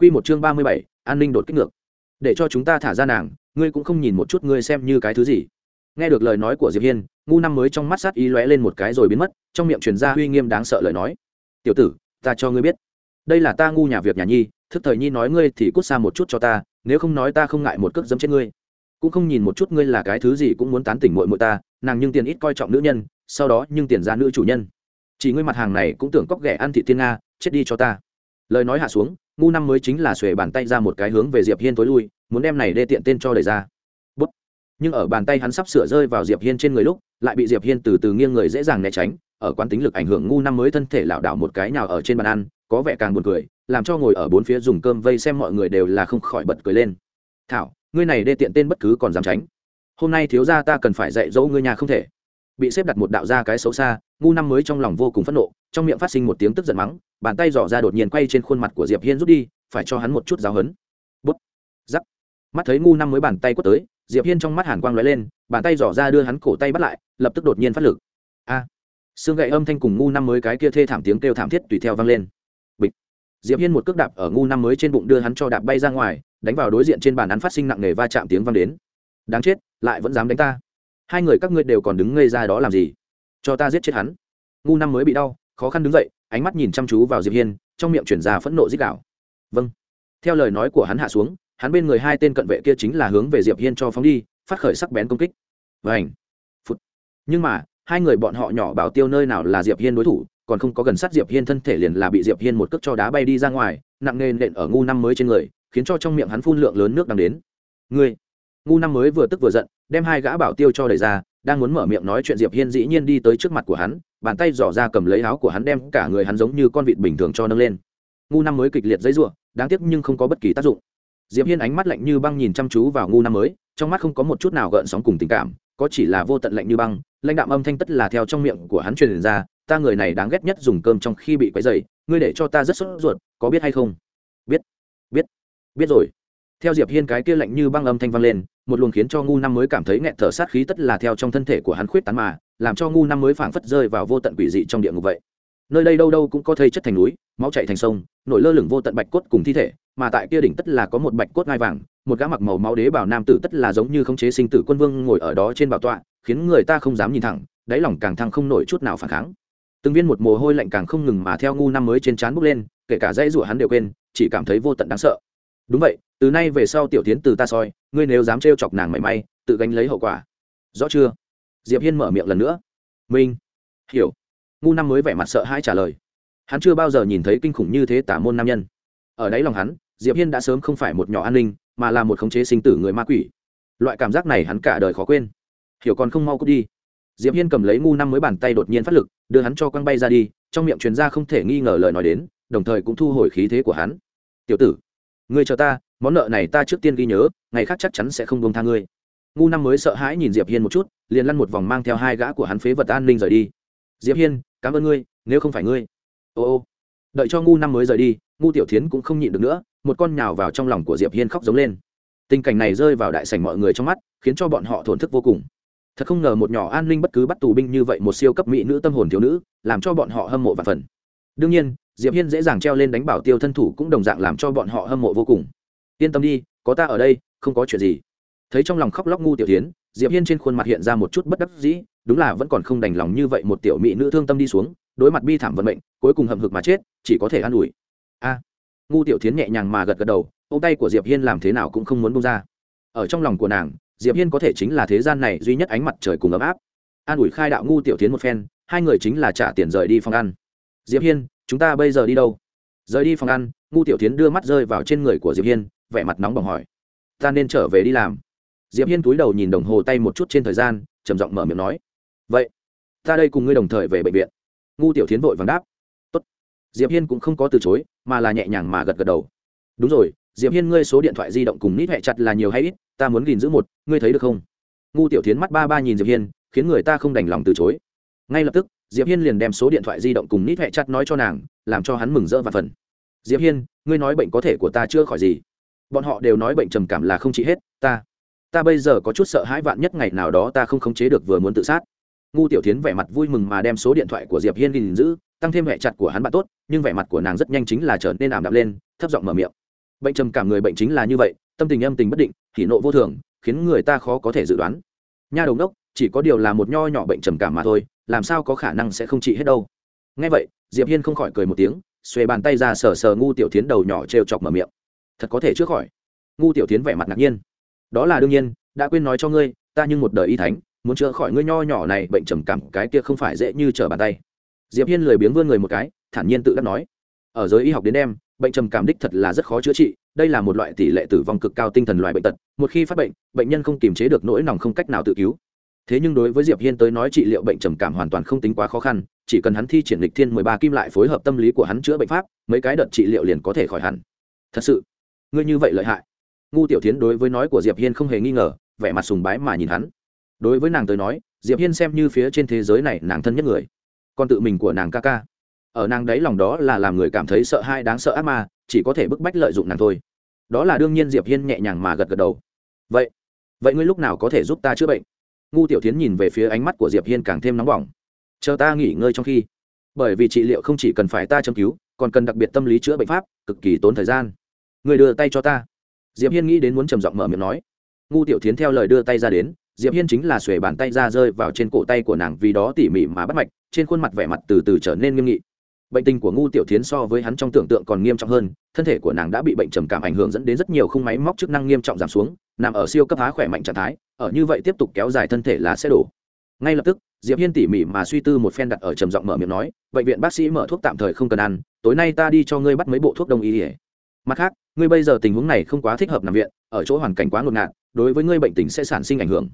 Quy một chương ba mươi bảy, an ninh đột kích ngược. Để cho chúng ta thả ra nàng, ngươi cũng không nhìn một chút ngươi xem như cái thứ gì. Nghe được lời nói của Diệp Hiên, ngu năm mới trong mắt sát ý lóe lên một cái rồi biến mất, trong miệng truyền ra uy nghiêm đáng sợ lời nói. "Tiểu tử, ta cho ngươi biết, đây là ta ngu nhà việc nhà nhi, thức thời nhi nói ngươi thì cút xa một chút cho ta, nếu không nói ta không ngại một cước giẫm chết ngươi." Cũng không nhìn một chút ngươi là cái thứ gì cũng muốn tán tỉnh muội muội ta, nàng nhưng tiền ít coi trọng nữ nhân, sau đó nhưng tiền ra nữ chủ nhân. Chỉ ngươi mặt hàng này cũng tưởng cóc ghẻ ăn thị tiên nga, chết đi cho ta. Lời nói hạ xuống, ngu năm mới chính là xuề bàn tay ra một cái hướng về diệp hiên tối lui, muốn đem này đê tiện tên cho đẩy ra. Bút. nhưng ở bàn tay hắn sắp sửa rơi vào diệp hiên trên người lúc, lại bị diệp hiên từ từ nghiêng người dễ dàng né tránh, ở quán tính lực ảnh hưởng ngu năm mới thân thể lảo đảo một cái nào ở trên bàn ăn, có vẻ càng buồn cười, làm cho ngồi ở bốn phía dùng cơm vây xem mọi người đều là không khỏi bật cười lên. Thảo, ngươi này đê tiện tên bất cứ còn dám tránh. Hôm nay thiếu gia ta cần phải dạy dỗ ngươi nhà không thể. Bị xếp đặt một đạo ra cái xấu xa, ngu năm mới trong lòng vô cùng phẫn nộ, trong miệng phát sinh một tiếng tức giận mắng bàn tay dò ra đột nhiên quay trên khuôn mặt của diệp hiên rút đi, phải cho hắn một chút giáo hấn bút. Giắc mắt thấy ngu năm mới bàn tay quất tới, diệp hiên trong mắt hàn quang lóe lên, bàn tay dò ra đưa hắn cổ tay bắt lại, lập tức đột nhiên phát lực. A. Xương gậy âm thanh cùng ngu năm mới cái kia thê thảm tiếng kêu thảm thiết tùy theo vang lên. Bịch. Diệp hiên một cước đạp ở ngu năm mới trên bụng đưa hắn cho đạp bay ra ngoài, đánh vào đối diện trên bàn ăn phát sinh nặng nề va chạm tiếng vang đến. Đáng chết, lại vẫn dám đánh ta. Hai người các ngươi đều còn đứng ngây ra đó làm gì? Cho ta giết chết hắn. Ngu năm mới bị đau khó khăn đứng dậy, ánh mắt nhìn chăm chú vào diệp hiên, trong miệng chuyển ra phẫn nộ dích đạo vâng. Theo lời nói của hắn hạ xuống, hắn bên người hai tên cận vệ kia chính là hướng về diệp hiên cho phóng đi, phát khởi sắc bén công kích. Vảnh phút nhưng mà, hai người bọn họ nhỏ bảo tiêu nơi nào là diệp hiên đối thủ, còn không có gần sát diệp hiên thân thể liền là bị diệp hiên một cước cho đá bay đi ra ngoài, nặng nề nện ở ngu năm mới trên người, khiến cho trong miệng hắn phun lượng lớn nước đang đến. Ngươi. Ngu năm mới vừa tức vừa giận, đem hai gã bảo tiêu cho đẩy ra đang muốn mở miệng nói chuyện diệp hiên dĩ nhiên đi tới trước mặt của hắn, bàn tay dò ra cầm lấy áo của hắn đem cả người hắn giống như con vịt bình thường cho nâng lên. Ngu năm mới kịch liệt dãy ruộng đáng tiếc nhưng không có bất kỳ tác dụng. Diệp hiên ánh mắt lạnh như băng nhìn chăm chú vào ngu năm mới, trong mắt không có một chút nào gợn sóng cùng tình cảm, có chỉ là vô tận lạnh như băng, lãnh đạm âm thanh tất là theo trong miệng của hắn truyền ra, ta người này đáng ghét nhất dùng cơm trong khi bị quấy dày ngươi để cho ta rất sốt ruột, có biết hay không? Biết biết biết rồi. Theo diệp hiên cái kia lạnh như băng âm thanh vang lên một luồng khiến cho ngu năm mới cảm thấy nghẹn thở sát khí tất là theo trong thân thể của hắn khuyết tán mà, làm cho ngu năm mới phảng phất rơi vào vô tận quỷ dị trong địa ngục vậy. Nơi đây đâu đâu cũng có thây chất thành núi, máu chạy thành sông, nổi lơ lửng vô tận bạch cốt cùng thi thể, mà tại kia đỉnh tất là có một bạch cốt ngai vàng, một gã mặc màu máu đế bảo nam tử tất là giống như khống chế sinh tử quân vương ngồi ở đó trên bảo tọa, khiến người ta không dám nhìn thẳng, đáy lòng càng thăng không nổi chút nào phản kháng. Từng viên một mồ hôi lạnh càng không ngừng mà theo ngu năm mới trên trán bốc lên, kể cả dãy rủa hắn đều quên, chỉ cảm thấy vô tận đáng sợ đúng vậy, từ nay về sau tiểu tiến từ ta soi, ngươi nếu dám trêu chọc nàng mảy may, tự gánh lấy hậu quả. Rõ chưa? Diệp hiên mở miệng lần nữa. Minh hiểu. Ngu năm mới vẻ mặt sợ hãi trả lời. Hắn chưa bao giờ nhìn thấy kinh khủng như thế tả môn nam nhân. Ở đáy lòng hắn, diệp hiên đã sớm không phải một nhỏ an ninh, mà là một khống chế sinh tử người ma quỷ. Loại cảm giác này hắn cả đời khó quên. Hiểu còn không mau cút đi. Diệp hiên cầm lấy ngu năm mới bàn tay đột nhiên phát lực, đưa hắn cho quăng bay ra đi, trong miệng truyền ra không thể nghi ngờ lời nói đến, đồng thời cũng thu hồi khí thế của hắn. Tiểu tử ngươi chờ ta, món nợ này ta trước tiên ghi nhớ, ngày khác chắc chắn sẽ không bông tha ngươi. Ngu năm mới sợ hãi nhìn diệp hiên một chút, liền lăn một vòng mang theo hai gã của hắn phế vật an ninh rời đi. Diệp hiên, cảm ơn ngươi, nếu không phải ngươi. Ô ô. Đợi cho ngu năm mới rời đi, ngu tiểu thiến cũng không nhịn được nữa, một con nhào vào trong lòng của diệp hiên khóc giống lên. Tình cảnh này rơi vào đại sảnh mọi người trong mắt, khiến cho bọn họ thổn thức vô cùng. Thật không ngờ một nhỏ an ninh bất cứ bắt tù binh như vậy, một siêu cấp mỹ nữ tâm hồn thiếu nữ, làm cho bọn họ hâm mộ và phần. Đương nhiên diệp hiên dễ dàng treo lên đánh bảo tiêu thân thủ cũng đồng dạng làm cho bọn họ hâm mộ vô cùng. Yên tâm đi, có ta ở đây, không có chuyện gì. Thấy trong lòng khóc lóc ngu tiểu tiến diệp hiên trên khuôn mặt hiện ra một chút bất đắc dĩ, đúng là vẫn còn không đành lòng như vậy một tiểu mỹ nữ thương tâm đi xuống, đối mặt bi thảm vận mệnh, cuối cùng hậm hực mà chết, chỉ có thể an ủi. A! Ngu tiểu tiến nhẹ nhàng mà gật gật đầu ô tay của diệp hiên làm thế nào cũng không muốn bông ra. Ở trong lòng của nàng, diệp hiên có thể chính là thế gian này duy nhất ánh mặt trời cùng ấm áp. An ủi khai đạo ngu tiểu tiến một phen, hai người chính là trả tiền rời đi phòng ăn. Diệp hiên chúng ta bây giờ đi đâu? Rời đi phòng ăn, ngu tiểu tiến đưa mắt rơi vào trên người của diệp hiên, vẻ mặt nóng bỏng hỏi. Ta nên trở về đi làm. Diệp hiên túi đầu nhìn đồng hồ tay một chút trên thời gian, trầm giọng mở miệng nói. Vậy, ta đây cùng ngươi đồng thời về bệnh viện. Ngu tiểu tiến vội vàng đáp. Tốt. diệp hiên cũng không có từ chối, mà là nhẹ nhàng mà gật gật đầu. Đúng rồi, diệp hiên ngươi số điện thoại di động cùng nít hẹ chặt là nhiều hay ít, ta muốn gìn giữ một, ngươi thấy được không? Ngu tiểu tiến mắt ba ba nhìn diệp hiên, khiến người ta không đành lòng từ chối. Ngay lập tức diệp hiên liền đem số điện thoại di động cùng nít hẹ chặt nói cho nàng, làm cho hắn mừng rỡ và phần diệp hiên, ngươi nói bệnh có thể của ta chưa khỏi gì? Bọn họ đều nói bệnh trầm cảm là không trị hết, ta ta bây giờ có chút sợ hãi vạn nhất ngày nào đó ta không khống chế được vừa muốn tự sát. Ngu tiểu tiến vẻ mặt vui mừng mà đem số điện thoại của diệp hiên gìn giữ, tăng thêm vẻ chặt của hắn bạn tốt, nhưng vẻ mặt của nàng rất nhanh chính là trở nên ảm đạm lên, thấp giọng mở miệng. Bệnh trầm cảm người bệnh chính là như vậy, tâm tình âm tình bất định, hỉ nộ vô thường, khiến người ta khó có thể dự đoán. Nha đầu đốc chỉ có điều là một nho nhỏ bệnh trầm cảm mà thôi, làm sao có khả năng sẽ không trị hết đâu. Ngay vậy, diệp hiên không khỏi cười một tiếng, xuề bàn tay ra sờ sờ ngu tiểu tiến đầu nhỏ trêu chọc mở miệng. Thật có thể chữa khỏi. Ngu tiểu tiến vẻ mặt ngạc nhiên. Đó là đương nhiên, đã quên nói cho ngươi, ta nhưng một đời y thánh, muốn chữa khỏi ngươi nho nhỏ này bệnh trầm cảm, cái kia không phải dễ như trở bàn tay. Diệp hiên lười biếng vươn người một cái, thản nhiên tự đắc nói, ở giới y học đến đêm, bệnh trầm cảm đích thật là rất khó chữa trị, đây là một loại tỷ lệ tử vong cực cao tinh thần loại bệnh tật, một khi phát bệnh bệnh nhân không kiềm chế được nỗi lòng không cách nào tự cứu thế nhưng đối với diệp hiên tới nói trị liệu bệnh trầm cảm hoàn toàn không tính quá khó khăn, chỉ cần hắn thi triển lịch thiên mười ba kim lại phối hợp tâm lý của hắn chữa bệnh pháp, mấy cái đợt trị liệu liền có thể khỏi hẳn. Thật sự, ngươi như vậy lợi hại. Ngu tiểu tiến đối với nói của diệp hiên không hề nghi ngờ, vẻ mặt sùng bái mà nhìn hắn. Đối với nàng tới nói, diệp hiên xem như phía trên thế giới này nàng thân nhất người, còn tự mình của nàng ca ca. Ở nàng đấy lòng đó là làm người cảm thấy sợ hãi đáng sợ ác ma, chỉ có thể bức bách lợi dụng nàng thôi. Đó là đương nhiên diệp hiên nhẹ nhàng mà gật gật đầu. Vậy vậy ngươi lúc nào có thể giúp ta chữa bệnh? Ngu tiểu tiến nhìn về phía ánh mắt của diệp hiên càng thêm nóng bỏng. Chờ ta nghỉ ngơi trong khi. Bởi vì trị liệu không chỉ cần phải ta châm cứu, còn cần đặc biệt tâm lý chữa bệnh pháp, cực kỳ tốn thời gian. Người đưa tay cho ta. Diệp hiên nghĩ đến muốn trầm giọng mở miệng nói. Ngu tiểu tiến theo lời đưa tay ra đến, diệp hiên chính là xuề bàn tay ra rơi vào trên cổ tay của nàng vì đó tỉ mỉ mà bắt mạch, trên khuôn mặt vẻ mặt từ từ trở nên nghiêm nghị. Bệnh tình của ngu tiểu tiến so với hắn trong tưởng tượng còn nghiêm trọng hơn, thân thể của nàng đã bị bệnh trầm cảm ảnh hưởng dẫn đến rất nhiều khung máy móc chức năng nghiêm trọng giảm xuống nằm ở siêu cấp há khỏe mạnh trạng thái, ở như vậy tiếp tục kéo dài thân thể là sẽ đổ. Ngay lập tức, diệp hiên tỉ mỉ mà suy tư một phen đặt ở trầm giọng mở miệng nói, bệnh viện bác sĩ mở thuốc tạm thời không cần ăn, tối nay ta đi cho ngươi bắt mấy bộ thuốc đông y ỉa mặt khác, ngươi bây giờ tình huống này không quá thích hợp nằm viện, ở chỗ hoàn cảnh quá ngột ngạt, đối với ngươi bệnh tình sẽ sản sinh ảnh hưởng.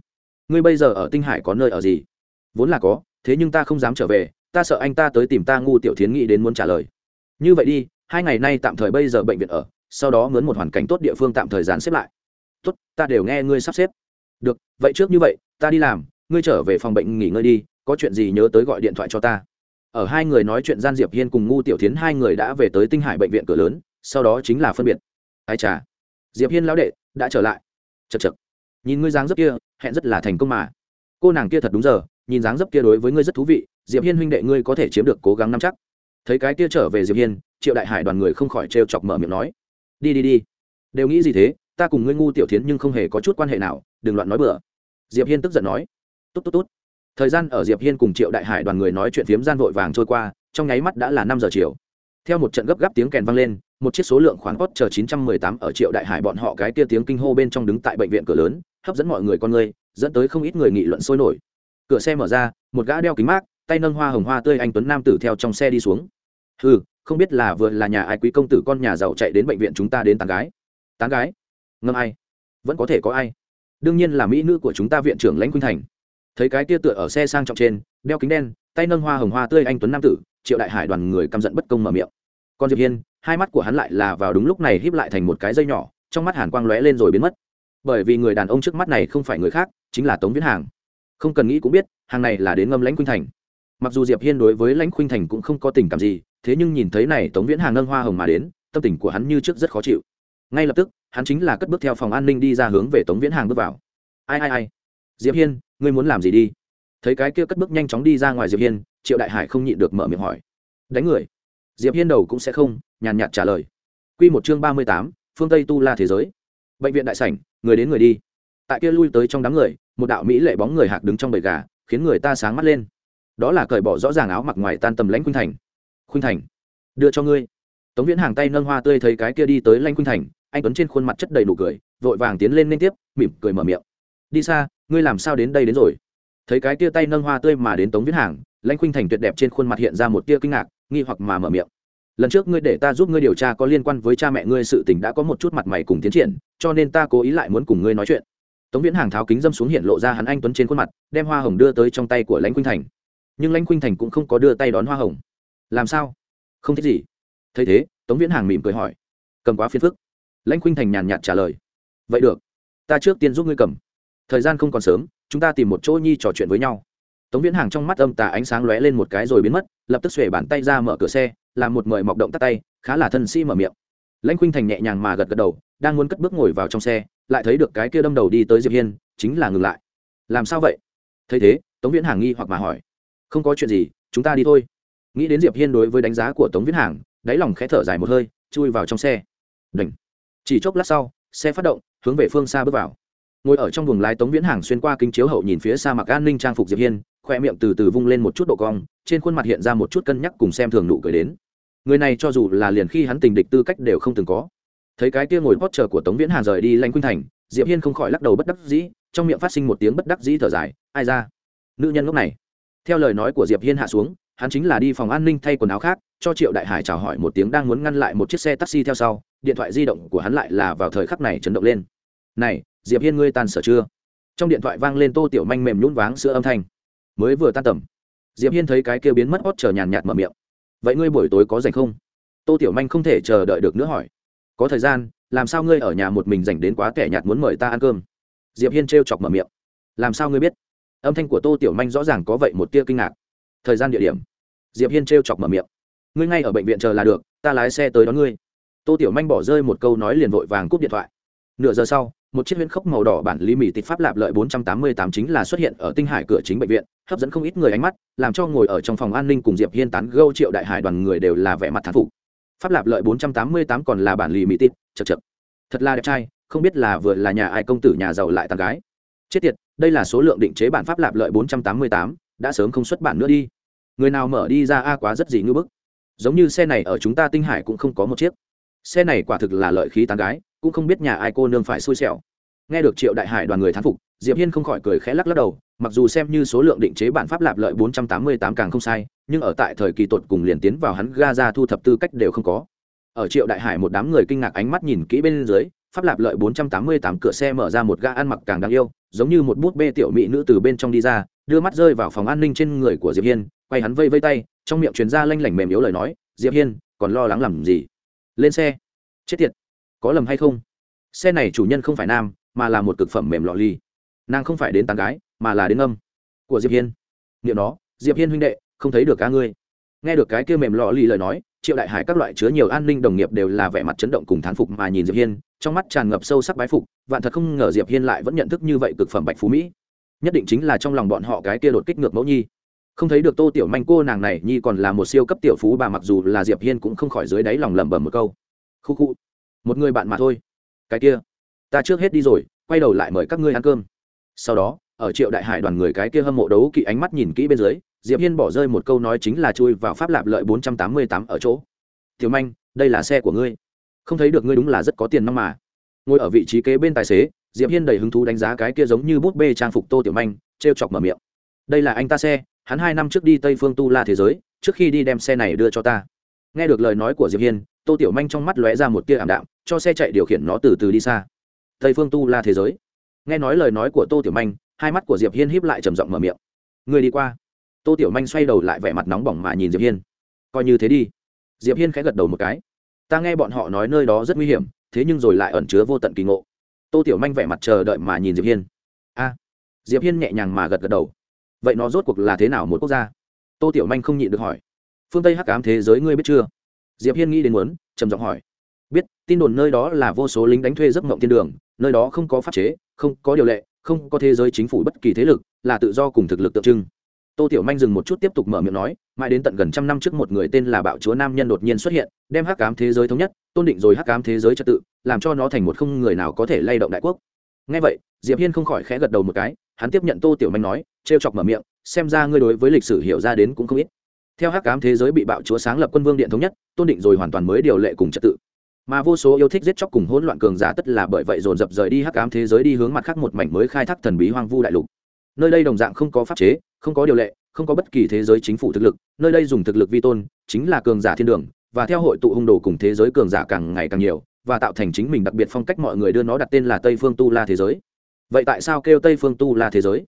Ngươi bây giờ ở tinh hải có nơi ở gì? Vốn là có, thế nhưng ta không dám trở về, ta sợ anh ta tới tìm ta ngu tiểu thiến nghĩ đến muốn trả lời. Như vậy đi, hai ngày nay tạm thời bây giờ bệnh viện ở, sau đó mướn một hoàn cảnh tốt địa phương tạm thời dàn xếp lại tốt, ta đều nghe ngươi sắp xếp. Được, vậy trước như vậy, ta đi làm, ngươi trở về phòng bệnh nghỉ ngơi đi, có chuyện gì nhớ tới gọi điện thoại cho ta. Ở hai người nói chuyện, gian diệp hiên cùng ngu tiểu thiến hai người đã về tới tinh hải bệnh viện cửa lớn, sau đó chính là phân biệt. Ai chà, diệp hiên lão đệ, đã trở lại. Chật chật nhìn ngươi dáng dấp kia, hẹn rất là thành công mà. Cô nàng kia thật đúng giờ, nhìn dáng dấp kia đối với ngươi rất thú vị, diệp hiên huynh đệ ngươi có thể chiếm được cố gắng nắm chắc. Thấy cái kia trở về diệp hiên, triệu đại hải đoàn người không khỏi trêu chọc mở miệng nói. Đi đi đi, đều nghĩ gì thế? Ta cùng ngươi ngu tiểu thiến nhưng không hề có chút quan hệ nào, đừng loạn nói bừa. Diệp hiên tức giận nói. Tốt tốt tốt. Thời gian ở diệp hiên cùng triệu đại hải đoàn người nói chuyện phiếm gian vội vàng trôi qua, trong nháy mắt đã là năm giờ chiều. Theo một trận gấp gáp tiếng kèn vang lên, một chiếc số lượng khoán cốt chờ 918 ở triệu đại hải bọn họ cái kia tiếng kinh hô bên trong đứng tại bệnh viện cửa lớn, hấp dẫn mọi người con người, dẫn tới không ít người nghị luận sôi nổi. Cửa xe mở ra, một gã đeo kính mát, tay nâng hoa hồng hoa tươi anh tuấn nam tử theo trong xe đi xuống. Ừ không biết là vừa là nhà ai quý công tử con nhà giàu chạy đến bệnh viện chúng ta đến tán gái. Tán gái? Ngâm ai? Vẫn có thể có ai? Đương nhiên là mỹ nữ của chúng ta viện trưởng lãnh khuynh thành. Thấy cái tia tựa ở xe sang trọng trên, đeo kính đen, tay nâng hoa hồng hoa tươi anh tuấn nam tử, triệu đại hải đoàn người căm giận bất công mở miệng. Còn diệp hiên, hai mắt của hắn lại là vào đúng lúc này híp lại thành một cái dây nhỏ, trong mắt hàn quang lóe lên rồi biến mất. Bởi vì người đàn ông trước mắt này không phải người khác, chính là tống viễn hàng. Không cần nghĩ cũng biết, hàng này là đến ngâm lãnh khuynh thành. Mặc dù diệp hiên đối với lãnh khuynh thành cũng không có tình cảm gì, thế nhưng nhìn thấy này tống viễn hàng nâng hoa hồng mà đến, tâm tình của hắn như trước rất khó chịu ngay lập tức hắn chính là cất bước theo phòng an ninh đi ra hướng về tống viễn hàng bước vào. Ai ai ai? Diệp hiên ngươi muốn làm gì đi? Thấy cái kia cất bước nhanh chóng đi ra ngoài diệp hiên triệu đại hải không nhịn được mở miệng hỏi. Đánh người. Diệp hiên đầu cũng sẽ không nhàn nhạt trả lời. Quy một chương ba mươi tám, phương tây tu la thế giới. Bệnh viện đại sảnh người đến người đi. Tại kia lui tới trong đám người một đạo mỹ lệ bóng người hạc đứng trong bầy gà khiến người ta sáng mắt lên. Đó là cởi bỏ rõ ràng áo mặc ngoài tan tầm lãnh khuynh thành. Khuynh thành đưa cho ngươi tống viễn hàng tay nâng hoa tươi thấy cái kia đi tới Lanh khuynh thành, anh tuấn trên khuôn mặt chất đầy nụ cười, vội vàng tiến lên liên tiếp, mỉm cười mở miệng. Đi xa, ngươi làm sao đến đây đến rồi? Thấy cái kia tay nâng hoa tươi mà đến tống viễn hàng, Lanh khuynh thành tuyệt đẹp trên khuôn mặt hiện ra một tia kinh ngạc, nghi hoặc mà mở miệng. Lần trước ngươi để ta giúp ngươi điều tra có liên quan với cha mẹ ngươi sự tình đã có một chút mặt mày cùng tiến triển, cho nên ta cố ý lại muốn cùng ngươi nói chuyện. Tống viễn hàng tháo kính dâm xuống hiện lộ ra hắn anh tuấn trên khuôn mặt, đem hoa hồng đưa tới trong tay của lãnh khuynh thành. Nhưng lãnh khuynh thành cũng không có đưa tay đón hoa hồng. Làm sao? Không thích gì? Thấy thế, tống viễn hàng mỉm cười hỏi, cầm quá phiền phức. Lãnh khuynh thành nhàn nhạt trả lời, vậy được, ta trước tiên giúp ngươi cầm. Thời gian không còn sớm, chúng ta tìm một chỗ nhi trò chuyện với nhau. Tống viễn hàng trong mắt âm tà ánh sáng lóe lên một cái rồi biến mất, lập tức xuể bàn tay ra mở cửa xe, làm một mời mọc động tắt tay, khá là thân sĩ、si、mở mở miệng. Lãnh khuynh thành nhẹ nhàng mà gật gật đầu, đang muốn cất bước ngồi vào trong xe, lại thấy được cái kia đâm đầu đi tới diệp hiên, chính là ngừng lại. Làm sao vậy? Thấy thế, tống viễn hàng nghi hoặc mà hỏi, không có chuyện gì, chúng ta đi thôi. Nghĩ đến diệp hiên đối với đánh giá của tống viễn hàng đáy lòng khẽ thở dài một hơi, chui vào trong xe. Đỉnh. Chỉ chốc lát sau, xe phát động, hướng về phương xa bước vào. Ngồi ở trong buồng lái tống viễn hàng xuyên qua kính chiếu hậu nhìn phía xa mặc an ninh trang phục diệp hiên, khoe miệng từ từ vung lên một chút độ cong, trên khuôn mặt hiện ra một chút cân nhắc cùng xem thường nụ cười đến. Người này cho dù là liền khi hắn tình địch tư cách đều không từng có. Thấy cái kia ngồi hót chờ của tống viễn hàng rời đi lanh quynh thành, diệp hiên không khỏi lắc đầu bất đắc dĩ, trong miệng phát sinh một tiếng bất đắc dĩ thở dài, ai ra? Nữ nhân lúc này. Theo lời nói của diệp hiên hạ xuống, hắn chính là đi phòng an ninh thay quần áo khác cho triệu đại hải chào hỏi một tiếng đang muốn ngăn lại một chiếc xe taxi theo sau, điện thoại di động của hắn lại là vào thời khắc này chấn động lên. Này, diệp hiên ngươi tan sở chưa? Trong điện thoại vang lên tô tiểu manh mềm nhún váng sữa âm thanh. Mới vừa tan tầm. Diệp hiên thấy cái kia biến mất hót chờ nhàn nhạt mở miệng. Vậy ngươi buổi tối có rảnh không? Tô tiểu manh không thể chờ đợi được nữa hỏi. Có thời gian, làm sao ngươi ở nhà một mình dành đến quá kẻ nhạt muốn mời ta ăn cơm? Diệp hiên trêu chọc mở miệng. Làm sao ngươi biết? Âm thanh của tô tiểu manh rõ ràng có vậy một tia kinh ngạc. Thời gian địa điểm. Diệp hiên trêu chọc mở miệng ngươi ngay ở bệnh viện chờ là được ta lái xe tới đón ngươi. Tô tiểu manh bỏ rơi một câu nói liền vội vàng cúp điện thoại. Nửa giờ sau một chiếc huyễn khốc màu đỏ bản lý mỹ tịch pháp lạp lợi 488 chính là xuất hiện ở tinh hải cửa chính bệnh viện hấp dẫn không ít người ánh mắt làm cho ngồi ở trong phòng an ninh cùng diệp hiên tán gâu triệu đại hải đoàn người đều là vẻ mặt thán phục. Pháp lạp lợi 488 còn là bản lý mỹ tịch chật chật. Thật là đẹp trai không biết là vừa là nhà ai công tử nhà giàu lại tàn gái. Chết tiệt đây là số lượng định chế bản pháp lạp lợi 488, đã sớm không xuất bản nữa đi. Người nào mở đi ra a quá rất gì ngư bức giống như xe này ở chúng ta tinh hải cũng không có một chiếc. Xe này quả thực là lợi khí tán gái, cũng không biết nhà ai cô nương phải xui xẻo. Nghe được triệu đại hải đoàn người thán phục, diệp hiên không khỏi cười khẽ lắc lắc đầu, mặc dù xem như số lượng định chế bản pháp lạp lợi 488 càng không sai, nhưng ở tại thời kỳ tột cùng liền tiến vào hắn ga ra thu thập tư cách đều không có. Ở triệu đại hải một đám người kinh ngạc ánh mắt nhìn kỹ bên dưới, pháp lạp lợi 488 cửa xe mở ra một ga ăn mặc càng đáng yêu, giống như một bút bê tiểu mỹ nữ từ bên trong đi ra, đưa mắt rơi vào phòng an ninh trên người của diệp hiên, quay hắn vây vây tay trong miệng truyền ra lanh lảnh mềm yếu lời nói, diệp hiên, còn lo lắng làm gì? Lên xe. Chết tiệt, có lầm hay không? Xe này chủ nhân không phải nam, mà là một cực phẩm mềm lọ ly. Nàng không phải đến tán gái, mà là đến âm của diệp hiên. Niệm đó diệp hiên huynh đệ, không thấy được cá ngươi. Nghe được cái kia mềm lọ ly lời nói, triệu đại hải các loại chứa nhiều an ninh đồng nghiệp đều là vẻ mặt chấn động cùng thán phục mà nhìn diệp hiên, trong mắt tràn ngập sâu sắc bái phục, vạn thật không ngờ diệp hiên lại vẫn nhận thức như vậy cực phẩm bạch phú mỹ. Nhất định chính là trong lòng bọn họ cái kia đột kích ngược mẫu nhi không thấy được tô tiểu manh cô nàng này, nhi còn là một siêu cấp tiểu phú bà, mặc dù là diệp hiên cũng không khỏi dưới đáy lòng lẩm bẩm một câu. Khu khu, một người bạn mà thôi. Cái kia, ta trước hết đi rồi, quay đầu lại mời các ngươi ăn cơm. Sau đó, ở triệu đại hải đoàn người cái kia hâm mộ đấu kỵ ánh mắt nhìn kỹ bên dưới, diệp hiên bỏ rơi một câu nói chính là chui vào pháp lạp lợi 488 ở chỗ. Tiểu manh, đây là xe của ngươi. Không thấy được ngươi đúng là rất có tiền năm mà. Ngồi ở vị trí kế bên tài xế, diệp hiên đầy hứng thú đánh giá cái kia giống như bút bê trang phục tô tiểu manh treo chọc mở miệng. Đây là anh ta xe hắn hai năm trước đi tây phương tu la thế giới, trước khi đi đem xe này đưa cho ta. Nghe được lời nói của diệp hiên, tô tiểu manh trong mắt lóe ra một tia ảm đạm, cho xe chạy điều khiển nó từ từ đi xa. Tây phương tu la thế giới. Nghe nói lời nói của tô tiểu manh, hai mắt của diệp hiên híp lại trầm giọng mở miệng. Người đi qua. Tô tiểu manh xoay đầu lại vẻ mặt nóng bỏng mà nhìn diệp hiên. Coi như thế đi. Diệp hiên khẽ gật đầu một cái. Ta nghe bọn họ nói nơi đó rất nguy hiểm, thế nhưng rồi lại ẩn chứa vô tận kỳ ngộ. Tô tiểu manh vẻ mặt chờ đợi mà nhìn diệp hiên. A. Diệp hiên nhẹ nhàng mà gật gật đầu vậy nó rốt cuộc là thế nào một quốc gia? Tô tiểu manh không nhịn được hỏi. Phương tây hắc ám thế giới ngươi biết chưa? Diệp hiên nghĩ đến muốn, trầm giọng hỏi. Biết, tin đồn nơi đó là vô số lính đánh thuê giấc mộng thiên đường, nơi đó không có pháp chế, không có điều lệ, không có thế giới chính phủ bất kỳ thế lực, là tự do cùng thực lực tượng trưng. Tô tiểu manh dừng một chút tiếp tục mở miệng nói, mãi đến tận gần trăm năm trước một người tên là bạo chúa nam nhân đột nhiên xuất hiện, đem hắc ám thế giới thống nhất, tôn định rồi hắc ám thế giới trật tự, làm cho nó thành một không người nào có thể lay động đại quốc. Ngay vậy, diệp hiên không khỏi khẽ gật đầu một cái, hắn tiếp nhận tô tiểu manh nói trêu chọc mở miệng, xem ra ngươi đối với lịch sử hiểu ra đến cũng không ít. Theo hắc ám thế giới bị bạo chúa sáng lập quân vương điện thống nhất, tôn định rồi hoàn toàn mới điều lệ cùng trật tự. Mà vô số yêu thích giết chóc cùng hỗn loạn cường giả tất là bởi vậy dồn dập rời đi hắc ám thế giới đi hướng mặt khác một mảnh mới khai thác thần bí hoang vu đại lục. Nơi đây đồng dạng không có pháp chế, không có điều lệ, không có bất kỳ thế giới chính phủ thực lực, nơi đây dùng thực lực vi tôn, chính là cường giả thiên đường, và theo hội tụ hung đồ cùng thế giới cường giả càng ngày càng nhiều, và tạo thành chính mình đặc biệt phong cách mọi người đưa nó đặt tên là tây phương tu la thế giới. Vậy tại sao kêu tây phương tu la thế giới?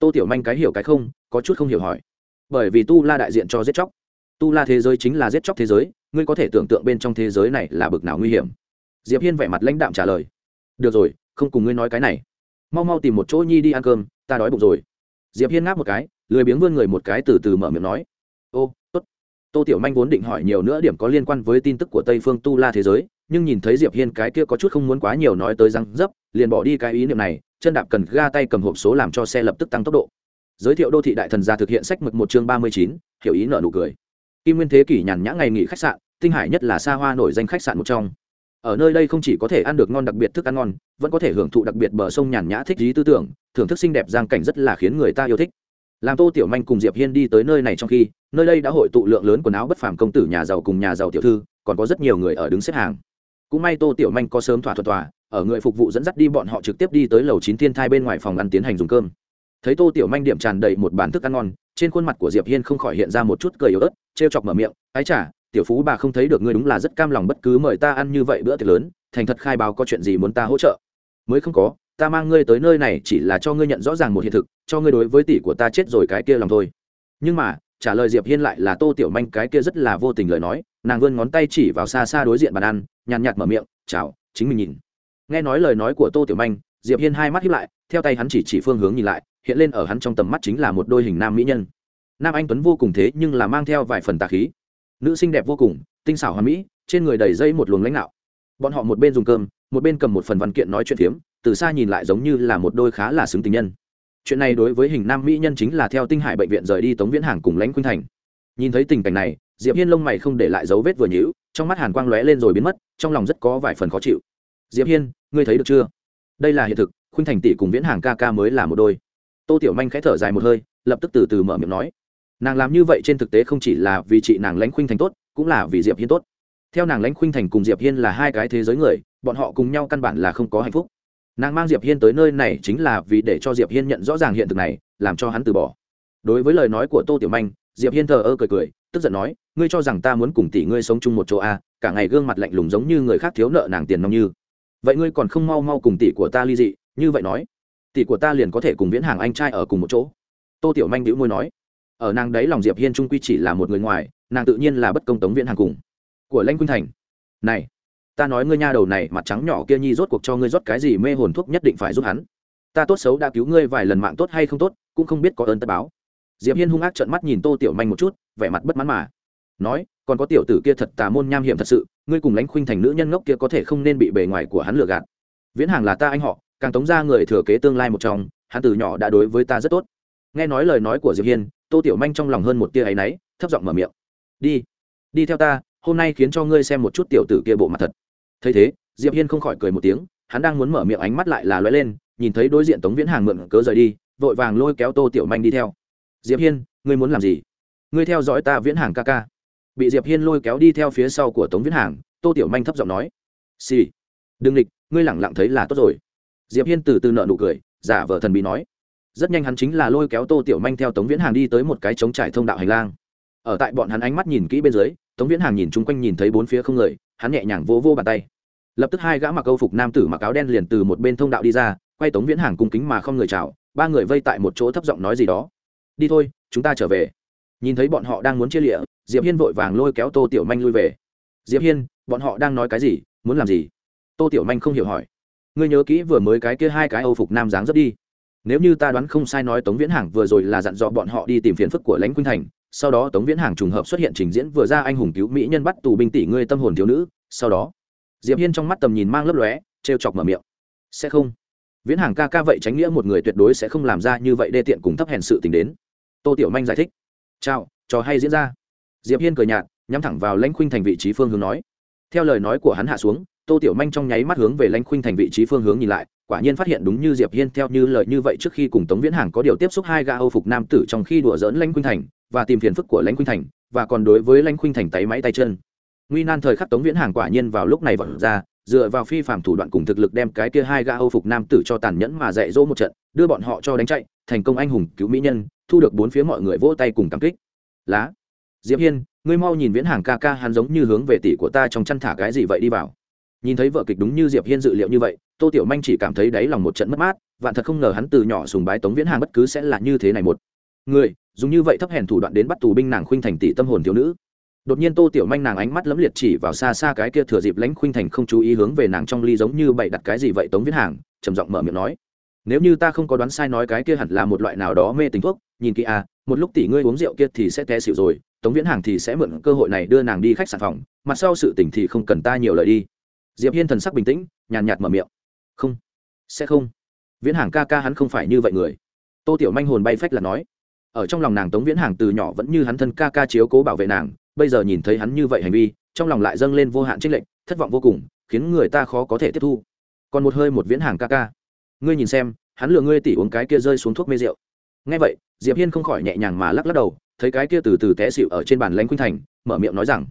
Tô tiểu manh cái hiểu cái không, có chút không hiểu hỏi. Bởi vì tu la đại diện cho giết chóc. Tu la thế giới chính là giết chóc thế giới, ngươi có thể tưởng tượng bên trong thế giới này là bực nào nguy hiểm. Diệp hiên vẻ mặt lãnh đạm trả lời. Được rồi, không cùng ngươi nói cái này. Mau mau tìm một chỗ nhi đi ăn cơm, ta đói bụng rồi. Diệp hiên ngáp một cái, lười biếng vươn người một cái từ từ mở miệng nói. Ô, tốt. Tô tiểu manh vốn định hỏi nhiều nữa điểm có liên quan với tin tức của tây phương tu la thế giới, nhưng nhìn thấy diệp hiên cái kia có chút không muốn quá nhiều nói tới răng dấp liền bỏ đi cái ý niệm này, chân đạp cần ga tay cầm hộp số làm cho xe lập tức tăng tốc độ. Giới thiệu đô thị đại thần gia thực hiện sách mực một chương ba mươi chín, hiểu ý nợ nụ cười. Kim nguyên thế kỷ nhàn nhã ngày nghỉ khách sạn, tinh hải nhất là xa hoa nổi danh khách sạn một trong. Ở nơi đây không chỉ có thể ăn được ngon đặc biệt thức ăn ngon, vẫn có thể hưởng thụ đặc biệt bờ sông nhàn nhã thích lý tư tưởng, thưởng thức xinh đẹp giang cảnh rất là khiến người ta yêu thích. Làm tô tiểu manh cùng diệp hiên đi tới nơi này trong khi, nơi đây đã hội tụ lượng lớn quần áo bất phàm công tử, nhà giàu cùng nhà giàu tiểu thư, còn có rất nhiều người ở đứng xếp hàng. Cũng may tô tiểu manh có sớm thỏa thuận tòa ở người phục vụ dẫn dắt đi bọn họ trực tiếp đi tới lầu chín thiên thai bên ngoài phòng ăn tiến hành dùng cơm. Thấy tô tiểu manh điểm tràn đầy một bàn thức ăn ngon, trên khuôn mặt của diệp hiên không khỏi hiện ra một chút cười yếu ớt, trêu chọc mở miệng, ái chả tiểu phú bà không thấy được ngươi đúng là rất cam lòng bất cứ mời ta ăn như vậy bữa tiệc lớn, thành thật khai báo có chuyện gì muốn ta hỗ trợ? Mới không có, ta mang ngươi tới nơi này chỉ là cho ngươi nhận rõ ràng một hiện thực, cho ngươi đối với tỷ của ta chết rồi cái kia lòng thôi. Nhưng mà, trả lời diệp hiên lại là tô tiểu manh cái kia rất là vô tình lời nói, nàng vươn ngón tay chỉ vào xa xa đối diện bàn ăn, nhàn nhạt mở miệng, chào, chính mình nhìn nghe nói lời nói của tô tiểu manh, diệp hiên hai mắt hiếp lại, theo tay hắn chỉ chỉ phương hướng nhìn lại, hiện lên ở hắn trong tầm mắt chính là một đôi hình nam mỹ nhân. Nam anh tuấn vô cùng thế nhưng là mang theo vài phần tà khí. Nữ xinh đẹp vô cùng, tinh xảo hoàn mỹ, trên người đầy dây một luồng lãnh đạo. Bọn họ một bên dùng cơm, một bên cầm một phần văn kiện nói chuyện phiếm, từ xa nhìn lại giống như là một đôi khá là xứng tình nhân. Chuyện này đối với hình nam mỹ nhân chính là theo tinh hải bệnh viện rời đi tống viễn hàng cùng lãnh khuynh thành. Nhìn thấy tình cảnh này, diệp hiên lông mày không để lại dấu vết vừa nhữ trong mắt hàn quang lóe lên rồi biến mất, trong lòng rất có vài phần khó chịu diệp hiên ngươi thấy được chưa? Đây là hiện thực khuynh thành tỷ cùng viễn hàng ca ca mới là một đôi. Tô tiểu manh khẽ thở dài một hơi lập tức từ từ mở miệng nói. Nàng làm như vậy trên thực tế không chỉ là vì chị nàng lãnh khuynh thành tốt cũng là vì diệp hiên tốt. Theo nàng lãnh khuynh thành cùng diệp hiên là hai cái thế giới người bọn họ cùng nhau căn bản là không có hạnh phúc. Nàng mang diệp hiên tới nơi này chính là vì để cho diệp hiên nhận rõ ràng hiện thực này làm cho hắn từ bỏ. Đối với lời nói của tô tiểu manh diệp hiên thờ ơ cười cười tức giận nói ngươi cho rằng ta muốn cùng tỷ ngươi sống chung một chỗ a à, cả ngày gương mặt lạnh lùng giống như người khác thiếu nợ nàng tiền nông như vậy ngươi còn không mau mau cùng tỷ của ta ly dị, như vậy nói. Tỷ của ta liền có thể cùng viễn hàng anh trai ở cùng một chỗ. Tô tiểu manh đĩu môi nói. Ở nàng đấy lòng diệp hiên trung quy chỉ là một người ngoài, nàng tự nhiên là bất công tống viễn hàng cùng. Của lãnh quynh thành. Này, ta nói ngươi nha đầu này, mặt trắng nhỏ kia nhi rốt cuộc cho ngươi rót cái gì mê hồn thuốc nhất định phải giúp hắn. Ta tốt xấu đã cứu ngươi vài lần mạng tốt hay không tốt, cũng không biết có ơn tất báo. Diệp hiên hung ác trợn mắt nhìn tô tiểu manh một chút, vẻ mặt bất mãn mà. Nói, còn có tiểu tử kia thật tà môn nham hiểm thật sự ngươi cùng lãnh khuynh thành nữ nhân ngốc kia có thể không nên bị bề ngoài của hắn lừa gạt. Viễn hàng là ta anh họ, càng tống ra người thừa kế tương lai một chồng hắn từ nhỏ đã đối với ta rất tốt. Nghe nói lời nói của diệp hiên, tô tiểu manh trong lòng hơn một tia áy náy, thấp giọng mở miệng. Đi đi theo ta, hôm nay khiến cho ngươi xem một chút tiểu tử kia bộ mặt thật. Thấy thế, diệp hiên không khỏi cười một tiếng, hắn đang muốn mở miệng ánh mắt lại là lóe lên, nhìn thấy đối diện tống viễn hàng mượn cớ rời đi, vội vàng lôi kéo tô tiểu manh đi theo. Diệp hiên, ngươi muốn làm gì? Ngươi theo dõi ta viễn hàng ca ca bị diệp hiên lôi kéo đi theo phía sau của tống viễn hàng, tô tiểu manh thấp giọng nói, xì、sì. đừng địch, ngươi lẳng lặng thấy là tốt rồi. Diệp hiên từ từ nợ nụ cười, giả vờ thần bị nói, rất nhanh hắn chính là lôi kéo tô tiểu manh theo tống viễn hàng đi tới một cái trống trải thông đạo hành lang. Ở tại bọn hắn ánh mắt nhìn kỹ bên dưới, tống viễn hàng nhìn chung quanh nhìn thấy bốn phía không người, hắn nhẹ nhàng vô vô bàn tay. Lập tức hai gã mặc câu phục nam tử mặc áo đen liền từ một bên thông đạo đi ra, quay tống viễn hàng cung kính mà không người chào, ba người vây tại một chỗ thấp giọng nói gì đó, đi thôi, chúng ta trở về nhìn thấy bọn họ đang muốn chia lịa, diệp hiên vội vàng lôi kéo tô tiểu manh lui về. Diệp hiên, bọn họ đang nói cái gì? Muốn làm gì? Tô tiểu manh không hiểu hỏi. Ngươi nhớ kỹ vừa mới cái kia hai cái âu phục nam dáng rất đi. Nếu như ta đoán không sai nói tống viễn hàng vừa rồi là dặn dò bọn họ đi tìm phiền phức của lãnh quynh thành, sau đó tống viễn hàng trùng hợp xuất hiện trình diễn vừa ra anh hùng cứu mỹ nhân bắt tù binh tỷ ngươi tâm hồn thiếu nữ, sau đó. Diệp hiên trong mắt tầm nhìn mang lấp lóe, trêu chọc mở miệng. Sẽ không. Viễn hàng ca ca vậy tránh nghĩa một người tuyệt đối sẽ không làm ra như vậy đê tiện cùng thấp hèn sự tình đến. Tô tiểu manh giải thích chào, trò hay diễn ra. Diệp hiên cười nhạt, nhắm thẳng vào lãnh khuynh thành vị trí phương hướng nói. Theo lời nói của hắn hạ xuống, tô tiểu manh trong nháy mắt hướng về lãnh khuynh thành vị trí phương hướng nhìn lại, quả nhiên phát hiện đúng như diệp hiên theo như lời như vậy trước khi cùng tống viễn hàng có điều tiếp xúc hai ga âu phục nam tử trong khi đùa dỡn lãnh khuynh thành và tìm phiền phức của lãnh khuynh thành, và còn đối với lãnh khuynh thành tay máy tay chân. Nguy nan thời khắc tống viễn hàng quả nhiên vào lúc này vọt ra, dựa vào phi phạm thủ đoạn cùng thực lực đem cái kia hai ga âu phục nam tử cho tàn nhẫn mà dạy dỗ một trận, đưa bọn họ cho đánh chạy thành công anh hùng cứu mỹ nhân, thu được bốn phía mọi người vỗ tay cùng cảm kích. Lá, diệp hiên, ngươi mau nhìn viễn hàng ca ca hắn giống như hướng về tỷ của ta trong chăn thả cái gì vậy đi vào. Nhìn thấy vợ kịch đúng như diệp hiên dự liệu như vậy, tô tiểu manh chỉ cảm thấy đáy lòng một trận mất mát, vạn thật không ngờ hắn từ nhỏ sùng bái tống viễn hàng bất cứ sẽ là như thế này một. Người, dùng như vậy thấp hèn thủ đoạn đến bắt tù binh nàng khuynh thành tỷ tâm hồn thiếu nữ. Đột nhiên tô tiểu manh nàng ánh mắt lấm liệt chỉ vào xa xa cái kia thừa dịp lãnh khuynh thành không chú ý hướng về nàng trong ly giống như bậy đặt cái gì vậy tống viễn hàng, trầm giọng mở miệng nói nếu như ta không có đoán sai nói cái kia hẳn là một loại nào đó mê tình thuốc, nhìn kỹ à một lúc tỷ ngươi uống rượu kia thì sẽ té xỉu rồi, tống viễn hàng thì sẽ mượn cơ hội này đưa nàng đi khách sạn phòng, mặt sau sự tỉnh thì không cần ta nhiều lời đi. Diệp hiên thần sắc bình tĩnh, nhàn nhạt mở miệng. Không. Sẽ không. Viễn hàng ca ca hắn không phải như vậy người. Tô tiểu manh hồn bay phách là nói. Ở trong lòng nàng tống viễn hàng từ nhỏ vẫn như hắn thân ca ca chiếu cố bảo vệ nàng, bây giờ nhìn thấy hắn như vậy hành vi, trong lòng lại dâng lên vô hạn trích lệnh thất vọng vô cùng, khiến người ta khó có thể tiếp thu. Còn một hơi một viễn hàng ca ca ngươi nhìn xem, hắn lừa ngươi tỉ uống cái kia rơi xuống thuốc mê rượu. Ngay vậy, diệp hiên không khỏi nhẹ nhàng mà lắc lắc đầu, thấy cái kia từ từ té xịu ở trên bàn lãnh khuynh thành, mở miệng nói rằng,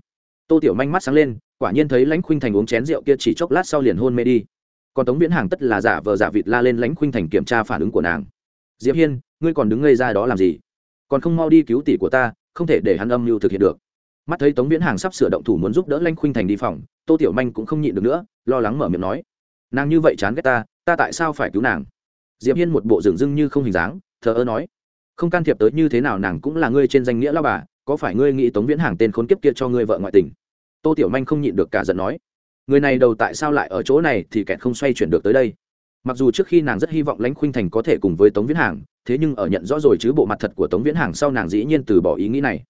tô tiểu manh mắt sáng lên, quả nhiên thấy lãnh khuynh thành uống chén rượu kia chỉ chốc lát sau liền hôn mê đi. Còn tống viễn hàng tất là giả vờ giả vịt la lên lãnh khuynh thành kiểm tra phản ứng của nàng. Diệp hiên, ngươi còn đứng ngây ra đó làm gì? Còn không mau đi cứu tỷ của ta, không thể để hắn âm mưu thực hiện được. Mắt thấy tống viễn hàng sắp sửa động thủ muốn giúp đỡ lãnh khuynh thành đi phòng, tô tiểu manh cũng không nhịn được nữa, lo lắng mở miệng nói, nàng như vậy chán ghét ta ta tại sao phải cứu nàng? Diệp hiên một bộ dường dưng như không hình dáng, thờ ơ nói. Không can thiệp tới như thế nào nàng cũng là ngươi trên danh nghĩa lao bà, có phải ngươi nghĩ tống viễn hàng tên khốn kiếp kia cho ngươi vợ ngoại tình? Tô tiểu manh không nhịn được cả giận nói. Người này đầu tại sao lại ở chỗ này thì kẹt không xoay chuyển được tới đây. Mặc dù trước khi nàng rất hy vọng lãnh khuynh thành có thể cùng với tống viễn hàng, thế nhưng ở nhận rõ rồi chứ bộ mặt thật của tống viễn hàng sau nàng dĩ nhiên từ bỏ ý nghĩ này.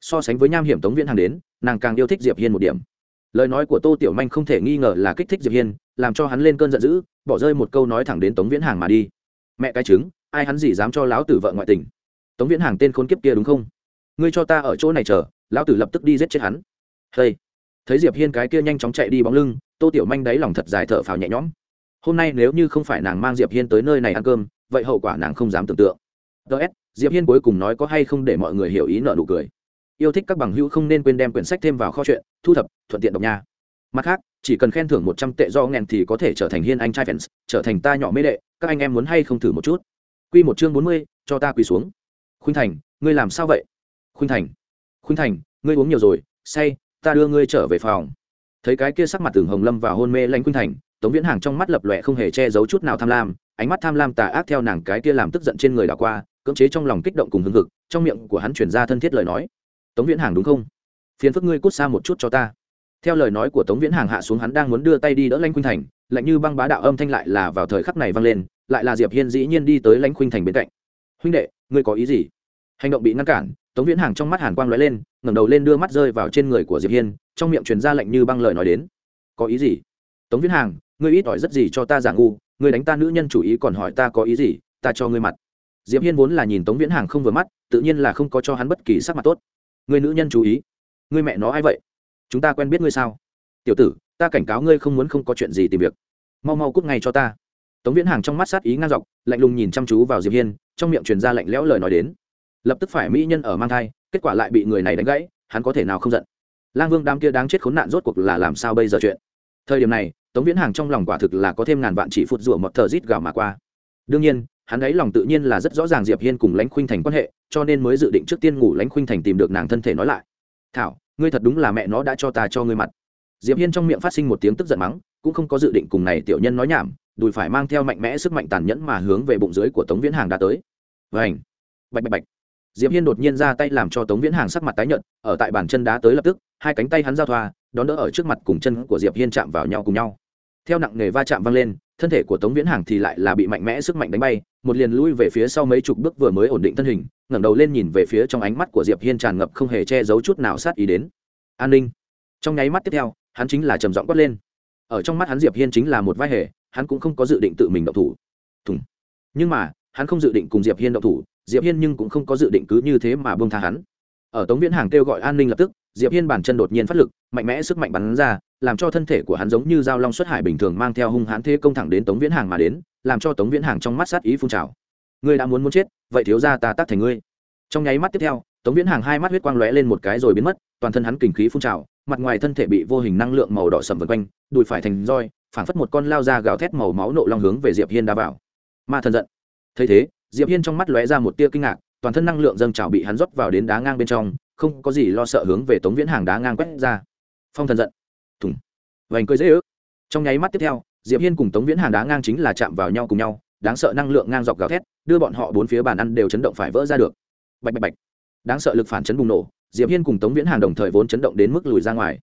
So sánh với nham hiểm tống viễn hàng đến, nàng càng yêu thích diệp hiên một điểm. Lời nói của tô tiểu manh không thể nghi ngờ là kích thích diệp hiên làm cho hắn lên cơn giận dữ, bỏ rơi một câu nói thẳng đến tống viễn hàng mà đi. Mẹ cái trứng, ai hắn gì dám cho lão tử vợ ngoại tình? Tống viễn hàng tên khốn kiếp kia đúng không? Ngươi cho ta ở chỗ này chờ, lão tử lập tức đi giết chết hắn. Hey. thấy diệp hiên cái kia nhanh chóng chạy đi bóng lưng, tô tiểu manh đáy lòng thật dài thở phào nhẹ nhõm. Hôm nay nếu như không phải nàng mang diệp hiên tới nơi này ăn cơm, vậy hậu quả nàng không dám tưởng tượng. Ts diệp hiên cuối cùng nói có hay không để mọi người hiểu ý nợ nụ cười. Yêu thích các bằng hữu không nên quên đem quyển sách thêm vào kho chuyện, thu thập, thuận tiện đọc nha mặt khác, chỉ cần khen thưởng một trăm tệ do nghèn thì có thể trở thành hiên anh trai fans, trở thành ta nhỏ mê đệ, các anh em muốn hay không thử một chút? Quy một chương bốn mươi, cho ta quỳ xuống. Khuynh thành, ngươi làm sao vậy? Khuynh thành khuynh thành, ngươi uống nhiều rồi, say, ta đưa ngươi trở về phòng. Thấy cái kia sắc mặt tường hồng lâm và hôn mê lanh khuynh thành, tống viễn hàng trong mắt lập lòe không hề che giấu chút nào tham lam, ánh mắt tham lam tà ác theo nàng cái kia làm tức giận trên người đảo qua, cưỡng chế trong lòng kích động cùng hưng hực, trong miệng của hắn chuyển ra thân thiết lời nói. Tống viễn hàng đúng không? Phiền phức ngươi cút xa một chút cho ta theo lời nói của tống viễn hàng hạ xuống hắn đang muốn đưa tay đi đỡ lãnh khuynh thành, lạnh như băng bá đạo âm thanh lại là vào thời khắc này vang lên, lại là diệp hiên dĩ nhiên đi tới lãnh khuynh thành bên cạnh. Huynh đệ, ngươi có ý gì? Hành động bị ngăn cản, tống viễn hàng trong mắt hàn quang lóe lên, ngẩng đầu lên đưa mắt rơi vào trên người của diệp hiên, trong miệng truyền ra lạnh như băng lời nói đến. Có ý gì? Tống viễn hàng, ngươi ít hỏi rất gì cho ta giả ngu, ngươi đánh ta nữ nhân chủ ý còn hỏi ta có ý gì, ta cho ngươi mặt. Diệp hiên vốn là nhìn tống viễn hàng không vừa mắt, tự nhiên là không có cho hắn bất kỳ sắc mặt tốt. Ngươi nữ nhân chú ý? Ngươi mẹ nó ai vậy? Chúng ta quen biết ngươi sao? Tiểu tử, ta cảnh cáo ngươi không muốn không có chuyện gì tìm việc. Mau mau cút ngay cho ta. Tống viễn hàng trong mắt sát ý ngang dọc, lạnh lùng nhìn chăm chú vào diệp hiên, trong miệng truyền ra lạnh lẽo lời nói đến. Lập tức phải mỹ nhân ở mang thai, kết quả lại bị người này đánh gãy, hắn có thể nào không giận? Lang vương đám kia đáng chết khốn nạn rốt cuộc là làm sao bây giờ chuyện? Thời điểm này, tống viễn hàng trong lòng quả thực là có thêm ngàn vạn chỉ phụt rủa một thờ rít gào mà qua. Đương nhiên, hắn ấy lòng tự nhiên là rất rõ ràng diệp hiên cùng lãnh khuynh thành quan hệ, cho nên mới dự định trước tiên ngủ lãnh khuynh thành tìm được nàng thân thể nói lại. Thảo ngươi thật đúng là mẹ nó đã cho ta cho ngươi mặt. Diệp hiên trong miệng phát sinh một tiếng tức giận mắng, cũng không có dự định cùng này tiểu nhân nói nhảm, đùi phải mang theo mạnh mẽ sức mạnh tàn nhẫn mà hướng về bụng dưới của tống viễn hàng đã tới. Vảnh bạch bạch bạch. Diệp hiên đột nhiên ra tay làm cho tống viễn hàng sắc mặt tái nhợt, ở tại bàn chân đá tới lập tức, hai cánh tay hắn giao thoa, đón đỡ ở trước mặt cùng chân của diệp hiên chạm vào nhau cùng nhau theo nặng nề va chạm văng lên, thân thể của tống viễn Hằng thì lại là bị mạnh mẽ sức mạnh đánh bay, một liền lui về phía sau mấy chục bước vừa mới ổn định thân hình, ngẩng đầu lên nhìn về phía trong ánh mắt của diệp hiên tràn ngập không hề che giấu chút nào sát ý đến. An ninh. Trong nháy mắt tiếp theo, hắn chính là trầm giọng quát lên. Ở trong mắt hắn diệp hiên chính là một vai hề, hắn cũng không có dự định tự mình động thủ. Thùng. Nhưng mà, hắn không dự định cùng diệp hiên động thủ, diệp hiên nhưng cũng không có dự định cứ như thế mà buông tha hắn. Ở tống viễn hàng kêu gọi an ninh lập tức diệp hiên bản chân đột nhiên phát lực, mạnh mẽ sức mạnh bắn ra, làm cho thân thể của hắn giống như dao long xuất hải bình thường mang theo hung hãn thế công thẳng đến tống viễn hàng mà đến, làm cho tống viễn hàng trong mắt sát ý phun trào. Ngươi đã muốn muốn chết, vậy thiếu ra ta tắt thành ngươi. Trong nháy mắt tiếp theo, tống viễn hàng hai mắt huyết quang lóe lên một cái rồi biến mất, toàn thân hắn kình khí phun trào, mặt ngoài thân thể bị vô hình năng lượng màu đỏ sầm vần quanh, đùi phải thành roi, phảng phất một con lao ra gào thét màu máu nộ long hướng về diệp hiên đá vào. Ma thần giận. Thấy thế, diệp hiên trong mắt lóe ra một tia kinh ngạc, toàn thân năng lượng dâng trào bị hắn rót vào đến đá ngang bên trong không có gì lo sợ hướng về tống viễn hàng đá ngang quét ra. Phong thần giận. Thùng. Vành cười dễ ước. Trong nháy mắt tiếp theo, diệp hiên cùng tống viễn hàng đá ngang chính là chạm vào nhau cùng nhau, đáng sợ năng lượng ngang dọc gào thét, đưa bọn họ bốn phía bàn ăn đều chấn động phải vỡ ra được. Bạch bạch bạch. Đáng sợ lực phản chấn bùng nổ, diệp hiên cùng tống viễn hàng đồng thời vốn chấn động đến mức lùi ra ngoài.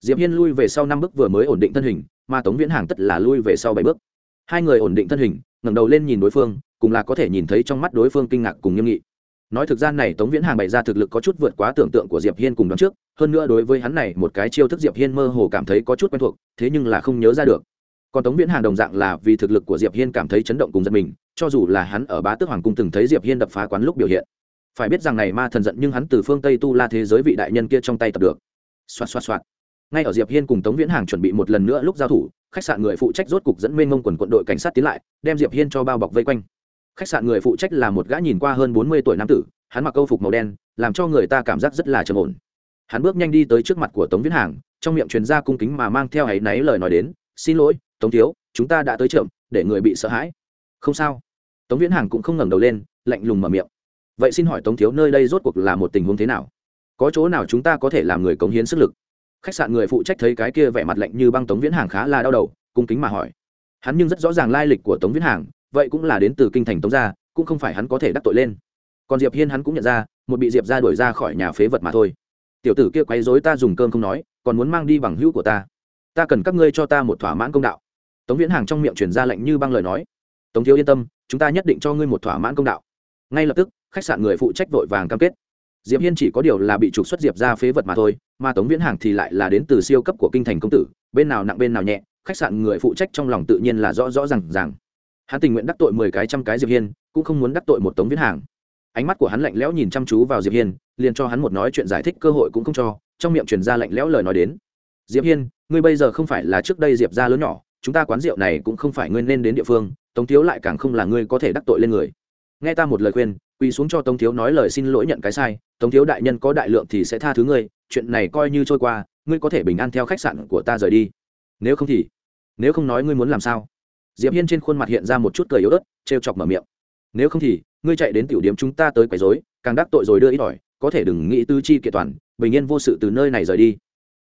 Diệp hiên lui về sau năm bước vừa mới ổn định thân hình, mà tống viễn hàng tất là lui về sau bảy bước. Hai người ổn định thân hình, ngẩng đầu lên nhìn đối phương, cùng là có thể nhìn thấy trong mắt đối phương kinh ngạc cùng nghiêm nghị nói thực ra này tống viễn hàng bày ra thực lực có chút vượt quá tưởng tượng của diệp hiên cùng đón trước, hơn nữa đối với hắn này một cái chiêu thức diệp hiên mơ hồ cảm thấy có chút quen thuộc, thế nhưng là không nhớ ra được. Còn tống viễn hàng đồng dạng là vì thực lực của diệp hiên cảm thấy chấn động cùng giật mình, cho dù là hắn ở bá tước hoàng cung từng thấy diệp hiên đập phá quán lúc biểu hiện. Phải biết rằng này ma thần giận nhưng hắn từ phương tây tu la thế giới vị đại nhân kia trong tay tập được. Xoạt xoạt xoạt. Ngay ở diệp hiên cùng tống viễn hàng chuẩn bị một lần nữa lúc giao thủ, khách sạn người phụ trách rốt cục dẫn mênh mông quần quận đội cảnh sát tiến lại, đem diệp hiên cho bao bọc vây quanh khách sạn người phụ trách là một gã nhìn qua hơn bốn mươi tuổi nam tử, hắn mặc câu phục màu đen, làm cho người ta cảm giác rất là trầm ổn. Hắn bước nhanh đi tới trước mặt của tống viễn hàng, trong miệng truyền ra cung kính mà mang theo áy náy lời nói đến, xin lỗi, tống thiếu, chúng ta đã tới chậm, để người bị sợ hãi. Không sao. Tống viễn hàng cũng không ngẩng đầu lên, lạnh lùng mở miệng. Vậy xin hỏi tống thiếu nơi đây rốt cuộc là một tình huống thế nào? Có chỗ nào chúng ta có thể làm người cống hiến sức lực? Khách sạn người phụ trách thấy cái kia vẻ mặt lạnh như băng tống viễn hàng khá là đau đầu, cung kính mà hỏi. Hắn nhưng rất rõ ràng lai lịch của tống viễn hàng vậy cũng là đến từ kinh thành tống gia, cũng không phải hắn có thể đắc tội lên. Còn diệp hiên hắn cũng nhận ra, một bị diệp ra đuổi ra khỏi nhà phế vật mà thôi. Tiểu tử kia quấy rối ta dùng cơm không nói, còn muốn mang đi bằng hữu của ta. Ta cần các ngươi cho ta một thỏa mãn công đạo. Tống viễn hàng trong miệng truyền ra lệnh như băng lời nói. Tống thiếu yên tâm, chúng ta nhất định cho ngươi một thỏa mãn công đạo. Ngay lập tức, khách sạn người phụ trách vội vàng cam kết. Diệp hiên chỉ có điều là bị trục xuất diệp ra phế vật mà thôi, mà tống viễn hàng thì lại là đến từ siêu cấp của kinh thành công tử, bên nào nặng bên nào nhẹ, khách sạn người phụ trách trong lòng tự nhiên là rõ rõ rằng rằng hắn tình nguyện đắc tội mười cái trăm cái diệp hiên, cũng không muốn đắc tội một tống viễn hàng. Ánh mắt của hắn lạnh lẽo nhìn chăm chú vào diệp hiên, liền cho hắn một nói chuyện giải thích cơ hội cũng không cho, trong miệng truyền ra lạnh lẽo lời nói đến. Diệp hiên, ngươi bây giờ không phải là trước đây diệp gia lớn nhỏ, chúng ta quán rượu này cũng không phải ngươi nên đến địa phương, tống thiếu lại càng không là ngươi có thể đắc tội lên người. Nghe ta một lời khuyên, quỳ xuống cho tống thiếu nói lời xin lỗi nhận cái sai, tống thiếu đại nhân có đại lượng thì sẽ tha thứ ngươi, chuyện này coi như trôi qua, ngươi có thể bình an theo khách sạn của ta rời đi. Nếu không thì, nếu không nói ngươi muốn làm sao? Diệp hiên trên khuôn mặt hiện ra một chút cười yếu ớt, trêu chọc mở miệng. Nếu không thì, ngươi chạy đến tiểu điểm chúng ta tới quấy rối, càng đắc tội rồi đưa ít ỏi có thể đừng nghĩ tư chi kiện toàn, bình yên vô sự từ nơi này rời đi.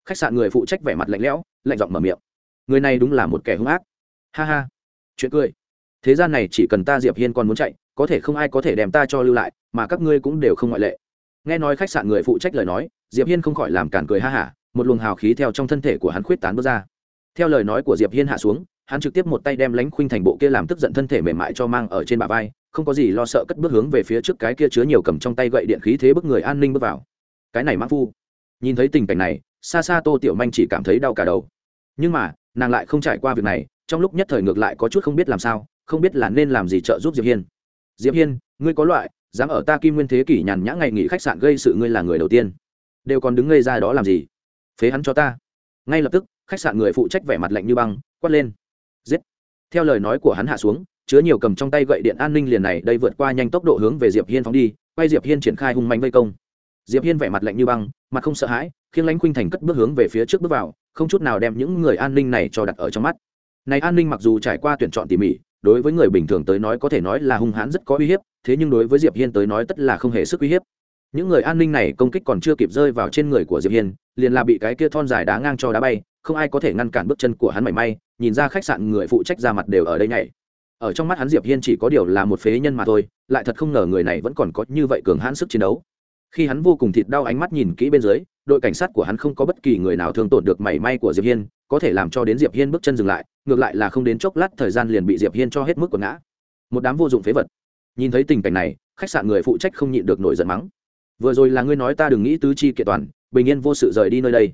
Khách sạn người phụ trách vẻ mặt lạnh lẽo, lạnh giọng mở miệng. Người này đúng là một kẻ hung ác. Ha ha. Chuyện cười. Thế gian này chỉ cần ta diệp hiên còn muốn chạy, có thể không ai có thể đem ta cho lưu lại, mà các ngươi cũng đều không ngoại lệ. Nghe nói khách sạn người phụ trách lời nói, diệp hiên không khỏi làm cản cười ha hả, một luồng hào khí theo trong thân thể của hắn khuyết tán bước ra. Theo lời nói của diệp hiên hạ xuống hắn trực tiếp một tay đem lánh khuynh thành bộ kia làm tức giận thân thể mềm mại cho mang ở trên bả vai, không có gì lo sợ cất bước hướng về phía trước cái kia chứa nhiều cầm trong tay gậy điện khí thế bức người an ninh bước vào. Cái này mắc phu. Nhìn thấy tình cảnh này xa xa tô tiểu manh chỉ cảm thấy đau cả đầu. Nhưng mà, nàng lại không trải qua việc này, trong lúc nhất thời ngược lại có chút không biết làm sao, không biết là nên làm gì trợ giúp diệp hiên. Diệp hiên, ngươi có loại, dám ở ta kim nguyên thế kỷ nhàn nhã ngày nghỉ khách sạn gây sự ngươi là người đầu tiên. Đều còn đứng ngây ra đó làm gì? Phế hắn cho ta. Ngay lập tức, khách sạn người phụ trách vẻ mặt lạnh như băng, quát lên giết. Theo lời nói của hắn hạ xuống, chứa nhiều cầm trong tay gậy điện an ninh liền này đây vượt qua nhanh tốc độ hướng về diệp hiên phóng đi, quay diệp hiên triển khai hung mạnh vây công. Diệp hiên vẻ mặt lạnh như băng, mặt không sợ hãi khiến lãnh khuynh thành cất bước hướng về phía trước bước vào, không chút nào đem những người an ninh này cho đặt ở trong mắt. Này an ninh mặc dù trải qua tuyển chọn tỉ mỉ, đối với người bình thường tới nói có thể nói là hung hãn rất có uy hiếp, thế nhưng đối với diệp hiên tới nói tất là không hề sức uy hiếp. Những người an ninh này công kích còn chưa kịp rơi vào trên người của diệp hiên, liền là bị cái kia thon dài đá ngang cho đá bay không ai có thể ngăn cản bước chân của hắn mảy may, nhìn ra khách sạn người phụ trách ra mặt đều ở đây nhảy. Ở trong mắt hắn diệp hiên chỉ có điều là một phế nhân mà thôi, lại thật không ngờ người này vẫn còn có như vậy cường hãn sức chiến đấu. Khi hắn vô cùng thịt đau ánh mắt nhìn kỹ bên dưới, đội cảnh sát của hắn không có bất kỳ người nào thương tổn được mảy may của diệp hiên, có thể làm cho đến diệp hiên bước chân dừng lại, ngược lại là không đến chốc lát thời gian liền bị diệp hiên cho hết mức quần ngã. Một đám vô dụng phế vật. Nhìn thấy tình cảnh này, khách sạn người phụ trách không nhịn được nổi giận mắng. Vừa rồi là ngươi nói ta đừng nghĩ tứ chi kiện toàn, bình yên vô sự rời đi nơi đây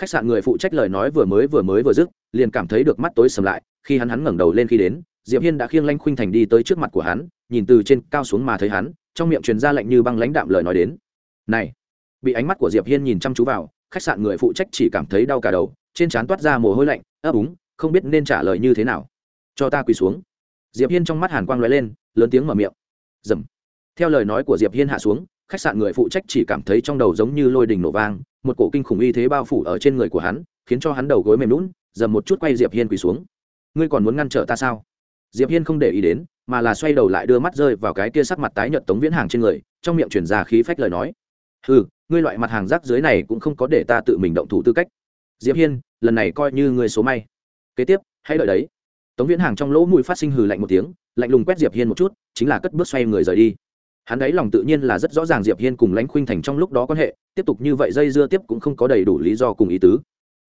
khách sạn người phụ trách lời nói vừa mới vừa mới vừa dứt, liền cảm thấy được mắt tối sầm lại, khi hắn hắn ngẩng đầu lên khi đến, diệp hiên đã khiêng lanh khuynh thành đi tới trước mặt của hắn, nhìn từ trên cao xuống mà thấy hắn, trong miệng truyền ra lạnh như băng lãnh đạm lời nói đến. Này! Bị ánh mắt của diệp hiên nhìn chăm chú vào, khách sạn người phụ trách chỉ cảm thấy đau cả đầu, trên trán toát ra mồ hôi lạnh, ấp úng, không biết nên trả lời như thế nào. Cho ta quỳ xuống. Diệp hiên trong mắt hàn quang lóe lên, lớn tiếng mở miệng. Dầm. Theo lời nói của diệp hiên hạ xuống, khách sạn người phụ trách chỉ cảm thấy trong đầu giống như lôi đình nổ vang một cổ kinh khủng y thế bao phủ ở trên người của hắn, khiến cho hắn đầu gối mềm lún, dầm một chút quay diệp hiên quỳ xuống. Ngươi còn muốn ngăn trở ta sao? Diệp hiên không để ý đến, mà là xoay đầu lại đưa mắt rơi vào cái kia sắc mặt tái nhợt tống viễn hàng trên người, trong miệng truyền ra khí phách lời nói. Ừ ngươi loại mặt hàng rác dưới này cũng không có để ta tự mình động thủ tư cách. Diệp hiên, lần này coi như ngươi số may. Kế tiếp, hãy đợi đấy. Tống viễn hàng trong lỗ mũi phát sinh hừ lạnh một tiếng, lạnh lùng quét diệp hiên một chút, chính là cất bước xoay người rời đi hắn ấy lòng tự nhiên là rất rõ ràng diệp hiên cùng lãnh khuynh thành trong lúc đó quan hệ, tiếp tục như vậy dây dưa tiếp cũng không có đầy đủ lý do cùng ý tứ.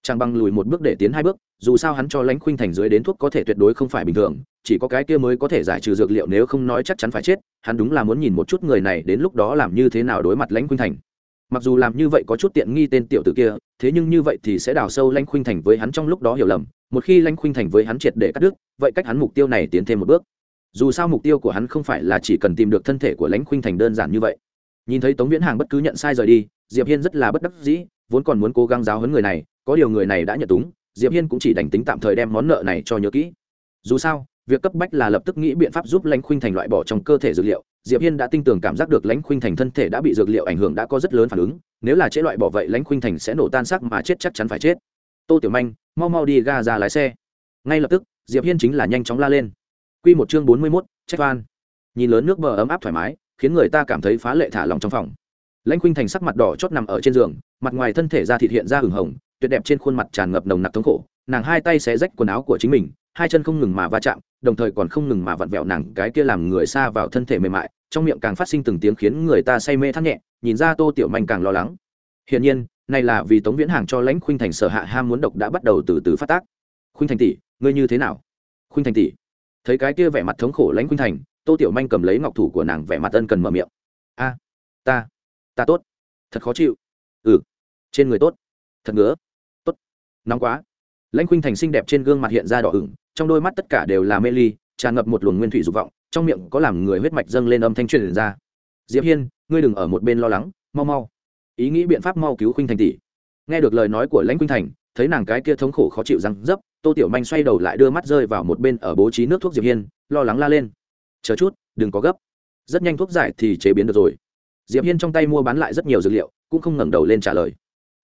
Chàng băng lùi một bước để tiến hai bước, dù sao hắn cho lãnh khuynh thành dưới đến thuốc có thể tuyệt đối không phải bình thường, chỉ có cái kia mới có thể giải trừ dược liệu nếu không nói chắc chắn phải chết, hắn đúng là muốn nhìn một chút người này đến lúc đó làm như thế nào đối mặt lãnh khuynh thành. Mặc dù làm như vậy có chút tiện nghi tên tiểu tử kia, thế nhưng như vậy thì sẽ đào sâu lãnh khuynh thành với hắn trong lúc đó hiểu lầm, một khi lãnh khuynh thành với hắn triệt để cắt đứt, vậy cách hắn mục tiêu này tiến thêm một bước dù sao mục tiêu của hắn không phải là chỉ cần tìm được thân thể của lãnh khuynh thành đơn giản như vậy. Nhìn thấy tống viễn hàng bất cứ nhận sai rời đi, diệp hiên rất là bất đắc dĩ, vốn còn muốn cố gắng giáo huấn người này, có điều người này đã nhận túng, diệp hiên cũng chỉ đành tính tạm thời đem món nợ này cho nhớ kỹ. Dù sao, việc cấp bách là lập tức nghĩ biện pháp giúp lãnh khuynh thành loại bỏ trong cơ thể dược liệu, diệp hiên đã tin tưởng cảm giác được lãnh khuynh thành thân thể đã bị dược liệu ảnh hưởng đã có rất lớn phản ứng, nếu là chế loại bỏ vậy lãnh khuynh thành sẽ nổ tan xác mà chết chắc chắn phải chết. Tô tiểu manh, mau mau đi ga ra lái xe. Ngay lập tức, diệp hiên chính là nhanh chóng la lên quy một chương bốn mươi 41, trách oan. Nhìn lớn nước bờ ấm áp thoải mái khiến người ta cảm thấy phá lệ thả lòng trong phòng. Lãnh khuynh thành sắc mặt đỏ chót nằm ở trên giường mặt ngoài thân thể da thịt hiện ra hừng hồng tuyệt đẹp trên khuôn mặt tràn ngập nồng nặc thống khổ. Nàng hai tay xé rách quần áo của chính mình hai chân không ngừng mà va chạm đồng thời còn không ngừng mà vặn vẹo nàng cái kia làm người xa vào thân thể mềm mại trong miệng càng phát sinh từng tiếng khiến người ta say mê thắt nhẹ nhìn ra tô tiểu manh càng lo lắng. Hiển nhiên này là vì tống viễn hàng cho lãnh khuynh thành sở hạ ham muốn độc đã bắt đầu từ từ phát tác. Khuynh thành tỷ ngươi như thế nào? Khuynh thành tỷ thấy cái kia vẻ mặt thống khổ lãnh khuynh thành, tô tiểu manh cầm lấy ngọc thủ của nàng vẻ mặt ân cần mở miệng. A, ta ta tốt. Thật khó chịu. Ừ trên người tốt. Thật ngứa. Tốt, nóng quá. Lãnh khuynh thành xinh đẹp trên gương mặt hiện ra đỏ ửng, trong đôi mắt tất cả đều là mê ly, tràn ngập một luồng nguyên thủy dục vọng, trong miệng có làm người huyết mạch dâng lên âm thanh truyền ra. Diệp hiên, ngươi đừng ở một bên lo lắng, mau mau. Ý nghĩ biện pháp mau cứu khuynh thành tỷ. Nghe được lời nói của lãnh khuynh thành, thấy nàng cái kia thống khổ khó chịu răng dấp tô tiểu manh xoay đầu lại đưa mắt rơi vào một bên ở bố trí nước thuốc diệp hiên, lo lắng la lên. Chờ chút, đừng có gấp. Rất nhanh thuốc giải thì chế biến được rồi. Diệp hiên trong tay mua bán lại rất nhiều dược liệu, cũng không ngẩng đầu lên trả lời.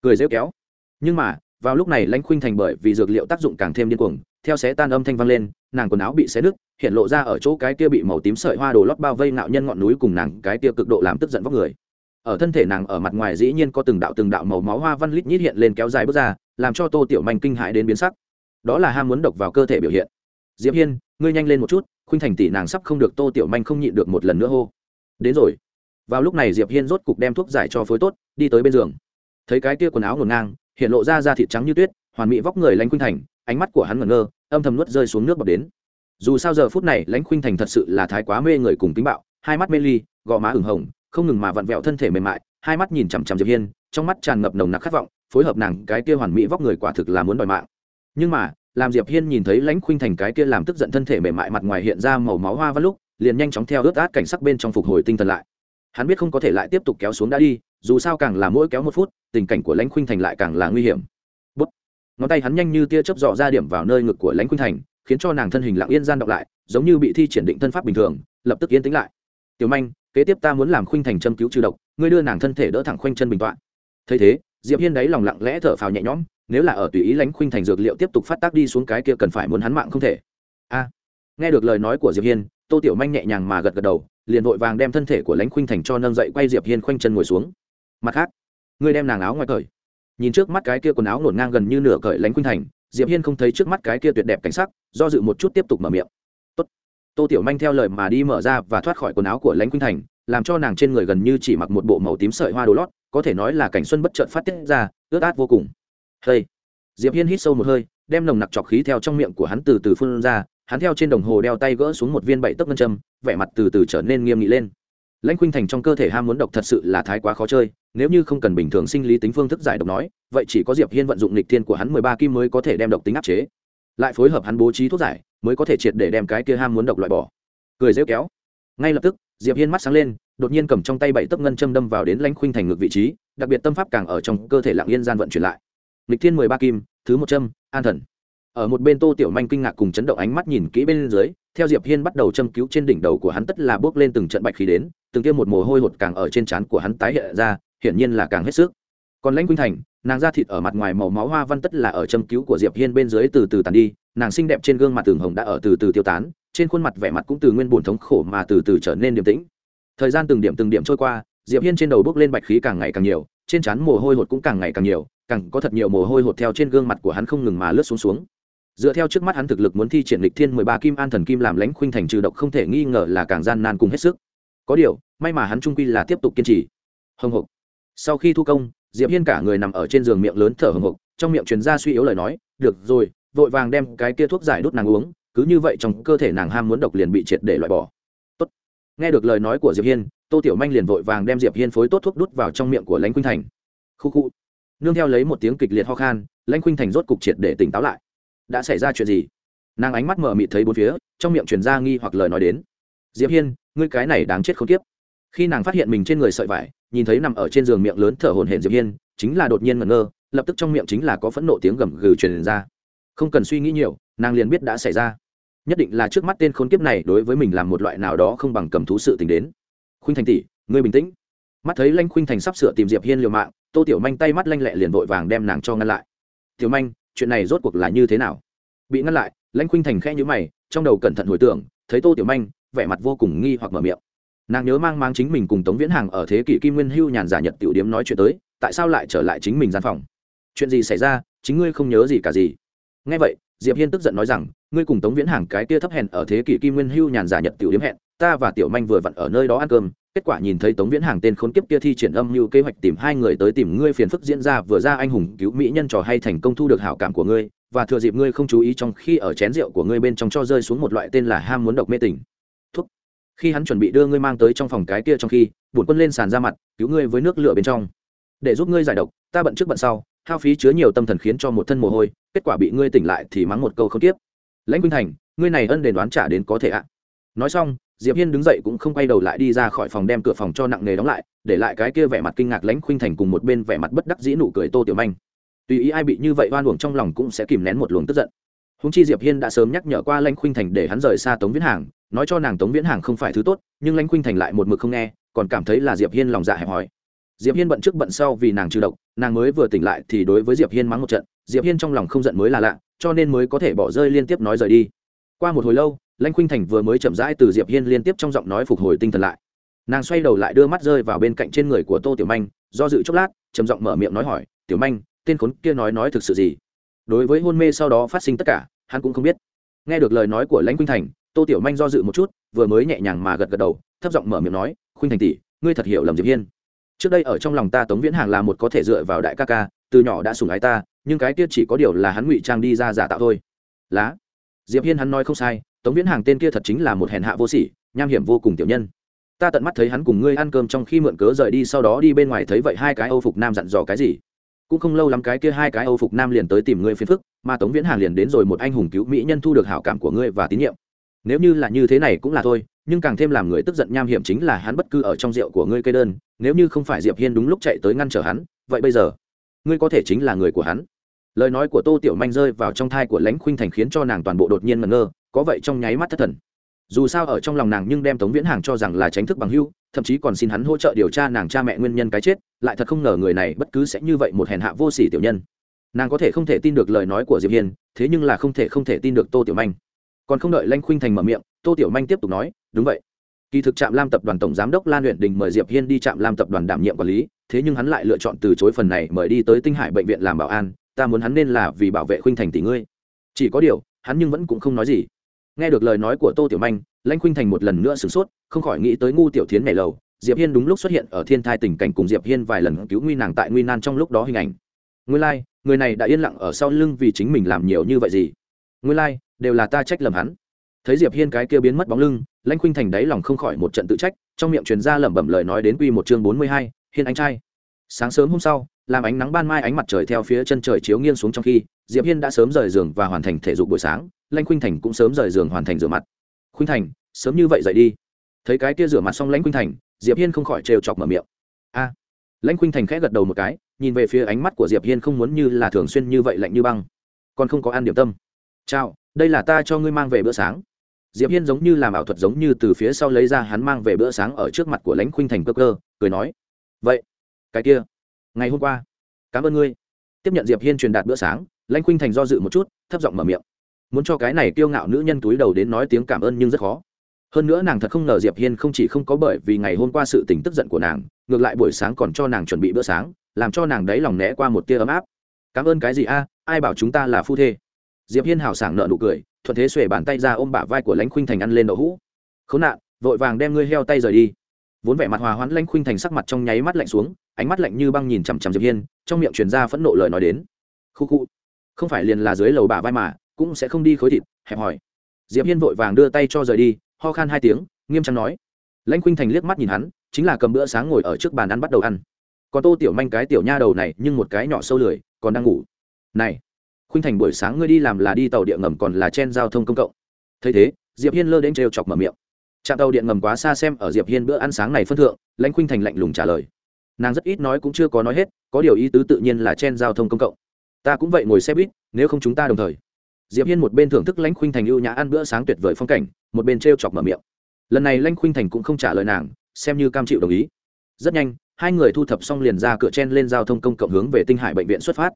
Cười rêu kéo. Nhưng mà, vào lúc này lãnh khuynh thành bởi vì dược liệu tác dụng càng thêm điên cuồng, theo xé tan âm thanh vang lên, nàng quần áo bị xé nứt, hiện lộ ra ở chỗ cái kia bị màu tím sợi hoa đồ lót bao vây ngạo nhân ngọn núi cùng nàng, cái kia cực độ làm tức giận vóc người. Ở thân thể nàng ở mặt ngoài dĩ nhiên có từng đạo từng đạo màu máu hoa văn lít nhít hiện lên kéo dài bước ra, làm cho tô tiểu manh kinh hãi đến biến sắc đó là ham muốn độc vào cơ thể biểu hiện. Diệp hiên, ngươi nhanh lên một chút, khuynh thành tỷ nàng sắp không được, tô tiểu manh không nhịn được một lần nữa hô. Đến rồi. Vào lúc này diệp hiên rốt cục đem thuốc giải cho phối tốt, đi tới bên giường. Thấy cái kia quần áo ngổn ngang, hiện lộ ra da thịt trắng như tuyết, hoàn mỹ vóc người lãnh khuynh thành, ánh mắt của hắn ngẩn ngơ, âm thầm nuốt rơi xuống nước bọt đến. Dù sao giờ phút này lãnh khuynh thành thật sự là thái quá mê người cùng tính bạo, hai mắt mê ly, gò má ửng hồng, không ngừng mà vặn vẹo thân thể mềm mại, hai mắt nhìn chằm chằm diệp hiên, trong mắt tràn ngập nồng nặc khát vọng, phối hợp nàng cái kia hoàn mỹ vóc người quả thực là muốn đòi mạng. Nhưng mà làm diệp hiên nhìn thấy lãnh khuynh thành cái kia làm tức giận thân thể mềm mại mặt ngoài hiện ra màu máu hoa văn lúc, liền nhanh chóng theo ướt át cảnh sắc bên trong phục hồi tinh thần lại. Hắn biết không có thể lại tiếp tục kéo xuống đã đi, dù sao càng là mỗi kéo một phút, tình cảnh của lãnh khuynh thành lại càng là nguy hiểm. Bút. Ngón tay hắn nhanh như tia chớp dọ ra điểm vào nơi ngực của lãnh khuynh thành, khiến cho nàng thân hình lặng yên gian đọc lại, giống như bị thi triển định thân pháp bình thường, lập tức yên tĩnh lại. Tiểu manh, kế tiếp ta muốn làm khuynh thành châm cứu trừ độc, ngươi đưa nàng thân thể đỡ thẳng khoanh chân bình tọa. Thấy thế diệp hiên đấy lòng lặng lẽ thở phào nhẹ nhõm, nếu là ở tùy ý lãnh khuynh thành dược liệu tiếp tục phát tác đi xuống cái kia cần phải muốn hắn mạng không thể. A. Nghe được lời nói của diệp hiên, tô tiểu manh nhẹ nhàng mà gật gật đầu, liền vội vàng đem thân thể của lãnh khuynh thành cho nâng dậy quay diệp hiên khoanh chân ngồi xuống. Mặt khác, ngươi đem nàng áo ngoài cởi. Nhìn trước mắt cái kia quần áo nổn ngang gần như nửa cởi lãnh khuynh thành, diệp hiên không thấy trước mắt cái kia tuyệt đẹp cảnh sắc, do dự một chút tiếp tục mở miệng. Tốt. Tô tiểu manh theo lời mà đi mở ra và thoát khỏi quần áo của lãnh khuynh thành, làm cho nàng trên người gần như chỉ mặc một bộ màu tím sợi hoa đồ lót có thể nói là cảnh xuân bất chợt phát tiết ra, ướt át vô cùng. Hey. diệp hiên hít sâu một hơi, đem nồng nặc trọc khí theo trong miệng của hắn từ từ phun ra, hắn theo trên đồng hồ đeo tay gỡ xuống một viên bảy tấc ngân châm, vẻ mặt từ từ trở nên nghiêm nghị lên. Lãnh khuynh thành trong cơ thể ham muốn độc thật sự là thái quá khó chơi, nếu như không cần bình thường sinh lý tính phương thức giải độc nói, vậy chỉ có diệp hiên vận dụng lịch thiên của hắn mười ba kim mới có thể đem độc tính áp chế. Lại phối hợp hắn bố trí thuốc giải, mới có thể triệt để đem cái kia ham muốn độc loại bỏ. Cười rêu kéo. Ngay lập tức, diệp hiên mắt sáng lên đột nhiên cầm trong tay bảy tấc ngân châm đâm vào đến lãnh khuynh thành ngược vị trí, đặc biệt tâm pháp càng ở trong cơ thể lặng yên gian vận chuyển lại. Lịch thiên mười ba kim, thứ một châm, an thần. Ở một bên tô tiểu manh kinh ngạc cùng chấn động ánh mắt nhìn kỹ bên dưới, theo diệp hiên bắt đầu châm cứu trên đỉnh đầu của hắn tất là bước lên từng trận bạch khí đến, từng kia một mồ hôi hột càng ở trên trán của hắn tái hiện ra, hiển nhiên là càng hết sức. Còn lãnh quynh thành, nàng da thịt ở mặt ngoài màu máu hoa văn tất là ở châm cứu của diệp hiên bên dưới từ từ tàn đi, nàng xinh đẹp trên gương mặt tường hồng đã ở từ từ tiêu tán, trên khuôn mặt vẻ mặt cũng từ nguyên buồn thống khổ mà từ từ trở nên điềm tĩnh thời gian từng điểm từng điểm trôi qua, diệp hiên trên đầu bước lên bạch khí càng ngày càng nhiều, trên trán mồ hôi hột cũng càng ngày càng nhiều, càng có thật nhiều mồ hôi hột theo trên gương mặt của hắn không ngừng mà lướt xuống xuống. Dựa theo trước mắt hắn thực lực muốn thi triển lịch thiên mười ba kim an thần kim làm lãnh khuynh thành trừ độc không thể nghi ngờ là càng gian nan cùng hết sức. Có điều, may mà hắn trung quy là tiếp tục kiên trì. Hồng hộc sau khi thu công, diệp hiên cả người nằm ở trên giường miệng lớn thở hồng hộc trong miệng truyền ra suy yếu lời nói, được rồi, vội vàng đem cái kia thuốc giải đốt nàng uống, cứ như vậy trong cơ thể nàng ham muốn độc liền bị triệt để loại bỏ nghe được lời nói của diệp hiên, tô tiểu manh liền vội vàng đem diệp hiên phối tốt thuốc đút vào trong miệng của lãnh khuynh thành. Khu khu. Nương theo lấy một tiếng kịch liệt ho khan, lãnh khuynh thành rốt cục triệt để tỉnh táo lại. Đã xảy ra chuyện gì? Nàng ánh mắt mở mịt thấy bốn phía, trong miệng truyền ra nghi hoặc lời nói đến. Diệp hiên, ngươi cái này đáng chết không tiếp khi nàng phát hiện mình trên người sợi vải, nhìn thấy nằm ở trên giường miệng lớn thở hổn hển diệp hiên, chính là đột nhiên ngẩn ngơ, lập tức trong miệng chính là có phẫn nộ tiếng gầm gừ truyền ra. Không cần suy nghĩ nhiều, nàng liền biết đã xảy ra nhất định là trước mắt tên khốn kiếp này đối với mình làm một loại nào đó không bằng cầm thú sự tình đến. Khuynh thành tỷ, ngươi bình tĩnh. Mắt thấy lanh khuynh thành sắp sửa tìm diệp hiên liều mạng, tô tiểu manh tay mắt lanh lẹ liền vội vàng đem nàng cho ngăn lại. Tiểu manh, chuyện này rốt cuộc là như thế nào? Bị ngăn lại lãnh khuynh thành khẽ nhíu mày, trong đầu cẩn thận hồi tưởng, thấy tô tiểu manh, vẻ mặt vô cùng nghi hoặc mở miệng. Nàng nhớ mang mang chính mình cùng tống viễn hàng ở thế kỷ kim nguyên hưu nhàn giả nhật tiểu điếm nói chuyện tới, tại sao lại trở lại chính mình gian phòng? Chuyện gì xảy ra? Chính ngươi không nhớ gì cả gì? Nghe vậy, diệp hiên tức giận nói rằng ngươi cùng tống viễn hàng cái kia thấp hèn ở thế kỷ kim nguyên hưu nhàn giả nhật tiểu điếm hẹn, ta và tiểu manh vừa vặn ở nơi đó ăn cơm, kết quả nhìn thấy tống viễn hàng tên khốn kiếp kia thi triển âm mưu kế hoạch tìm hai người tới tìm ngươi phiền phức diễn ra, vừa ra anh hùng cứu mỹ nhân trò hay thành công thu được hảo cảm của ngươi, và thừa dịp ngươi không chú ý trong khi ở chén rượu của ngươi bên trong cho rơi xuống một loại tên là ham muốn độc mê tình. Thuốc. Khi hắn chuẩn bị đưa ngươi mang tới trong phòng cái kia trong khi, bổn quân lên sàn ra mặt, cứu ngươi với nước lửa bên trong. Để giúp ngươi giải độc, ta bận trước bận sau, hao phí chứa nhiều tâm thần khiến cho một thân mồ hôi, kết quả bị ngươi tỉnh lại thì mắng một câu không tiếp lãnh quynh thành, ngươi này ân đền đoán trả đến có thể ạ. Nói xong, diệp hiên đứng dậy cũng không quay đầu lại đi ra khỏi phòng đem cửa phòng cho nặng nề đóng lại, để lại cái kia vẻ mặt kinh ngạc lãnh khuynh thành cùng một bên vẻ mặt bất đắc dĩ nụ cười tô tiểu manh. Tùy ý ai bị như vậy oan uổng trong lòng cũng sẽ kìm nén một luồng tức giận. Húng chi diệp hiên đã sớm nhắc nhở qua lãnh khuynh thành để hắn rời xa tống viễn hàng, nói cho nàng tống viễn hàng không phải thứ tốt, nhưng lãnh khuynh thành lại một mực không nghe, còn cảm thấy là diệp hiên lòng dạ hẹp hòi. Diệp hiên bận trước bận sau vì nàng trừ độc, nàng mới vừa tỉnh lại thì đối với diệp hiên mắng một trận, diệp hiên trong lòng không giận mới là lạ cho nên mới có thể bỏ rơi liên tiếp nói rời đi. Qua một hồi lâu, lãnh khuynh thành vừa mới chậm rãi từ diệp hiên liên tiếp trong giọng nói phục hồi tinh thần lại. Nàng xoay đầu lại đưa mắt rơi vào bên cạnh trên người của tô tiểu manh, do dự chốc lát, trầm giọng mở miệng nói hỏi, tiểu manh, tên khốn kia nói nói thực sự gì? Đối với hôn mê sau đó phát sinh tất cả, hắn cũng không biết. Nghe được lời nói của lãnh khuynh thành, tô tiểu manh do dự một chút, vừa mới nhẹ nhàng mà gật gật đầu, thấp giọng mở miệng nói, khuynh thành tỷ, ngươi thật hiểu lầm diệp hiên. Trước đây ở trong lòng ta tống viễn hàng là một có thể dựa vào đại ca ca, từ nhỏ đã sủng ái ta nhưng cái kia chỉ có điều là hắn ngụy trang đi ra giả tạo thôi. Lá. Diệp hiên hắn nói không sai, tống viễn hàng tên kia thật chính là một hèn hạ vô sỉ, nham hiểm vô cùng tiểu nhân. Ta tận mắt thấy hắn cùng ngươi ăn cơm trong khi mượn cớ rời đi sau đó đi bên ngoài thấy vậy hai cái âu phục nam dặn dò cái gì? Cũng không lâu lắm cái kia hai cái âu phục nam liền tới tìm ngươi phiền phức, mà tống viễn hàng liền đến rồi một anh hùng cứu mỹ nhân thu được hảo cảm của ngươi và tín nhiệm. Nếu như là như thế này cũng là thôi, nhưng càng thêm làm người tức giận nham hiểm chính là hắn bất cứ ở trong rượu của ngươi cây đơn, nếu như không phải diệp hiên đúng lúc chạy tới ngăn trở hắn, vậy bây giờ, ngươi có thể chính là người của hắn lời nói của tô tiểu manh rơi vào trong thai của lãnh khuynh thành khiến cho nàng toàn bộ đột nhiên ngẩn ngơ, có vậy trong nháy mắt thất thần. Dù sao ở trong lòng nàng nhưng đem tống viễn hàng cho rằng là tránh thức bằng hưu thậm chí còn xin hắn hỗ trợ điều tra nàng cha mẹ nguyên nhân cái chết, lại thật không ngờ người này bất cứ sẽ như vậy một hèn hạ vô sỉ tiểu nhân. Nàng có thể không thể tin được lời nói của diệp hiên, thế nhưng là không thể không thể tin được tô tiểu manh. Còn không đợi lanh khuynh thành mở miệng, tô tiểu manh tiếp tục nói, đúng vậy. Kỳ thực trạm lam tập đoàn tổng giám đốc lan luyện đình mời diệp hiên đi trạm lam tập đoàn đảm nhiệm quản lý, thế nhưng hắn lại lựa chọn từ chối phần này mời đi tới tinh hải bệnh viện làm bảo an ta muốn hắn nên là vì bảo vệ khuynh thành tỷ ngươi. Chỉ có điều hắn nhưng vẫn cũng không nói gì. Nghe được lời nói của tô tiểu manh lãnh khuynh thành một lần nữa sửng sốt không khỏi nghĩ tới ngu tiểu thiến này lầu. Diệp hiên đúng lúc xuất hiện ở thiên thai tình cảnh cùng diệp hiên vài lần cứu nguy nàng tại nguy nan trong lúc đó hình ảnh. Nguyên lai、like, người này đã yên lặng ở sau lưng vì chính mình làm nhiều như vậy gì? Nguyên lai、like, đều là ta trách lầm hắn. Thấy diệp hiên cái kia biến mất bóng lưng lãnh khuynh thành đáy lòng không khỏi một trận tự trách trong miệng truyền ra lẩm bẩm lời nói đến quy một chương bốn mươi hai, hiên anh trai. Sáng sớm hôm sau làm ánh nắng ban mai ánh mặt trời theo phía chân trời chiếu nghiêng xuống trong khi, diệp hiên đã sớm rời giường và hoàn thành thể dục buổi sáng lãnh khuynh thành cũng sớm rời giường hoàn thành rửa mặt. Khuynh thành, sớm như vậy dậy đi. Thấy cái kia rửa mặt xong lãnh khuynh thành, diệp hiên không khỏi trêu chọc mở miệng. A. Lãnh khuynh thành khẽ gật đầu một cái, nhìn về phía ánh mắt của diệp hiên không muốn như là thường xuyên như vậy lạnh như băng. Còn không có ăn điểm tâm. Chào, đây là ta cho ngươi mang về bữa sáng. Diệp hiên giống như làm ảo thuật giống như từ phía sau lấy ra hắn mang về bữa sáng ở trước mặt của lãnh khuynh thành cơ cơ, cười nói. Vậy, cái kia ngày hôm qua. Cảm ơn ngươi. Tiếp nhận diệp hiên truyền đạt bữa sáng, lãnh khuynh thành do dự một chút, thấp giọng mở miệng. Muốn cho cái này kiêu ngạo nữ nhân túi đầu đến nói tiếng cảm ơn nhưng rất khó. Hơn nữa nàng thật không ngờ diệp hiên không chỉ không có bởi vì ngày hôm qua sự tình tức giận của nàng, ngược lại buổi sáng còn cho nàng chuẩn bị bữa sáng, làm cho nàng đấy lòng né qua một tia ấm áp. Cảm ơn cái gì a? Ai bảo chúng ta là phu thê? Diệp hiên hào sảng nợ nụ cười, thuận thế xuề bàn tay ra ôm bả vai của lãnh khuynh thành ăn lên đậu hũ. Khốn nạn, vội vàng đem ngươi heo tay rời đi. Vốn vẻ mặt hòa hoãn lãnh khuynh thành sắc mặt trong nháy mắt lạnh xuống ánh mắt lạnh như băng nhìn chằm chằm diệp hiên, trong miệng truyền ra phẫn nộ lời nói đến. Khu khu, không phải liền là dưới lầu bả vai mà, cũng sẽ không đi khối thịt, hẹp hỏi. Diệp hiên vội vàng đưa tay cho rời đi, ho khan hai tiếng, nghiêm trang nói. Lãnh khuynh thành liếc mắt nhìn hắn, chính là cầm bữa sáng ngồi ở trước bàn ăn bắt đầu ăn. Còn tô tiểu manh cái tiểu nha đầu này, nhưng một cái nhỏ sâu lười, còn đang ngủ. Này, khuynh thành buổi sáng ngươi đi làm là đi tàu điện ngầm còn là chen giao thông công cộng. Thấy thế, diệp hiên lơ đến trêu chọc mở miệng. Trạm tàu điện ngầm quá xa xem ở diệp hiên bữa ăn sáng này phân thượng, lãnh khuynh thành lạnh lùng trả lời nàng rất ít nói cũng chưa có nói hết, có điều ý tứ tự nhiên là chen giao thông công cộng. Ta cũng vậy ngồi xe buýt, nếu không chúng ta đồng thời. Diệp hiên một bên thưởng thức lãnh khuynh thành ưu nhã ăn bữa sáng tuyệt vời phong cảnh, một bên treo chọc mở miệng. Lần này lãnh khuynh thành cũng không trả lời nàng, xem như cam chịu đồng ý. Rất nhanh, hai người thu thập xong liền ra cửa chen lên giao thông công cộng hướng về tinh hải bệnh viện xuất phát.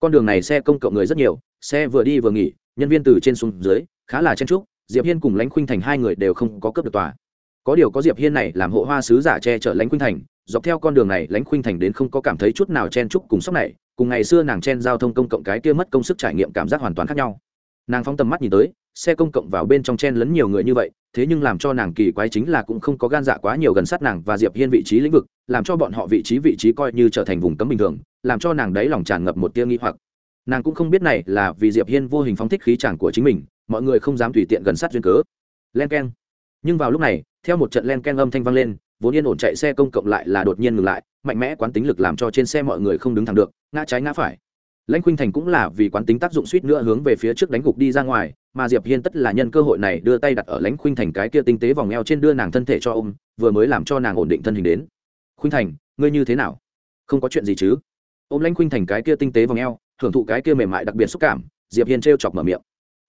Con đường này xe công cộng người rất nhiều, xe vừa đi vừa nghỉ, nhân viên từ trên xuống dưới, khá là chen trúc diệp hiên cùng lãnh khuynh thành hai người đều không có cướp được tòa có điều có diệp hiên này làm hộ hoa sứ giả che chở lãnh khuynh thành, dọc theo con đường này lãnh khuynh thành đến không có cảm thấy chút nào chen trúc cùng sốc này, cùng ngày xưa nàng chen giao thông công cộng cái kia mất công sức trải nghiệm cảm giác hoàn toàn khác nhau. Nàng phóng tầm mắt nhìn tới, xe công cộng vào bên trong chen lấn nhiều người như vậy, thế nhưng làm cho nàng kỳ quái chính là cũng không có gan dạ quá nhiều gần sát nàng và diệp hiên vị trí lĩnh vực, làm cho bọn họ vị trí vị trí coi như trở thành vùng cấm bình thường, làm cho nàng đấy lòng tràn ngập một tia nghi hoặc. Nàng cũng không biết này là vì diệp hiên vô hình phóng thích khí chàng của chính mình, mọi người không dám tùy tiện gần sát duyên cớ. Len keng nhưng vào lúc này, theo một trận len ken âm thanh vang lên, vốn yên ổn chạy xe công cộng lại là đột nhiên ngừng lại, mạnh mẽ quán tính lực làm cho trên xe mọi người không đứng thẳng được, ngã trái ngã phải. Lãnh khuynh thành cũng là vì quán tính tác dụng suýt nữa hướng về phía trước đánh gục đi ra ngoài, mà diệp hiên tất là nhân cơ hội này đưa tay đặt ở lãnh khuynh thành cái kia tinh tế vòng eo trên đưa nàng thân thể cho ôm, vừa mới làm cho nàng ổn định thân hình đến. Khuynh thành, ngươi như thế nào? Không có chuyện gì chứ? Ôm lãnh khuynh thành cái kia tinh tế vòng eo, hưởng thụ cái kia mềm mại đặc biệt xúc cảm, diệp hiên trêu chọc mở miệng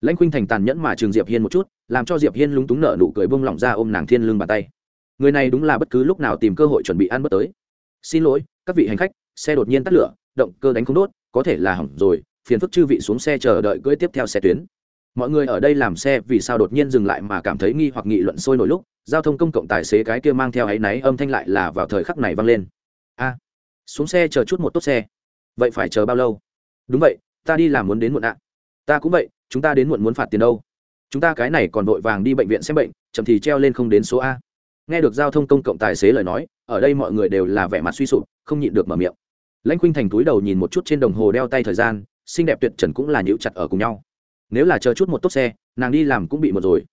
lãnh khuynh thành tàn nhẫn mà trường diệp hiên một chút, làm cho diệp hiên lúng túng nở nụ cười bông lỏng ra ôm nàng thiên lưng bàn tay. Người này đúng là bất cứ lúc nào tìm cơ hội chuẩn bị ăn bất tới. Xin lỗi, các vị hành khách, xe đột nhiên tắt lửa, động cơ đánh không đốt, có thể là hỏng rồi, phiền phức chư vị xuống xe chờ đợi cưỡi tiếp theo xe tuyến. Mọi người ở đây làm xe vì sao đột nhiên dừng lại mà cảm thấy nghi hoặc nghị luận sôi nổi lúc, giao thông công cộng tài xế cái kia mang theo áy náy âm thanh lại là vào thời khắc này vang lên. A, xuống xe chờ chút một tốt xe. Vậy phải chờ bao lâu? Đúng vậy, ta đi làm muốn đến muộn ạ. Ta cũng vậy chúng ta đến muộn muốn phạt tiền đâu? Chúng ta cái này còn vội vàng đi bệnh viện xem bệnh, chậm thì treo lên không đến số a. Nghe được giao thông công cộng tài xế lời nói, ở đây mọi người đều là vẻ mặt suy sụp, không nhịn được mở miệng. Lãnh khuynh thành túi đầu nhìn một chút trên đồng hồ đeo tay thời gian, xinh đẹp tuyệt trần cũng là nhịu chặt ở cùng nhau. Nếu là chờ chút một tốt xe, nàng đi làm cũng bị một rồi.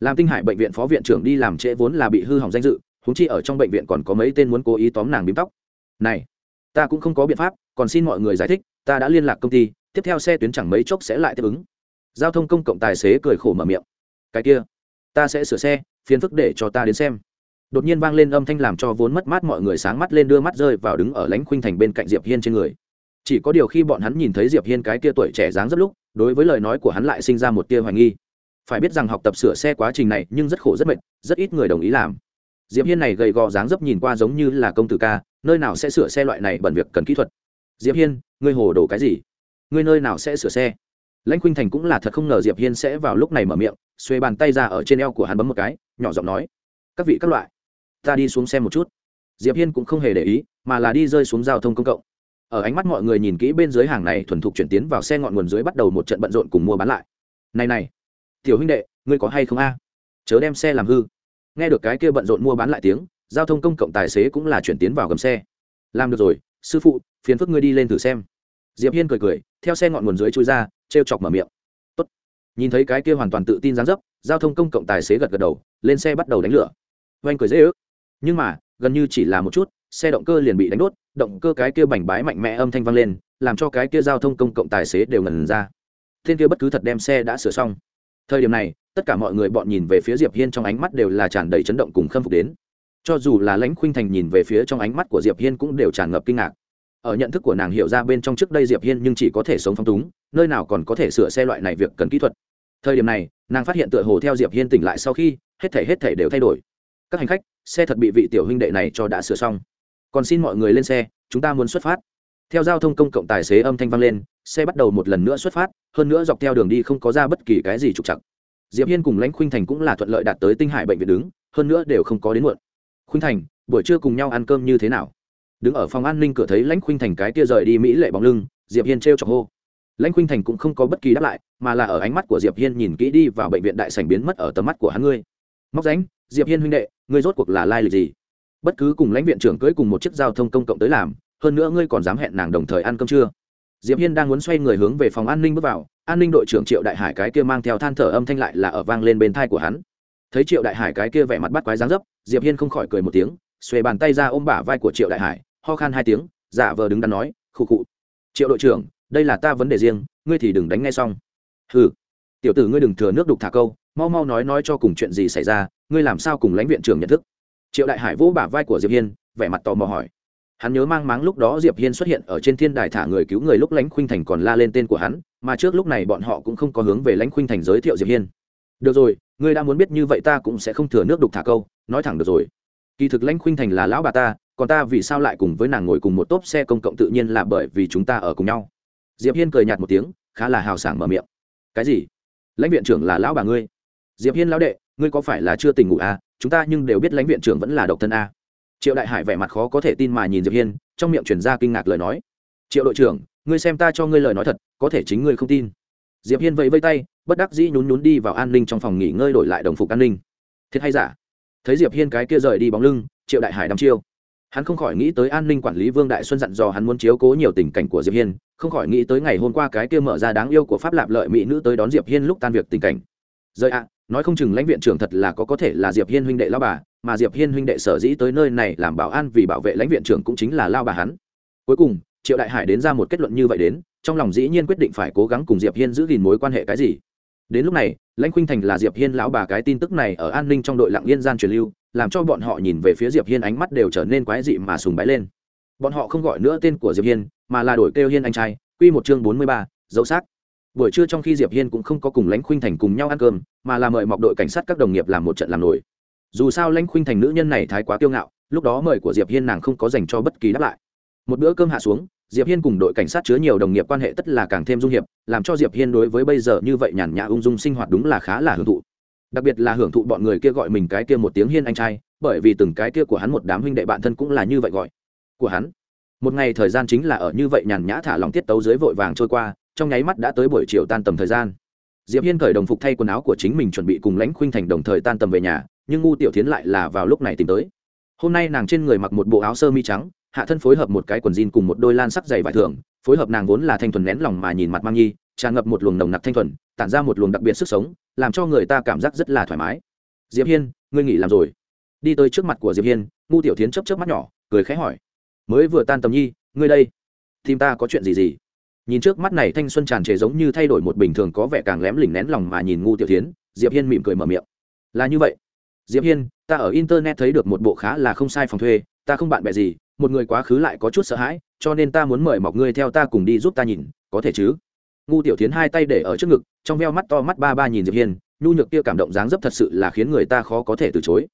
Làm tinh hải bệnh viện phó viện trưởng đi làm trễ vốn là bị hư hỏng danh dự húng chi ở trong bệnh viện còn có mấy tên muốn cố ý tóm nàng bím tóc. Này, ta cũng không có biện pháp, còn xin mọi người giải thích, ta đã liên lạc công ty, tiếp theo xe tuyến chẳng mấy chốc sẽ lại tiếp ứng giao thông công cộng tài xế cười khổ mở miệng. Cái kia, ta sẽ sửa xe, phiền phức để cho ta đến xem. Đột nhiên vang lên âm thanh làm cho vốn mất mát mọi người sáng mắt lên đưa mắt rơi vào đứng ở lánh khuynh thành bên cạnh diệp hiên trên người. Chỉ có điều khi bọn hắn nhìn thấy diệp hiên cái kia tuổi trẻ dáng rất lúc, đối với lời nói của hắn lại sinh ra một tia hoài nghi. Phải biết rằng học tập sửa xe quá trình này nhưng rất khổ rất mệt, rất ít người đồng ý làm. Diệp hiên này gầy gò dáng dấp nhìn qua giống như là công tử ca, nơi nào sẽ sửa xe loại này bẩn việc cần kỹ thuật? Diệp hiên, ngươi hồ đồ cái gì? Ngươi nơi nào sẽ sửa xe? Lãnh khuynh thành cũng là thật không ngờ diệp hiên sẽ vào lúc này mở miệng, xuê bàn tay ra ở trên eo của hắn bấm một cái, nhỏ giọng nói, các vị các loại, ta đi xuống xem một chút. Diệp hiên cũng không hề để ý, mà là đi rơi xuống giao thông công cộng. Ở ánh mắt mọi người nhìn kỹ bên dưới hàng này thuần thục chuyển tiến vào xe ngọn nguồn dưới bắt đầu một trận bận rộn cùng mua bán lại. Này này, tiểu huynh đệ, ngươi có hay không a? Chớ đem xe làm hư. Nghe được cái kia bận rộn mua bán lại tiếng, giao thông công cộng tài xế cũng là chuyển tiến vào gầm xe. Làm được rồi, sư phụ, phiền phức ngươi đi lên thử xem. Diệp hiên cười cười, theo xe ngọn nguồn dưới chui ra trêu chọc mở miệng. Tốt. Nhìn thấy cái kia hoàn toàn tự tin dáng dấp, giao thông công cộng tài xế gật gật đầu, lên xe bắt đầu đánh lửa. Oanh cười dễ ước. Nhưng mà, gần như chỉ là một chút, xe động cơ liền bị đánh đốt, động cơ cái kia bành bái mạnh mẽ âm thanh vang lên, làm cho cái kia giao thông công cộng tài xế đều ngần ra. Thiên kia bất cứ thật đem xe đã sửa xong. Thời điểm này, tất cả mọi người bọn nhìn về phía diệp hiên trong ánh mắt đều là tràn đầy chấn động cùng khâm phục đến. Cho dù là lãnh khuynh thành nhìn về phía trong ánh mắt của diệp hiên cũng đều tràn ngập kinh ngạc ở nhận thức của nàng hiểu ra bên trong trước đây diệp hiên nhưng chỉ có thể sống phong túng, nơi nào còn có thể sửa xe loại này việc cần kỹ thuật. Thời điểm này, nàng phát hiện tựa hồ theo diệp hiên tỉnh lại sau khi, hết thể hết thể đều thay đổi. Các hành khách, xe thật bị vị tiểu huynh đệ này cho đã sửa xong. Còn xin mọi người lên xe, chúng ta muốn xuất phát. Theo giao thông công cộng tài xế âm thanh vang lên, xe bắt đầu một lần nữa xuất phát, hơn nữa dọc theo đường đi không có ra bất kỳ cái gì trục chặt diệp hiên cùng lãnh khuynh thành cũng là thuận lợi đạt tới tinh hải bệnh viện đứng, hơn nữa đều không có đến muộn. Khuynh thành, buổi trưa cùng nhau ăn cơm như thế nào? Đứng ở phòng an ninh cửa thấy lãnh khuynh thành cái kia rời đi mỹ lệ bóng lưng, diệp hiên trêu chọc hô. Lãnh khuynh thành cũng không có bất kỳ đáp lại, mà là ở ánh mắt của diệp hiên nhìn kỹ đi vào bệnh viện đại sảnh biến mất ở tầm mắt của hắn ngươi. Móc ránh, diệp hiên huynh đệ, ngươi rốt cuộc là lai lịch gì? Bất cứ cùng lãnh viện trưởng cưới cùng một chiếc giao thông công cộng tới làm, hơn nữa ngươi còn dám hẹn nàng đồng thời ăn cơm trưa. Diệp hiên đang muốn xoay người hướng về phòng an ninh bước vào, an ninh đội trưởng triệu đại hải cái kia mang theo than thở âm thanh lại là ở vang lên bên thai của hắn. Thấy triệu đại hải cái kia vẻ mặt bắt quái dáng dấp, diệp hiên không khỏi cười một tiếng, xuề bàn tay ra ôm bả vai của triệu đại hải ho khan hai tiếng, giả vờ đứng đắn nói, khụ khụ, triệu đội trưởng, đây là ta vấn đề riêng, ngươi thì đừng đánh ngay xong. Hừ, tiểu tử ngươi đừng thừa nước đục thả câu, mau mau nói nói cho cùng chuyện gì xảy ra, ngươi làm sao cùng lãnh viện trưởng nhận thức? Triệu đại hải vỗ bả vai của diệp hiên, vẻ mặt tò mò hỏi. Hắn nhớ mang máng lúc đó diệp hiên xuất hiện ở trên thiên đài thả người cứu người lúc lãnh khuynh thành còn la lên tên của hắn, mà trước lúc này bọn họ cũng không có hướng về lãnh khuynh thành giới thiệu diệp hiên. Được rồi, ngươi đã muốn biết như vậy ta cũng sẽ không thừa nước đục thả câu, nói thẳng được rồi. Kỳ thực lãnh khuynh thành là lão bà ta còn ta vì sao lại cùng với nàng ngồi cùng một tốp xe công cộng tự nhiên là bởi vì chúng ta ở cùng nhau. Diệp hiên cười nhạt một tiếng, khá là hào sảng mở miệng. Cái gì? Lãnh viện trưởng là lão bà ngươi? Diệp hiên lão đệ, ngươi có phải là chưa tỉnh ngủ à? Chúng ta nhưng đều biết lãnh viện trưởng vẫn là độc thân à. triệu đại hải vẻ mặt khó có thể tin mà nhìn diệp hiên, trong miệng chuyển ra kinh ngạc lời nói. Triệu đội trưởng, ngươi xem ta cho ngươi lời nói thật, có thể chính ngươi không tin. Diệp hiên vẫy vây tay, bất đắc dĩ nhún nhún đi vào an ninh trong phòng nghỉ ngơi đổi lại đồng phục an ninh. Thiệt hay giả? Thấy diệp hiên cái kia rời đi bóng lưng, triệu đại hải đăm chiêu hắn không khỏi nghĩ tới an ninh quản lý vương đại xuân dặn dò hắn muốn chiếu cố nhiều tình cảnh của diệp hiên, không khỏi nghĩ tới ngày hôm qua cái kia mở ra đáng yêu của pháp lạp lợi mỹ nữ tới đón diệp hiên lúc tan việc tình cảnh. Rời ạ à, nói không chừng lãnh viện trưởng thật là có có thể là diệp hiên huynh đệ lao bà, mà diệp hiên huynh đệ sở dĩ tới nơi này làm bảo an vì bảo vệ lãnh viện trưởng cũng chính là lao bà hắn. Cuối cùng, triệu đại hải đến ra một kết luận như vậy đến, trong lòng dĩ nhiên quyết định phải cố gắng cùng diệp hiên giữ gìn mối quan hệ cái gì. Đến lúc này, lãnh khuynh thành là diệp hiên lão bà cái tin tức này ở an ninh trong đội lặng yên gian truyền lưu làm cho bọn họ nhìn về phía diệp hiên ánh mắt đều trở nên quái dị mà sùng bái lên. Bọn họ không gọi nữa tên của diệp hiên mà là đổi kêu hiên anh trai quy một chương bốn mươi ba, dấu xác. Buổi trưa trong khi diệp hiên cũng không có cùng lãnh khuynh thành cùng nhau ăn cơm mà là mời mọc đội cảnh sát các đồng nghiệp làm một trận làm nổi. Dù sao lãnh khuynh thành nữ nhân này thái quá kiêu ngạo lúc đó mời của diệp hiên nàng không có dành cho bất kỳ đáp lại. Một bữa cơm hạ xuống diệp hiên cùng đội cảnh sát chứa nhiều đồng nghiệp quan hệ tất là càng thêm dung hiệp làm cho diệp hiên đối với bây giờ như vậy nhàn nhã ung dung sinh hoạt đúng là khá là hưởng thụ đặc biệt là hưởng thụ bọn người kia gọi mình cái kia một tiếng hiên anh trai bởi vì từng cái kia của hắn một đám huynh đệ bạn thân cũng là như vậy gọi. Của hắn. Một ngày thời gian chính là ở như vậy nhàn nhã thả lòng tiết tấu dưới vội vàng trôi qua trong nháy mắt đã tới buổi chiều tan tầm thời gian. Diệp hiên khởi đồng phục thay quần áo của chính mình chuẩn bị cùng lãnh khuynh thành đồng thời tan tầm về nhà nhưng ngu tiểu tiến lại là vào lúc này tìm tới. Hôm nay nàng trên người mặc một bộ áo sơ mi trắng hạ thân phối hợp một cái quần jean cùng một đôi lan sắc dày vải thường, phối hợp nàng vốn là thanh thuần nén lòng mà nhìn mặt mang nhi tràn ngập một luồng nồng nặc thanh thuần tản ra một luồng đặc biệt sức sống làm cho người ta cảm giác rất là thoải mái. Diệp hiên, ngươi nghỉ làm rồi. Đi tới trước mặt của diệp hiên, ngu tiểu tiến chớp chớp mắt nhỏ, cười khẽ hỏi. Mới vừa tan tầm nhi, ngươi đây tìm ta có chuyện gì gì? Nhìn trước mắt này thanh xuân tràn trề giống như thay đổi một bình thường có vẻ càng lém lỉnh nén lòng mà nhìn ngu tiểu tiến diệp hiên mỉm cười mở miệng. Là như vậy. Diệp hiên, ta ở internet thấy được một bộ khá là không sai phòng thuê, ta không bạn bè gì, một người quá khứ lại có chút sợ hãi, cho nên ta muốn mời mọc ngươi theo ta cùng đi giúp ta nhìn, có thể chứ? Ngu tiểu tiến hai tay để ở trước ngực, trong veo mắt to mắt ba ba nhìn diệp hiên, nhu nhược kia cảm động dáng dấp thật sự là khiến người ta khó có thể từ chối.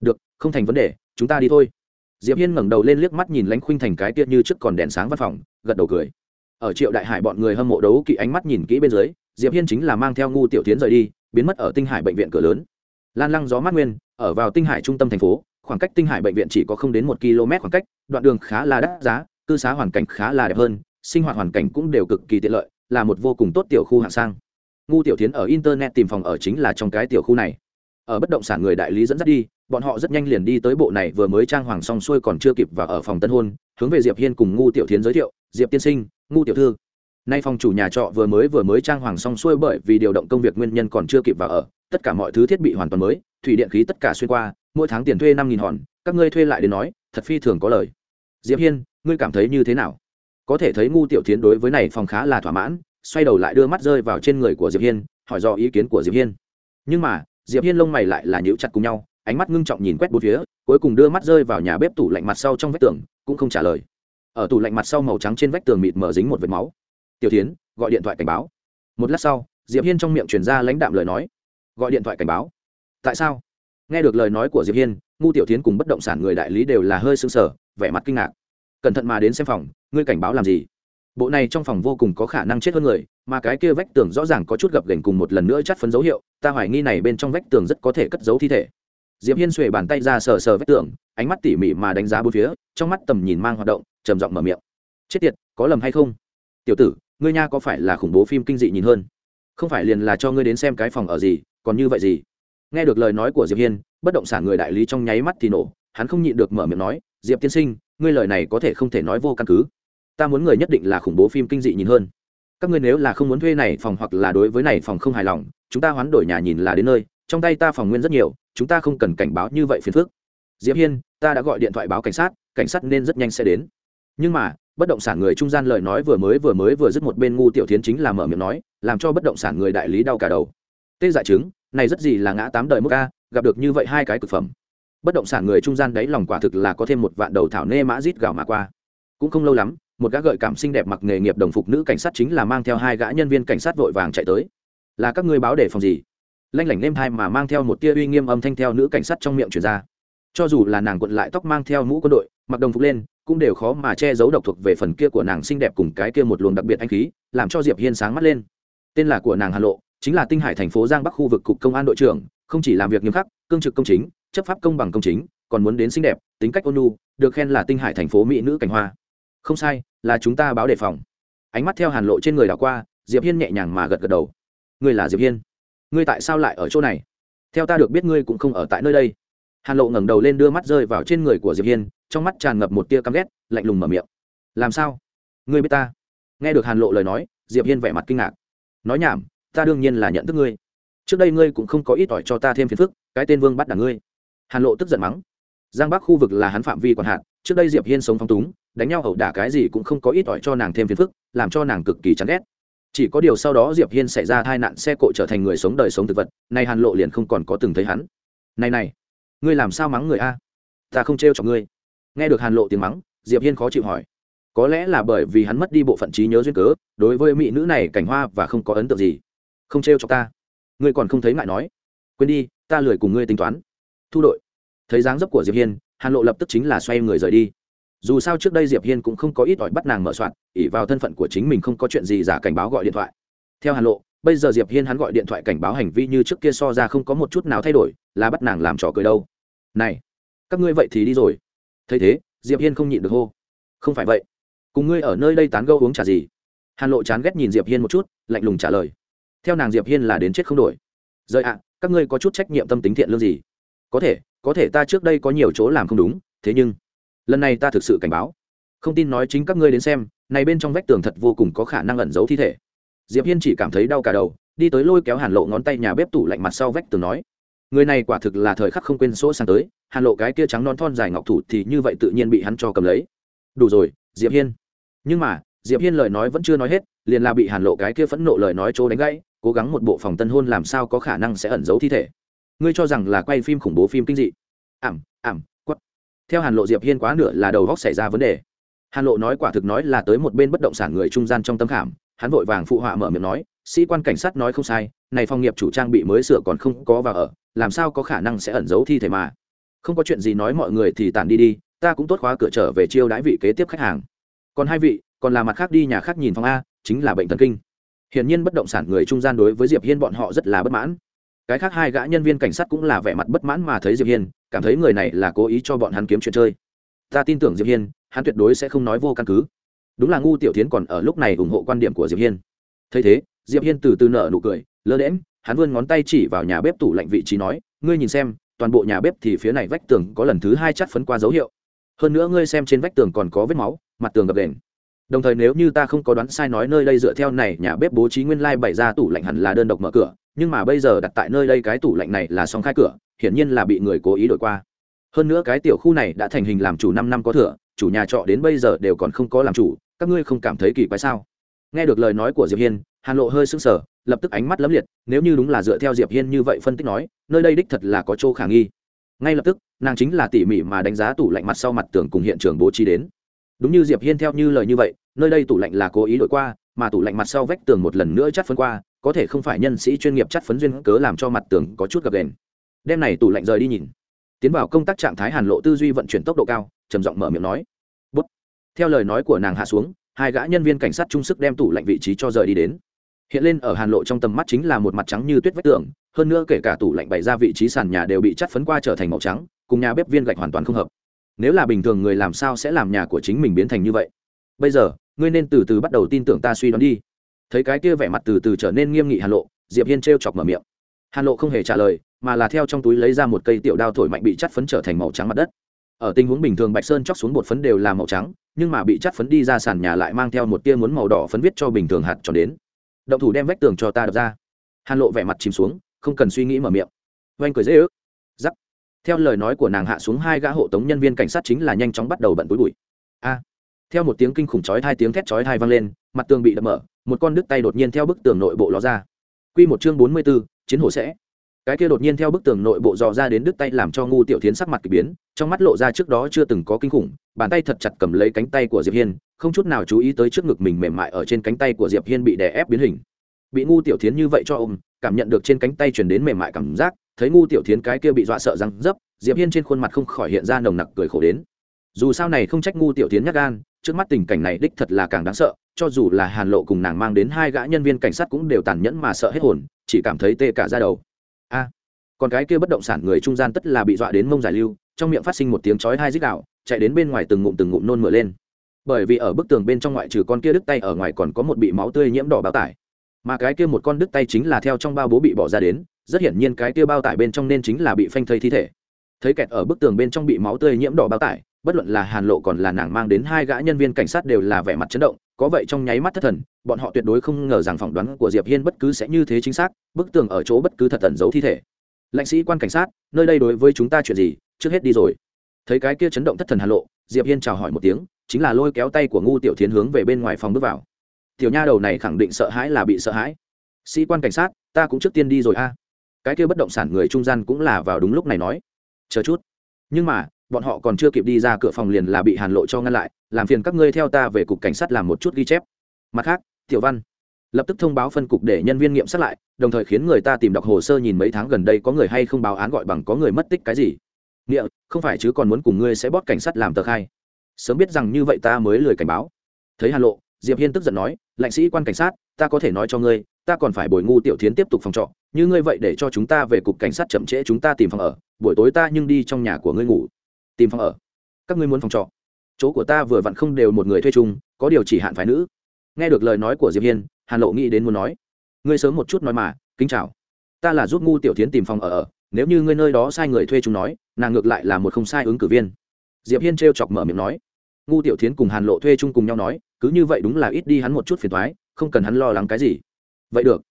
Được, không thành vấn đề, chúng ta đi thôi. Diệp hiên ngẩng đầu lên liếc mắt nhìn lãnh khuynh thành cái tiết như trước còn đèn sáng văn phòng, gật đầu cười. Ở triệu đại hải bọn người hâm mộ đấu kỵ ánh mắt nhìn kỹ bên dưới, diệp hiên chính là mang theo ngu tiểu tiến rời đi, biến mất ở tinh hải bệnh viện cửa lớn. Lan lăng gió mát nguyên, ở vào tinh hải trung tâm thành phố, khoảng cách tinh hải bệnh viện chỉ có không đến một km khoảng cách, đoạn đường khá là đắt giá, cư xá hoàn cảnh khá là đẹp hơn, sinh hoạt hoàn cảnh cũng đều cực kỳ tiện lợi là một vô cùng tốt tiểu khu hạng sang. Ngu tiểu tiến ở internet tìm phòng ở chính là trong cái tiểu khu này. Ở bất động sản người đại lý dẫn dắt đi, bọn họ rất nhanh liền đi tới bộ này vừa mới trang hoàng xong xuôi còn chưa kịp và ở phòng tân hôn, hướng về diệp hiên cùng ngu tiểu tiến giới thiệu, diệp tiên sinh, ngu tiểu thư. Nay phòng chủ nhà trọ vừa mới vừa mới trang hoàng xong xuôi bởi vì điều động công việc nguyên nhân còn chưa kịp vào ở, tất cả mọi thứ thiết bị hoàn toàn mới, thủy điện khí tất cả xuyên qua, mỗi tháng tiền thuê năm nghìn hòn, các ngươi thuê lại đến nói, thật phi thường có lời. Diệp hiên, ngươi cảm thấy như thế nào? Có thể thấy ngu tiểu tiến đối với này phòng khá là thỏa mãn, xoay đầu lại đưa mắt rơi vào trên người của diệp hiên, hỏi do ý kiến của diệp hiên. Nhưng mà, diệp hiên lông mày lại là nhíu chặt cùng nhau, ánh mắt ngưng trọng nhìn quét bốn phía, cuối cùng đưa mắt rơi vào nhà bếp tủ lạnh mặt sau trong vách tường, cũng không trả lời. Ở tủ lạnh mặt sau màu trắng trên vách tường mịt mở dính một vệt máu. Tiểu tiến gọi điện thoại cảnh báo. Một lát sau, diệp hiên trong miệng truyền ra lãnh đạm lời nói. Gọi điện thoại cảnh báo. Tại sao? Nghe được lời nói của diệp hiên, ngu tiểu tiến cùng bất động sản người đại lý đều là hơi sưng sờ, vẻ mặt kinh ngạc cẩn thận mà đến xem phòng, ngươi cảnh báo làm gì? Bộ này trong phòng vô cùng có khả năng chết hơn người, mà cái kia vách tường rõ ràng có chút gập gành cùng một lần nữa chắt phấn dấu hiệu, ta hoài nghi này bên trong vách tường rất có thể cất giấu thi thể. Diệp hiên xuề bàn tay ra sờ sờ vách tường, ánh mắt tỉ mỉ mà đánh giá bốn phía, trong mắt tầm nhìn mang hoạt động, trầm giọng mở miệng. Chết tiệt, có lầm hay không? Tiểu tử, ngươi nha có phải là khủng bố phim kinh dị nhìn hơn? Không phải liền là cho ngươi đến xem cái phòng ở gì, còn như vậy gì? Nghe được lời nói của diệp hiên, bất động sản người đại lý trong nháy mắt thì nổ, hắn không nhịn được mở miệng nói diệp tiên sinh, ngươi lời này có thể không thể nói vô căn cứ. Ta muốn người nhất định là khủng bố phim kinh dị nhìn hơn. Các ngươi nếu là không muốn thuê này phòng hoặc là đối với này phòng không hài lòng, chúng ta hoán đổi nhà nhìn là đến nơi, trong tay ta phòng nguyên rất nhiều, chúng ta không cần cảnh báo như vậy phiền phức. Diệp hiên, ta đã gọi điện thoại báo cảnh sát cảnh sát nên rất nhanh sẽ đến. Nhưng mà, bất động sản người trung gian lời nói vừa mới vừa mới vừa dứt một bên ngu tiểu thiến chính là mở miệng nói, làm cho bất động sản người đại lý đau cả đầu. Tê dại chứng, này rất gì là ngã tám đời mức a gặp được như vậy hai cái cực phẩm bất động sản người trung gian đấy lòng quả thực là có thêm một vạn đầu thảo nê mã rít gào mà qua. Cũng không lâu lắm, một gã gợi cảm xinh đẹp mặc nghề nghiệp đồng phục nữ cảnh sát chính là mang theo hai gã nhân viên cảnh sát vội vàng chạy tới. Là các ngươi báo để phòng gì? Lanh lảnh nêm thai mà mang theo một tia uy nghiêm âm thanh theo nữ cảnh sát trong miệng truyền ra. Cho dù là nàng quận lại tóc mang theo mũ quân đội, mặc đồng phục lên, cũng đều khó mà che giấu độc thuộc về phần kia của nàng xinh đẹp cùng cái kia một luồng đặc biệt anh khí, làm cho diệp hiên sáng mắt lên. Tên là của nàng hà lộ, chính là tinh hải thành phố giang bắc khu vực cục công an đội trưởng, không chỉ làm việc nghiêm khắc, cương trực công chính chấp pháp công bằng công chính, còn muốn đến xinh đẹp, tính cách ôn nhu, được khen là tinh hải thành phố mỹ nữ cảnh hoa. Không sai, là chúng ta báo đề phòng. Ánh mắt theo hàn lộ trên người đảo qua, diệp hiên nhẹ nhàng mà gật gật đầu. Ngươi là diệp hiên? Ngươi tại sao lại ở chỗ này? Theo ta được biết ngươi cũng không ở tại nơi đây. Hàn lộ ngẩng đầu lên đưa mắt rơi vào trên người của diệp hiên, trong mắt tràn ngập một tia căm ghét, lạnh lùng mở miệng. Làm sao? Ngươi biết ta? Nghe được hàn lộ lời nói, diệp hiên vẻ mặt kinh ngạc. Nói nhảm, ta đương nhiên là nhận thức ngươi. Trước đây ngươi cũng không có ít ỏi cho ta thêm phiền phức, cái tên vương bắt đảng ngươi hàn lộ tức giận mắng. Giang bắc khu vực là hắn phạm vi còn hạn, trước đây diệp hiên sống phong túng, đánh nhau ẩu đả cái gì cũng không có ít ỏi cho nàng thêm phiền phức, làm cho nàng cực kỳ chán ghét. Chỉ có điều sau đó diệp hiên xảy ra tai nạn, xe cộ trở thành người sống đời sống thực vật, nay hàn lộ liền không còn có từng thấy hắn. Này này, ngươi làm sao mắng người a? Ta không trêu chọc ngươi. Nghe được hàn lộ tiếng mắng, diệp hiên khó chịu hỏi. Có lẽ là bởi vì hắn mất đi bộ phận trí nhớ duyên cớ, đối với mỹ nữ này cảnh hoa và không có ấn tượng gì. Không trêu cho ta. Ngươi còn không thấy ngại nói. Quên đi, ta lười cùng ngươi tính toán thu đội. Thấy dáng dấp của diệp hiên, hàn lộ lập tức chính là xoay người rời đi. Dù sao trước đây diệp hiên cũng không có ít ỏi bắt nàng mở soạn ỉ vào thân phận của chính mình không có chuyện gì giả cảnh báo gọi điện thoại. Theo hàn lộ, bây giờ diệp hiên hắn gọi điện thoại cảnh báo hành vi như trước kia so ra không có một chút nào thay đổi, là bắt nàng làm trò cười đâu. Này, các ngươi vậy thì đi rồi. Thấy thế, diệp hiên không nhịn được hô. Không phải vậy. Cùng ngươi ở nơi đây tán gẫu uống trà gì? Hàn lộ chán ghét nhìn diệp hiên một chút, lạnh lùng trả lời. Theo nàng diệp hiên là đến chết không đổi. Rời ạ, các ngươi có chút trách nhiệm tâm tính thiện lương gì? Có thể có thể ta trước đây có nhiều chỗ làm không đúng, thế nhưng, lần này ta thực sự cảnh báo. Không tin nói chính các ngươi đến xem, này bên trong vách tường thật vô cùng có khả năng ẩn giấu thi thể. Diệp hiên chỉ cảm thấy đau cả đầu, đi tới lôi kéo hàn lộ ngón tay nhà bếp tủ lạnh mặt sau vách tường nói, người này quả thực là thời khắc không quên số sang tới, hàn lộ cái kia trắng non thon dài ngọc thủ thì như vậy tự nhiên bị hắn cho cầm lấy. Đủ rồi, diệp hiên. Nhưng mà, diệp hiên lời nói vẫn chưa nói hết, liền là bị hàn lộ cái kia phẫn nộ lời nói chỗ đánh gãy, cố gắng một bộ phòng tân hôn làm sao có khả năng sẽ ẩn giấu thi thể ngươi cho rằng là quay phim khủng bố phim kinh dị. Ảm ảm quất theo hàn lộ diệp hiên quá nửa là đầu góc xảy ra vấn đề. Hàn lộ nói quả thực nói là tới một bên bất động sản người trung gian trong tâm khảm, hắn vội vàng phụ họa mở miệng nói, sĩ quan cảnh sát nói không sai, này phòng nghiệp chủ trang bị mới sửa còn không có vào ở, làm sao có khả năng sẽ ẩn giấu thi thể mà? Không có chuyện gì nói mọi người thì tản đi đi, ta cũng tốt khóa cửa trở về chiêu đãi vị kế tiếp khách hàng. Còn hai vị, còn là mặt khác đi nhà khác nhìn phòng a, chính là bệnh thần kinh. Hiển nhiên bất động sản người trung gian đối với diệp hiên bọn họ rất là bất mãn cái khác hai gã nhân viên cảnh sát cũng là vẻ mặt bất mãn mà thấy diệp hiên, cảm thấy người này là cố ý cho bọn hắn kiếm chuyện chơi. Ta tin tưởng diệp hiên, hắn tuyệt đối sẽ không nói vô căn cứ. Đúng là ngu tiểu thiến còn ở lúc này ủng hộ quan điểm của diệp hiên. Thấy thế, diệp hiên từ từ nở nụ cười, lơ đễm hắn vươn ngón tay chỉ vào nhà bếp tủ lạnh vị trí nói, ngươi nhìn xem, toàn bộ nhà bếp thì phía này vách tường có lần thứ hai chắt phấn qua dấu hiệu. Hơn nữa ngươi xem trên vách tường còn có vết máu, mặt tường gập đền đồng thời nếu như ta không có đoán sai nói nơi đây dựa theo này, nhà bếp bố trí nguyên lai bày ra tủ lạnh hẳn là đơn độc mở cửa, nhưng mà bây giờ đặt tại nơi đây cái tủ lạnh này là song khai cửa, hiển nhiên là bị người cố ý đổi qua. Hơn nữa cái tiểu khu này đã thành hình làm chủ năm năm có thừa, chủ nhà trọ đến bây giờ đều còn không có làm chủ, các ngươi không cảm thấy kỳ quái sao? Nghe được lời nói của diệp hiên, hàn lộ hơi sững sờ, lập tức ánh mắt lấm liệt, nếu như đúng là dựa theo diệp hiên như vậy phân tích nói, nơi đây đích thật là có chỗ khả nghi. Ngay lập tức, nàng chính là tỉ mỉ mà đánh giá tủ lạnh mặt sau mặt tường cùng hiện trường bố trí đến đúng như diệp hiên theo như lời như vậy, nơi đây tủ lạnh là cố ý đổi qua, mà tủ lạnh mặt sau vách tường một lần nữa chắt phấn qua, có thể không phải nhân sĩ chuyên nghiệp chắt phấn duyên cớ làm cho mặt tường có chút gập đèn. đem này tủ lạnh rời đi nhìn. Tiến vào công tác trạng thái hàn lộ tư duy vận chuyển tốc độ cao, trầm giọng mở miệng nói. Bút. Theo lời nói của nàng hạ xuống, hai gã nhân viên cảnh sát trung sức đem tủ lạnh vị trí cho rời đi đến. Hiện lên ở hàn lộ trong tầm mắt chính là một mặt trắng như tuyết vách tường, hơn nữa kể cả tủ lạnh bày ra vị trí sàn nhà đều bị chắt phấn qua trở thành màu trắng, cùng nhà bếp viên gạch hoàn toàn không hợp nếu là bình thường người làm sao sẽ làm nhà của chính mình biến thành như vậy? Bây giờ, ngươi nên từ từ bắt đầu tin tưởng ta suy đoán đi. Thấy cái kia vẻ mặt từ từ trở nên nghiêm nghị hàn lộ, diệp hiên trêu chọc mở miệng. Hàn lộ không hề trả lời, mà là theo trong túi lấy ra một cây tiểu đao thổi mạnh bị chắt phấn trở thành màu trắng mặt đất. Ở tình huống bình thường bạch sơn chóc xuống bột phấn đều là màu trắng, nhưng mà bị chắt phấn đi ra sàn nhà lại mang theo một tia muốn màu đỏ phấn viết cho bình thường hạt tròn đến. Động thủ đem vách tường cho ta đập ra. Hàn lộ vẻ mặt chìm xuống, không cần suy nghĩ mở miệng. Oanh cười dễ ước theo lời nói của nàng hạ xuống hai gã hộ tống nhân viên cảnh sát chính là nhanh chóng bắt đầu bận túi bụi. A! Theo một tiếng kinh khủng chói hai tiếng thét chói hai vang lên mặt tường bị đập mở một con đứt tay đột nhiên theo bức tường nội bộ ló ra. Quy một chương bốn mươi 44, chiến hổ sẽ. Cái kia đột nhiên theo bức tường nội bộ dò ra đến đứt tay làm cho ngu tiểu tiến sắc mặt k ỳ biến trong mắt lộ ra trước đó chưa từng có kinh khủng bàn tay thật chặt cầm lấy cánh tay của diệp hiên không chút nào chú ý tới trước ngực mình mềm mại ở trên cánh tay của diệp hiên bị đè ép biến hình. Bị ngu tiểu tiến như vậy cho ôm cảm nhận được trên cánh tay truyền đến mềm mại cảm giác thấy ngu tiểu thiến cái kia bị dọa sợ răng dấp, diệp hiên trên khuôn mặt không khỏi hiện ra nồng nặc cười khổ đến. Dù sao này không trách ngu tiểu tiến nhắc gan, trước mắt tình cảnh này đích thật là càng đáng sợ, cho dù là hàn lộ cùng nàng mang đến hai gã nhân viên cảnh sát cũng đều tàn nhẫn mà sợ hết hồn, chỉ cảm thấy tê cả ra đầu. A, còn cái kia bất động sản người trung gian tất là bị dọa đến mông giải lưu, trong miệng phát sinh một tiếng chói hai dích đạo chạy đến bên ngoài từng ngụm từng ngụm nôn mửa lên. Bởi vì ở bức tường bên trong ngoại trừ con kia đứt tay ở ngoài còn có một bị máu tươi nhiễm đỏ bao tải, mà cái kia một con đứt tay chính là theo trong bao bố bị bỏ ra đến rất hiển nhiên cái kia bao tải bên trong nên chính là bị phanh thây thi thể. Thấy kẹt ở bức tường bên trong bị máu tươi nhiễm đỏ bao tải, bất luận là hàn lộ còn là nàng mang đến hai gã nhân viên cảnh sát đều là vẻ mặt chấn động, có vậy trong nháy mắt thất thần, bọn họ tuyệt đối không ngờ rằng phỏng đoán của diệp hiên bất cứ sẽ như thế chính xác, bức tường ở chỗ bất cứ thật tẩn giấu thi thể. Lãnh sĩ quan cảnh sát, nơi đây đối với chúng ta chuyện gì? Trước hết đi rồi. Thấy cái kia chấn động thất thần hàn lộ, diệp hiên chào hỏi một tiếng, chính là lôi kéo tay của ngu tiểu thiến hướng về bên ngoài phòng bước vào. Tiểu nha đầu này khẳng định sợ hãi là bị sợ hãi. Sĩ quan cảnh sát, ta cũng trước tiên đi rồi a cái kia bất động sản người trung gian cũng là vào đúng lúc này nói, chờ chút. Nhưng mà, bọn họ còn chưa kịp đi ra cửa phòng liền là bị hàn lộ cho ngăn lại, làm phiền các ngươi theo ta về cục cảnh sát làm một chút ghi chép. Mặt khác, tiểu văn lập tức thông báo phân cục để nhân viên nghiệm sát lại, đồng thời khiến người ta tìm đọc hồ sơ nhìn mấy tháng gần đây có người hay không báo án gọi bằng có người mất tích cái gì. Nghĩa, không phải chứ còn muốn cùng ngươi sẽ bót cảnh sát làm tờ khai. Sớm biết rằng như vậy ta mới lười cảnh báo. Thấy hàn lộ, diệp hiên tức giận nói, lãnh sĩ quan cảnh sát, ta có thể nói cho ngươi, ta còn phải bồi ngu tiểu thiến tiếp tục phòng trọ như ngươi vậy để cho chúng ta về cục cảnh sát chậm trễ chúng ta tìm phòng ở, buổi tối ta nhưng đi trong nhà của ngươi ngủ. Tìm phòng ở. Các ngươi muốn phòng trọ. Chỗ của ta vừa vặn không đều một người thuê chung, có điều chỉ hạn phái nữ. Nghe được lời nói của diệp hiên, hàn lộ nghĩ đến muốn nói. Ngươi sớm một chút nói mà, kính chào. Ta là giúp ngu tiểu tiến tìm phòng ở ở, nếu như ngươi nơi đó sai người thuê chúng nói, nàng ngược lại là một không sai ứng cử viên. Diệp hiên trêu chọc mở miệng nói. Ngu tiểu tiến cùng hàn lộ thuê chung cùng nhau nói, cứ như vậy đúng là ít đi hắn một chút phiền toái, không cần hắn lo lắng cái gì. Vậy được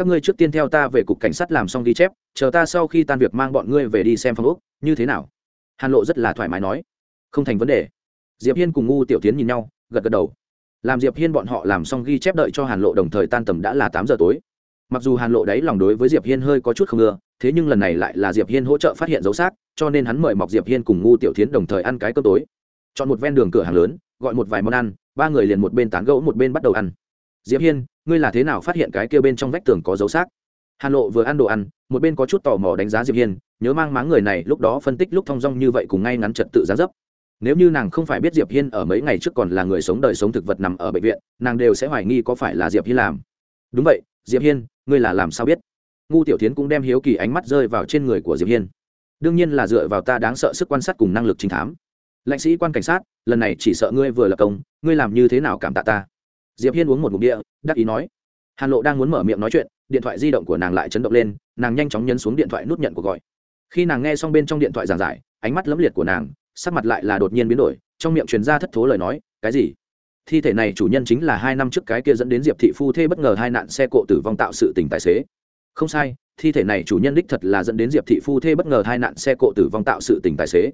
các ngươi trước tiên theo ta về cục cảnh sát làm xong ghi chép, chờ ta sau khi tan việc mang bọn ngươi về đi xem phòng úc như thế nào? Hàn lộ rất là thoải mái nói. Không thành vấn đề. Diệp hiên cùng ngu tiểu tiến nhìn nhau, gật gật đầu. Làm diệp hiên bọn họ làm xong ghi chép đợi cho hàn lộ đồng thời tan tầm đã là tám giờ tối. Mặc dù hàn lộ đấy lòng đối với diệp hiên hơi có chút không ưa, thế nhưng lần này lại là diệp hiên hỗ trợ phát hiện dấu xác, cho nên hắn mời mọc diệp hiên cùng ngu tiểu tiến đồng thời ăn cái cơm tối. Chọn một ven đường cửa hàng lớn, gọi một vài món ăn, ba người liền một bên tán gẫu một bên bắt đầu ăn diệp hiên, ngươi là thế nào phát hiện cái kia bên trong vách tường có dấu xác? Hàn lộ vừa ăn đồ ăn, một bên có chút tò mò đánh giá diệp hiên, nhớ mang máng người này lúc đó phân tích lúc thong dong như vậy cùng ngay ngắn trật tự giá dấp. Nếu như nàng không phải biết diệp hiên ở mấy ngày trước còn là người sống đời sống thực vật nằm ở bệnh viện, nàng đều sẽ hoài nghi có phải là diệp hiên làm. Đúng vậy, diệp hiên, ngươi là làm sao biết? Ngu tiểu thiến cũng đem hiếu kỳ ánh mắt rơi vào trên người của diệp hiên. Đương nhiên là dựa vào ta đáng sợ sức quan sát cùng năng lực trinh thám. Lãnh sĩ quan cảnh sát, lần này chỉ sợ ngươi vừa là công, ngươi làm như thế nào cảm tạ ta? Diệp hiên uống một ngụm địa đắc ý nói. Hàn lộ đang muốn mở miệng nói chuyện, điện thoại di động của nàng lại chấn động lên, nàng nhanh chóng nhấn xuống điện thoại nút nhận cuộc gọi. Khi nàng nghe xong bên trong điện thoại giảng giải, ánh mắt lấm liệt của nàng, sắc mặt lại là đột nhiên biến đổi, trong miệng truyền ra thất thố lời nói, cái gì? Thi thể này chủ nhân chính là hai năm trước cái kia dẫn đến diệp thị phu thê bất ngờ hai nạn xe cộ tử vong tạo sự tình tài xế. Không sai, thi thể này chủ nhân đích thật là dẫn đến diệp thị phu thê bất ngờ hai nạn xe cộ tử vong tạo sự tình tài xế.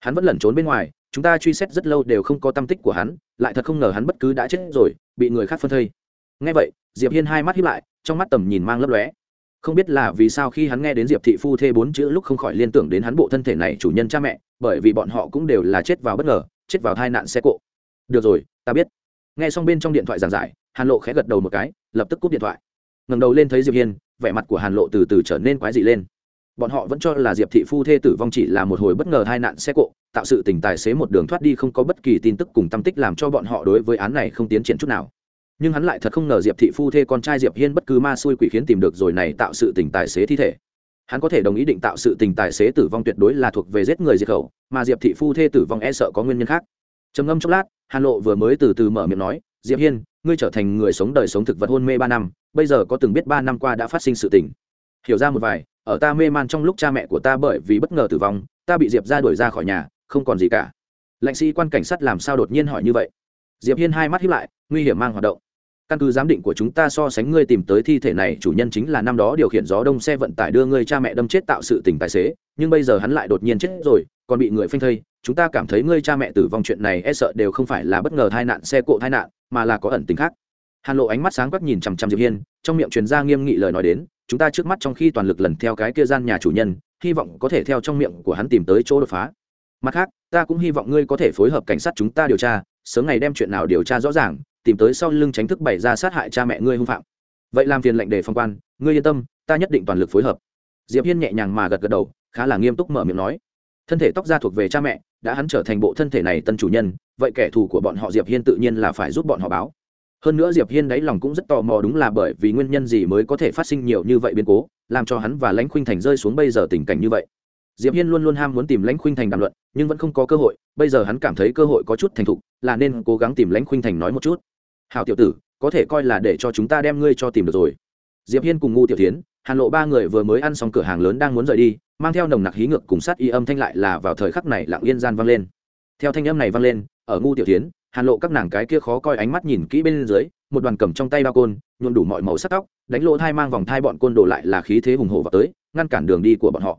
Hắn vẫn lẩn trốn bên ngoài chúng ta truy xét rất lâu đều không có tâm tích của hắn, lại thật không ngờ hắn bất cứ đã chết rồi, bị người khác phân thây. Ngay vậy, diệp hiên hai mắt hiếp lại, trong mắt tầm nhìn mang lấp lóe. Không biết là vì sao khi hắn nghe đến diệp thị phu thê bốn chữ lúc không khỏi liên tưởng đến hắn bộ thân thể này chủ nhân cha mẹ, bởi vì bọn họ cũng đều là chết vào bất ngờ, chết vào tai nạn xe cộ. Được rồi, ta biết. Nghe xong bên trong điện thoại giảng giải, hàn lộ khẽ gật đầu một cái, lập tức cúp điện thoại. Ngẩng đầu lên thấy diệp hiên, vẻ mặt của hàn lộ từ từ trở nên quái dị lên. Bọn họ vẫn cho là diệp thị phu thê tử vong chỉ là một hồi bất ngờ tai nạn xe cộ tạo sự tình tài xế một đường thoát đi không có bất kỳ tin tức cùng tâm tích làm cho bọn họ đối với án này không tiến triển chút nào. Nhưng hắn lại thật không ngờ diệp thị phu thê con trai diệp hiên bất cứ ma xui quỷ khiến tìm được rồi này tạo sự tình tài xế thi thể. Hắn có thể đồng ý định tạo sự tình tài xế tử vong tuyệt đối là thuộc về giết người diệt khẩu, mà diệp thị phu thê tử vong e sợ có nguyên nhân khác. Trầm ngâm chốc lát, hàn lộ vừa mới từ từ mở miệng nói, diệp hiên, ngươi trở thành người sống đời sống thực vật hôn mê ba năm, bây giờ có từng biết ba năm qua đã phát sinh sự tình. Hiểu ra một vài, ở ta mê man trong lúc cha mẹ của ta bởi vì bất ngờ tử vong, ta bị diệp ra đuổi ra khỏi nhà không còn gì cả. Lãnh sĩ quan cảnh sát làm sao đột nhiên hỏi như vậy? Diệp hiên hai mắt hiếp lại, nguy hiểm mang hoạt động. Căn cứ giám định của chúng ta so sánh ngươi tìm tới thi thể này, chủ nhân chính là năm đó điều khiển gió đông xe vận tải đưa ngươi cha mẹ đâm chết tạo sự tình tài xế, nhưng bây giờ hắn lại đột nhiên chết rồi, còn bị người phanh thây. Chúng ta cảm thấy ngươi cha mẹ tử vong chuyện này e sợ đều không phải là bất ngờ tai nạn, xe cộ tai nạn, mà là có ẩn tính khác. Hàn lộ ánh mắt sáng quắc nhìn chằm chằm diệp hiên, trong miệng truyền ra nghiêm nghị lời nói đến, chúng ta trước mắt trong khi toàn lực lần theo cái kia gian nhà chủ nhân, hy vọng có thể theo trong miệng của hắn tìm tới chỗ đột phá mặt khác, ta cũng hy vọng ngươi có thể phối hợp cảnh sát chúng ta điều tra, sớm ngày đem chuyện nào điều tra rõ ràng, tìm tới sau lưng tránh thức bày ra sát hại cha mẹ ngươi hung phạm. Vậy làm phiền lệnh đề phong quan, ngươi yên tâm, ta nhất định toàn lực phối hợp. Diệp hiên nhẹ nhàng mà gật gật đầu, khá là nghiêm túc mở miệng nói. Thân thể tóc da thuộc về cha mẹ, đã hắn trở thành bộ thân thể này tân chủ nhân, vậy kẻ thù của bọn họ diệp hiên tự nhiên là phải giúp bọn họ báo. Hơn nữa diệp hiên đáy lòng cũng rất tò mò đúng là bởi vì nguyên nhân gì mới có thể phát sinh nhiều như vậy biến cố, làm cho hắn và lãnh khuynh thành rơi xuống bây giờ tình cảnh như vậy diệp hiên luôn luôn ham muốn tìm lãnh khuynh thành đàm luận, nhưng vẫn không có cơ hội, bây giờ hắn cảm thấy cơ hội có chút thành thục, là nên cố gắng tìm lãnh khuynh thành nói một chút. Hảo tiểu tử, có thể coi là để cho chúng ta đem ngươi cho tìm được rồi. Diệp hiên cùng ngu tiểu tiến hàn lộ ba người vừa mới ăn xong cửa hàng lớn đang muốn rời đi, mang theo nồng nặc hí ngược cùng sát y âm thanh lại là vào thời khắc này lặng yên gian vang lên. Theo thanh âm này vang lên, ở ngu tiểu tiến hàn lộ các nàng cái kia khó coi ánh mắt nhìn kỹ bên dưới, một đoàn cầm trong tay bao côn, nhuộm đủ mọi màu sắc tóc, đánh lỗ thai mang vòng thai bọn côn đồ lại là khí thế hùng hổ vào tới, ngăn cản đường đi của bọn họ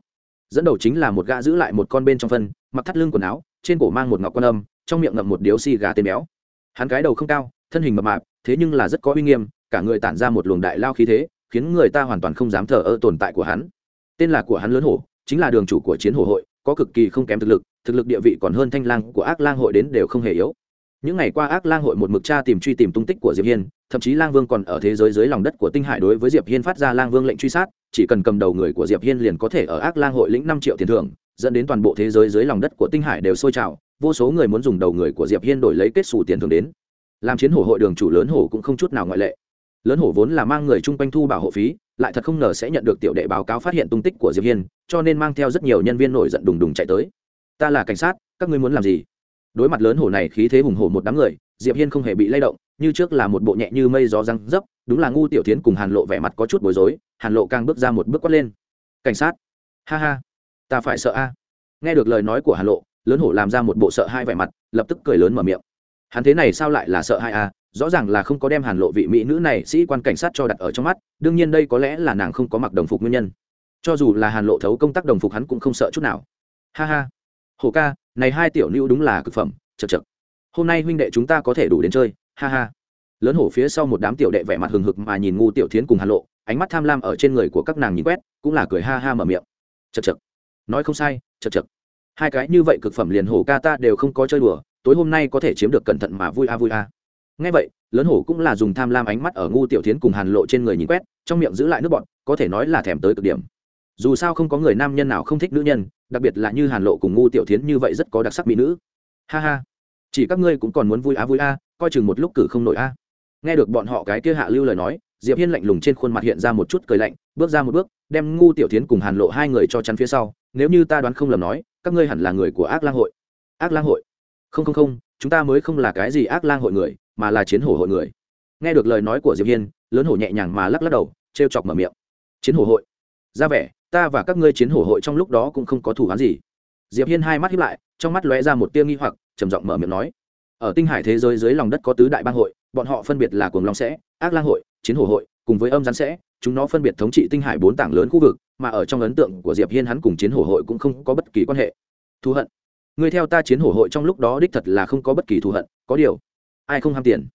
dẫn đầu chính là một gã giữ lại một con bên trong phân, mặc thắt lưng quần áo, trên cổ mang một ngọc quan âm, trong miệng ngậm một điếu xì gà tên béo. Hắn cái đầu không cao, thân hình mập mạp, thế nhưng là rất có uy nghiêm, cả người tản ra một luồng đại lao khí thế, khiến người ta hoàn toàn không dám thờ ơ tồn tại của hắn. Tên là của hắn lớn hổ, chính là đường chủ của chiến hổ hội, có cực kỳ không kém thực lực thực lực địa vị còn hơn thanh lang của ác lang hội đến đều không hề yếu. Những ngày qua ác lang hội một mực cha tìm truy tìm tung tích của diệp hiên, thậm chí lang vương còn ở thế giới dưới lòng đất của tinh hải đối với diệp hiên phát ra lang vương lệnh truy sát chỉ cần cầm đầu người của diệp hiên liền có thể ở ác lang hội lĩnh năm triệu tiền thưởng, dẫn đến toàn bộ thế giới dưới lòng đất của tinh hải đều sôi trào, vô số người muốn dùng đầu người của diệp hiên đổi lấy kết xù tiền thưởng đến. Làm chiến hổ hội đường chủ lớn hổ cũng không chút nào ngoại lệ. Lớn hổ vốn là mang người chung quanh thu bảo hộ phí, lại thật không ngờ sẽ nhận được tiểu đệ báo cáo phát hiện tung tích của diệp hiên, cho nên mang theo rất nhiều nhân viên nổi giận đùng đùng chạy tới. Ta là cảnh sát, các ngươi muốn làm gì? Đối mặt lớn hổ này khí thế hùng hổ một đám người, diệp hiên không hề bị lay động như trước là một bộ nhẹ như mây gió răng dấp, đúng là ngu tiểu tiến cùng hàn lộ vẻ mặt có chút bối rối, hàn lộ càng bước ra một bước quát lên. Cảnh sát. Ha ha. Ta phải sợ a. Nghe được lời nói của hàn lộ, lớn hổ làm ra một bộ sợ hai vẻ mặt, lập tức cười lớn mở miệng. Hắn thế này sao lại là sợ hai a? Rõ ràng là không có đem hàn lộ vị mỹ nữ này sĩ quan cảnh sát cho đặt ở trong mắt, đương nhiên đây có lẽ là nàng không có mặc đồng phục nguyên nhân. Cho dù là hàn lộ thấu công tác đồng phục hắn cũng không sợ chút nào. Ha ha. Hổ ca, này hai tiểu nữ đúng là cực phẩm chật chật hôm nay huynh đệ chúng ta có thể đủ đến chơi ha ha. Lớn hổ phía sau một đám tiểu đệ vẻ mặt hừng hực mà nhìn ngu tiểu thiến cùng hàn lộ, ánh mắt tham lam ở trên người của các nàng nhìn quét, cũng là cười ha ha mở miệng. Chật chật nói không sai chật chật hai cái như vậy cực phẩm liền hổ ca ta đều không có chơi đùa, tối hôm nay có thể chiếm được cẩn thận mà vui a vui a. Ngay vậy, lớn hổ cũng là dùng tham lam ánh mắt ở ngu tiểu thiến cùng hàn lộ trên người nhìn quét, trong miệng giữ lại nước bọn có thể nói là thèm tới cực điểm. Dù sao không có người nam nhân nào không thích nữ nhân, đặc biệt là như hàn lộ cùng ngu tiểu thiến như vậy rất có đặc sắc mỹ nữ. Ha ha. Chỉ các ngươi cũng còn muốn vui á vui a coi chừng một lúc cử không nổi a. Nghe được bọn họ cái kia hạ lưu lời nói, diệp hiên lạnh lùng trên khuôn mặt hiện ra một chút cười lạnh, bước ra một bước, đem ngu tiểu thiến cùng hàn lộ hai người cho chắn phía sau, nếu như ta đoán không lầm nói, các ngươi hẳn là người của ác lang hội. Ác lang hội? Không không không, chúng ta mới không là cái gì ác lang hội người, mà là chiến hổ hội người. Nghe được lời nói của diệp hiên, lớn hổ nhẹ nhàng mà lắc lắc đầu, trêu chọc mở miệng. Chiến hổ hội? Ra vẻ, ta và các ngươi chiến hổ hội trong lúc đó cũng không có thủ án gì. Diệp hiên hai mắt hiếp lại, trong mắt lóe ra một tia nghi hoặc, trầm giọng mở miệng nói ở tinh hải thế giới dưới lòng đất có tứ đại bang hội, bọn họ phân biệt là cuồng long sẽ, ác lang hội, chiến hổ hội, cùng với âm gián sẽ, chúng nó phân biệt thống trị tinh hải bốn tảng lớn khu vực, mà ở trong ấn tượng của diệp hiên hắn cùng chiến hổ hội cũng không có bất kỳ quan hệ. Thù hận. Người theo ta chiến hổ hội trong lúc đó đích thật là không có bất kỳ thù hận, có điều, ai không ham tiền?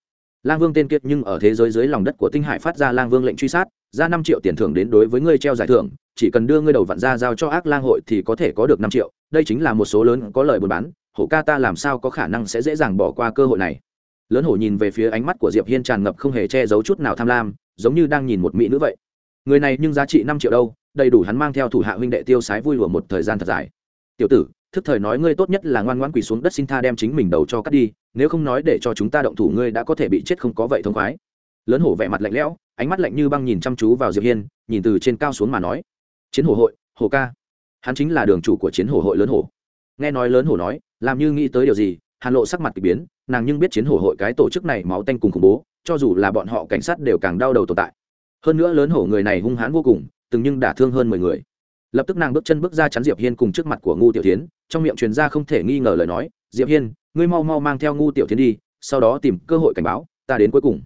Lang vương tên kiệt nhưng ở thế giới dưới lòng đất của tinh hải phát ra lang vương lệnh truy sát, ra năm triệu tiền thưởng đến đối với ngươi treo giải thưởng, chỉ cần đưa ngươi đầu vặn ra giao cho ác lang hội thì có thể có được năm triệu, đây chính là một số lớn có lời buôn bán, hổ ca ta làm sao có khả năng sẽ dễ dàng bỏ qua cơ hội này. Lớn hổ nhìn về phía ánh mắt của diệp hiên tràn ngập không hề che giấu chút nào tham lam, giống như đang nhìn một mỹ nữ vậy. Người này nhưng giá trị năm triệu đâu, đầy đủ hắn mang theo thủ hạ huynh đệ tiêu sái vui lùa một thời gian thật dài. Tiểu tử thức thời nói ngươi tốt nhất là ngoan ngoãn quỳ xuống đất xin tha đem chính mình đầu cho cắt đi, nếu không nói để cho chúng ta động thủ ngươi đã có thể bị chết không có vậy thông khoái. Lớn hổ vẻ mặt lạnh lẽo, ánh mắt lạnh như băng nhìn chăm chú vào diệp hiên, nhìn từ trên cao xuống mà nói, chiến hổ hội hồ ca. Hắn chính là đường chủ của chiến hổ hội lớn hổ. Nghe nói lớn hổ nói, làm như nghĩ tới điều gì, hàn lộ sắc mặt k ỳ biến, nàng nhưng biết chiến hổ hội cái tổ chức này máu tanh cùng khủng bố, cho dù là bọn họ cảnh sát đều càng đau đầu tồn tại. Hơn nữa lớn hổ người này hung hãn vô cùng, từng nhưng đả thương hơn mười người lập tức nàng bước chân bước ra chắn diệp hiên cùng trước mặt của ngu tiểu tiến trong miệng truyền ra không thể nghi ngờ lời nói, diệp hiên, ngươi mau mau mang theo ngu tiểu tiến đi, sau đó tìm cơ hội cảnh báo, ta đến cuối cùng.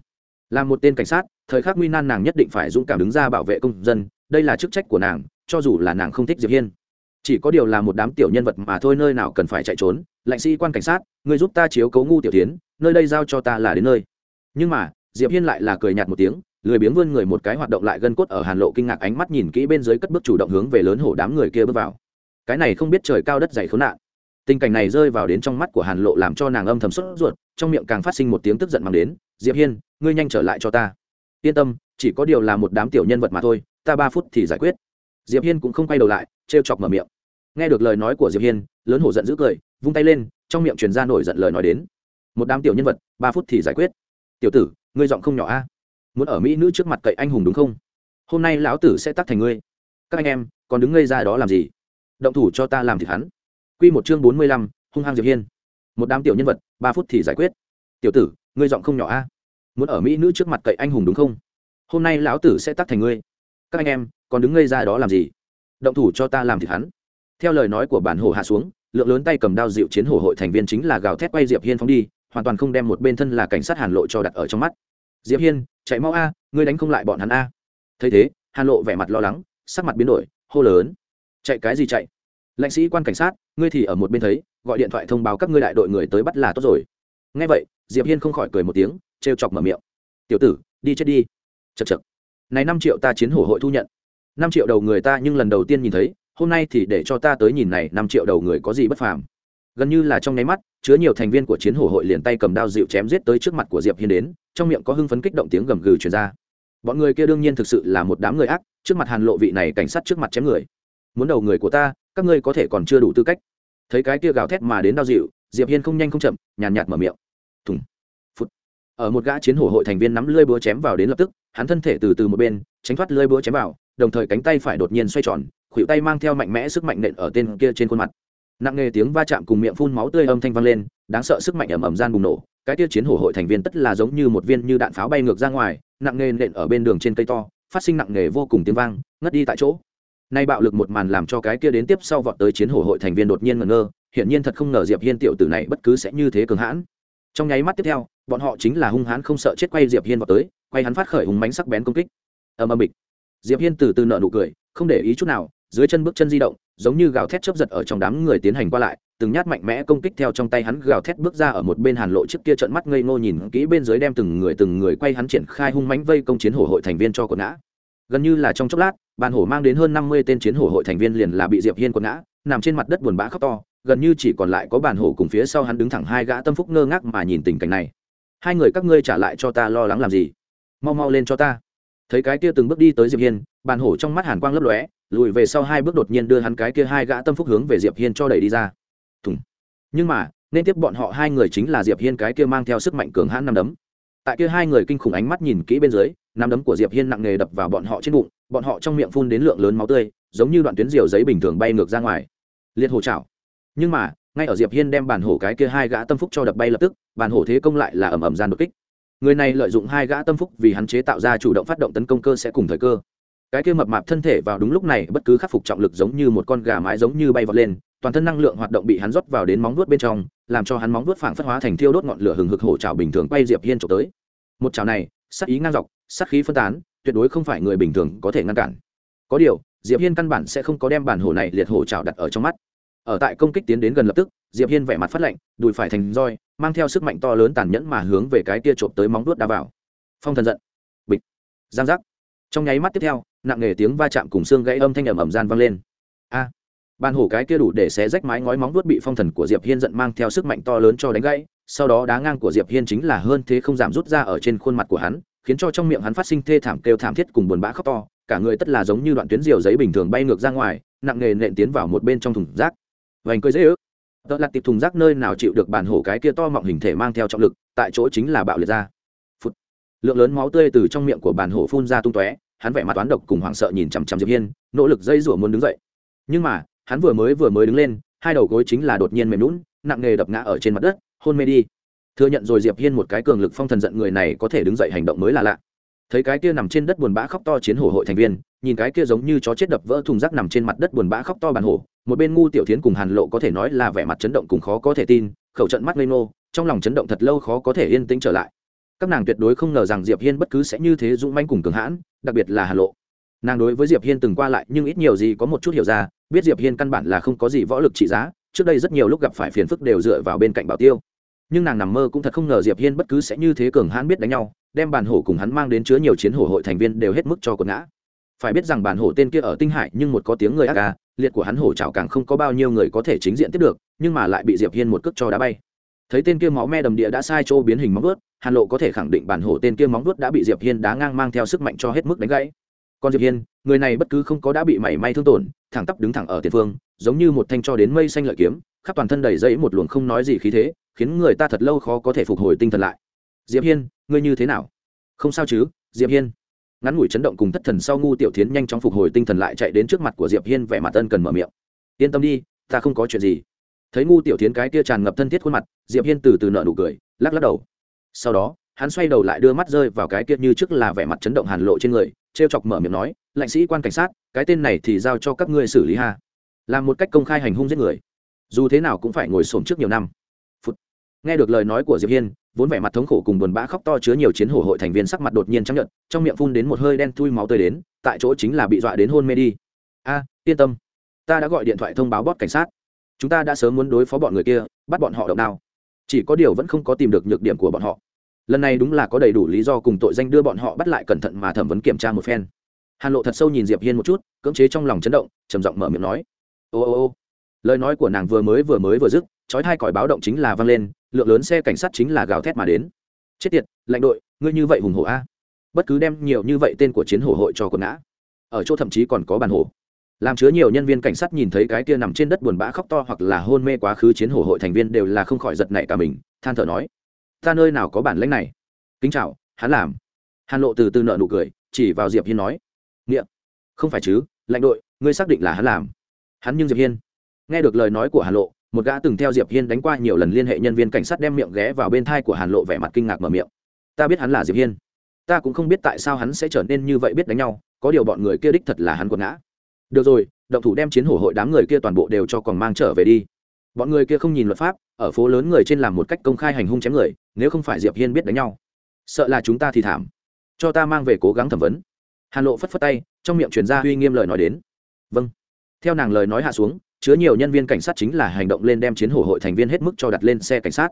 Là một tên cảnh sát, thời khắc nguy nan nàng nhất định phải dũng cảm đứng ra bảo vệ công dân, đây là chức trách của nàng, cho dù là nàng không thích diệp hiên. Chỉ có điều là một đám tiểu nhân vật mà thôi nơi nào cần phải chạy trốn lệnh sĩ quan cảnh sát người giúp ta chiếu cấu ngu tiểu tiến nơi đây giao cho ta là đến nơi. Nhưng mà, diệp hiên lại là cười nhạt một tiếng lười biếng vươn người một cái hoạt động lại gân cốt ở hàn lộ kinh ngạc ánh mắt nhìn kỹ bên dưới cất bước chủ động hướng về lớn hổ đám người kia bước vào. Cái này không biết trời cao đất dày khốn nạn. Tình cảnh này rơi vào đến trong mắt của hàn lộ làm cho nàng âm thầm sốt ruột, trong miệng càng phát sinh một tiếng tức giận mang đến, diệp hiên, ngươi nhanh trở lại cho ta. Yên tâm, chỉ có điều là một đám tiểu nhân vật mà thôi, ta ba phút thì giải quyết. Diệp hiên cũng không quay đầu lại, trêu chọc mở miệng. Nghe được lời nói của diệp hiên, lớn hổ giận dữ cười, vung tay lên, trong miệng truyền ra nổi giận lời nói đến. Một đám tiểu nhân vật, ba phút thì giải quyết. Tiểu tử, ngươi giọng không nhỏ a muốn ở mỹ nữ trước mặt cậy anh hùng đúng không? Hôm nay lão tử sẽ tắt thành ngươi. Các anh em còn đứng ngây ra đó làm gì? Động thủ cho ta làm thịt hắn. Quy một chương bốn mươi lăm, hung hăng diệp hiên. Một đám tiểu nhân vật ba phút thì giải quyết. Tiểu tử ngươi giọng không nhỏ a. Muốn ở mỹ nữ trước mặt cậy anh hùng đúng không? Hôm nay lão tử sẽ tắt thành ngươi. Các anh em còn đứng ngây ra đó làm gì? Động thủ cho ta làm thịt hắn. Theo lời nói của bản hồ hạ xuống lượng lớn tay cầm đao dịu chiến hồ hội thành viên chính là gào thét quay diệp hiên phóng đi hoàn toàn không đem một bên thân là cảnh sát hàn lộ cho đặt ở trong mắt diệp hiên, chạy mau a, ngươi đánh không lại bọn hắn a. Thấy thế, hàn lộ vẻ mặt lo lắng, sắc mặt biến đổi, hô lớn. Chạy cái gì chạy? Lãnh sĩ quan cảnh sát, ngươi thì ở một bên thấy, gọi điện thoại thông báo các ngươi đại đội người tới bắt là tốt rồi. Nghe vậy, diệp hiên không khỏi cười một tiếng, trêu chọc mở miệng. Tiểu tử, đi chết đi. Chật chật này năm triệu ta chiến hổ hội thu nhận. Năm triệu đầu người ta nhưng lần đầu tiên nhìn thấy, hôm nay thì để cho ta tới nhìn này, năm triệu đầu người có gì bất phàm. Gần như là trong nháy mắt, chứa nhiều thành viên của chiến hổ hội liền tay cầm đao dịu chém giết tới trước mặt của diệp hiên đến trong miệng có hưng phấn kích động tiếng gầm gừ truyền ra. Bọn người kia đương nhiên thực sự là một đám người ác, trước mặt hàn lộ vị này cảnh sát trước mặt chém người. Muốn đầu người của ta, các ngươi có thể còn chưa đủ tư cách. Thấy cái kia gào thét mà đến đau dịu, diệp hiên không nhanh không chậm, nhàn nhạt mở miệng. Thùng phút ở một gã chiến hổ hội thành viên nắm lưỡi búa chém vào đến lập tức, hắn thân thể từ từ một bên, tránh thoát lưỡi búa chém vào, đồng thời cánh tay phải đột nhiên xoay tròn, khuỷu tay mang theo mạnh mẽ sức mạnh nện ở tên kia trên khuôn mặt. Nặng nề tiếng va chạm cùng miệng phun máu tươi âm thanh vang lên, đáng sợ sức mạnh ầm ầm gian bùng nổ cái kia chiến hổ hội thành viên tất là giống như một viên như đạn pháo bay ngược ra ngoài, nặng nề nện ở bên đường trên cây to, phát sinh nặng nề vô cùng tiếng vang, ngất đi tại chỗ. Nay bạo lực một màn làm cho cái kia đến tiếp sau vọt tới chiến hổ hội thành viên đột nhiên ngẩn ngơ, hiển nhiên thật không ngờ diệp hiên tiểu tử này bất cứ sẽ như thế cường hãn. Trong nháy mắt tiếp theo, bọn họ chính là hung hãn không sợ chết quay diệp hiên vọt tới, quay hắn phát khởi hùng mánh sắc bén công kích. Ầm ầm bịch. Diệp hiên từ từ nợ nụ cười, không để ý chút nào dưới chân bước chân di động, giống như gào thét chớp giật ở trong đám người tiến hành qua lại, từng nhát mạnh mẽ công kích theo trong tay hắn gào thét bước ra ở một bên hàn lộ trước kia trợn mắt ngây ngô nhìn kỹ bên dưới đem từng người từng người quay hắn triển khai hung mãnh vây công chiến hổ hội thành viên cho quần ngã. Gần như là trong chốc lát, bàn hổ mang đến hơn năm mươi tên chiến hổ hội thành viên liền là bị diệp hiên quần ngã, nằm trên mặt đất buồn bã khóc to, gần như chỉ còn lại có bàn hổ cùng phía sau hắn đứng thẳng hai gã tâm phúc ngơ ngác mà nhìn tình cảnh này. Hai người các ngươi trả lại cho ta lo lắng làm gì? Mau mau lên cho ta. Thấy cái kia từng bước đi tới diệp hiên, bàn hổ trong mắt hàn quang lấp lóe lùi về sau hai bước đột nhiên đưa hắn cái kia hai gã tâm phúc hướng về diệp hiên cho đẩy đi ra. Thùng. Nhưng mà, nên tiếp bọn họ hai người chính là diệp hiên cái kia mang theo sức mạnh cường hãn năm đấm. Tại kia hai người kinh khủng ánh mắt nhìn kỹ bên dưới, năm đấm của diệp hiên nặng nề đập vào bọn họ trên bụng, bọn họ trong miệng phun đến lượng lớn máu tươi, giống như đoạn tuyến diều giấy bình thường bay ngược ra ngoài. Liệt hổ chảo. Nhưng mà, ngay ở diệp hiên đem bản hổ cái kia hai gã tâm phúc cho đập bay lập tức, bản hổ thế công lại là ầm ầm gian đột kích. Người này lợi dụng hai gã tâm phúc vì hắn chế tạo ra chủ động phát động tấn công cơ sẽ cùng thời cơ cái kia mập mạp thân thể vào đúng lúc này, bất cứ khắc phục trọng lực giống như một con gà mái giống như bay vọt lên, toàn thân năng lượng hoạt động bị hắn rót vào đến móng vuốt bên trong, làm cho hắn móng vuốt phảng phất hóa thành thiêu đốt ngọn lửa hừng hực hổ trào bình thường quay diệp hiên trộm tới. Một trào này sắc ý ngang dọc sắc khí phân tán, tuyệt đối không phải người bình thường có thể ngăn cản. Có điều, diệp hiên căn bản sẽ không có đem bản hổ này liệt hổ trào đặt ở trong mắt. Ở tại công kích tiến đến gần lập tức, diệp hiên vẻ mặt phát lạnh, đùi phải thành roi, mang theo sức mạnh to lớn tàn nhẫn mà hướng về cái kia trộm tới móng vuốt đá vào. Phong thần giận. Bịch. Giang giác. Trong nháy mắt tiếp theo nặng nề tiếng va chạm cùng xương gãy âm thanh ầm ầm gian vang lên. A! À, ban hổ cái kia đủ để xé rách mái ngói móng vuốt bị phong thần của diệp hiên giận mang theo sức mạnh to lớn cho đánh gãy sau đó đá ngang của diệp hiên chính là hơn thế không giảm rút ra ở trên khuôn mặt của hắn khiến cho trong miệng hắn phát sinh thê thảm kêu thảm thiết cùng buồn bã khóc to cả người tất là giống như đoạn tuyến diều giấy bình thường bay ngược ra ngoài nặng nề nện tiến vào một bên trong thùng rác. Vành cười dễ ước. Tớ lặt tiệp thùng rác nơi nào chịu được bản hổ cái kia to mọng hình thể mang theo trọng lực tại chỗ chính là bạo liệt ra. Phụt. lượng lớn máu tươi từ trong miệng của bản hổ phun ra tung tóe hắn vẻ mặt toán độc cùng hoảng sợ nhìn chằm chằm diệp hiên, nỗ lực dây rủa muốn đứng dậy. Nhưng mà, hắn vừa mới vừa mới đứng lên, hai đầu gối chính là đột nhiên mềm lún nặng nề đập ngã ở trên mặt đất, hôn mê đi. Thừa nhận rồi diệp hiên một cái cường lực phong thần giận người này có thể đứng dậy hành động mới là lạ. Thấy cái kia nằm trên đất buồn bã khóc to chiến hổ hội thành viên, nhìn cái kia giống như chó chết đập vỡ thùng rác nằm trên mặt đất buồn bã khóc to bàn hổ, một bên ngu tiểu thiến cùng hàn lộ có thể nói là vẻ mặt chấn động cùng khó có thể tin, khẩu trận mắt ngây ngô, trong lòng chấn động thật lâu khó có thể yên tĩnh trở lại các nàng tuyệt đối không ngờ rằng diệp hiên bất cứ sẽ như thế dũng manh cùng cường hãn, đặc biệt là Hà lộ. Nàng đối với diệp hiên từng qua lại nhưng ít nhiều gì có một chút hiểu ra, biết diệp hiên căn bản là không có gì võ lực trị giá, trước đây rất nhiều lúc gặp phải phiền phức đều dựa vào bên cạnh bảo tiêu. Nhưng nàng nằm mơ cũng thật không ngờ diệp hiên bất cứ sẽ như thế cường hãn biết đánh nhau, đem bản hổ cùng hắn mang đến chứa nhiều chiến hổ hội thành viên đều hết mức cho quần ngã. Phải biết rằng bản hổ tên kia ở tinh hải nhưng một có tiếng người ác ca liệt của hắn hổ chảo càng không có bao nhiêu người có thể chính diện tiếp được, nhưng mà lại bị diệp hiên một cước cho đá bay thấy tên kia máu me đầm địa đã sai chỗ biến hình móng vuốt, hàn lộ có thể khẳng định bản hổ tên kia móng vuốt đã bị diệp hiên đá ngang mang theo sức mạnh cho hết mức đánh gãy. Còn diệp hiên, người này bất cứ không có đã bị mảy may thương tổn, thẳng tắp đứng thẳng ở tiền phương, giống như một thanh cho đến mây xanh lợi kiếm, khắp toàn thân đầy dẫy một luồng không nói gì khí thế, khiến người ta thật lâu khó có thể phục hồi tinh thần lại. Diệp hiên, ngươi như thế nào? Không sao chứ, diệp hiên. Ngắn ngủi chấn động cùng thất thần sau ngu tiểu thiến nhanh chóng phục hồi tinh thần lại chạy đến trước mặt của diệp hiên, vẻ mặt ân cần mở miệng. Yên tâm đi, ta không có chuyện gì thấy ngu tiểu tiến cái kia tràn ngập thân thiết khuôn mặt, diệp hiên từ từ nợ nụ cười, lắc lắc đầu. Sau đó, hắn xoay đầu lại đưa mắt rơi vào cái kia như trước là vẻ mặt chấn động hàn lộ trên người, trêu chọc mở miệng nói, lãnh sĩ quan cảnh sát, cái tên này thì giao cho các ngươi xử lý ha. Làm một cách công khai hành hung giết người. Dù thế nào cũng phải ngồi xổm trước nhiều năm. Phụt. nghe được lời nói của diệp hiên, vốn vẻ mặt thống khổ cùng buồn bã khóc to chứa nhiều chiến hổ hội thành viên sắc mặt đột nhiên chấp nhận trong miệng phun đến một hơi đen thui máu tươi đến, tại chỗ chính là bị dọa đến hôn mê đi. A, yên tâm. Ta đã gọi điện thoại thông báo bót cảnh sát chúng ta đã sớm muốn đối phó bọn người kia, bắt bọn họ động đao. Chỉ có điều vẫn không có tìm được nhược điểm của bọn họ. Lần này đúng là có đầy đủ lý do cùng tội danh đưa bọn họ bắt lại cẩn thận mà thẩm vấn kiểm tra một phen. Hàn lộ thật sâu nhìn diệp hiên một chút, cưỡng chế trong lòng chấn động, trầm giọng mở miệng nói. Ô ô ô. Lời nói của nàng vừa mới vừa mới vừa dứt, chói hai còi báo động chính là vang lên, lượng lớn xe cảnh sát chính là gào thét mà đến. Chết tiệt lãnh đội, ngươi như vậy hùng hổ a. Bất cứ đem nhiều như vậy tên của chiến hổ hội cho quần ngã. Ở chỗ thậm chí còn có bàn hổ làm chứa nhiều nhân viên cảnh sát nhìn thấy cái kia nằm trên đất buồn bã khóc to hoặc là hôn mê quá khứ chiến hổ hội thành viên đều là không khỏi giật nảy cả mình, than thở nói, ta nơi nào có bản lãnh này? Kính chào, hắn làm. Hàn lộ từ từ nợ nụ cười, chỉ vào diệp hiên nói, nghĩa, không phải chứ, lãnh đội, ngươi xác định là hắn làm. Hắn nhưng diệp hiên. Nghe được lời nói của hàn lộ, một gã từng theo diệp hiên đánh qua nhiều lần liên hệ nhân viên cảnh sát đem miệng ghé vào bên thai của hàn lộ vẻ mặt kinh ngạc mở miệng. Ta biết hắn là diệp hiên. Ta cũng không biết tại sao hắn sẽ trở nên như vậy biết đánh nhau, có điều bọn người kia đích thật là hắn quật ngã được rồi, động thủ đem chiến hổ hội đám người kia toàn bộ đều cho còn mang trở về đi. Bọn người kia không nhìn luật pháp, ở phố lớn người trên làm một cách công khai hành hung chém người, nếu không phải diệp hiên biết đánh nhau. Sợ là chúng ta thì thảm. Cho ta mang về cố gắng thẩm vấn. Hàn lộ phất phất tay, trong miệng truyền ra uy nghiêm lời nói đến. Vâng. Theo nàng lời nói hạ xuống, chứa nhiều nhân viên cảnh sát chính là hành động lên đem chiến hổ hội thành viên hết mức cho đặt lên xe cảnh sát.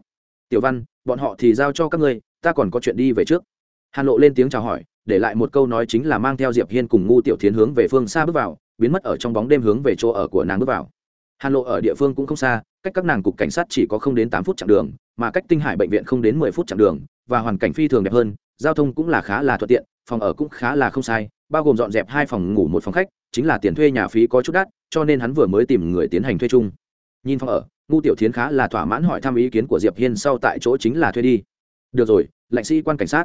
Tiểu văn, bọn họ thì giao cho các ngươi, ta còn có chuyện đi về trước. Hàn lộ lên tiếng chào hỏi, để lại một câu nói chính là mang theo diệp hiên cùng ngu tiểu thiến hướng về phương xa bước vào biến mất ở trong bóng đêm hướng về chỗ ở của nàng bước vào. Hàn lộ ở địa phương cũng không xa, cách các nàng cục cảnh sát chỉ có không đến tám phút chặng đường, mà cách tinh hải bệnh viện không đến mười phút chặng đường, và hoàn cảnh phi thường đẹp hơn, giao thông cũng là khá là thuận tiện, phòng ở cũng khá là không sai, bao gồm dọn dẹp hai phòng ngủ một phòng khách, chính là tiền thuê nhà phí có chút đắt, cho nên hắn vừa mới tìm người tiến hành thuê chung. Nhìn phòng ở ngu tiểu thiến khá là thỏa mãn hỏi thăm ý kiến của diệp hiên sau tại chỗ chính là thuê đi. Được rồi, lãnh sĩ quan cảnh sát.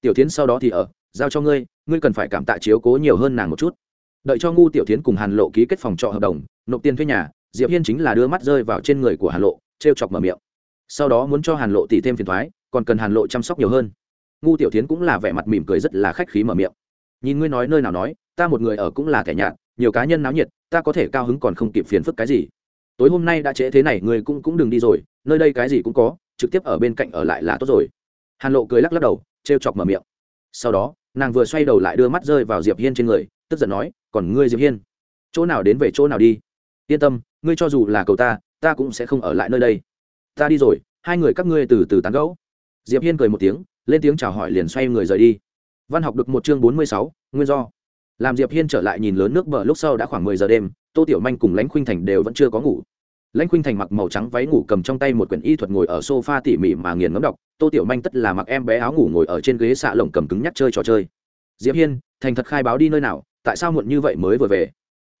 Tiểu thiến sau đó thì ở, giao cho ngươi ngươi cần phải cảm tạ chiếu cố nhiều hơn nàng một chút đợi cho ngu tiểu thiến cùng hàn lộ ký kết phòng trọ hợp đồng, nộp tiền thuê nhà, diệp hiên chính là đưa mắt rơi vào trên người của hàn lộ, trêu chọc mở miệng. Sau đó muốn cho hàn lộ tỉ thêm phiền thoái còn cần hàn lộ chăm sóc nhiều hơn. Ngu tiểu thiến cũng là vẻ mặt mỉm cười rất là khách khí mở miệng. Nhìn ngươi nói nơi nào nói, ta một người ở cũng là thẻ nhạt, nhiều cá nhân náo nhiệt, ta có thể cao hứng còn không kịp phiền phức cái gì. Tối hôm nay đã trễ thế này, ngươi cũng cũng đừng đi rồi, nơi đây cái gì cũng có, trực tiếp ở bên cạnh ở lại là tốt rồi. Hàn lộ cười lắc lắc đầu, trêu chọc mở miệng. Sau đó nàng vừa xoay đầu lại đưa mắt rơi vào diệp hiên trên người tức giận nói còn ngươi diệp hiên chỗ nào đến về chỗ nào đi yên tâm ngươi cho dù là cầu ta ta cũng sẽ không ở lại nơi đây ta đi rồi hai người các ngươi từ từ tán gẫu diệp hiên cười một tiếng lên tiếng chào hỏi liền xoay người rời đi văn học được một chương bốn mươi sáu nguyên do làm diệp hiên trở lại nhìn lớn nước bờ lúc sau đã khoảng mười giờ đêm tô tiểu manh cùng lãnh khuynh thành đều vẫn chưa có ngủ lãnh khuynh thành mặc màu trắng váy ngủ cầm trong tay một quyển y thuật ngồi ở sofa tỉ mỉ mà nghiền ngấm đọc, tô tiểu manh tất là mặc em bé áo ngủ ngồi ở trên ghế xạ lồng cầm cứng nhắc chơi trò chơi. Diệp hiên, thành thật khai báo đi nơi nào, tại sao muộn như vậy mới vừa về?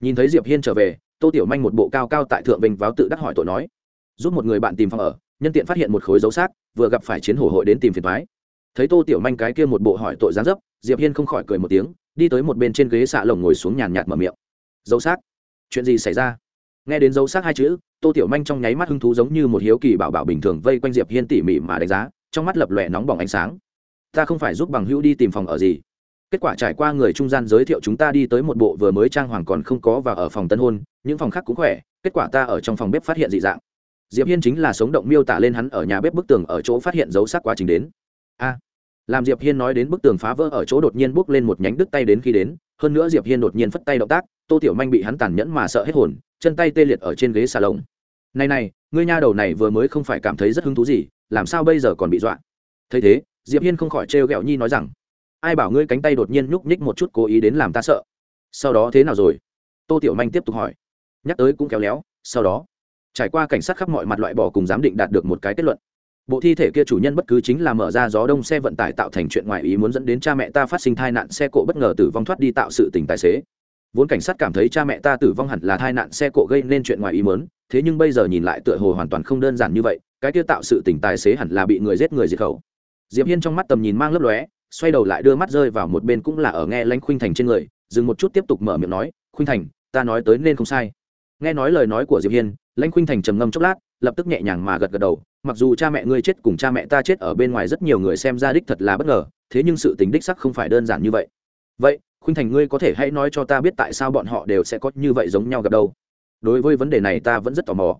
Nhìn thấy diệp hiên trở về, tô tiểu manh một bộ cao cao tại thượng vinh váo tự đắc hỏi tội nói. Giúp một người bạn tìm phòng ở, nhân tiện phát hiện một khối dấu xác, vừa gặp phải chiến hổ hội đến tìm phiền thoái thấy tô tiểu manh cái kia một bộ hỏi tội gián dấp, diệp hiên không khỏi cười một tiếng, đi tới một bên trên ghế xạ lồng ngồi xuống nhàn nhạt mở miệng. Dấu xác? Chuyện gì xảy ra? Nghe đến dấu xác hai chữ, tô tiểu manh trong nháy mắt hứng thú giống như một hiếu kỳ bảo bảo bình thường vây quanh diệp hiên tỉ mỉ mà đánh giá, trong mắt lập lòe nóng bỏng ánh sáng. Ta không phải giúp bằng hữu đi tìm phòng ở gì. Kết quả trải qua người trung gian giới thiệu chúng ta đi tới một bộ vừa mới trang hoàng còn không có và ở phòng tân hôn, những phòng khác cũng khỏe, kết quả ta ở trong phòng bếp phát hiện dị dạng. Diệp hiên chính là sống động miêu tả lên hắn ở nhà bếp bức tường ở chỗ phát hiện dấu xác quá trình đến. A, làm diệp hiên nói đến bức tường phá vỡ ở chỗ đột nhiên bước lên một nhánh đứt tay đến khi đến, hơn nữa diệp hiên đột nhiên phất tay động tác, tô tiểu manh bị hắn tàn nhẫn mà sợ hết hồn chân tay tê liệt ở trên ghế xà lồng này này, ngươi nha đầu này vừa mới không phải cảm thấy rất hứng thú gì, làm sao bây giờ còn bị dọa? Thấy thế, diệp hiên không khỏi trêu ghẹo nhi nói rằng, ai bảo ngươi cánh tay đột nhiên nhúc nhích một chút cố ý đến làm ta sợ? Sau đó thế nào rồi? Tô tiểu manh tiếp tục hỏi. Nhắc tới cũng kéo léo, sau đó, trải qua cảnh sát khắp mọi mặt loại bỏ cùng giám định đạt được một cái kết luận. Bộ thi thể kia chủ nhân bất cứ chính là mở ra gió đông xe vận tải tạo thành chuyện ngoài ý muốn dẫn đến cha mẹ ta phát sinh tai nạn, xe cộ bất ngờ tử vong thoát đi tạo sự tình tài xế vốn cảnh sát cảm thấy cha mẹ ta tử vong hẳn là tai nạn xe cộ gây nên chuyện ngoài ý muốn, thế nhưng bây giờ nhìn lại tựa hồ hoàn toàn không đơn giản như vậy, cái kia tạo sự tình tài xế hẳn là bị người giết người diệt khẩu. Diệp hiên trong mắt tầm nhìn mang lấp lóe, xoay đầu lại đưa mắt rơi vào một bên cũng là ở nghe lãnh khuynh thành trên người, dừng một chút tiếp tục mở miệng nói, khuynh thành, ta nói tới nên không sai. Nghe nói lời nói của diệp hiên, lãnh khuynh thành trầm ngâm chốc lát, lập tức nhẹ nhàng mà gật gật đầu, mặc dù cha mẹ ngươi chết cùng cha mẹ ta chết ở bên ngoài rất nhiều người xem ra đích thật là bất ngờ, thế nhưng sự tính đích sắc không phải đơn giản như vậy. Vậy khuynh thành, ngươi có thể hãy nói cho ta biết tại sao bọn họ đều sẽ có như vậy giống nhau gặp đâu. Đối với vấn đề này ta vẫn rất tò mò.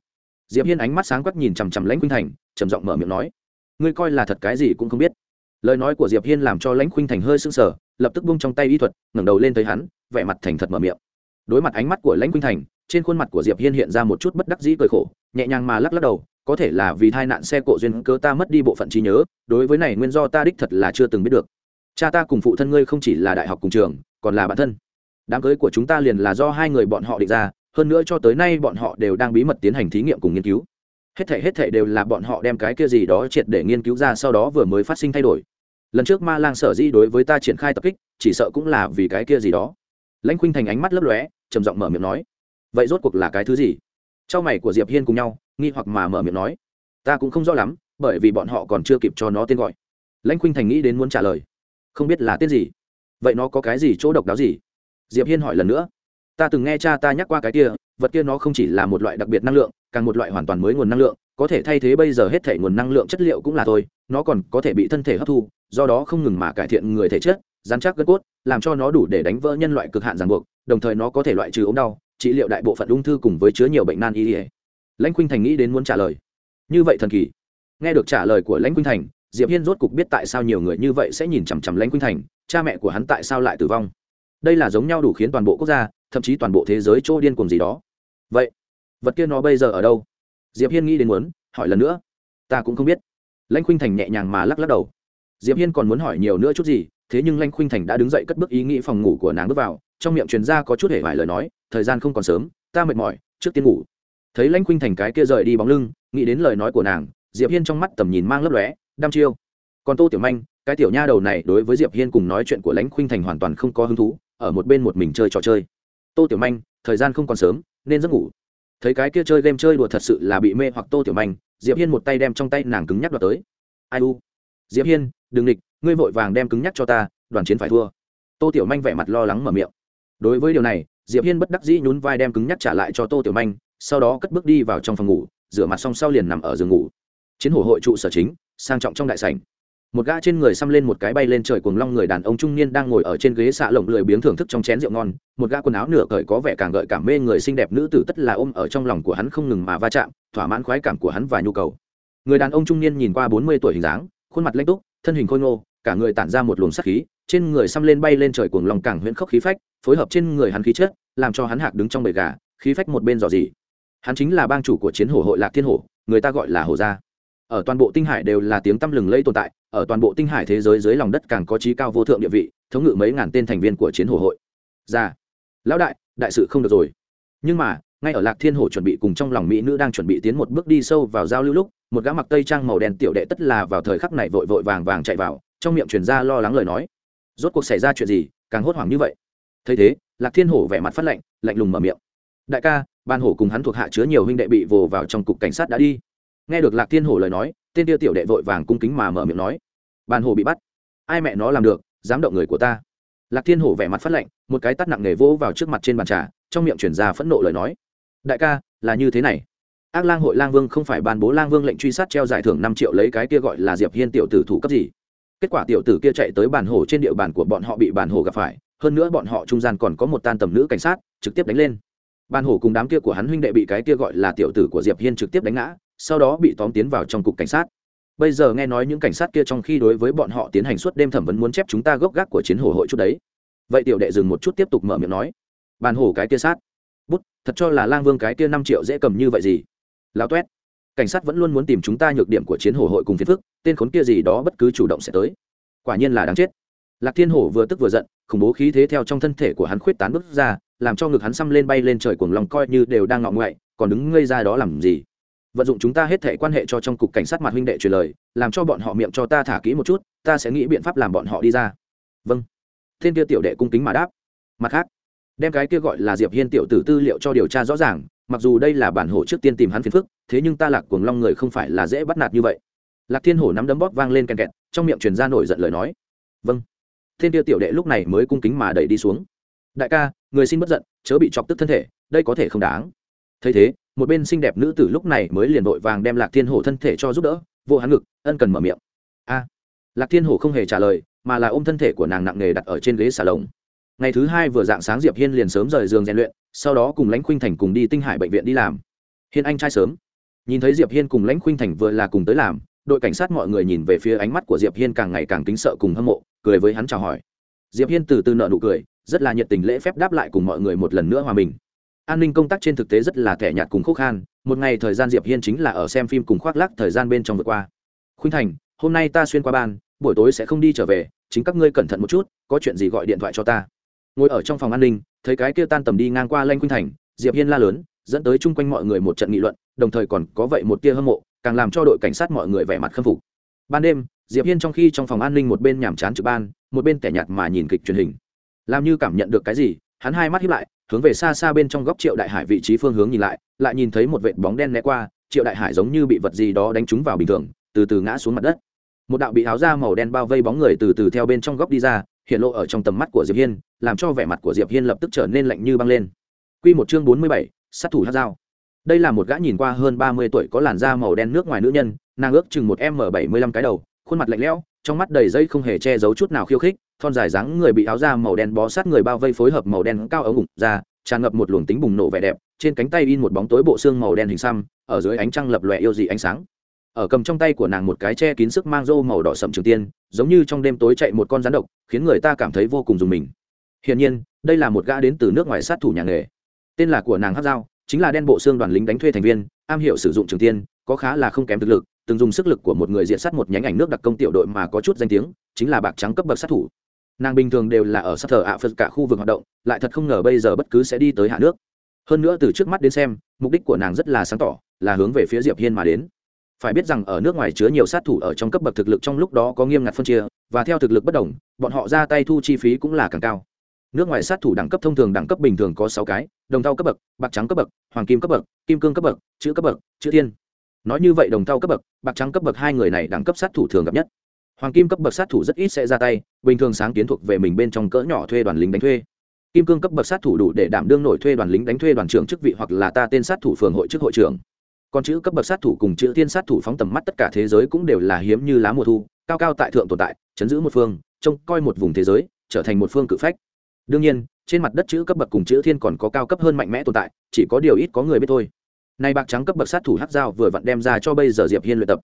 Diệp hiên ánh mắt sáng quắc nhìn chằm chằm lãnh khuynh thành, trầm giọng mở miệng nói, ngươi coi là thật cái gì cũng không biết. Lời nói của diệp hiên làm cho lãnh khuynh thành hơi sưng sờ, lập tức buông trong tay y thuật, ngẩng đầu lên tới hắn, vẻ mặt thành thật mở miệng. Đối mặt ánh mắt của lãnh khuynh thành, trên khuôn mặt của diệp hiên hiện ra một chút bất đắc dĩ cười khổ, nhẹ nhàng mà lắc lắc đầu, có thể là vì tai nạn xe cộ duyên cơ ta mất đi bộ phận trí nhớ, đối với này nguyên do ta đích thật là chưa từng biết được cha ta cùng phụ thân ngươi không chỉ là đại học cùng trường, còn là bản thân. Đám cưới của chúng ta liền là do hai người bọn họ định ra, hơn nữa cho tới nay bọn họ đều đang bí mật tiến hành thí nghiệm cùng nghiên cứu. Hết thể hết thể đều là bọn họ đem cái kia gì đó triệt để nghiên cứu ra, sau đó vừa mới phát sinh thay đổi. Lần trước ma lang sở di đối với ta triển khai tập kích, chỉ sợ cũng là vì cái kia gì đó. Lãnh khuynh thành ánh mắt lấp lóe, trầm giọng mở miệng nói, vậy rốt cuộc là cái thứ gì? Trong mày của diệp hiên cùng nhau, nghi hoặc mà mở miệng nói, ta cũng không rõ lắm, bởi vì bọn họ còn chưa kịp cho nó tên gọi. Lãnh khuynh thành nghĩ đến muốn trả lời không biết là tên gì. Vậy nó có cái gì chỗ độc đáo gì? Diệp hiên hỏi lần nữa. Ta từng nghe cha ta nhắc qua cái kia, vật kia nó không chỉ là một loại đặc biệt năng lượng, càng một loại hoàn toàn mới nguồn năng lượng, có thể thay thế bây giờ hết thể nguồn năng lượng chất liệu cũng là thôi, nó còn có thể bị thân thể hấp thu, do đó không ngừng mà cải thiện người thể chất dán chắc gân cốt, làm cho nó đủ để đánh vỡ nhân loại cực hạn ràng buộc, đồng thời nó có thể loại trừ ống đau, trị liệu đại bộ phận ung thư cùng với chứa nhiều bệnh nan y. Lãnh khuynh thành nghĩ đến muốn trả lời. Như vậy thần kỳ. Nghe được trả lời của lãnh khuynh thành diệp hiên rốt cục biết tại sao nhiều người như vậy sẽ nhìn chằm chằm lãnh khuynh thành, cha mẹ của hắn tại sao lại tử vong. Đây là giống nhau đủ khiến toàn bộ quốc gia, thậm chí toàn bộ thế giới chỗ điên cuồng gì đó. Vậy, vật kia nó bây giờ ở đâu? Diệp hiên nghĩ đến muốn, hỏi lần nữa. Ta cũng không biết. Lãnh khuynh thành nhẹ nhàng mà lắc lắc đầu. Diệp hiên còn muốn hỏi nhiều nữa chút gì, thế nhưng lãnh khuynh thành đã đứng dậy cất bước ý nghĩ phòng ngủ của nàng bước vào, trong miệng truyền ra có chút hề vài lời nói, thời gian không còn sớm, ta mệt mỏi, trước tiên ngủ. Thấy lãnh khuynh thành cái kia rời đi bóng lưng, nghĩ đến lời nói của nàng, diệp hiên trong mắt tầm nhìn mang lấp lóe đăm chiêu. Còn tô tiểu manh, cái tiểu nha đầu này đối với diệp hiên cùng nói chuyện của lãnh khuynh thành hoàn toàn không có hứng thú, ở một bên một mình chơi trò chơi. Tô tiểu manh, thời gian không còn sớm, nên giấc ngủ. Thấy cái kia chơi game chơi đùa thật sự là bị mê hoặc tô tiểu manh, diệp hiên một tay đem trong tay nàng cứng nhắc đoạt tới. Ai u? Diệp hiên, đừng địch ngươi vội vàng đem cứng nhắc cho ta, đoàn chiến phải thua. Tô tiểu manh vẻ mặt lo lắng mở miệng. Đối với điều này, diệp hiên bất đắc dĩ nhún vai đem cứng nhắc trả lại cho tô tiểu manh, sau đó cất bước đi vào trong phòng ngủ, rửa mặt xong sau liền nằm ở giường ngủ. Chiến hổ hội trụ sở chính sang trọng trong đại sảnh. Một gã trên người xăm lên một cái bay lên trời cuồng long người đàn ông trung niên đang ngồi ở trên ghế xạ lồng lười biếng thưởng thức trong chén rượu ngon. Một gã quần áo nửa cởi có vẻ càng gợi cảm mê người xinh đẹp nữ tử tất là ôm ở trong lòng của hắn không ngừng mà va chạm, thỏa mãn khoái cảm của hắn và nhu cầu. Người đàn ông trung niên nhìn qua bốn mươi tuổi hình dáng, khuôn mặt lãnh túc, thân hình khôi ngô, cả người tản ra một luồng sắc khí, trên người xăm lên bay lên trời cuồng lòng càng huyễn khốc khí phách, phối hợp trên người hắn khí chất, làm cho hắn hạc đứng trong bầy gà, khí phách một bên dò dỉ. Hắn chính là bang chủ của chiến hổ hội lạc thiên hổ, người ta gọi là hổ gia ở toàn bộ tinh hải đều là tiếng tăm lừng lẫy tồn tại, ở toàn bộ tinh hải thế giới dưới lòng đất càng có trí cao vô thượng địa vị, thống ngự mấy ngàn tên thành viên của chiến hổ hội. Ra lão đại đại sự không được rồi. Nhưng mà, ngay ở lạc thiên hổ chuẩn bị cùng trong lòng mỹ nữ đang chuẩn bị tiến một bước đi sâu vào giao lưu lúc, một gã mặc tây trang màu đen tiểu đệ tất là vào thời khắc này vội vội vàng vàng chạy vào, trong miệng truyền ra lo lắng lời nói. Rốt cuộc xảy ra chuyện gì, càng hốt hoảng như vậy? Thấy thế, lạc thiên hổ vẻ mặt phát lạnh lạnh lùng mở miệng. Đại ca, ban hổ cùng hắn thuộc hạ chứa nhiều huynh đệ bị vồ vào trong cục cảnh sát đã đi nghe được lạc thiên hổ lời nói, tên tiêu tiểu đệ vội vàng cung kính mà mở miệng nói, bàn hổ bị bắt, ai mẹ nó làm được, dám động người của ta. Lạc thiên hổ vẻ mặt phát lạnh, một cái tắt nặng nề vỗ vào trước mặt trên bàn trà, trong miệng chuyển ra phẫn nộ lời nói, đại ca, là như thế này. Ác lang hội lang vương không phải ban bố lang vương lệnh truy sát treo giải thưởng năm triệu lấy cái kia gọi là diệp hiên tiểu tử thủ cấp gì. Kết quả tiểu tử kia chạy tới bàn hổ trên địa bàn của bọn họ bị bàn hổ gặp phải, hơn nữa bọn họ trung gian còn có một tan tầm nữ cảnh sát, trực tiếp đánh lên. Bàn hổ cùng đám kia của hắn huynh đệ bị cái kia gọi là tiểu tử của diệp hiên trực tiếp đánh ngã sau đó bị tóm tiến vào trong cục cảnh sát. Bây giờ nghe nói những cảnh sát kia trong khi đối với bọn họ tiến hành suốt đêm thẩm vấn muốn chép chúng ta gốc gác của chiến hổ hội chút đấy. Vậy tiểu đệ dừng một chút tiếp tục mở miệng nói. Bàn hổ cái kia sát. Bút, thật cho là lang vương cái kia năm triệu dễ cầm như vậy gì? Lao toét cảnh sát vẫn luôn muốn tìm chúng ta nhược điểm của chiến hổ hội cùng phiền phức, tên khốn kia gì đó bất cứ chủ động sẽ tới. Quả nhiên là đáng chết. Lạc thiên hổ vừa tức vừa giận, khủng bố khí thế theo trong thân thể của hắn khuyết tán bước ra, làm cho ngực hắn xăm lên bay lên trời cuồng lòng coi như đều đang ngọ ngoại còn đứng ngây ra đó làm gì? Vận dụng chúng ta hết thể quan hệ cho trong cục cảnh sát mặt huynh đệ truyền lời, làm cho bọn họ miệng cho ta thả kỹ một chút, ta sẽ nghĩ biện pháp làm bọn họ đi ra. Vâng. Thiên kia tiểu đệ cung kính mà đáp. Mặt khác, đem cái kia gọi là diệp hiên tiểu tử tư liệu cho điều tra rõ ràng, mặc dù đây là bản hổ trước tiên tìm hắn phiền phức, thế nhưng ta lạc cuồng long người không phải là dễ bắt nạt như vậy. Lạc thiên hổ nắm đấm bóp vang lên kèn kẹt, trong miệng truyền ra nổi giận lời nói. Vâng. Thiên kia tiểu đệ lúc này mới cung kính mà đẩy đi xuống. Đại ca, người xin bất giận, chớ bị chọc tức thân thể, đây có thể không đáng. Thấy thế một bên xinh đẹp nữ tử lúc này mới liền vội vàng đem lạc thiên hổ thân thể cho giúp đỡ, vô hắn ngực, ân cần mở miệng. A. Lạc thiên hổ không hề trả lời, mà là ôm thân thể của nàng nặng nề đặt ở trên ghế xà lồng. Ngày thứ hai vừa dạng sáng diệp hiên liền sớm rời giường rèn luyện, sau đó cùng lãnh khuynh thành cùng đi tinh hải bệnh viện đi làm. Hiên anh trai sớm. Nhìn thấy diệp hiên cùng lãnh khuynh thành vừa là cùng tới làm, đội cảnh sát mọi người nhìn về phía ánh mắt của diệp hiên càng ngày càng kính sợ cùng hâm mộ, cười với hắn chào hỏi. Diệp hiên từ từ nợ nụ cười, rất là nhiệt tình lễ phép đáp lại cùng mọi người một lần nữa hòa mình an ninh công tác trên thực tế rất là thẻ nhạt cùng khúc khan. Một ngày thời gian diệp hiên chính là ở xem phim cùng khoác lác thời gian bên trong vượt qua. Khuynh thành, hôm nay ta xuyên qua ban, buổi tối sẽ không đi trở về, chính các ngươi cẩn thận một chút, có chuyện gì gọi điện thoại cho ta. Ngồi ở trong phòng an ninh, thấy cái kia tan tầm đi ngang qua lanh khuynh thành, diệp hiên la lớn, dẫn tới chung quanh mọi người một trận nghị luận, đồng thời còn có vậy một tia hâm mộ, càng làm cho đội cảnh sát mọi người vẻ mặt khâm phục. Ban đêm, diệp hiên trong khi trong phòng an ninh một bên nhàm chán trực ban, một bên tẻ nhạt mà nhìn kịch truyền hình. Làm như cảm nhận được cái gì hắn hai mắt hiếp lại hướng về xa xa bên trong góc triệu đại hải vị trí phương hướng nhìn lại lại nhìn thấy một vệt bóng đen né qua triệu đại hải giống như bị vật gì đó đánh trúng vào bình thường từ từ ngã xuống mặt đất. Một đạo bị áo da màu đen bao vây bóng người từ từ theo bên trong góc đi ra hiện lộ ở trong tầm mắt của diệp hiên làm cho vẻ mặt của diệp hiên lập tức trở nên lạnh như băng lên. Quy một chương bốn mươi bảy, sát thủ hát dao. Đây là một gã nhìn qua hơn ba mươi tuổi có làn da màu đen nước ngoài nữ nhân nàng ước chừng một m bảy mươi lăm cái đầu khuôn mặt lạnh lẽo trong mắt đầy dây không hề che giấu chút nào khiêu khích thon dài dáng người bị áo da màu đen bó sát người bao vây phối hợp màu đen cao ống ủng ra tràn ngập một luồng tính bùng nổ vẻ đẹp, trên cánh tay in một bóng tối bộ xương màu đen hình xăm, ở dưới ánh trăng lập lòe yêu dị ánh sáng. Ở cầm trong tay của nàng một cái che kín sức mang rô màu đỏ sậm trường tiên, giống như trong đêm tối chạy một con rắn độc, khiến người ta cảm thấy vô cùng dùng mình. Hiển nhiên, đây là một gã đến từ nước ngoài sát thủ nhà nghề. Tên là của nàng hát dao chính là đen bộ xương đoàn lính đánh thuê thành viên, am hiểu sử dụng trường tiên, có khá là không kém thực lực, từng dùng sức lực của một người diện sát một nhánh ảnh nước đặc công tiểu đội mà có chút danh tiếng, chính là bạc trắng cấp bậc sát thủ nàng bình thường đều là ở sát thờ ạ phật cả khu vực hoạt động, lại thật không ngờ bây giờ bất cứ sẽ đi tới hạ nước. Hơn nữa từ trước mắt đến xem, mục đích của nàng rất là sáng tỏ, là hướng về phía diệp hiên mà đến. Phải biết rằng ở nước ngoài chứa nhiều sát thủ ở trong cấp bậc thực lực trong lúc đó có nghiêm ngặt phân chia, và theo thực lực bất đồng, bọn họ ra tay thu chi phí cũng là càng cao. Nước ngoài sát thủ đẳng cấp thông thường đẳng cấp bình thường có sáu cái, đồng thau cấp bậc, bạc trắng cấp bậc, hoàng kim cấp bậc, kim cương cấp bậc, chữ cấp bậc, chữ thiên. Nói như vậy đồng thau cấp bậc, bạc trắng cấp bậc hai người này đẳng cấp sát thủ thường gặp nhất hoàng kim cấp bậc sát thủ rất ít sẽ ra tay, bình thường sáng kiến thuộc về mình bên trong cỡ nhỏ thuê đoàn lính đánh thuê. Kim cương cấp bậc sát thủ đủ để đảm đương nổi thuê đoàn lính đánh thuê đoàn trưởng chức vị hoặc là ta tên sát thủ phường hội chức hội trưởng. Còn chữ cấp bậc sát thủ cùng chữ thiên sát thủ phóng tầm mắt tất cả thế giới cũng đều là hiếm như lá mùa thu, cao cao tại thượng tồn tại, chấn giữ một phương, trông coi một vùng thế giới, trở thành một phương cự phách. Đương nhiên, trên mặt đất chữ cấp bậc cùng chữ thiên còn có cao cấp hơn mạnh mẽ tồn tại, chỉ có điều ít có người biết thôi. Nay bạc trắng cấp bậc sát thủ hắc dao vừa vặn đem ra cho bây giờ diệp hiên luyện tập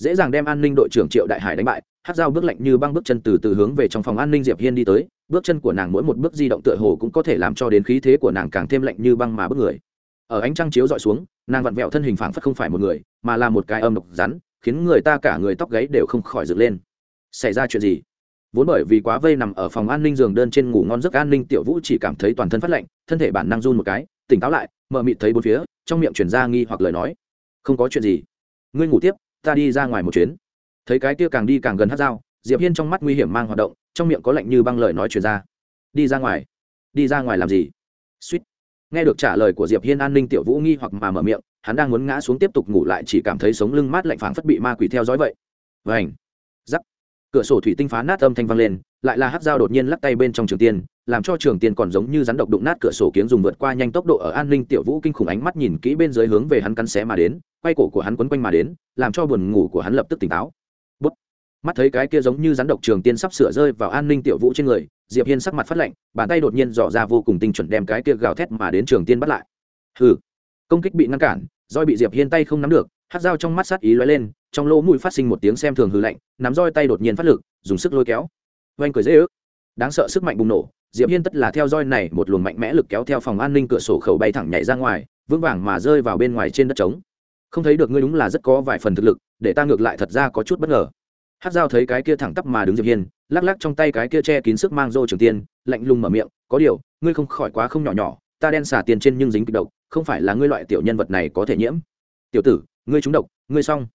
dễ dàng đem an ninh đội trưởng triệu đại hải đánh bại hát giao bước lạnh như băng bước chân từ từ hướng về trong phòng an ninh diệp hiên đi tới, bước chân của nàng mỗi một bước di động tựa hồ cũng có thể làm cho đến khí thế của nàng càng thêm lạnh như băng mà bước người. Ở ánh trăng chiếu dọi xuống, nàng vặn vẹo thân hình phảng phất không phải một người, mà là một cái âm độc rắn, khiến người ta cả người tóc gáy đều không khỏi dựng lên. Xảy ra chuyện gì? Vốn bởi vì quá vây nằm ở phòng an ninh giường đơn trên ngủ ngon giấc an ninh, tiểu vũ chỉ cảm thấy toàn thân phát lạnh, thân thể bản năng run một cái, tỉnh táo lại, mờ mịt thấy bốn phía, trong miệng chuyển ra nghi hoặc lời nói. Không có chuyện gì. Ngươi ngủ tiếp ta đi ra ngoài một chuyến. Thấy cái kia càng đi càng gần hát dao, diệp hiên trong mắt nguy hiểm mang hoạt động, trong miệng có lạnh như băng lời nói chuyển ra. Đi ra ngoài? Đi ra ngoài làm gì? Suýt. Nghe được trả lời của diệp hiên an ninh tiểu vũ nghi hoặc mà mở miệng, hắn đang muốn ngã xuống tiếp tục ngủ lại chỉ cảm thấy sống lưng mát lạnh phảng phất bị ma quỷ theo dõi vậy. Vảnh cửa sổ thủy tinh phá nát âm thanh vang lên, lại là hát dao đột nhiên lắc tay bên trong trường tiên, làm cho trường tiên còn giống như rắn độc đụng nát cửa sổ kiếng dùng vượt qua nhanh tốc độ ở an ninh tiểu vũ kinh khủng ánh mắt nhìn kỹ bên dưới hướng về hắn cắn xé mà đến, quay cổ của hắn quấn quanh mà đến, làm cho buồn ngủ của hắn lập tức tỉnh táo. Bút. mắt thấy cái kia giống như rắn độc trường tiên sắp sửa rơi vào an ninh tiểu vũ trên người, diệp hiên sắc mặt phát lạnh, bàn tay đột nhiên dò ra vô cùng tinh chuẩn đem cái kia gào thét mà đến trường tiên bắt lại. Hừ. Công kích bị ngăn cản, roi bị diệp hiên tay không nắm được hát dao trong mắt sát ý lóe lên, trong lỗ mũi phát sinh một tiếng xem thường hư lạnh, nắm roi tay đột nhiên phát lực, dùng sức lôi kéo. Oanh cười dễ ước. Đáng sợ sức mạnh bùng nổ, diệp hiên tất là theo roi này một luồng mạnh mẽ lực kéo theo phòng an ninh cửa sổ khẩu bay thẳng nhảy ra ngoài, vững vàng mà rơi vào bên ngoài trên đất trống. Không thấy được ngươi đúng là rất có vài phần thực lực, để ta ngược lại thật ra có chút bất ngờ. Hát dao thấy cái kia thẳng tắp mà đứng diệp hiên, lắc lắc trong tay cái kia che kín sức mang dô trường tiên, lạnh lùng mở miệng, có điều, ngươi không khỏi quá không nhỏ nhỏ, ta đen xả tiền trên nhưng dính kịch độc, không phải là ngươi loại tiểu nhân vật này có thể nhiễm. Tiểu tử ngươi trúng độc, ngươi xong.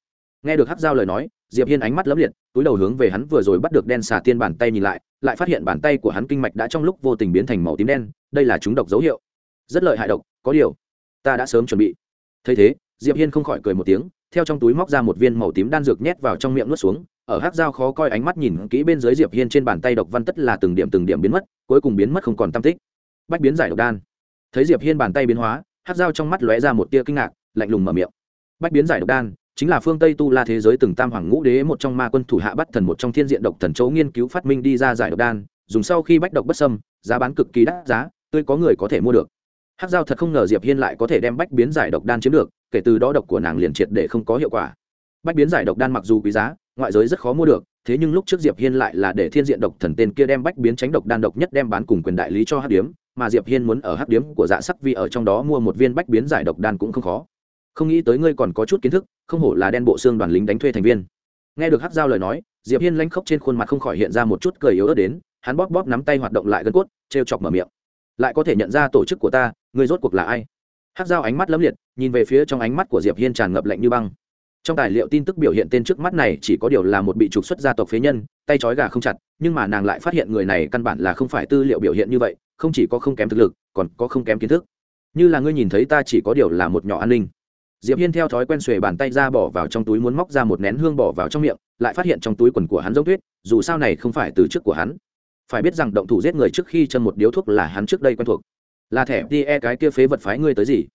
Nghe được hát dao lời nói, diệp hiên ánh mắt lấm liệt, túi đầu hướng về hắn vừa rồi bắt được đen xà tiên bàn tay nhìn lại lại phát hiện bàn tay của hắn kinh mạch đã trong lúc vô tình biến thành màu tím đen, đây là trúng độc dấu hiệu. Rất lợi hại độc, có điều, ta đã sớm chuẩn bị. Thấy thế, diệp hiên không khỏi cười một tiếng, theo trong túi móc ra một viên màu tím đan dược nhét vào trong miệng nuốt xuống, ở hát dao khó coi ánh mắt nhìn kỹ bên dưới diệp hiên trên bàn tay độc văn tất là từng điểm từng điểm biến mất, cuối cùng biến mất không còn tam tích. Bách biến giải độc đan. Thấy diệp hiên bàn tay biến hóa hát dao trong mắt lóe ra một tia kinh ngạc, lạnh lùng mở miệng bách biến giải độc đan, chính là phương tây tu la thế giới từng tam hoàng ngũ đế một trong ma quân thủ hạ bắt thần một trong thiên diện độc thần chấu nghiên cứu phát minh đi ra giải độc đan, dùng sau khi bách độc bất sâm giá bán cực kỳ đắt giá, tươi có người có thể mua được. Hát dao thật không ngờ diệp hiên lại có thể đem bách biến giải độc đan chiếm được, kể từ đó độc của nàng liền triệt để không có hiệu quả. Bách biến giải độc đan mặc dù quý giá, ngoại giới rất khó mua được, thế nhưng lúc trước diệp hiên lại là để thiên diện độc thần tên kia đem bách biến tránh độc đan độc nhất đem bán cùng quyền đại lý cho hắc điếm, mà diệp hiên muốn ở hắc điếm của dạ sắc vi ở trong đó mua một viên bách biến giải độc đan cũng không khó không nghĩ tới ngươi còn có chút kiến thức, không hổ là đen bộ xương đoàn lính đánh thuê thành viên. Nghe được hắc giao lời nói, diệp hiên lanh khóc trên khuôn mặt không khỏi hiện ra một chút cười yếu ớt đến, hắn bóp bóp nắm tay hoạt động lại gân cốt, trêu chọc mở miệng. Lại có thể nhận ra tổ chức của ta, ngươi rốt cuộc là ai? Hắc giao ánh mắt lấm liệt, nhìn về phía trong ánh mắt của diệp hiên tràn ngập lạnh như băng. Trong tài liệu tin tức biểu hiện tên trước mắt này chỉ có điều là một bị trục xuất gia tộc phế nhân, tay trói gà không chặt, nhưng mà nàng lại phát hiện người này căn bản là không phải tư liệu biểu hiện như vậy, không chỉ có không kém thực lực, còn có không kém kiến thức. Như là ngươi nhìn thấy ta chỉ có điều là một nhỏ an ninh diệp hiên theo thói quen xuề bàn tay ra bỏ vào trong túi muốn móc ra một nén hương bỏ vào trong miệng, lại phát hiện trong túi quần của hắn giống tuyết, dù sao này không phải từ trước của hắn. Phải biết rằng động thủ giết người trước khi chân một điếu thuốc là hắn trước đây quen thuộc. Là thẻ đi e cái kia phế vật phái ngươi tới gì?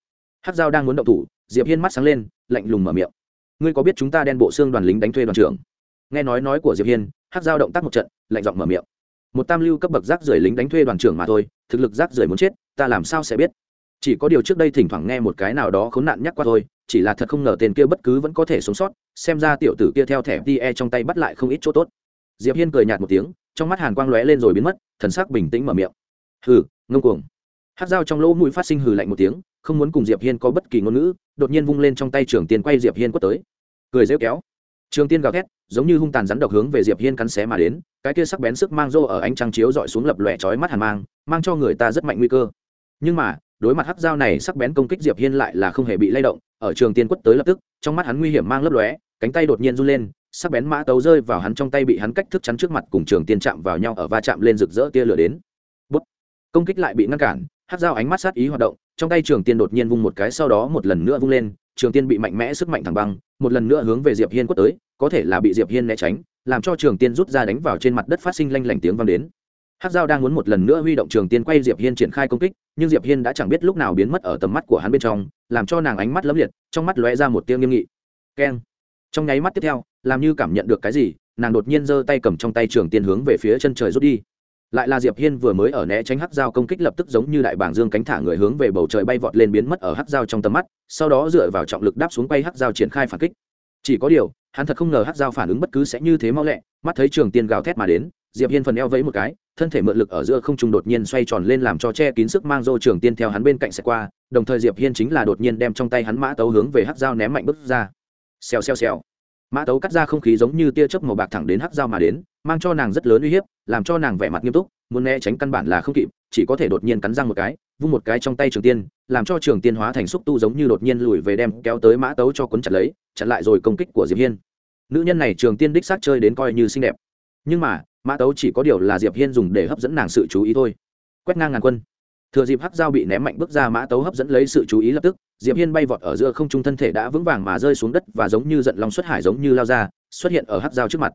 Hát dao đang muốn động thủ, diệp hiên mắt sáng lên, lạnh lùng mở miệng. Ngươi có biết chúng ta đen bộ xương đoàn lính đánh thuê đoàn trưởng? Nghe nói nói của diệp hiên hát dao động tác một trận, lạnh giọng mở miệng. Một tam lưu cấp bậc rác rưởi lính đánh thuê đoàn trưởng mà thôi, thực lực rác rưởi muốn chết, ta làm sao sẽ biết? Chỉ có điều trước đây thỉnh thoảng nghe một cái nào đó khốn nạn nhắc qua thôi, chỉ là thật không ngờ tên kia bất cứ vẫn có thể sống sót, xem ra tiểu tử kia theo thẻ tie trong tay bắt lại không ít chỗ tốt. Diệp hiên cười nhạt một tiếng, trong mắt hàn quang lóe lên rồi biến mất, thần sắc bình tĩnh mở miệng. Hừ, ngông cuồng. Hát dao trong lỗ mũi phát sinh hừ lạnh một tiếng, không muốn cùng diệp hiên có bất kỳ ngôn ngữ, đột nhiên vung lên trong tay trường tiên quay diệp hiên quất tới. Cười rêu kéo. Trường tiên gào thét, giống như hung tàn rắn độc hướng về diệp hiên cắn xé mà đến, cái kia sắc bén sức mang rô ở ánh trăng chiếu dọi xuống lập lòe chói mắt hàn mang mang cho người ta rất mạnh nguy cơ. Nhưng mà đối mặt hắc dao này sắc bén công kích diệp hiên lại là không hề bị lay động, ở trường tiên quất tới lập tức, trong mắt hắn nguy hiểm mang lấp lóe, cánh tay đột nhiên run lên, sắc bén mã tấu rơi vào hắn trong tay bị hắn cách thức chắn trước mặt cùng trường tiên chạm vào nhau ở va chạm lên rực rỡ tia lửa đến Bút. công kích lại bị ngăn cản, hắc dao ánh mắt sát ý hoạt động, trong tay trường tiên đột nhiên vung một cái sau đó một lần nữa vung lên, trường tiên bị mạnh mẽ sức mạnh thẳng băng, một lần nữa hướng về diệp hiên quất tới, có thể là bị diệp hiên né tránh, làm cho trường tiên rút ra đánh vào trên mặt đất phát sinh lanh lảnh tiếng vang đến hát dao đang muốn một lần nữa huy động trường tiên quay diệp hiên triển khai công kích, nhưng diệp hiên đã chẳng biết lúc nào biến mất ở tầm mắt của hắn bên trong, làm cho nàng ánh mắt lấm liệt, trong mắt lóe ra một tia nghiêm nghị. Keng. Trong nháy mắt tiếp theo, làm như cảm nhận được cái gì, nàng đột nhiên giơ tay cầm trong tay trường tiên hướng về phía chân trời rút đi. Lại là diệp hiên vừa mới ở né tránh hắc dao công kích lập tức giống như đại bảng dương cánh thả người hướng về bầu trời bay vọt lên biến mất ở hắc dao trong tầm mắt, sau đó dựa vào trọng lực đáp xuống quay hắc dao triển khai phản kích. Chỉ có điều, hắn thật không ngờ hắc dao phản ứng bất cứ sẽ như thế mau lẹ, mắt thấy trường tiên gào thét mà đến diệp hiên phần eo vẫy một cái, thân thể mượn lực ở giữa không trung đột nhiên xoay tròn lên làm cho che kín sức mang dô trường tiên theo hắn bên cạnh sẽ qua, đồng thời diệp hiên chính là đột nhiên đem trong tay hắn mã tấu hướng về hắc dao ném mạnh bước ra. Xèo xèo xèo. Mã tấu cắt ra không khí giống như tia chớp màu bạc thẳng đến hắc dao mà đến, mang cho nàng rất lớn uy hiếp, làm cho nàng vẻ mặt nghiêm túc, muốn né tránh căn bản là không kịp, chỉ có thể đột nhiên cắn răng một cái, vung một cái trong tay trường tiên, làm cho trường tiên hóa thành xúc tu giống như đột nhiên lùi về đem kéo tới mã tấu cho cuốn chặt lấy, chặn lại rồi công kích của diệp hiên. Nữ nhân này trường tiên đích xác chơi đến coi như xinh đẹp. Nhưng mà mã tấu chỉ có điều là diệp hiên dùng để hấp dẫn nàng sự chú ý thôi. Quét ngang ngàn quân. Thừa dịp hắc dao bị ném mạnh bước ra mã tấu hấp dẫn lấy sự chú ý lập tức, diệp hiên bay vọt ở giữa không trung thân thể đã vững vàng mà rơi xuống đất và giống như giận long xuất hải giống như lao ra, xuất hiện ở hắc dao trước mặt.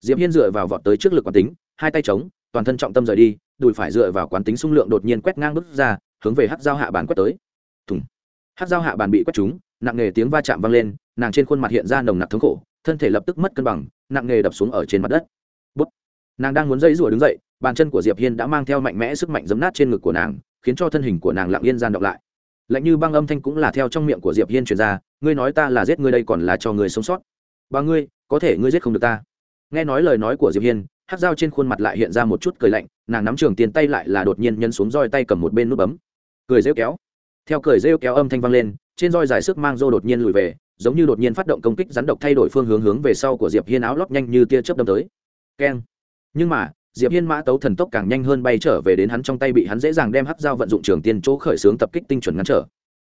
Diệp hiên dựa vào vọt tới trước lực quán tính, hai tay chống, toàn thân trọng tâm rời đi, đùi phải dựa vào quán tính xung lượng đột nhiên quét ngang bước ra, hướng về hắc dao hạ bàn quét tới. Thùng. Hắc dao hạ bàn bị quét trúng, nặng nề tiếng va chạm vang lên, nàng trên khuôn mặt hiện ra nồng nặc thống khổ, thân thể lập tức mất cân bằng, nặng nề đập xuống ở trên mặt đất nàng đang muốn dây rủa đứng dậy, bàn chân của diệp hiên đã mang theo mạnh mẽ sức mạnh giấm nát trên ngực của nàng, khiến cho thân hình của nàng lặng yên gian động lại. Lạnh như băng âm thanh cũng là theo trong miệng của diệp hiên truyền ra, ngươi nói ta là giết ngươi đây còn là cho ngươi sống sót. Ba ngươi, có thể ngươi giết không được ta. Nghe nói lời nói của diệp hiên hát dao trên khuôn mặt lại hiện ra một chút cười lạnh, nàng nắm trường tiền tay lại là đột nhiên nhân xuống roi tay cầm một bên nút bấm. Cười rêu kéo. Theo cười rêu kéo âm thanh vang lên, trên roi dài sức mang rô đột nhiên lùi về, giống như đột nhiên phát động công kích rắn độc thay đổi phương hướng hướng về sau của diệp hiên áo lót nhanh như tia chớp đâm tới. Keng nhưng mà, diệp hiên mã tấu thần tốc càng nhanh hơn bay trở về đến hắn trong tay bị hắn dễ dàng đem hắc dao vận dụng trường tiên chỗ khởi xướng tập kích tinh chuẩn ngăn trở.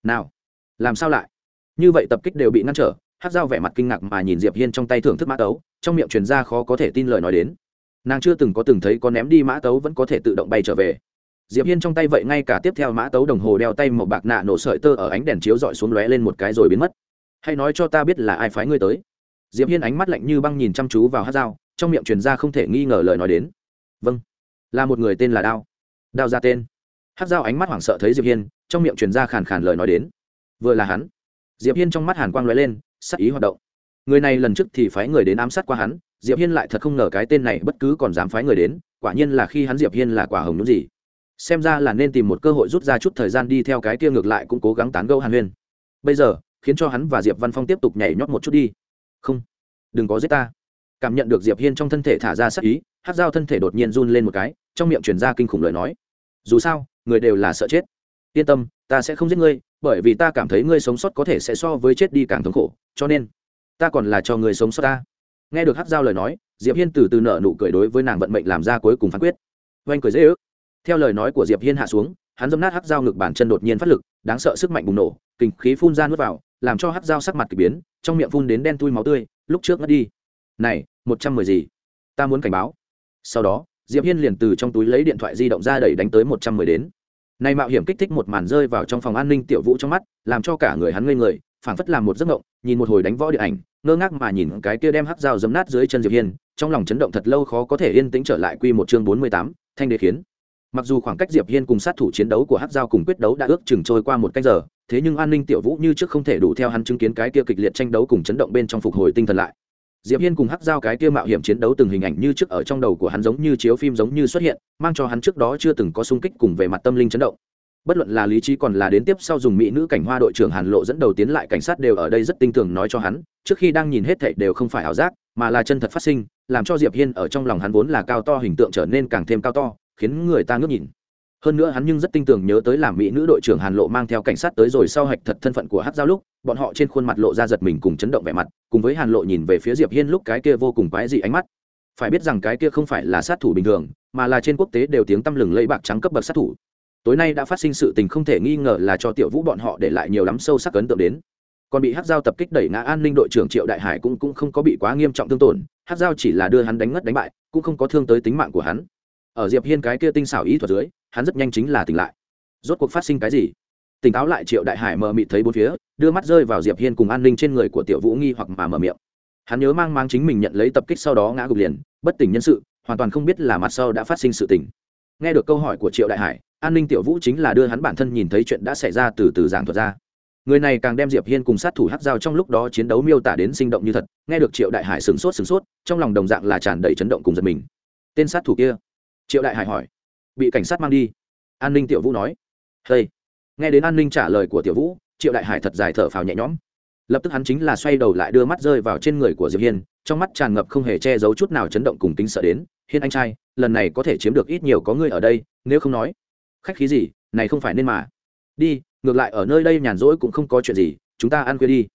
Nào, làm sao lại? Như vậy tập kích đều bị ngăn trở, hắc dao vẻ mặt kinh ngạc mà nhìn diệp hiên trong tay thưởng thức mã tấu, trong miệng truyền ra khó có thể tin lời nói đến. Nàng chưa từng có từng thấy có ném đi mã tấu vẫn có thể tự động bay trở về. Diệp hiên trong tay vậy ngay cả tiếp theo mã tấu đồng hồ đeo tay một bạc nạ nổ sợi tơ ở ánh đèn chiếu dọi xuống lóe lên một cái rồi biến mất. Hay nói cho ta biết là ai phái ngươi tới. Diệp hiên ánh mắt lạnh như băng nhìn chăm chú vào hát dao trong miệng truyền ra không thể nghi ngờ lời nói đến. Vâng. Là một người tên là đao. Đao ra tên. Hát dao ánh mắt hoảng sợ thấy diệp hiên, trong miệng truyền ra khàn khàn lời nói đến. Vừa là hắn, diệp hiên trong mắt hàn quang lóe lên, sắc ý hoạt động. Người này lần trước thì phái người đến ám sát qua hắn, diệp hiên lại thật không ngờ cái tên này bất cứ còn dám phái người đến, quả nhiên là khi hắn diệp hiên là quả hồng nhũ gì. Xem ra là nên tìm một cơ hội rút ra chút thời gian đi theo cái kia ngược lại cũng cố gắng tán gẫu hàn huyên. Bây giờ, khiến cho hắn và diệp văn phong tiếp tục nhảy nhót một chút đi. Không. Đừng có giết ta cảm nhận được diệp hiên trong thân thể thả ra sắc ý, hát dao thân thể đột nhiên run lên một cái, trong miệng truyền ra kinh khủng lời nói. Dù sao, người đều là sợ chết. Yên tâm, ta sẽ không giết ngươi, bởi vì ta cảm thấy ngươi sống sót có thể sẽ so với chết đi càng thống khổ, cho nên, ta còn là cho người sống sót ta. Nghe được hát dao lời nói, diệp hiên từ từ nở nụ cười đối với nàng vận mệnh làm ra cuối cùng phán quyết. Oanh cười dễ ước. Theo lời nói của diệp hiên hạ xuống, hắn dâm nát hát dao ngực bàn chân đột nhiên phát lực, đáng sợ sức mạnh bùng nổ, kinh khí phun ra nuốt vào, làm cho hát dao sắc mặt k ỳ biến, trong miệng phun đến đen tui máu tươi, lúc trước ngất đi. Này một trăm mười gì? Ta muốn cảnh báo. Sau đó, diệp hiên liền từ trong túi lấy điện thoại di động ra đẩy đánh tới một trăm mười đến. Này mạo hiểm kích thích một màn rơi vào trong phòng an ninh tiểu vũ trong mắt, làm cho cả người hắn ngây người, phảng phất làm một giấc mộng, nhìn một hồi đánh võ điện ảnh, ngơ ngác mà nhìn cái kia đem hắc dao dấm nát dưới chân diệp hiên, trong lòng chấn động thật lâu khó có thể yên tĩnh trở lại quy một chương bốn mươi tám, thanh đế khiến mặc dù khoảng cách diệp hiên cùng sát thủ chiến đấu của hắc giao cùng quyết đấu đã ước chừng trôi qua một canh giờ, thế nhưng an ninh tiểu vũ như trước không thể đủ theo hắn chứng kiến cái kia kịch liệt tranh đấu cùng chấn động bên trong phục hồi tinh thần lại diệp hiên cùng hắc giao cái kia mạo hiểm chiến đấu từng hình ảnh như trước ở trong đầu của hắn giống như chiếu phim giống như xuất hiện, mang cho hắn trước đó chưa từng có sung kích cùng về mặt tâm linh chấn động. Bất luận là lý trí còn là đến tiếp sau dùng mỹ nữ cảnh hoa đội trưởng hàn lộ dẫn đầu tiến lại cảnh sát đều ở đây rất tinh tường nói cho hắn, trước khi đang nhìn hết thảy đều không phải ảo giác, mà là chân thật phát sinh, làm cho diệp hiên ở trong lòng hắn vốn là cao to hình tượng trở nên càng thêm cao to, khiến người ta ngước nhìn hơn nữa hắn nhưng rất tinh tường nhớ tới làm mỹ nữ đội trưởng hàn lộ mang theo cảnh sát tới rồi sau hạch thật thân phận của hát giao lúc, bọn họ trên khuôn mặt lộ ra giật mình cùng chấn động vẻ mặt, cùng với hàn lộ nhìn về phía diệp hiên lúc cái kia vô cùng quái dị ánh mắt. Phải biết rằng cái kia không phải là sát thủ bình thường, mà là trên quốc tế đều tiếng tăm lừng lẫy bạc trắng cấp bậc sát thủ. Tối nay đã phát sinh sự tình không thể nghi ngờ là cho tiểu vũ bọn họ để lại nhiều lắm sâu sắc ấn tượng đến. Còn bị hát giao tập kích đẩy ngã an ninh đội trưởng triệu đại hải cũng cũng không có bị quá nghiêm trọng thương tổn hát giao chỉ là đưa hắn đánh ngất đánh bại, cũng không có thương tới tính mạng của hắn. Ở diệp hiên cái kia tinh xảo ý thuật dưới hắn rất nhanh chính là tỉnh lại. Rốt cuộc phát sinh cái gì? Tỉnh táo lại, triệu đại hải mờ mịt thấy bốn phía, đưa mắt rơi vào diệp hiên cùng an ninh trên người của tiểu vũ nghi hoặc mà mở miệng. Hắn nhớ mang mang chính mình nhận lấy tập kích sau đó ngã gục liền, bất tỉnh nhân sự, hoàn toàn không biết là mặt sau đã phát sinh sự tình. Nghe được câu hỏi của triệu đại hải, an ninh tiểu vũ chính là đưa hắn bản thân nhìn thấy chuyện đã xảy ra từ từ giảng thuật ra. Người này càng đem diệp hiên cùng sát thủ hắc giao trong lúc đó chiến đấu miêu tả đến sinh động như thật, nghe được triệu đại hải sửng sốt sửng sốt, trong lòng đồng dạng là tràn đầy chấn động cùng giật mình. Tên sát thủ kia? Triệu đại hải hỏi bị cảnh sát mang đi. An ninh tiểu vũ nói. Hey. nghe đến an ninh trả lời của tiểu vũ, triệu đại hải thật dài thở phào nhẹ nhõm. Lập tức hắn chính là xoay đầu lại đưa mắt rơi vào trên người của diệp hiên, trong mắt tràn ngập không hề che giấu chút nào chấn động cùng tính sợ đến, hiên anh trai, lần này có thể chiếm được ít nhiều có người ở đây, nếu không nói, khách khí gì, này không phải nên mà. Đi, ngược lại ở nơi đây nhàn rỗi cũng không có chuyện gì, chúng ta ăn khuya đi.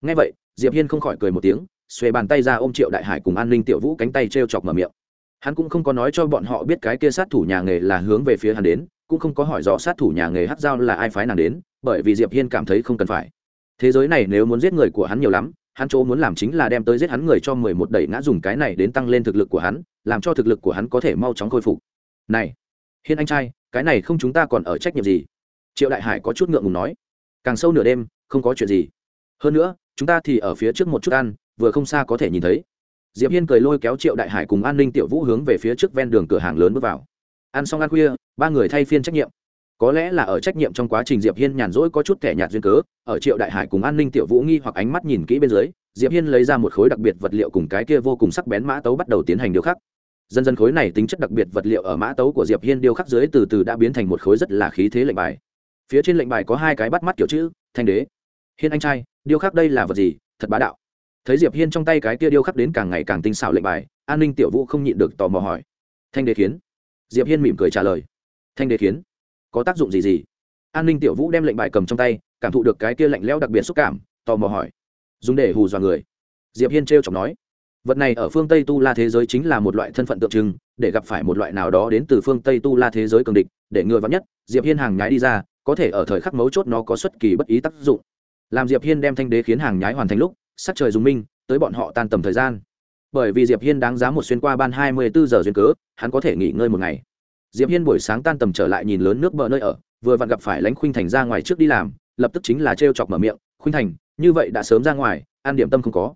Nghe vậy, diệp hiên không khỏi cười một tiếng, xuề bàn tay ra ôm triệu đại hải cùng an ninh tiểu vũ cánh tay t chọc mở miệng hắn cũng không có nói cho bọn họ biết cái kia sát thủ nhà nghề là hướng về phía hắn đến, cũng không có hỏi rõ sát thủ nhà nghề hát dao là ai phái nàng đến, bởi vì diệp hiên cảm thấy không cần phải. Thế giới này nếu muốn giết người của hắn nhiều lắm, hắn chỗ muốn làm chính là đem tới giết hắn người cho mười một đẩy ngã dùng cái này đến tăng lên thực lực của hắn, làm cho thực lực của hắn có thể mau chóng khôi phục. Này, hiên anh trai, cái này không chúng ta còn ở trách nhiệm gì? Triệu đại hải có chút ngượng ngùng nói. Càng sâu nửa đêm, không có chuyện gì. Hơn nữa, chúng ta thì ở phía trước một chút ăn, vừa không xa có thể nhìn thấy diệp hiên cười lôi kéo triệu đại hải cùng an ninh tiểu vũ hướng về phía trước ven đường cửa hàng lớn bước vào. Ăn xong ăn khuya, ba người thay phiên trách nhiệm. Có lẽ là ở trách nhiệm trong quá trình diệp hiên nhàn rỗi có chút thẻ nhạt duyên cớ, ở triệu đại hải cùng an ninh tiểu vũ nghi hoặc ánh mắt nhìn kỹ bên dưới, diệp hiên lấy ra một khối đặc biệt vật liệu cùng cái kia vô cùng sắc bén mã tấu bắt đầu tiến hành điều khắc. Dần dần khối này tính chất đặc biệt vật liệu ở mã tấu của diệp hiên điêu khắc dưới từ từ đã biến thành một khối rất là khí thế lệnh bài. Phía trên lệnh bài có hai cái bắt mắt kiểu chữ, thanh đế. Hiên anh trai, điêu khắc đây là vật gì? Thật bá đạo thấy diệp hiên trong tay cái kia điêu khắc đến càng ngày càng tinh xảo lệnh bài an ninh tiểu vũ không nhịn được tò mò hỏi thanh đế khiến diệp hiên mỉm cười trả lời thanh đế khiến có tác dụng gì gì an ninh tiểu vũ đem lệnh bài cầm trong tay cảm thụ được cái kia lạnh lẽo đặc biệt xúc cảm tò mò hỏi dùng để hù dọa người diệp hiên trêu chọc nói vật này ở phương tây tu la thế giới chính là một loại thân phận tượng trưng để gặp phải một loại nào đó đến từ phương tây tu la thế giới cường địch để ngừa vắng nhất diệp hiên hàng nhái đi ra có thể ở thời khắc mấu chốt nó có xuất kỳ bất ý tác dụng làm diệp hiên đem thanh đế khiến hàng nhái hoàn thành lúc sắc trời dùng minh, tới bọn họ tan tầm thời gian. Bởi vì diệp hiên đáng giá một xuyên qua ban hai mươi bốn giờ duyên cớ, hắn có thể nghỉ ngơi một ngày. Diệp hiên buổi sáng tan tầm trở lại nhìn lớn nước bờ nơi ở, vừa vặn gặp phải lãnh khuynh thành ra ngoài trước đi làm, lập tức chính là treo chọc mở miệng, khuynh thành, như vậy đã sớm ra ngoài, ăn điểm tâm không có.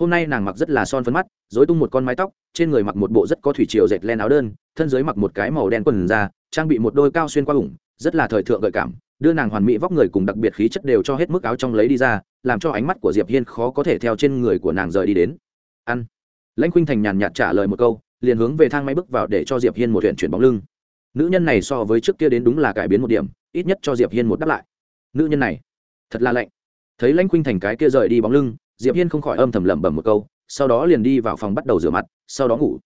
Hôm nay nàng mặc rất là son phấn mắt dối tung một con mái tóc, trên người mặc một bộ rất có thủy triều dệt len áo đơn, thân dưới mặc một cái màu đen quần da, trang bị một đôi cao xuyên qua ủng, rất là thời thượng gợi cảm đưa nàng hoàn mỹ vóc người cùng đặc biệt khí chất đều cho hết mức áo trong lấy đi ra, làm cho ánh mắt của diệp hiên khó có thể theo trên người của nàng rời đi đến. Ăn. Lãnh khuynh thành nhàn nhạt trả lời một câu, liền hướng về thang máy bước vào để cho diệp hiên một huyện chuyển bóng lưng. Nữ nhân này so với trước kia đến đúng là cải biến một điểm, ít nhất cho diệp hiên một đáp lại. Nữ nhân này, thật là lạnh. Thấy lãnh khuynh thành cái kia rời đi bóng lưng, diệp hiên không khỏi âm thầm lẩm bẩm một câu, sau đó liền đi vào phòng bắt đầu rửa mặt, sau đó ngủ.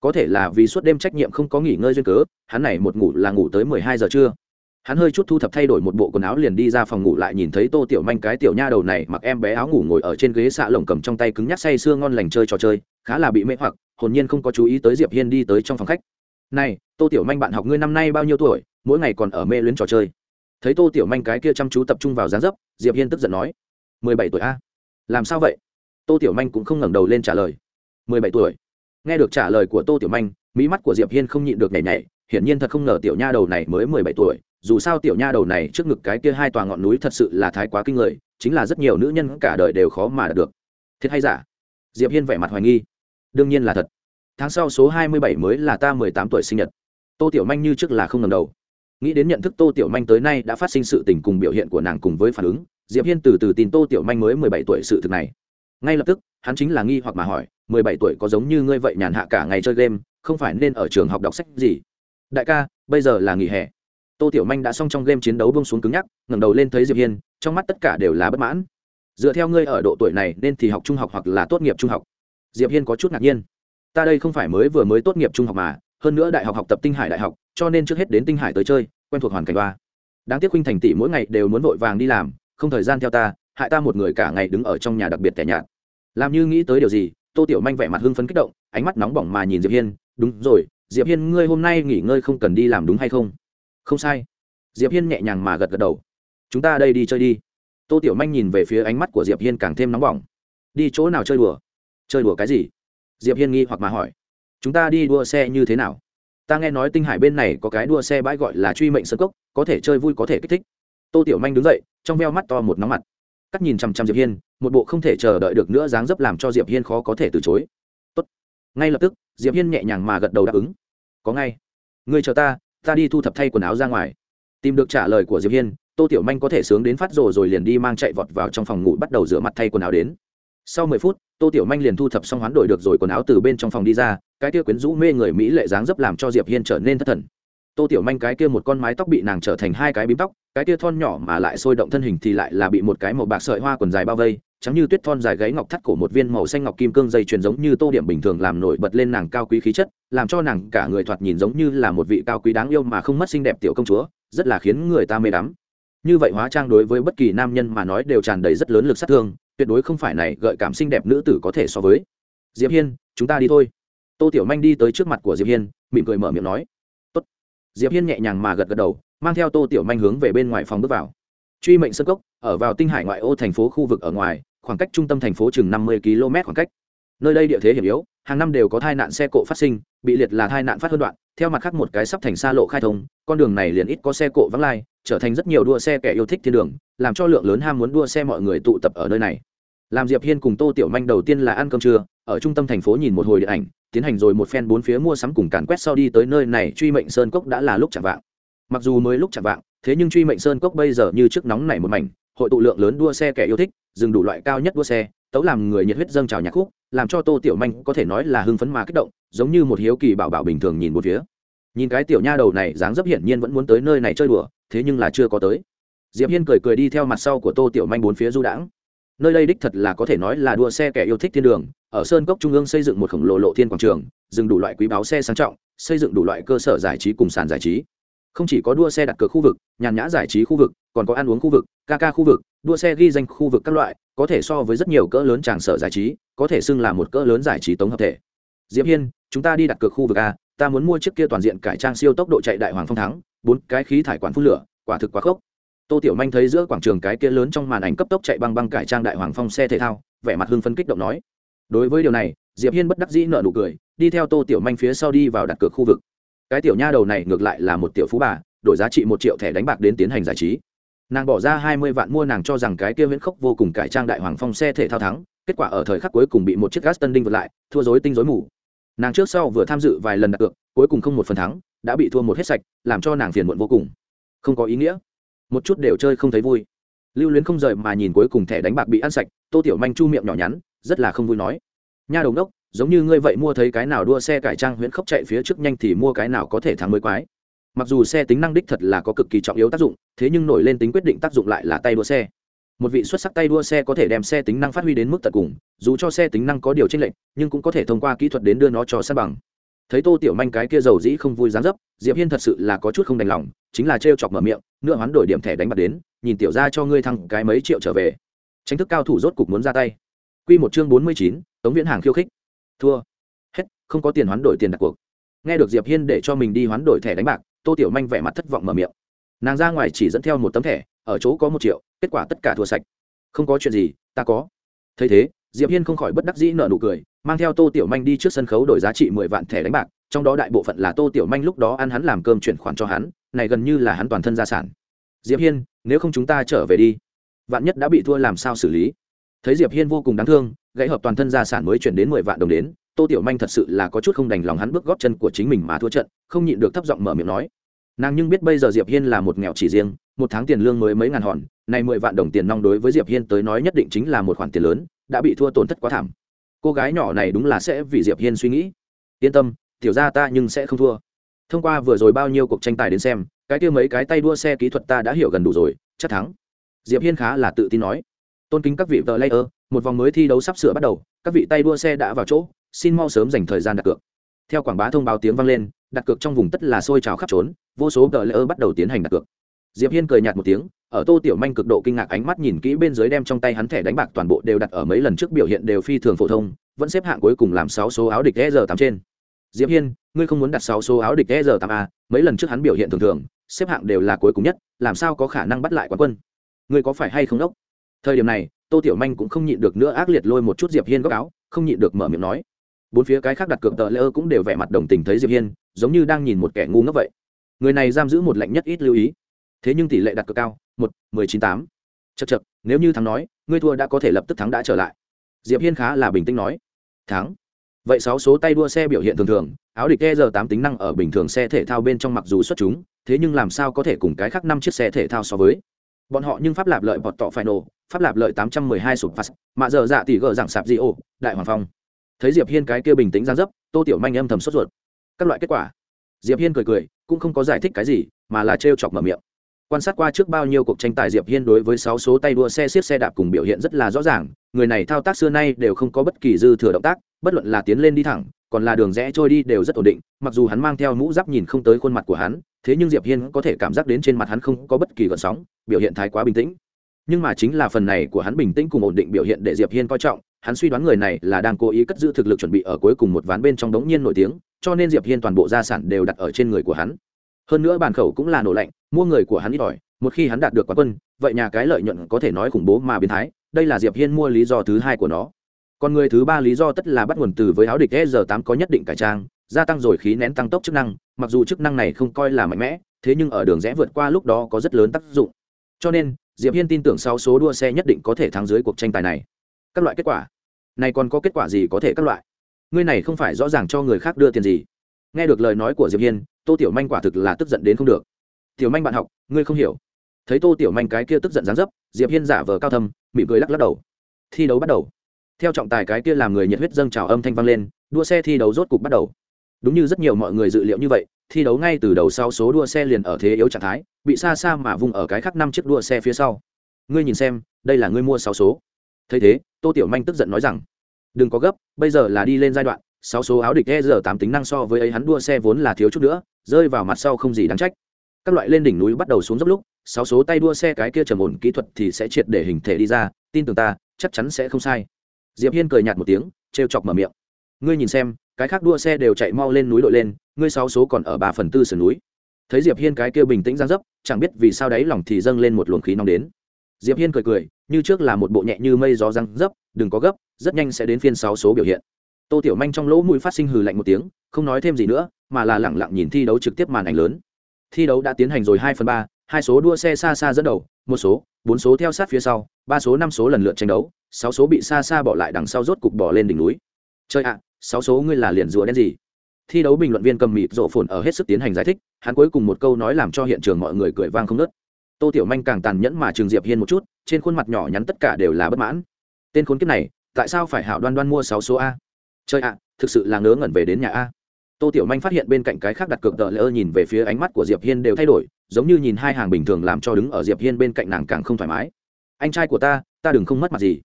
Có thể là vì suốt đêm trách nhiệm không có nghỉ ngơi duyên cớ, hắn này một ngủ là ngủ tới mười hai giờ trưa hắn hơi chút thu thập thay đổi một bộ quần áo liền đi ra phòng ngủ lại nhìn thấy tô tiểu manh cái tiểu nha đầu này mặc em bé áo ngủ ngồi ở trên ghế xạ lồng cầm trong tay cứng nhắc say sưa ngon lành chơi trò chơi, khá là bị mê hoặc, hồn nhiên không có chú ý tới diệp hiên đi tới trong phòng khách. Này, tô tiểu manh bạn học ngươi năm nay bao nhiêu tuổi, mỗi ngày còn ở mê luyến trò chơi? Thấy tô tiểu manh cái kia chăm chú tập trung vào dáng dấp, diệp hiên tức giận nói, mười bảy tuổi a? Làm sao vậy? Tô tiểu manh cũng không ngẩng đầu lên trả lời, mười bảy tuổi. Nghe được trả lời của tô tiểu manh, mỹ mắt của diệp hiên không nhịn được nhảy nhảy, hiển nhiên thật không ngờ tiểu nha đầu này mới mười bảy tuổi dù sao tiểu nha đầu này trước ngực cái kia hai tòa ngọn núi thật sự là thái quá kinh người, chính là rất nhiều nữ nhân cả đời đều khó mà đạt được. Thiệt hay giả? Diệp hiên vẻ mặt hoài nghi. Đương nhiên là thật. Tháng sau số hai mươi bảy mới là ta mười tám tuổi sinh nhật. Tô tiểu manh như trước là không ngầm đầu. Nghĩ đến nhận thức tô tiểu manh tới nay đã phát sinh sự tình cùng biểu hiện của nàng cùng với phản ứng, diệp hiên từ từ tin tô tiểu manh mới mười bảy tuổi sự thực này. Ngay lập tức, hắn chính là nghi hoặc mà hỏi, mười bảy tuổi có giống như ngươi vậy nhàn hạ cả ngày chơi game, không phải nên ở trường học đọc sách gì? Đại ca, bây giờ là nghỉ hè tô tiểu manh đã xong trong game chiến đấu bông xuống cứng nhắc, ngẩng đầu lên thấy diệp hiên, trong mắt tất cả đều là bất mãn. Dựa theo ngươi ở độ tuổi này nên thì học trung học hoặc là tốt nghiệp trung học. Diệp hiên có chút ngạc nhiên. Ta đây không phải mới vừa mới tốt nghiệp trung học mà, hơn nữa đại học học tập tinh hải đại học, cho nên trước hết đến tinh hải tới chơi, quen thuộc hoàn cảnh ba. Đáng tiếc huynh thành tỷ mỗi ngày đều muốn vội vàng đi làm, không thời gian theo ta, hại ta một người cả ngày đứng ở trong nhà đặc biệt tẻ nhạt. Làm như nghĩ tới điều gì, tô tiểu manh vẻ mặt hưng phấn kích động, ánh mắt nóng bỏng mà nhìn diệp hiên. Đúng rồi, diệp hiên, ngươi hôm nay nghỉ ngơi không cần đi làm đúng hay không? Không sai. Diệp hiên nhẹ nhàng mà gật gật đầu. Chúng ta đây đi chơi đi. Tô tiểu manh nhìn về phía ánh mắt của diệp hiên càng thêm nóng bỏng. Đi chỗ nào chơi đùa? Chơi đùa cái gì? Diệp hiên nghi hoặc mà hỏi. Chúng ta đi đua xe như thế nào? Ta nghe nói tinh hải bên này có cái đua xe bãi gọi là truy mệnh sơ cốc, có thể chơi vui có thể kích thích. Tô tiểu manh đứng dậy, trong veo mắt to một nóng mặt. Cắt nhìn chằm chằm diệp hiên, một bộ không thể chờ đợi được nữa dáng dấp làm cho diệp hiên khó có thể từ chối. Tốt. ngay lập tức, diệp hiên nhẹ nhàng mà gật đầu đáp ứng. Có ngay. Ngươi chờ ta ta đi thu thập thay quần áo ra ngoài. Tìm được trả lời của diệp hiên, tô tiểu manh có thể sướng đến phát rồ rồi liền đi mang chạy vọt vào trong phòng ngủ bắt đầu rửa mặt thay quần áo đến. Sau mười phút, tô tiểu manh liền thu thập xong hoán đổi được rồi quần áo từ bên trong phòng đi ra, cái kia quyến rũ mê người mỹ lệ dáng dấp làm cho diệp hiên trở nên thất thần. Tô tiểu manh cái kia một con mái tóc bị nàng trở thành hai cái bím tóc, cái kia thon nhỏ mà lại sôi động thân hình thì lại là bị một cái màu bạc sợi hoa quần dài bao vây trắng như tuyết thon dài gáy ngọc thắt cổ một viên màu xanh ngọc kim cương dây chuyền giống như tô điểm bình thường làm nổi bật lên nàng cao quý khí chất, làm cho nàng cả người thoạt nhìn giống như là một vị cao quý đáng yêu mà không mất xinh đẹp tiểu công chúa, rất là khiến người ta mê đắm. Như vậy hóa trang đối với bất kỳ nam nhân mà nói đều tràn đầy rất lớn lực sát thương, tuyệt đối không phải này gợi cảm xinh đẹp nữ tử có thể so với. Diệp hiên, chúng ta đi thôi. Tô tiểu manh đi tới trước mặt của diệp hiên, mỉm cười mở miệng nói. Tốt. diệp hiên nhẹ nhàng mà gật gật đầu, mang theo tô tiểu manh hướng về bên ngoài phòng bước vào. Truy mệnh sân cốc, ở vào tinh hải ngoại ô thành phố khu vực ở ngoài khoảng cách trung tâm thành phố chừng năm mươi km khoảng cách. Nơi đây địa thế hiểm yếu, hàng năm đều có tai nạn xe cộ phát sinh, bị liệt là tai nạn phát hơn đoạn, theo mặt khác một cái sắp thành xa lộ khai thông, con đường này liền ít có xe cộ vắng lai, trở thành rất nhiều đua xe kẻ yêu thích thiên đường, làm cho lượng lớn ham muốn đua xe mọi người tụ tập ở nơi này. Làm diệp hiên cùng tô tiểu manh đầu tiên là ăn cơm trưa, ở trung tâm thành phố nhìn một hồi điện ảnh, tiến hành rồi một phen bốn phía mua sắm cùng càn quét sau đi tới nơi này, truy mệnh sơn cốc đã là lúc chạm vạng. Mặc dù mới lúc chạm vạng, thế nhưng truy mệnh sơn cốc bây giờ như trước nóng nảy một mảnh hội tụ lượng lớn đua xe kẻ yêu thích, dừng đủ loại cao nhất đua xe, tấu làm người nhiệt huyết dâng trào nhạc khúc, làm cho tô tiểu manh có thể nói là hưng phấn mà kích động, giống như một hiếu kỳ bảo bảo bình thường nhìn một phía. Nhìn cái tiểu nha đầu này, dáng dấp hiển nhiên vẫn muốn tới nơi này chơi đùa, thế nhưng là chưa có tới. Diệp hiên cười cười đi theo mặt sau của tô tiểu manh bốn phía du đãng. Nơi đây đích thật là có thể nói là đua xe kẻ yêu thích thiên đường, ở sơn cốc trung ương xây dựng một khổng lồ lộ thiên quảng trường, dừng đủ loại quý báo xe sang trọng, xây dựng đủ loại cơ sở giải trí cùng sàn giải trí không chỉ có đua xe đặt cược khu vực, nhàn nhã giải trí khu vực, còn có ăn uống khu vực, ca ca khu vực, đua xe ghi danh khu vực các loại, có thể so với rất nhiều cỡ lớn tràng sở giải trí, có thể xưng là một cỡ lớn giải trí tống hợp thể. Diệp hiên, chúng ta đi đặt cược khu vực a, ta muốn mua chiếc kia toàn diện cải trang siêu tốc độ chạy đại hoàng phong thắng, bốn cái khí thải quản phun lửa, quả thực quá khốc. Tô tiểu manh thấy giữa quảng trường cái kia lớn trong màn ảnh cấp tốc chạy băng băng cải trang đại hoàng phong xe thể thao, vẻ mặt hưng phấn kích động nói. Đối với điều này, diệp hiên bất đắc dĩ nở nụ cười, đi theo tô tiểu manh phía sau đi vào đặt cược khu vực cái tiểu nha đầu này ngược lại là một tiểu phú bà, đổi giá trị một triệu thẻ đánh bạc đến tiến hành giải trí. Nàng bỏ ra hai mươi vạn mua nàng cho rằng cái kia viễn khốc vô cùng cải trang đại hoàng phong xe thể thao thắng, kết quả ở thời khắc cuối cùng bị một chiếc gas tân đinh vượt lại, thua dối tinh dối mù. Nàng trước sau vừa tham dự vài lần đặt cược, cuối cùng không một phần thắng, đã bị thua một hết sạch, làm cho nàng phiền muộn vô cùng. Không có ý nghĩa. Một chút đều chơi không thấy vui. Lưu luyến không rời mà nhìn cuối cùng thẻ đánh bạc bị ăn sạch, tô tiểu manh chu miệng nhỏ nhắn, rất là không vui nói. Nha đồng đốc giống như ngươi vậy mua thấy cái nào đua xe cải trang huyễn khốc chạy phía trước nhanh thì mua cái nào có thể thắng mới quái. Mặc dù xe tính năng đích thật là có cực kỳ trọng yếu tác dụng thế nhưng nổi lên tính quyết định tác dụng lại là tay đua xe. Một vị xuất sắc tay đua xe có thể đem xe tính năng phát huy đến mức tận cùng dù cho xe tính năng có điều chênh lệch nhưng cũng có thể thông qua kỹ thuật đến đưa nó cho sát bằng. Thấy tô tiểu manh cái kia dầu dĩ không vui dán dấp diệp hiên thật sự là có chút không đành lòng chính là trêu chọc mở miệng nữa hoán đổi điểm thẻ đánh bạc đến nhìn tiểu ra cho ngươi thăng cái mấy triệu trở về. Tranh thức cao thủ rốt cục muốn ra tay. Quy một chương bốn mươi chín, tống viễn hàng khiêu khích thua. Hết, không có tiền hoán đổi tiền đặt cuộc. Nghe được diệp hiên để cho mình đi hoán đổi thẻ đánh bạc, tô tiểu manh vẻ mặt thất vọng mở miệng. Nàng ra ngoài chỉ dẫn theo một tấm thẻ, ở chỗ có một triệu, kết quả tất cả thua sạch. Không có chuyện gì, ta có. Thấy thế, diệp hiên không khỏi bất đắc dĩ nở nụ cười, mang theo tô tiểu manh đi trước sân khấu đổi giá trị mười vạn thẻ đánh bạc, trong đó đại bộ phận là tô tiểu manh lúc đó ăn hắn làm cơm chuyển khoản cho hắn, này gần như là hắn toàn thân gia sản. Diệp hiên, nếu không chúng ta trở về đi, vạn nhất đã bị thua làm sao xử lý? Thấy diệp hiên vô cùng đáng thương, gãy hợp toàn thân gia sản mới chuyển đến mười vạn đồng đến, tô tiểu manh thật sự là có chút không đành lòng hắn bước góp chân của chính mình mà thua trận, không nhịn được thấp giọng mở miệng nói. Nàng nhưng biết bây giờ diệp hiên là một nghèo chỉ riêng, một tháng tiền lương mới mấy ngàn hòn này mười vạn đồng tiền nong đối với diệp hiên tới nói nhất định chính là một khoản tiền lớn, đã bị thua tổn thất quá thảm. Cô gái nhỏ này đúng là sẽ vì diệp hiên suy nghĩ. Yên tâm, tiểu ra ta nhưng sẽ không thua. Thông qua vừa rồi bao nhiêu cuộc tranh tài đến xem, cái kia mấy cái tay đua xe kỹ thuật ta đã hiểu gần đủ rồi, chắc thắng. Diệp hiên khá là tự tin nói tôn kính các vị vợ layer, một vòng mới thi đấu sắp sửa bắt đầu, các vị tay đua xe đã vào chỗ, xin mau sớm dành thời gian đặt cược. Theo quảng bá thông báo tiếng vang lên, đặt cược trong vùng tất là sôi trào khắp trốn, vô số vợ layer bắt đầu tiến hành đặt cược. Diệp hiên cười nhạt một tiếng, ở tô tiểu manh cực độ kinh ngạc ánh mắt nhìn kỹ bên dưới đem trong tay hắn thẻ đánh bạc toàn bộ đều đặt ở mấy lần trước biểu hiện đều phi thường phổ thông, vẫn xếp hạng cuối cùng làm sáu số áo địch e r tám trên. Diệp hiên, ngươi không muốn đặt sáu số áo địch e r tám a, mấy lần trước hắn biểu hiện thường thường, xếp hạng đều là cuối cùng nhất, làm sao có khả năng bắt lại quán quân? Ngươi có phải hay không đốc? Thời điểm này, tô tiểu manh cũng không nhịn được nữa ác liệt lôi một chút diệp hiên góc áo, không nhịn được mở miệng nói. Bốn phía cái khác đặt cược tờ lơ cũng đều vẻ mặt đồng tình thấy diệp hiên, giống như đang nhìn một kẻ ngu ngốc vậy. Người này giam giữ một lạnh nhất ít lưu ý. Thế nhưng tỷ lệ đặt cược cao, một, mười chín tám. Chật chật nếu như thắng nói, ngươi thua đã có thể lập tức thắng đã trở lại. Diệp hiên khá là bình tĩnh nói. Thắng. Vậy sáu số tay đua xe biểu hiện thường thường, áo địch e giờ tám tính năng ở bình thường xe thể thao bên trong mặc dù xuất chúng, thế nhưng làm sao có thể cùng cái khác năm chiếc xe thể thao so với? Bọn họ nhưng pháp lạp lợi bọt tọ phải nổ pháp lạp lợi tám trăm mười hai sụp phạt mạ giờ dạ tỷ gở giảng sạp di ô, đại hoàng phong. Thấy diệp hiên cái kia bình tĩnh ra dấp, tô tiểu manh âm thầm sốt ruột. Các loại kết quả. Diệp hiên cười cười, cũng không có giải thích cái gì, mà là trêu chọc mở miệng. Quan sát qua trước bao nhiêu cuộc tranh tài, diệp hiên đối với sáu số tay đua xe xiết xe đạp cùng biểu hiện rất là rõ ràng, người này thao tác xưa nay đều không có bất kỳ dư thừa động tác, bất luận là tiến lên đi thẳng, còn là đường rẽ trôi đi đều rất ổn định, mặc dù hắn mang theo mũ giáp nhìn không tới khuôn mặt của hắn, thế nhưng diệp hiên có thể cảm giác đến trên mặt hắn không có bất kỳ gợn sóng, biểu hiện thái quá bình tĩnh nhưng mà chính là phần này của hắn bình tĩnh cùng ổn định biểu hiện để diệp hiên coi trọng, hắn suy đoán người này là đang cố ý cất giữ thực lực chuẩn bị ở cuối cùng một ván bên trong đống nhiên nổi tiếng, cho nên diệp hiên toàn bộ gia sản đều đặt ở trên người của hắn. Hơn nữa bản khẩu cũng là nổ lạnh, mua người của hắn ít ỏi, một khi hắn đạt được quán quân, vậy nhà cái lợi nhuận có thể nói khủng bố mà biến thái, đây là diệp hiên mua lý do thứ hai của nó. Còn người thứ ba lý do tất là bắt nguồn từ với áo địch e r 8 có nhất định cải trang, gia tăng rồi khí nén tăng tốc chức năng, mặc dù chức năng này không coi là mạnh mẽ, thế nhưng ở đường rẽ vượt qua lúc đó có rất lớn tác dụng. Cho nên diệp hiên tin tưởng sau số đua xe nhất định có thể thắng dưới cuộc tranh tài này. Các loại kết quả? Này còn có kết quả gì có thể các loại? Ngươi này không phải rõ ràng cho người khác đưa tiền gì. Nghe được lời nói của diệp hiên, tô tiểu manh quả thực là tức giận đến không được. Tiểu manh bạn học, ngươi không hiểu. Thấy tô tiểu manh cái kia tức giận dán dấp, diệp hiên giả vờ cao thâm, mỉm cười lắc lắc đầu. Thi đấu bắt đầu. Theo trọng tài cái kia làm người nhiệt huyết dâng trào âm thanh vang lên, đua xe thi đấu rốt cục bắt đầu. Đúng như rất nhiều mọi người dự liệu như vậy, thi đấu ngay từ đầu sau số đua xe liền ở thế yếu trạng thái bị xa xa mà vùng ở cái khác năm chiếc đua xe phía sau. Ngươi nhìn xem, đây là ngươi mua sáu số. Thấy thế, tô tiểu manh tức giận nói rằng, đừng có gấp, bây giờ là đi lên giai đoạn, sáu số áo địch e giờ tám tính năng so với ấy hắn đua xe vốn là thiếu chút nữa, rơi vào mặt sau không gì đáng trách. Các loại lên đỉnh núi bắt đầu xuống dốc lúc, sáu số tay đua xe cái kia trầm ổn kỹ thuật thì sẽ triệt để hình thể đi ra, tin tưởng ta, chắc chắn sẽ không sai. Diệp hiên cười nhạt một tiếng, trêu chọc mở miệng, ngươi nhìn xem, cái khác đua xe đều chạy mau lên núi đội lên, ngươi sáu số còn ở ba phần tư sườn núi thấy diệp hiên cái kia bình tĩnh giang dấp, chẳng biết vì sao đấy lòng thì dâng lên một luồng khí nóng đến. Diệp hiên cười cười, như trước là một bộ nhẹ như mây gió răng dấp, đừng có gấp, rất nhanh sẽ đến phiên sáu số biểu hiện. Tô tiểu manh trong lỗ mũi phát sinh hừ lạnh một tiếng, không nói thêm gì nữa, mà là lẳng lặng nhìn thi đấu trực tiếp màn ảnh lớn. Thi đấu đã tiến hành rồi hai phần ba, hai số đua xe xa xa dẫn đầu, một số, bốn số theo sát phía sau, ba số, năm số lần lượt tranh đấu, sáu số bị xa xa bỏ lại đằng sau rốt cục bỏ lên đỉnh núi. Chơi ạ, sáu số ngươi là liền rùa đen gì? Thi đấu bình luận viên cầm mịt rộ phồn ở hết sức tiến hành giải thích, hắn cuối cùng một câu nói làm cho hiện trường mọi người cười vang không nớt tô tiểu manh càng tàn nhẫn mà trường diệp hiên một chút, trên khuôn mặt nhỏ nhắn tất cả đều là bất mãn. Tên khốn kiếp này, tại sao phải hảo đoan đoan mua sáu số a? Chơi ạ, thực sự là ngớ ngẩn về đến nhà a. Tô tiểu manh phát hiện bên cạnh cái khác đặt cược tờ lỡ nhìn về phía ánh mắt của diệp hiên đều thay đổi, giống như nhìn hai hàng bình thường làm cho đứng ở diệp hiên bên cạnh nàng càng không thoải mái. Anh trai của ta ta đừng không mất mặt gì.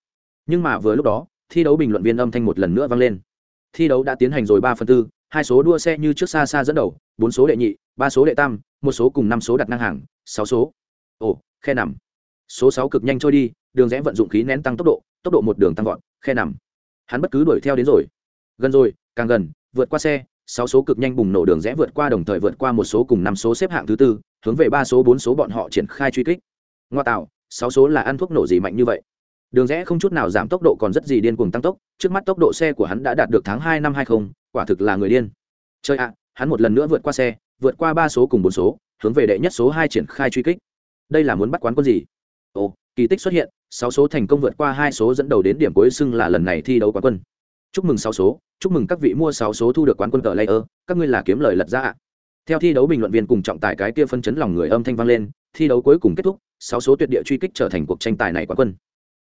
Nhưng mà vừa lúc đó, thi đấu bình luận viên âm thanh một lần nữa vang lên. Thi đấu đã tiến hành rồi ba phần tư hai số đua xe như trước xa xa dẫn đầu, bốn số đệ nhị, ba số đệ tam, một số cùng năm số đặt ngang hàng, sáu số. Ồ, khe nằm. Số sáu cực nhanh trôi đi, đường rẽ vận dụng khí nén tăng tốc độ tốc độ một đường tăng vọt, khe nằm. Hắn bất cứ đuổi theo đến rồi. Gần rồi, càng gần, vượt qua xe, sáu số cực nhanh bùng nổ đường rẽ vượt qua đồng thời vượt qua một số cùng năm số xếp hạng thứ tư, hướng về ba số, bốn số bọn họ triển khai truy kích. Ngoa tạo, sáu số là ăn thuốc nổ gì mạnh như vậy? Đường rẽ không chút nào giảm tốc độ còn rất gì điên cuồng tăng tốc, trước mắt tốc độ xe của hắn đã đạt được tháng hai năm hai mươi quả thực là người điên. Chơi ạ, hắn một lần nữa vượt qua xe, vượt qua ba số cùng bốn số, hướng về đệ nhất số hai triển khai truy kích. Đây là muốn bắt quán quân gì? Ồ, kỳ tích xuất hiện, sáu số thành công vượt qua hai số dẫn đầu đến điểm cuối xưng là lần này thi đấu quán quân. Chúc mừng sáu số, chúc mừng các vị mua sáu số thu được quán quân cờ layer, các ngươi là kiếm lời lật ra ạ. Theo thi đấu bình luận viên cùng trọng tài cái kia phân chấn lòng người âm thanh vang lên, thi đấu cuối cùng kết thúc, sáu số tuyệt địa truy kích trở thành cuộc tranh tài này quán quân.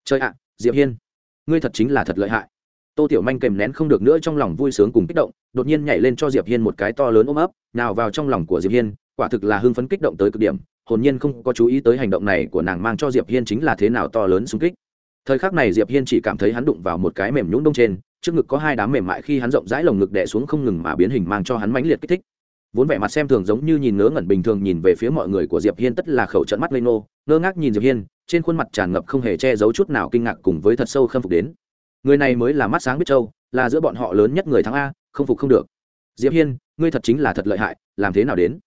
Chơi ạ, diệp hiên, ngươi thật chính là thật lợi hại tô tiểu manh kèm nén không được nữa trong lòng vui sướng cùng kích động, đột nhiên nhảy lên cho diệp hiên một cái to lớn ôm ấp, nào vào trong lòng của diệp hiên, quả thực là hưng phấn kích động tới cực điểm, hồn nhiên không có chú ý tới hành động này của nàng mang cho diệp hiên chính là thế nào to lớn xung kích. Thời khắc này diệp hiên chỉ cảm thấy hắn đụng vào một cái mềm nhũn đông trên, trước ngực có hai đám mềm mại khi hắn rộng rãi lồng ngực đè xuống không ngừng mà biến hình mang cho hắn mãnh liệt kích thích. Vốn vẻ mặt xem thường giống như nhìn ngớ ngẩn bình thường nhìn về phía mọi người của diệp hiên tất là khẩu trận mắt lên nô ngơ ngác nhìn diệp hiên, trên khuôn mặt tràn ngập không hề che giấu chút nào kinh ngạc cùng với thật sâu khâm phục đến người này mới là mắt sáng biết châu là giữa bọn họ lớn nhất người thắng a, không phục không được. Diệp hiên, ngươi thật chính là thật lợi hại, làm thế nào đến?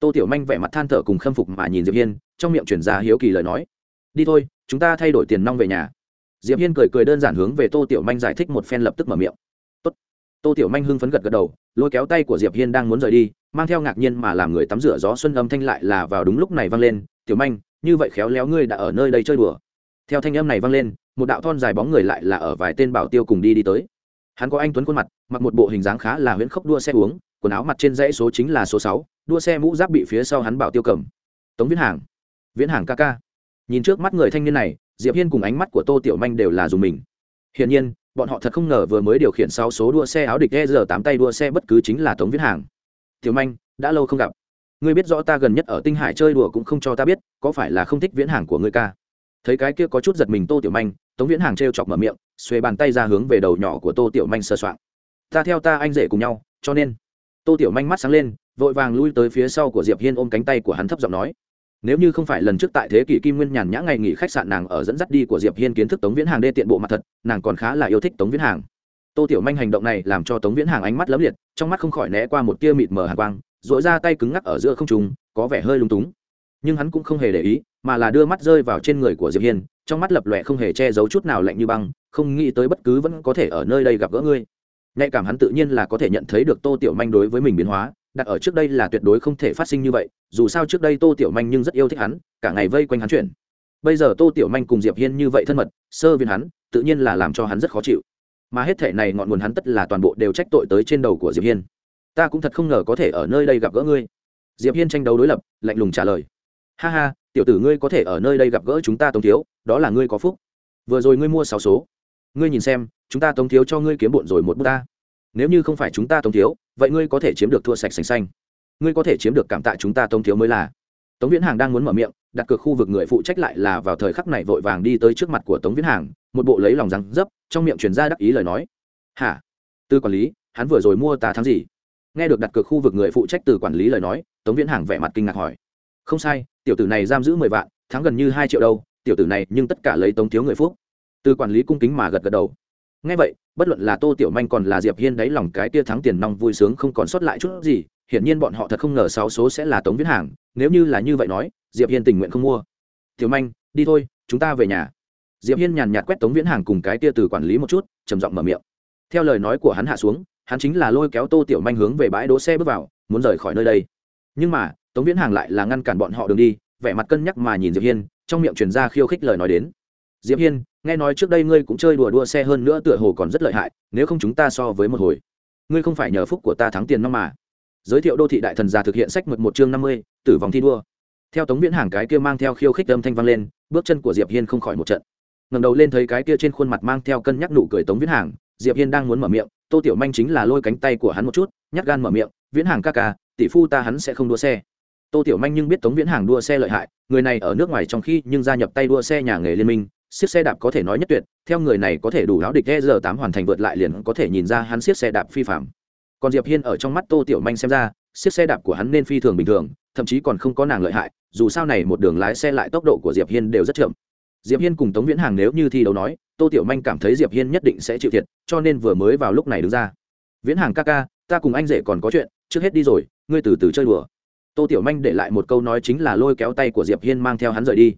Tô tiểu manh vẻ mặt than thở cùng khâm phục mà nhìn diệp hiên, trong miệng chuyển ra hiếu kỳ lời nói. Đi thôi, chúng ta thay đổi tiền nong về nhà. Diệp hiên cười cười đơn giản hướng về tô tiểu manh giải thích một phen lập tức mở miệng. Tốt. tô tiểu manh hưng phấn gật gật đầu, lôi kéo tay của diệp hiên đang muốn rời đi, mang theo ngạc nhiên mà làm người tắm rửa gió xuân âm thanh lại là vào đúng lúc này vang lên. Tiểu manh, như vậy khéo léo ngươi đã ở nơi đây chơi đùa. Theo thanh âm này vang lên một đạo thon dài bóng người lại là ở vài tên bảo tiêu cùng đi đi tới. Hắn có anh tuấn khuôn mặt, mặc một bộ hình dáng khá là huyễn khốc đua xe uống, quần áo mặt trên dãy số chính là số sáu, đua xe mũ giáp bị phía sau hắn bảo tiêu cầm. Tống viễn hàng. Viễn hàng ca ca. Nhìn trước mắt người thanh niên này, diệp hiên cùng ánh mắt của tô tiểu manh đều là dùng mình. Hiển nhiên, bọn họ thật không ngờ vừa mới điều khiển sáu số đua xe áo địch e giờ tám tay đua xe bất cứ chính là tống viễn hàng. Tiểu manh, đã lâu không gặp. Ngươi biết rõ ta gần nhất ở tinh hải chơi đùa cũng không cho ta biết, có phải là không thích viễn hàng của ngươi ca? Thấy cái kia có chút giật mình tô tiểu manh, tống viễn hàng t chọc mở miệng xuê bàn tay ra hướng về đầu nhỏ của tô tiểu manh sơ soạn ta theo ta anh rể cùng nhau, cho nên. Tô tiểu manh mắt sáng lên, vội vàng lui tới phía sau của diệp hiên ôm cánh tay của hắn thấp giọng nói, nếu như không phải lần trước tại thế kỷ kim nguyên nhàn nhã ngày nghỉ khách sạn nàng ở dẫn dắt đi của diệp hiên kiến thức tống viễn hàng đê tiện bộ mặt thật, nàng còn khá là yêu thích tống viễn hàng. Tô tiểu manh hành động này làm cho tống viễn hàng ánh mắt lấm liệt, trong mắt không khỏi né qua một tia mịt mờ hàng quang dội ra tay cứng ngắc ở giữa không trùng có vẻ hơi lung túng. Nhưng hắn cũng không hề để ý mà là đưa mắt rơi vào trên người của diệp hiên, trong mắt lập lòe không hề che giấu chút nào lạnh như băng, không nghĩ tới bất cứ vẫn có thể ở nơi đây gặp gỡ ngươi. Nhạy cảm hắn tự nhiên là có thể nhận thấy được tô tiểu manh đối với mình biến hóa, đặt ở trước đây là tuyệt đối không thể phát sinh như vậy, dù sao trước đây tô tiểu manh nhưng rất yêu thích hắn, cả ngày vây quanh hắn chuyển bây giờ tô tiểu manh cùng diệp hiên như vậy thân mật, sơ viên hắn, tự nhiên là làm cho hắn rất khó chịu. Mà hết thể này ngọn nguồn hắn tất là toàn bộ đều trách tội tới trên đầu của diệp hiên. Ta cũng thật không ngờ có thể ở nơi đây gặp gỡ ngươi. Diệp hiên tranh đấu đối lập, lạnh lùng trả lời. Ha ha tiểu tử ngươi có thể ở nơi đây gặp gỡ chúng ta tống thiếu, đó là ngươi có phúc. Vừa rồi ngươi mua sáu số. Ngươi nhìn xem, chúng ta tống thiếu cho ngươi kiếm bộn rồi một bút ta. Nếu như không phải chúng ta tống thiếu, vậy ngươi có thể chiếm được thua sạch sành xanh. Ngươi có thể chiếm được cảm tạ chúng ta tống thiếu mới là. Tống viễn hàng đang muốn mở miệng, đặt cược khu vực người phụ trách lại là vào thời khắc này vội vàng đi tới trước mặt của tống viễn hàng, một bộ lấy lòng răng dấp, trong miệng truyền ra đắc ý lời nói. Hả? Tư quản lý, hắn vừa rồi mua ta tháng gì? Nghe được đặt cược khu vực người phụ trách từ quản lý lời nói, tống viễn hàng vẻ mặt kinh ngạc hỏi. Không sai tiểu tử này giam giữ mười vạn tháng gần như hai triệu đâu, tiểu tử này nhưng tất cả lấy tống thiếu người phúc. Từ quản lý cung kính mà gật gật đầu. Ngay vậy, bất luận là tô tiểu manh còn là diệp hiên đáy lòng cái tia thắng tiền nong vui sướng không còn sót lại chút gì, hiển nhiên bọn họ thật không ngờ sáu số sẽ là tống viễn hàng, nếu như là như vậy nói, diệp hiên tình nguyện không mua. Tiểu manh, đi thôi, chúng ta về nhà. Diệp hiên nhàn nhạt quét tống viễn hàng cùng cái tia từ quản lý một chút, trầm giọng mở miệng. Theo lời nói của hắn hạ xuống, hắn chính là lôi kéo tô tiểu manh hướng về bãi đỗ xe bước vào, muốn rời khỏi nơi đây. Nhưng mà tống viễn hàng lại là ngăn cản bọn họ đường đi, vẻ mặt cân nhắc mà nhìn diệp hiên, trong miệng truyền ra khiêu khích lời nói đến. Diệp hiên, nghe nói trước đây ngươi cũng chơi đùa đua xe hơn nữa tựa hồ còn rất lợi hại, nếu không chúng ta so với một hồi, ngươi không phải nhờ phúc của ta thắng tiền năm mà. Giới thiệu đô thị đại thần già thực hiện sách mực một chương năm mươi, tử vong thi đua. Theo tống viễn hàng cái kia mang theo khiêu khích âm thanh vang lên, bước chân của diệp hiên không khỏi một trận. Ngẩng đầu lên thấy cái kia trên khuôn mặt mang theo cân nhắc nụ cười tống viễn hàng, diệp hiên đang muốn mở miệng, tô tiểu manh chính là lôi cánh tay của hắn một chút, nhát gan mở miệng, viễn hàng ca ca, tỷ phu ta hắn sẽ không đua xe tô tiểu manh nhưng biết tống viễn hàng đua xe lợi hại, người này ở nước ngoài trong khi nhưng gia nhập tay đua xe nhà nghề liên minh siết xe đạp có thể nói nhất tuyệt, theo người này có thể đủ áo địch e giờ tám hoàn thành vượt lại liền có thể nhìn ra hắn siết xe đạp phi phạm. Còn diệp hiên ở trong mắt tô tiểu manh xem ra siết xe đạp của hắn nên phi thường bình thường, thậm chí còn không có nàng lợi hại, dù sao này một đường lái xe lại tốc độ của diệp hiên đều rất chậm. Diệp hiên cùng tống viễn hàng nếu như thi đấu nói, tô tiểu manh cảm thấy diệp hiên nhất định sẽ chịu thiệt, cho nên vừa mới vào lúc này đứng ra. Viễn hàng ca ca, ta cùng anh rể còn có chuyện, trước hết đi rồi, ngươi từ từ chơi đùa tô tiểu manh để lại một câu nói chính là lôi kéo tay của diệp hiên mang theo hắn rời đi.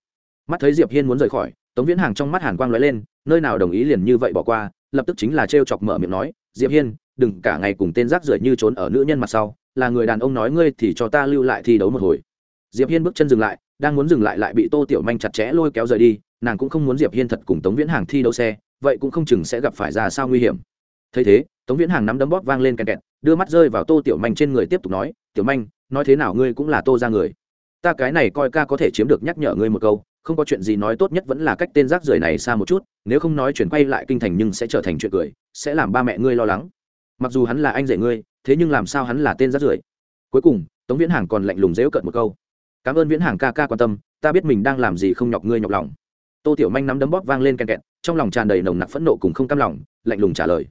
Mắt thấy diệp hiên muốn rời khỏi, tống viễn hàng trong mắt hàn quang lóe lên, nơi nào đồng ý liền như vậy bỏ qua, lập tức chính là trêu chọc mở miệng nói, diệp hiên, đừng cả ngày cùng tên rác rưởi như trốn ở nữ nhân mặt sau, là người đàn ông nói ngươi thì cho ta lưu lại thi đấu một hồi. Diệp hiên bước chân dừng lại, đang muốn dừng lại lại bị tô tiểu manh chặt chẽ lôi kéo rời đi, nàng cũng không muốn diệp hiên thật cùng tống viễn hàng thi đấu xe, vậy cũng không chừng sẽ gặp phải ra sao nguy hiểm. Thấy thế, tống viễn hàng nắm đấm bóp vang lên kẹt kẹt, đưa mắt rơi vào tô tiểu manh trên người tiếp tục nói, tiểu manh nói thế nào ngươi cũng là tô ra người. Ta cái này coi ca có thể chiếm được nhắc nhở ngươi một câu, không có chuyện gì nói tốt nhất vẫn là cách tên rác rưởi này xa một chút, nếu không nói chuyển quay lại kinh thành nhưng sẽ trở thành chuyện cười, sẽ làm ba mẹ ngươi lo lắng. Mặc dù hắn là anh rể ngươi, thế nhưng làm sao hắn là tên rác rưởi? Cuối cùng, tống viễn hàng còn lạnh lùng dễu cận một câu. Cảm ơn viễn hàng ca ca quan tâm, ta biết mình đang làm gì không nhọc ngươi nhọc lòng. Tô tiểu manh nắm đấm bóp vang lên kèn kẹt, trong lòng tràn đầy nồng nặc phẫn nộ cùng không cam lòng, lạnh lùng trả lời.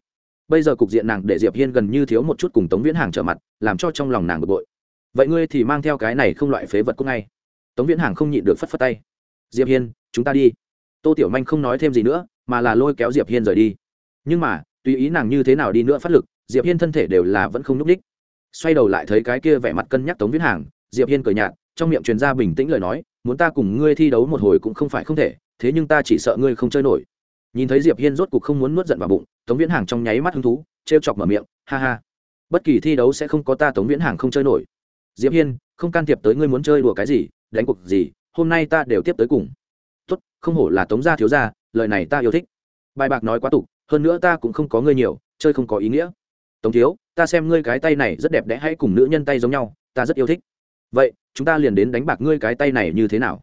Bây giờ cục diện nàng để diệp hiên gần như thiếu một chút cùng tống viễn hàng trở mặt, làm cho trong lòng nàng bực bội vậy ngươi thì mang theo cái này không loại phế vật cũng ngay. Tống viễn hàng không nhịn được phất phất tay. Diệp hiên, chúng ta đi. Tô tiểu manh không nói thêm gì nữa, mà là lôi kéo diệp hiên rời đi. Nhưng mà, tùy ý nàng như thế nào đi nữa phát lực, diệp hiên thân thể đều là vẫn không n ú c đích xoay đầu lại thấy cái kia vẻ mặt cân nhắc tống viễn hàng, diệp hiên cười nhạt, trong miệng truyền ra bình tĩnh lời nói, muốn ta cùng ngươi thi đấu một hồi cũng không phải không thể, thế nhưng ta chỉ sợ ngươi không chơi nổi. Nhìn thấy diệp hiên rốt cục không muốn nuốt giận vào bụng, tống viễn hàng trong nháy mắt hứng thú, trêu chọc mở miệng, ha ha, bất kỳ thi đấu sẽ không có ta tống viễn hàng không chơi nổi diệp hiên, không can thiệp tới ngươi muốn chơi đùa cái gì, đánh cuộc gì, hôm nay ta đều tiếp tới cùng. Tốt, không hổ là tống gia thiếu gia, lời này ta yêu thích. Bài bạc nói quá tục, hơn nữa ta cũng không có ngươi nhiều, chơi không có ý nghĩa. Tống thiếu, ta xem ngươi cái tay này rất đẹp đẽ hãy cùng nữ nhân tay giống nhau, ta rất yêu thích. Vậy, chúng ta liền đến đánh bạc ngươi cái tay này như thế nào?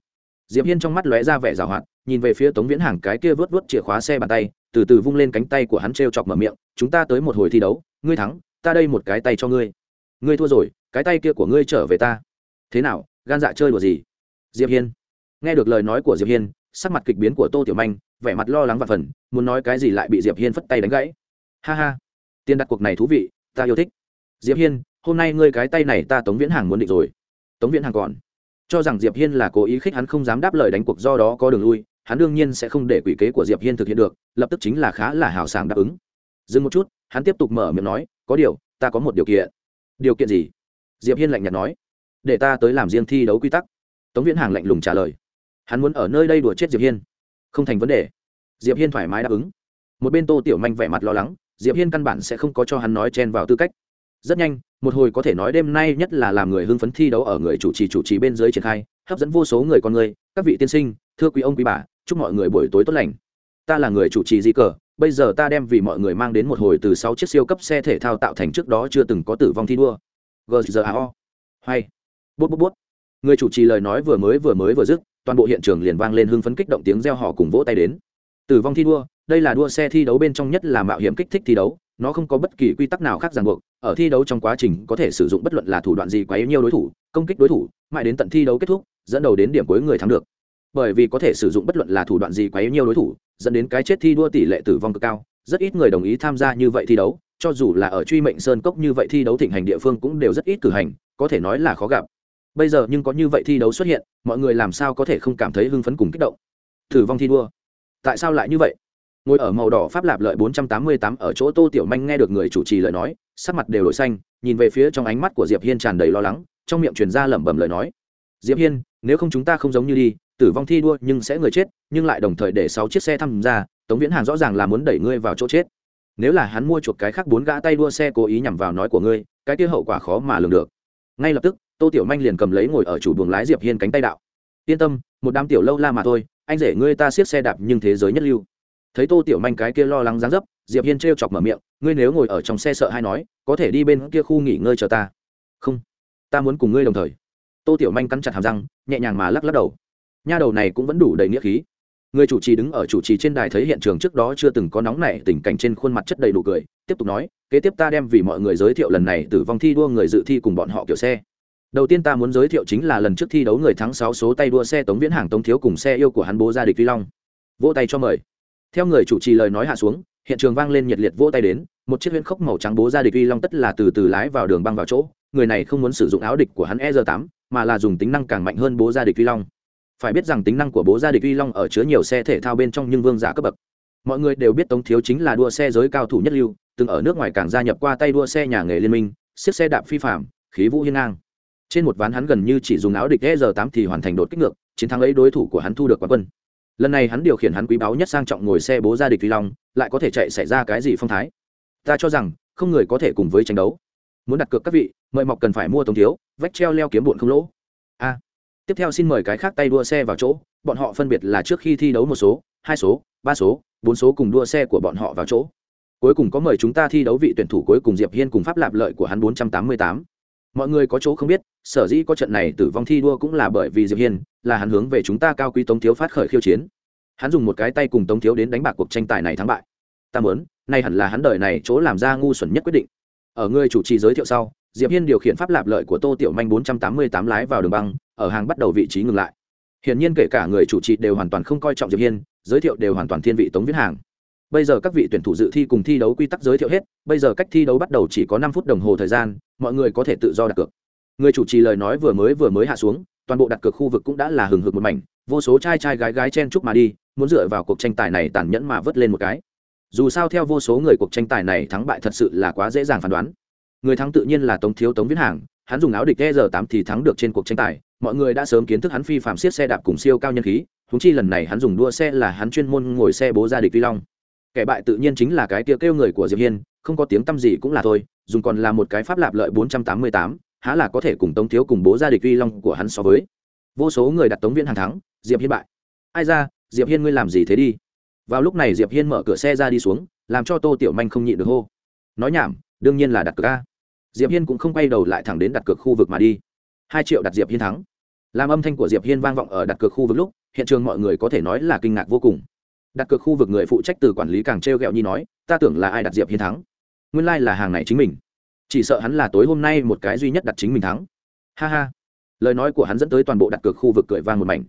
Diệp hiên trong mắt lóe ra vẻ giảo hoạt, nhìn về phía tống viễn hàng cái kia vớt vớt chìa khóa xe bàn tay, từ từ vung lên cánh tay của hắn t chọc mở miệng, chúng ta tới một hồi thi đấu, ngươi thắng, ta đây một cái tay cho ngươi. Ngươi thua rồi cái tay kia của ngươi trở về ta. Thế nào, gan dạ chơi đùa gì? Diệp hiên. Nghe được lời nói của diệp hiên, sắc mặt kịch biến của tô tiểu manh, vẻ mặt lo lắng và phần, muốn nói cái gì lại bị diệp hiên phất tay đánh gãy. Ha ha. Tiền đặt cuộc này thú vị, ta yêu thích. Diệp hiên, hôm nay ngươi cái tay này ta tống viễn hàng muốn định rồi. Tống viễn hàng còn. Cho rằng diệp hiên là cố ý khích hắn không dám đáp lời đánh cuộc do đó có đường lui, hắn đương nhiên sẽ không để quỷ kế của diệp hiên thực hiện được, lập tức chính là khá là hào sảng đáp ứng. Dừng một chút, hắn tiếp tục mở miệng nói, có điều, ta có một điều kiện. Điều kiện gì? Diệp hiên lạnh nhạt nói, để ta tới làm riêng thi đấu quy tắc. Tống viễn hàng lạnh lùng trả lời, hắn muốn ở nơi đây đùa chết diệp hiên. Không thành vấn đề. Diệp hiên thoải mái đáp ứng. Một bên tô tiểu manh vẻ mặt lo lắng, diệp hiên căn bản sẽ không có cho hắn nói chen vào tư cách. Rất nhanh, một hồi có thể nói đêm nay nhất là làm người hưng phấn thi đấu ở người chủ trì chủ trì bên dưới triển khai, hấp dẫn vô số người con người, các vị tiên sinh, thưa quý ông quý bà, chúc mọi người buổi tối tốt lành. Ta là người chủ trì di cờ, bây giờ ta đem vì mọi người mang đến một hồi từ sáu chiếc siêu cấp xe thể thao tạo thành trước đó chưa từng có tử vong thi đua gzao hay. Bút bút bút. Người chủ trì lời nói vừa mới vừa mới vừa dứt, toàn bộ hiện trường liền vang lên hưng phấn kích động tiếng reo họ cùng vỗ tay đến. Tử vong thi đua, đây là đua xe thi đấu bên trong nhất là mạo hiểm kích thích thi đấu, nó không có bất kỳ quy tắc nào khác ràng buộc, ở thi đấu trong quá trình có thể sử dụng bất luận là thủ đoạn gì quá yếu nhiều đối thủ, công kích đối thủ, mãi đến tận thi đấu kết thúc, dẫn đầu đến điểm cuối người thắng được. Bởi vì có thể sử dụng bất luận là thủ đoạn gì quá yếu nhiều đối thủ, dẫn đến cái chết thi đua tỷ lệ tử vong cực cao, rất ít người đồng ý tham gia như vậy thi đấu cho dù là ở truy mệnh sơn cốc như vậy thi đấu thịnh hành địa phương cũng đều rất ít cử hành, có thể nói là khó gặp. Bây giờ nhưng có như vậy thi đấu xuất hiện, mọi người làm sao có thể không cảm thấy hưng phấn cùng kích động? Thử vong thi đua. Tại sao lại như vậy? Ngồi ở màu đỏ pháp lạp lợi 488 ở chỗ tô tiểu manh nghe được người chủ trì lời nói, sắc mặt đều đổi xanh, nhìn về phía trong ánh mắt của diệp hiên tràn đầy lo lắng, trong miệng truyền ra lẩm bẩm lời nói. Diệp hiên, nếu không chúng ta không giống như đi, tử vong thi đua nhưng sẽ người chết, nhưng lại đồng thời để sáu chiếc xe tham gia, tống viễn hàng rõ ràng là muốn đẩy ngươi vào chỗ chết nếu là hắn mua chuộc cái khác bốn gã tay đua xe cố ý nhằm vào nói của ngươi, cái kia hậu quả khó mà lường được. Ngay lập tức, tô tiểu manh liền cầm lấy ngồi ở chủ buồng lái diệp hiên cánh tay đạo. Yên tâm, một đám tiểu lâu la mà thôi, anh rể ngươi ta siết xe đạp nhưng thế giới nhất lưu. Thấy tô tiểu manh cái kia lo lắng dáng dấp, diệp hiên trêu chọc mở miệng, ngươi nếu ngồi ở trong xe sợ hay nói, có thể đi bên kia khu nghỉ ngơi chờ ta. Không, ta muốn cùng ngươi đồng thời. Tô tiểu manh cắn chặt hàm răng, nhẹ nhàng mà lắc lắc đầu. Nha đầu này cũng vẫn đủ đầy nghĩa khí người chủ trì đứng ở chủ trì trên đài thấy hiện trường trước đó chưa từng có nóng nảy, tình cảnh trên khuôn mặt chất đầy đủ cười, tiếp tục nói, kế tiếp ta đem vì mọi người giới thiệu lần này tử vong thi đua người dự thi cùng bọn họ kiểu xe. Đầu tiên ta muốn giới thiệu chính là lần trước thi đấu người thắng sáu số tay đua xe tống viễn hàng tống thiếu cùng xe yêu của hắn bố gia địch vi long. Vỗ tay cho mời. Theo người chủ trì lời nói hạ xuống, hiện trường vang lên nhiệt liệt vỗ tay đến, một chiếc huyễn khốc màu trắng bố gia địch vi long tất là từ từ lái vào đường băng vào chỗ, người này không muốn sử dụng áo địch của hắn e r 8 mà là dùng tính năng càng mạnh hơn bố gia địch vi long phải biết rằng tính năng của bố gia địch uy long ở chứa nhiều xe thể thao bên trong nhưng vương giả cấp bậc. Mọi người đều biết tống thiếu chính là đua xe giới cao thủ nhất lưu, từng ở nước ngoài càng gia nhập qua tay đua xe nhà nghề liên minh siết xe đạp phi phạm, khí vũ hiên ngang. Trên một ván hắn gần như chỉ dùng áo địch e r tám thì hoàn thành đột kích ngược, chiến thắng ấy đối thủ của hắn thu được quán quân. Lần này hắn điều khiển hắn quý báu nhất sang trọng ngồi xe bố gia địch uy long, lại có thể chạy xảy ra cái gì phong thái? Ta cho rằng, không người có thể cùng với tranh đấu. Muốn đặt cược các vị, mời mọc cần phải mua tống thiếu, vách treo leo kiếm bụn không lỗ. A tiếp theo xin mời cái khác tay đua xe vào chỗ, bọn họ phân biệt là trước khi thi đấu một số, hai số, ba số, bốn số cùng đua xe của bọn họ vào chỗ. Cuối cùng có mời chúng ta thi đấu vị tuyển thủ cuối cùng diệp hiên cùng pháp lạp lợi của hắn bốn trăm tám mươi tám. Mọi người có chỗ không biết, sở dĩ có trận này tử vong thi đua cũng là bởi vì diệp hiên, là hắn hướng về chúng ta cao quý tống thiếu phát khởi khiêu chiến. Hắn dùng một cái tay cùng tống thiếu đến đánh bạc cuộc tranh tài này thắng bại. Ta muốn, nay hẳn là hắn đời này chỗ làm ra ngu xuẩn nhất quyết định. Ở người chủ trì giới thiệu sau diệp hiên điều khiển pháp lạp lợi của tô tiểu manh 488 lái vào đường băng, ở hàng bắt đầu vị trí ngừng lại. Hiển nhiên kể cả người chủ trì đều hoàn toàn không coi trọng diệp hiên, giới thiệu đều hoàn toàn thiên vị tống Viễn hàng. Bây giờ các vị tuyển thủ dự thi cùng thi đấu quy tắc giới thiệu hết, bây giờ cách thi đấu bắt đầu chỉ có năm phút đồng hồ thời gian, mọi người có thể tự do đặt cược. Người chủ trì lời nói vừa mới vừa mới hạ xuống, toàn bộ đặt cược khu vực cũng đã là hừng hực một mảnh, vô số trai trai gái gái chen chúc mà đi, muốn dựa vào cuộc tranh tài này tàn nhẫn mà vớt lên một cái. Dù sao theo vô số người cuộc tranh tài này thắng bại thật sự là quá dễ dàng phán đoán người thắng tự nhiên là tống thiếu tống viễn hàng, hắn dùng áo địch e r tám thì thắng được trên cuộc tranh tài. Mọi người đã sớm kiến thức hắn phi phạm siết xe đạp cùng siêu cao nhân khí húng chi lần này hắn dùng đua xe là hắn chuyên môn ngồi xe bố ra địch vi long. Kẻ bại tự nhiên chính là cái kia kêu người của diệp hiên, không có tiếng tăm gì cũng là thôi, dùng còn là một cái pháp lạp lợi bốn trăm tám mươi tám, há là có thể cùng tống thiếu cùng bố ra địch vi long của hắn so với. Vô số người đặt tống viễn hàng thắng, diệp hiên bại. Ai ra, diệp hiên ngươi làm gì thế đi? Vào lúc này diệp hiên mở cửa xe ra đi xuống, làm cho tô tiểu manh không nhịn được hô. Nói nhảm, đương nhiên là đặt cược a diệp hiên cũng không quay đầu lại thẳng đến đặt cược khu vực mà đi. Hai triệu đặt diệp hiên thắng. Làm âm thanh của diệp hiên vang vọng ở đặt cược khu vực lúc, hiện trường mọi người có thể nói là kinh ngạc vô cùng. Đặt cược khu vực người phụ trách từ quản lý càng treo gẹo nhi nói, ta tưởng là ai đặt diệp hiên thắng? Nguyên lai like là hàng này chính mình. Chỉ sợ hắn là tối hôm nay một cái duy nhất đặt chính mình thắng. Ha ha. Lời nói của hắn dẫn tới toàn bộ đặt cược khu vực cười vang một mảnh.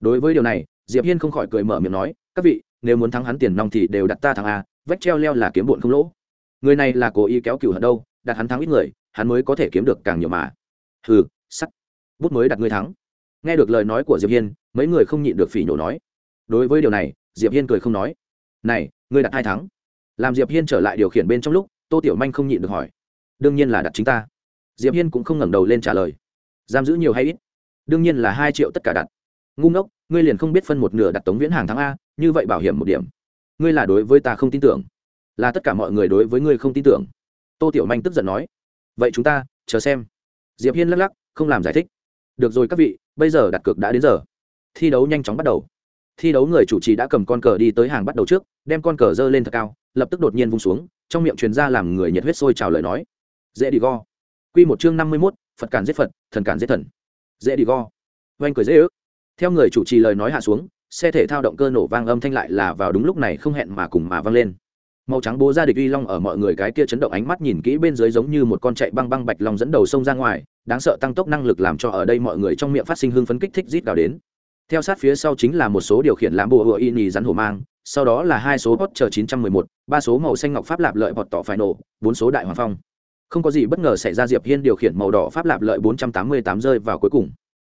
Đối với điều này, diệp hiên không khỏi cười mở miệng nói, các vị, nếu muốn thắng hắn tiền nong thì đều đặt ta thắng a, vách treo leo là kiếm bụn không lỗ. Người này là cố ý kéo cửu hận đâu đặt hắn thắng ít người, hắn mới có thể kiếm được càng nhiều mà. Hừ, sắt. Bút mới đặt ngươi thắng. Nghe được lời nói của diệp hiên, mấy người không nhịn được phỉ nhổ nói. Đối với điều này, diệp hiên cười không nói. Này, ngươi đặt hai thắng. Làm diệp hiên trở lại điều khiển bên trong lúc, tô tiểu manh không nhịn được hỏi. Đương nhiên là đặt chính ta. Diệp hiên cũng không ngẩng đầu lên trả lời. Giam giữ nhiều hay ít? Đương nhiên là hai triệu tất cả đặt. Ngu ngốc, ngươi liền không biết phân một nửa đặt tống viễn hàng tháng a, như vậy bảo hiểm một điểm. Ngươi là đối với ta không tin tưởng. Là tất cả mọi người đối với ngươi không tin tưởng tô tiểu manh tức giận nói vậy chúng ta chờ xem. Diệp hiên lắc lắc không làm giải thích. Được rồi các vị bây giờ đặt cược đã đến giờ. Thi đấu nhanh chóng bắt đầu. Thi đấu người chủ trì đã cầm con cờ đi tới hàng bắt đầu trước đem con cờ dơ lên thật cao lập tức đột nhiên vung xuống trong miệng truyền ra làm người nhiệt huyết sôi trào lời nói. Dễ đi go. Quy một chương năm mươi 51, phật cản giết phật thần cản giết thần. Dễ đi go. Oanh cười dễ ước. Theo người chủ trì lời nói hạ xuống xe thể thao động cơ nổ vang âm thanh lại là vào đúng lúc này không hẹn mà cùng mà vang lên màu trắng bố ra địch uy long ở mọi người cái kia chấn động ánh mắt nhìn kỹ bên dưới giống như một con chạy băng băng bạch long dẫn đầu sông ra ngoài đáng sợ tăng tốc năng lực làm cho ở đây mọi người trong miệng phát sinh hưng phấn kích thích rít gào đến. Theo sát phía sau chính là một số điều khiển làm bùa hựa y nhì rắn hổ mang sau đó là hai số hot chờ 911, ba số màu xanh ngọc pháp lạp lợi bọt tỏ phải nổ bốn số đại hoàng phong. Không có gì bất ngờ xảy ra diệp hiên điều khiển màu đỏ pháp lạp lợi 488 rơi vào cuối cùng.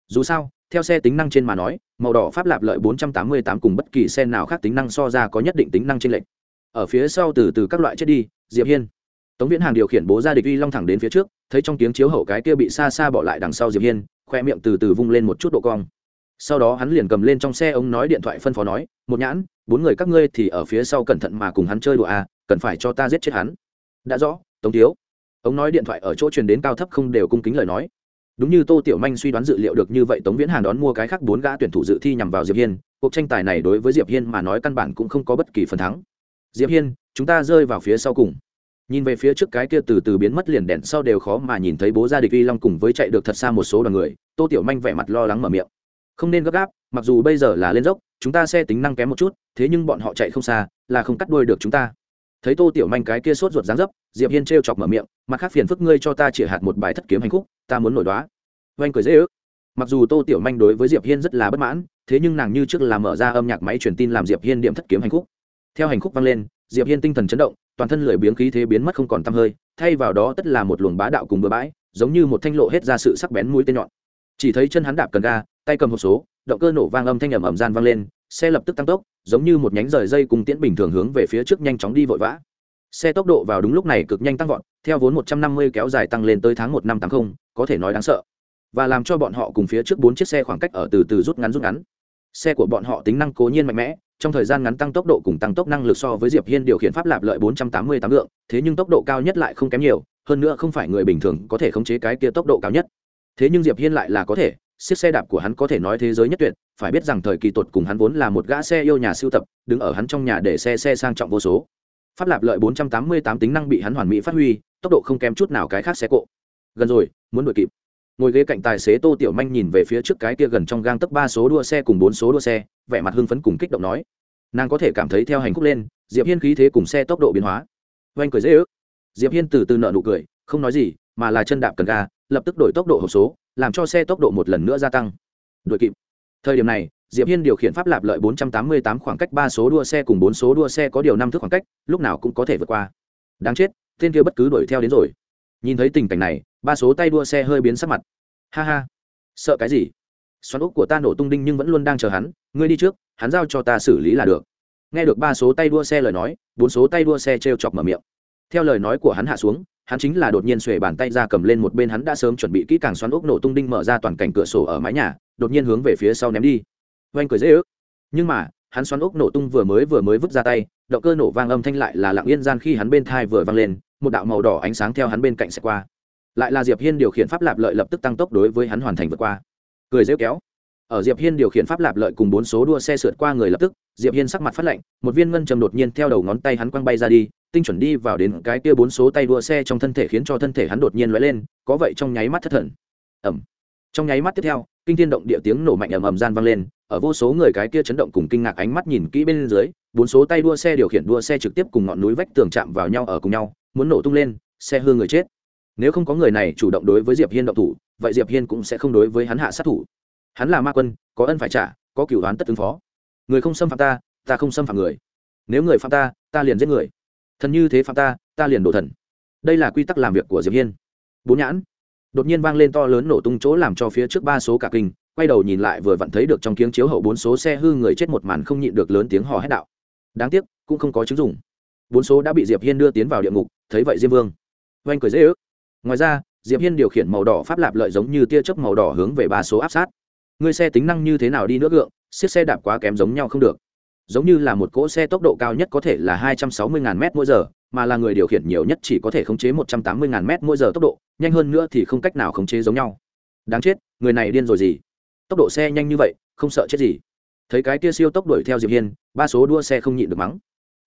Dù sao theo xe tính năng trên mà nói màu đỏ pháp lạp lợi 488 cùng bất kỳ xe nào khác tính năng so ra có nhất định tính năng trên lệch ở phía sau từ từ các loại chết đi, diệp hiên. Tống viễn hàng điều khiển bố ra địch uy long thẳng đến phía trước, thấy trong tiếng chiếu hậu cái kia bị xa xa bỏ lại đằng sau diệp hiên khoe miệng từ từ vung lên một chút độ cong. Sau đó hắn liền cầm lên trong xe ông nói điện thoại phân phó nói, một nhãn, bốn người các ngươi thì ở phía sau cẩn thận mà cùng hắn chơi đùa à cần phải cho ta giết chết hắn. Đã rõ, tống thiếu. Ông nói điện thoại ở chỗ truyền đến cao thấp không đều cung kính lời nói. Đúng như tô tiểu manh suy đoán dự liệu được như vậy, tống viễn hàn đón mua cái khác bốn gã tuyển thủ dự thi nhằm vào diệp hiên, cuộc tranh tài này đối với diệp hiên mà nói căn bản cũng không có bất kỳ phần thắng diệp hiên, chúng ta rơi vào phía sau cùng. Nhìn về phía trước cái kia từ từ biến mất liền đèn sau đều khó mà nhìn thấy bố gia địch uy long cùng với chạy được thật xa một số đoàn người, tô tiểu manh vẻ mặt lo lắng mở miệng. Không nên gấp gáp, mặc dù bây giờ là lên dốc, chúng ta xe tính năng kém một chút, thế nhưng bọn họ chạy không xa, là không cắt đuôi được chúng ta. Thấy tô tiểu manh cái kia sốt ruột dáng dấp, diệp hiên trêu chọc mở miệng, mặt khác phiền phức ngươi cho ta chỉ hạt một bài thất kiếm hành khúc, ta muốn nổi đoá. Oanh cười dễ ước. Mặc dù tô tiểu manh đối với diệp hiên rất là bất mãn, thế nhưng nàng như trước là mở ra âm nhạc máy truyền tin làm diệp hiên điểm thất kiếm hành khúc theo hành khúc vang lên, diệp hiên tinh thần chấn động, toàn thân lười biếng khí thế biến mất không còn tăm hơi, thay vào đó tất là một luồng bá đạo cùng bừa bãi, giống như một thanh lộ hết ra sự sắc bén mũi tên nhọn. Chỉ thấy chân hắn đạp cần ga, tay cầm hộp số, động cơ nổ vang âm thanh ầm ầm gian vang lên, xe lập tức tăng tốc, giống như một nhánh rời dây cùng tiễn bình thường hướng về phía trước nhanh chóng đi vội vã. Xe tốc độ vào đúng lúc này cực nhanh tăng vọt, theo vốn 150 kéo dài tăng lên tới tháng một năm tám không, có thể nói đáng sợ. Và làm cho bọn họ cùng phía trước bốn chiếc xe khoảng cách ở từ từ rút ngắn rút ngắn xe của bọn họ tính năng cố nhiên mạnh mẽ, trong thời gian ngắn tăng tốc độ cùng tăng tốc năng lực so với diệp hiên điều khiển pháp lạp lợi 488 lượng, thế nhưng tốc độ cao nhất lại không kém nhiều, hơn nữa không phải người bình thường có thể khống chế cái kia tốc độ cao nhất. Thế nhưng diệp hiên lại là có thể chiếc xe đạp của hắn có thể nói thế giới nhất tuyệt, phải biết rằng thời kỳ tột cùng hắn vốn là một gã xe yêu nhà siêu tập, đứng ở hắn trong nhà để xe xe sang trọng vô số. Pháp lạp lợi 488 tính năng bị hắn hoàn mỹ phát huy, tốc độ không kém chút nào cái khác xe cộ. Gần rồi, muốn đuổi kịp ngồi ghế cạnh tài xế tô tiểu manh nhìn về phía trước cái kia gần trong gang tấc ba số đua xe cùng bốn số đua xe, vẻ mặt hưng phấn cùng kích động nói. Nàng có thể cảm thấy theo hành khúc lên, diệp hiên khí thế cùng xe tốc độ biến hóa. Oanh cười dễ ước. Diệp hiên từ từ nợ nụ cười, không nói gì, mà là chân đạp cần ga, lập tức đổi tốc độ hộp số, làm cho xe tốc độ một lần nữa gia tăng. Đội kịp. Thời điểm này, diệp hiên điều khiển pháp lạp lợi 488 khoảng cách ba số đua xe cùng bốn số đua xe có điều năm thước khoảng cách, lúc nào cũng có thể vượt qua. Đáng chết, tên kia bất cứ đuổi theo đến rồi. Nhìn thấy tình cảnh này ba số tay đua xe hơi biến sắc mặt. Ha ha. Sợ cái gì? Xoắn úc của ta nổ tung đinh nhưng vẫn luôn đang chờ hắn. Ngươi đi trước, hắn giao cho ta xử lý là được. Nghe được ba số tay đua xe lời nói, bốn số tay đua xe t r e o chọc mở miệng. Theo lời nói của hắn hạ xuống, hắn chính là đột nhiên xuề bàn tay ra cầm lên một bên hắn đã sớm chuẩn bị kỹ càng xoắn úc nổ tung đinh mở ra toàn cảnh cửa sổ ở mái nhà, đột nhiên hướng về phía sau ném đi. Oanh cười dễ ước. Nhưng mà, hắn xoắn úc nổ tung vừa mới vừa mới vứt ra tay, động cơ nổ vang âm thanh lại là lặng yên gian khi hắn bên thai vừa vang lên, một đạo màu đỏ ánh sáng theo hắn bên cạnh sẽ qua lại là diệp hiên điều khiển pháp lạp lợi lập tức tăng tốc đối với hắn hoàn thành vượt qua. Cười rêu kéo. Ở diệp hiên điều khiển pháp lạp lợi cùng bốn số đua xe sượt qua người lập tức, diệp hiên sắc mặt phát lạnh, một viên ngân trầm đột nhiên theo đầu ngón tay hắn quăng bay ra đi, tinh chuẩn đi vào đến cái kia bốn số tay đua xe trong thân thể khiến cho thân thể hắn đột nhiên lóe lên, có vậy trong nháy mắt thất thần. Ẩm trong nháy mắt tiếp theo, kinh thiên động địa tiếng nổ mạnh ầm ầm gian vang lên, ở vô số người cái kia chấn động cùng kinh ngạc ánh mắt nhìn kỹ bên dưới, bốn số tay đua xe điều khiển đua xe trực tiếp cùng ngọn núi vách tường chạm vào nhau ở cùng nhau, muốn nổ tung lên, xe hư người chết nếu không có người này chủ động đối với diệp hiên động thủ, vậy diệp hiên cũng sẽ không đối với hắn hạ sát thủ. Hắn là ma quân, có ân phải trả, có cửu đoán tất ứng phó. Người không xâm phạm ta ta không xâm phạm người. Nếu người phạm ta ta liền giết người. Thần như thế phạm ta ta liền đổ thần. Đây là quy tắc làm việc của diệp hiên. Bốn nhãn. Đột nhiên vang lên to lớn nổ tung chỗ làm cho phía trước ba số cả kinh, quay đầu nhìn lại vừa vặn thấy được trong kiếng chiếu hậu bốn số xe hư người chết một màn không nhịn được lớn tiếng hò hét đạo. Đáng tiếc, cũng không có chứng dùng bốn số đã bị diệp hiên đưa tiến vào địa ngục, thấy vậy diêm vương. Oanh cười dễ ước ngoài ra, diệp hiên điều khiển màu đỏ pháp lạp lợi giống như tia chớp màu đỏ hướng về ba số áp sát. Người xe tính năng như thế nào đi nữa gượng, xiết xe đạp quá kém giống nhau không được. Giống như là một cỗ xe tốc độ cao nhất có thể là hai trăm sáu mươi ngàn m mỗi giờ, mà là người điều khiển nhiều nhất chỉ có thể khống chế một trăm tám mươi ngàn m mỗi giờ tốc độ, nhanh hơn nữa thì không cách nào khống chế giống nhau. Đáng chết, người này điên rồi gì? Tốc độ xe nhanh như vậy, không sợ chết gì. Thấy cái kia siêu tốc đuổi theo diệp hiên, ba số đua xe không nhịn được mắng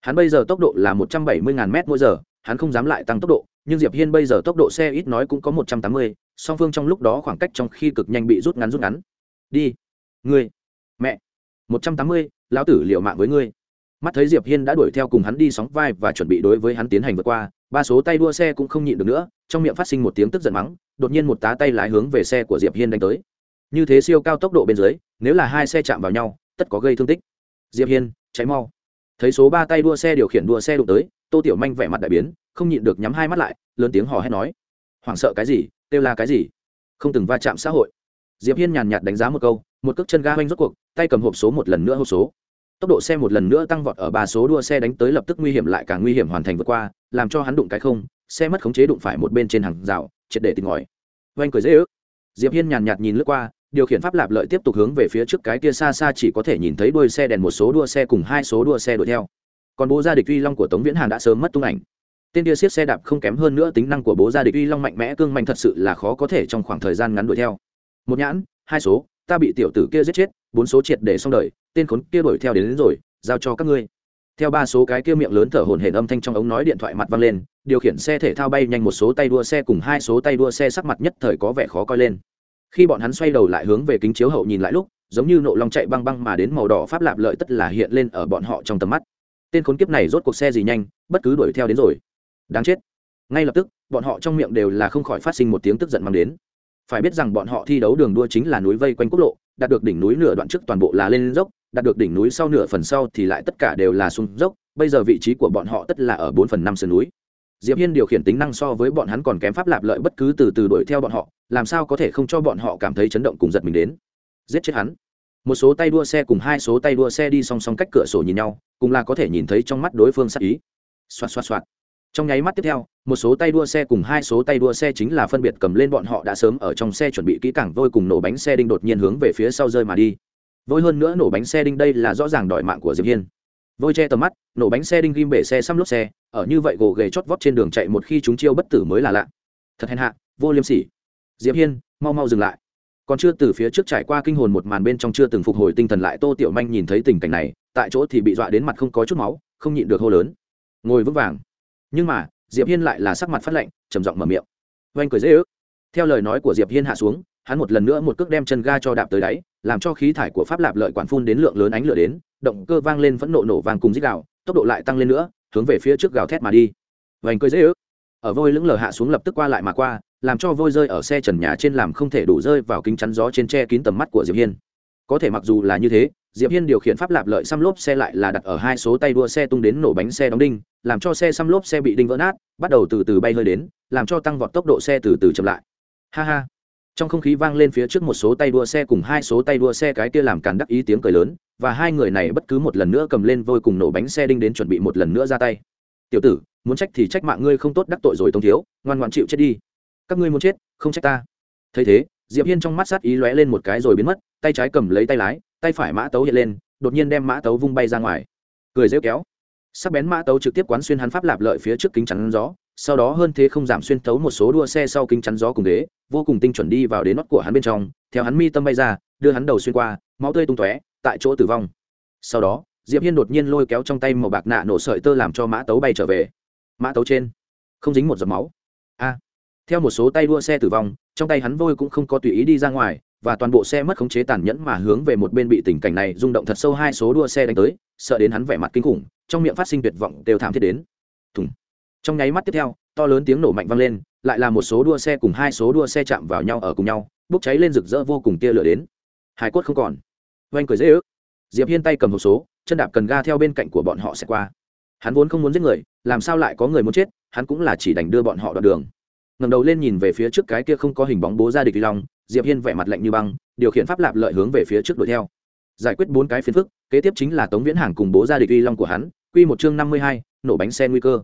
hắn bây giờ tốc độ là một trăm bảy mươi ngàn m mỗi giờ, hắn không dám lại tăng tốc độ, nhưng diệp hiên bây giờ tốc độ xe ít nói cũng có một trăm tám mươi, song phương trong lúc đó khoảng cách trong khi cực nhanh bị rút ngắn rút ngắn. Đi. Ngươi. Mẹ. một trăm tám mươi, lão tử liệu mạng với ngươi. Mắt thấy diệp hiên đã đuổi theo cùng hắn đi sóng vai và chuẩn bị đối với hắn tiến hành vượt qua, ba số tay đua xe cũng không nhịn được nữa, trong miệng phát sinh một tiếng tức giận mắng, đột nhiên một tá tay lái hướng về xe của diệp hiên đánh tới. Như thế siêu cao tốc độ bên dưới, nếu là hai xe chạm vào nhau, tất có gây thương tích. Diệp hiên cháy mau thấy số ba tay đua xe điều khiển đua xe đụng tới, tô tiểu manh vẻ mặt đại biến, không nhịn được nhắm hai mắt lại, lớn tiếng hò hét nói. Hoảng sợ cái gì, kêu là cái gì? Không từng va chạm xã hội. Diệp hiên nhàn nhạt đánh giá một câu, một cước chân ga hoanh rốt cuộc, tay cầm hộp số một lần nữa hộp số. Tốc độ xe một lần nữa tăng vọt ở ba số đua xe đánh tới lập tức nguy hiểm lại càng nguy hiểm hoàn thành vượt qua, làm cho hắn đụng cái không, xe mất khống chế đụng phải một bên trên hàng rào, triệt để tìm ngòi oanh cười dễ ước. Diệp hiên nhàn nhạt nhìn lướt qua điều khiển pháp lạp lợi tiếp tục hướng về phía trước cái kia xa xa chỉ có thể nhìn thấy đuôi xe đèn một số đua xe cùng hai số đua xe đuổi theo. Còn bố gia địch uy long của tống viễn hàn đã sớm mất tung ảnh. Tên kia siết xe đạp không kém hơn nữa tính năng của bố gia địch uy long mạnh mẽ cương mạnh thật sự là khó có thể trong khoảng thời gian ngắn đuổi theo. Một nhãn hai số ta bị tiểu tử kia giết chết bốn số triệt để xong đời tên khốn kia đuổi theo đến, đến rồi giao cho các ngươi. Theo ba số cái kia miệng lớn thở hổn hển âm thanh trong ống nói điện thoại mặt văng lên điều khiển xe thể thao bay nhanh một số tay đua xe cùng hai số tay đua xe sắc mặt nhất thời có vẻ khó coi lên khi bọn hắn xoay đầu lại hướng về kính chiếu hậu nhìn lại lúc, giống như nộ long chạy băng băng mà đến màu đỏ pháp lạp lợi tất là hiện lên ở bọn họ trong tầm mắt. Tên khốn kiếp này rốt cuộc xe gì nhanh, bất cứ đuổi theo đến rồi. Đáng chết. Ngay lập tức, bọn họ trong miệng đều là không khỏi phát sinh một tiếng tức giận mang đến. Phải biết rằng bọn họ thi đấu đường đua chính là núi vây quanh quốc lộ, đạt được đỉnh núi nửa đoạn trước toàn bộ là lên dốc, đạt được đỉnh núi sau nửa phần sau thì lại tất cả đều là xuống dốc, bây giờ vị trí của bọn họ tất là ở bốn phần năm sườn núi diệp hiên điều khiển tính năng so với bọn hắn còn kém pháp lạp lợi bất cứ từ từ đuổi theo bọn họ, làm sao có thể không cho bọn họ cảm thấy chấn động cùng giật mình đến. Giết chết hắn. Một số tay đua xe cùng hai số tay đua xe đi song song cách cửa sổ nhìn nhau, cùng là có thể nhìn thấy trong mắt đối phương sắc ý. Xoạt xoạt xoạt. Trong nháy mắt tiếp theo, một số tay đua xe cùng hai số tay đua xe chính là phân biệt cầm lên bọn họ đã sớm ở trong xe chuẩn bị kỹ càng vôi cùng nổ bánh xe đinh đột nhiên hướng về phía sau rơi mà đi. Vôi hơn nữa nổ bánh xe đinh đây là rõ ràng đòi mạng của diệp hiên vôi che tầm mắt, nổ bánh xe đinh ghim bể xe xăm lốp xe, ở như vậy gồ ghề chót vót trên đường chạy một khi chúng chiêu bất tử mới là lạ. Thật hèn hạ, vô liêm sỉ. Diệp hiên, mau mau dừng lại. Còn chưa từ phía trước trải qua kinh hồn một màn bên trong chưa từng phục hồi tinh thần lại, tô tiểu manh nhìn thấy tình cảnh này, tại chỗ thì bị dọa đến mặt không có chút máu, không nhịn được hô lớn. Ngồi vững vàng. Nhưng mà, diệp hiên lại là sắc mặt phát lạnh, trầm giọng mở miệng. Oanh cười dễ ước. Theo lời nói của diệp hiên hạ xuống, hắn một lần nữa một cước đem chân ga cho đạp tới đáy, làm cho khí thải của pháp lạp lợi quản phun đến lượng lớn ánh lửa đến động cơ vang lên vẫn nộ nổ vàng cùng dích gạo tốc độ lại tăng lên nữa, hướng về phía trước gào thét mà đi. Vành cười dễ ước. Ở vôi lững lờ hạ xuống lập tức qua lại mà qua, làm cho vôi rơi ở xe trần nhà trên làm không thể đủ rơi vào kính chắn gió trên che kín tầm mắt của diệp hiên. Có thể mặc dù là như thế, diệp hiên điều khiển pháp lạp lợi xăm lốp xe lại là đặt ở hai số tay đua xe tung đến nổ bánh xe đóng đinh, làm cho xe xăm lốp xe bị đinh vỡ nát, bắt đầu từ từ bay hơi đến, làm cho tăng vọt tốc độ xe từ từ chậm lại. Ha ha trong không khí vang lên phía trước một số tay đua xe cùng hai số tay đua xe cái kia làm càn đắc ý tiếng cười lớn, và hai người này bất cứ một lần nữa cầm lên vôi cùng nổ bánh xe đinh đến chuẩn bị một lần nữa ra tay. Tiểu tử, muốn trách thì trách mạng ngươi không tốt đắc tội rồi tông thiếu, ngoan ngoan chịu chết đi. Các ngươi muốn chết, không trách ta. Thấy thế, diệp hiên trong mắt sát ý lóe lên một cái rồi biến mất, tay trái cầm lấy tay lái, tay phải mã tấu hiện lên, đột nhiên đem mã tấu vung bay ra ngoài. Cười rêu kéo. Sắc bén mã tấu trực tiếp quán xuyên hắn pháp lạp lợi phía trước kính chắn gió sau đó hơn thế không giảm xuyên tấu một số đua xe sau kính chắn gió cùng đế vô cùng tinh chuẩn đi vào đến nót của hắn bên trong, theo hắn mi tâm bay ra, đưa hắn đầu xuyên qua, máu tươi tung tóe, tại chỗ tử vong. Sau đó, diệp hiên đột nhiên lôi kéo trong tay màu bạc nạ nổ sợi tơ làm cho mã tấu bay trở về. Mã tấu trên, không dính một giọt máu. A! Theo một số tay đua xe tử vong, trong tay hắn vôi cũng không có tùy ý đi ra ngoài, và toàn bộ xe mất khống chế tàn nhẫn mà hướng về một bên bị tình cảnh này rung động thật sâu hai số đua xe đánh tới, sợ đến hắn vẻ mặt kinh khủng, trong miệng phát sinh tuyệt vọng, đều thảm thiết đến. Thùng trong nháy mắt tiếp theo to lớn tiếng nổ mạnh vang lên lại là một số đua xe cùng hai số đua xe chạm vào nhau ở cùng nhau bốc cháy lên rực rỡ vô cùng tia lửa đến. Hải cốt không còn. Oanh cười dễ ước. Diệp hiên tay cầm hộp số chân đạp cần ga theo bên cạnh của bọn họ sẽ qua. Hắn vốn không muốn giết người làm sao lại có người muốn chết hắn cũng là chỉ đành đưa bọn họ đoạn đường. Ngầm đầu lên nhìn về phía trước cái kia không có hình bóng bố ra địch vi long diệp hiên vẻ mặt lạnh như băng điều khiển pháp lạp lợi hướng về phía trước đuổi theo. Giải quyết bốn cái phiền phức kế tiếp chính là tống viễn hàng cùng bố ra địch vi long của hắn quy một chương năm mươi hai, nổ bánh xe nguy cơ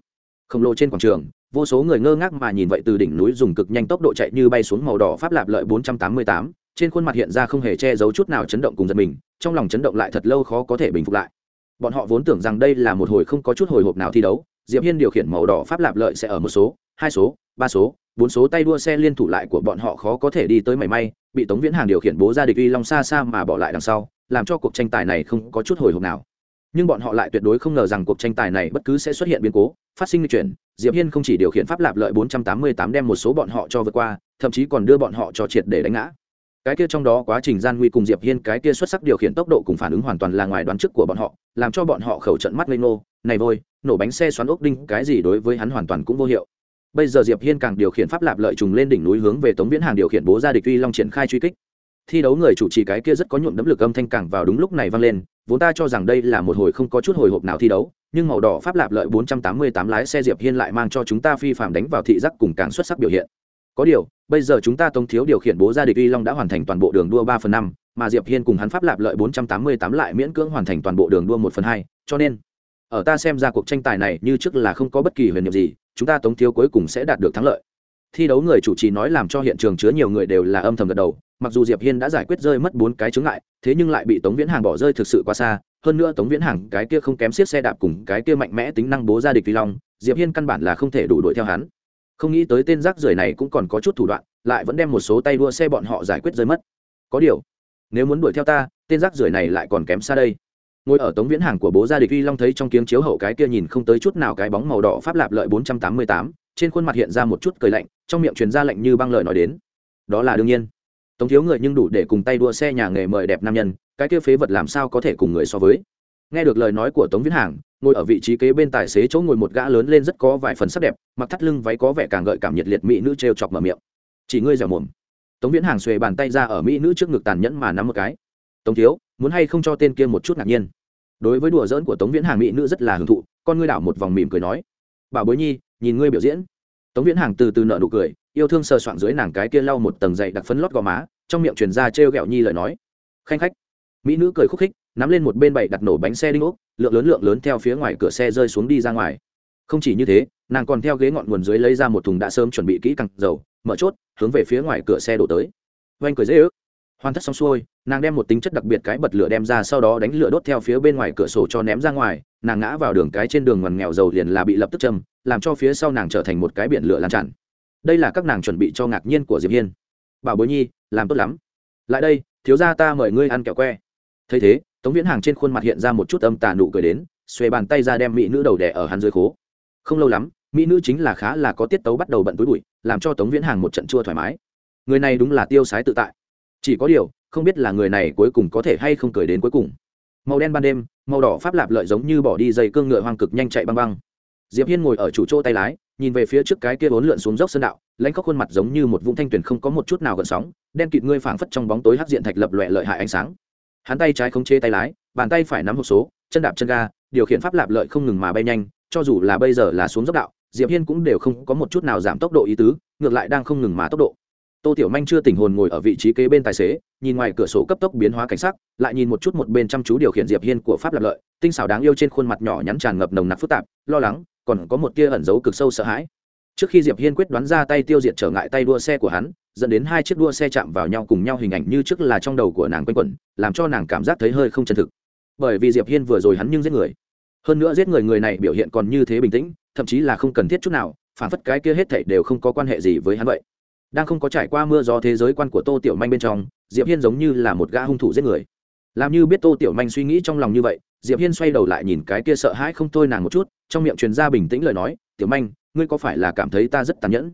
khổng lồ trên quảng trường vô số người ngơ ngác mà nhìn vậy từ đỉnh núi dùng cực nhanh tốc độ chạy như bay xuống màu đỏ pháp lạp lợi 488, trên khuôn mặt hiện ra không hề che giấu chút nào chấn động cùng giật mình trong lòng chấn động lại thật lâu khó có thể bình phục lại. Bọn họ vốn tưởng rằng đây là một hồi không có chút hồi hộp nào thi đấu diệp hiên điều khiển màu đỏ pháp lạp lợi sẽ ở một số hai số ba số bốn số tay đua xe liên thủ lại của bọn họ khó có thể đi tới mảy may bị tống viễn hàng điều khiển bố ra địch uy long xa xa mà bỏ lại đằng sau làm cho cuộc tranh tài này không có chút hồi hộp nào. Nhưng bọn họ lại tuyệt đối không ngờ rằng cuộc tranh tài này bất cứ sẽ xuất hiện biến cố phát sinh chuyển, diệp hiên không chỉ điều khiển pháp lạp lợi 488 đem một số bọn họ cho vượt qua, thậm chí còn đưa bọn họ cho triệt để đánh ngã. Cái kia trong đó quá trình gian nguy cùng diệp hiên cái kia xuất sắc điều khiển tốc độ cùng phản ứng hoàn toàn là ngoài đoán trước của bọn họ, làm cho bọn họ khẩu trận mắt lên ngô, này vôi, nổ bánh xe xoắn ốc đinh, cái gì đối với hắn hoàn toàn cũng vô hiệu. Bây giờ diệp hiên càng điều khiển pháp lạp lợi trùng lên đỉnh núi hướng về tống viễn hàng điều khiển bố ra địch uy long triển khai truy kích. Thi đấu người chủ trì cái kia rất có nhuộm đấm lực âm thanh càng vào đúng lúc này vang lên, vốn ta cho rằng đây là một hồi không có chút hồi hộp nào thi đấu nhưng màu đỏ pháp lạp lợi 488 lái xe diệp hiên lại mang cho chúng ta phi phạm đánh vào thị giác cùng càng xuất sắc biểu hiện. Có điều, bây giờ chúng ta tống thiếu điều khiển bố gia địch uy long đã hoàn thành toàn bộ đường đua ba phần năm, mà diệp hiên cùng hắn pháp lạp lợi 488 lại miễn cưỡng hoàn thành toàn bộ đường đua một phần hai, cho nên, ở ta xem ra cuộc tranh tài này như trước là không có bất kỳ huyền nhiệm gì, chúng ta tống thiếu cuối cùng sẽ đạt được thắng lợi. Thi đấu người chủ trì nói làm cho hiện trường chứa nhiều người đều là âm thầm gật đầu mặc dù diệp hiên đã giải quyết rơi mất bốn cái chướng ngại thế nhưng lại bị tống viễn hàng bỏ rơi thực sự quá xa. Hơn nữa tống viễn hàng cái kia không kém xiết xe đạp cùng cái kia mạnh mẽ tính năng bố ra địch vi long diệp hiên căn bản là không thể đủ đuổi theo hắn. Không nghĩ tới tên rác rưởi này cũng còn có chút thủ đoạn lại vẫn đem một số tay đua xe bọn họ giải quyết rơi mất. Có điều nếu muốn đuổi theo ta tên rác rưởi này lại còn kém xa đây. Ngồi ở tống viễn hàng của bố gia địch vi long thấy trong kiếng chiếu hậu cái kia nhìn không tới chút nào cái bóng màu đỏ pháp lạp lợi 488, trên khuôn mặt hiện ra một chút cười lạnh trong miệng truyền ra lạnh như băng lợi nói đến. Đó là đương nhiên tống thiếu người nhưng đủ để cùng tay đua xe nhà nghề mời đẹp nam nhân, cái kia phế vật làm sao có thể cùng người so với? Nghe được lời nói của tống viễn hàng, ngồi ở vị trí kế bên tài xế chỗ ngồi một gã lớn lên rất có vài phần sắc đẹp, mặc thắt lưng váy có vẻ càng gợi cảm nhiệt liệt mỹ nữ t chọc mở miệng. Chỉ ngươi dẻo mồm. Tống viễn hàng xuề bàn tay ra ở mỹ nữ trước ngực tàn nhẫn mà nắm một cái. Tống thiếu, muốn hay không cho tên kia một chút ngạc nhiên? Đối với đùa giỡn của tống viễn hàng, mỹ nữ rất là hưởng thụ, con ngươi đảo một vòng mỉm cười nói. Bảo bối nhi, nhìn ngươi biểu diễn. Tống viễn hàng từ từ nợ nụ cười yêu thương sờ soạng dưới nàng cái kia lau một tầng dày đặc phấn lót gò má, trong miệng truyền ra trêu ghẹo nhi lời nói. Khanh khách. Mỹ nữ cười khúc khích, nắm lên một bên bậy đặt nổ bánh xe đinh ốc, lượng lớn lượng lớn theo phía ngoài cửa xe rơi xuống đi ra ngoài. Không chỉ như thế, nàng còn theo ghế ngọn nguồn dưới lấy ra một thùng đã sớm chuẩn bị kỹ càng dầu, mở chốt, hướng về phía ngoài cửa xe đổ tới. Oanh cười dễ ước. Hoàn tất xong xuôi, nàng đem một tính chất đặc biệt cái bật lửa đem ra sau đó đánh lửa đốt theo phía bên ngoài cửa sổ cho ném ra ngoài, nàng ngã vào đường cái trên đường ngoằn nghèo dầu liền là bị lập tức châm, làm cho phía sau nàng trở thành một cái biển lửa lan tràn đây là các nàng chuẩn bị cho ngạc nhiên của diệp hiên bảo bối nhi làm tốt lắm lại đây thiếu gia ta mời ngươi ăn kẹo que thấy thế tống viễn hàng trên khuôn mặt hiện ra một chút âm tà nụ cười đến xuề bàn tay ra đem mỹ nữ đầu đẻ ở hắn dưới khố không lâu lắm mỹ nữ chính là khá là có tiết tấu bắt đầu bận túi bụi làm cho tống viễn hàng một trận chua thoải mái người này đúng là tiêu sái tự tại chỉ có điều không biết là người này cuối cùng có thể hay không cười đến cuối cùng màu đen ban đêm màu đỏ pháp lạp lợi giống như bỏ đi dây cương ngựa hoang cực nhanh chạy băng băng diệp hiên ngồi ở chủ chỗ tay lái nhìn về phía trước cái kia bốn lượn xuống dốc sơn đạo, lãnh khóc khuôn mặt giống như một vũng thanh tuyển không có một chút nào gợn sóng, đen kịt ngươi phảng phất trong bóng tối hắc diện thạch lập loẹ lợi hại ánh sáng. Hắn tay trái khống chế tay lái, bàn tay phải nắm hộp số, chân đạp chân ga, điều khiển pháp lạp lợi không ngừng mà bay nhanh, cho dù là bây giờ là xuống dốc đạo, diệp hiên cũng đều không có một chút nào giảm tốc độ ý tứ, ngược lại đang không ngừng mà tốc độ. Tô tiểu manh chưa tỉnh hồn ngồi ở vị trí kế bên tài xế, nhìn ngoài cửa sổ cấp tốc biến hóa cảnh sắc, lại nhìn một chút một bên chăm chú điều khiển diệp hiên của pháp lạp lợi, tinh xảo đáng yêu trên khuôn mặt nhỏ nhắn tràn ngập nồng nặc phức tạp, lo lắng còn có một tia ẩn giấu cực sâu sợ hãi. Trước khi diệp hiên quyết đoán ra tay tiêu diệt trở ngại tay đua xe của hắn, dẫn đến hai chiếc đua xe chạm vào nhau cùng nhau hình ảnh như trước là trong đầu của nàng quanh quẩn, làm cho nàng cảm giác thấy hơi không chân thực. Bởi vì diệp hiên vừa rồi hắn nhưng giết người. Hơn nữa giết người người này biểu hiện còn như thế bình tĩnh, thậm chí là không cần thiết chút nào, phản phất cái kia hết thảy đều không có quan hệ gì với hắn vậy. Đang không có trải qua mưa gió thế giới quan của tô tiểu manh bên trong, diệp hiên giống như là một gã hung thủ giết người. Làm như biết tô tiểu manh suy nghĩ trong lòng như vậy diệp hiên xoay đầu lại nhìn cái kia sợ hãi không thôi nàng một chút, trong miệng truyền ra bình tĩnh lời nói, tiểu manh, ngươi có phải là cảm thấy ta rất tàn nhẫn?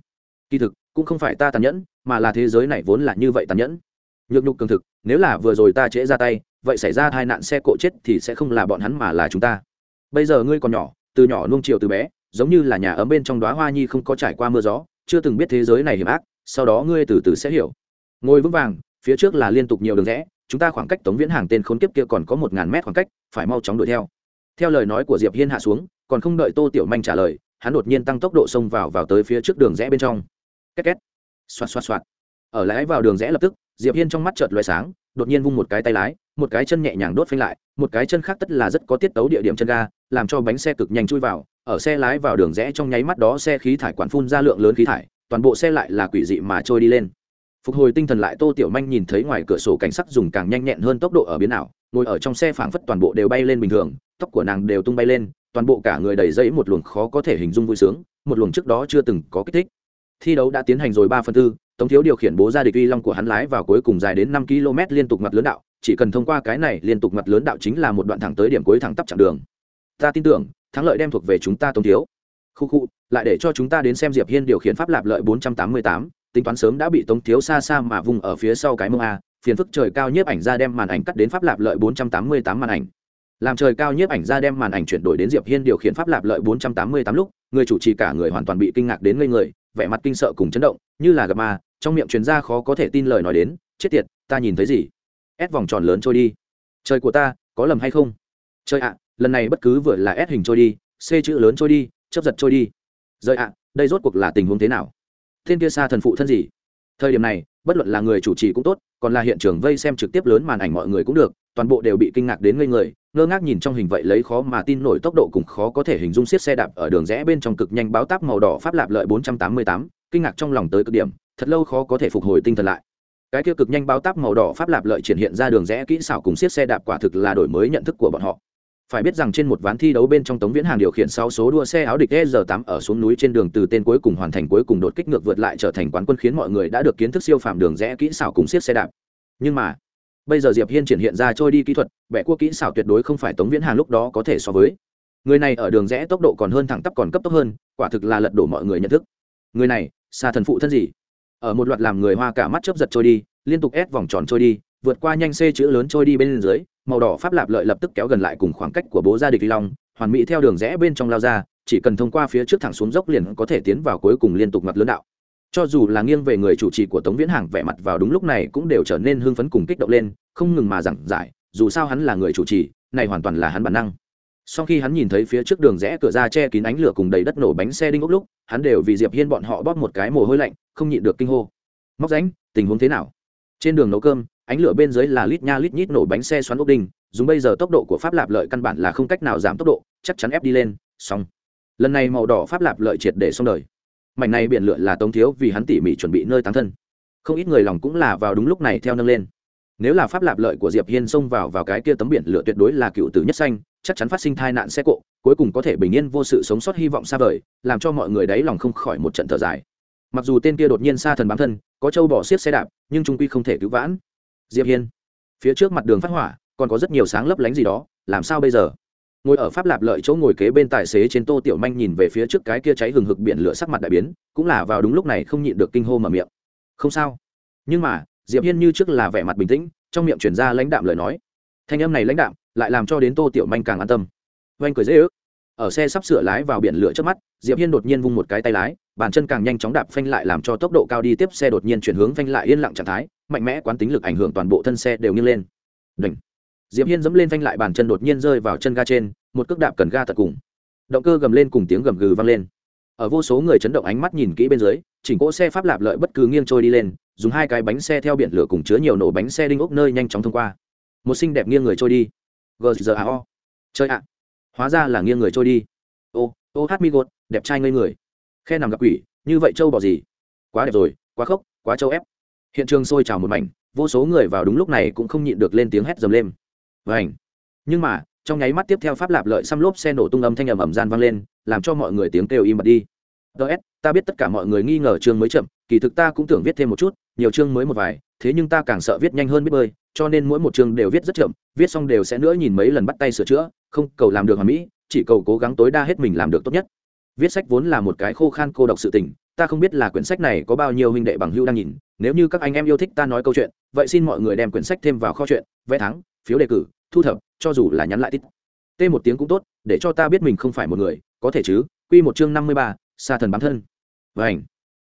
Kỳ thực, cũng không phải ta tàn nhẫn, mà là thế giới này vốn là như vậy tàn nhẫn. Nhược nhục cường thực, nếu là vừa rồi ta trễ ra tay, vậy xảy ra tai nạn xe cộ chết thì sẽ không là bọn hắn mà là chúng ta. Bây giờ ngươi còn nhỏ, từ nhỏ nuông chiều từ bé, giống như là nhà ấm bên trong đóa hoa nhi không có trải qua mưa gió, chưa từng biết thế giới này hiểm ác, sau đó ngươi từ từ sẽ hiểu. Ngồi vững vàng, phía trước là liên tục nhiều đường rẽ chúng ta khoảng cách tống viễn hàng tên khốn kiếp kia còn có một ngàn mét khoảng cách, phải mau chóng đuổi theo. Theo lời nói của diệp hiên hạ xuống, còn không đợi tô tiểu manh trả lời, hắn đột nhiên tăng tốc độ xông vào vào tới phía trước đường rẽ bên trong. Két két. Xoạt xoạt xoạt. Ở lái vào đường rẽ lập tức, diệp hiên trong mắt chợt loài sáng, đột nhiên vung một cái tay lái, một cái chân nhẹ nhàng đốt phanh lại, một cái chân khác tất là rất có tiết tấu địa điểm chân ga, làm cho bánh xe cực nhanh chui vào. Ở xe lái vào đường rẽ trong nháy mắt đó, xe khí thải quản phun ra lượng lớn khí thải, toàn bộ xe lại là quỷ dị mà trôi đi lên phục hồi tinh thần lại tô tiểu manh nhìn thấy ngoài cửa sổ cảnh sắc dùng càng nhanh nhẹn hơn tốc độ ở biến ảo ngồi ở trong xe phảng phất toàn bộ đều bay lên bình thường tóc của nàng đều tung bay lên toàn bộ cả người đầy dẫy một luồng khó có thể hình dung vui sướng một luồng trước đó chưa từng có kích thích. Thi đấu đã tiến hành rồi ba phần tư tống thiếu điều khiển bố ra địch uy long của hắn lái vào cuối cùng dài đến năm km liên tục mặt lớn đạo chỉ cần thông qua cái này liên tục mặt lớn đạo chính là một đoạn thẳng tới điểm cuối thẳng tắp chặng đường. Ta tin tưởng thắng lợi đem thuộc về chúng ta tống thiếu. Khu khu lại để cho chúng ta đến xem diệp hiên điều khiển pháp lạp lợi 488, tính toán sớm đã bị tống thiếu xa xa mà vùng ở phía sau cái mông a, phiền phức trời cao nhiếp ảnh ra đem màn ảnh cắt đến pháp lạp lợi 488 màn ảnh. Làm trời cao nhiếp ảnh ra đem màn ảnh chuyển đổi đến diệp hiên điều khiển pháp lạp lợi 488 lúc, người chủ trì cả người hoàn toàn bị kinh ngạc đến ngây người, vẻ mặt kinh sợ cùng chấn động, như là gặp ma, trong miệng truyền ra khó có thể tin lời nói đến, chết tiệt, ta nhìn thấy gì? Ép vòng tròn lớn trôi đi. Trời của ta, có lầm hay không? Trời ạ, lần này bất cứ vừa là ép hình trôi đi, c chữ lớn trôi đi chấp giật trôi đi. Rời ạ, đây rốt cuộc là tình huống thế nào? Thiên kia xa thần phụ thân gì? Thời điểm này bất luận là người chủ trì cũng tốt còn là hiện trường vây xem trực tiếp lớn màn ảnh mọi người cũng được toàn bộ đều bị kinh ngạc đến ngây người ngơ ngác nhìn trong hình vậy lấy khó mà tin nổi tốc độ cùng khó có thể hình dung xiết xe đạp ở đường rẽ bên trong cực nhanh báo táp màu đỏ pháp lạp lợi 488, kinh ngạc trong lòng tới cực điểm thật lâu khó có thể phục hồi tinh thần lại. Cái kia cực nhanh báo táp màu đỏ pháp lạp lợi triển hiện ra đường rẽ kỹ xảo cùng xiết xe đạp quả thực là đổi mới nhận thức của bọn họ phải biết rằng trên một ván thi đấu bên trong tống viễn hàng điều khiển sáu số đua xe áo địch e r 8 ở xuống núi trên đường từ tên cuối cùng hoàn thành cuối cùng đột kích ngược vượt lại trở thành quán quân khiến mọi người đã được kiến thức siêu phàm đường rẽ kỹ xảo cùng xiết xe đạp. Nhưng mà, bây giờ diệp hiên triển hiện ra trôi đi kỹ thuật vẽ cua kỹ xảo tuyệt đối không phải tống viễn hàng lúc đó có thể so với. Người này ở đường rẽ tốc độ còn hơn thẳng tắp còn cấp tốc hơn, quả thực là lật đổ mọi người nhận thức. Người này, xa thần phụ thân gì? Ở một loạt làm người hoa cả mắt chớp giật trôi đi, liên tục ép vòng tròn trôi đi, vượt qua nhanh xe chữ lớn trôi đi bên dưới màu đỏ pháp lạp lợi lập tức kéo gần lại cùng khoảng cách của bố gia địch long, hoàn mỹ theo đường rẽ bên trong lao ra, chỉ cần thông qua phía trước thẳng xuống dốc liền có thể tiến vào cuối cùng liên tục mặt lớn đạo. Cho dù là nghiêng về người chủ trì của tống viễn hàng, vẻ mặt vào đúng lúc này cũng đều trở nên hưng phấn cùng kích động lên, không ngừng mà giảng giải, dù sao hắn là người chủ trì, này hoàn toàn là hắn bản năng. Sau khi hắn nhìn thấy phía trước đường rẽ cửa ra che kín ánh lửa cùng đầy đất nổ bánh xe đinh ốc lúc, hắn đều vì diệp hiên bọn họ bóp một cái mồ hôi lạnh, không nhịn được kinh hô. Móc ránh, tình huống thế nào? Trên đường nấu cơm ánh lửa bên dưới là lít nha lít nhít nổ bánh xe xoắn ốc đinh, dùng bây giờ tốc độ của pháp lạp lợi căn bản là không cách nào giảm tốc độ, chắc chắn ép đi lên, xong. Lần này màu đỏ pháp lạp lợi triệt để xong đời. Mảnh này biển lửa là tống thiếu vì hắn tỉ mỉ chuẩn bị nơi táng thân. Không ít người lòng cũng là vào đúng lúc này theo nâng lên. Nếu là pháp lạp lợi của diệp hiên xông vào vào cái kia tấm biển lửa tuyệt đối là cựu tử nhất xanh chắc chắn phát sinh tai nạn xe cộ, cuối cùng có thể bình yên vô sự sống sót hy vọng xa vời, làm cho mọi người đáy lòng không khỏi một trận thở dài. Mặc dù tên kia đột nhiên xa thần bám thân, có châu bỏ xiết xe đạp, nhưng trung quy không thể cứu vãn diệp hiên. Phía trước mặt đường phát hỏa, còn có rất nhiều sáng lấp lánh gì đó, làm sao bây giờ? Ngồi ở pháp lạp lợi chỗ ngồi kế bên tài xế trên tô tiểu manh nhìn về phía trước cái kia cháy hừng hực biển lửa sắc mặt đại biến, cũng là vào đúng lúc này không nhịn được kinh hô mở miệng. Không sao. Nhưng mà, diệp hiên như trước là vẻ mặt bình tĩnh, trong miệng chuyển ra lãnh đạm lời nói. Thanh âm này lãnh đạm, lại làm cho đến tô tiểu manh càng an tâm. Oanh cười dễ ước. Ở xe sắp sửa lái vào biển lửa trước mắt, diệp hiên đột nhiên vung một cái tay lái, bàn chân càng nhanh chóng đạp phanh lại làm cho tốc độ cao đi tiếp xe đột nhiên chuyển hướng phanh lại yên lặng trạng thái mạnh mẽ quán tính lực ảnh hưởng toàn bộ thân xe đều nghiêng lên. Đỉnh. diệp hiên dẫm lên phanh lại bàn chân đột nhiên rơi vào chân ga trên, một cước đạp cần ga thật cùng. Động cơ gầm lên cùng tiếng gầm gừ vang lên. Ở vô số người chấn động ánh mắt nhìn kỹ bên dưới, chỉnh cỗ xe pháp lạp lợi bất cứ nghiêng trôi đi lên, dùng hai cái bánh xe theo biển lửa cùng chứa nhiều nổ bánh xe đinh ốc nơi nhanh chóng thông qua. Một xinh đẹp nghiêng người trôi đi. Gzao chơi ạ. Hóa ra là nghiêng người trôi đi. Ô ô hát mi gột, đẹp trai ngây người. Khe nằm gặp quỷ, như vậy châu bỏ gì? Quá đẹp rồi, quá khốc, quá châu ép hiện trường sôi trào một mảnh, vô số người vào đúng lúc này cũng không nhịn được lên tiếng hét dầm lên. Vảnh nhưng mà, trong nháy mắt tiếp theo pháp lạp lợi xăm lốp xe nổ tung âm thanh ầm ầm gian vang lên, làm cho mọi người tiếng kêu im bật đi. Ts ta biết tất cả mọi người nghi ngờ chương mới chậm, kỳ thực ta cũng tưởng viết thêm một chút, nhiều chương mới một vài, thế nhưng ta càng sợ viết nhanh hơn biết bơi, cho nên mỗi một chương đều viết rất chậm, viết xong đều sẽ nữa nhìn mấy lần bắt tay sửa chữa, không, cầu làm được hoàn mỹ, chỉ cầu cố gắng tối đa hết mình làm được tốt nhất. Viết sách vốn là một cái khô khan cô độc sự tình ta không biết là quyển sách này có bao nhiêu huynh đệ bằng hữu đang nhìn nếu như các anh em yêu thích ta nói câu chuyện vậy xin mọi người đem quyển sách thêm vào kho chuyện vẽ thắng phiếu đề cử thu thập cho dù là nhắn lại tít. T một tiếng cũng tốt để cho ta biết mình không phải một người có thể chứ? Q một chương năm mươi ba xa thần bám thân. Vành,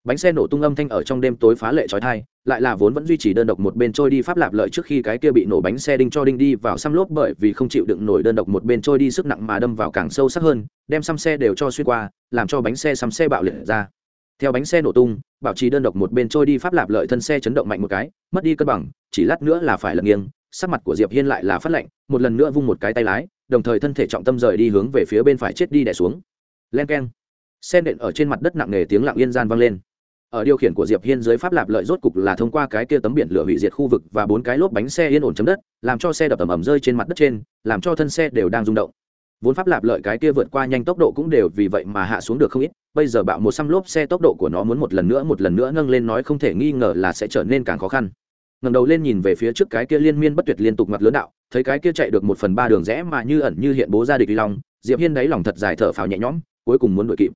bánh xe nổ tung âm thanh ở trong đêm tối phá lệ trói thai lại là vốn vẫn duy trì đơn độc một bên trôi đi pháp lạp lợi trước khi cái kia bị nổ bánh xe đinh cho đinh đi vào xăm lốp bởi vì không chịu đựng nổi đơn độc một bên trôi đi sức nặng mà đâm vào càng sâu sắc hơn đem xăm xe đều cho xuyên qua làm cho bánh xe xăm xe bạo liệt ra theo bánh xe nổ tung, bảo trì đơn độc một bên trôi đi pháp lạp lợi thân xe chấn động mạnh một cái, mất đi cân bằng, chỉ lát nữa là phải lật nghiêng, sắc mặt của diệp hiên lại là phát lạnh, một lần nữa vung một cái tay lái, đồng thời thân thể trọng tâm rời đi hướng về phía bên phải chết đi đè xuống. Len keng. Xe nện ở trên mặt đất nặng nề tiếng lặng yên gian vang lên. Ở điều khiển của diệp hiên dưới pháp lạp lợi rốt cục là thông qua cái kia tấm biển lửa hủy diệt khu vực và bốn cái lốp bánh xe yên ổn chấm đất, làm cho xe đập ầm ầm rơi trên mặt đất trên, làm cho thân xe đều đang rung động vốn pháp lạp lợi cái kia vượt qua nhanh tốc độ cũng đều vì vậy mà hạ xuống được không ít bây giờ bạo một xăm lốp xe tốc độ của nó muốn một lần nữa một lần nữa nâng lên nói không thể nghi ngờ là sẽ trở nên càng khó khăn. Ngẩng đầu lên nhìn về phía trước cái kia liên miên bất tuyệt liên tục mặt lớn đạo thấy cái kia chạy được một phần ba đường rẽ mà như ẩn như hiện bố ra địch long diệp hiên đáy lòng thật dài thở phào nhẹ nhõm cuối cùng muốn đuổi kịp.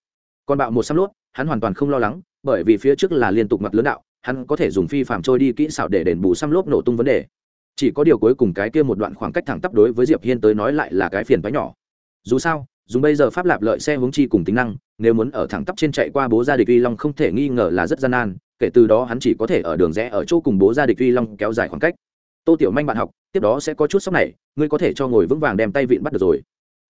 Còn bạo một xăm lốp, hắn hoàn toàn không lo lắng bởi vì phía trước là liên tục mặt lớn đạo hắn có thể dùng phi phạm trôi đi kỹ xảo để đền bù xăm lốp nổ tung vấn đề. Chỉ có điều cuối cùng cái kia một đoạn khoảng cách thẳng tắp đối với diệp hiên tới nói lại là cái phiền toái nhỏ dù sao, dùng bây giờ pháp lạp lợi xe hướng chi cùng tính năng, nếu muốn ở thẳng tắp trên chạy qua bố gia địch uy long không thể nghi ngờ là rất gian nan, kể từ đó hắn chỉ có thể ở đường rẽ ở chỗ cùng bố gia địch uy long kéo dài khoảng cách. Tô tiểu manh bạn học, tiếp đó sẽ có chút sốc này, ngươi có thể cho ngồi vững vàng đem tay vịn bắt được rồi.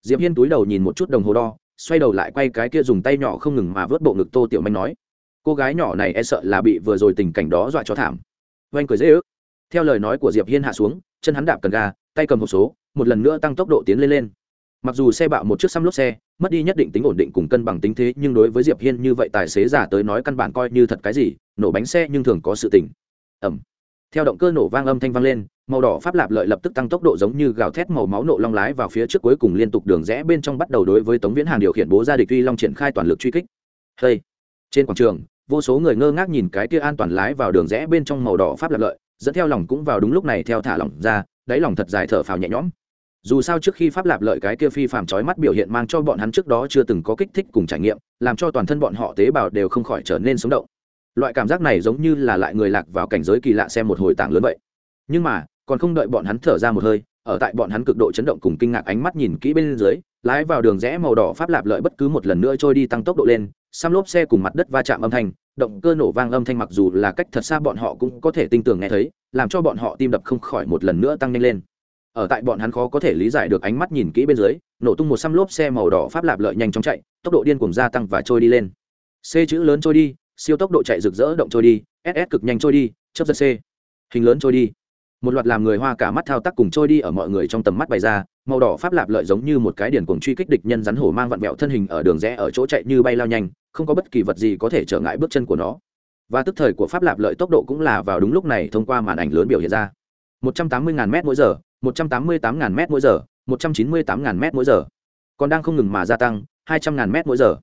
Diệp hiên túi đầu nhìn một chút đồng hồ đo, xoay đầu lại quay cái kia dùng tay nhỏ không ngừng mà vớt bộ ngực tô tiểu manh nói, cô gái nhỏ này e sợ là bị vừa rồi tình cảnh đó dọa cho thảm. Oanh cười dễ ước. Theo lời nói của diệp hiên hạ xuống, chân hắn đạp cần ga, tay cầm hộp số, một lần nữa tăng tốc độ tiến lên lên mặc dù xe bạo một chiếc xăm lốp xe, mất đi nhất định tính ổn định cùng cân bằng tính thế, nhưng đối với diệp hiên như vậy tài xế giả tới nói căn bản coi như thật cái gì, nổ bánh xe nhưng thường có sự tỉnh ẩm theo động cơ nổ vang âm thanh vang lên, màu đỏ pháp lạp lợi lập tức tăng tốc độ giống như gào thét màu máu nộ long lái vào phía trước cuối cùng liên tục đường rẽ bên trong bắt đầu đối với tống viễn hàng điều khiển bố gia địch uy long triển khai toàn lực truy kích. Hey. trên quảng trường, vô số người ngơ ngác nhìn cái kia an toàn lái vào đường rẽ bên trong màu đỏ pháp lạp lợi, dẫn theo lòng cũng vào đúng lúc này theo thả lỏng ra, đáy lòng thật dài thở phào nhẹ nhõm dù sao trước khi pháp lạp lợi cái kia phi phạm trói mắt biểu hiện mang cho bọn hắn trước đó chưa từng có kích thích cùng trải nghiệm, làm cho toàn thân bọn họ tế bào đều không khỏi trở nên sống động. Loại cảm giác này giống như là lại người lạc vào cảnh giới kỳ lạ xem một hồi tảng lớn vậy. Nhưng mà, còn không đợi bọn hắn thở ra một hơi, ở tại bọn hắn cực độ chấn động cùng kinh ngạc ánh mắt nhìn kỹ bên dưới, lái vào đường rẽ màu đỏ pháp lạp lợi bất cứ một lần nữa trôi đi tăng tốc độ lên, xăm lốp xe cùng mặt đất va chạm âm thanh, động cơ nổ vang âm thanh mặc dù là cách thật xa bọn họ cũng có thể tinh tường nghe thấy, làm cho bọn họ tim đập không khỏi một lần nữa tăng nhanh lên ở tại bọn hắn khó có thể lý giải được ánh mắt nhìn kỹ bên dưới, nổ tung một xăm lốp xe màu đỏ pháp lạp lợi nhanh chóng chạy, tốc độ điên cuồng gia tăng và trôi đi lên. C chữ lớn trôi đi, siêu tốc độ chạy rực rỡ động trôi đi ss cực nhanh trôi đi chấp giật c. Hình lớn trôi đi. Một loạt làm người hoa cả mắt thao tác cùng trôi đi ở mọi người trong tầm mắt bày ra, màu đỏ pháp lạp lợi giống như một cái điển cuồng truy kích địch nhân rắn hổ mang vặn vẹo thân hình ở đường rẽ ở chỗ chạy như bay lao nhanh, không có bất kỳ vật gì có thể trở ngại bước chân của nó. Và tức thời của pháp lạp lợi tốc độ cũng là vào đúng lúc này thông qua màn ảnh lớn biểu hiện ra. 180.000 m mỗi giờ 188.000 m mỗi giờ 198.000 m mỗi giờ. Còn đang không ngừng mà gia tăng 200.000 m mỗi giờ.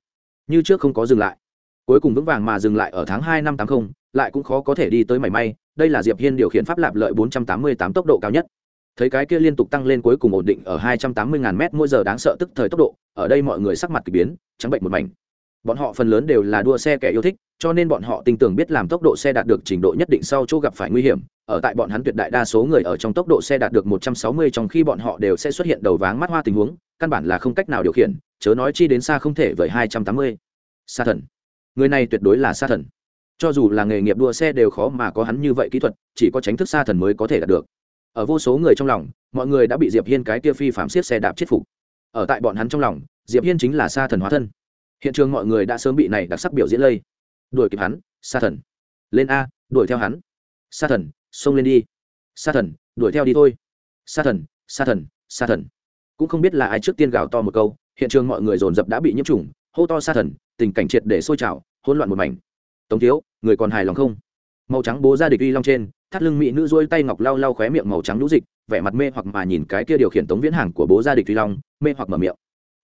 Như trước không có dừng lại. Cuối cùng vững vàng mà dừng lại ở tháng hai năm tám mươi lại cũng khó có thể đi tới mảy may. Đây là diệp hiên điều khiển pháp lạp lợi 488 tốc độ cao nhất. Thấy cái kia liên tục tăng lên cuối cùng ổn định ở 280.000 m mỗi giờ đáng sợ tức thời tốc độ, ở đây mọi người sắc mặt kỳ biến, trắng bệnh một mảnh bọn họ phần lớn đều là đua xe kẻ yêu thích, cho nên bọn họ tin tưởng biết làm tốc độ xe đạt được trình độ nhất định sau chỗ gặp phải nguy hiểm. Ở tại bọn hắn tuyệt đại đa số người ở trong tốc độ xe đạt được 160 trong khi bọn họ đều sẽ xuất hiện đầu váng mắt hoa tình huống, căn bản là không cách nào điều khiển, chớ nói chi đến xa không thể với 280. Sa thần. Người này tuyệt đối là sa thần. Cho dù là nghề nghiệp đua xe đều khó mà có hắn như vậy kỹ thuật, chỉ có tránh thức sa thần mới có thể đạt được. Ở vô số người trong lòng, mọi người đã bị diệp hiên cái kia phi phạm xiết xe đạp chết phục. Ở tại bọn hắn trong lòng, diệp hiên chính là sa thần hóa thân hiện trường mọi người đã sớm bị này đặc sắc biểu diễn lây. Đuổi kịp hắn, sa thần. Lên a, đuổi theo hắn. Sa thần, xông lên đi. Sa thần, đuổi theo đi thôi. Sa thần sa thần sa thần. Cũng không biết là ai trước tiên gào to một câu, hiện trường mọi người dồn dập đã bị nhiễm trùng, hô to sa thần, tình cảnh triệt để sôi trào, hỗn loạn một mảnh. Tống thiếu, người còn hài lòng không? Màu trắng bố ra địch uy long trên, thắt lưng mỹ nữ dôi tay ngọc lau lau khóe miệng màu trắng lũ dịch, vẻ mặt mê hoặc mà nhìn cái kia điều khiển tống viễn hàng của bố gia địch uy long, mê hoặc mở miệng.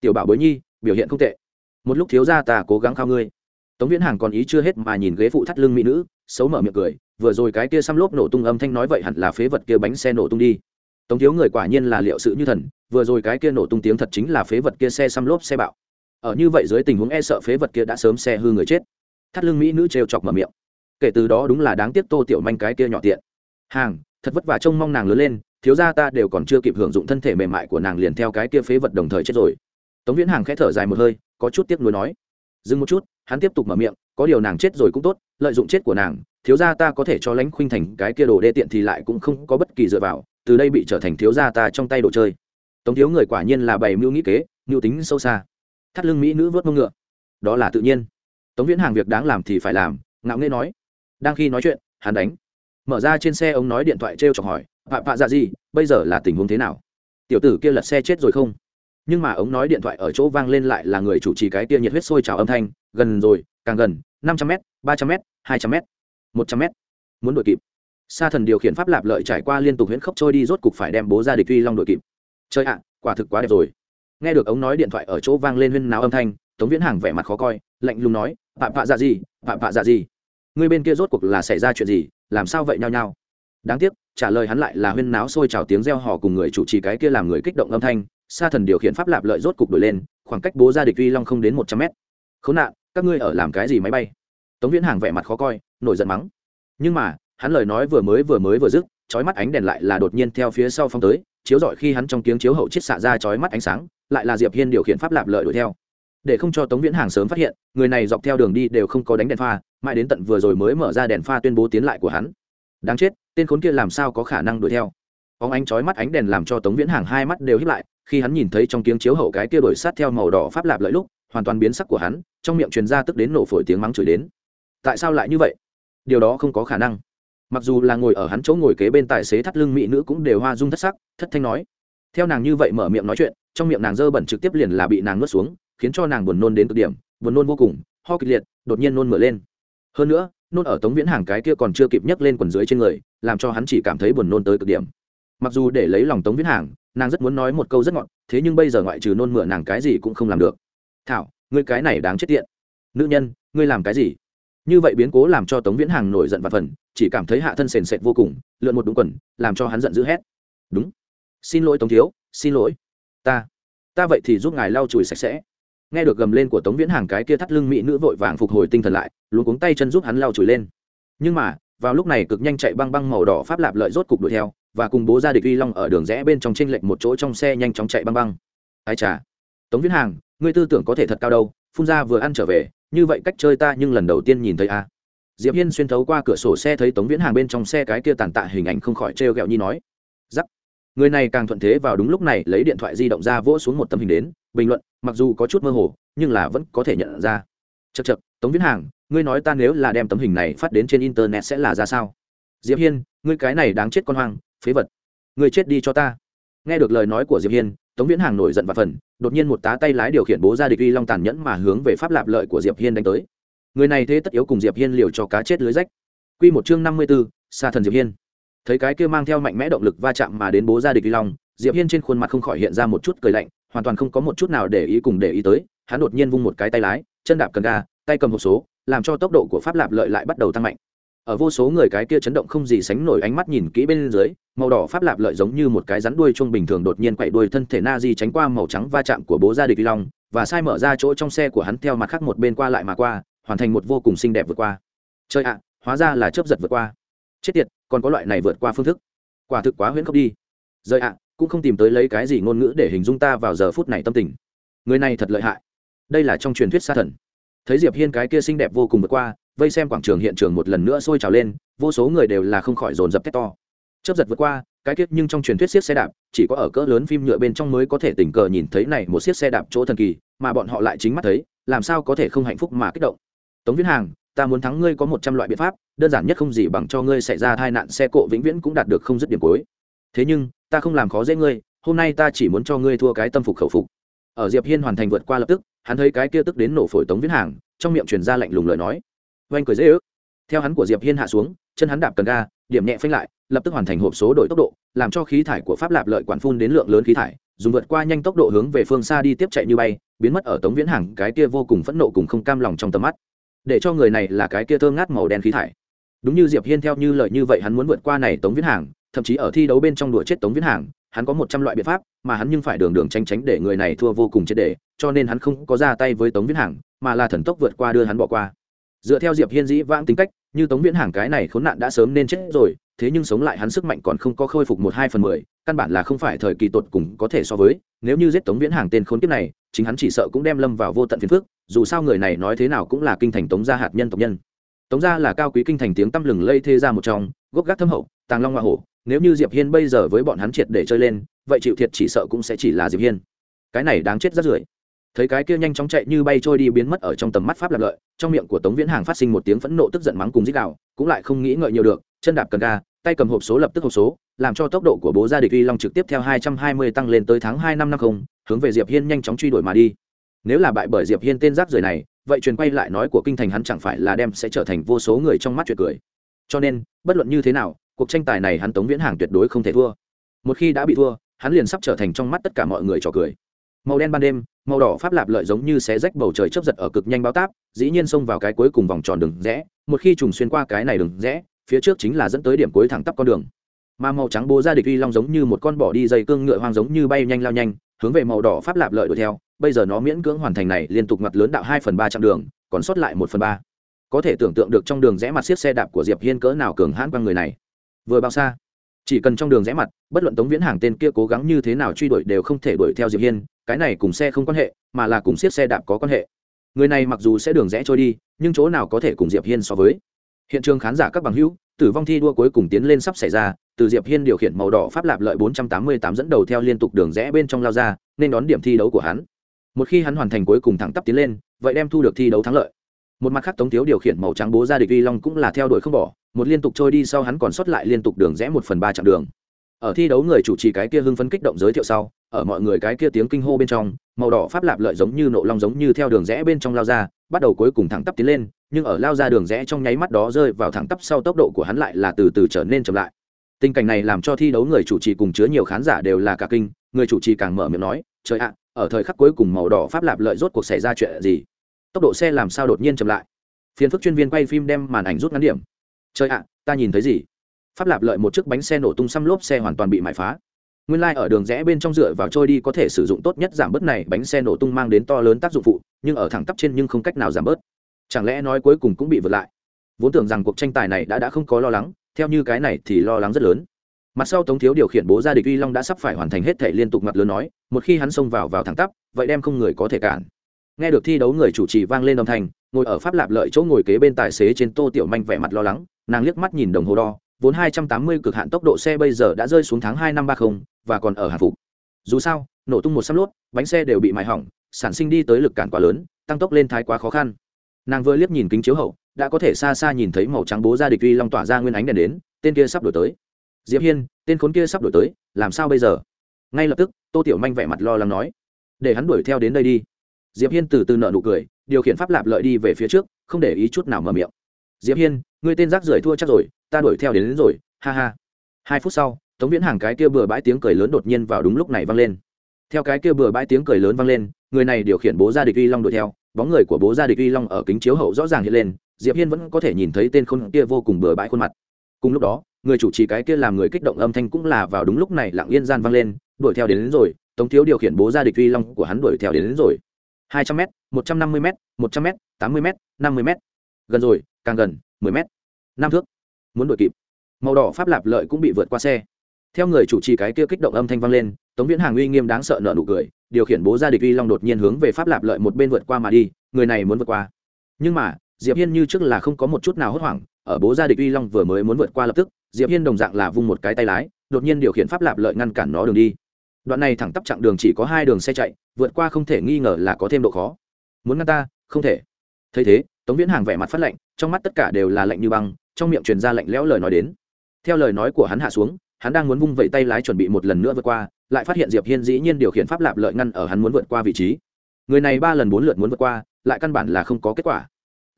Tiểu bảo bối nhi, biểu hiện không tệ một lúc thiếu gia ta cố gắng khao ngươi. Tống viễn hàng còn ý chưa hết mà nhìn ghế phụ thắt lưng mỹ nữ, xấu mở miệng cười, vừa rồi cái kia xăm lốp nổ tung âm thanh nói vậy hẳn là phế vật kia bánh xe nổ tung đi. Tống thiếu người quả nhiên là liệu sự như thần, vừa rồi cái kia nổ tung tiếng thật chính là phế vật kia xe xăm lốp xe bạo. Ở như vậy dưới tình huống e sợ phế vật kia đã sớm xe hư người chết. Thắt lưng mỹ nữ trêu chọc mở miệng. Kể từ đó đúng là đáng tiếc tô tiểu manh cái kia nhỏ tiện. Hàng, thật vất vả trông mong nàng lớn lên, thiếu gia ta đều còn chưa kịp hưởng dụng thân thể mềm mại của nàng liền theo cái kia phế vật đồng thời chết rồi. Tống viễn hàng khẽ thở dài một hơi có chút tiếc nuối nói. Dừng một chút, hắn tiếp tục mở miệng, có điều nàng chết rồi cũng tốt, lợi dụng chết của nàng, thiếu gia ta có thể cho lãnh khuynh thành cái kia đồ đê tiện thì lại cũng không có bất kỳ dựa vào, từ đây bị trở thành thiếu gia ta trong tay đồ chơi. Tống thiếu người quả nhiên là bày mưu nghĩ kế, mưu tính sâu xa. Thắt lưng mỹ nữ vớt mông ngựa. Đó là tự nhiên. Tống viễn hàng việc đáng làm thì phải làm, ngạo nghễ nói. Đang khi nói chuyện, hắn đánh. Mở ra trên xe ông nói điện thoại t r e o chọc hỏi pạ pạ dạ gì, bây giờ là tình huống thế nào? Tiểu tử kia lật xe chết rồi không? Nhưng mà ống nói điện thoại ở chỗ vang lên lại là người chủ trì cái kia nhiệt huyết sôi trào âm thanh, gần rồi, càng gần, năm trăm m ba trăm m hai trăm m một trăm m muốn đội kịp. Sa thần điều khiển pháp lạp lợi trải qua liên tục huyễn khốc trôi đi rốt cục phải đem bố ra địch uy long đội kịp. Chơi ạ, quả thực quá đẹp rồi. Nghe được ống nói điện thoại ở chỗ vang lên huyên náo âm thanh, tống viễn hàng vẻ mặt khó coi, lạnh lùng nói, phạm phạ dạ gì phạm phạ dạ gì người bên kia rốt cuộc là xảy ra chuyện gì, làm sao vậy nhau nhau đáng tiếc, trả lời hắn lại là huyên náo sôi trào tiếng reo hò cùng người chủ trì cái kia làm người kích động âm thanh sa thần điều khiển pháp lạp lợi rốt cục đổi lên, khoảng cách bố ra địch uy long không đến một trăm mét. Khốn nạn, các ngươi ở làm cái gì máy bay? Tống viễn hàng vẻ mặt khó coi, nổi giận mắng. Nhưng mà, hắn lời nói vừa mới vừa mới vừa dứt, chói mắt ánh đèn lại là đột nhiên theo phía sau phong tới, chiếu rọi khi hắn trong tiếng chiếu hậu chiết xạ ra chói mắt ánh sáng, lại là diệp hiên điều khiển pháp lạp lợi đuổi theo. Để không cho tống viễn hàng sớm phát hiện, người này dọc theo đường đi đều không có đánh đèn pha, mãi đến tận vừa rồi mới mở ra đèn pha tuyên bố tiến lại của hắn. Đáng chết, tên khốn kia làm sao có khả năng đuổi theo? Óng ánh chói mắt ánh đèn làm cho tống viễn hàng hai mắt đều hít lại khi hắn nhìn thấy trong kiếng chiếu hậu cái kia đổi sát theo màu đỏ pháp lạp lợi lúc, hoàn toàn biến sắc của hắn, trong miệng truyền ra tức đến nổ phổi tiếng mắng chửi đến. Tại sao lại như vậy? Điều đó không có khả năng. Mặc dù là ngồi ở hắn chỗ ngồi kế bên tài xế thắt lưng mỹ nữ cũng đều hoa dung thất sắc, thất thanh nói. Theo nàng như vậy mở miệng nói chuyện, trong miệng nàng dơ bẩn trực tiếp liền là bị nàng nuốt xuống, khiến cho nàng buồn nôn đến cực điểm, buồn nôn vô cùng, ho kịch liệt, đột nhiên nôn mửa lên. Hơn nữa, nôn ở tống viễn hàng cái kia còn chưa kịp nhấc lên quần dưới trên người, làm cho hắn chỉ cảm thấy buồn nôn tới cực điểm. Mặc dù để lấy lòng tống viễn hàng nàng rất muốn nói một câu rất ngọt, thế nhưng bây giờ ngoại trừ nôn mửa nàng cái gì cũng không làm được. Thảo, ngươi cái này đáng chết tiện. Nữ nhân, ngươi làm cái gì? Như vậy biến cố làm cho tống viễn hàng nổi giận và phần, chỉ cảm thấy hạ thân sền sệt vô cùng, lượn một đúng quần, làm cho hắn giận dữ hét. Đúng. Xin lỗi tống thiếu, xin lỗi. Ta ta vậy thì giúp ngài lau chùi sạch sẽ. Nghe được gầm lên của tống viễn hàng cái kia thắt lưng mỹ nữ vội vàng phục hồi tinh thần lại luôn cuống tay chân giúp hắn lau chùi lên. Nhưng mà, vào lúc này cực nhanh chạy băng băng màu đỏ pháp lạp lợi rốt cục đuổi theo và cùng bố ra địch uy long ở đường rẽ bên trong tranh lệch một chỗ trong xe nhanh chóng chạy băng băng. Ai chà. Tống viễn hàng, ngươi tư tưởng có thể thật cao đâu, phun ra vừa ăn trở về, như vậy cách chơi ta nhưng lần đầu tiên nhìn thấy a. Diệp hiên xuyên thấu qua cửa sổ xe thấy tống viễn hàng bên trong xe cái kia tàn tạ hình ảnh không khỏi trêu o nhi nói. Giắc. Người này càng thuận thế vào đúng lúc này lấy điện thoại di động ra vỗ xuống một tấm hình đến, bình luận, mặc dù có chút mơ hồ, nhưng là vẫn có thể nhận ra. Chật chật tống viễn hàng, ngươi nói ta nếu là đem tấm hình này phát đến trên internet sẽ là ra sao? Diệp hiên, ngươi cái này đáng chết con hoang phế vật. Người chết đi cho ta. Nghe được lời nói của diệp hiên tống viễn hàng nổi giận và phần đột nhiên một tá tay lái điều khiển bố ra địch uy long tàn nhẫn mà hướng về pháp lạp lợi của diệp hiên đánh tới. Người này thế tất yếu cùng diệp hiên liều cho cá chết lưới rách. Quy một chương năm mươi 54, xa thần diệp hiên. Thấy cái kia mang theo mạnh mẽ động lực va chạm mà đến bố ra địch uy long diệp hiên trên khuôn mặt không khỏi hiện ra một chút cười lạnh hoàn toàn không có một chút nào để ý cùng để ý tới hắn đột nhiên vung một cái tay lái chân đạp cần ga tay cầm hộp số làm cho tốc độ của pháp lạp lợi lại bắt đầu tăng mạnh ở vô số người cái kia chấn động không gì sánh nổi ánh mắt nhìn kỹ bên dưới, màu đỏ pháp lạp lợi giống như một cái rắn đuôi chuông bình thường đột nhiên quậy đuôi thân thể na di tránh qua màu trắng va chạm của bố gia địch long, và sai mở ra chỗ trong xe của hắn theo mặt khác một bên qua lại mà qua, hoàn thành một vô cùng xinh đẹp vượt qua. Chơi ạ, hóa ra là chớp giật vượt qua. Chết tiệt, còn có loại này vượt qua phương thức. Quả thực quá huyễn khốc đi. Rời ạ, cũng không tìm tới lấy cái gì ngôn ngữ để hình dung ta vào giờ phút này tâm tình. Người này thật lợi hại. Đây là trong truyền thuyết xa thần. Thấy diệp hiên cái kia xinh đẹp vô cùng vượt qua vây xem quảng trường hiện trường một lần nữa sôi trào lên, vô số người đều là không khỏi dồn dập thét to. Chấp giật vượt qua, cái kiếp nhưng trong truyền thuyết xiết xe đạp, chỉ có ở cỡ lớn phim nhựa bên trong mới có thể tình cờ nhìn thấy này một xiết xe đạp chỗ thần kỳ, mà bọn họ lại chính mắt thấy, làm sao có thể không hạnh phúc mà kích động. Tống viễn hàng, ta muốn thắng ngươi có một trăm loại biện pháp, đơn giản nhất không gì bằng cho ngươi xảy ra tai nạn xe cộ vĩnh viễn cũng đạt được không dứt điểm cuối. Thế nhưng, ta không làm khó dễ ngươi, hôm nay ta chỉ muốn cho ngươi thua cái tâm phục khẩu phục. Ở diệp hiên hoàn thành vượt qua lập tức, hắn thấy cái kia tức đến nổ phổi tống viễn hàng, trong miệng truyền ra lạnh lùng lời nói oanh cười dễ ước. Theo hắn của diệp hiên hạ xuống, chân hắn đạp cần ga, điểm nhẹ phanh lại, lập tức hoàn thành hộp số đổi tốc độ, làm cho khí thải của pháp lạp lợi quản phun đến lượng lớn khí thải, dùng vượt qua nhanh tốc độ hướng về phương xa đi tiếp chạy như bay, biến mất ở tống viễn hàng cái kia vô cùng phẫn nộ cùng không cam lòng trong tầm mắt. Để cho người này là cái kia thơ ngát màu đen khí thải. Đúng như diệp hiên theo như lời như vậy hắn muốn vượt qua này tống viễn hàng thậm chí ở thi đấu bên trong đùa chết tống viễn hàng hắn có một trăm loại biện pháp, mà hắn nhưng phải đường đường tránh tránh để người này thua vô cùng chết để, cho nên hắn không có ra tay với tống viễn hàng mà là thần tốc vượt qua đưa hắn bỏ qua dựa theo diệp hiên dĩ vãng tính cách, như tống viễn hàng cái này khốn nạn đã sớm nên chết rồi, thế nhưng sống lại hắn sức mạnh còn không có khôi phục một hai phần mười, căn bản là không phải thời kỳ tột cùng có thể so với, nếu như giết tống viễn hàng tên khốn kiếp này, chính hắn chỉ sợ cũng đem lâm vào vô tận phiền phức, dù sao người này nói thế nào cũng là kinh thành tống gia hạt nhân tộc nhân. Tống gia là cao quý kinh thành tiếng tăm lừng lây thê ra một trong, gốc gác thâm hậu, tàng long hoa hổ, nếu như diệp hiên bây giờ với bọn hắn triệt để chơi lên, vậy chịu thiệt chỉ sợ cũng sẽ chỉ là diệp hiên. Cái này đáng chết rất rưởi thấy cái kia nhanh chóng chạy như bay trôi đi biến mất ở trong tầm mắt pháp lập lợi, trong miệng của tống viễn hàng phát sinh một tiếng phẫn nộ tức giận mắng cùng dích đạo cũng lại không nghĩ ngợi nhiều được, chân đạp cần ga, tay cầm hộp số lập tức hộp số, làm cho tốc độ của bố gia địch uy long trực tiếp theo 220 tăng lên tới tháng hai năm năm không, hướng về diệp hiên nhanh chóng truy đuổi mà đi. Nếu là bại bởi diệp hiên tên giáp rời này, vậy truyền quay lại nói của kinh thành hắn chẳng phải là đem sẽ trở thành vô số người trong mắt chuyện cười. Cho nên, bất luận như thế nào, cuộc tranh tài này hắn tống viễn hàng tuyệt đối không thể thua. Một khi đã bị thua, hắn liền sắp trở thành trong mắt tất cả mọi người trò cười màu đen ban đêm, màu đỏ pháp lạp lợi giống như xé rách bầu trời chớp giật ở cực nhanh báo táp, dĩ nhiên xông vào cái cuối cùng vòng tròn đường rẽ, một khi trùng xuyên qua cái này đường rẽ, phía trước chính là dẫn tới điểm cuối thẳng tắp con đường. Mà màu trắng bố ra địch uy long giống như một con bỏ đi dây cương ngựa hoang giống như bay nhanh lao nhanh, hướng về màu đỏ pháp lạp lợi đuổi theo, bây giờ nó miễn cưỡng hoàn thành này, liên tục mặt lớn đạo hai phần ba chặng đường, còn sót lại một phần ba. Có thể tưởng tượng được trong đường rẽ mặt xiết xe đạp của diệp hiên cỡ nào cường hãn qua người này. Vừa bao xa, chỉ cần trong đường rẽ mặt, bất luận tống viễn hàng tên kia cố gắng như thế nào truy đuổi đều không thể đuổi theo diệp hiên cái này cùng xe không quan hệ, mà là cùng siết xe đạp có quan hệ. Người này mặc dù sẽ đường rẽ trôi đi, nhưng chỗ nào có thể cùng diệp hiên so với. Hiện trường khán giả các bằng hữu, tử vong thi đua cuối cùng tiến lên sắp xảy ra, từ diệp hiên điều khiển màu đỏ pháp lạp lợi 488 dẫn đầu theo liên tục đường rẽ bên trong lao ra, nên đón điểm thi đấu của hắn. Một khi hắn hoàn thành cuối cùng thẳng tắp tiến lên, vậy đem thu được thi đấu thắng lợi. Một mặt khác tống thiếu điều khiển màu trắng bố ra địch vi long cũng là theo đuổi không bỏ, một liên tục trôi đi sau hắn còn sót lại liên tục đường rẽ một phần ba chặng đường ở thi đấu người chủ trì cái kia hưng phấn kích động giới thiệu sau, ở mọi người cái kia tiếng kinh hô bên trong, màu đỏ pháp lạp lợi giống như nộ long giống như theo đường rẽ bên trong lao ra, bắt đầu cuối cùng thẳng tắp tiến lên, nhưng ở lao ra đường rẽ trong nháy mắt đó rơi vào thẳng tắp sau tốc độ của hắn lại là từ từ trở nên chậm lại. Tình cảnh này làm cho thi đấu người chủ trì cùng chứa nhiều khán giả đều là cả kinh, người chủ trì càng mở miệng nói, trời ạ, ở thời khắc cuối cùng màu đỏ pháp lạp lợi rốt cuộc xảy ra chuyện gì? Tốc độ xe làm sao đột nhiên chậm lại? Phiền phức chuyên viên quay phim đem màn ảnh rút ngắn điểm. Trời ạ, ta nhìn thấy gì? Pháp lạp lợi một chiếc bánh xe nổ tung xăm lốp xe hoàn toàn bị mải phá. Nguyên lai、like、ở đường rẽ bên trong dựa vào trôi đi có thể sử dụng tốt nhất giảm bớt này, bánh xe nổ tung mang đến to lớn tác dụng phụ, nhưng ở thẳng tắp trên nhưng không cách nào giảm bớt. Chẳng lẽ nói cuối cùng cũng bị vượt lại? Vốn tưởng rằng cuộc tranh tài này đã đã không có lo lắng, theo như cái này thì lo lắng rất lớn. Mặt sau tống thiếu điều khiển bố gia địch uy long đã sắp phải hoàn thành hết thể liên tục mặt lớn nói, một khi hắn xông vào vào thẳng tắp, vậy đem không người có thể cản. Nghe được thi đấu người chủ trì vang lên âm thanh, ngồi ở pháp lạp lợi chỗ ngồi kế bên tài xế trên tô tiểu manh vẻ mặt lo lắng, nàng liếc mắt nhìn đồng hồ đo vốn 280 cực hạn tốc độ xe bây giờ đã rơi xuống tháng 2 năm 30 và còn ở hàng phục. Dù sao, nổ tung một xăm lốt, bánh xe đều bị mài hỏng, sản sinh đi tới lực cản quá lớn, tăng tốc lên thái quá khó khăn. Nàng vừa liếc nhìn kính chiếu hậu, đã có thể xa xa nhìn thấy màu trắng bố ra địch uy long tỏa ra nguyên ánh đèn đến, tên kia sắp đổi tới. Diệp Hiên, tên khốn kia sắp đổi tới, làm sao bây giờ? Ngay lập tức, Tô Tiểu Manh vẻ mặt lo lắng nói, để hắn đuổi theo đến đây đi. Diệp Hiên từ từ nở nụ cười, điều khiển pháp lạp lợi đi về phía trước, không để ý chút nào mở miệng. Diệp Hiên, ngươi tên rác rưởi thua chắc rồi, ta đuổi theo đến, đến rồi, ha ha. Hai phút sau tống viễn hàng cái kia bừa bãi tiếng cười lớn đột nhiên vào đúng lúc này vang lên. Theo cái kia bừa bãi tiếng cười lớn vang lên người này điều khiển bố gia địch uy long đuổi theo bóng người của bố gia địch uy long ở kính chiếu hậu rõ ràng hiện lên diệp hiên vẫn có thể nhìn thấy tên khôn kia vô cùng bừa bãi khuôn mặt. Cùng lúc đó người chủ trì cái kia làm người kích động âm thanh cũng là vào đúng lúc này lặng yên gian vang lên đuổi theo đến, đến rồi tống thiếu điều khiển bố gia địch uy long của hắn đuổi theo đến, đến rồi. Hai trăm m một trăm năm mươi m một trăm m tám mươi m năm mươi m gần rồi, càng gần, mười m năm thước. Muốn đuổi kịp. Màu đỏ pháp lạp lợi cũng bị vượt qua xe. Theo người chủ trì cái kia kích động âm thanh vang lên, tống viễn hàng uy nghiêm đáng sợ nợ nụ cười, điều khiển bố ra địch uy long đột nhiên hướng về pháp lạp lợi một bên vượt qua mà đi, người này muốn vượt qua. Nhưng mà, diệp hiên như trước là không có một chút nào hốt hoảng, ở bố gia địch uy long vừa mới muốn vượt qua lập tức, diệp hiên đồng dạng là vung một cái tay lái, đột nhiên điều khiển pháp lạp lợi ngăn cản nó đường đi. Đoạn này thẳng tắp chặng đường chỉ có hai đường xe chạy, vượt qua không thể nghi ngờ là có thêm độ khó. Muốn ngăn ta? Không thể. Thấy thế tống viễn hàng vẻ mặt phát lạnh trong mắt tất cả đều là lạnh như băng, trong miệng truyền ra lạnh lẽo lời nói đến. Theo lời nói của hắn hạ xuống, hắn đang muốn vung vẩy tay lái chuẩn bị một lần nữa vượt qua, lại phát hiện diệp hiên dĩ nhiên điều khiển pháp lạp lợi ngăn ở hắn muốn vượt qua vị trí. Người này ba lần bốn lượt muốn vượt qua, lại căn bản là không có kết quả.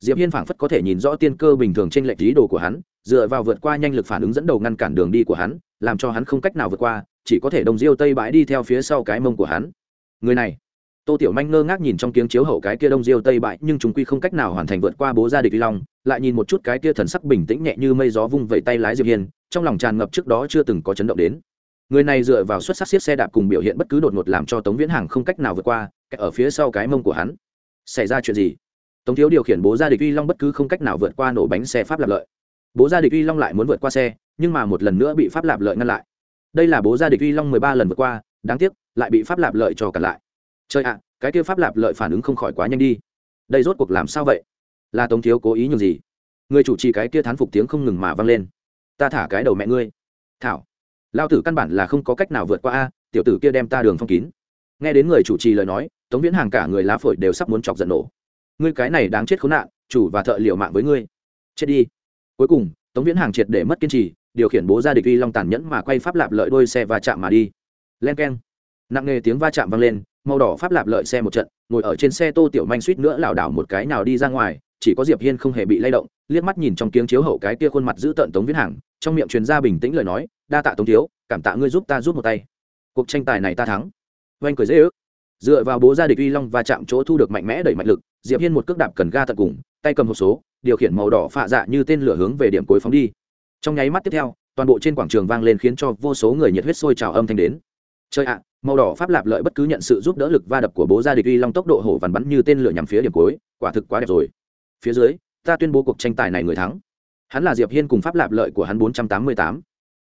Diệp hiên phảng phất có thể nhìn rõ tiên cơ bình thường trên lệch ý đồ của hắn, dựa vào vượt qua nhanh lực phản ứng dẫn đầu ngăn cản đường đi của hắn, làm cho hắn không cách nào vượt qua, chỉ có thể đồng diêu tây bãi đi theo phía sau cái mông của hắn. Người này tô tiểu manh ngơ ngác nhìn trong kiếng chiếu hậu cái kia đông diêu tây bại, nhưng chúng quy không cách nào hoàn thành vượt qua bố gia địch vi long, lại nhìn một chút cái kia thần sắc bình tĩnh nhẹ như mây gió vung vẩy tay lái diệp hiên, trong lòng tràn ngập trước đó chưa từng có chấn động đến. Người này dựa vào xuất sắc xiết xe đạp cùng biểu hiện bất cứ đột ngột làm cho tống viễn hàng không cách nào vượt qua ở phía sau cái mông của hắn. Xảy ra chuyện gì? Tống thiếu điều khiển bố gia địch uy long bất cứ không cách nào vượt qua nổ bánh xe pháp lạp lợi. Bố gia địch uy long lại muốn vượt qua xe, nhưng mà một lần nữa bị pháp lạp lợi ngăn lại. Đây là bố gia địch uy long mười ba lần vượt qua, đáng tiếc, lại bị pháp lạp lợi cho cản lại trời ạ, cái kia pháp lạp lợi phản ứng không khỏi quá nhanh đi. Đây rốt cuộc làm sao vậy? Là tống thiếu cố ý nhường gì? Người chủ trì cái kia thán phục tiếng không ngừng mà vang lên. Ta thả cái đầu mẹ ngươi. Thảo, lao tử căn bản là không có cách nào vượt qua a, tiểu tử kia đem ta đường phong kín. Nghe đến người chủ trì lời nói, tống viễn hàng cả người lá phổi đều sắp muốn chọc giận nổ. Ngươi cái này đáng chết khốn nạn, chủ và thợ liệu mạng với ngươi. Chết đi. Cuối cùng, tống viễn hàng triệt để mất kiên trì, điều khiển bố ra địch uy long tàn nhẫn mà quay pháp lạp lợi đôi xe và chạm mà đi. Len k e n nặng nề tiếng va chạm vang lên màu đỏ pháp lạp lợi xe một trận, ngồi ở trên xe tô tiểu manh suýt nữa lảo đảo một cái nào đi ra ngoài, chỉ có diệp hiên không hề bị lay động, liếc mắt nhìn trong kiếng chiếu hậu cái kia khuôn mặt giữ tận tống viễn hàng, trong miệng truyền ra bình tĩnh lời nói, đa tạ tống thiếu, cảm tạ ngươi giúp ta giúp một tay. Cuộc tranh tài này ta thắng. Oanh cười dễ ước. Dựa vào bố gia địch uy long và chạm chỗ thu được mạnh mẽ đẩy mạnh lực, diệp hiên một cước đạp cần ga tận cùng, tay cầm hộp số, điều khiển màu đỏ phạ dạ như tên lửa hướng về điểm cuối phóng đi. Trong nháy mắt tiếp theo, toàn bộ trên quảng trường vang lên khiến cho vô số người nhiệt huyết sôi trào âm thanh đến. Chơi ạ màu đỏ pháp lạp lợi bất cứ nhận sự giúp đỡ lực va đập của bố gia địch uy long tốc độ hổ vằn bắn như tên lửa nhằm phía điểm cuối, quả thực quá đẹp rồi. Phía dưới, ta tuyên bố cuộc tranh tài này người thắng. Hắn là diệp hiên cùng pháp lạp lợi của hắn 488.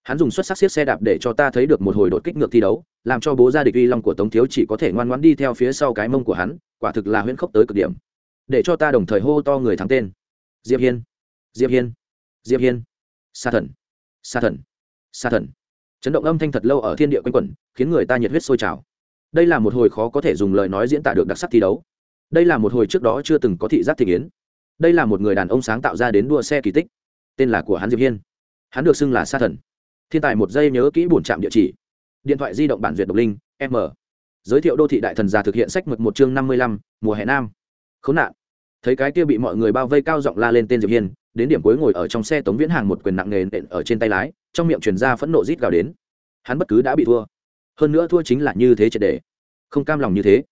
hắn dùng xuất sắc xiết xe đạp để cho ta thấy được một hồi đột kích ngược thi đấu, làm cho bố gia địch uy long của tống thiếu chỉ có thể ngoan ngoãn đi theo phía sau cái mông của hắn, quả thực là huyễn khốc tới cực điểm. Để cho ta đồng thời hô to người thắng tên. Diệp hiên. Diệp hiên. Diệp hiên. Sa thần. Sa thần. Sa thần chấn động âm thanh thật lâu ở thiên địa quanh quẩn, khiến người ta nhiệt huyết sôi trào. Đây là một hồi khó có thể dùng lời nói diễn tả được đặc sắc thi đấu. Đây là một hồi trước đó chưa từng có thị giác thị kiến đây là một người đàn ông sáng tạo ra đến đua xe kỳ tích. Tên là của hắn diệp hiên. Hắn được xưng là sa thần. Thiên tài một giây nhớ kỹ bổn trạm địa chỉ. Điện thoại di động bản duyệt độc linh, m. Giới thiệu đô thị đại thần già thực hiện sách mực một chương năm mươi lăm, mùa hè nam. Khốn nạn. Thấy cái kia bị mọi người bao vây cao giọng la lên tên diệp hiên đến điểm cuối ngồi ở trong xe tống viễn hàng một quyền nặng nề nện ở trên tay lái, trong miệng truyền ra phẫn nộ rít gào đến. Hắn bất cứ đã bị thua. Hơn nữa thua chính là như thế triệt đề không cam lòng như thế.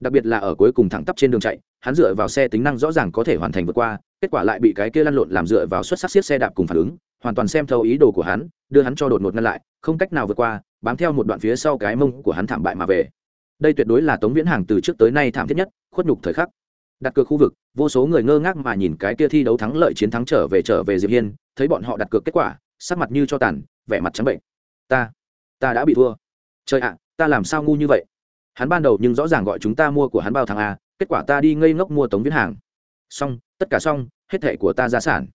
Đặc biệt là ở cuối cùng thẳng tắp trên đường chạy, hắn dựa vào xe tính năng rõ ràng có thể hoàn thành vượt qua, kết quả lại bị cái kia lăn lộn làm dựa vào xuất sắc xiết xe đạp cùng phản ứng, hoàn toàn xem thấu ý đồ của hắn, đưa hắn cho đột ngột ngăn lại, không cách nào vượt qua, bám theo một đoạn phía sau cái mông của hắn thảm bại mà về. Đây tuyệt đối là tống viễn hàng từ trước tới nay thảm thiết nhất, khuất nhục thời khắc đặt cược khu vực, vô số người ngơ ngác mà nhìn cái kia thi đấu thắng lợi chiến thắng trở về trở về diệp hiên, thấy bọn họ đặt cược kết quả, sắc mặt như cho tàn, vẻ mặt trắng bệnh. Ta ta đã bị thua. Trời ạ, ta làm sao ngu như vậy? Hắn ban đầu nhưng rõ ràng gọi chúng ta mua của hắn bao thằng a, kết quả ta đi ngây ngốc mua tống viễn hàng. Xong, tất cả xong, hết thệ của ta gia sản.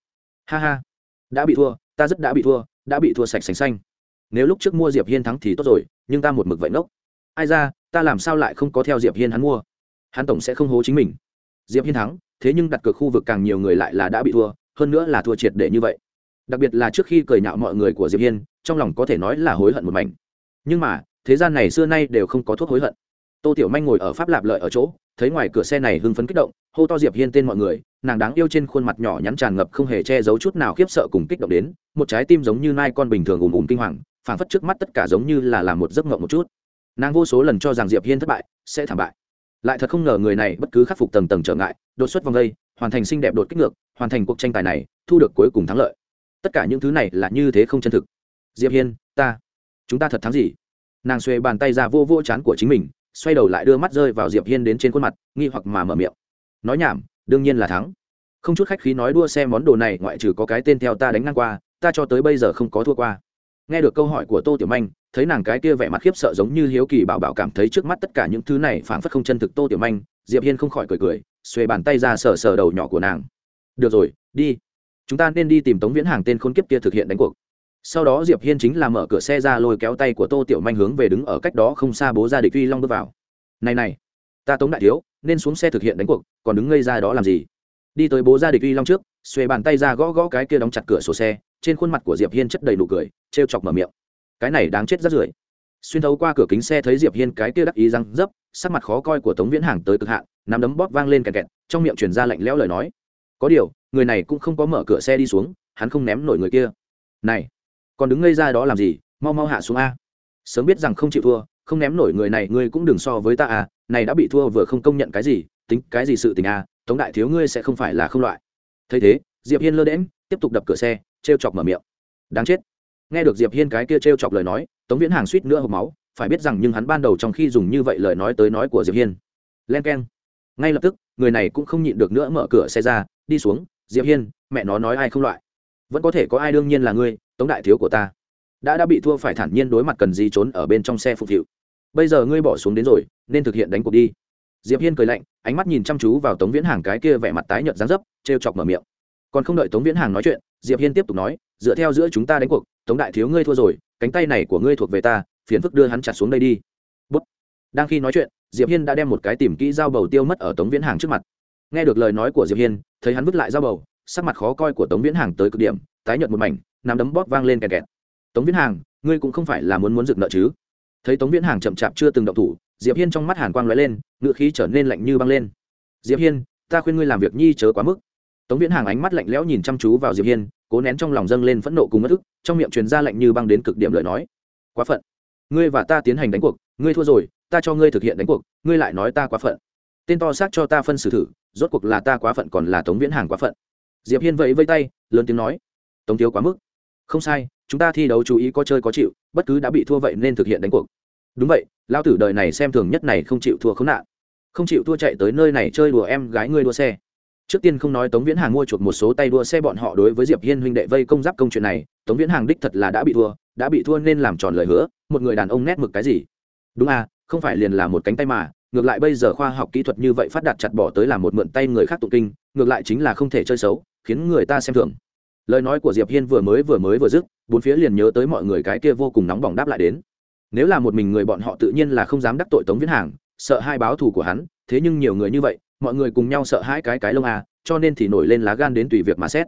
Ha ha, đã bị thua, ta rất đã bị thua, đã bị thua sạch sành xanh. Nếu lúc trước mua diệp hiên thắng thì tốt rồi, nhưng ta một mực vậy ngốc. Ai ra, ta làm sao lại không có theo diệp hiên hắn mua? Hắn tổng sẽ không hố chính mình diệp hiên thắng, thế nhưng đặt cược khu vực càng nhiều người lại là đã bị thua, hơn nữa là thua triệt để như vậy. Đặc biệt là trước khi cười nhạo mọi người của diệp hiên, trong lòng có thể nói là hối hận một mảnh. Nhưng mà, thế gian này xưa nay đều không có thuốc hối hận. Tô tiểu manh ngồi ở pháp lạp lợi ở chỗ, thấy ngoài cửa xe này hưng phấn kích động, hô to diệp hiên tên mọi người, nàng đáng yêu trên khuôn mặt nhỏ nhắn tràn ngập không hề che giấu chút nào khiếp sợ cùng kích động đến, một trái tim giống như nai con bình thường ùm ùm kinh hoàng, phảng phất trước mắt tất cả giống như là làm một giấc ngộng một chút. Nàng vô số lần cho rằng diệp hiên thất bại, sẽ thảm bại lại thật không ngờ người này bất cứ khắc phục tầng tầng trở ngại, đột xuất vòng đây, hoàn thành xinh đẹp đột kích ngược, hoàn thành cuộc tranh tài này, thu được cuối cùng thắng lợi. Tất cả những thứ này là như thế không chân thực. Diệp hiên, ta, chúng ta thật thắng gì? Nàng xuê bàn tay ra vô vô chán của chính mình, xoay đầu lại đưa mắt rơi vào diệp hiên đến trên khuôn mặt, nghi hoặc mà mở miệng. Nói nhảm, đương nhiên là thắng. Không chút khách khí nói đua xe món đồ này, ngoại trừ có cái tên theo ta đánh ngang qua, ta cho tới bây giờ không có thua qua nghe được câu hỏi của tô tiểu manh, thấy nàng cái kia vẻ mặt khiếp sợ giống như hiếu kỳ bảo bảo cảm thấy trước mắt tất cả những thứ này phảng phất không chân thực tô tiểu manh, diệp hiên không khỏi cười cười, xuề bàn tay ra sờ sờ đầu nhỏ của nàng. Được rồi, đi. Chúng ta nên đi tìm tống viễn hàng tên khốn kiếp kia thực hiện đánh cuộc. Sau đó diệp hiên chính là mở cửa xe ra lôi kéo tay của tô tiểu manh hướng về đứng ở cách đó không xa bố gia địch uy long bước vào. Này này, ta tống đại thiếu, nên xuống xe thực hiện đánh cuộc, còn đứng ngây ra đó làm gì? Đi tới bố gia địch uy long trước, xuề bàn tay ra gõ gõ cái kia đóng chặt cửa sổ xe trên khuôn mặt của diệp hiên chất đầy nụ cười, trêu chọc mở miệng. Cái này đáng chết rất rưởi xuyên thấu qua cửa kính xe thấy diệp hiên cái kia đắc ý răng dấp, sắc mặt khó coi của tống viễn hàng tới cực hạn, nắm đấm bóp vang lên kẹt kẹt, trong miệng truyền ra lạnh lẽo lời nói. Có điều, người này cũng không có mở cửa xe đi xuống, hắn không ném nổi người kia. Này, còn đứng ngây ra đó làm gì? Mau mau hạ xuống a. Sớm biết rằng không chịu thua, không ném nổi người này, ngươi cũng đừng so với ta à này đã bị thua vừa không công nhận cái gì, tính cái gì sự tình à tống đại thiếu ngươi sẽ không phải là không loại. Thấy thế, diệp hiên lơ đễm tiếp tục đập cửa xe trêu e chọc mở miệng. Đáng chết. Nghe được diệp hiên cái kia trêu e chọc lời nói, tống viễn hàng suýt nữa hộc máu, phải biết rằng nhưng hắn ban đầu trong khi dùng như vậy lời nói tới nói của diệp hiên. Len keng. Ngay lập tức, người này cũng không nhịn được nữa mở cửa xe ra, đi xuống, diệp hiên, mẹ nó nói ai không loại? Vẫn có thể có ai đương nhiên là ngươi, tống đại thiếu của ta. Đã đã bị thua phải thản nhiên đối mặt cần gì trốn ở bên trong xe phục vụ. Bây giờ ngươi bỏ xuống đến rồi, nên thực hiện đánh cuộc đi. Diệp hiên cười lạnh, ánh mắt nhìn chăm chú vào tống viễn hàng cái kia vẻ mặt tái nhợt dáng dấp, trêu chọc mở miệng. Còn không đợi tống viễn hàng nói chuyện diệp hiên tiếp tục nói, dựa theo giữa chúng ta đánh cuộc, tống đại thiếu ngươi thua rồi, cánh tay này của ngươi thuộc về ta, phiền phức đưa hắn chặt xuống đây đi. Bút. đang khi nói chuyện, diệp hiên đã đem một cái tìm kỹ dao bầu tiêu mất ở tống viễn hàng trước mặt. Nghe được lời nói của diệp hiên, thấy hắn vứt lại dao bầu, sắc mặt khó coi của tống viễn hàng tới cực điểm, tái nhợt một mảnh, nắm đấm bóp vang lên kẹt kẹt. Tống viễn hàng, ngươi cũng không phải là muốn muốn rực nợ chứ? Thấy tống viễn hàng chậm chạp chưa từng động thủ, diệp hiên trong mắt hàn quang lóe lên ngựa khí trở nên lạnh như băng lên. Diệp hiên, ta khuyên ngươi làm việc nhi chớ quá mức tống viễn hàng ánh mắt lạnh lẽo nhìn chăm chú vào diệp hiên, cố nén trong lòng dâng lên phẫn nộ cùng mất ức, trong miệng truyền ra lạnh như băng đến cực điểm lời nói. Quá phận. Ngươi và ta tiến hành đánh cuộc, ngươi thua rồi, ta cho ngươi thực hiện đánh cuộc, ngươi lại nói ta quá phận. Tên to xác cho ta phân xử thử, rốt cuộc là ta quá phận còn là tống viễn hàng quá phận. Diệp hiên vẫy vây tay, lớn tiếng nói. Tống thiếu quá mức. Không sai, chúng ta thi đấu chú ý có chơi có chịu, bất cứ đã bị thua vậy nên thực hiện đánh cuộc. Đúng vậy, lao tử đời này xem thường nhất này không chịu thua khốn nạn. Không chịu thua chạy tới nơi này chơi đùa em gái ngươi đua xe trước tiên không nói tống viễn hàng mua chuộc một số tay đua xe bọn họ đối với diệp hiên huynh đệ vây công giáp công chuyện này, tống viễn hàng đích thật là đã bị thua, đã bị thua nên làm tròn lời hứa, một người đàn ông nét mực cái gì? Đúng à không phải liền là một cánh tay mà, ngược lại bây giờ khoa học kỹ thuật như vậy phát đạt chặt bỏ tới làm một mượn tay người khác tụng kinh, ngược lại chính là không thể chơi xấu, khiến người ta xem thường. Lời nói của diệp hiên vừa mới vừa mới vừa dứt, bốn phía liền nhớ tới mọi người cái kia vô cùng nóng bỏng đáp lại đến. Nếu là một mình người bọn họ tự nhiên là không dám đắc tội tống viễn hàng, sợ hai báo thù của hắn, thế nhưng nhiều người như vậy mọi người cùng nhau sợ hãi cái cái lông à cho nên thì nổi lên lá gan đến tùy việc mà xét.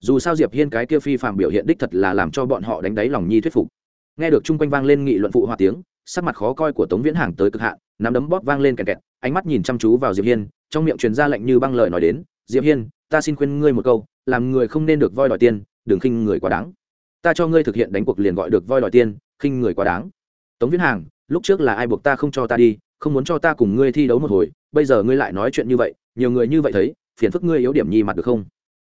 Dù sao diệp hiên cái kia phi phàm biểu hiện đích thật là làm cho bọn họ đánh đáy lòng nhi thuyết phục. Nghe được chung quanh vang lên nghị luận phụ hòa tiếng, sắc mặt khó coi của tống viễn hàng tới cực hạn, nắm đấm bóp vang lên kẹt kẹt, ánh mắt nhìn chăm chú vào diệp hiên, trong miệng truyền ra lệnh như băng lời nói đến, diệp hiên, ta xin khuyên ngươi một câu, làm người không nên được voi đòi tiền, đừng khinh người quá đáng. Ta cho ngươi thực hiện đánh cuộc liền gọi được voi đòi tiền, khinh người quá đáng. Tống viễn hàng, lúc trước là ai buộc ta không cho ta đi, không muốn cho ta cùng ngươi thi đấu một hồi bây giờ ngươi lại nói chuyện như vậy, nhiều người như vậy thấy, phiền phức ngươi yếu điểm nhi mặt được không?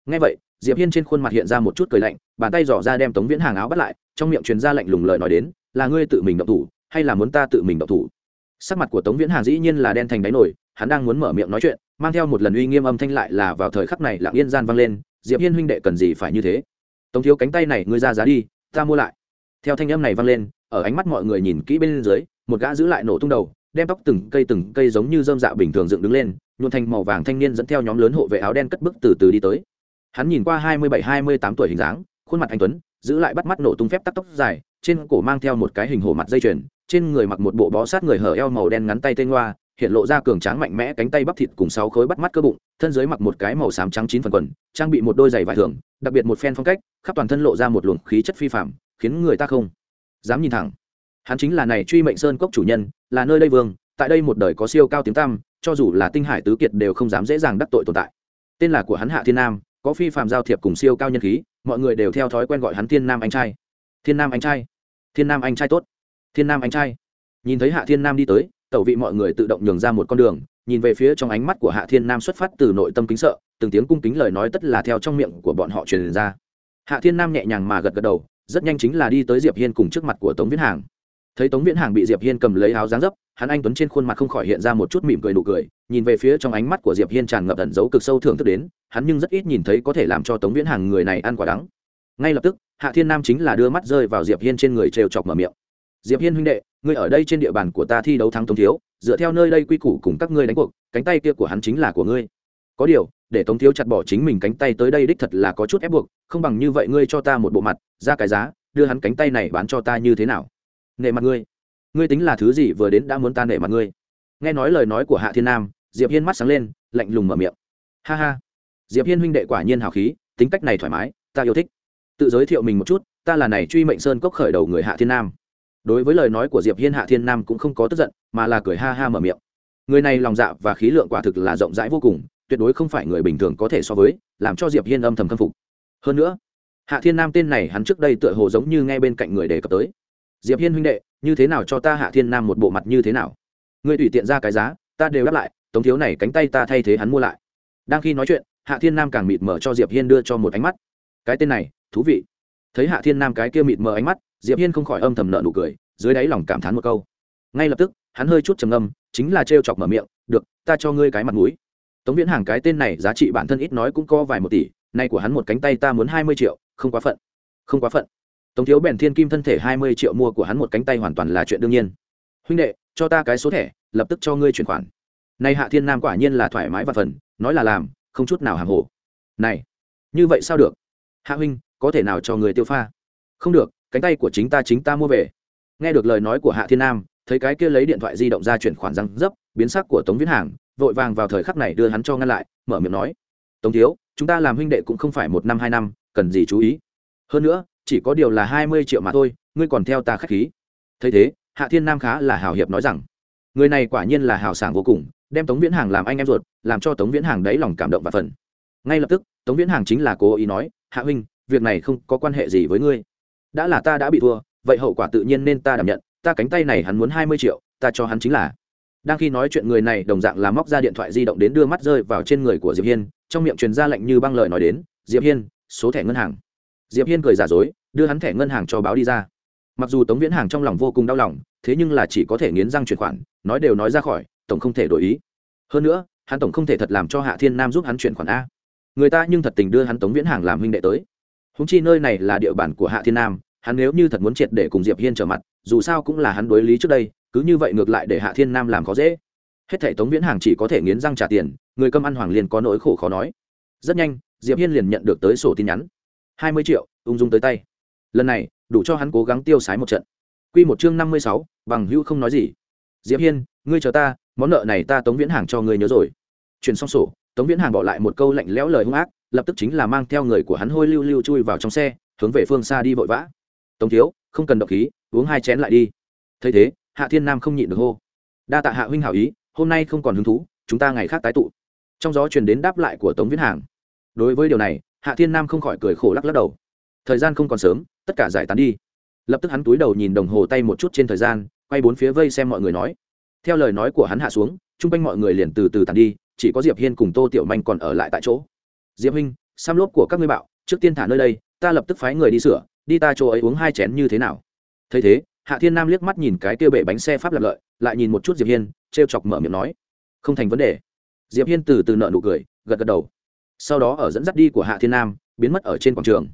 Nghe vậy, diệp hiên trên khuôn mặt hiện ra một chút cười lạnh, bàn tay dò ra đem tống viễn hàng áo bắt lại, trong miệng truyền ra lạnh lùng lời nói đến, là ngươi tự mình động thủ, hay là muốn ta tự mình động thủ? Sắc mặt của tống viễn hàng dĩ nhiên là đen thành đáy nổi, hắn đang muốn mở miệng nói chuyện, mang theo một lần uy nghiêm âm thanh lại là vào thời khắc này lặng yên gian vang lên, diệp hiên huynh đệ cần gì phải như thế? Tống thiếu cánh tay này ngươi ra giá đi, ta mua lại. Theo thanh âm này vang lên, ở ánh mắt mọi người nhìn kỹ bên dưới, một gã giữ lại nổ tung đầu đem tóc từng cây từng cây giống như dơm dạ bình thường dựng đứng lên, nhuộn thành màu vàng thanh niên dẫn theo nhóm lớn hộ vệ áo đen cất bước từ từ đi tới. Hắn nhìn qua hai mươi bảy, hai mươi tám tuổi hình dáng, khuôn mặt anh tuấn, giữ lại bắt mắt nổ tung phép tắt tóc dài, trên cổ mang theo một cái hình hổ mặt dây chuyền, trên người mặc một bộ bó sát người hở eo màu đen ngắn tay tên hoa hiện lộ ra cường tráng mạnh mẽ cánh tay bắp thịt cùng sáu khối bắt mắt cơ bụng, thân dưới mặc một cái màu xám trắng chín phần quần, trang bị một đôi giày vải thường, đặc biệt một phen phong cách, khắp toàn thân lộ ra một luồng khí chất phi phạm khiến người ta không dám nhìn thẳng hắn chính là này truy mệnh sơn cốc chủ nhân, là nơi đây vương, tại đây một đời có siêu cao tiếng tăm, cho dù là tinh hải tứ kiệt đều không dám dễ dàng đắc tội tồn tại. Tên là của hắn hạ thiên nam, có phi phạm giao thiệp cùng siêu cao nhân khí, mọi người đều theo thói quen gọi hắn thiên nam anh trai. Thiên nam anh trai. Thiên nam anh trai tốt. Thiên nam anh trai. Nhìn thấy hạ thiên nam đi tới, tẩu vị mọi người tự động nhường ra một con đường, nhìn về phía trong ánh mắt của hạ thiên nam xuất phát từ nội tâm kính sợ, từng tiếng cung kính lời nói tất là theo trong miệng của bọn họ truyền ra. Hạ thiên nam nhẹ nhàng mà gật gật đầu, rất nhanh chính là đi tới diệp hiên cùng trước mặt của tống viễn hàng thấy tống viễn hàng bị diệp hiên cầm lấy áo dáng dấp, hắn anh tuấn trên khuôn mặt không khỏi hiện ra một chút mỉm cười nụ cười, nhìn về phía trong ánh mắt của diệp hiên tràn ngập ẩn dấu cực sâu thưởng thức đến, hắn nhưng rất ít nhìn thấy có thể làm cho tống viễn hàng người này ăn quả đắng. Ngay lập tức, hạ thiên nam chính là đưa mắt rơi vào diệp hiên trên người trêu chọc mở miệng. Diệp hiên huynh đệ, ngươi ở đây trên địa bàn của ta thi đấu thắng tống thiếu, dựa theo nơi đây quy củ cùng các ngươi đánh cuộc, cánh tay kia của hắn chính là của ngươi. Có điều, để tống thiếu chặt bỏ chính mình cánh tay tới đây đích thật là có chút ép buộc, không bằng như vậy ngươi cho ta một bộ mặt, ra cái giá, đưa hắn cánh tay này bán cho ta như thế nào? Nệ mặt ngươi. Ngươi tính là thứ gì vừa đến đã muốn ta nệ mặt ngươi. Nghe nói lời nói của hạ thiên nam, diệp hiên mắt sáng lên, lạnh lùng mở miệng. Ha ha. Diệp hiên huynh đệ quả nhiên hào khí, tính cách này thoải mái, ta yêu thích. Tự giới thiệu mình một chút, ta là này truy mệnh sơn cốc khởi đầu người hạ thiên nam. Đối với lời nói của diệp hiên, hạ thiên nam cũng không có tức giận, mà là cười ha ha mở miệng. Người này lòng dạ và khí lượng quả thực là rộng rãi vô cùng, tuyệt đối không phải người bình thường có thể so với, làm cho diệp hiên âm thầm khâm phục. Hơn nữa, hạ thiên nam tên này hắn trước đây tựa hồ giống như nghe bên cạnh người đề cập tới diệp hiên huynh đệ, như thế nào cho ta hạ thiên nam một bộ mặt như thế nào? Ngươi tùy tiện ra cái giá, ta đều đáp lại, tống thiếu này cánh tay ta thay thế hắn mua lại. Đang khi nói chuyện, hạ thiên nam càng mịt mờ cho diệp hiên đưa cho một ánh mắt. Cái tên này, thú vị. Thấy hạ thiên nam cái kia mịt mờ ánh mắt, diệp hiên không khỏi âm thầm nợ nụ cười, dưới đáy lòng cảm thán một câu. Ngay lập tức, hắn hơi chút trầm ngâm, chính là trêu chọc mở miệng, được, ta cho ngươi cái mặt mũi. Tống viễn hàng cái tên này giá trị bản thân ít nói cũng có vài một tỷ, nay của hắn một cánh tay ta muốn hai mươi triệu, không quá phận. Không quá phận tống thiếu bèn thiên kim thân thể hai mươi triệu mua của hắn một cánh tay hoàn toàn là chuyện đương nhiên. Huynh đệ, cho ta cái số thẻ, lập tức cho ngươi chuyển khoản. Nay hạ thiên nam quả nhiên là thoải mái và phần, nói là làm, không chút nào hàng hồ. Này, như vậy sao được? Hạ huynh, có thể nào cho người tiêu pha? Không được, cánh tay của chính ta chính ta mua về. Nghe được lời nói của hạ thiên nam, thấy cái kia lấy điện thoại di động ra chuyển khoản răng dấp, biến sắc của tống viễn hàng, vội vàng vào thời khắc này đưa hắn cho ngăn lại, mở miệng nói, tống thiếu, chúng ta làm huynh đệ cũng không phải một năm hai năm, cần gì chú ý. Hơn nữa chỉ có điều là hai mươi triệu mà thôi, ngươi còn theo ta k h á c h khí. Thấy thế, hạ thiên nam khá là hào hiệp nói rằng, người này quả nhiên là hào sảng vô cùng, đem tống viễn hàng làm anh em ruột, làm cho tống viễn hàng đấy lòng cảm động và phần. Ngay lập tức, tống viễn hàng chính là cố ý nói, hạ huynh, việc này không có quan hệ gì với ngươi. Đã là ta đã bị thua, vậy hậu quả tự nhiên nên ta đảm nhận, ta cánh tay này hắn muốn hai mươi triệu, ta cho hắn chính là. Đang khi nói chuyện người này đồng dạng là móc ra điện thoại di động đến đưa mắt rơi vào trên người của diệp hiên, trong miệng truyền ra lệnh như băng lời nói đến, diệp hiên, số thẻ ngân hàng diệp hiên cười giả dối, đưa hắn thẻ ngân hàng cho báo đi ra. Mặc dù tống viễn hàng trong lòng vô cùng đau lòng, thế nhưng là chỉ có thể nghiến răng chuyển khoản, nói đều nói ra khỏi, tổng không thể đổi ý. Hơn nữa, hắn tổng không thể thật làm cho hạ thiên nam giúp hắn chuyển khoản a. Người ta nhưng thật tình đưa hắn tống viễn hàng làm huynh đệ tới. Húng chi nơi này là địa bàn của hạ thiên nam, hắn nếu như thật muốn triệt để cùng diệp hiên trở mặt, dù sao cũng là hắn đối lý trước đây, cứ như vậy ngược lại để hạ thiên nam làm khó dễ. Hết thể tống viễn hàng chỉ có thể nghiến răng trả tiền, người cầm ăn hoàng liền có nỗi khổ khó nói. Rất nhanh, diệp hiên liền nhận được tới sổ tin nhắn hai mươi triệu, ung dung tới tay. Lần này, đủ cho hắn cố gắng tiêu sái một trận. Quy một chương năm mươi sáu, bằng hữu không nói gì. Diệp hiên, ngươi chờ ta, món nợ này ta tống viễn hàng cho ngươi nhớ rồi. Chuyển xong sổ, tống viễn hàng bỏ lại một câu lạnh lẽo lời hung ác, lập tức chính là mang theo người của hắn hôi lưu lưu chui vào trong xe, hướng về phương xa đi vội vã. Tống thiếu, không cần động khí, uống hai chén lại đi. Thấy thế, hạ thiên nam không nhịn được hô. Đa tạ hạ huynh hảo ý, hôm nay không còn hứng thú, chúng ta ngày khác tái tụ. Trong gió truyền đến đáp lại của tống viễn hàng. Đối với điều này hạ thiên nam không khỏi cười khổ lắc lắc đầu. Thời gian không còn sớm, tất cả giải tán đi. Lập tức hắn túi đầu nhìn đồng hồ tay một chút trên thời gian, quay bốn phía vây xem mọi người nói. Theo lời nói của hắn hạ xuống, chung quanh mọi người liền từ từ tàn đi, chỉ có diệp hiên cùng tô tiểu manh còn ở lại tại chỗ. Diệp huynh, xăm lốp của các ngươi bạo, trước tiên thả nơi đây, ta lập tức phái người đi sửa, đi ta chỗ ấy uống hai chén như thế nào? Thấy thế, hạ thiên nam liếc mắt nhìn cái kia bệ bánh xe pháp lập lợi, lại nhìn một chút diệp hiên, trêu chọc mở miệng nói, không thành vấn đề. Diệp hiên từ từ nợ nụ cười, gật gật đầu sau đó ở dẫn dắt đi của hạ thiên nam, biến mất ở trên quảng trường.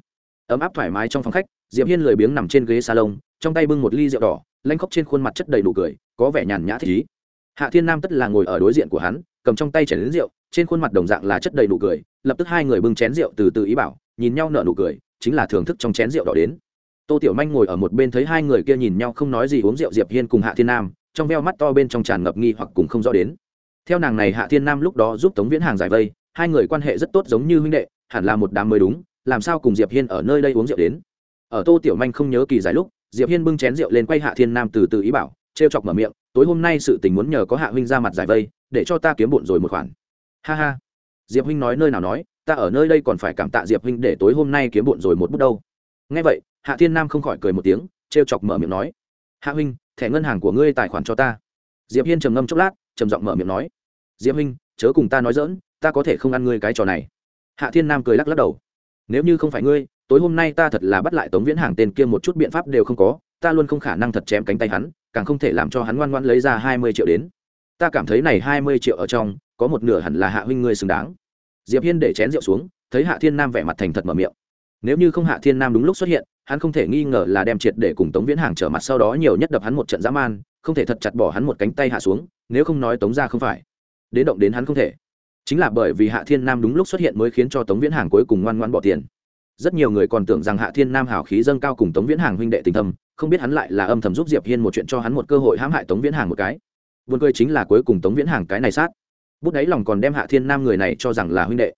Ấm áp thoải mái trong phòng khách, diệp hiên lười biếng nằm trên ghế salon, trong tay bưng một ly rượu đỏ, lanh khóc trên khuôn mặt chất đầy nụ cười, có vẻ nhàn nhã thích ý. Hạ thiên nam tất là ngồi ở đối diện của hắn, cầm trong tay chén rượu, trên khuôn mặt đồng dạng là chất đầy nụ cười, lập tức hai người bưng chén rượu từ từ ý bảo, nhìn nhau nở nụ cười, chính là thưởng thức trong chén rượu đỏ đến. Tô tiểu manh ngồi ở một bên thấy hai người kia nhìn nhau không nói gì uống rượu diệp hiên cùng hạ thiên nam, trong veo mắt to bên trong tràn ngập nghi hoặc cùng không rõ đến. Theo nàng này hạ thiên nam lúc đó giúp tống viễn hàng giải vây hai người quan hệ rất tốt giống như huynh đệ, hẳn là một đám mới đúng, làm sao cùng diệp hiên ở nơi đây uống rượu đến? Ở tô tiểu manh không nhớ kỳ giải lúc, diệp hiên bưng chén rượu lên quay hạ thiên nam từ từ ý bảo, trêu chọc mở miệng, tối hôm nay sự tình muốn nhờ có hạ huynh ra mặt giải vây, để cho ta kiếm bộn rồi một khoản. Ha ha. Diệp huynh nói nơi nào nói, ta ở nơi đây còn phải cảm tạ diệp huynh để tối hôm nay kiếm bộn rồi một bút đâu. Nghe vậy, hạ thiên nam không khỏi cười một tiếng, trêu chọc mở miệng nói, hạ huynh, thẻ ngân hàng của ngươi tài khoản cho ta. Diệp hiên trầm ngâm chốc lát, trầm giọng mở miệng nói, diệp huynh, chớ cùng ta nói dỡn ta có thể không ăn ngươi cái trò này. Hạ thiên nam cười lắc lắc đầu. Nếu như không phải ngươi, tối hôm nay ta thật là bắt lại tống viễn hàng tên kia một chút biện pháp đều không có, ta luôn không khả năng thật chém cánh tay hắn, càng không thể làm cho hắn ngoan ngoan lấy ra hai mươi triệu đến. Ta cảm thấy này hai mươi triệu ở trong, có một nửa hẳn là hạ huynh ngươi xứng đáng. Diệp hiên để chén rượu xuống, thấy hạ thiên nam vẻ mặt thành thật mở miệng. Nếu như không hạ thiên nam đúng lúc xuất hiện, hắn không thể nghi ngờ là đem triệt để cùng tống viễn hàng trở mặt sau đó nhiều nhất đập hắn một trận dã man, không thể thật chặt bỏ hắn một cánh tay hạ xuống, nếu không nói tống ra không phải. Đến động đến hắn không thể chính là bởi vì hạ thiên nam đúng lúc xuất hiện mới khiến cho tống viễn hàng cuối cùng ngoan ngoan bỏ tiền. Rất nhiều người còn tưởng rằng hạ thiên nam hảo khí dâng cao cùng tống viễn hàng huynh đệ tình thâm, không biết hắn lại là âm thầm giúp diệp hiên một chuyện cho hắn một cơ hội hãm hại tống viễn hàng một cái. Buồn cười chính là cuối cùng tống viễn hàng cái này sát. Bút đáy lòng còn đem hạ thiên nam người này cho rằng là huynh đệ.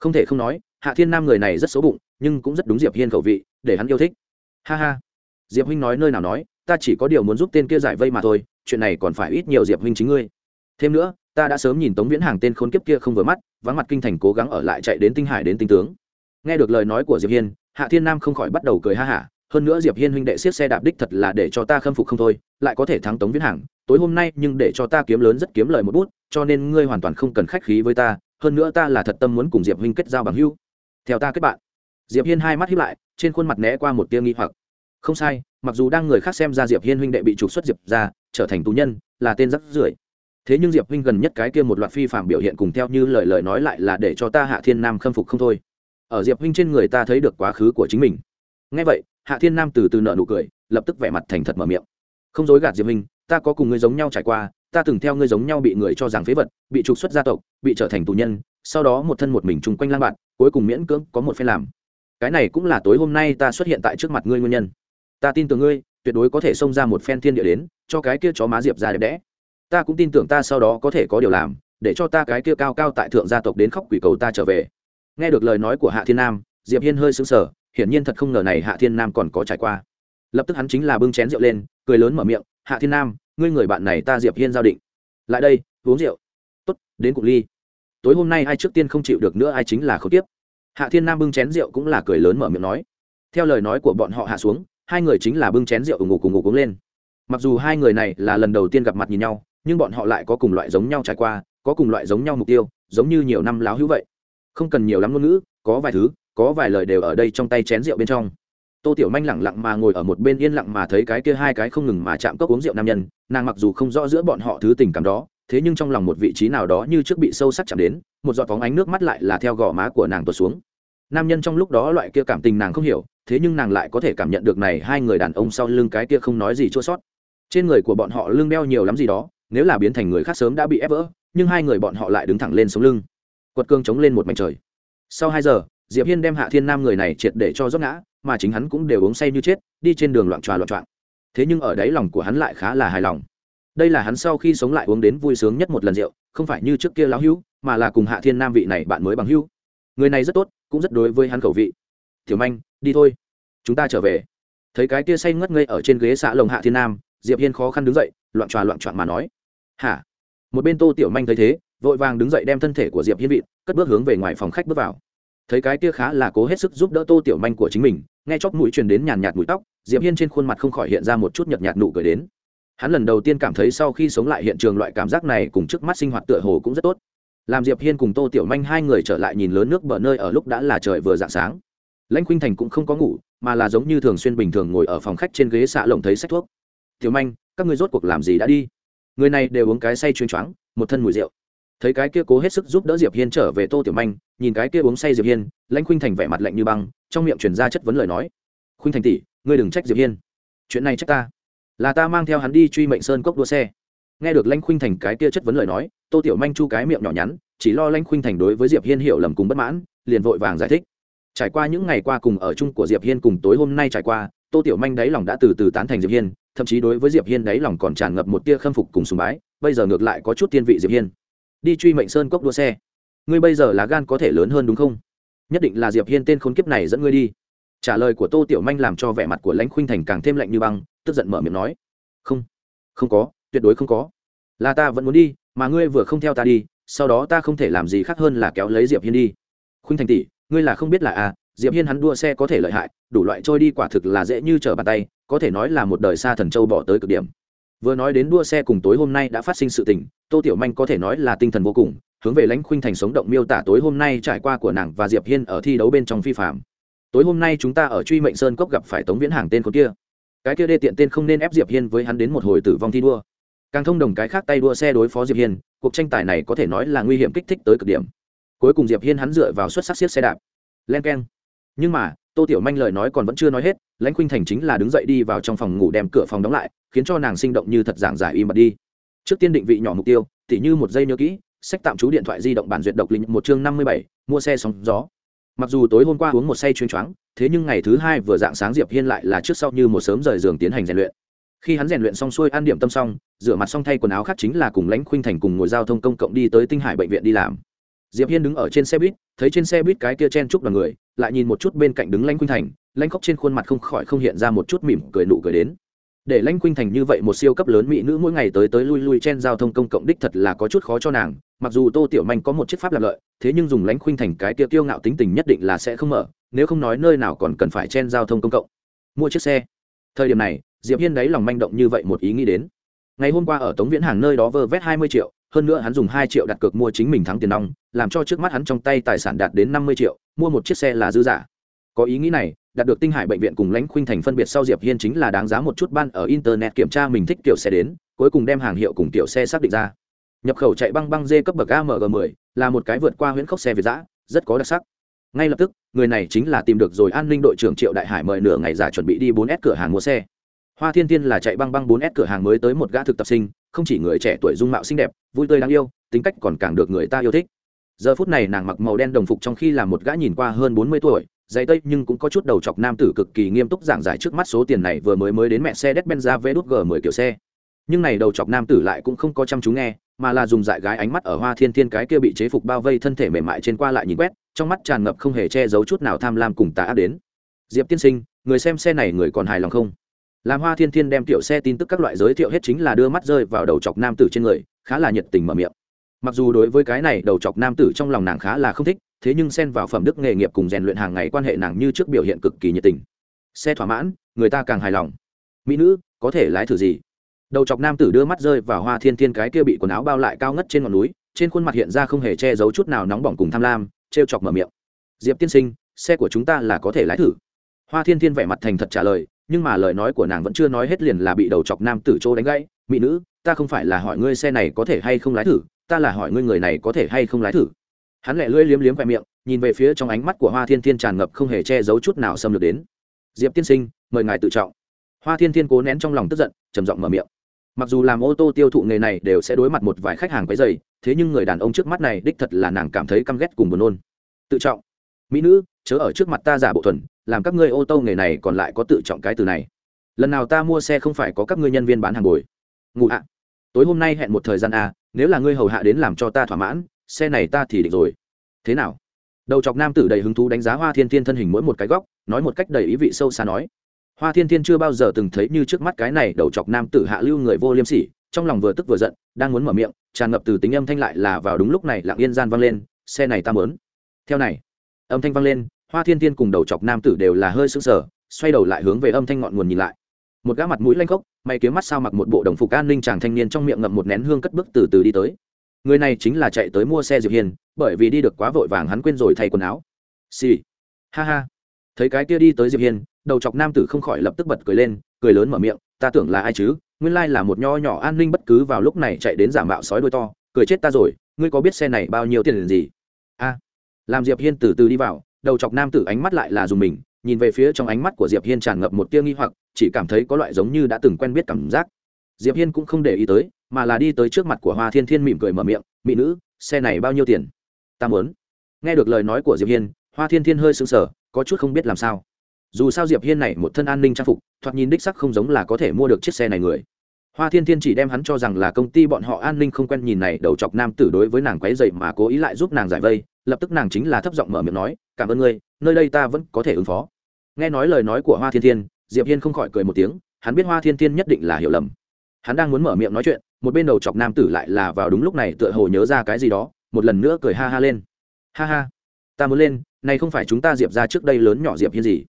Không thể không nói, hạ thiên nam người này rất xấu bụng, nhưng cũng rất đúng diệp hiên khẩu vị, để hắn yêu thích. Ha ha. Diệp huynh nói nơi nào nói, ta chỉ có điều muốn giúp tên kia giải vây mà thôi, chuyện này còn phải ít nhiều diệp huynh chính ngươi. Thêm nữa ta đã sớm nhìn tống viễn hàng tên khốn kiếp kia không vừa mắt, vắng mặt kinh thành cố gắng ở lại chạy đến tinh hải đến tinh tướng. Nghe được lời nói của diệp hiên, hạ thiên nam không khỏi bắt đầu cười ha hả, hơn nữa diệp hiên huynh đệ siết xe đạp đích thật là để cho ta khâm phục không thôi, lại có thể thắng tống viễn hàng, tối hôm nay nhưng để cho ta kiếm lớn rất kiếm lời một bút, cho nên ngươi hoàn toàn không cần khách khí với ta, hơn nữa ta là thật tâm muốn cùng diệp huynh kết giao bằng hữu. Theo ta kết bạn. Diệp hiên hai mắt hiếp lại, trên khuôn mặt né qua một tia nghi hoặc. Không sai, mặc dù đang người khác xem ra diệp hiên huynh đệ bị trục xuất diệp ra trở thành tù nhân, là tên rắc rưởi thế nhưng diệp huynh gần nhất cái kia một loạt phi phạm biểu hiện cùng theo như lời lời nói lại là để cho ta hạ thiên nam khâm phục không thôi. Ở diệp huynh trên người ta thấy được quá khứ của chính mình. Ngay vậy, hạ thiên nam từ từ nợ nụ cười, lập tức vẻ mặt thành thật mở miệng. Không dối gạt diệp huynh ta có cùng ngươi giống nhau trải qua, ta từng theo ngươi giống nhau bị người cho rằng phế vật, bị trục xuất gia tộc, bị trở thành tù nhân, sau đó một thân một mình chung quanh lang bạn cuối cùng miễn cưỡng có một phen làm. Cái này cũng là tối hôm nay ta xuất hiện tại trước mặt ngươi nguyên nhân. Ta tin tưởng ngươi, tuyệt đối có thể xông ra một phen thiên địa đến, cho cái kia chó má diệp ra đẹp đẽ ta cũng tin tưởng ta sau đó có thể có điều làm, để cho ta cái kia cao cao tại thượng gia tộc đến khóc quỷ cầu ta trở về. Nghe được lời nói của hạ thiên nam, diệp hiên hơi sững sờ, hiển nhiên thật không ngờ này hạ thiên nam còn có trải qua. Lập tức hắn chính là bưng chén rượu lên, cười lớn mở miệng, hạ thiên nam, ngươi người bạn này ta diệp hiên giao định. Lại đây, uống rượu. Tốt, đến cục ly. Tối hôm nay ai trước tiên không chịu được nữa ai chính là khấu tiếp hạ thiên nam bưng chén rượu cũng là cười lớn mở miệng nói. Theo lời nói của bọn họ hạ xuống, hai người chính là bưng chén rượu ủng ngủ cùng ngủ uống lên. Mặc dù hai người này là lần đầu tiên gặp mặt nhìn nhau nhưng bọn họ lại có cùng loại giống nhau trải qua, có cùng loại giống nhau mục tiêu, giống như nhiều năm láo hữu vậy. Không cần nhiều lắm ngôn ngữ, có vài thứ, có vài lời đều ở đây trong tay chén rượu bên trong. Tô tiểu manh lẳng lặng mà ngồi ở một bên yên lặng mà thấy cái kia hai cái không ngừng mà chạm cốc uống rượu nam nhân, nàng mặc dù không rõ giữa bọn họ thứ tình cảm đó, thế nhưng trong lòng một vị trí nào đó như trước bị sâu sắc chạm đến, một giọt phóng ánh nước mắt lại là theo gò má của nàng tuột xuống. Nam nhân trong lúc đó loại kia cảm tình nàng không hiểu, thế nhưng nàng lại có thể cảm nhận được này hai người đàn ông sau lưng cái kia không nói gì chua sót. Trên người của bọn họ lưng đeo nhiều lắm gì đó nếu là biến thành người khác sớm đã bị ép vỡ, nhưng hai người bọn họ lại đứng thẳng lên sống lưng. Quật cương chống lên một mảnh trời. Sau hai giờ, diệp hiên đem hạ thiên nam người này triệt để cho rót ngã, mà chính hắn cũng đều uống say như chết, đi trên đường loạn tròa loạn trọn. Thế nhưng ở đáy lòng của hắn lại khá là hài lòng. Đây là hắn sau khi sống lại uống đến vui sướng nhất một lần rượu, không phải như trước kia lão hữu, mà là cùng hạ thiên nam vị này bạn mới bằng hữu. Người này rất tốt, cũng rất đối với hắn khẩu vị. Tiểu manh, đi thôi. Chúng ta trở về. Thấy cái kia say ngất ngây ở trên ghế xạ lồng hạ thiên nam, diệp hiên khó khăn đứng dậy, loạn tròa loạn trọn mà nói hả? Một bên tô tiểu manh thấy thế, vội vàng đứng dậy đem thân thể của diệp hiên vịn, cất bước hướng về ngoài phòng khách bước vào. Thấy cái kia khá là cố hết sức giúp đỡ tô tiểu manh của chính mình, nghe chóp mũi truyền đến nhàn nhạt mũi tóc, diệp hiên trên khuôn mặt không khỏi hiện ra một chút nhợt nhạt nụ cười đến. Hắn lần đầu tiên cảm thấy sau khi sống lại hiện trường loại cảm giác này cùng trước mắt sinh hoạt tựa hồ cũng rất tốt. Làm diệp hiên cùng tô tiểu manh hai người trở lại nhìn lớn nước bờ nơi ở lúc đã là trời vừa dạng sáng. Lãnh khuynh thành cũng không có ngủ, mà là giống như thường xuyên bình thường ngồi ở phòng khách trên ghế xạ lồng thấy sách thuốc. Tiểu manh, các ngươi rốt cuộc làm gì đã đi? Người này đều uống cái say chuyên choáng, một thân mùi rượu. Thấy cái kia cố hết sức giúp đỡ diệp hiên trở về tô tiểu manh, nhìn cái kia uống say diệp hiên, lãnh khuynh thành vẻ mặt lạnh như băng, trong miệng truyền ra chất vấn lời nói. Khuynh thành tỷ, ngươi đừng trách diệp hiên. Chuyện này trách ta. Là ta mang theo hắn đi truy mệnh sơn cốc đua xe. Nghe được lãnh khuynh thành cái kia chất vấn lời nói, tô tiểu manh chu cái miệng nhỏ nhắn, chỉ lo lãnh khuynh thành đối với diệp hiên hiểu lầm cùng bất mãn, liền vội vàng giải thích. Trải qua những ngày qua cùng ở chung của diệp hiên cùng tối hôm nay trải qua tô tiểu manh đáy lòng đã từ từ tán thành diệp hiên, thậm chí đối với diệp hiên đáy lòng còn tràn ngập một tia khâm phục cùng sùng bái, bây giờ ngược lại có chút tiên vị diệp hiên. Đi truy mệnh sơn cốc đua xe. Ngươi bây giờ là gan có thể lớn hơn đúng không? Nhất định là diệp hiên tên khốn kiếp này dẫn ngươi đi. Trả lời của tô tiểu manh làm cho vẻ mặt của lãnh khuynh thành càng thêm lạnh như băng, tức giận mở miệng nói. Không. Không có, tuyệt đối không có. Là ta vẫn muốn đi, mà ngươi vừa không theo ta đi, sau đó ta không thể làm gì khác hơn là kéo lấy diệp hiên đi. Khuynh thành tỷ, ngươi là không biết là à diệp hiên hắn đua xe có thể lợi hại, đủ loại trôi đi quả thực là dễ như trở bàn tay, có thể nói là một đời xa thần châu bỏ tới cực điểm. Vừa nói đến đua xe cùng tối hôm nay đã phát sinh sự tình, tô tiểu manh có thể nói là tinh thần vô cùng, hướng về lãnh khuynh thành sống động miêu tả tối hôm nay trải qua của nàng và diệp hiên ở thi đấu bên trong phi phạm. Tối hôm nay chúng ta ở truy mệnh sơn cốc gặp phải tống viễn hàng tên con kia. Cái kia đê tiện tên không nên ép diệp hiên với hắn đến một hồi tử vong thi đua. Càng thông đồng cái khác tay đua xe đối phó diệp hiên, cuộc tranh tài này có thể nói là nguy hiểm kích thích tới cực điểm. Cuối cùng diệp hiên hắn dựa vào xuất sắc xiết xe đạp. Len keng nhưng mà, tô tiểu manh lời nói còn vẫn chưa nói hết, lãnh khuynh thành chính là đứng dậy đi vào trong phòng ngủ đem cửa phòng đóng lại, khiến cho nàng sinh động như thật giảng giải im bật đi. Trước tiên định vị nhỏ mục tiêu, tỉ như một giây nhớ kỹ, sách tạm trú điện thoại di động bản duyệt độc linh một chương năm mươi bảy, mua xe sóng gió. Mặc dù tối hôm qua uống một say chuyên choáng, thế nhưng ngày thứ hai vừa dạng sáng diệp hiên lại là trước sau như một sớm rời giường tiến hành rèn luyện. Khi hắn rèn luyện xong xuôi ăn điểm tâm xong, rửa mặt xong thay quần áo khác chính là cùng lãnh khuynh thành cùng ngồi giao thông công cộng đi tới tinh hải bệnh viện đi làm diệp hiên đứng ở trên xe buýt, thấy trên xe buýt cái kia chen chúc đoàn người, lại nhìn một chút bên cạnh đứng lãnh khuynh thành. Lãnh khóc trên khuôn mặt không khỏi không hiện ra một chút mỉm cười nụ cười đến. Để lãnh khuynh thành như vậy một siêu cấp lớn mỹ nữ mỗi ngày tới tới lui lui trên giao thông công cộng đích thật là có chút khó cho nàng. Mặc dù tô tiểu manh có một chiếc pháp lạc lợi, thế nhưng dùng lãnh khuynh thành cái kia tiêu ngạo tính tình nhất định là sẽ không mở, nếu không nói nơi nào còn cần phải chen giao thông công cộng. Mua chiếc xe. Thời điểm này, diệp hiên đáy lòng manh động như vậy một ý nghĩ đến. Ngày hôm qua ở tống viễn hàng nơi đó vơ vét hai mươi triệu hơn nữa hắn dùng hai triệu đặt cược mua chính mình thắng tiền nong, làm cho trước mắt hắn trong tay tài sản đạt đến năm mươi triệu, mua một chiếc xe là dư giả. Có ý nghĩ này, đạt được tinh hải bệnh viện cùng lãnh khuynh thành phân biệt sau diệp hiên chính là đáng giá một chút ban ở internet kiểm tra mình thích kiểu xe đến, cuối cùng đem hàng hiệu cùng kiểu xe xác định ra. Nhập khẩu chạy băng băng dê cấp bậc amg 10 là một cái vượt qua huyễn khốc xe việt giã rất có đặc sắc. Ngay lập tức, người này chính là tìm được rồi an ninh đội trưởng triệu đại hải mời nửa ngày giả chuẩn bị đi 4S cửa hàng mua xe. Hoa thiên tiên là chạy băng băng 4S cửa hàng mới tới một gã thực tập sinh không chỉ người trẻ tuổi dung mạo xinh đẹp, vui tươi đáng yêu, tính cách còn càng được người ta yêu thích. Giờ phút này nàng mặc màu đen đồng phục trong khi là một gã nhìn qua hơn 40 tuổi, dày tây nhưng cũng có chút đầu chọc nam tử cực kỳ nghiêm túc giảng giải trước mắt số tiền này vừa mới mới đến mẹ xe đét ben ra vé đút g 10 kiểu xe. Nhưng này đầu chọc nam tử lại cũng không có chăm chú nghe, mà là dùng dại gái ánh mắt ở hoa thiên thiên cái kia bị chế phục bao vây thân thể mềm mại trên qua lại nhìn quét, trong mắt tràn ngập không hề che giấu chút nào tham lam cùng tà ác đến. Diệp tiên sinh, người xem xe này người còn hài lòng không? Làm hoa thiên thiên đem tiểu xe tin tức các loại giới thiệu hết chính là đưa mắt rơi vào đầu chọc nam tử trên người, khá là nhiệt tình mở miệng. Mặc dù đối với cái này đầu chọc nam tử trong lòng nàng khá là không thích, thế nhưng xen vào phẩm đức nghề nghiệp cùng rèn luyện hàng ngày quan hệ nàng như trước biểu hiện cực kỳ nhiệt tình. Xe thỏa mãn, người ta càng hài lòng. Mỹ nữ, có thể lái thử gì? Đầu chọc nam tử đưa mắt rơi vào hoa thiên thiên cái kia bị quần áo bao lại cao ngất trên ngọn núi, trên khuôn mặt hiện ra không hề che giấu chút nào nóng bỏng cùng tham lam t chọc mở miệng. Diệp tiên sinh, xe của chúng ta là có thể lái thử. Hoa thiên thiên vẻ mặt thành thật trả lời nhưng mà lời nói của nàng vẫn chưa nói hết liền là bị đầu chọc nam tử chỗ đánh gãy. Mỹ nữ, ta không phải là hỏi ngươi xe này có thể hay không lái thử, ta là hỏi ngươi người này có thể hay không lái thử. Hắn lẹ lưỡi liếm liếm khoe miệng, nhìn về phía trong ánh mắt của hoa thiên thiên tràn ngập không hề che giấu chút nào xâm lược đến. Diệp tiên sinh, mời ngài tự trọng. Hoa thiên thiên cố nén trong lòng tức giận, trầm giọng mở miệng. Mặc dù làm ô tô tiêu thụ nghề này đều sẽ đối mặt một vài khách hàng quấy dày thế nhưng người đàn ông trước mắt này đích thật là nàng cảm thấy căm ghét cùng buồn nôn. Tự trọng. Mỹ nữ, chớ ở trước mặt ta giả bộ thuần làm các ngươi ô tô nghề này còn lại có tự trọng cái từ này. Lần nào ta mua xe không phải có các ngươi nhân viên bán hàng bồi ngụ ạ. Tối hôm nay hẹn một thời gian à nếu là ngươi hầu hạ đến làm cho ta thỏa mãn, xe này ta thì định rồi. Thế nào? Đầu chọc nam tử đầy hứng thú đánh giá hoa thiên thiên thân hình mỗi một cái góc, nói một cách đầy ý vị sâu xa nói. Hoa thiên thiên chưa bao giờ từng thấy như trước mắt cái này đầu chọc nam tử hạ lưu người vô liêm sỉ, trong lòng vừa tức vừa giận, đang muốn mở miệng, tràn ngập từ tính âm thanh lại là vào đúng lúc này lặng yên gian vang lên, xe này ta mớn theo này, âm thanh vang lên hoa thiên thiên cùng đầu chọc nam tử đều là hơi sững sờ, xoay đầu lại hướng về âm thanh ngọn nguồn nhìn lại. Một gã mặt mũi lanh khốc, mày kiếm mắt sao mặc một bộ đồng phục an ninh chàng thanh niên trong miệng ngậm một nén hương cất bước từ từ đi tới. Người này chính là chạy tới mua xe diệp hiên, bởi vì đi được quá vội vàng hắn quên rồi thay quần áo. Xì、sì. ha ha. Thấy cái kia đi tới diệp hiên, đầu chọc nam tử không khỏi lập tức bật cười lên, cười lớn mở miệng, ta tưởng là ai chứ? Nguyên lai là một nho nhỏ an ninh bất cứ vào lúc này chạy đến giả mạo sói đôi to, cười chết ta rồi, ngươi có biết xe này bao nhiêu tiền gì? A. Làm diệp hiên từ từ đi vào đầu chọc nam tử ánh mắt lại là dùng mình, nhìn về phía trong ánh mắt của diệp hiên tràn ngập một tia nghi hoặc, chỉ cảm thấy có loại giống như đã từng quen biết cảm giác. Diệp hiên cũng không để ý tới, mà là đi tới trước mặt của hoa thiên thiên mỉm cười mở miệng, mỹ nữ, xe này bao nhiêu tiền? Ta muốn. Nghe được lời nói của diệp hiên, hoa thiên thiên hơi sững sờ, có chút không biết làm sao. Dù sao diệp hiên này một thân an ninh trang phục, thoạt nhìn đích sắc không giống là có thể mua được chiếc xe này người. Hoa thiên thiên chỉ đem hắn cho rằng là công ty bọn họ an ninh không quen nhìn này, đầu chọc nam tử đối với nàng quấy dậy mà cố ý lại giúp nàng giải vây, lập tức nàng chính là thấp giọng mở miệng nói cảm ơn ngươi, nơi đây ta vẫn có thể ứng phó. Nghe nói lời nói của hoa thiên thiên, diệp hiên không khỏi cười một tiếng, hắn biết hoa thiên thiên nhất định là hiểu lầm. Hắn đang muốn mở miệng nói chuyện, một bên đầu chọc nam tử lại là vào đúng lúc này tựa hồ nhớ ra cái gì đó, một lần nữa cười ha ha lên. Ha ha, ta muốn lên, này không phải chúng ta diệp ra trước đây lớn nhỏ diệp hiên gì?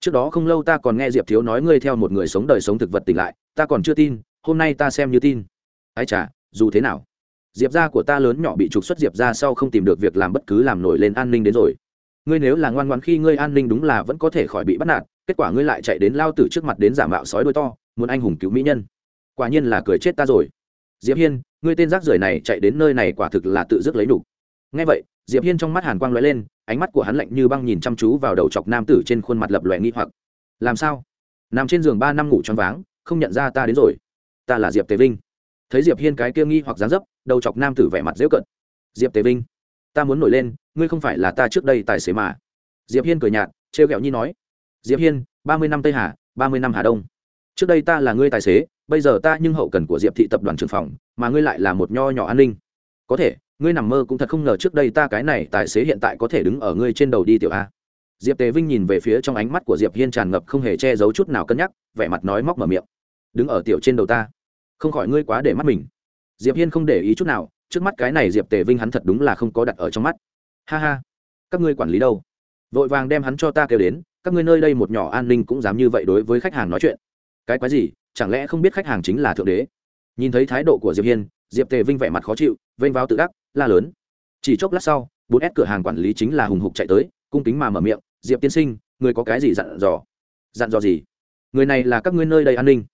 Trước đó không lâu ta còn nghe diệp thiếu nói ngươi theo một người sống đời sống thực vật tỉnh lại, ta còn chưa tin, hôm nay ta xem như tin. Ai chả dù thế nào? Diệp gia của ta lớn nhỏ bị trục xuất diệp ra sau không tìm được việc làm bất cứ làm nổi lên an ninh đến rồi ngươi nếu là ngoan ngoãn khi ngươi an ninh đúng là vẫn có thể khỏi bị bắt nạt, kết quả ngươi lại chạy đến lao tử trước mặt đến giả mạo sói đôi to, muốn anh hùng cứu mỹ nhân. Quả nhiên là cười chết ta rồi. Diệp hiên, ngươi tên rác rưởi này chạy đến nơi này quả thực là tự dứt lấy đủ ngay vậy, diệp hiên trong mắt hàn quang lóe lên, ánh mắt của hắn lạnh như băng nhìn chăm chú vào đầu chọc nam tử trên khuôn mặt lập lòe nghi hoặc. Làm sao? Nằm trên giường ba năm ngủ choáng váng, không nhận ra ta đến rồi. Ta là diệp tề vinh. Thấy diệp hiên cái kia nghi hoặc dáng dấp, đầu chọc nam tử vẻ mặt dễ cận. Diệp tề vinh ta muốn nổi lên, ngươi không phải là ta trước đây tài xế mà. Diệp hiên cười nhạt, trêu ghẹo nhi nói. Diệp hiên, ba mươi năm tây hà, ba mươi năm hà đông. Trước đây ta là ngươi tài xế, bây giờ ta nhưng hậu cần của diệp thị tập đoàn trường phòng, mà ngươi lại là một nho nhỏ an ninh. Có thể, ngươi nằm mơ cũng thật không ngờ trước đây ta cái này tài xế hiện tại có thể đứng ở ngươi trên đầu đi tiểu a. Diệp tề vinh nhìn về phía trong ánh mắt của diệp hiên tràn ngập không hề che giấu chút nào cân nhắc, vẻ mặt nói móc mở miệng. Đứng ở tiểu trên đầu ta. Không khỏi ngươi quá để mắt mình. Diệp hiên không để ý chút nào trước mắt cái này diệp tề vinh hắn thật đúng là không có đặt ở trong mắt. Ha ha, các ngươi quản lý đâu? Vội vàng đem hắn cho ta kêu đến, các ngươi nơi đây một nhỏ an ninh cũng dám như vậy đối với khách hàng nói chuyện. Cái quái gì, chẳng lẽ không biết khách hàng chính là thượng đế? Nhìn thấy thái độ của diệp hiên, diệp tề vinh vẻ mặt khó chịu, vênh vào tự đắc, la lớn. Chỉ chốc lát sau, bốn s cửa hàng quản lý chính là hùng hục chạy tới, cung kính mà mở miệng, diệp tiên sinh, người có cái gì dặn dò? Dặn dò gì? Người này là các ngươi nơi đây an ninh.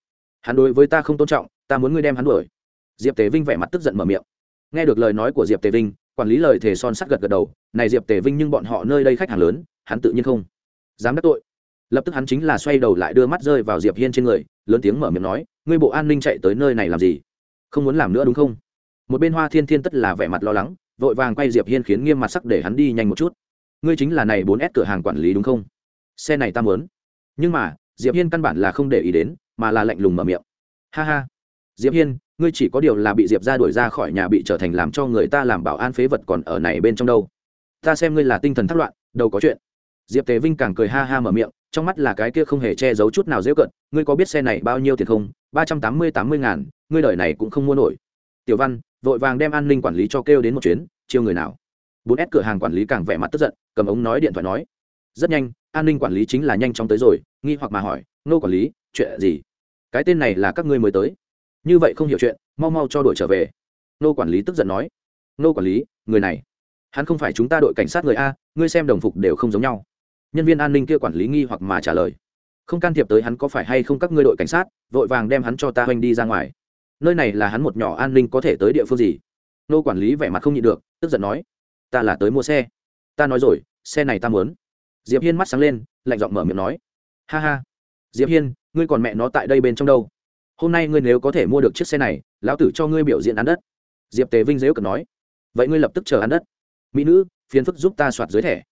Hắn đối với ta không tôn trọng, ta muốn ngươi đem hắn đuổi. Diệp tề vinh vẻ mặt tức giận mở miệng nghe được lời nói của diệp tề vinh, quản lý lời thề son sắt gật gật đầu, này diệp tề vinh nhưng bọn họ nơi đây khách hàng lớn, hắn tự nhiên không dám đắc tội. Lập tức hắn chính là xoay đầu lại đưa mắt rơi vào diệp hiên trên người, lớn tiếng mở miệng nói, ngươi bộ an ninh chạy tới nơi này làm gì? Không muốn làm nữa đúng không? Một bên hoa thiên thiên tất là vẻ mặt lo lắng, vội vàng quay diệp hiên khiến nghiêm mặt sắc để hắn đi nhanh một chút. Ngươi chính là này bốn s cửa hàng quản lý đúng không? Xe này ta muốn. Nhưng mà, diệp hiên căn bản là không để ý đến, mà là lạnh lùng mở miệng. Ha ha. Diệp hiên ngươi chỉ có điều là bị diệp ra đuổi ra khỏi nhà bị trở thành làm cho người ta làm bảo an phế vật còn ở này bên trong đâu. Ta xem ngươi là tinh thần thất loạn, đâu có chuyện. Diệp tề vinh càng cười ha ha mở miệng, trong mắt là cái kia không hề che giấu chút nào dễ cận, ngươi có biết xe này bao nhiêu tiền không? Ba trăm tám mươi tám mươi ngàn, ngươi đợi này cũng không mua nổi. Tiểu văn, vội vàng đem an ninh quản lý cho kêu đến một chuyến, chiêu người nào? Bốn s cửa hàng quản lý càng vẻ mặt tức giận, cầm ống nói điện thoại nói. Rất nhanh, an ninh quản lý chính là nhanh chóng tới rồi, nghi hoặc mà hỏi, nô quản lý, chuyện gì? Cái tên này là các ngươi mới tới như vậy không hiểu chuyện, mau mau cho đội trở về. Nô quản lý tức giận nói. Nô quản lý, người này. Hắn không phải chúng ta đội cảnh sát người a, ngươi xem đồng phục đều không giống nhau. Nhân viên an ninh kia quản lý nghi hoặc mà trả lời. Không can thiệp tới hắn có phải hay không các ngươi đội cảnh sát, vội vàng đem hắn cho ta hoành đi ra ngoài. Nơi này là hắn một nhỏ an ninh có thể tới địa phương gì? Nô quản lý vẻ mặt không nhịn được, tức giận nói. Ta là tới mua xe. Ta nói rồi, xe này ta muốn. Diệp hiên mắt sáng lên, lạnh giọng mở miệng nói. Ha ha. Diệp hiên, ngươi còn mẹ nó tại đây bên trong đâu? Hôm nay ngươi nếu có thể mua được chiếc xe này, lão tử cho ngươi biểu diễn ăn đất. Diệp tề vinh dễu cần nói. Vậy ngươi lập tức chờ ăn đất. Mỹ nữ, phiền phức giúp ta soạt dưới thẻ.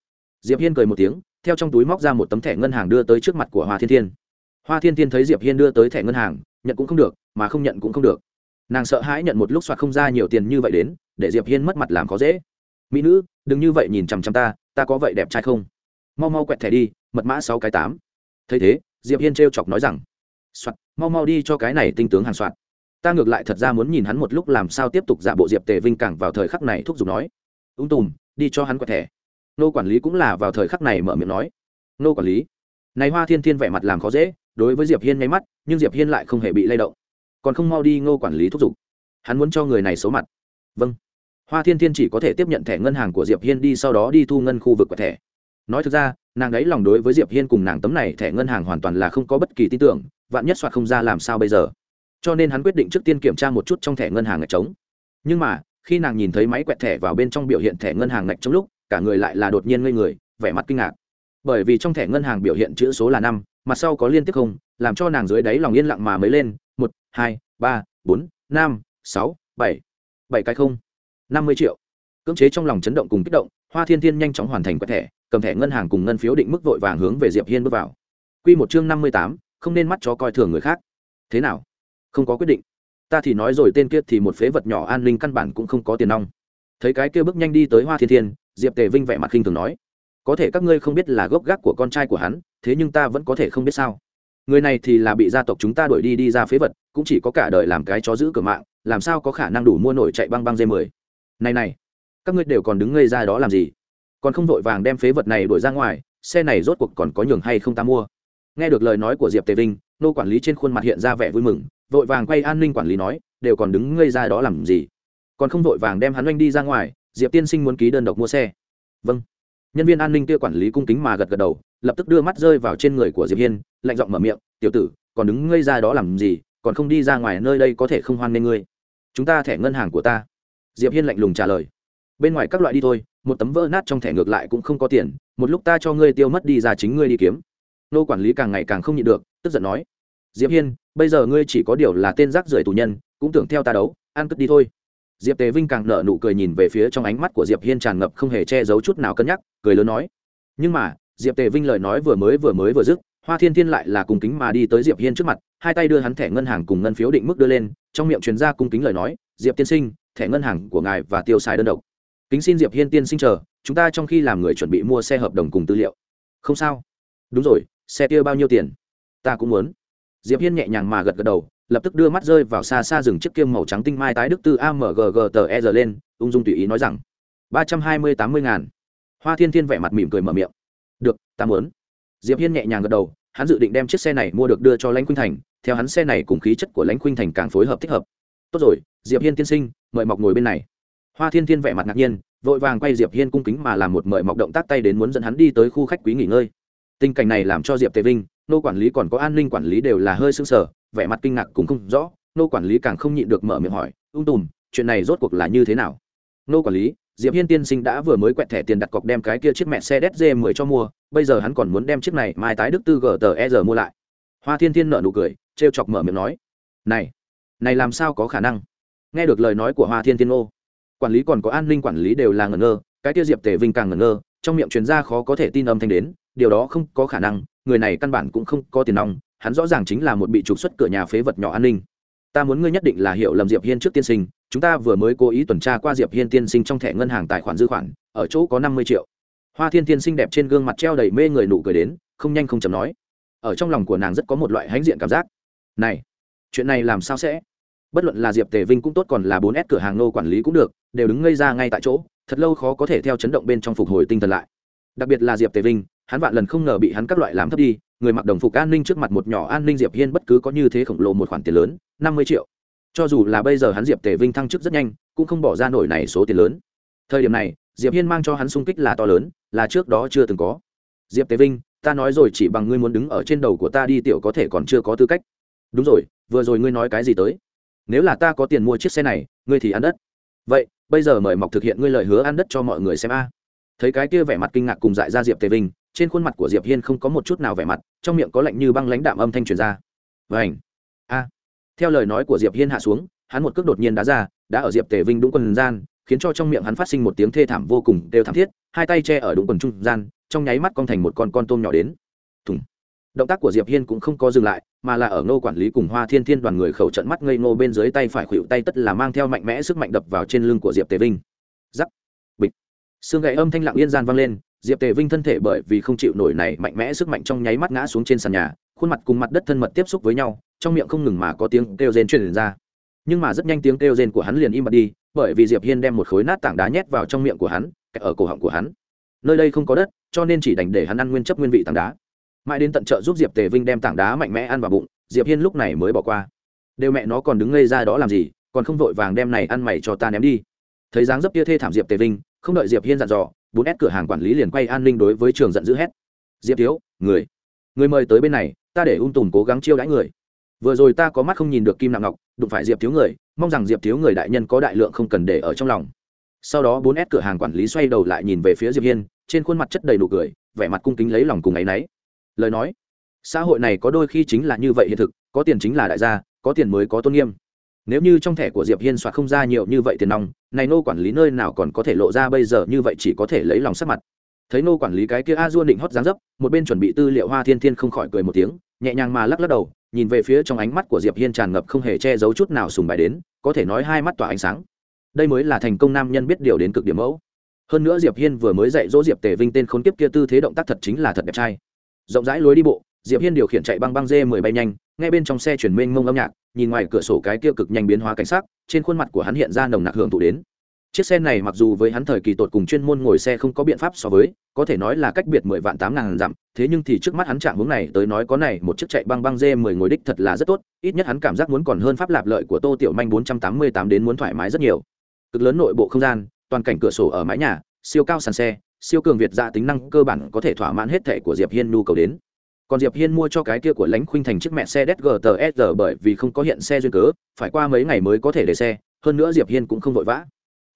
Diệp hiên cười một tiếng, theo trong túi móc ra một tấm thẻ ngân hàng đưa tới trước mặt của hoa thiên thiên. Hoa thiên thiên thấy diệp hiên đưa tới thẻ ngân hàng, nhận cũng không được, mà không nhận cũng không được. Nàng sợ hãi nhận một lúc soạt không ra nhiều tiền như vậy đến, để diệp hiên mất mặt làm khó dễ. Mỹ nữ, đừng như vậy nhìn chằm chằm ta ta có vậy đẹp trai không? Mau mau quẹt thẻ đi, mật mã sáu cái tám. Thấy thế, diệp hiên trêu chọc nói rằng soạt, mau mau đi cho cái này tinh tướng hàng soạt. Ta ngược lại thật ra muốn nhìn hắn một lúc làm sao tiếp tục giả bộ diệp tề vinh càng vào thời khắc này thúc giục nói. Ung tùm, đi cho hắn quẹt thẻ. Nô quản lý cũng là vào thời khắc này mở miệng nói. Nô quản lý, này hoa thiên thiên vẻ mặt làm khó dễ, đối với diệp hiên nháy mắt, nhưng diệp hiên lại không hề bị lay động. Còn không mau đi ngô quản lý thúc giục. Hắn muốn cho người này xấu mặt. Vâng. Hoa thiên thiên chỉ có thể tiếp nhận thẻ ngân hàng của diệp hiên đi sau đó đi thu ngân khu vực quẹt thẻ. Nói thực ra, nàng ấy lòng đối với diệp hiên cùng nàng tấm này thẻ ngân hàng hoàn toàn là không có bất kỳ tin tưởng vạn nhất soạt không ra làm sao bây giờ? Cho nên hắn quyết định trước tiên kiểm tra một chút trong thẻ ngân hàng ngạch trống. Nhưng mà, khi nàng nhìn thấy máy quẹt thẻ vào bên trong biểu hiện thẻ ngân hàng ngạch trống lúc, cả người lại là đột nhiên ngây người, vẻ mặt kinh ngạc. Bởi vì trong thẻ ngân hàng biểu hiện chữ số là năm mặt sau có liên tiếp không, làm cho nàng dưới đáy lòng yên lặng mà mới lên, một, hai, ba, bốn, năm, sáu, bảy. Bảy cái không. Năm mươi triệu. Cưỡng chế trong lòng chấn động cùng kích động, hoa thiên thiên nhanh chóng hoàn thành quẹt thẻ, cầm thẻ ngân hàng cùng ngân phiếu định mức vội vàng hướng về diệp hiên bước vào. Quy một chương năm mươi tám không nên mắt chó coi thường người khác. Thế nào? Không có quyết định. Ta thì nói rồi, tên kia thì một phế vật nhỏ an ninh căn bản cũng không có tiền nong. Thấy cái kia bước nhanh đi tới hoa thiên thiên, diệp tề vinh vẻ mặt khinh thường nói, có thể các ngươi không biết là gốc gác của con trai của hắn, thế nhưng ta vẫn có thể không biết sao. Người này thì là bị gia tộc chúng ta đuổi đi đi ra phế vật, cũng chỉ có cả đời làm cái chó giữ cửa mạng, làm sao có khả năng đủ mua nổi chạy băng băng dây mười. Này này, các ngươi đều còn đứng ngây ra đó làm gì? Còn không vội vàng đem phế vật này đuổi ra ngoài, xe này rốt cuộc còn có nhường hay không ta mua? Nghe được lời nói của diệp tề vinh, nô quản lý trên khuôn mặt hiện ra vẻ vui mừng, vội vàng quay an ninh quản lý nói, đều còn đứng ngây ra đó làm gì? Còn không vội vàng đem hắn oanh đi ra ngoài, diệp tiên sinh muốn ký đơn độc mua xe. Vâng. Nhân viên an ninh kia quản lý cung kính mà gật gật đầu, lập tức đưa mắt rơi vào trên người của diệp hiên, lạnh giọng mở miệng, tiểu tử, còn đứng ngây ra đó làm gì? Còn không đi ra ngoài nơi đây có thể không hoan nghê ngươi. Chúng ta thẻ ngân hàng của ta. Diệp hiên lạnh lùng trả lời. Bên ngoài các loại đi thôi, một tấm vỡ nát trong thẻ ngược lại cũng không có tiền, một lúc ta cho ngươi tiêu mất đi ra chính ngươi đi kiếm nô quản lý càng ngày càng không nhịn được, tức giận nói, diệp hiên, bây giờ ngươi chỉ có điều là tên rác rưởi tù nhân, cũng tưởng theo ta đấu, ăn cất đi thôi. Diệp tề vinh càng nở nụ cười nhìn về phía trong ánh mắt của diệp hiên tràn ngập không hề che giấu chút nào cân nhắc, cười lớn nói, nhưng mà, diệp tề vinh lời nói vừa mới vừa mới vừa dứt, hoa thiên thiên lại là cung kính mà đi tới diệp hiên trước mặt, hai tay đưa hắn thẻ ngân hàng cùng ngân phiếu định mức đưa lên, trong miệng truyền ra cung kính lời nói, diệp tiên sinh, thẻ ngân hàng của ngài và tiêu xài đơn độc. Kính xin diệp hiên tiên sinh chờ, chúng ta trong khi làm người chuẩn bị mua xe hợp đồng cùng tư liệu. Không sao. Đúng rồi xe kia bao nhiêu tiền? Ta cũng muốn. Diệp hiên nhẹ nhàng mà gật gật đầu, lập tức đưa mắt rơi vào xa xa rừng chiếc kiêm màu trắng tinh mai tái đức tư amgg tờ e r lên, ung dung tùy ý nói rằng, ba trăm hai mươi tám mươi ngàn. Hoa thiên thiên vẻ mặt mỉm cười mở miệng. Được, ta muốn. Diệp hiên nhẹ nhàng gật đầu, hắn dự định đem chiếc xe này mua được đưa cho lãnh khuynh thành. Theo hắn xe này cùng khí chất của lãnh khuynh thành càng phối hợp thích hợp. Tốt rồi, diệp hiên tiên sinh, mời mọc ngồi bên này. Hoa thiên thiên vẻ mặt ngạc nhiên, vội vàng quay diệp hiên cung kính mà làm một mời mọc động tác tay đến muốn dẫn hắn đi tới khu khách quý nghỉ ngơi tình cảnh này làm cho diệp tề vinh, nô quản lý còn có an ninh quản lý đều là hơi sưng sờ, vẻ mặt kinh ngạc cũng không rõ, nô quản lý càng không nhịn được mở miệng hỏi, ung tùm, chuyện này rốt cuộc là như thế nào? Nô quản lý, diệp hiên tiên sinh đã vừa mới quẹt thẻ tiền đặt cọc đem cái kia chiếc mẹ xe DZ 10 cho mua, bây giờ hắn còn muốn đem chiếc này mai tái đức tư gtr mua lại. Hoa thiên thiên nợ nụ cười, trêu chọc mở miệng nói, này này làm sao có khả năng? Nghe được lời nói của hoa thiên thiên ô quản lý còn có an ninh quản lý đều là ngẩn ngơ, cái kia diệp tề vinh càng ngẩn ngơ trong miệng truyền ra khó có thể tin âm thanh đến, điều đó không có khả năng, người này căn bản cũng không có tiền nong, hắn rõ ràng chính là một bị trục xuất cửa nhà phế vật nhỏ an ninh. Ta muốn ngươi nhất định là hiểu lầm diệp hiên trước tiên sinh, chúng ta vừa mới cố ý tuần tra qua diệp hiên tiên sinh trong thẻ ngân hàng tài khoản dư khoản, ở chỗ có năm mươi triệu. Hoa thiên tiên sinh đẹp trên gương mặt treo đầy mê người nụ cười đến, không nhanh không chậm nói. Ở trong lòng của nàng rất có một loại hãnh diện cảm giác. Này, chuyện này làm sao sẽ? Bất luận là diệp tề vinh cũng tốt còn là bốn s cửa hàng nô quản lý cũng được, đều đứng ngây ra ngay tại chỗ thật lâu khó có thể theo chấn động bên trong phục hồi tinh thần lại. Đặc biệt là diệp tề vinh, hắn vạn lần không ngờ bị hắn các loại làm thấp đi, người mặc đồng phục an ninh trước mặt một nhỏ an ninh diệp hiên bất cứ có như thế khổng lồ một khoản tiền lớn, năm mươi triệu. Cho dù là bây giờ hắn diệp tề vinh thăng chức rất nhanh, cũng không bỏ ra nổi này số tiền lớn. Thời điểm này, diệp hiên mang cho hắn sung kích là to lớn, là trước đó chưa từng có. Diệp tề vinh, ta nói rồi chỉ bằng ngươi muốn đứng ở trên đầu của ta đi tiểu có thể còn chưa có tư cách. Đúng rồi, vừa rồi ngươi nói cái gì tới? Nếu là ta có tiền mua chiếc xe này, ngươi thì ăn đất. Vậy bây giờ mời mọc thực hiện ngươi lời hứa ăn đất cho mọi người xem a. Thấy cái kia vẻ mặt kinh ngạc cùng dại ra diệp tề vinh, trên khuôn mặt của diệp hiên không có một chút nào vẻ mặt, trong miệng có lạnh như băng lãnh đạm âm thanh truyền ra. Vảnh a. Theo lời nói của diệp hiên hạ xuống, hắn một cước đột nhiên đá ra, đã ở diệp tề vinh đúng quần gian, khiến cho trong miệng hắn phát sinh một tiếng thê thảm vô cùng, đều thảm thiết, hai tay che ở đúng quần trung gian, trong nháy mắt con thành một con con tôm nhỏ đến. Thùng. Động tác của diệp hiên cũng không có dừng lại mà là ở ngô quản lý cùng hoa thiên thiên đoàn người khẩu trận mắt ngây ngô bên dưới tay phải khuỵu tay tất là mang theo mạnh mẽ sức mạnh đập vào trên lưng của diệp tề vinh. Giắc, bịch. Xương gậy âm thanh lặng yên gian vang lên, diệp tề vinh thân thể bởi vì không chịu nổi này mạnh mẽ sức mạnh trong nháy mắt ngã xuống trên sàn nhà, khuôn mặt cùng mặt đất thân mật tiếp xúc với nhau, trong miệng không ngừng mà có tiếng kêu rên truyền ra. Nhưng mà rất nhanh tiếng kêu rên của hắn liền im bặt đi, bởi vì diệp hiên đem một khối nát tảng đá nhét vào trong miệng của hắn ở cổ họng của hắn. Nơi đây không có đất, cho nên chỉ đành để hắn ăn nguyên chất nguyên vị tảng đá mãi đến tận trợ giúp diệp tề vinh đem tảng đá mạnh mẽ ăn vào bụng, diệp hiên lúc này mới bỏ qua. Đều mẹ nó còn đứng ngây ra đó làm gì, còn không vội vàng đem này ăn mày cho ta ném đi. Thấy dáng dấp kia thê thảm diệp tề vinh, không đợi diệp hiên dặn dò, bốn s cửa hàng quản lý liền quay an ninh đối với trường giận dữ hét. Diệp thiếu, người người mời tới bên này, ta để ung tùm cố gắng chiêu đãi người. Vừa rồi ta có mắt không nhìn được kim nặng ngọc, đụng phải diệp thiếu người, mong rằng diệp thiếu người đại nhân có đại lượng không cần để ở trong lòng. Sau đó bốn s cửa hàng quản lý xoay đầu lại nhìn về phía diệp hiên, trên khuôn mặt chất đầy nụ cười, vẻ mặt cung kính lấy lòng cùng áy náy lời nói. Xã hội này có đôi khi chính là như vậy hiện thực, có tiền chính là đại gia, có tiền mới có tôn nghiêm. Nếu như trong thẻ của diệp hiên soạt không ra nhiều như vậy tiền nong, này nô quản lý nơi nào còn có thể lộ ra bây giờ như vậy chỉ có thể lấy lòng sắc mặt. Thấy nô quản lý cái kia a dua định hót dáng dấp, một bên chuẩn bị tư liệu hoa thiên thiên không khỏi cười một tiếng, nhẹ nhàng mà lắc lắc đầu, nhìn về phía trong ánh mắt của diệp hiên tràn ngập không hề che giấu chút nào sùng bài đến, có thể nói hai mắt tỏa ánh sáng. Đây mới là thành công nam nhân biết điều đến cực điểm mẫu. Hơn nữa diệp hiên vừa mới dạy dỗ diệp tề vinh tên khốn kiếp kia tư thế động tác thật chính là thật đẹp trai rộng rãi lối đi bộ, diệp hiên điều khiển chạy băng băng dê mười bay nhanh, ngay bên trong xe chuyển mênh mông âm nhạc, nhìn ngoài cửa sổ cái kia cực nhanh biến hóa cảnh sắc, trên khuôn mặt của hắn hiện ra nồng nặc hưởng thụ đến. Chiếc xe này mặc dù với hắn thời kỳ tột cùng chuyên môn ngồi xe không có biện pháp so với, có thể nói là cách biệt mười vạn tám ngàn dặm, thế nhưng thì trước mắt hắn chạm hướng này, tới nói có này, một chiếc chạy băng băng dê mười ngồi đích thật là rất tốt, ít nhất hắn cảm giác muốn còn hơn pháp lạp lợi của tô tiểu manh bốn trăm tám mươi tám đến muốn thoải mái rất nhiều. Cực lớn nội bộ không gian, toàn cảnh cửa sổ ở mái nhà, siêu cao sàn xe siêu cường việt dạ tính năng cơ bản có thể thỏa mãn hết thẻ của diệp hiên nhu cầu đến. Còn diệp hiên mua cho cái kia của lãnh khuynh thành chiếc mẹ xe dgtsr bởi vì không có hiện xe duyên cớ, phải qua mấy ngày mới có thể để xe, hơn nữa diệp hiên cũng không vội vã.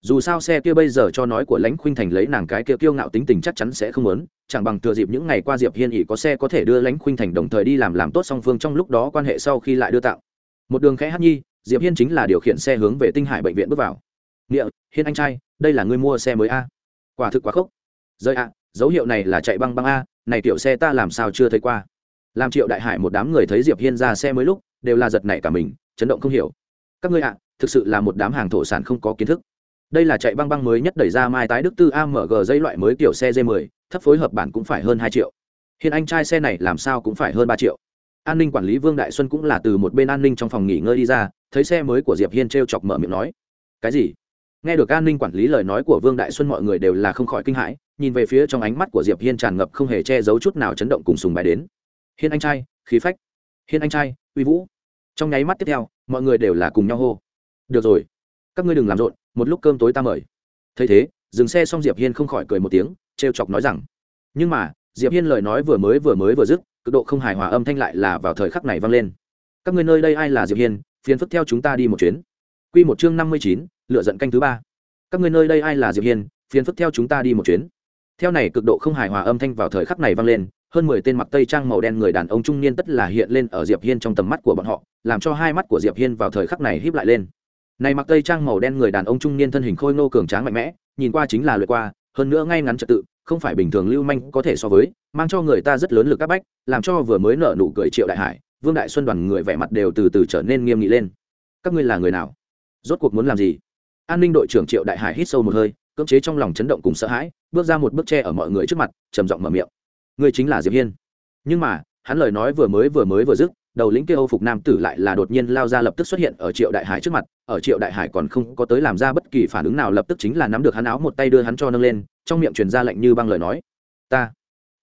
Dù sao xe kia bây giờ cho nói của lãnh khuynh thành lấy nàng cái kia kiêu ngạo tính tình chắc chắn sẽ không muốn, chẳng bằng thừa dịp những ngày qua diệp hiên ỉ có xe có thể đưa lãnh khuynh thành đồng thời đi làm làm tốt song phương trong lúc đó quan hệ sau khi lại đưa tạo. Một đường khẽ hát nhi, diệp hiên chính là điều khiển xe hướng về tinh hải bệnh viện bước vào. Nghĩa, hiên anh trai, đây là người mua xe mới a? Quả thực quá khốc rơi ạ, dấu hiệu này là chạy băng băng a, này tiểu xe ta làm sao chưa thấy qua. Làm triệu đại hải một đám người thấy diệp hiên ra xe mới lúc, đều là giật nảy cả mình, chấn động không hiểu. Các ngươi ạ, thực sự là một đám hàng thổ sản không có kiến thức. Đây là chạy băng băng mới nhất đẩy ra mai tái đức tư amg dây loại mới kiểu xe d 10 thấp phối hợp bản cũng phải hơn hai triệu. Hiện anh trai xe này làm sao cũng phải hơn ba triệu. An ninh quản lý vương đại xuân cũng là từ một bên an ninh trong phòng nghỉ ngơi đi ra, thấy xe mới của diệp hiên t chọc mở miệng nói. Cái gì? Nghe được an ninh quản lý lời nói của vương đại xuân mọi người đều là không khỏi kinh hãi nhìn về phía trong ánh mắt của diệp hiên tràn ngập không hề che giấu chút nào chấn động cùng sùng bài đến. Hiên anh trai khí phách. Hiên anh trai uy vũ. Trong nháy mắt tiếp theo mọi người đều là cùng nhau hô. Được rồi các ngươi đừng làm rộn một lúc cơm tối ta mời. Thấy thế dừng xe xong diệp hiên không khỏi cười một tiếng trêu chọc nói rằng nhưng mà diệp hiên lời nói vừa mới vừa mới vừa dứt cực độ không hài hòa âm thanh lại là vào thời khắc này vang lên. Các ngươi nơi đây ai là diệp hiên phiền phức theo chúng ta đi một chuyến. Quy một chương năm mươi chín, lựa giận canh thứ ba. Các ngươi nơi đây ai là diệp hiên, phiền phức theo chúng ta đi một chuyến. Theo này cực độ không hài hòa âm thanh vào thời khắc này vang lên, hơn mười tên mặc tây trang màu đen người đàn ông trung niên tất là hiện lên ở diệp hiên trong tầm mắt của bọn họ, làm cho hai mắt của diệp hiên vào thời khắc này híp lại lên. Này mặc tây trang màu đen người đàn ông trung niên thân hình khôi ngô cường tráng mạnh mẽ, nhìn qua chính là lượt qua, hơn nữa ngay ngắn trật tự, không phải bình thường lưu manh có thể so với, mang cho người ta rất lớn lực các bách, làm cho vừa mới nở nụ cười triệu đại hải, vương đại xuân đoàn người vẻ mặt đều từ từ trở nên nghiêm nghị lên. Các ngươi là người nào? Rốt cuộc muốn làm gì? An ninh đội trưởng triệu đại hải hít sâu một hơi cưỡng chế trong lòng chấn động cùng sợ hãi bước ra một bước tre ở mọi người trước mặt trầm giọng mở miệng Người chính là diệp hiên nhưng mà hắn lời nói vừa mới vừa mới vừa dứt đầu lĩnh kia âu phục nam tử lại là đột nhiên lao ra lập tức xuất hiện ở triệu đại hải trước mặt ở triệu đại hải còn không có tới làm ra bất kỳ phản ứng nào lập tức chính là nắm được hắn áo một tay đưa hắn cho nâng lên trong miệng truyền ra lệnh như băng lời nói ta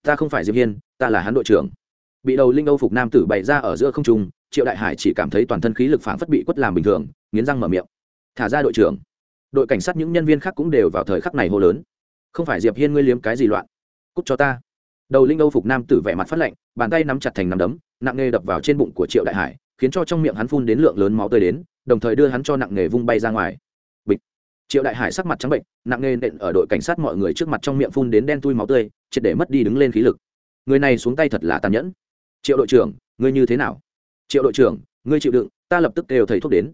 ta không phải diệp hiên ta là hắn đội trưởng bị đầu linh âu phục nam tử bày ra ở giữa không trung triệu đại hải chỉ cảm thấy toàn thân khí lực phản phất bị quất làm bình thường nghiến răng mở miệng thả ra đội trưởng đội cảnh sát những nhân viên khác cũng đều vào thời khắc này hô lớn. Không phải diệp hiên ngươi liếm cái gì loạn? Cút cho ta. Đầu linh âu phục nam tử vẻ mặt phát lạnh, bàn tay nắm chặt thành nắm đấm, nặng nề đập vào trên bụng của triệu đại hải, khiến cho trong miệng hắn phun đến lượng lớn máu tươi đến, đồng thời đưa hắn cho nặng nề vung bay ra ngoài. Bịch. Triệu đại hải sắc mặt trắng bệnh, nặng nề nện ở đội cảnh sát mọi người trước mặt trong miệng phun đến đen tui máu tươi, triệt để mất đi đứng lên khí lực. Người này xuống tay thật là tàn nhẫn. Triệu đội trưởng, ngươi như thế nào? Triệu đội trưởng, ngươi chịu đựng, ta lập tức đều thầy thuốc đến.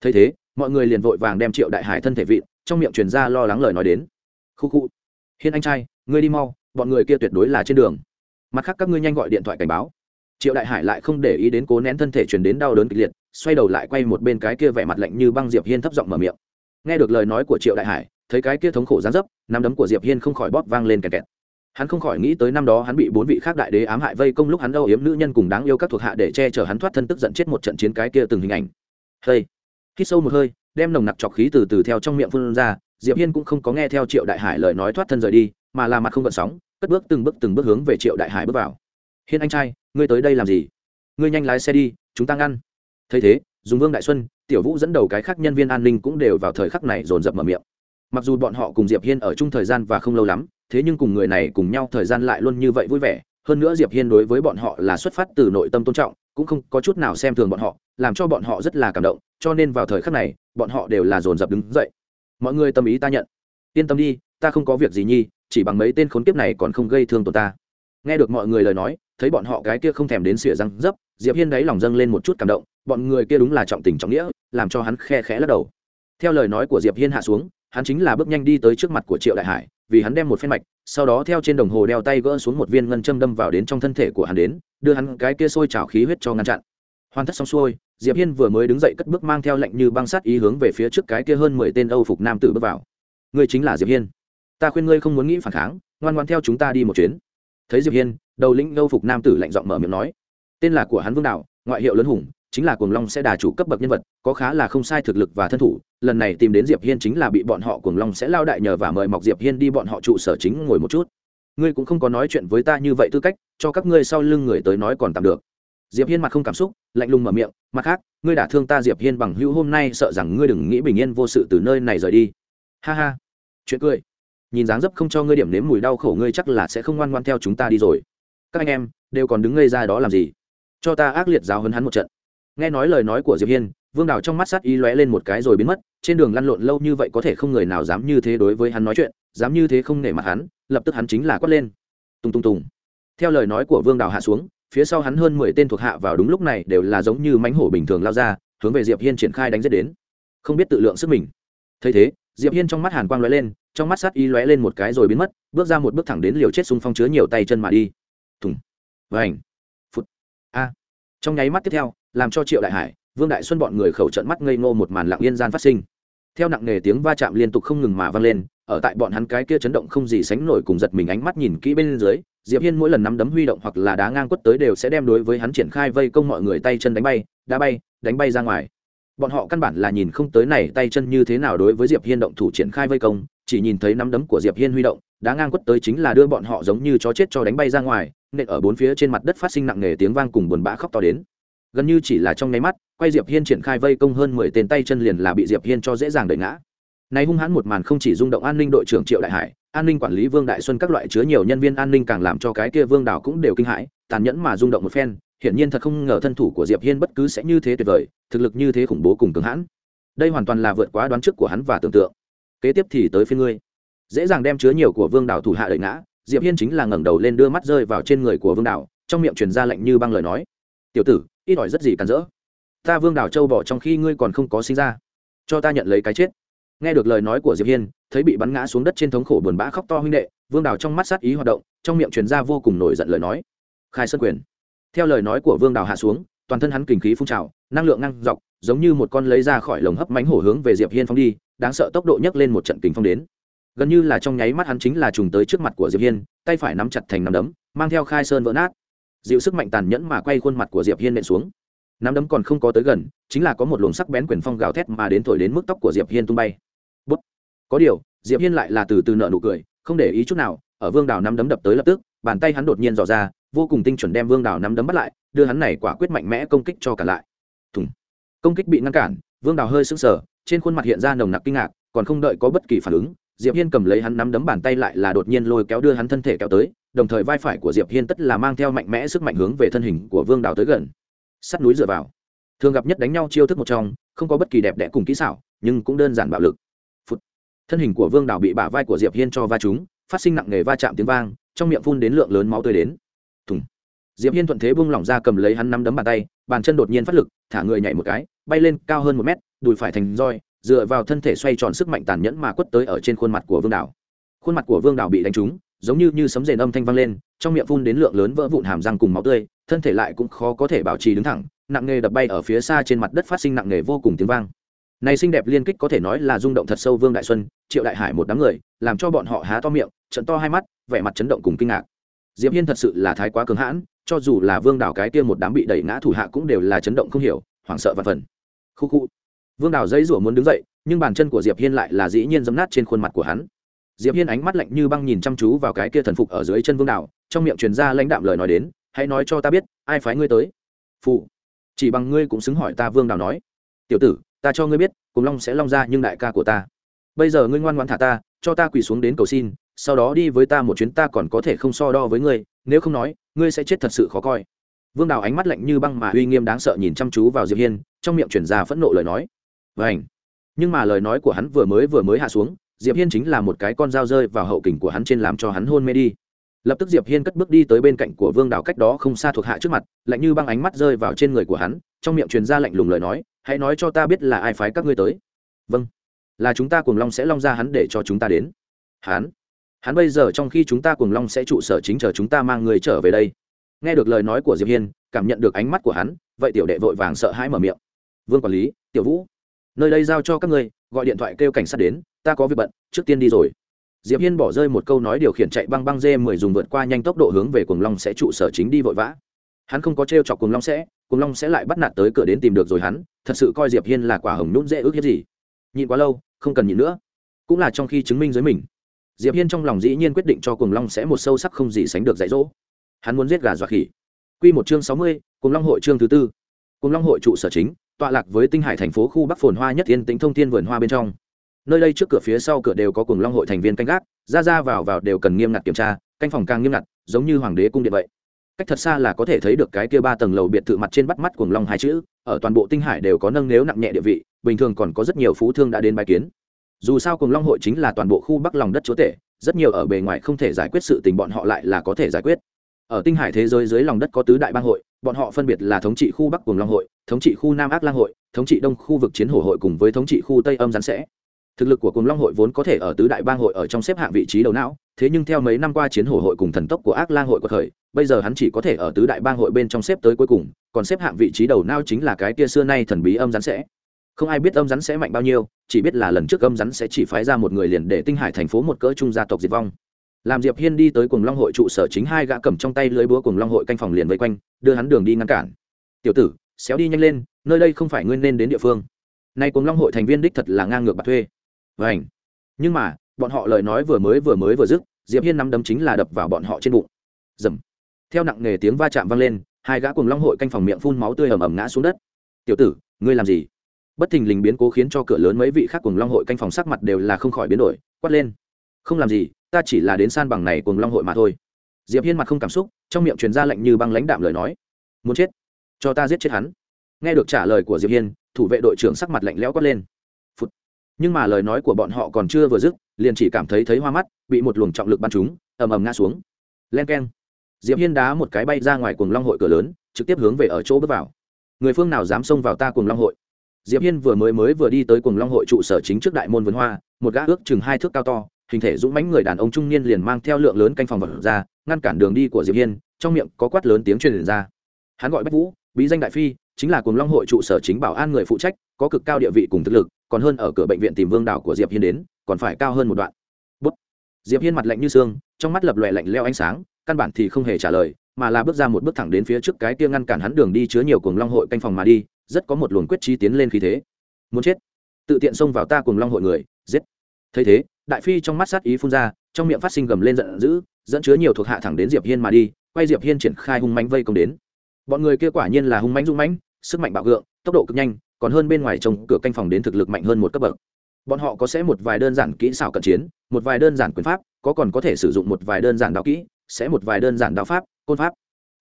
Thấy thế mọi người liền vội vàng đem triệu đại hải thân thể vịn, trong miệng truyền ra lo lắng lời nói đến. Khu khu. Hiên anh trai, ngươi đi mau, bọn người kia tuyệt đối là trên đường. Mặt khác các ngươi nhanh gọi điện thoại cảnh báo. Triệu đại hải lại không để ý đến cố nén thân thể truyền đến đau đớn kịch liệt, xoay đầu lại quay một bên cái kia vẻ mặt lạnh như băng diệp hiên thấp giọng mở miệng. Nghe được lời nói của triệu đại hải, thấy cái kia thống khổ gián dấp, nắm đấm của diệp hiên không khỏi bóp vang lên kẹt kẹt. Hắn không khỏi nghĩ tới năm đó hắn bị bốn vị khác đại đế ám hại vây công lúc hắn âu yếm nữ nhân cùng đáng yêu các thuộc hạ để che chở hắn thoát thân tức giận chết một trận chiến cái kia từng hình ảnh. Hey! Hít sâu một hơi, đem nồng nặc trọc khí từ từ theo trong miệng phun ra, diệp hiên cũng không có nghe theo triệu đại hải lời nói thoát thân rời đi, mà là mặt không gợn sóng, cất bước từng bước từng bước hướng về triệu đại hải bước vào. Hiên anh trai, ngươi tới đây làm gì? Ngươi nhanh lái xe đi, chúng ta ngăn. Thấy thế, dùng vương đại xuân, tiểu vũ dẫn đầu cái khác nhân viên an ninh cũng đều vào thời khắc này dồn dập mở miệng. Mặc dù bọn họ cùng diệp hiên ở chung thời gian và không lâu lắm, thế nhưng cùng người này cùng nhau thời gian lại luôn như vậy vui vẻ. Hơn nữa diệp hiên đối với bọn họ là xuất phát từ nội tâm tôn trọng, cũng không có chút nào xem thường bọn họ làm cho bọn họ rất là cảm động, cho nên vào thời khắc này, bọn họ đều là dồn dập đứng dậy. Mọi người tâm ý ta nhận. Yên tâm đi, ta không có việc gì nhi, chỉ bằng mấy tên khốn kiếp này còn không gây thương tổn ta. Nghe được mọi người lời nói, thấy bọn họ cái kia không thèm đến xỉa răng dấp, diệp hiên đáy lòng dâng lên một chút cảm động, bọn người kia đúng là trọng tình trọng nghĩa, làm cho hắn khe khẽ lắc đầu. Theo lời nói của diệp hiên hạ xuống, hắn chính là bước nhanh đi tới trước mặt của triệu đại hải, vì hắn đem một phen mạch, sau đó theo trên đồng hồ đeo tay gỡ xuống một viên ngân châm đâm vào đến trong thân thể của hắn đến, đưa hắn cái kia sôi trào khí huyết cho ngăn chặn. Hoàn tất xong xuôi diệp hiên vừa mới đứng dậy cất bước mang theo lệnh như băng sát ý hướng về phía trước cái kia hơn mười tên âu phục nam tử bước vào. Ngươi chính là diệp hiên. Ta khuyên ngươi không muốn nghĩ phản kháng, ngoan ngoan theo chúng ta đi một chuyến. Thấy diệp hiên, đầu lĩnh âu phục nam tử lạnh giọng mở miệng nói, tên là của hắn vương đạo, ngoại hiệu lớn hùng, chính là cuồng long sẽ đà chủ cấp bậc nhân vật, có khá là không sai thực lực và thân thủ, lần này tìm đến diệp hiên chính là bị bọn họ cuồng long sẽ lao đại nhờ và mời mọc diệp hiên đi bọn họ trụ sở chính ngồi một chút. Ngươi cũng không có nói chuyện với ta như vậy tư cách, cho các ngươi sau lưng người tới nói còn tạm được diệp hiên mặt không cảm xúc, lạnh lùng mở miệng, mặt khác, ngươi đã thương ta diệp hiên bằng hữu, hôm nay sợ rằng ngươi đừng nghĩ bình yên vô sự từ nơi này rời đi. Ha ha. Chuyện cười. Nhìn dáng dấp không cho ngươi điểm nếm mùi đau khổ ngươi chắc là sẽ không ngoan ngoan theo chúng ta đi rồi. Các anh em, đều còn đứng ngây ra đó làm gì? Cho ta ác liệt giáo hấn hắn một trận. Nghe nói lời nói của diệp hiên, vương đào trong mắt sát ý lóe lên một cái rồi biến mất, trên đường lăn lộn lâu như vậy có thể không người nào dám như thế đối với hắn nói chuyện, dám như thế không nể mặt hắn, lập tức hắn chính là quát lên. Tung tung tung. theo lời nói của vương đào hạ xuống phía sau hắn hơn mười tên thuộc hạ vào đúng lúc này đều là giống như mánh hổ bình thường lao ra, hướng về diệp hiên triển khai đánh giết đến. Không biết tự lượng sức mình. Thấy thế, diệp hiên trong mắt hàn quang lóe lên, trong mắt sát ý lóe lên một cái rồi biến mất, bước ra một bước thẳng đến liều chết xung phong chứa nhiều tay chân mà đi. Thùng. Vành. Phút a. Trong nháy mắt tiếp theo, làm cho triệu đại hải, vương đại xuân bọn người khẩu trận mắt ngây ngô một màn lặng yên gian phát sinh. Theo nặng nề tiếng va chạm liên tục không ngừng mà vang lên, ở tại bọn hắn cái kia chấn động không gì sánh nổi cùng giật mình ánh mắt nhìn kỹ bên dưới diệp hiên mỗi lần nắm đấm huy động hoặc là đá ngang quất tới đều sẽ đem đối với hắn triển khai vây công mọi người tay chân đánh bay, đá bay, đánh bay ra ngoài. Bọn họ căn bản là nhìn không tới này tay chân như thế nào đối với diệp hiên động thủ triển khai vây công, chỉ nhìn thấy nắm đấm của diệp hiên huy động, đá ngang quất tới chính là đưa bọn họ giống như chó chết cho đánh bay ra ngoài nên ở bốn phía trên mặt đất phát sinh nặng nề tiếng vang cùng buồn bã khóc to đến. Gần như chỉ là trong nháy mắt, quay diệp hiên triển khai vây công hơn mười tên tay chân liền là bị diệp hiên cho dễ dàng đẩy ngã. Này hung hãn một màn không chỉ rung động an ninh đội trưởng triệu đại hải an ninh quản lý vương đại xuân các loại chứa nhiều nhân viên an ninh càng làm cho cái kia vương đảo cũng đều kinh hãi, tàn nhẫn mà rung động một phen, hiển nhiên thật không ngờ thân thủ của diệp hiên bất cứ sẽ như thế tuyệt vời, thực lực như thế khủng bố cùng cường hãn. Đây hoàn toàn là vượt quá đoán trước của hắn và tưởng tượng. Kế tiếp thì tới phía ngươi. Dễ dàng đem chứa nhiều của vương đảo thủ hạ đợi ngã, diệp hiên chính là ngẩng đầu lên đưa mắt rơi vào trên người của vương đảo, trong miệng truyền ra lệnh như băng lời nói. Tiểu tử, ít ỏi rất gì cản rỡ. Ta vương đảo châu bỏ trong khi ngươi còn không có sinh ra. Cho ta nhận lấy cái chết nghe được lời nói của diệp hiên, thấy bị bắn ngã xuống đất trên thống khổ buồn bã khóc to huynh đệ, vương Đào trong mắt sát ý hoạt động, trong miệng truyền ra vô cùng nổi giận lời nói. Khai sơn quyền. Theo lời nói của vương Đào hạ xuống, toàn thân hắn kình khí phun trào, năng lượng ngăn dọc, giống như một con lấy ra khỏi lồng hấp mánh hổ hướng về diệp hiên phong đi, đáng sợ tốc độ nhấc lên một trận kình phong đến. Gần như là trong nháy mắt hắn chính là trùng tới trước mặt của diệp hiên, tay phải nắm chặt thành nắm đấm, mang theo khai sơn vỡ nát. Dịu sức mạnh tàn nhẫn mà quay khuôn mặt của diệp hiên nện xuống. Nắm đấm còn không có tới gần, chính là có một luồng sắc bén quyền phong gào thét mà đến thổi đến mức tóc của diệp hiên tung bay. Bút. có điều, diệp hiên lại là từ từ nợ nụ cười, không để ý chút nào, ở vương đào nắm đấm đập tới lập tức, bàn tay hắn đột nhiên dò ra, vô cùng tinh chuẩn đem vương đào nắm đấm bắt lại, đưa hắn này quả quyết mạnh mẽ công kích cho cả lại. Thùng. Công kích bị ngăn cản, vương đào hơi sững sờ, trên khuôn mặt hiện ra nồng nặc kinh ngạc, còn không đợi có bất kỳ phản ứng, diệp hiên cầm lấy hắn nắm đấm bàn tay lại là đột nhiên lôi kéo đưa hắn thân thể kéo tới, đồng thời vai phải của diệp hiên tất là mang theo mạnh mẽ sức mạnh hướng về thân hình của vương đào tới gần. Sắt núi dựa vào. Thường gặp nhất đánh nhau chiêu thức một trong, không có bất kỳ đẹp đẽ cùng kỹ xảo, nhưng cũng đơn giản bạo lực thân hình của vương đào bị bả vai của diệp hiên cho va chúng, phát sinh nặng nề va chạm tiếng vang trong miệng phun đến lượng lớn máu tươi đến. Thùng. Diệp hiên thuận thế buông lỏng ra cầm lấy hắn nắm đấm bàn tay bàn chân đột nhiên phát lực thả người nhảy một cái bay lên cao hơn một mét đùi phải thành roi dựa vào thân thể xoay tròn sức mạnh tàn nhẫn mà quất tới ở trên khuôn mặt của vương đảo khuôn mặt của vương đảo bị đánh trúng giống như như sấm rền âm thanh vang lên trong miệng phun đến lượng lớn vỡ vụn hàm răng cùng máu tươi thân thể lại cũng khó có thể bảo trì đứng thẳng nặng nghề đập bay ở phía xa trên mặt đất phát sinh nặng nghề vô cùng tiếng vang này xinh đẹp liên kích có thể nói là rung động thật sâu vương đại xuân, triệu đại hải một đám người, làm cho bọn họ há to miệng trận to hai mắt, vẻ mặt chấn động cùng kinh ngạc. Diệp hiên thật sự là thái quá cứng hãn, cho dù là vương đảo cái kia một đám bị đẩy ngã thủ hạ cũng đều là chấn động không hiểu, hoảng sợ và phần. Khu khu. Vương đảo dây rủa muốn đứng dậy, nhưng bàn chân của diệp hiên lại là dĩ nhiên giấm nát trên khuôn mặt của hắn. Diệp hiên ánh mắt lạnh như băng nhìn chăm chú vào cái kia thần phục ở dưới chân vương đảo trong miệng truyền ra lãnh đạm lời nói đến, hãy nói cho ta biết, ai phái ngươi tới? Phụ chỉ bằng ngươi cũng xứng hỏi ta, vương đảo nói. Tiểu tử ta cho ngươi biết, cùng long sẽ long ra nhưng đại ca của ta. Bây giờ ngươi ngoan ngoãn thả ta, cho ta quỳ xuống đến cầu xin, sau đó đi với ta một chuyến ta còn có thể không so đo với ngươi, nếu không nói, ngươi sẽ chết thật sự khó coi. Vương đào ánh mắt lạnh như băng mà uy nghiêm đáng sợ nhìn chăm chú vào diệp hiên, trong miệng chuyển ra phẫn nộ lời nói. Vảnh nhưng mà lời nói của hắn vừa mới vừa mới hạ xuống, diệp hiên chính là một cái con dao rơi vào hậu kình của hắn trên làm cho hắn hôn mê đi lập tức diệp hiên cất bước đi tới bên cạnh của vương đào cách đó không xa thuộc hạ trước mặt, lạnh như băng ánh mắt rơi vào trên người của hắn, trong miệng truyền ra lạnh lùng lời nói, hãy nói cho ta biết là ai phái các ngươi tới. Vâng là chúng ta cùng long sẽ long ra hắn để cho chúng ta đến. Hắn? Hắn bây giờ trong khi chúng ta cùng long sẽ trụ sở chính chờ chúng ta mang người trở về đây. Nghe được lời nói của diệp hiên, cảm nhận được ánh mắt của hắn, vậy tiểu đệ vội vàng sợ hãi mở miệng. Vương quản lý, tiểu vũ, nơi đây giao cho các ngươi, gọi điện thoại kêu cảnh sát đến, ta có việc bận, trước tiên đi rồi diệp hiên bỏ rơi một câu nói điều khiển chạy băng băng dê mười dùng vượt qua nhanh tốc độ hướng về cuồng long sẽ trụ sở chính đi vội vã. Hắn không có t chọc cuồng long sẽ cuồng long sẽ lại bắt nạt tới cửa đến tìm được rồi hắn thật sự coi diệp hiên là quả hồng nhún dễ ước hiếp gì. Nhịn quá lâu không cần nhịn nữa. Cũng là trong khi chứng minh giới mình. Diệp hiên trong lòng dĩ nhiên quyết định cho cuồng long sẽ một sâu sắc không gì sánh được dạy dỗ. Hắn muốn giết gà dọa khỉ. Quy một chương sáu mươi, cuồng long hội chương thứ tư. Cuồng long hội trụ sở chính tọa lạc với tinh hải thành phố khu bắc phồn hoa nhất yên tĩnh thông thiên vườn hoa bên trong nơi đây trước cửa phía sau cửa đều có cùng long hội thành viên canh gác, ra ra vào vào đều cần nghiêm ngặt kiểm tra, canh phòng càng nghiêm ngặt, giống như hoàng đế cung điện vậy. Cách thật xa là có thể thấy được cái kia ba tầng lầu biệt thự mặt trên bắt mắt cùng long hai chữ, ở toàn bộ tinh hải đều có nâng nếu nặng nhẹ địa vị, bình thường còn có rất nhiều phú thương đã đến bài kiến. Dù sao cùng long hội chính là toàn bộ khu bắc lòng đất chúa tể, rất nhiều ở bề ngoài không thể giải quyết sự tình bọn họ lại là có thể giải quyết. Ở tinh hải thế giới dưới lòng đất có tứ đại bang hội, bọn họ phân biệt là thống trị khu bắc cùng long hội, thống trị khu nam ác lang hội, thống trị đông khu vực chiến hổ hội cùng với thống trị khu tây âm gián sẽ thực lực của cùng long hội vốn có thể ở tứ đại bang hội ở trong xếp hạng vị trí đầu não, thế nhưng theo mấy năm qua chiến hổ hội cùng thần tốc của ác lang hội của thời bây giờ hắn chỉ có thể ở tứ đại bang hội bên trong xếp tới cuối cùng, còn xếp hạng vị trí đầu não chính là cái kia xưa nay thần bí âm rắn sẽ. Không ai biết âm rắn sẽ mạnh bao nhiêu, chỉ biết là lần trước âm rắn sẽ chỉ phái ra một người liền để tinh hải thành phố một cỡ trung gia tộc diệt vong. Làm diệp hiên đi tới cùng long hội trụ sở chính hai gã cầm trong tay lưới búa cùng long hội canh phòng liền vây quanh, đưa hắn đường đi ngăn cản. Tiểu tử, xéo đi nhanh lên, nơi đây không phải nguyên nên đến địa phương. Nay cùng long hội thành viên đích thật là ngang ngược bạc thuê vảnh nhưng mà, bọn họ lời nói vừa mới vừa mới vừa dứt, diệp hiên nắm đấm chính là đập vào bọn họ trên bụng. Dầm theo nặng nề tiếng va chạm vang lên, hai gã cùng long hội canh phòng miệng phun máu tươi ầm ầm ngã xuống đất. Tiểu tử, ngươi làm gì? Bất thình lình biến cố khiến cho cửa lớn mấy vị khác cùng long hội canh phòng sắc mặt đều là không khỏi biến đổi, quát lên. Không làm gì, ta chỉ là đến san bằng này cùng long hội mà thôi. Diệp hiên mặt không cảm xúc, trong miệng truyền ra lệnh như băng lãnh đạm lời nói. Muốn chết? Cho ta giết chết hắn. Nghe được trả lời của diệp hiên, thủ vệ đội trưởng sắc mặt lạnh lẽo quát lên nhưng mà lời nói của bọn họ còn chưa vừa dứt, liền chỉ cảm thấy thấy hoa mắt, bị một luồng trọng lực bắn trúng, ầm ầm ngã xuống. Len k e n diệp hiên đá một cái bay ra ngoài cuồng long hội cửa lớn, trực tiếp hướng về ở chỗ bước vào. Người phương nào dám xông vào ta cuồng long hội? Diệp hiên vừa mới mới vừa đi tới cuồng long hội trụ sở chính trước đại môn vườn hoa, một gã ước chừng hai thước cao to, hình thể dũng mãnh người đàn ông trung niên liền mang theo lượng lớn canh phòng vật ra, ngăn cản đường đi của diệp hiên, trong miệng có quát lớn tiếng truyền ra. Hắn gọi bách vũ, bí danh đại phi, chính là cuồng long hội trụ sở chính bảo an người phụ trách, có cực cao địa vị cùng thực lực còn hơn ở cửa bệnh viện tìm vương đảo của diệp hiên đến, còn phải cao hơn một đoạn. Bút. diệp hiên mặt lạnh như xương, trong mắt lập lòe lạnh leo ánh sáng, căn bản thì không hề trả lời, mà là bước ra một bước thẳng đến phía trước cái kia ngăn cản hắn đường đi chứa nhiều cuồng long hội canh phòng mà đi, rất có một luồng quyết trí tiến lên khí thế. Muốn chết. Tự tiện xông vào ta cuồng long hội người, giết. Thấy thế, đại phi trong mắt sát ý phun ra, trong miệng phát sinh gầm lên giận dữ, dẫn chứa nhiều thuộc hạ thẳng đến diệp hiên mà đi, quay diệp hiên triển khai hung mãnh vây công đến. Bọn người kia quả nhiên là hung mãnh dung mãnh, sức mạnh bạo gượng, tốc độ cực nhanh còn hơn bên ngoài trông cửa canh phòng đến thực lực mạnh hơn một cấp bậc. Bọn họ có sẽ một vài đơn giản kỹ xảo cận chiến, một vài đơn giản quyền pháp, có còn có thể sử dụng một vài đơn giản đạo kỹ, sẽ một vài đơn giản đạo pháp, côn pháp.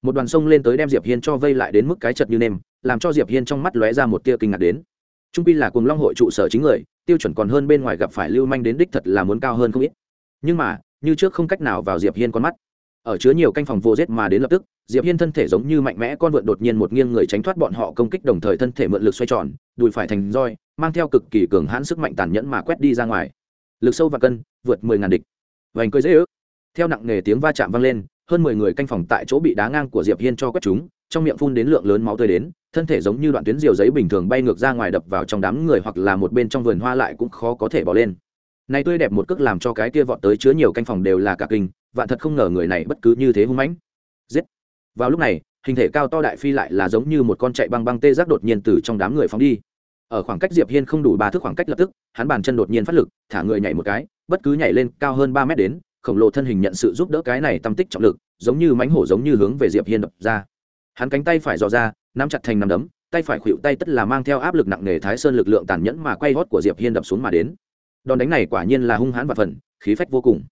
Một đoàn sông lên tới đem diệp hiên cho vây lại đến mức cái chật như nêm, làm cho diệp hiên trong mắt lóe ra một tia kinh ngạc đến. Trung quy là cùng long hội trụ sở chính người, tiêu chuẩn còn hơn bên ngoài gặp phải lưu manh đến đích thật là muốn cao hơn không ít. Nhưng mà, như trước không cách nào vào diệp hiên con mắt ở chứa nhiều canh phòng vô giết mà đến lập tức, diệp hiên thân thể giống như mạnh mẽ con vượn đột nhiên một nghiêng người tránh thoát bọn họ công kích đồng thời thân thể mượn lực xoay tròn, đùi phải thành roi, mang theo cực kỳ cường hãn sức mạnh tàn nhẫn mà quét đi ra ngoài. Lực sâu và cân, vượt mười ngàn địch. Vành cười dễ ước. Theo nặng nề tiếng va chạm vang lên, hơn mười người canh phòng tại chỗ bị đá ngang của diệp hiên cho quét chúng, trong miệng phun đến lượng lớn máu tươi đến, thân thể giống như đoạn tuyến diều giấy bình thường bay ngược ra ngoài đập vào trong đám người hoặc là một bên trong vườn hoa lại cũng khó có thể bỏ lên. Này tươi đẹp một cước làm cho cái kia vọt tới chứa nhiều canh phòng đều là cả kinh vạn thật không ngờ người này bất cứ như thế hung mãnh. Giết. Vào lúc này, hình thể cao to đại phi lại là giống như một con chạy băng băng tê giác đột nhiên từ trong đám người phóng đi. Ở khoảng cách diệp hiên không đủ ba thước khoảng cách lập tức, hắn bàn chân đột nhiên phát lực, thả người nhảy một cái, bất cứ nhảy lên cao hơn ba mét đến, khổng lồ thân hình nhận sự giúp đỡ cái này tâm tích trọng lực, giống như mánh hổ giống như hướng về diệp hiên đập ra. Hắn cánh tay phải dò ra, nắm chặt thành nắm đấm, tay phải khuỵu tay tất là mang theo áp lực nặng nề thái sơn lực lượng tàn nhẫn mà quay hót của diệp hiên đập xuống mà đến. Đòn đánh này quả nhiên là hung hãn và phần, khí phách vô cùng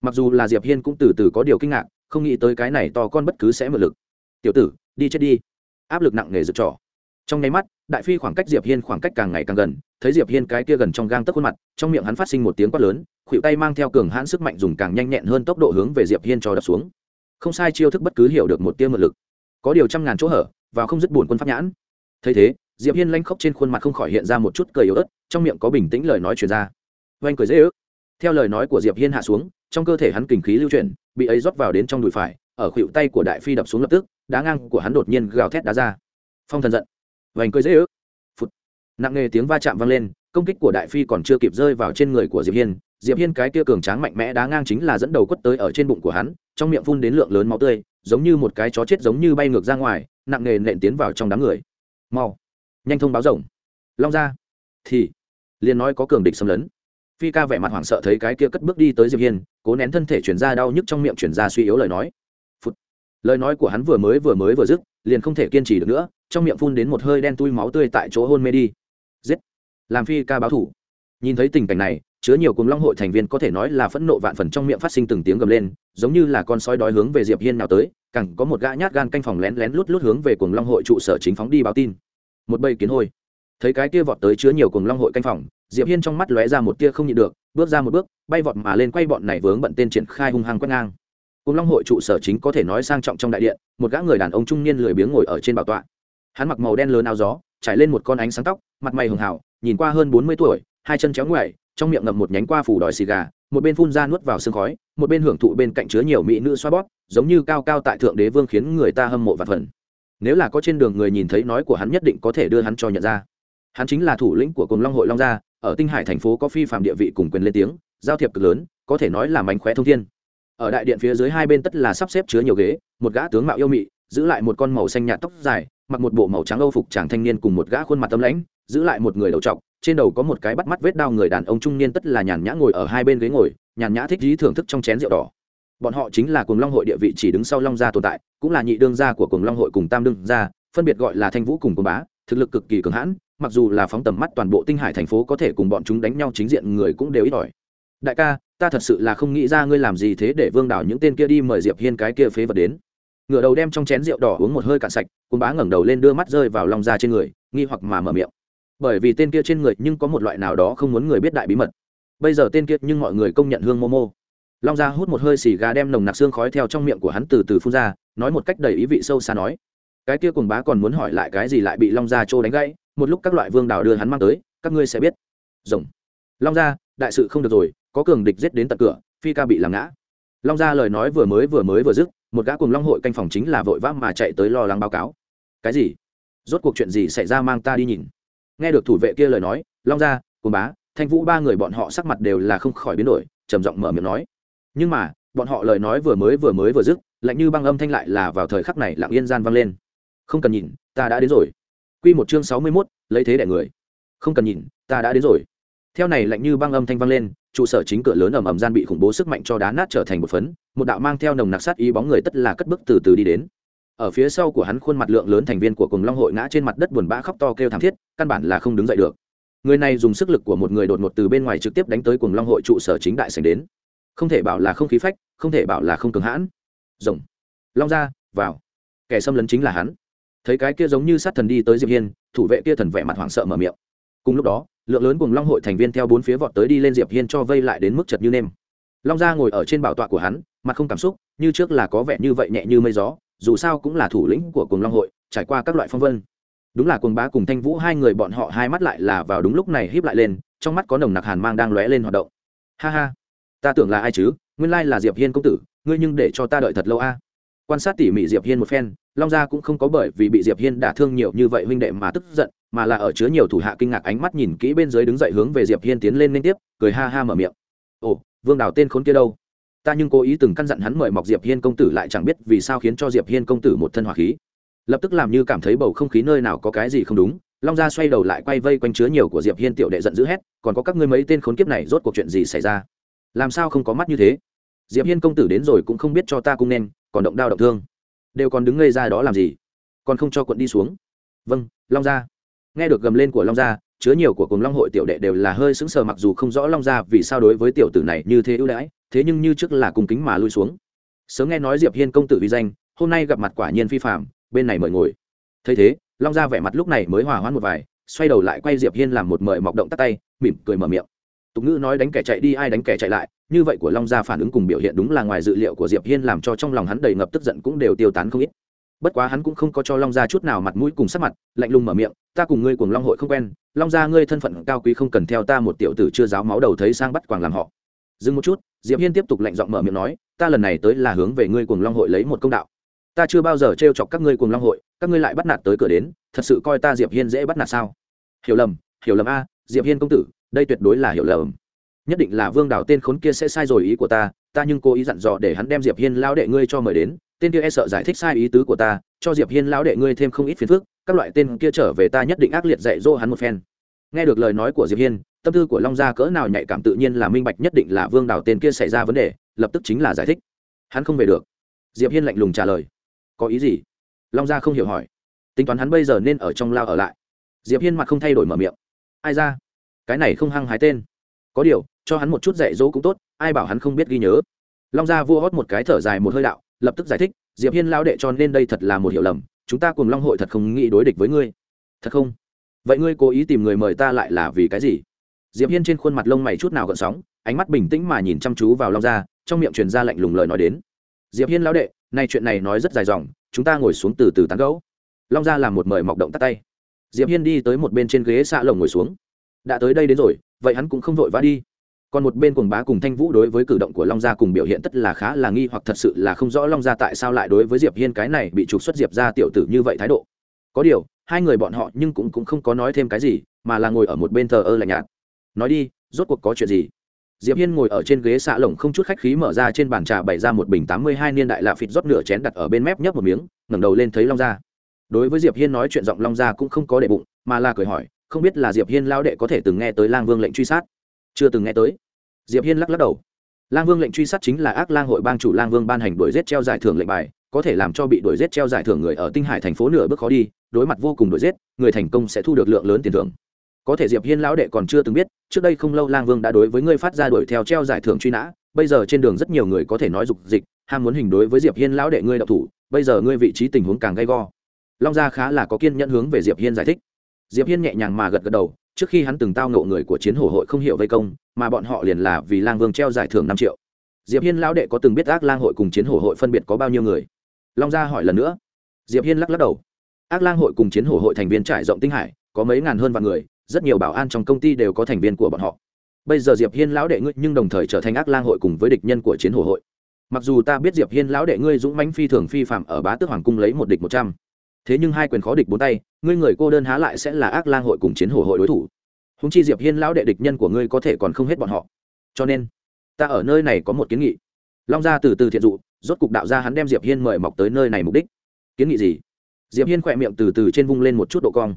mặc dù là diệp hiên cũng từ từ có điều kinh ngạc, không nghĩ tới cái này to con bất cứ sẽ mượn lực. Tiểu tử, đi chết đi. Áp lực nặng nề rực trỏ trong nháy mắt, đại phi khoảng cách diệp hiên khoảng cách càng ngày càng gần, thấy diệp hiên cái kia gần trong gang tấc khuôn mặt, trong miệng hắn phát sinh một tiếng quát lớn khuỵu tay mang theo cường hãn sức mạnh dùng càng nhanh nhẹn hơn tốc độ hướng về diệp hiên cho đập xuống. Không sai chiêu thức bất cứ hiểu được một tia mượn lực. Có điều trăm ngàn chỗ hở và không dứt buồn quân pháp nhãn. Thấy thế, diệp hiên lanh khóc trên khuôn mặt không khỏi hiện ra một chút cười yếu ớt, trong miệng có bình tĩnh lời nói truyền ra. Oanh cười dễ ước theo lời nói của diệp hiên hạ xuống, trong cơ thể hắn kình khí lưu chuyển, bị ấy rót vào đến trong đùi phải, ở khuỷu tay của đại phi đập xuống lập tức, đá ngang của hắn đột nhiên gào thét đá ra. Phong thần giận. Vành cười dễ ước. Phút nặng nề tiếng va chạm vang lên, công kích của đại phi còn chưa kịp rơi vào trên người của diệp hiên. Diệp hiên cái kia cường tráng mạnh mẽ đá ngang chính là dẫn đầu quất tới ở trên bụng của hắn, trong miệng phun đến lượng lớn máu tươi, giống như một cái chó chết giống như bay ngược ra ngoài, nặng nề nện tiến vào trong đám người. Mau. Nhanh thông báo rồng long ra. Thì. Liền nói có cường địch xâm lấn phi ca vẻ mặt hoảng sợ thấy cái kia cất bước đi tới diệp hiên, cố nén thân thể chuyển ra đau nhức trong miệng chuyển ra suy yếu lời nói. Phụt. lời nói của hắn vừa mới vừa mới vừa dứt, liền không thể kiên trì được nữa, trong miệng phun đến một hơi đen tui máu tươi tại chỗ hôn mê đi. Giết. Làm phi ca báo thủ. Nhìn thấy tình cảnh này, chứa nhiều cùng long hội thành viên có thể nói là phẫn nộ vạn phần trong miệng phát sinh từng tiếng gầm lên, giống như là con sói đói hướng về diệp hiên nào tới, càng có một gã nhát gan canh phòng lén lén lút lút hướng về cùng long hội trụ sở chính phóng đi báo tin. Một bầy kiến hôi thấy cái kia vọt tới chứa nhiều cùng long hội canh phòng, diệp hiên trong mắt lóe ra một tia không nhịn được, bước ra một bước, bay vọt mà lên quay bọn này vướng bận tên triển khai hung hăng quét ngang. Cùng long hội trụ sở chính có thể nói sang trọng trong đại điện, một gã người đàn ông trung niên lười biếng ngồi ở trên bảo tọa. Hắn mặc màu đen lớn áo gió, trải lên một con ánh sáng tóc, mặt mày hường hào nhìn qua hơn bốn mươi tuổi, hai chân chéo ngoại trong miệng ngậm một nhánh qua phủ đòi xì gà, một bên phun ra nuốt vào sương khói, một bên hưởng thụ bên cạnh chứa nhiều mỹ nữ xoa bóp, giống như cao cao tại thượng đế vương khiến người ta hâm mộ và phần nếu là có trên đường người nhìn thấy nói của hắn nhất định có thể đưa hắn cho nhận ra hắn chính là thủ lĩnh của cùng long hội long gia, ở tinh hải thành phố có phi phạm địa vị cùng quyền lên tiếng, giao thiệp cực lớn, có thể nói là mánh khóe thông thiên. Ở đại điện phía dưới hai bên tất là sắp xếp chứa nhiều ghế, một gã tướng mạo yêu mị, giữ lại một con màu xanh nhạt tóc dài, mặc một bộ màu trắng âu phục chàng thanh niên cùng một gã khuôn mặt tấm lãnh, giữ lại một người đầu trọc, trên đầu có một cái bắt mắt vết đao người đàn ông trung niên tất là nhàn nhã ngồi ở hai bên ghế ngồi, nhàn nhã thích dí thưởng thức trong chén rượu đỏ. Bọn họ chính là cùng long hội địa vị chỉ đứng sau long gia tồn tại, cũng là nhị đương gia của cùng long hội cùng tam đương gia, phân biệt gọi là thanh vũ cùng cùng bá, thực lực cực kỳ cường hãn mặc dù là phóng tầm mắt toàn bộ tinh hải thành phố có thể cùng bọn chúng đánh nhau chính diện người cũng đều ít ỏi. Đại ca, ta thật sự là không nghĩ ra ngươi làm gì thế để vương đảo những tên kia đi mời diệp hiên cái kia phế vật đến. Ngửa đầu đem trong chén rượu đỏ uống một hơi cạn sạch cùng bá ngẩng đầu lên đưa mắt rơi vào lòng ra trên người, nghi hoặc mà mở miệng. Bởi vì tên kia trên người nhưng có một loại nào đó không muốn người biết đại bí mật. Bây giờ tên kia nhưng mọi người công nhận hương momo long gia hút một hơi xì gà đem nồng nặc xương khói theo trong miệng của hắn từ từ phun ra, nói một cách đầy ý vị sâu xa nói. Cái kia cùng bá còn muốn hỏi lại cái gì lại bị long gia trô đánh gãy một lúc các loại vương đảo đưa hắn mang tới, các ngươi sẽ biết. Rồng. Long gia, đại sự không được rồi, có cường địch giết đến tận cửa, phi ca bị làm ngã. Long gia lời nói vừa mới vừa mới vừa dứt, một gã cùng long hội canh phòng chính là vội vã mà chạy tới lo lắng báo cáo. Cái gì? Rốt cuộc chuyện gì xảy ra mang ta đi nhìn. Nghe được thủ vệ kia lời nói, long gia cùng bá, thanh vũ ba người bọn họ sắc mặt đều là không khỏi biến đổi, trầm giọng mở miệng nói. Nhưng mà, bọn họ lời nói vừa mới vừa mới vừa dứt, lạnh như băng âm thanh lại là vào thời khắc này lặng yên gian vang lên. Không cần nhìn, ta đã đến rồi. Quy một chương sáu mươi 61, lấy thế đè người. Không cần nhìn, ta đã đến rồi. Theo này lạnh như băng âm thanh vang lên, trụ sở chính cửa lớn ầm ầm gian bị khủng bố sức mạnh cho đá nát trở thành một phấn, một đạo mang theo nồng nặc sát ý bóng người tất là cất bước từ từ đi đến. Ở phía sau của hắn khuôn mặt lượng lớn thành viên của cùng Long hội ngã trên mặt đất buồn bã khóc to kêu thảm thiết, căn bản là không đứng dậy được. Người này dùng sức lực của một người đột ngột từ bên ngoài trực tiếp đánh tới cùng Long hội trụ sở chính đại sảnh đến. Không thể bảo là không khí phách, không thể bảo là không cường hãn. Rồng. Long ra, vào. Kẻ xâm lấn chính là hắn thấy cái kia giống như sát thần đi tới diệp hiên thủ vệ kia thần vẻ mặt hoảng sợ mở miệng cùng lúc đó lượng lớn cùng long hội thành viên theo bốn phía vọt tới đi lên diệp hiên cho vây lại đến mức chật như nêm long gia ngồi ở trên bảo tọa của hắn mặt không cảm xúc như trước là có vẻ như vậy nhẹ như mây gió dù sao cũng là thủ lĩnh của cùng long hội trải qua các loại phong vân đúng là cùng bá cùng thanh vũ hai người bọn họ hai mắt lại là vào đúng lúc này híp lại lên trong mắt có nồng nặc hàn mang đang lóe lên hoạt động ha ha ta tưởng là ai chứ nguyên lai là diệp hiên công tử ngươi nhưng để cho ta đợi thật lâu a quan sát tỉ mỉ diệp hiên một phen, long gia cũng không có bởi vì bị diệp hiên đả thương nhiều như vậy huynh đệ mà tức giận, mà là ở chứa nhiều thủ hạ kinh ngạc ánh mắt nhìn kỹ bên dưới đứng dậy hướng về diệp hiên tiến lên liên tiếp, cười ha ha mở miệng. Ồ, vương đào tên khốn kia đâu? Ta nhưng cố ý từng căn dặn hắn mời mọc diệp hiên công tử lại chẳng biết vì sao khiến cho diệp hiên công tử một thân hỏa khí. Lập tức làm như cảm thấy bầu không khí nơi nào có cái gì không đúng, long gia xoay đầu lại quay vây quanh chứa nhiều của diệp hiên tiểu đệ giận dữ hét, còn có các ngươi mấy tên khốn kiếp này rốt cuộc chuyện gì xảy ra? Làm sao không có mắt như thế? Diệp hiên công tử đến rồi cũng không biết cho ta cung nên còn động đao động thương. Đều còn đứng ngây ra đó làm gì? Còn không cho quận đi xuống. Vâng long gia. Nghe được gầm lên của long gia, chứa nhiều của cùng long hội tiểu đệ đều là hơi sững sờ mặc dù không rõ long gia vì sao đối với tiểu tử này như thế ưu đãi, thế nhưng như trước là cùng kính mà lui xuống. Sớm nghe nói diệp hiên công tử vi danh, hôm nay gặp mặt quả nhiên phi phạm bên này mời ngồi. Thấy thế, long gia vẻ mặt lúc này mới hòa hoãn một vài, xoay đầu lại quay diệp hiên làm một mời mọc động tắt tay, mỉm cười mở miệng tục ngữ nói đánh kẻ chạy đi, ai đánh kẻ chạy lại. Như vậy của long gia phản ứng cùng biểu hiện đúng là ngoài dự liệu của diệp hiên làm cho trong lòng hắn đầy ngập tức giận cũng đều tiêu tán không ít. Bất quá hắn cũng không có cho long gia chút nào mặt mũi cùng sắc mặt, lạnh lùng mở miệng, ta cùng ngươi cùng long hội không quen. Long gia, ngươi thân phận cao quý không cần theo ta một tiểu tử chưa giáo máu đầu thấy sang bắt quàng làm họ. Dừng một chút, diệp hiên tiếp tục lạnh giọng mở miệng nói, ta lần này tới là hướng về ngươi cùng long hội lấy một công đạo. Ta chưa bao giờ trêu chọc các ngươi cùng long hội, các ngươi lại bắt nạt tới cửa đến, thật sự coi ta diệp hiên dễ bắt nạt sao? Hiểu lầm hiểu lầm a, diệp hiên công tử đây tuyệt đối là hiểu lầm. Nhất định là vương đảo tên khốn kia sẽ sai rồi ý của ta ta nhưng cố ý dặn dò để hắn đem diệp hiên lão đệ ngươi cho mời đến, tên kia e sợ giải thích sai ý tứ của ta, cho diệp hiên lão đệ ngươi thêm không ít phiền phức, các loại tên kia trở về ta nhất định ác liệt dạy dỗ hắn một phen. Nghe được lời nói của diệp hiên, tâm tư của long gia cỡ nào nhạy cảm tự nhiên là minh bạch nhất định là vương đảo tên kia xảy ra vấn đề, lập tức chính là giải thích. Hắn không về được. Diệp hiên lạnh lùng trả lời. Có ý gì? Long gia không hiểu hỏi. Tính toán hắn bây giờ nên ở trong lao ở lại. Diệp hiên mặt không thay đổi mở miệng. Ai ra? Cái này không hăng hái tên. Có điều, cho hắn một chút dạy dỗ cũng tốt, ai bảo hắn không biết ghi nhớ. Long gia vua hót một cái thở dài một hơi đạo, lập tức giải thích, diệp hiên lao đệ cho nên đây thật là một hiểu lầm, chúng ta cùng long hội thật không nghĩ đối địch với ngươi. Thật không? Vậy ngươi cố ý tìm người mời ta lại là vì cái gì? Diệp hiên trên khuôn mặt lông mày chút nào gợn sóng, ánh mắt bình tĩnh mà nhìn chăm chú vào long gia, trong miệng truyền ra lạnh lùng lời nói đến. Diệp hiên lão đệ, nay chuyện này nói rất dài dòng, chúng ta ngồi xuống từ từ tán gẫu. Long gia làm một mời mọc động tắt tay. Diệp hiên đi tới một bên trên ghế xạ lồng ngồi xuống đã tới đây đến rồi, vậy hắn cũng không vội vã đi. Còn một bên cuồng bá cùng thanh vũ đối với cử động của long gia cùng biểu hiện tất là khá là nghi hoặc, thật sự là không rõ long gia tại sao lại đối với diệp hiên cái này bị trục xuất diệp ra tiểu tử như vậy thái độ. Có điều, hai người bọn họ nhưng cũng cũng không có nói thêm cái gì, mà là ngồi ở một bên thờ ơ lạnh nhạt. Nói đi, rốt cuộc có chuyện gì? Diệp hiên ngồi ở trên ghế xạ lồng không chút khách khí mở ra trên bàn trà bày ra một bình tám mươi hai niên đại lạ phịt rót nửa chén đặt ở bên mép nhấp một miếng, ngẩng đầu lên thấy long gia. Đối với diệp hiên nói chuyện giọng long gia cũng không có để bụng, mà là cười hỏi không biết là diệp hiên lao đệ có thể từng nghe tới lang vương lệnh truy sát. Chưa từng nghe tới. Diệp hiên lắc lắc đầu. Lang vương lệnh truy sát chính là ác lang hội bang chủ lang vương ban hành đuổi giết treo giải thưởng lệnh bài, có thể làm cho bị đuổi giết treo giải thưởng người ở tinh hải thành phố nửa bước khó đi, đối mặt vô cùng đuổi giết, người thành công sẽ thu được lượng lớn tiền thưởng. Có thể diệp hiên lão đệ còn chưa từng biết, trước đây không lâu lang vương đã đối với ngươi phát ra đuổi theo treo giải thưởng truy nã, bây giờ trên đường rất nhiều người có thể nói dục dịch, ham muốn hình đối với diệp hiên lão đệ ngươi đạo thủ, bây giờ ngươi vị trí tình huống càng gay go. Long gia khá là có kiên nhẫn hướng về diệp hiên giải thích diệp hiên nhẹ nhàng mà gật gật đầu, trước khi hắn từng tao ngộ người của chiến hổ hội không hiểu vây công, mà bọn họ liền là vì lang vương treo giải thưởng năm triệu. Diệp hiên lão đệ có từng biết ác lang hội cùng chiến hổ hội phân biệt có bao nhiêu người? Long gia hỏi lần nữa. Diệp hiên lắc lắc đầu. Ác lang hội cùng chiến hổ hội thành viên trải rộng tinh hải, có mấy ngàn hơn vạn người, rất nhiều bảo an trong công ty đều có thành viên của bọn họ. Bây giờ diệp hiên lão đệ ngươi nhưng đồng thời trở thành ác lang hội cùng với địch nhân của chiến hổ hội. Mặc dù ta biết diệp hiên lão đệ ngươi dũng mãnh phi thường phi phạm ở bá tước hoàng cung lấy một địch một trăm thế nhưng hai quyền khó địch bốn tay, ngươi người cô đơn há lại sẽ là ác lang hội cùng chiến hổ hội đối thủ. Húng chi diệp hiên lão đệ địch nhân của ngươi có thể còn không hết bọn họ. Cho nên, ta ở nơi này có một kiến nghị. Long gia từ từ thiện dụ, rốt cục đạo gia hắn đem diệp hiên mời mọc tới nơi này mục đích. Kiến nghị gì? Diệp hiên khỏe miệng từ từ trên vung lên một chút độ cong.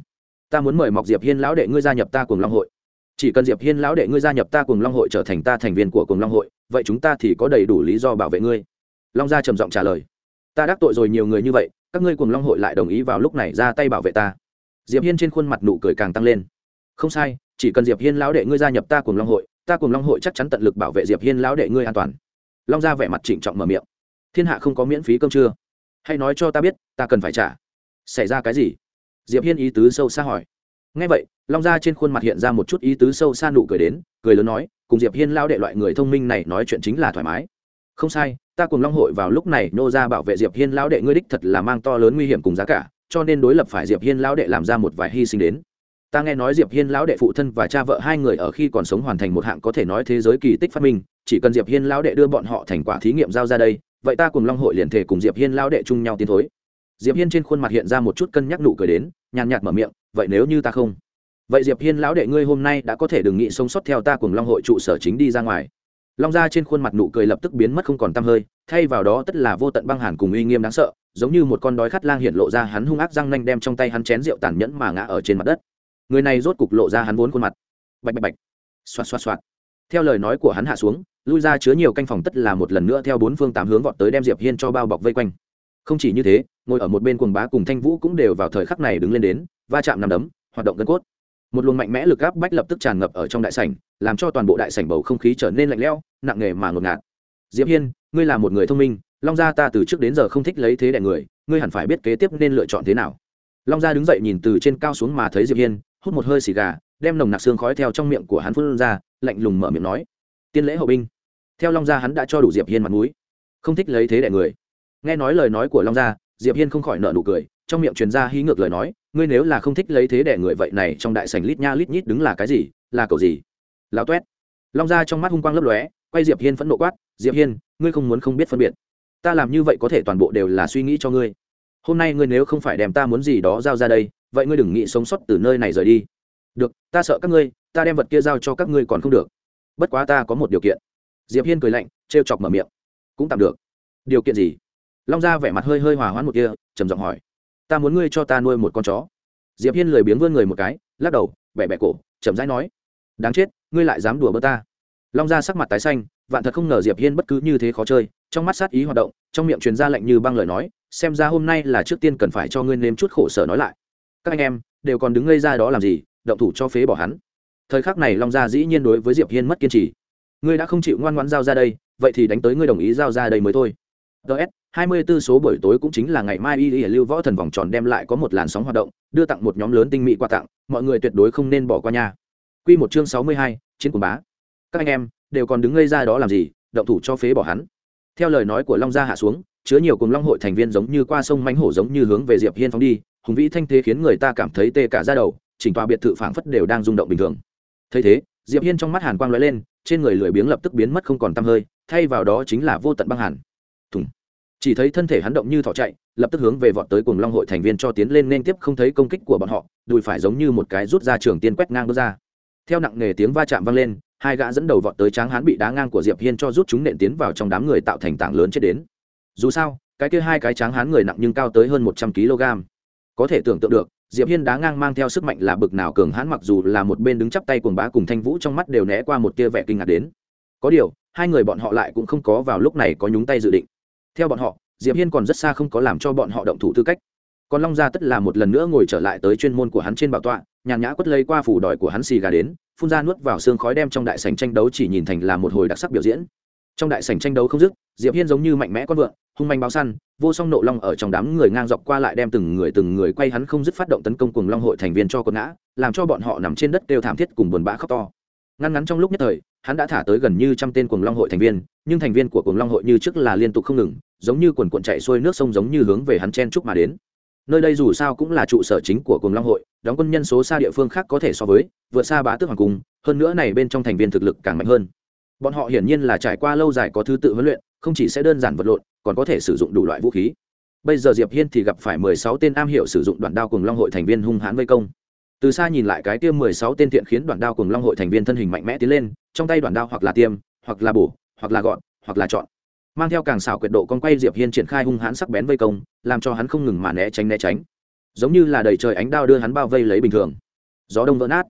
Ta muốn mời mọc diệp hiên lão đệ ngươi gia nhập ta cùng long hội. Chỉ cần diệp hiên lão đệ ngươi gia nhập ta cùng long hội trở thành ta thành viên của cùng long hội, vậy chúng ta thì có đầy đủ lý do bảo vệ ngươi. Long gia trầm giọng trả lời. Ta đắc tội rồi nhiều người như vậy các ngươi cùng long hội lại đồng ý vào lúc này ra tay bảo vệ ta. Diệp hiên trên khuôn mặt nụ cười càng tăng lên. Không sai, chỉ cần diệp hiên lão đệ ngươi gia nhập ta cùng long hội, ta cùng long hội chắc chắn tận lực bảo vệ diệp hiên lão đệ ngươi an toàn. Long gia vẻ mặt trịnh trọng mở miệng. Thiên hạ không có miễn phí cơm trưa. Hay nói cho ta biết, ta cần phải trả. Xảy ra cái gì? Diệp hiên ý tứ sâu xa hỏi. Ngay vậy, long gia trên khuôn mặt hiện ra một chút ý tứ sâu xa nụ cười đến, cười lớn nói, cùng diệp hiên lão đệ loại người thông minh này nói chuyện chính là thoải mái không sai, ta cùng long hội vào lúc này nô ra bảo vệ diệp hiên lão đệ ngươi đích thật là mang to lớn nguy hiểm cùng giá cả, cho nên đối lập phải diệp hiên lão đệ làm ra một vài hy sinh đến. Ta nghe nói diệp hiên lão đệ phụ thân và cha vợ hai người ở khi còn sống hoàn thành một hạng có thể nói thế giới kỳ tích phát minh, chỉ cần diệp hiên lão đệ đưa bọn họ thành quả thí nghiệm giao ra đây, vậy ta cùng long hội liền thể cùng diệp hiên lão đệ chung nhau tiến thối. Diệp hiên trên khuôn mặt hiện ra một chút cân nhắc nụ cười đến, nhàn nhạt mở miệng, vậy nếu như ta không? Vậy diệp hiên lão đệ ngươi hôm nay đã có thể đừng nghĩ sống sót theo ta cùng long hội trụ sở chính đi ra ngoài long gia trên khuôn mặt nụ cười lập tức biến mất không còn tăm hơi, thay vào đó tất là vô tận băng hàn cùng uy nghiêm đáng sợ, giống như một con đói khát lang hiện lộ ra hắn hung ác răng nanh đem trong tay hắn chén rượu tàn nhẫn mà ngã ở trên mặt đất. Người này rốt cục lộ ra hắn vốn khuôn mặt. Bạch bạch bạch. Xoạt xoạt xoạt. Theo lời nói của hắn hạ xuống, lui ra chứa nhiều canh phòng tất là một lần nữa theo bốn phương tám hướng vọt tới đem diệp hiên cho bao bọc vây quanh. Không chỉ như thế, ngồi ở một bên quần bá cùng thanh vũ cũng đều vào thời khắc này đứng lên đến, va chạm nằm đấm, hoạt động gân cốt một luồng mạnh mẽ lực áp bách lập tức tràn ngập ở trong đại sảnh, làm cho toàn bộ đại sảnh bầu không khí trở nên lạnh lẽo, nặng nề mà ngột ngạt. Diệp hiên, ngươi là một người thông minh, long gia ta từ trước đến giờ không thích lấy thế đại người, ngươi hẳn phải biết kế tiếp nên lựa chọn thế nào. Long gia đứng dậy nhìn từ trên cao xuống mà thấy diệp hiên, hút một hơi xì gà, đem nồng nặc xương khói theo trong miệng của hắn phun ra, lạnh lùng mở miệng nói, tiên lễ hậu binh. Theo long gia hắn đã cho đủ diệp hiên mặt mũi. Không thích lấy thế đại người. Nghe nói lời nói của long gia, diệp hiên không khỏi nở nụ cười trong miệng truyền ra hí ngược lời nói, ngươi nếu là không thích lấy thế để người vậy này trong đại sảnh lít nha lít nhít đứng là cái gì, là cậu gì? Lao toét long ra trong mắt hung quang lấp lóe, quay diệp hiên phẫn nộ quát, diệp hiên, ngươi không muốn không biết phân biệt. Ta làm như vậy có thể toàn bộ đều là suy nghĩ cho ngươi. Hôm nay ngươi nếu không phải đem ta muốn gì đó giao ra đây, vậy ngươi đừng nghĩ sống sót từ nơi này rời đi. Được, ta sợ các ngươi, ta đem vật kia giao cho các ngươi còn không được. Bất quá ta có một điều kiện. Diệp hiên cười lạnh, trêu chọc mở miệng. Cũng tạm được. Điều kiện gì? Long gia vẻ mặt hơi hơi hòa hoãn một kia trầm giọng hỏi ta muốn ngươi cho ta nuôi một con chó. Diệp hiên lười biếng vươn người một cái, lắc đầu bẻ bẻ cổ, chậm rãi nói, đáng chết, ngươi lại dám đùa bơ ta. Long ra sắc mặt tái xanh, vạn thật không ngờ diệp hiên bất cứ như thế khó chơi, trong mắt sát ý hoạt động, trong miệng truyền ra lệnh như băng lời nói, xem ra hôm nay là trước tiên cần phải cho ngươi nếm chút khổ sở nói lại. Các anh em, đều còn đứng ngây ra đó làm gì, động thủ cho phế bỏ hắn. Thời khắc này long gia dĩ nhiên đối với diệp hiên mất kiên trì. Ngươi đã không chịu ngoan ngoãn giao ra đây, vậy thì đánh tới ngươi đồng ý giao ra đây mới thôi ts 24 số buổi tối cũng chính là ngày mai y y lưu võ thần vòng tròn đem lại có một làn sóng hoạt động đưa tặng một nhóm lớn tinh mỹ quà tặng mọi người tuyệt đối không nên bỏ qua nha. Quy một chương 62, chiến của bá. Các anh em đều còn đứng ngây ra đó làm gì động thủ cho phế bỏ hắn. Theo lời nói của long gia hạ xuống chứa nhiều cùng long hội thành viên giống như qua sông mánh hổ giống như hướng về diệp hiên phóng đi hùng vĩ thanh thế khiến người ta cảm thấy tê cả da đầu chỉnh tòa biệt thự phảng phất đều đang rung động bình thường. Thấy thế diệp hiên trong mắt hàn quang lóe lên trên người lười biếng lập tức biến mất không còn tăm hơi thay vào đó chính là vô tận băng hàn chỉ thấy thân thể hắn động như thỏ chạy, lập tức hướng về vọt tới cùng long hội thành viên cho tiến lên nên tiếp không thấy công kích của bọn họ, đùi phải giống như một cái rút ra trường tiên quét ngang bước ra. Theo nặng nề tiếng va chạm vang lên, hai gã dẫn đầu vọt tới tráng hán bị đá ngang của diệp hiên cho rút chúng nện tiến vào trong đám người tạo thành tảng lớn chết đến. Dù sao, cái kia hai cái tráng hán người nặng nhưng cao tới hơn một trăm kg. Có thể tưởng tượng được, diệp hiên đá ngang mang theo sức mạnh là bực nào cường hãn mặc dù là một bên đứng chắp tay cuồng bá cùng thanh vũ trong mắt đều né qua một tia vẻ kinh ngạc đến. Có điều, hai người bọn họ lại cũng không có vào lúc này có nhúng tay dự định theo bọn họ, diệp hiên còn rất xa không có làm cho bọn họ động thủ tư cách. Còn long gia tất là một lần nữa ngồi trở lại tới chuyên môn của hắn trên bảo tọa, nhàn nhã quất lấy qua phủ đòi của hắn xì gà đến, phun ra nuốt vào xương khói đem trong đại sảnh tranh đấu chỉ nhìn thành là một hồi đặc sắc biểu diễn. Trong đại sảnh tranh đấu không dứt, diệp hiên giống như mạnh mẽ con vượn, hung manh báo săn, vô song nộ long ở trong đám người ngang dọc qua lại đem từng người từng người quay hắn không dứt phát động tấn công cùng long hội thành viên cho con ngã, làm cho bọn họ nằm trên đất đều thảm thiết cùng buồn bã khóc to ngăn ngắn trong lúc nhất thời, hắn đã thả tới gần như trăm tên cuồng long hội thành viên, nhưng thành viên của cuồng long hội như trước là liên tục không ngừng, giống như quần cuộn chạy xuôi nước sông giống như hướng về hắn chen chúc mà đến. Nơi đây dù sao cũng là trụ sở chính của cuồng long hội, đóng quân nhân số xa địa phương khác có thể so với, vượt xa bá tước hoàng cung, hơn nữa này bên trong thành viên thực lực càng mạnh hơn. Bọn họ hiển nhiên là trải qua lâu dài có thứ tự huấn luyện, không chỉ sẽ đơn giản vật lộn, còn có thể sử dụng đủ loại vũ khí. Bây giờ diệp hiên thì gặp phải mười sáu tên am hiểu sử dụng đoạn đao cùng long hội thành viên hung hãn vây công từ xa nhìn lại cái tiêm mười sáu tên thiện khiến đoạn đao cùng long hội thành viên thân hình mạnh mẽ tiến lên, trong tay đoạn đao hoặc là tiêm, hoặc là bổ, hoặc là gọn, hoặc là chọn. Mang theo càng xảo quyệt độ con quay diệp hiên triển khai hung hãn sắc bén vây công, làm cho hắn không ngừng mà né tránh né tránh. Giống như là đầy trời ánh đao đưa hắn bao vây lấy bình thường. Gió đông vỡ nát.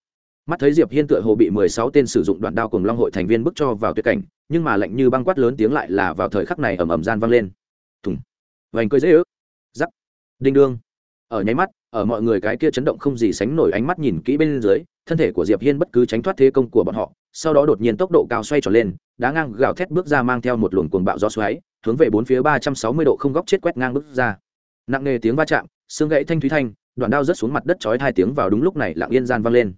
Mắt thấy diệp hiên tựa hồ bị mười sáu tên sử dụng đoạn đao cùng long hội thành viên bức cho vào tuyệt cảnh, nhưng mà lạnh như băng quát lớn tiếng lại là vào thời khắc này ầm ầm gian vang lên. Thùng. Vành cười dễ ước. Giắc đinh đương. Ở nháy mắt ở mọi người cái kia chấn động không gì sánh nổi ánh mắt nhìn kỹ bên dưới, thân thể của diệp hiên bất cứ tránh thoát thế công của bọn họ, sau đó đột nhiên tốc độ cao xoay trở lên, đá ngang gào thét bước ra mang theo một luồng cuồng bạo gió xoáy, hướng về bốn phía ba trăm sáu mươi độ không góc chết quét ngang bước ra. Nặng nề tiếng va chạm, xương gãy thanh thúy thanh, đoạn đao rớt xuống mặt đất chói hai tiếng vào đúng lúc này lặng yên gian vang lên.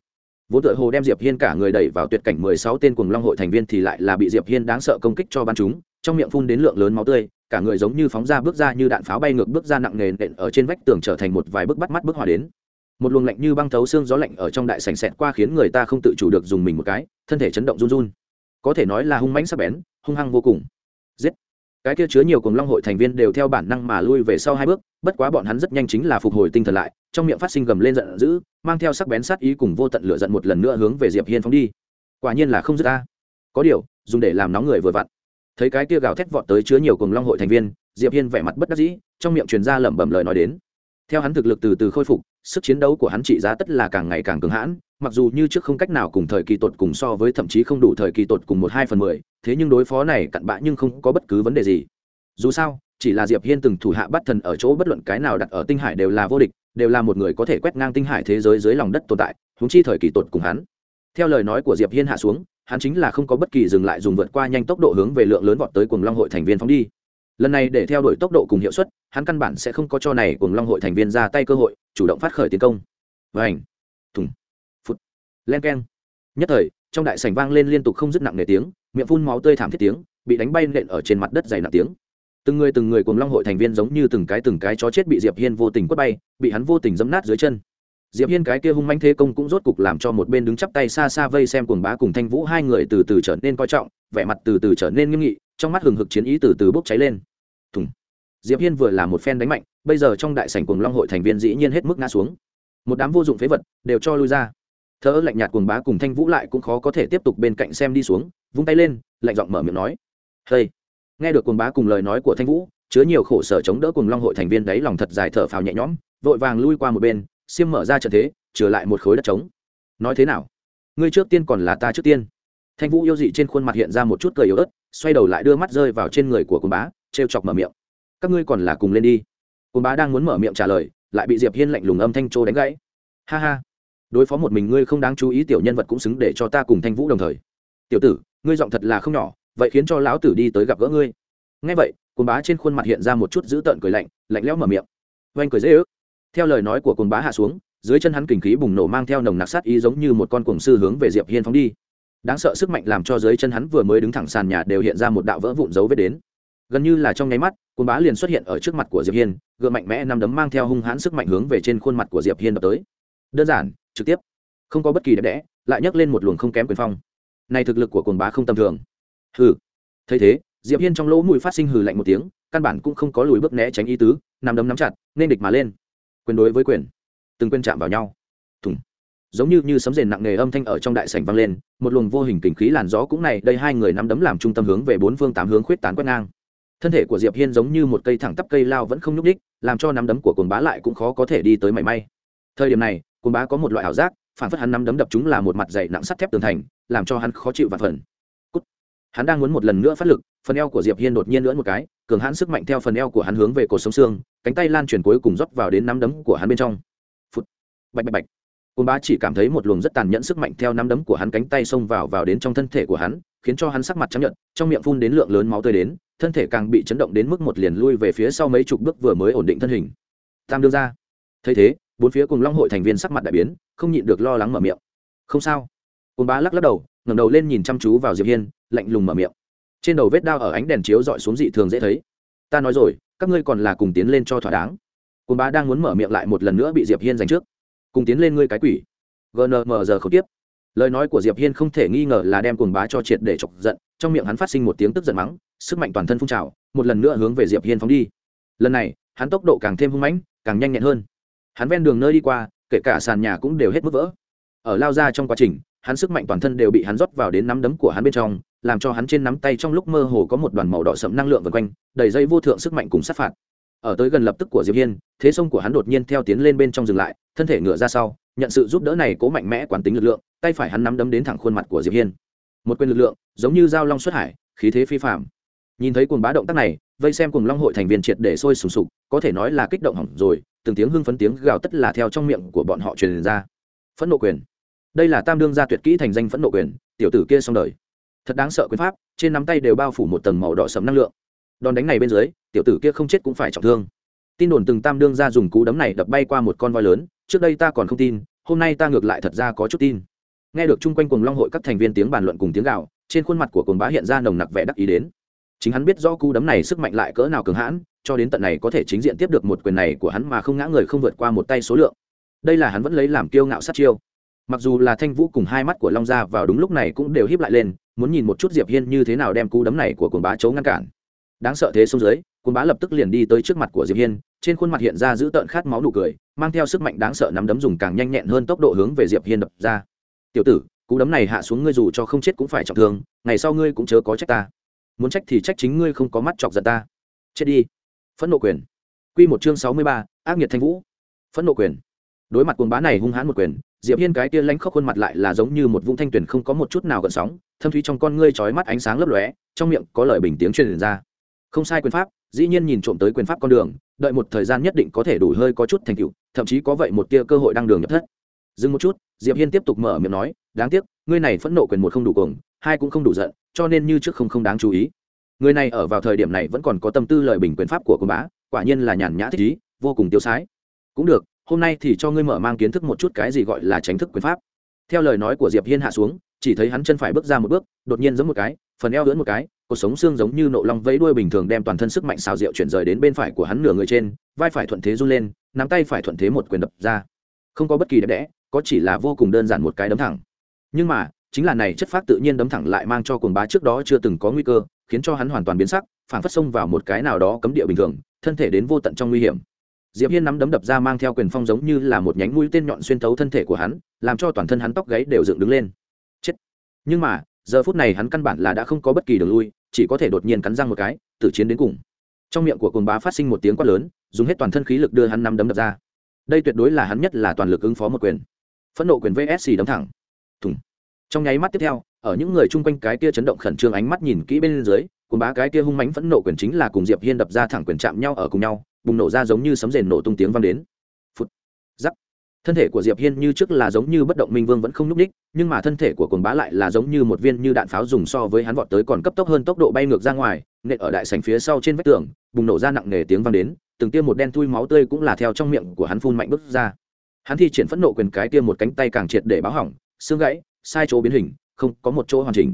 Vốn tựa hồ đem diệp hiên cả người đẩy vào tuyệt cảnh mười sáu tên cuồng long hội thành viên thì lại là bị diệp hiên đáng sợ công kích cho bắn chúng, trong miệng phun đến lượng lớn máu tươi cả người giống như phóng ra bước ra như đạn pháo bay ngược bước ra nặng nề nện ở trên vách tường trở thành một vài bước bắt mắt bước hòa đến. Một luồng lạnh như băng thấu xương gió lạnh ở trong đại sảnh xẹt qua khiến người ta không tự chủ được dùng mình một cái, thân thể chấn động run run. Có thể nói là hung mãnh sắc bén, hung hăng vô cùng. Giết! Cái kia chứa nhiều cùng long hội thành viên đều theo bản năng mà lui về sau hai bước, bất quá bọn hắn rất nhanh chính là phục hồi tinh thần lại, trong miệng phát sinh gầm lên giận dữ, mang theo sắc bén sát ý cùng vô tận lửa giận một lần nữa hướng về diệp hiên phóng đi. Quả nhiên là không dứt ta. Có điều, dùng để làm nóng người vừa vặn thấy cái kia gào thét vọt tới chứa nhiều cùng long hội thành viên, diệp hiên vẻ mặt bất đắc dĩ, trong miệng truyền ra lẩm bẩm lời nói đến. Theo hắn thực lực từ từ khôi phục, sức chiến đấu của hắn trị giá tất là càng ngày càng cường hãn, mặc dù như trước không cách nào cùng thời kỳ tột cùng so với thậm chí không đủ thời kỳ tột cùng một hai phần mười, thế nhưng đối phó này cặn bã nhưng không có bất cứ vấn đề gì. Dù sao, chỉ là diệp hiên từng thủ hạ bắt thần ở chỗ bất luận cái nào đặt ở tinh hải đều là vô địch, đều là một người có thể quét ngang tinh hải thế giới dưới lòng đất tồn tại húng chi thời kỳ tột cùng hắn. Theo lời nói của diệp hiên hạ xuống hắn chính là không có bất kỳ dừng lại dùng vượt qua nhanh tốc độ hướng về lượng lớn vọt tới cùng long hội thành viên phóng đi. Lần này để theo đuổi tốc độ cùng hiệu suất, hắn căn bản sẽ không có cho này cùng long hội thành viên ra tay cơ hội, chủ động phát khởi tiến công. Vảnh thùng, phút, len keng. Nhất thời, trong đại sảnh vang lên liên tục không dứt nặng nề tiếng, miệng phun máu tươi thảm thiết tiếng, bị đánh bay nện ở trên mặt đất dày nặng tiếng. Từng người từng người cùng long hội thành viên giống như từng cái từng cái chó chết bị diệp hiên vô tình quất bay, bị hắn vô tình dẫm nát dưới chân diệp hiên cái kia hung manh thế công cũng rốt cục làm cho một bên đứng chắp tay xa xa vây xem cuồng bá cùng thanh vũ, hai người từ từ trở nên coi trọng, vẻ mặt từ từ trở nên nghiêm nghị, trong mắt hừng hực chiến ý từ từ bốc cháy lên. Thùng. Diệp hiên vừa là một phen đánh mạnh, bây giờ trong đại sảnh cuồng long hội thành viên dĩ nhiên hết mức ngã xuống. Một đám vô dụng phế vật đều cho lui ra. Thở lạnh nhạt cuồng bá cùng thanh vũ lại cũng khó có thể tiếp tục bên cạnh xem đi xuống, vung tay lên, lạnh giọng mở miệng nói. Hey. Nghe được cuồng bá cùng lời nói của thanh vũ, chứa nhiều khổ sở chống đỡ cùng long hội thành viên đấy lòng thật dài thở phào nhẹ nhõm, vội vàng lui qua một bên xiêm mở ra trận thế, trở lại một khối đất trống. Nói thế nào? Ngươi trước tiên còn là ta trước tiên. Thanh vũ yêu dị trên khuôn mặt hiện ra một chút cười yếu ớt, xoay đầu lại đưa mắt rơi vào trên người của cồn bá, trêu chọc mở miệng. Các ngươi còn là cùng lên đi. Cồn bá đang muốn mở miệng trả lời, lại bị diệp hiên lạnh lùng âm thanh trô đánh gãy. Ha ha. Đối phó một mình ngươi không đáng chú ý tiểu nhân vật cũng xứng để cho ta cùng thanh vũ đồng thời. Tiểu tử, ngươi giọng thật là không nhỏ, vậy khiến cho lão tử đi tới gặp gỡ ngươi. Ngay vậy cồn bá trên khuôn mặt hiện ra một chút dữ tợn cười lạnh lạnh lẽo mở miệng. Oanh cười dễ ước theo lời nói của cồn bá hạ xuống, dưới chân hắn kình khí bùng nổ mang theo nồng nặc sát ý giống như một con cuồng sư hướng về diệp hiên phóng đi. Đáng sợ sức mạnh làm cho dưới chân hắn vừa mới đứng thẳng sàn nhà đều hiện ra một đạo vỡ vụn dấu vết đến. Gần như là trong nháy mắt cồn bá liền xuất hiện ở trước mặt của diệp hiên, gượng mạnh mẽ năm đấm mang theo hung hãn sức mạnh hướng về trên khuôn mặt của diệp hiên đập tới. Đơn giản, trực tiếp. Không có bất kỳ đẹp đẽ lại nhấc lên một luồng không kém quyền phong. Này thực lực của cồn bá không tầm thường. Hừ. Thấy thế, diệp hiên trong lỗ mũi phát sinh hừ lạnh một tiếng, căn bản cũng không có lùi bước né tránh ý tứ nằm đấm nắm chặt, nên địch mà lên quyền đối với quyền. Từng quyền chạm vào nhau. Thùng. Giống như như sấm rền nặng nề âm thanh ở trong đại sảnh vang lên, một luồng vô hình kình khí làn gió cũng này, đây hai người nắm đấm làm trung tâm hướng về bốn phương tám hướng khuyết tán quét ngang. Thân thể của diệp hiên giống như một cây thẳng tắp cây lao vẫn không nhúc đích làm cho nắm đấm của cồn bá lại cũng khó có thể đi tới mảy may. Thời điểm này cồn bá có một loại ảo giác, phản phất hắn nắm đấm đập chúng là một mặt dày nặng sắt thép tường thành, làm cho hắn khó chịu và phần. Cút. hắn đang muốn một lần nữa phát lực, phần eo của diệp hiên đột nhiên lưỡn một cái cường hãn sức mạnh theo phần eo của hắn hướng về cổ sống xương, cánh tay lan truyền cuối cùng rót vào đến nắm đấm của hắn bên trong. Phút. Bạch bạch bạch. Côn bá chỉ cảm thấy một luồng rất tàn nhẫn sức mạnh theo nắm đấm của hắn cánh tay xông vào vào đến trong thân thể của hắn, khiến cho hắn sắc mặt trắng nhợt, trong miệng phun đến lượng lớn máu tươi đến, thân thể càng bị chấn động đến mức một liền lui về phía sau mấy chục bước vừa mới ổn định thân hình. Tam đưa ra. Thấy thế, bốn phía cùng long hội thành viên sắc mặt đại biến, không nhịn được lo lắng mở miệng. Không sao. Côn bá lắc lắc đầu, ngẩng đầu lên nhìn chăm chú vào diệp hiên, lạnh lùng mở miệng trên đầu vết đao ở ánh đèn chiếu dọi xuống dị thường dễ thấy. Ta nói rồi, các ngươi còn là cùng tiến lên cho thỏa đáng. Cồn bá đang muốn mở miệng lại một lần nữa bị diệp hiên giành trước. Cùng tiến lên ngươi cái quỷ. Gnm giờ không tiếp. Lời nói của diệp hiên không thể nghi ngờ là đem cồn bá cho triệt để chọc giận, trong miệng hắn phát sinh một tiếng tức giận mắng, sức mạnh toàn thân phun trào, một lần nữa hướng về diệp hiên phóng đi. Lần này, hắn tốc độ càng thêm hung mãnh, càng nhanh nhẹn hơn. Hắn ven đường nơi đi qua, kể cả sàn nhà cũng đều hết mức vỡ. Ở lao ra trong quá trình, hắn sức mạnh toàn thân đều bị hắn rót vào đến nắm đấm của hắn bên trong làm cho hắn trên nắm tay trong lúc mơ hồ có một đoàn màu đỏ sậm năng lượng vần quanh, đầy dây vô thượng sức mạnh cùng sát phạt. Ở tới gần lập tức của diệp hiên, thế sông của hắn đột nhiên theo tiến lên bên trong dừng lại, thân thể ngựa ra sau, nhận sự giúp đỡ này cố mạnh mẽ quán tính lực lượng, tay phải hắn nắm đấm đến thẳng khuôn mặt của diệp hiên. Một quyền lực lượng, giống như dao long xuất hải, khí thế phi phạm nhìn thấy cuồng bá động tác này, vây xem cùng long hội thành viên triệt để sôi sùng sục, có thể nói là kích động hỏng rồi, từng tiếng hưng phấn tiếng gào tất là theo trong miệng của bọn họ truyền ra. Phẫn nộ quyền. Đây là tam đương gia tuyệt kỹ thành danh phẫn nộ quyền, tiểu tử kia xong đời thật đáng sợ quyền pháp trên nắm tay đều bao phủ một tầng màu đỏ sẫm năng lượng. Đòn đánh này bên dưới tiểu tử kia không chết cũng phải trọng thương. Tin đồn từng tam đương ra dùng cú đấm này đập bay qua một con voi lớn trước đây ta còn không tin hôm nay ta ngược lại thật ra có chút tin. Nghe được chung quanh cùng long hội các thành viên tiếng bàn luận cùng tiếng gạo, trên khuôn mặt của cồn bá hiện ra nồng nặc vẻ đắc ý đến. Chính hắn biết do cú đấm này sức mạnh lại cỡ nào cường hãn cho đến tận này có thể chính diện tiếp được một quyền này của hắn mà không ngã người không vượt qua một tay số lượng. Đây là hắn vẫn lấy làm kiêu ngạo sát chiêu. Mặc dù là thanh vũ cùng hai mắt của long gia vào đúng lúc này cũng đều híp lại lên muốn nhìn một chút diệp hiên như thế nào đem cú đấm này của cuồng bá chấu ngăn cản. Đáng sợ thế xuống dưới cuồng bá lập tức liền đi tới trước mặt của diệp hiên trên khuôn mặt hiện ra giữ tợn khát máu nụ cười mang theo sức mạnh đáng sợ nắm đấm dùng càng nhanh nhẹn hơn tốc độ hướng về diệp hiên đập ra. Tiểu tử cú đấm này hạ xuống ngươi dù cho không chết cũng phải trọng thương ngày sau ngươi cũng chớ có trách ta. Muốn trách thì trách chính ngươi không có mắt chọc giận ta. Chết đi. Phẫn nộ quyền. Quy một chương sáu mươi ba, ác nghiệt thanh vũ. Phẫn nộ quyền. Đối mặt cuồng bá này hung hãn một quyền diệp hiên cái kia lãnh khốc khuôn mặt lại là giống như một vũng thanh tuyển không có một chút nào gợn sóng thâm thúy trong con ngươi chói mắt ánh sáng lấp lóe, trong miệng có lời bình tiếng truyền ra. Không sai quyền pháp, dĩ nhiên nhìn trộm tới quyền pháp con đường, đợi một thời gian nhất định có thể đủ hơi có chút thành tựu, thậm chí có vậy một tia cơ hội đăng đường nhập thất. Dừng một chút, diệp hiên tiếp tục mở miệng nói, đáng tiếc, ngươi này phẫn nộ quyền một không đủ cuồng, hai cũng không đủ giận, cho nên như trước không không đáng chú ý. Người này ở vào thời điểm này vẫn còn có tâm tư lời bình quyền pháp của quân bá, quả nhiên là nhàn nhã thích ý, vô cùng tiêu sái. Cũng được, hôm nay thì cho ngươi mở mang kiến thức một chút cái gì gọi là tránh thức quyền pháp. Theo lời nói của diệp hiên hạ xuống chỉ thấy hắn chân phải bước ra một bước, đột nhiên giống một cái, phần eo lưỡn một cái cuộc sống xương giống như nộ long vẫy đuôi bình thường đem toàn thân sức mạnh xào rượu chuyển rời đến bên phải của hắn nửa người trên, vai phải thuận thế run lên, nắm tay phải thuận thế một quyền đập ra. Không có bất kỳ đẹp đẽ, có chỉ là vô cùng đơn giản một cái đấm thẳng. Nhưng mà, chính là này chất phát tự nhiên đấm thẳng lại mang cho cuồng bá trước đó chưa từng có nguy cơ, khiến cho hắn hoàn toàn biến sắc phản phất xông vào một cái nào đó cấm địa bình thường, thân thể đến vô tận trong nguy hiểm. Diệp hiên nắm đấm đập ra mang theo quyền phong giống như là một nhánh mũi tên nhọn xuyên thấu thân thể của hắn, làm cho toàn thân hắn tóc gáy đều dựng đứng lên nhưng mà, giờ phút này hắn căn bản là đã không có bất kỳ đường lui, chỉ có thể đột nhiên cắn răng một cái, tử chiến đến cùng. Trong miệng của cồn bá phát sinh một tiếng quát lớn, dùng hết toàn thân khí lực đưa hắn nắm đấm đập ra. Đây tuyệt đối là hắn nhất là toàn lực ứng phó một quyền. Phẫn nộ quyền vsc đấm thẳng. Thùng. Trong nháy mắt tiếp theo, ở những người chung quanh cái kia chấn động khẩn trương ánh mắt nhìn kỹ bên dưới cồn bá cái kia hung mãnh phẫn nộ quyền chính là cùng diệp hiên đập ra thẳng quyền chạm nhau ở cùng nhau, bùng nổ ra giống như sấm rền nổ tung tiếng vang đến thân thể của diệp hiên như trước là giống như bất động minh vương vẫn không nhúc ních nhưng mà thân thể của cuồng bá lại là giống như một viên như đạn pháo dùng so với hắn vọt tới còn cấp tốc hơn tốc độ bay ngược ra ngoài nện ở đại sảnh phía sau trên vách tường bùng nổ ra nặng nề tiếng vang đến từng tiêm một đen thui máu tươi cũng là theo trong miệng của hắn phun mạnh bứt ra hắn thi triển phẫn nộ quyền cái tiêm một cánh tay càng triệt để báo hỏng xương gãy sai chỗ biến hình không có một chỗ hoàn chỉnh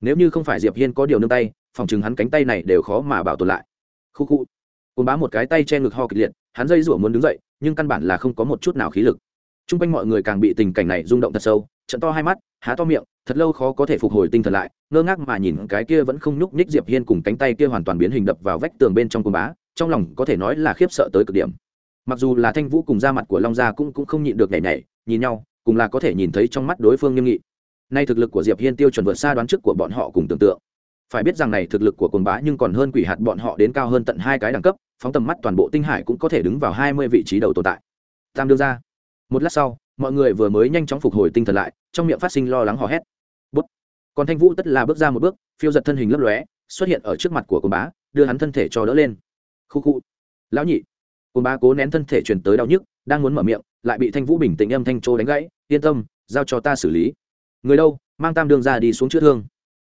nếu như không phải diệp hiên có điều nương tay phòng chừng hắn cánh tay này đều khó mà bảo tồn lại khu khu cồn bá một cái tay che ngực ho kịch liệt hắn dây rủa muốn đứng dậy nhưng căn bản là không có một chút nào khí lực t r u n g quanh mọi người càng bị tình cảnh này rung động thật sâu, trận to hai mắt, há to miệng, thật lâu khó có thể phục hồi tinh thần lại, ngơ ngác mà nhìn cái kia vẫn không nhúc nhích diệp hiên cùng cánh tay kia hoàn toàn biến hình đập vào vách tường bên trong cồn bá, trong lòng có thể nói là khiếp sợ tới cực điểm. Mặc dù là thanh vũ cùng da mặt của long gia cũng cũng không nhịn được nhảy nhảy, nhìn nhau, cùng là có thể nhìn thấy trong mắt đối phương nghiêm nghị. Nay thực lực của diệp hiên tiêu chuẩn vượt xa đoán trước của bọn họ cùng tưởng tượng. Phải biết rằng này thực lực của cồn bá nhưng còn hơn quỷ hạt bọn họ đến cao hơn tận hai cái đẳng cấp, phóng tầm mắt toàn bộ tinh hải cũng có thể đứng vào hai mươi vị trí đầu tồn tại. Tam đương ra một lát sau, mọi người vừa mới nhanh chóng phục hồi tinh thần lại, trong miệng phát sinh lo lắng hò hét. Bút. Còn thanh vũ tất là bước ra một bước, phiêu giật thân hình lấp lóe, xuất hiện ở trước mặt của cồn bá, đưa hắn thân thể cho đỡ lên. Khu khu. Lão nhị. Cồn bá cố nén thân thể truyền tới đau nhức, đang muốn mở miệng, lại bị thanh vũ bình tĩnh âm thanh trô đánh gãy, yên tâm, giao cho ta xử lý. Người đâu? Mang tam đường ra đi xuống chữa thương.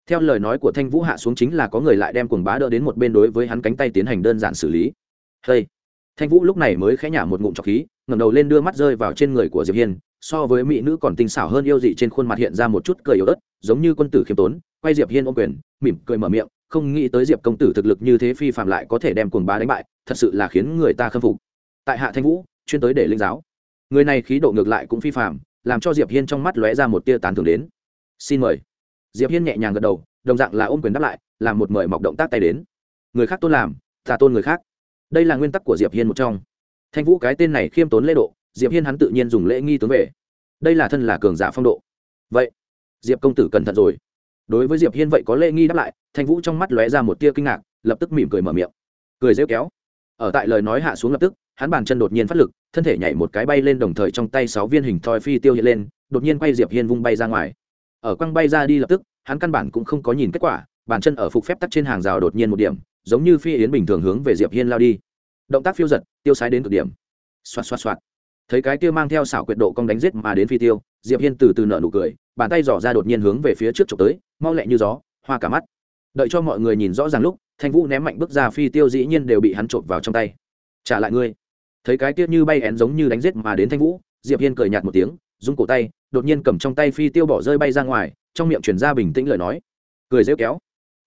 Theo lời nói của thanh vũ hạ xuống chính là có người lại đem cuồng bá đỡ đến một bên đối với hắn cánh tay tiến hành đơn giản xử lý. Hey thanh vũ lúc này mới khẽ nhả một ngụm trọc khí, ngẩng đầu lên đưa mắt rơi vào trên người của diệp hiên, so với mỹ nữ còn tinh xảo hơn yêu dị trên khuôn mặt hiện ra một chút cười yếu ớt, giống như quân tử khiêm tốn, quay diệp hiên ôm quyền, mỉm cười mở miệng, không nghĩ tới diệp công tử thực lực như thế phi phạm lại có thể đem cuồng bá đánh bại, thật sự là khiến người ta khâm phục. Tại hạ thanh vũ, chuyên tới để linh giáo. Người này khí độ ngược lại cũng phi phạm làm cho diệp hiên trong mắt lóe ra một tia tán thưởng đến. Xin mời. Diệp hiên nhẹ nhàng gật đầu, đồng dạng là ôm quyền đáp lại, làm một mời mọc động tác tay đến. Người khác tôn làm, ta tôn người khác đây là nguyên tắc của diệp hiên một trong. Thanh vũ cái tên này khiêm tốn lễ độ, diệp hiên hắn tự nhiên dùng lễ nghi tướng về. Đây là thân là cường giả phong độ. Vậy, diệp công tử cẩn thận rồi. Đối với diệp hiên vậy có lễ nghi đáp lại, thanh vũ trong mắt lóe ra một tia kinh ngạc, lập tức mỉm cười mở miệng. Cười rêu kéo. Ở tại lời nói hạ xuống lập tức, hắn bàn chân đột nhiên phát lực, thân thể nhảy một cái bay lên đồng thời trong tay sáu viên hình thoi phi tiêu hiện lên, đột nhiên quay diệp hiên vung bay ra ngoài. Ở quăng bay ra đi lập tức, hắn căn bản cũng không có nhìn kết quả, bàn chân ở phục phép tắt trên hàng rào đột nhiên một điểm giống như phi yến bình thường hướng về diệp hiên lao đi động tác phiêu giật tiêu sái đến cực điểm xoạt xoạt xoạt thấy cái tiêu mang theo xảo quyệt độ cong đánh giết mà đến phi tiêu diệp hiên từ từ nợ nụ cười bàn tay dò ra đột nhiên hướng về phía trước trục tới mau lẹ như gió hoa cả mắt đợi cho mọi người nhìn rõ ràng lúc thanh vũ ném mạnh bước ra phi tiêu dĩ nhiên đều bị hắn trộm vào trong tay trả lại ngươi thấy cái tiêu như bay én giống như đánh giết mà đến thanh vũ diệp hiên cười nhạt một tiếng rung cổ tay đột nhiên cầm trong tay phi tiêu bỏ rơi bay ra ngoài trong miệng chuyển ra bình tĩnh lời nói cười rêu kéo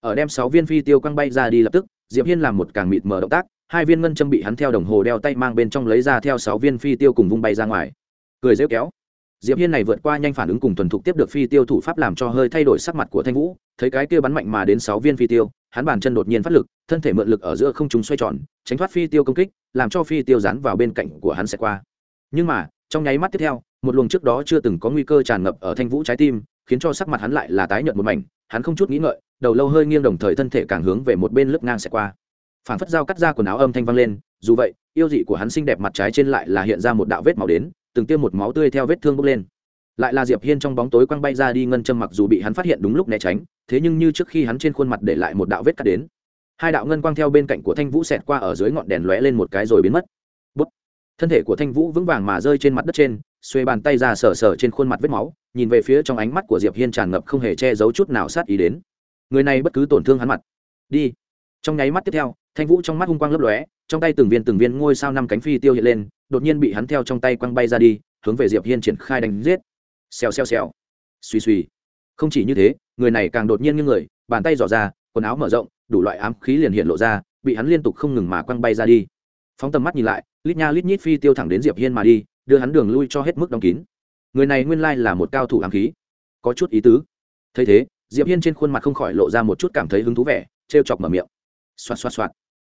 ở đem sáu viên phi tiêu quăng bay ra đi lập tức, diệp hiên làm một càng mịt mờ động tác, hai viên ngân châm bị hắn theo đồng hồ đeo tay mang bên trong lấy ra theo sáu viên phi tiêu cùng vung bay ra ngoài. Cười rêu kéo. Diệp hiên này vượt qua nhanh phản ứng cùng thuần thục tiếp được phi tiêu thủ pháp làm cho hơi thay đổi sắc mặt của thanh vũ, thấy cái kia bắn mạnh mà đến sáu viên phi tiêu, hắn bàn chân đột nhiên phát lực, thân thể mượn lực ở giữa không trung xoay tròn, tránh thoát phi tiêu công kích, làm cho phi tiêu dán vào bên cạnh của hắn sẽ qua. Nhưng mà, trong nháy mắt tiếp theo, một luồng trước đó chưa từng có nguy cơ tràn ngập ở thanh vũ trái tim khiến cho sắc mặt hắn lại là tái nhợt một mảnh, hắn không chút nghĩ ngợi, đầu lâu hơi nghiêng đồng thời thân thể càng hướng về một bên lướt ngang sẽ qua. Phản phất dao cắt ra quần áo âm thanh vang lên, dù vậy, yêu dị của hắn xinh đẹp mặt trái trên lại là hiện ra một đạo vết máu đến, từng tiêm một máu tươi theo vết thương bốc lên. Lại là diệp hiên trong bóng tối quăng bay ra đi ngân châm mặc dù bị hắn phát hiện đúng lúc né tránh, thế nhưng như trước khi hắn trên khuôn mặt để lại một đạo vết cắt đến. Hai đạo ngân quang theo bên cạnh của thanh vũ xẹt qua ở dưới ngọn đèn lóe lên một cái rồi biến mất. Bút. thân thể của thanh vũ vững vàng mà rơi trên mặt đất trên xuê bàn tay ra sờ sờ trên khuôn mặt vết máu, nhìn về phía trong ánh mắt của diệp hiên tràn ngập không hề che giấu chút nào sát ý đến. Người này bất cứ tổn thương hắn mặt. Đi. Trong nháy mắt tiếp theo, thanh vũ trong mắt hung quang lấp lóe, trong tay từng viên từng viên ngôi sao năm cánh phi tiêu hiện lên, đột nhiên bị hắn theo trong tay quăng bay ra đi, hướng về diệp hiên triển khai đánh giết. Xèo xèo xèo. Suy suy không chỉ như thế, người này càng đột nhiên như người, bàn tay dò ra, quần áo mở rộng, đủ loại ám khí liền hiện lộ ra, bị hắn liên tục không ngừng mà quăng bay ra đi. Phóng tầm mắt nhìn lại, lít nha lít nhít phi tiêu thẳng đến diệp hiên mà đi đưa hắn đường lui cho hết mức đóng kín. Người này nguyên lai là một cao thủ ám khí. Có chút ý tứ. Thấy thế, diệp hiên trên khuôn mặt không khỏi lộ ra một chút cảm thấy hứng thú vẻ, trêu chọc mở miệng. Xoạt xoạt xoạt.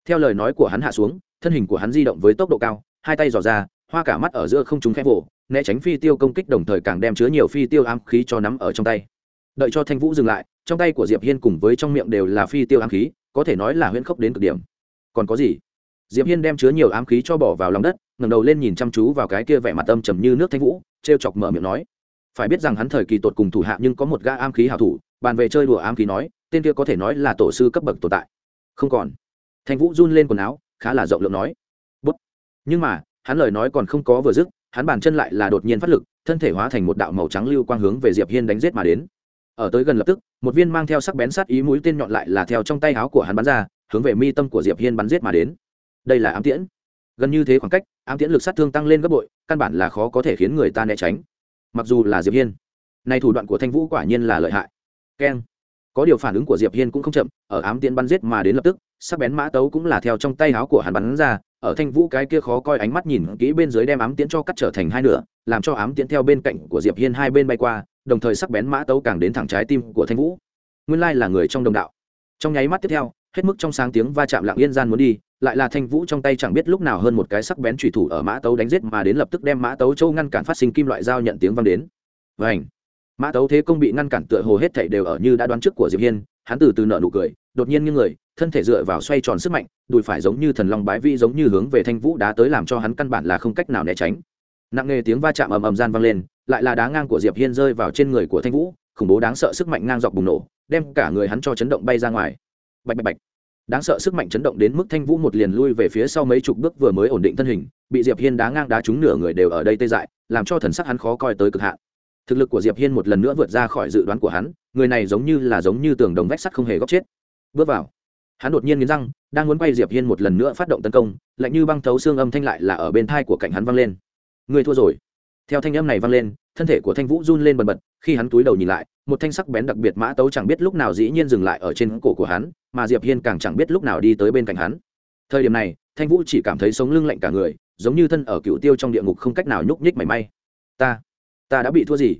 Theo lời nói của hắn hạ xuống, thân hình của hắn di động với tốc độ cao, hai tay dò ra, hoa cả mắt ở giữa không chúng khẽ vỗ né tránh phi tiêu công kích đồng thời càng đem chứa nhiều phi tiêu ám khí cho nắm ở trong tay. Đợi cho thanh vũ dừng lại, trong tay của diệp hiên cùng với trong miệng đều là phi tiêu ám khí, có thể nói là huyễn khốc đến cực điểm. Còn có gì? Diệp hiên đem chứa nhiều ám khí cho bỏ vào lòng đất ngẩng đầu lên nhìn chăm chú vào cái kia vẻ mặt âm trầm như nước thanh vũ, trêu chọc mở miệng nói, phải biết rằng hắn thời kỳ tột cùng thủ hạ nhưng có một gã am khí hảo thủ, bàn về chơi đùa am khí nói, tên kia có thể nói là tổ sư cấp bậc tồn tại. Không còn. Thanh vũ run lên quần áo, khá là rộng lượng nói, bút. Nhưng mà, hắn lời nói còn không có vừa dứt, hắn bàn chân lại là đột nhiên phát lực, thân thể hóa thành một đạo màu trắng lưu quang hướng về diệp hiên đánh giết mà đến. Ở tới gần lập tức, một viên mang theo sắc bén sát ý mũi tên nhọn lại là theo trong tay áo của hắn bắn ra, hướng về mi tâm của diệp hiên bắn giết mà đến. Đây là ám tiễn gần như thế khoảng cách, ám tiễn lực sát thương tăng lên gấp bội, căn bản là khó có thể khiến người ta né tránh. Mặc dù là diệp hiên nay thủ đoạn của thanh vũ quả nhiên là lợi hại. Keng. Có điều phản ứng của diệp hiên cũng không chậm, ở ám tiễn bắn giết mà đến lập tức, sắc bén mã tấu cũng là theo trong tay áo của hắn bắn ra, ở thanh vũ cái kia khó coi ánh mắt nhìn kỹ bên dưới đem ám tiễn cho cắt trở thành hai nửa, làm cho ám tiễn theo bên cạnh của diệp hiên hai bên bay qua, đồng thời sắc bén mã tấu càng đến thẳng trái tim của thanh vũ. Nguyên lai là người trong đồng đạo. Trong nháy mắt tiếp theo, hết mức trong sáng tiếng va chạm lặng yên gian muốn đi lại là thanh vũ trong tay chẳng biết lúc nào hơn một cái sắc bén thủy thủ ở mã tấu đánh giết mà đến lập tức đem mã tấu châu ngăn cản phát sinh kim loại dao nhận tiếng vang đến. Vảnh mã tấu thế công bị ngăn cản tựa hồ hết thảy đều ở như đã đoán trước của diệp hiên, hắn từ từ nở nụ cười, đột nhiên như người, thân thể dựa vào xoay tròn sức mạnh, đùi phải giống như thần long bái vi giống như hướng về thanh vũ đá tới làm cho hắn căn bản là không cách nào né tránh. Nặng nề tiếng va chạm ầm ầm gian vang lên, lại là đá ngang của diệp hiên rơi vào trên người của thanh vũ, khủng bố đáng sợ sức mạnh ngang dọc bùng nổ, đem cả người hắn cho chấn động bay ra ngoài. Bạch bạch bạch! Đáng sợ sức mạnh chấn động đến mức thanh vũ một liền lui về phía sau mấy chục bước vừa mới ổn định thân hình, bị diệp hiên đá ngang đá trúng nửa người đều ở đây tê dại, làm cho thần sắc hắn khó coi tới cực hạn. Thực lực của diệp hiên một lần nữa vượt ra khỏi dự đoán của hắn, người này giống như là giống như tường đồng vách sắt không hề góc chết. Bước vào, hắn đột nhiên nghiến răng, đang muốn quay diệp hiên một lần nữa phát động tấn công, lạnh như băng thấu xương âm thanh lại là ở bên thai của cạnh hắn vang lên. Người thua rồi. Theo thanh âm này vang lên, thân thể của thanh vũ run lên bần bật, khi hắn túi đầu nhìn lại một thanh sắc bén đặc biệt mã tấu chẳng biết lúc nào dĩ nhiên dừng lại ở trên cổ của hắn, mà diệp hiên càng chẳng biết lúc nào đi tới bên cạnh hắn. Thời điểm này, thanh vũ chỉ cảm thấy sống lưng lạnh cả người, giống như thân ở cựu tiêu trong địa ngục không cách nào nhúc nhích mảy may. Ta ta đã bị thua gì?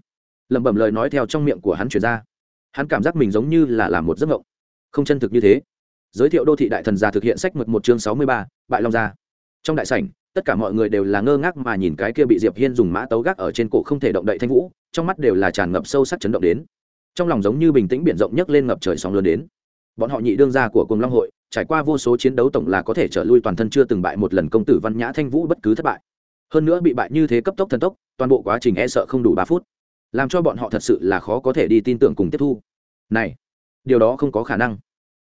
Lẩm bẩm lời nói theo trong miệng của hắn chuyển ra. Hắn cảm giác mình giống như là làm một giấc mộng. Không chân thực như thế. Giới thiệu đô thị đại thần gia thực hiện sách mực một chương sáu mươi ba, bại long gia. Trong đại sảnh tất cả mọi người đều là ngơ ngác mà nhìn cái kia bị diệp hiên dùng mã tấu gác ở trên cổ không thể động đậy thanh vũ, trong mắt đều là tràn ngập sâu sắc chấn động đến. Trong lòng giống như bình tĩnh biển rộng nhấc lên ngập trời sóng lớn đến. Bọn họ nhị đương gia của cùng long hội, trải qua vô số chiến đấu tổng là có thể trở lui toàn thân chưa từng bại một lần công tử văn nhã thanh vũ bất cứ thất bại. Hơn nữa bị bại như thế cấp tốc thần tốc, toàn bộ quá trình e sợ không đủ ba phút. Làm cho bọn họ thật sự là khó có thể đi tin tưởng cùng tiếp thu. Này, điều đó không có khả năng.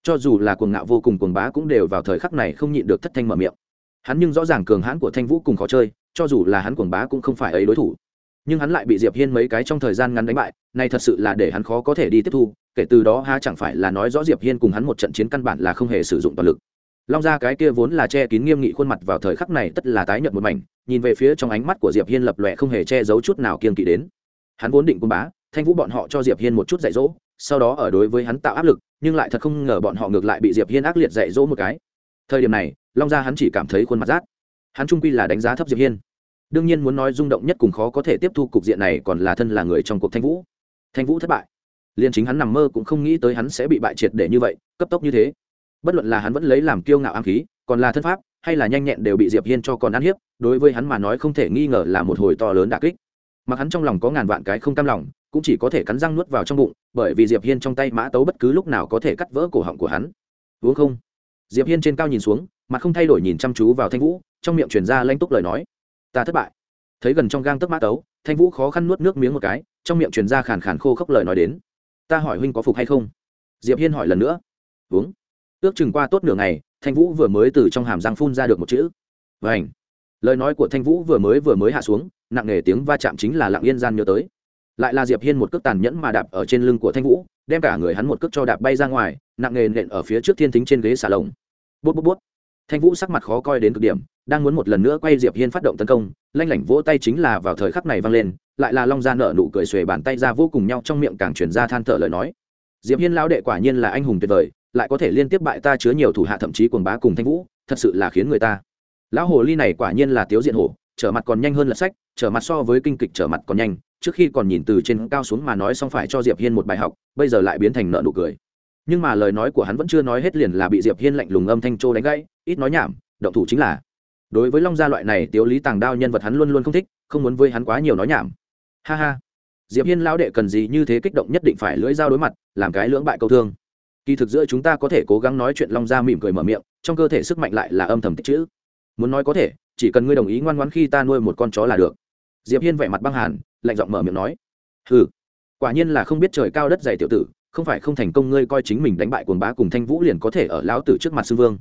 Cho dù là cuồng ngạo vô cùng cuồng bá cũng đều vào thời khắc này không nhịn được thất thanh mở miệng hắn nhưng rõ ràng cường hãn của thanh vũ cùng khó chơi, cho dù là hắn cuồng bá cũng không phải ấy đối thủ. Nhưng hắn lại bị diệp hiên mấy cái trong thời gian ngắn đánh bại, này thật sự là để hắn khó có thể đi tiếp thu, kể từ đó ha chẳng phải là nói rõ diệp hiên cùng hắn một trận chiến căn bản là không hề sử dụng toàn lực. Long ra cái kia vốn là che kín nghiêm nghị khuôn mặt vào thời khắc này tất là tái nhợt một mảnh, nhìn về phía trong ánh mắt của diệp hiên lập lòe không hề che giấu chút nào kiên kỵ đến. Hắn vốn định cung bá, thanh vũ bọn họ cho diệp hiên một chút dạy dỗ, sau đó ở đối với hắn tạo áp lực, nhưng lại thật không ngờ bọn họ ngược lại bị diệp hiên ác liệt dạy dỗ một cái. Thời điểm này long gia hắn chỉ cảm thấy khuôn mặt rát. Hắn trung quy là đánh giá thấp diệp hiên. Đương nhiên muốn nói rung động nhất cùng khó có thể tiếp thu cục diện này còn là thân là người trong cuộc thanh vũ. Thanh vũ thất bại. Liền chính hắn nằm mơ cũng không nghĩ tới hắn sẽ bị bại triệt để như vậy, cấp tốc như thế. Bất luận là hắn vẫn lấy làm kiêu ngạo ám khí, còn là thân pháp, hay là nhanh nhẹn đều bị diệp hiên cho còn ăn hiếp, đối với hắn mà nói không thể nghi ngờ là một hồi to lớn đả kích. Mặc hắn trong lòng có ngàn vạn cái không cam lòng, cũng chỉ có thể cắn răng nuốt vào trong bụng, bởi vì diệp hiên trong tay mã tấu bất cứ lúc nào có thể cắt vỡ cổ họng của hắn. Uống không? Diệp hiên trên cao nhìn xuống mặt không thay đổi nhìn chăm chú vào thanh vũ, trong miệng truyền ra lanh túc lời nói. Ta thất bại. Thấy gần trong gang tấc mã tấu, thanh vũ khó khăn nuốt nước miếng một cái, trong miệng truyền ra khàn khàn khô khốc lời nói đến. Ta hỏi huynh có phục hay không? Diệp hiên hỏi lần nữa. Uống. Ước chừng qua tốt nửa ngày, thanh vũ vừa mới từ trong hàm răng phun ra được một chữ. Vảnh lời nói của thanh vũ vừa mới vừa mới hạ xuống, nặng nề tiếng va chạm chính là lặng yên gian nhớ tới. Lại là diệp hiên một cước tàn nhẫn mà đạp ở trên lưng của thanh vũ, đem cả người hắn một cước cho đạp bay ra ngoài, nặng nề nện ở phía trước thiên thính trên ghế xà lồng. Bút bút bút thanh vũ sắc mặt khó coi đến cực điểm, đang muốn một lần nữa quay diệp hiên phát động tấn công, lanh lảnh vỗ tay chính là vào thời khắc này vang lên, lại là long gia nợ nụ cười xuề bàn tay ra vô cùng nhau trong miệng càng chuyển ra than thở lời nói. Diệp hiên lão đệ quả nhiên là anh hùng tuyệt vời, lại có thể liên tiếp bại ta chứa nhiều thủ hạ thậm chí quần bá cùng thanh vũ, thật sự là khiến người ta. Lão hồ ly này quả nhiên là tiếu diện hổ, trở mặt còn nhanh hơn lật sách, trở mặt so với kinh kịch trở mặt còn nhanh, trước khi còn nhìn từ trên cao xuống mà nói xong phải cho diệp hiên một bài học, bây giờ lại biến thành nợ nụ cười. Nhưng mà lời nói của hắn vẫn chưa nói hết liền là bị diệp hiên lạnh lùng âm thanh trô đánh gãy ít nói nhảm, động thủ chính là. Đối với long gia loại này tiếu lý tàng đao nhân vật hắn luôn luôn không thích, không muốn với hắn quá nhiều nói nhảm. Ha ha. Diệp hiên lão đệ cần gì như thế kích động nhất định phải lưỡi dao đối mặt, làm cái lưỡng bại câu thương. Kỳ thực giữa chúng ta có thể cố gắng nói chuyện long gia mỉm cười mở miệng, trong cơ thể sức mạnh lại là âm thầm tích chữ muốn nói có thể, chỉ cần ngươi đồng ý ngoan ngoãn khi ta nuôi một con chó là được. Diệp hiên vẻ mặt băng hàn, lạnh giọng mở miệng nói. Hừ, quả nhiên là không biết trời cao đất dày tiểu tử, không phải không thành công ngươi coi chính mình đánh bại cuồng bá cùng thanh vũ liền có thể ở lão tử trước mặt sư vương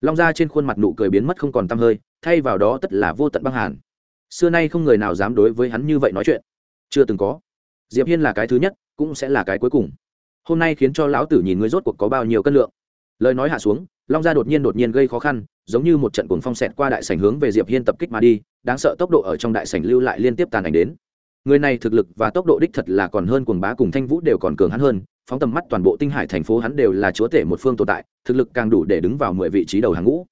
long gia trên khuôn mặt nụ cười biến mất không còn tăm hơi, thay vào đó tất là vô tận băng hàn. Xưa nay không người nào dám đối với hắn như vậy nói chuyện. Chưa từng có. Diệp hiên là cái thứ nhất, cũng sẽ là cái cuối cùng. Hôm nay khiến cho lão tử nhìn ngươi rốt cuộc có bao nhiêu cân lượng. Lời nói hạ xuống, long gia đột nhiên đột nhiên gây khó khăn, giống như một trận cuồng phong xẹt qua đại sảnh hướng về diệp hiên tập kích mà đi, đáng sợ tốc độ ở trong đại sảnh lưu lại liên tiếp tàn ảnh đến. Người này thực lực và tốc độ đích thật là còn hơn cuồng bá cùng thanh vũ đều còn cường hắn hơn phóng tầm mắt toàn bộ tinh hải thành phố hắn đều là chúa tể một phương tồn tại, thực lực càng đủ để đứng vào mười vị trí đầu hàng ngũ.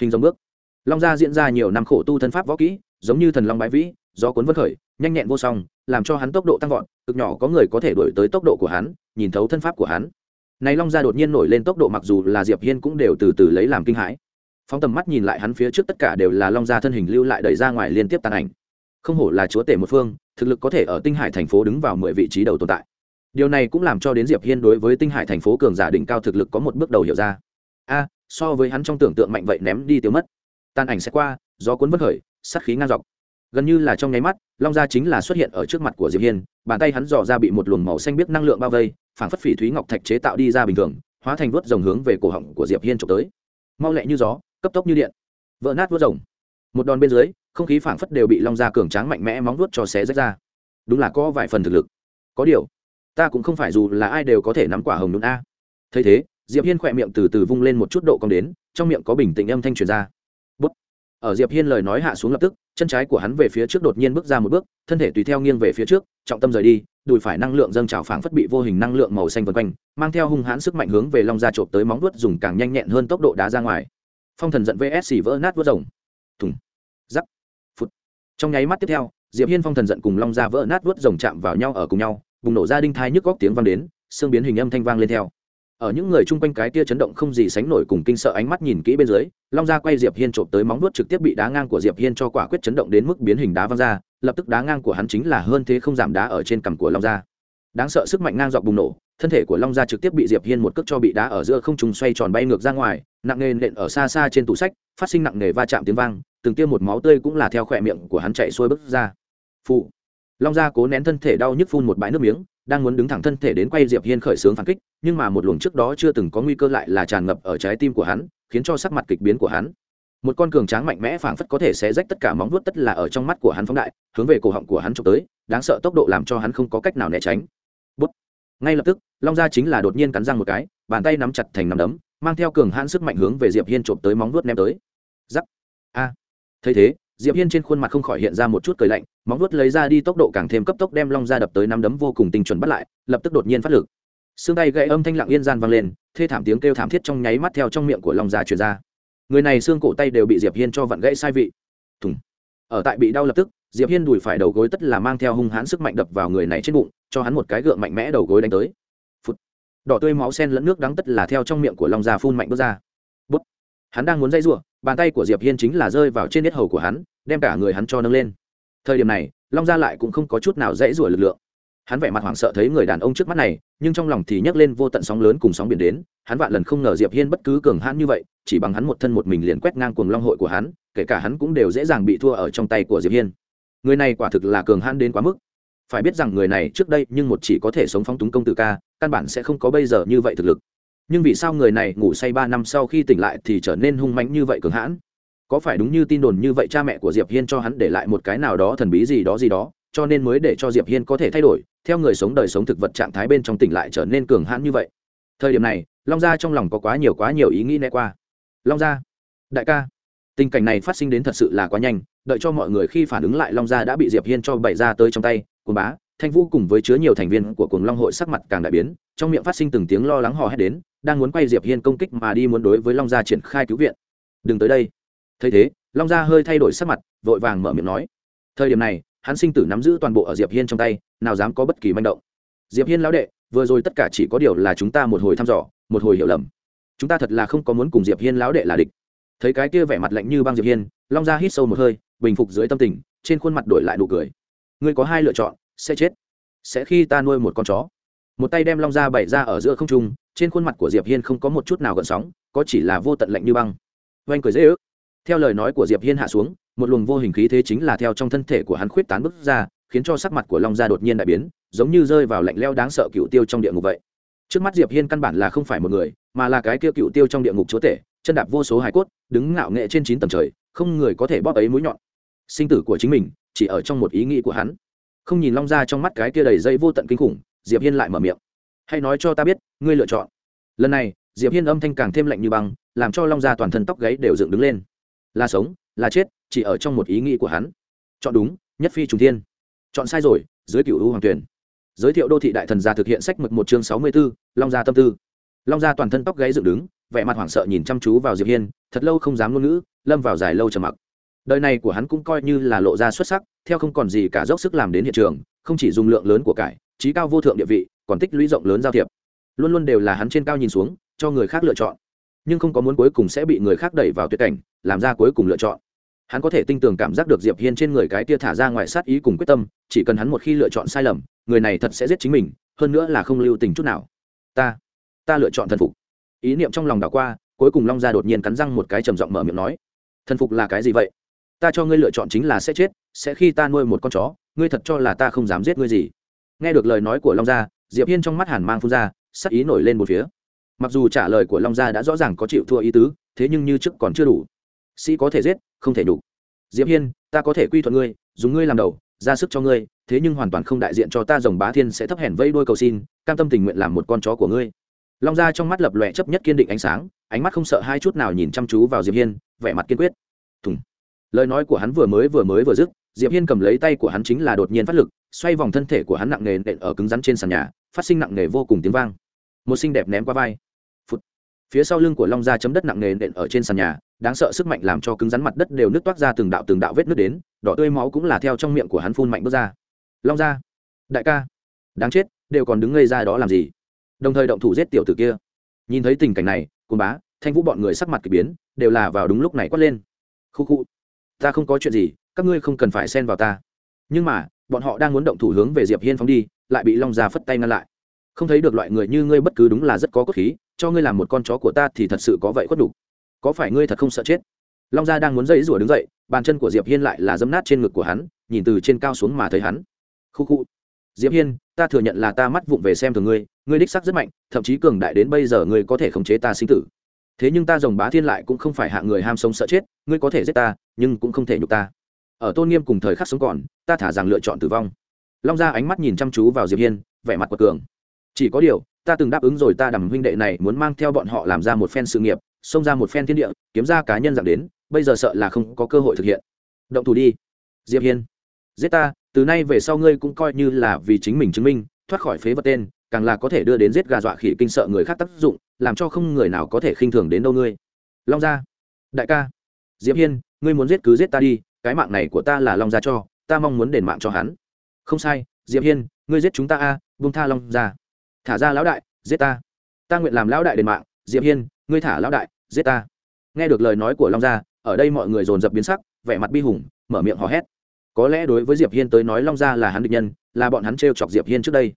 Hình dòng bước. Long gia diễn ra nhiều năm khổ tu thân pháp võ kỹ, giống như thần long bái vĩ do cuốn vân khởi, nhanh nhẹn vô song, làm cho hắn tốc độ tăng vọt, cực nhỏ có người có thể đuổi tới tốc độ của hắn, nhìn thấu thân pháp của hắn. Này long gia đột nhiên nổi lên tốc độ mặc dù là diệp hiên cũng đều từ từ lấy làm kinh hãi. Phóng tầm mắt nhìn lại hắn phía trước tất cả đều là long gia thân hình lưu lại đẩy ra ngoài liên tiếp tàn ảnh. Không hổ là chúa tể một phương, thực lực có thể ở tinh hải thành phố đứng vào mười vị trí đầu tồn tại điều này cũng làm cho đến diệp hiên đối với tinh hải thành phố cường giả đỉnh cao thực lực có một bước đầu hiểu ra. A, so với hắn trong tưởng tượng mạnh vậy ném đi tiêu mất. Tan ảnh sẽ qua, gió cuốn vất khởi sát khí ngang dọc. Gần như là trong nháy mắt, long gia chính là xuất hiện ở trước mặt của diệp hiên, bàn tay hắn dò ra bị một luồng màu xanh biết năng lượng bao vây, phảng phất phỉ thúy ngọc thạch chế tạo đi ra bình thường, hóa thành vớt rồng hướng về cổ họng của diệp hiên trộm tới. Mau lẹ như gió, cấp tốc như điện. Vỡ nát vớt rồng. Một đòn bên dưới, không khí phảng phất đều bị long gia cường tráng mạnh mẽ móng vuốt cho xé rách ra. Đúng là có vài phần thực lực. Có điều ta cũng không phải dù là ai đều có thể nắm quả hồng nhún a. Thấy thế, diệp hiên khỏe miệng từ từ vung lên một chút độ cong đến, trong miệng có bình tĩnh âm thanh truyền ra. Bút. ở diệp hiên lời nói hạ xuống lập tức, chân trái của hắn về phía trước đột nhiên bước ra một bước, thân thể tùy theo nghiêng về phía trước, trọng tâm rời đi, đùi phải năng lượng dâng trào phảng phất bị vô hình năng lượng màu xanh vần quanh, mang theo hung hãn sức mạnh hướng về long ra trộm tới móng vuốt dùng càng nhanh nhẹn hơn tốc độ đá ra ngoài. Phong thần giận vs xì vỡ nát vuốt rồng. Thùng. Giắc. Phút trong nháy mắt tiếp theo, diệp hiên phong thần giận cùng long ra vỡ nát vuốt rồng chạm vào nhau ở cùng nhau bùng nổ ra đinh thai nhức góc tiếng vang đến, xương biến hình âm thanh vang lên theo. Ở những người chung quanh cái tia chấn động không gì sánh nổi cùng kinh sợ ánh mắt nhìn kỹ bên dưới, long gia quay diệp hiên trộm tới móng vuốt trực tiếp bị đá ngang của diệp hiên cho quả quyết chấn động đến mức biến hình đá văng ra, lập tức đá ngang của hắn chính là hơn thế không giảm đá ở trên cằm của long gia. Đáng sợ sức mạnh ngang dọc bùng nổ, thân thể của long gia trực tiếp bị diệp hiên một cước cho bị đá ở giữa không trung xoay tròn bay ngược ra ngoài, nặng nề nện ở xa xa trên tủ sách, phát sinh nặng nề va chạm tiếng vang, từng tiêm một máu tươi cũng là theo khỏe miệng của hắn chạy xuôi bước ra. Phụ long gia cố nén thân thể đau nhức phun một bãi nước miếng, đang muốn đứng thẳng thân thể đến quay diệp hiên khởi xướng phản kích, nhưng mà một luồng trước đó chưa từng có nguy cơ lại là tràn ngập ở trái tim của hắn, khiến cho sắc mặt kịch biến của hắn. Một con cường tráng mạnh mẽ phảng phất có thể xé rách tất cả móng vuốt tất là ở trong mắt của hắn phóng đại, hướng về cổ họng của hắn trộm tới, đáng sợ tốc độ làm cho hắn không có cách nào né tránh. Bút. ngay lập tức, long gia chính là đột nhiên cắn răng một cái, bàn tay nắm chặt thành nắm đấm, mang theo cường hãn sức mạnh hướng về diệp hiên trộm tới móng vuốt ném tới. Giắc a. Thấy thế diệp hiên trên khuôn mặt không khỏi hiện ra một chút cười lạnh, móng vuốt lấy ra đi tốc độ càng thêm cấp tốc đem long ra đập tới năm đấm vô cùng tinh chuẩn bắt lại, lập tức đột nhiên phát lực. Xương tay gãy âm thanh lặng yên gian vang lên, thê thảm tiếng kêu thảm thiết trong nháy mắt theo trong miệng của long gia truyền ra. Người này xương cổ tay đều bị diệp hiên cho vặn gãy sai vị. Thùng. Ở tại bị đau lập tức, diệp hiên đùi phải đầu gối tất là mang theo hung hãn sức mạnh đập vào người này trên bụng, cho hắn một cái gượng mạnh mẽ đầu gối đánh tới. Phụt. đỏ tươi máu sen lẫn nước đắng tất là theo trong miệng của long gia phun mạnh bước ra hắn đang muốn dây rủa, bàn tay của diệp hiên chính là rơi vào trên nết hầu của hắn, đem cả người hắn cho nâng lên. Thời điểm này, long gia lại cũng không có chút nào dễ rủa lực lượng. Hắn vẻ mặt hoảng sợ thấy người đàn ông trước mắt này, nhưng trong lòng thì nhấc lên vô tận sóng lớn cùng sóng biển đến, hắn vạn lần không ngờ diệp hiên bất cứ cường hãn như vậy, chỉ bằng hắn một thân một mình liền quét ngang cuồng long hội của hắn, kể cả hắn cũng đều dễ dàng bị thua ở trong tay của diệp hiên. Người này quả thực là cường hãn đến quá mức. Phải biết rằng người này trước đây nhưng một chỉ có thể sống phóng túng công tử ca, căn bản sẽ không có bây giờ như vậy thực lực nhưng vì sao người này ngủ say ba năm sau khi tỉnh lại thì trở nên hung mãnh như vậy cường hãn? Có phải đúng như tin đồn như vậy cha mẹ của diệp hiên cho hắn để lại một cái nào đó thần bí gì đó gì đó, cho nên mới để cho diệp hiên có thể thay đổi, theo người sống đời sống thực vật trạng thái bên trong tỉnh lại trở nên cường hãn như vậy? Thời điểm này, long gia trong lòng có quá nhiều quá nhiều ý nghĩ né qua. Long gia, đại ca, tình cảnh này phát sinh đến thật sự là quá nhanh, đợi cho mọi người khi phản ứng lại long gia đã bị diệp hiên cho bày ra tới trong tay, cuồng bá, thanh vũ cùng với chứa nhiều thành viên của cuồng long hội sắc mặt càng đại biến, trong miệng phát sinh từng tiếng lo lắng hò hét đến đang muốn quay diệp hiên công kích mà đi muốn đối với long gia triển khai cứu viện. Đừng tới đây. Thấy thế, long gia hơi thay đổi sắc mặt, vội vàng mở miệng nói. Thời điểm này, hắn sinh tử nắm giữ toàn bộ ở diệp hiên trong tay, nào dám có bất kỳ manh động. Diệp hiên lão đệ, vừa rồi tất cả chỉ có điều là chúng ta một hồi thăm dò, một hồi hiểu lầm. Chúng ta thật là không có muốn cùng diệp hiên lão đệ là địch. Thấy cái kia vẻ mặt lạnh như băng diệp hiên, long gia hít sâu một hơi, bình phục dưới tâm tình, trên khuôn mặt đổi lại nụ cười. Ngươi có hai lựa chọn, sẽ chết. Sẽ khi ta nuôi một con chó một tay đem long gia bày ra ở giữa không trung, trên khuôn mặt của diệp hiên không có một chút nào gợn sóng, có chỉ là vô tận lạnh như băng. Oanh cười dễ ước. Theo lời nói của diệp hiên hạ xuống, một luồng vô hình khí thế chính là theo trong thân thể của hắn khuyết tán bức ra, khiến cho sắc mặt của long gia đột nhiên đại biến, giống như rơi vào lạnh leo đáng sợ cựu tiêu trong địa ngục vậy. Trước mắt diệp hiên căn bản là không phải một người, mà là cái kia cựu tiêu trong địa ngục chúa tể, chân đạp vô số hải cốt, đứng ngạo nghệ trên chín tầng trời, không người có thể bóp ấy mũi nhọn. Sinh tử của chính mình chỉ ở trong một ý nghĩ của hắn. Không nhìn long ra trong mắt cái kia đầy dây vô tận kinh khủng diệp hiên lại mở miệng. Hãy nói cho ta biết ngươi lựa chọn. Lần này diệp hiên âm thanh càng thêm lạnh như băng làm cho long gia toàn thân tóc gáy đều dựng đứng lên. Là sống là chết chỉ ở trong một ý nghĩ của hắn. Chọn đúng nhất phi trùng thiên. Chọn sai rồi dưới cựu u hoàng tuyển. Giới thiệu đô thị đại thần gia thực hiện sách mực một chương sáu mươi 64, long gia tâm tư. Long gia toàn thân tóc gáy dựng đứng vẻ mặt hoảng sợ nhìn chăm chú vào diệp hiên thật lâu không dám ngôn ngữ lâm vào dài lâu trầm mặc. Đời này của hắn cũng coi như là lộ ra xuất sắc theo không còn gì cả dốc sức làm đến hiện trường không chỉ dùng lượng lớn của cải trí cao vô thượng địa vị, còn tích lũy rộng lớn giao thiệp. Luôn luôn đều là hắn trên cao nhìn xuống, cho người khác lựa chọn. Nhưng không có muốn cuối cùng sẽ bị người khác đẩy vào tuyệt cảnh, làm ra cuối cùng lựa chọn. Hắn có thể tinh tường cảm giác được diệp hiên trên người cái tia thả ra ngoài sát ý cùng quyết tâm, chỉ cần hắn một khi lựa chọn sai lầm, người này thật sẽ giết chính mình, hơn nữa là không lưu tình chút nào. Ta ta lựa chọn thần phục. Ý niệm trong lòng đảo qua, cuối cùng long gia đột nhiên cắn răng một cái trầm giọng mở miệng nói, thần phục là cái gì vậy? Ta cho ngươi lựa chọn chính là sẽ chết, sẽ khi ta nuôi một con chó, ngươi thật cho là ta không dám giết ngươi gì? Nghe được lời nói của long gia, diệp hiên trong mắt hàn mang phun ra, sắc ý nổi lên một phía. Mặc dù trả lời của long gia đã rõ ràng có chịu thua ý tứ, thế nhưng như trước còn chưa đủ. Sĩ có thể giết, không thể đủ diệp hiên, ta có thể quy thuận ngươi, dùng ngươi làm đầu, ra sức cho ngươi, thế nhưng hoàn toàn không đại diện cho ta rồng bá thiên sẽ thấp hèn vây đuôi cầu xin, cam tâm tình nguyện làm một con chó của ngươi. Long gia trong mắt lập lòe chấp nhất kiên định ánh sáng, ánh mắt không sợ hai chút nào nhìn chăm chú vào diệp hiên, vẻ mặt kiên quyết. Thùng. Lời nói của hắn vừa mới vừa mới vừa dứt, diệp hiên cầm lấy tay của hắn chính là đột nhiên phát lực xoay vòng thân thể của hắn nặng nề nện ở cứng rắn trên sàn nhà, phát sinh nặng nề vô cùng tiếng vang. Một xinh đẹp ném qua vai. Phụt. phía sau lưng của long gia chấm đất nặng nề nện ở trên sàn nhà, đáng sợ sức mạnh làm cho cứng rắn mặt đất đều nứt toát ra từng đạo từng đạo vết nứt đến, đỏ tươi máu cũng là theo trong miệng của hắn phun mạnh bước ra. Long gia. Đại ca. Đáng chết, đều còn đứng ngây ra đó làm gì? Đồng thời động thủ giết tiểu tử kia. Nhìn thấy tình cảnh này, côn bá, thanh vũ bọn người sắc mặt k ỳ biến, đều là vào đúng lúc này quát lên. Khu khu. Ta không có chuyện gì, các ngươi không cần phải xen vào ta. Nhưng mà bọn họ đang muốn động thủ hướng về diệp hiên phóng đi, lại bị long gia phất tay ngăn lại. Không thấy được loại người như ngươi bất cứ đúng là rất có cốt khí, cho ngươi làm một con chó của ta thì thật sự có vậy khuất đủ có phải ngươi thật không sợ chết? Long gia đang muốn dây rủa đứng dậy, bàn chân của diệp hiên lại là dấm nát trên ngực của hắn, nhìn từ trên cao xuống mà thấy hắn. Khu khu. Diệp hiên, ta thừa nhận là ta mắt vụng về xem thường ngươi ngươi đích sắc rất mạnh, thậm chí cường đại đến bây giờ ngươi có thể khống chế ta sinh tử. Thế nhưng ta rồng bá thiên lại cũng không phải hạ người ham sống sợ chết, ngươi có thể giết ta, nhưng cũng không thể nhục ta ở tôn nghiêm cùng thời khắc sống còn, ta thả rằng lựa chọn tử vong. Long ra ánh mắt nhìn chăm chú vào diệp hiên, vẻ mặt quật cường. Chỉ có điều, ta từng đáp ứng rồi ta đầm huynh đệ này muốn mang theo bọn họ làm ra một phen sự nghiệp, xông ra một phen thiên địa, kiếm ra cá nhân dạng đến, bây giờ sợ là không có cơ hội thực hiện. Động thủ đi. Diệp hiên. Giết ta, từ nay về sau ngươi cũng coi như là vì chính mình chứng minh, thoát khỏi phế vật tên, càng là có thể đưa đến giết gà dọa khỉ kinh sợ người khác tác dụng, làm cho không người nào có thể khinh thường đến đâu ngươi. Long gia. Đại ca. Diệp hiên, ngươi muốn giết cứ giết ta đi cái mạng này của ta là long gia cho ta mong muốn đền mạng cho hắn. Không sai diệp hiên ngươi giết chúng ta a à, tha long gia. Thả ra lão đại giết ta. Ta nguyện làm lão đại đền mạng diệp hiên ngươi thả lão đại giết ta. Nghe được lời nói của long gia ở đây mọi người dồn dập biến sắc vẻ mặt bi hùng mở miệng hò hét. Có lẽ đối với diệp hiên tới nói long gia là hắn địch nhân là bọn hắn trêu chọc diệp hiên trước đây.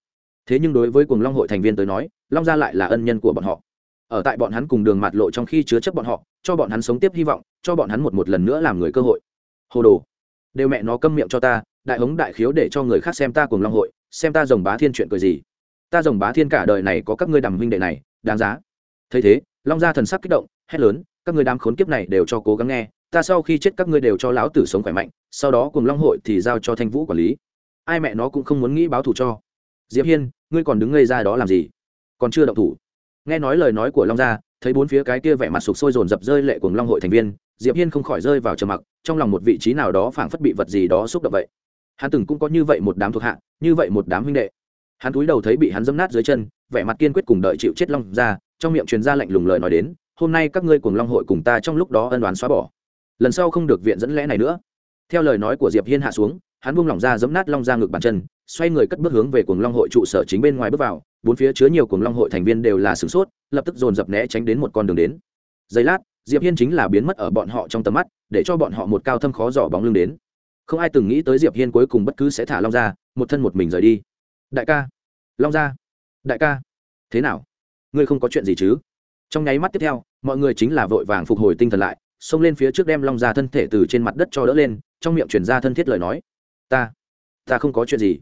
Thế nhưng đối với cùng long hội thành viên tới nói long gia lại là ân nhân của bọn họ. Ở tại bọn hắn cùng đường mạt lộ trong khi chứa chấp bọn họ cho bọn hắn sống tiếp hy vọng cho bọn hắn một một lần nữa làm người cơ hội hồ đồ. Đều mẹ nó câm miệng cho ta, đại hống đại khiếu để cho người khác xem ta cùng long hội, xem ta rồng bá thiên chuyện cười gì. Ta rồng bá thiên cả đời này có các ngươi đàm huynh đệ này, đáng giá. Thấy thế, long gia thần sắc kích động, hét lớn, các ngươi đám khốn kiếp này đều cho cố gắng nghe, ta sau khi chết các ngươi đều cho lão tử sống khỏe mạnh, sau đó cùng long hội thì giao cho thanh vũ quản lý. Ai mẹ nó cũng không muốn nghĩ báo thù cho. Diệp hiên, ngươi còn đứng ngây ra đó làm gì? Còn chưa động thủ. Nghe nói lời nói của long gia, thấy bốn phía cái kia vẻ mặt sụp sôi dồn dập rơi lệ cùng long hội thành viên diệp hiên không khỏi rơi vào trầm mặc, trong lòng một vị trí nào đó phảng phất bị vật gì đó xúc động vậy. Hắn từng cũng có như vậy một đám thuộc hạ, như vậy một đám huynh đệ. Hắn cúi đầu thấy bị hắn dẫm nát dưới chân, vẻ mặt kiên quyết cùng đợi chịu chết long ra, trong miệng truyền ra lạnh lùng lời nói đến, hôm nay các ngươi cùng long hội cùng ta trong lúc đó ân đoán xóa bỏ. Lần sau không được viện dẫn lẽ này nữa. Theo lời nói của diệp hiên hạ xuống, hắn buông lỏng ra giấm nát long ra ngực bàn chân, xoay người cất bước hướng về cuồng long hội trụ sở chính bên ngoài bước vào, bốn phía chứa nhiều cuồng long hội thành viên đều là sửng sốt, lập tức dồn dập né tránh đến một con đường đến. Giây lát diệp hiên chính là biến mất ở bọn họ trong tầm mắt, để cho bọn họ một cao thâm khó dò bóng lưng đến. Không ai từng nghĩ tới diệp hiên cuối cùng bất cứ sẽ thả long ra, một thân một mình rời đi. Đại ca. Long ra. Đại ca. Thế nào? Ngươi không có chuyện gì chứ? Trong nháy mắt tiếp theo, mọi người chính là vội vàng phục hồi tinh thần lại, xông lên phía trước đem long ra thân thể từ trên mặt đất cho đỡ lên, trong miệng chuyển ra thân thiết lời nói. Ta. Ta không có chuyện gì.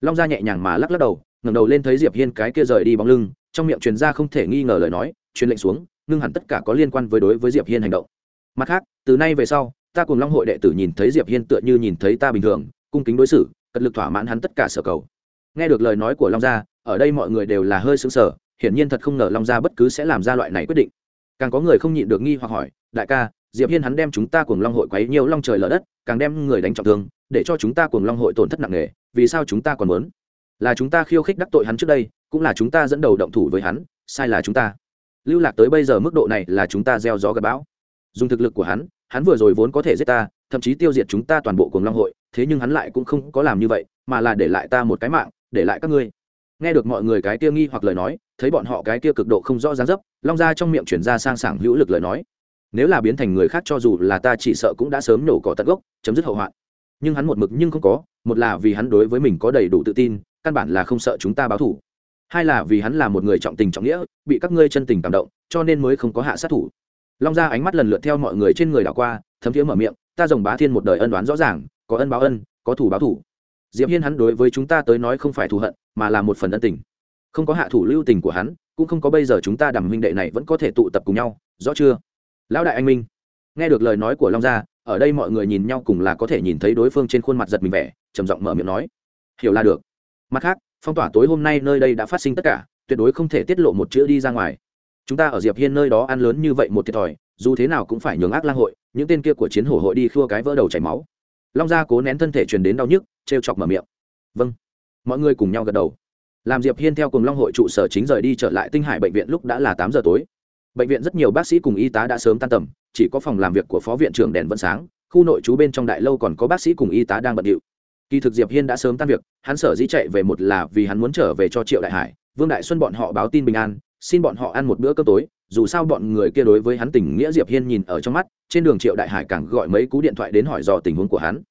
Long ra nhẹ nhàng mà lắc lắc đầu, ngẩng đầu lên thấy diệp hiên cái kia rời đi bóng lưng, trong miệng truyền ra không thể nghi ngờ lời nói, truyền lệnh xuống ngưng hẳn tất cả có liên quan với đối với diệp hiên hành động. Mặt khác, từ nay về sau, ta cùng long hội đệ tử nhìn thấy diệp hiên tựa như nhìn thấy ta bình thường, cung kính đối xử, cật lực thỏa mãn hắn tất cả sở cầu. Nghe được lời nói của long gia, ở đây mọi người đều là hơi sững sờ, hiển nhiên thật không ngờ long gia bất cứ sẽ làm ra loại này quyết định. Càng có người không nhịn được nghi hoặc hỏi, đại ca, diệp hiên hắn đem chúng ta cùng long hội quấy nhiều long trời lở đất, càng đem người đánh trọng thương, để cho chúng ta cùng long hội tổn thất nặng nề, vì sao chúng ta còn muốn? Là chúng ta khiêu khích đắc tội hắn trước đây, cũng là chúng ta dẫn đầu động thủ với hắn, sai là chúng ta lưu lạc tới bây giờ mức độ này là chúng ta gieo gió gặp bão. Dùng thực lực của hắn hắn vừa rồi vốn có thể giết ta, thậm chí tiêu diệt chúng ta toàn bộ cùng long hội, thế nhưng hắn lại cũng không có làm như vậy, mà là để lại ta một cái mạng, để lại các ngươi. Nghe được mọi người cái kia nghi hoặc lời nói, thấy bọn họ cái kia cực độ không rõ ràng dấp, long ra trong miệng chuyển ra sang sảng hữu lực lời nói. Nếu là biến thành người khác cho dù là ta chỉ sợ cũng đã sớm nổ cỏ tận gốc, chấm dứt hậu hoạn. Nhưng hắn một mực nhưng không có, một là vì hắn đối với mình có đầy đủ tự tin, căn bản là không sợ chúng ta báo thủ hai là vì hắn là một người trọng tình trọng nghĩa, bị các ngươi chân tình cảm động, cho nên mới không có hạ sát thủ. Long ra ánh mắt lần lượt theo mọi người trên người đảo qua, thấm thiế mở miệng, ta rồng bá thiên một đời ân đoán rõ ràng, có ân báo ân, có thủ báo thủ. Diệp hiên hắn đối với chúng ta tới nói không phải thù hận, mà là một phần ân tình. Không có hạ thủ lưu tình của hắn, cũng không có bây giờ chúng ta đàm minh đệ này vẫn có thể tụ tập cùng nhau, rõ chưa? Lão đại anh minh. Nghe được lời nói của long gia, ở đây mọi người nhìn nhau cùng là có thể nhìn thấy đối phương trên khuôn mặt giật mình vẻ, trầm giọng mở miệng nói, hiểu là được. Mặt khác phong tỏa tối hôm nay nơi đây đã phát sinh tất cả, tuyệt đối không thể tiết lộ một chữ đi ra ngoài. Chúng ta ở diệp hiên nơi đó ăn lớn như vậy một thiệt thòi, dù thế nào cũng phải nhường ác lang hội, những tên kia của chiến hổ hội đi khua cái vỡ đầu chảy máu. Long gia cố nén thân thể truyền đến đau nhức, trêu chọc mở miệng. Vâng. Mọi người cùng nhau gật đầu. Làm diệp hiên theo cùng long hội trụ sở chính rời đi trở lại tinh hải bệnh viện lúc đã là tám giờ tối. Bệnh viện rất nhiều bác sĩ cùng y tá đã sớm tan tầm, chỉ có phòng làm việc của phó viện trưởng đèn vẫn sáng, khu nội trú bên trong đại lâu còn có bác sĩ cùng y tá đang bận điệu kỳ thực diệp hiên đã sớm tan việc, hắn sở dĩ chạy về một là vì hắn muốn trở về cho triệu đại hải. Vương đại xuân bọn họ báo tin bình an, xin bọn họ ăn một bữa cơm tối. Dù sao bọn người kia đối với hắn tình nghĩa diệp hiên nhìn ở trong mắt, trên đường triệu đại hải càng gọi mấy cú điện thoại đến hỏi dò tình huống của hắn.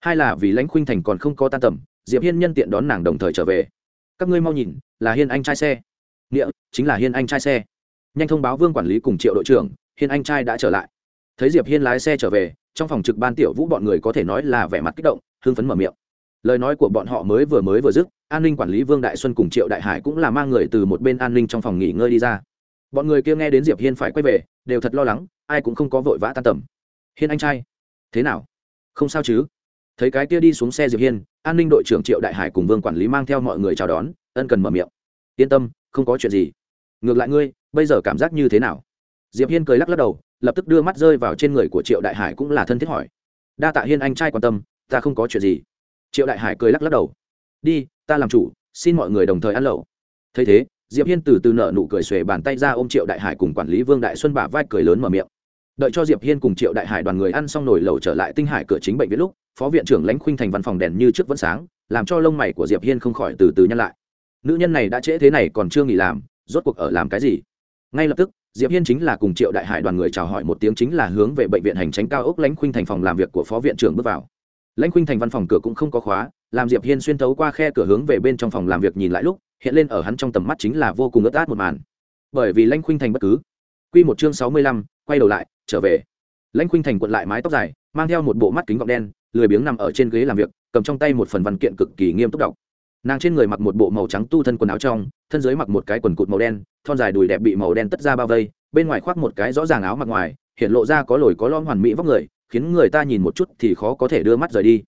Hai là vì lãnh khuynh thành còn không có tan tầm, diệp hiên nhân tiện đón nàng đồng thời trở về. Các ngươi mau nhìn, là hiên anh trai xe. Nghĩa, chính là hiên anh trai xe. Nhanh thông báo vương quản lý cùng triệu đội trưởng, hiên anh trai đã trở lại. Thấy diệp hiên lái xe trở về, trong phòng trực ban tiểu vũ bọn người có thể nói là vẻ mặt kích động, hưng phấn mở miệng lời nói của bọn họ mới vừa mới vừa dứt, an ninh quản lý vương đại xuân cùng triệu đại hải cũng là mang người từ một bên an ninh trong phòng nghỉ ngơi đi ra. Bọn người kia nghe đến diệp hiên phải quay về, đều thật lo lắng, ai cũng không có vội vã tan tầm. Hiên anh trai, thế nào? Không sao chứ? Thấy cái kia đi xuống xe diệp hiên, an ninh đội trưởng triệu đại hải cùng vương quản lý mang theo mọi người chào đón, ân cần mở miệng. Yên tâm, không có chuyện gì. Ngược lại ngươi, bây giờ cảm giác như thế nào? Diệp hiên cười lắc lắc đầu, lập tức đưa mắt rơi vào trên người của triệu đại hải cũng là thân thiết hỏi. Đa tạ hiên anh trai quan tâm, ta không có chuyện gì triệu đại hải cười lắc lắc đầu. Đi, ta làm chủ, xin mọi người đồng thời ăn lẩu. Thấy thế, diệp hiên từ từ nở nụ cười xuề bàn tay ra ôm triệu đại hải cùng quản lý vương đại xuân bả vai cười lớn mở miệng. Đợi cho diệp hiên cùng triệu đại hải đoàn người ăn xong nồi lẩu trở lại tinh hải cửa chính bệnh viện lúc, phó viện trưởng lãnh khuynh thành văn phòng đèn như trước vẫn sáng, làm cho lông mày của diệp hiên không khỏi từ từ nhăn lại. Nữ nhân này đã trễ thế này còn chưa nghỉ làm, rốt cuộc ở làm cái gì? Ngay lập tức, diệp hiên chính là cùng triệu đại hải đoàn người chào hỏi một tiếng chính là hướng về bệnh viện hành tránh cao ốc lãnh khuynh thành phòng làm việc của phó viện trưởng bước vào lãnh khuynh thành văn phòng cửa cũng không có khóa làm diệp hiên xuyên thấu qua khe cửa hướng về bên trong phòng làm việc nhìn lại lúc hiện lên ở hắn trong tầm mắt chính là vô cùng ướt át một màn. Bởi vì lãnh khuynh thành bất cứ. Quy một chương sáu mươi lăm, quay đầu lại trở về. Lãnh khuynh thành cuộn lại mái tóc dài mang theo một bộ mắt kính gọng đen lười biếng nằm ở trên ghế làm việc cầm trong tay một phần văn kiện cực kỳ nghiêm túc đọc. Nàng trên người mặc một bộ màu trắng tu thân quần áo trong thân dưới mặc một cái quần cụt màu đen thon dài đùi đẹp bị màu đen tất ra bao vây bên ngoài khoác một cái rõ ràng áo mặc ngoài hiện lộ ra có lồi có lon hoàn mỹ vóc người khiến người ta nhìn một chút thì khó có thể đưa mắt rời đi.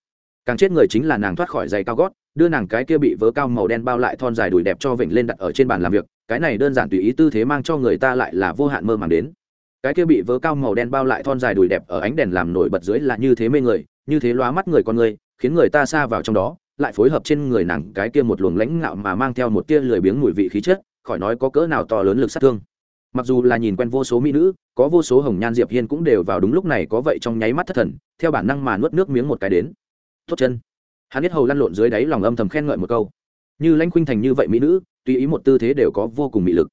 Càng chết người chính là nàng thoát khỏi giày cao gót, đưa nàng cái kia bị vớ cao màu đen bao lại thon dài đùi đẹp cho vịnh lên đặt ở trên bàn làm việc, cái này đơn giản tùy ý tư thế mang cho người ta lại là vô hạn mơ màng đến. Cái kia bị vớ cao màu đen bao lại thon dài đùi đẹp ở ánh đèn làm nổi bật dưới là như thế mê người, như thế lóa mắt người con người, khiến người ta xa vào trong đó, lại phối hợp trên người nàng cái kia một luồng lãnh ngạo mà mang theo một tia lười biếng mùi vị khí chất, khỏi nói có cỡ nào to lớn lực sát thương mặc dù là nhìn quen vô số mỹ nữ, có vô số hồng nhan diệp hiên cũng đều vào đúng lúc này có vậy trong nháy mắt thất thần, theo bản năng mà nuốt nước miếng một cái đến. Tốt chân. Hắn biết hầu lăn lộn dưới đáy lòng âm thầm khen ngợi một câu. Như lãnh khuynh thành như vậy mỹ nữ, tùy ý một tư thế đều có vô cùng mỹ lực.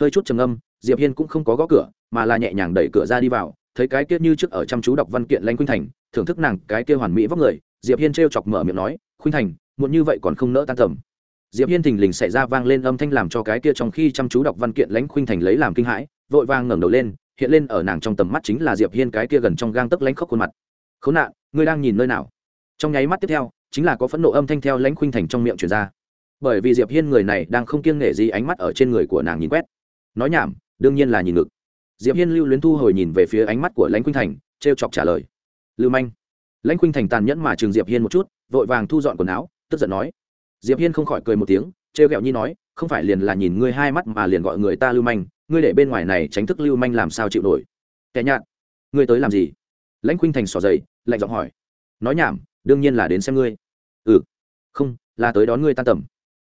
Hơi chút trầm âm diệp hiên cũng không có gõ cửa, mà là nhẹ nhàng đẩy cửa ra đi vào, thấy cái kia như trước ở chăm chú đọc văn kiện lãnh khuynh thành, thưởng thức nàng cái kia hoàn mỹ vóc người, diệp hiên trêu chọc mở miệng nói, khuynh thành, muộn như vậy còn không nỡ tan tầm diệp hiên thình lình xảy ra vang lên âm thanh làm cho cái kia trong khi chăm chú đọc văn kiện lãnh khuynh thành lấy làm kinh hãi, vội vang ngẩng đầu lên, hiện lên ở nàng trong tầm mắt chính là diệp hiên cái kia gần trong gang tấc lãnh khóc khuôn mặt. Khốn nạn, ngươi đang nhìn nơi nào? Trong nháy mắt tiếp theo, chính là có phẫn nộ âm thanh theo lãnh khuynh thành trong miệng truyền ra. Bởi vì diệp hiên người này đang không kiêng nể gì ánh mắt ở trên người của nàng nhìn quét. Nói nhảm, đương nhiên là nhìn ngực. Diệp hiên lưu luyến thu hồi nhìn về phía ánh mắt của lãnh khuynh thành, trêu chọc trả lời. Lưu manh. Lãnh khuynh thành tàn nhẫn mà trường diệp hiên một chút, vội vàng thu dọn quần áo, tức giận nói diệp hiên không khỏi cười một tiếng, trêu ghẹo nhi nói, không phải liền là nhìn ngươi hai mắt mà liền gọi người ta lưu manh, ngươi để bên ngoài này tránh thức lưu manh làm sao chịu nổi? Kẻ nhạt, ngươi tới làm gì? Lãnh khuynh thành xỏ dậy, lạnh giọng hỏi. Nói nhảm, đương nhiên là đến xem ngươi. Ừ không, là tới đón ngươi tan tầm.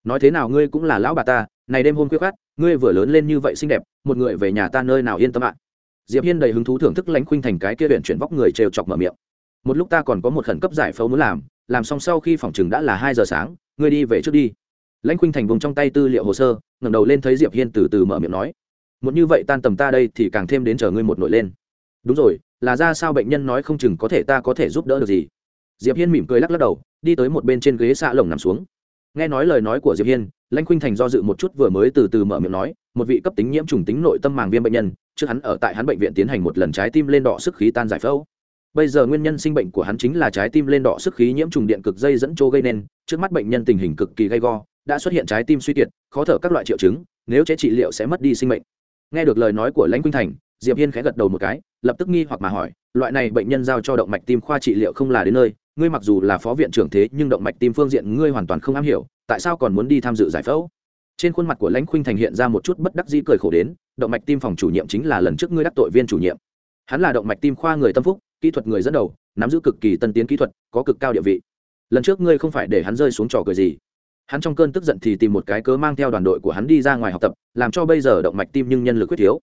Nói thế nào ngươi cũng là lão bà ta, này đêm hôm khuya khát ngươi vừa lớn lên như vậy xinh đẹp, một người về nhà ta nơi nào yên tâm ạ? Diệp hiên đầy hứng thú thưởng thức lãnh khuynh thành cái kia huyện chuyển vóc người trêu chọc mở miệng. Một lúc ta còn có một khẩn cấp giải phẫu muốn làm làm xong sau khi phòng chừng đã là hai giờ sáng ngươi đi về trước đi. Lãnh khuynh thành vùng trong tay tư liệu hồ sơ, ngẩng đầu lên thấy diệp hiên từ từ mở miệng nói một như vậy tan tầm ta đây thì càng thêm đến chờ ngươi một nổi lên. Đúng rồi, là ra sao bệnh nhân nói không chừng có thể ta có thể giúp đỡ được gì? Diệp hiên mỉm cười lắc lắc đầu, đi tới một bên trên ghế xạ lồng nằm xuống. Nghe nói lời nói của diệp hiên, lãnh khuynh thành do dự một chút vừa mới từ từ mở miệng nói, một vị cấp tính nhiễm trùng tính nội tâm màng viêm bệnh nhân, trước hắn ở tại hắn bệnh viện tiến hành một lần trái tim lên đỏ sức khí tan giải phẫu bây giờ nguyên nhân sinh bệnh của hắn chính là trái tim lên đỏ sức khí nhiễm trùng điện cực dây dẫn chỗ gây nên. Trước mắt bệnh nhân tình hình cực kỳ gay go, đã xuất hiện trái tim suy kiệt, khó thở các loại triệu chứng, nếu chế trị liệu sẽ mất đi sinh mệnh. Nghe được lời nói của lãnh quynh thành, diệp hiên khẽ gật đầu một cái, lập tức nghi hoặc mà hỏi, loại này bệnh nhân giao cho động mạch tim khoa trị liệu không là đến nơi, ngươi mặc dù là phó viện trưởng thế, nhưng động mạch tim phương diện ngươi hoàn toàn không am hiểu, tại sao còn muốn đi tham dự giải phẫu? Trên khuôn mặt của lãnh khuynh thành hiện ra một chút bất đắc dĩ cười khổ đến, động mạch tim phòng chủ nhiệm chính là lần trước ngươi đắc tội viên chủ nhiệm. Hắn là động mạch tim khoa người tâm phúc kỹ thuật người dẫn đầu, nắm giữ cực kỳ tân tiến kỹ thuật, có cực cao địa vị. Lần trước ngươi không phải để hắn rơi xuống trò cười gì. Hắn trong cơn tức giận thì tìm một cái cớ mang theo đoàn đội của hắn đi ra ngoài học tập, làm cho bây giờ động mạch tim nhưng nhân lực quyết thiếu.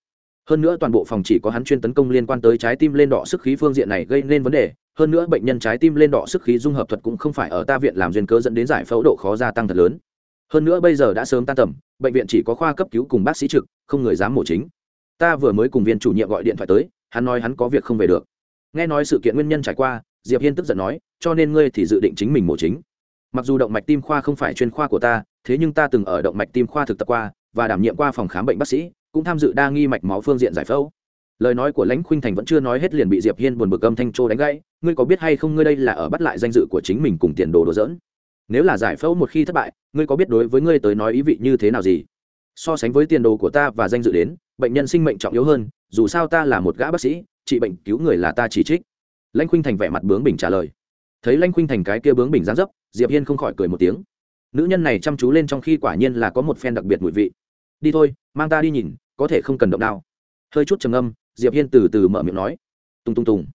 Hơn nữa toàn bộ phòng chỉ có hắn chuyên tấn công liên quan tới trái tim lên đỏ sức khí phương diện này gây nên vấn đề, hơn nữa bệnh nhân trái tim lên đỏ sức khí dung hợp thuật cũng không phải ở ta viện làm duyên cớ dẫn đến giải phẫu độ khó gia tăng thật lớn. Hơn nữa bây giờ đã sớm tan tầm, bệnh viện chỉ có khoa cấp cứu cùng bác sĩ trực, không người dám mổ chính. Ta vừa mới cùng viên chủ nhiệm gọi điện thoại tới, hắn nói hắn có việc không về được nghe nói sự kiện nguyên nhân trải qua, diệp hiên tức giận nói, cho nên ngươi thì dự định chính mình mổ chính. Mặc dù động mạch tim khoa không phải chuyên khoa của ta, thế nhưng ta từng ở động mạch tim khoa thực tập qua và đảm nhiệm qua phòng khám bệnh bác sĩ, cũng tham dự đa nghi mạch máu phương diện giải phẫu. Lời nói của lãnh khuynh thành vẫn chưa nói hết liền bị diệp hiên buồn bực âm thanh trô đánh gãy, ngươi có biết hay không ngươi đây là ở bắt lại danh dự của chính mình cùng tiền đồ đồ dỡn nếu là giải phẫu một khi thất bại, ngươi có biết đối với ngươi tới nói ý vị như thế nào gì? So sánh với tiền đồ của ta và danh dự đến, bệnh nhân sinh mệnh trọng yếu hơn, dù sao ta là một gã bác sĩ trị bệnh cứu người là ta chỉ trích. Lãnh khuynh thành vẻ mặt bướng bình trả lời. Thấy lãnh khuynh thành cái kia bướng bình gián dấp, diệp hiên không khỏi cười một tiếng. Nữ nhân này chăm chú lên trong khi quả nhiên là có một phen đặc biệt mùi vị. Đi thôi, mang ta đi nhìn, có thể không cần động đao. Hơi chút trầm âm diệp hiên từ từ mở miệng nói. Tung tung tùng.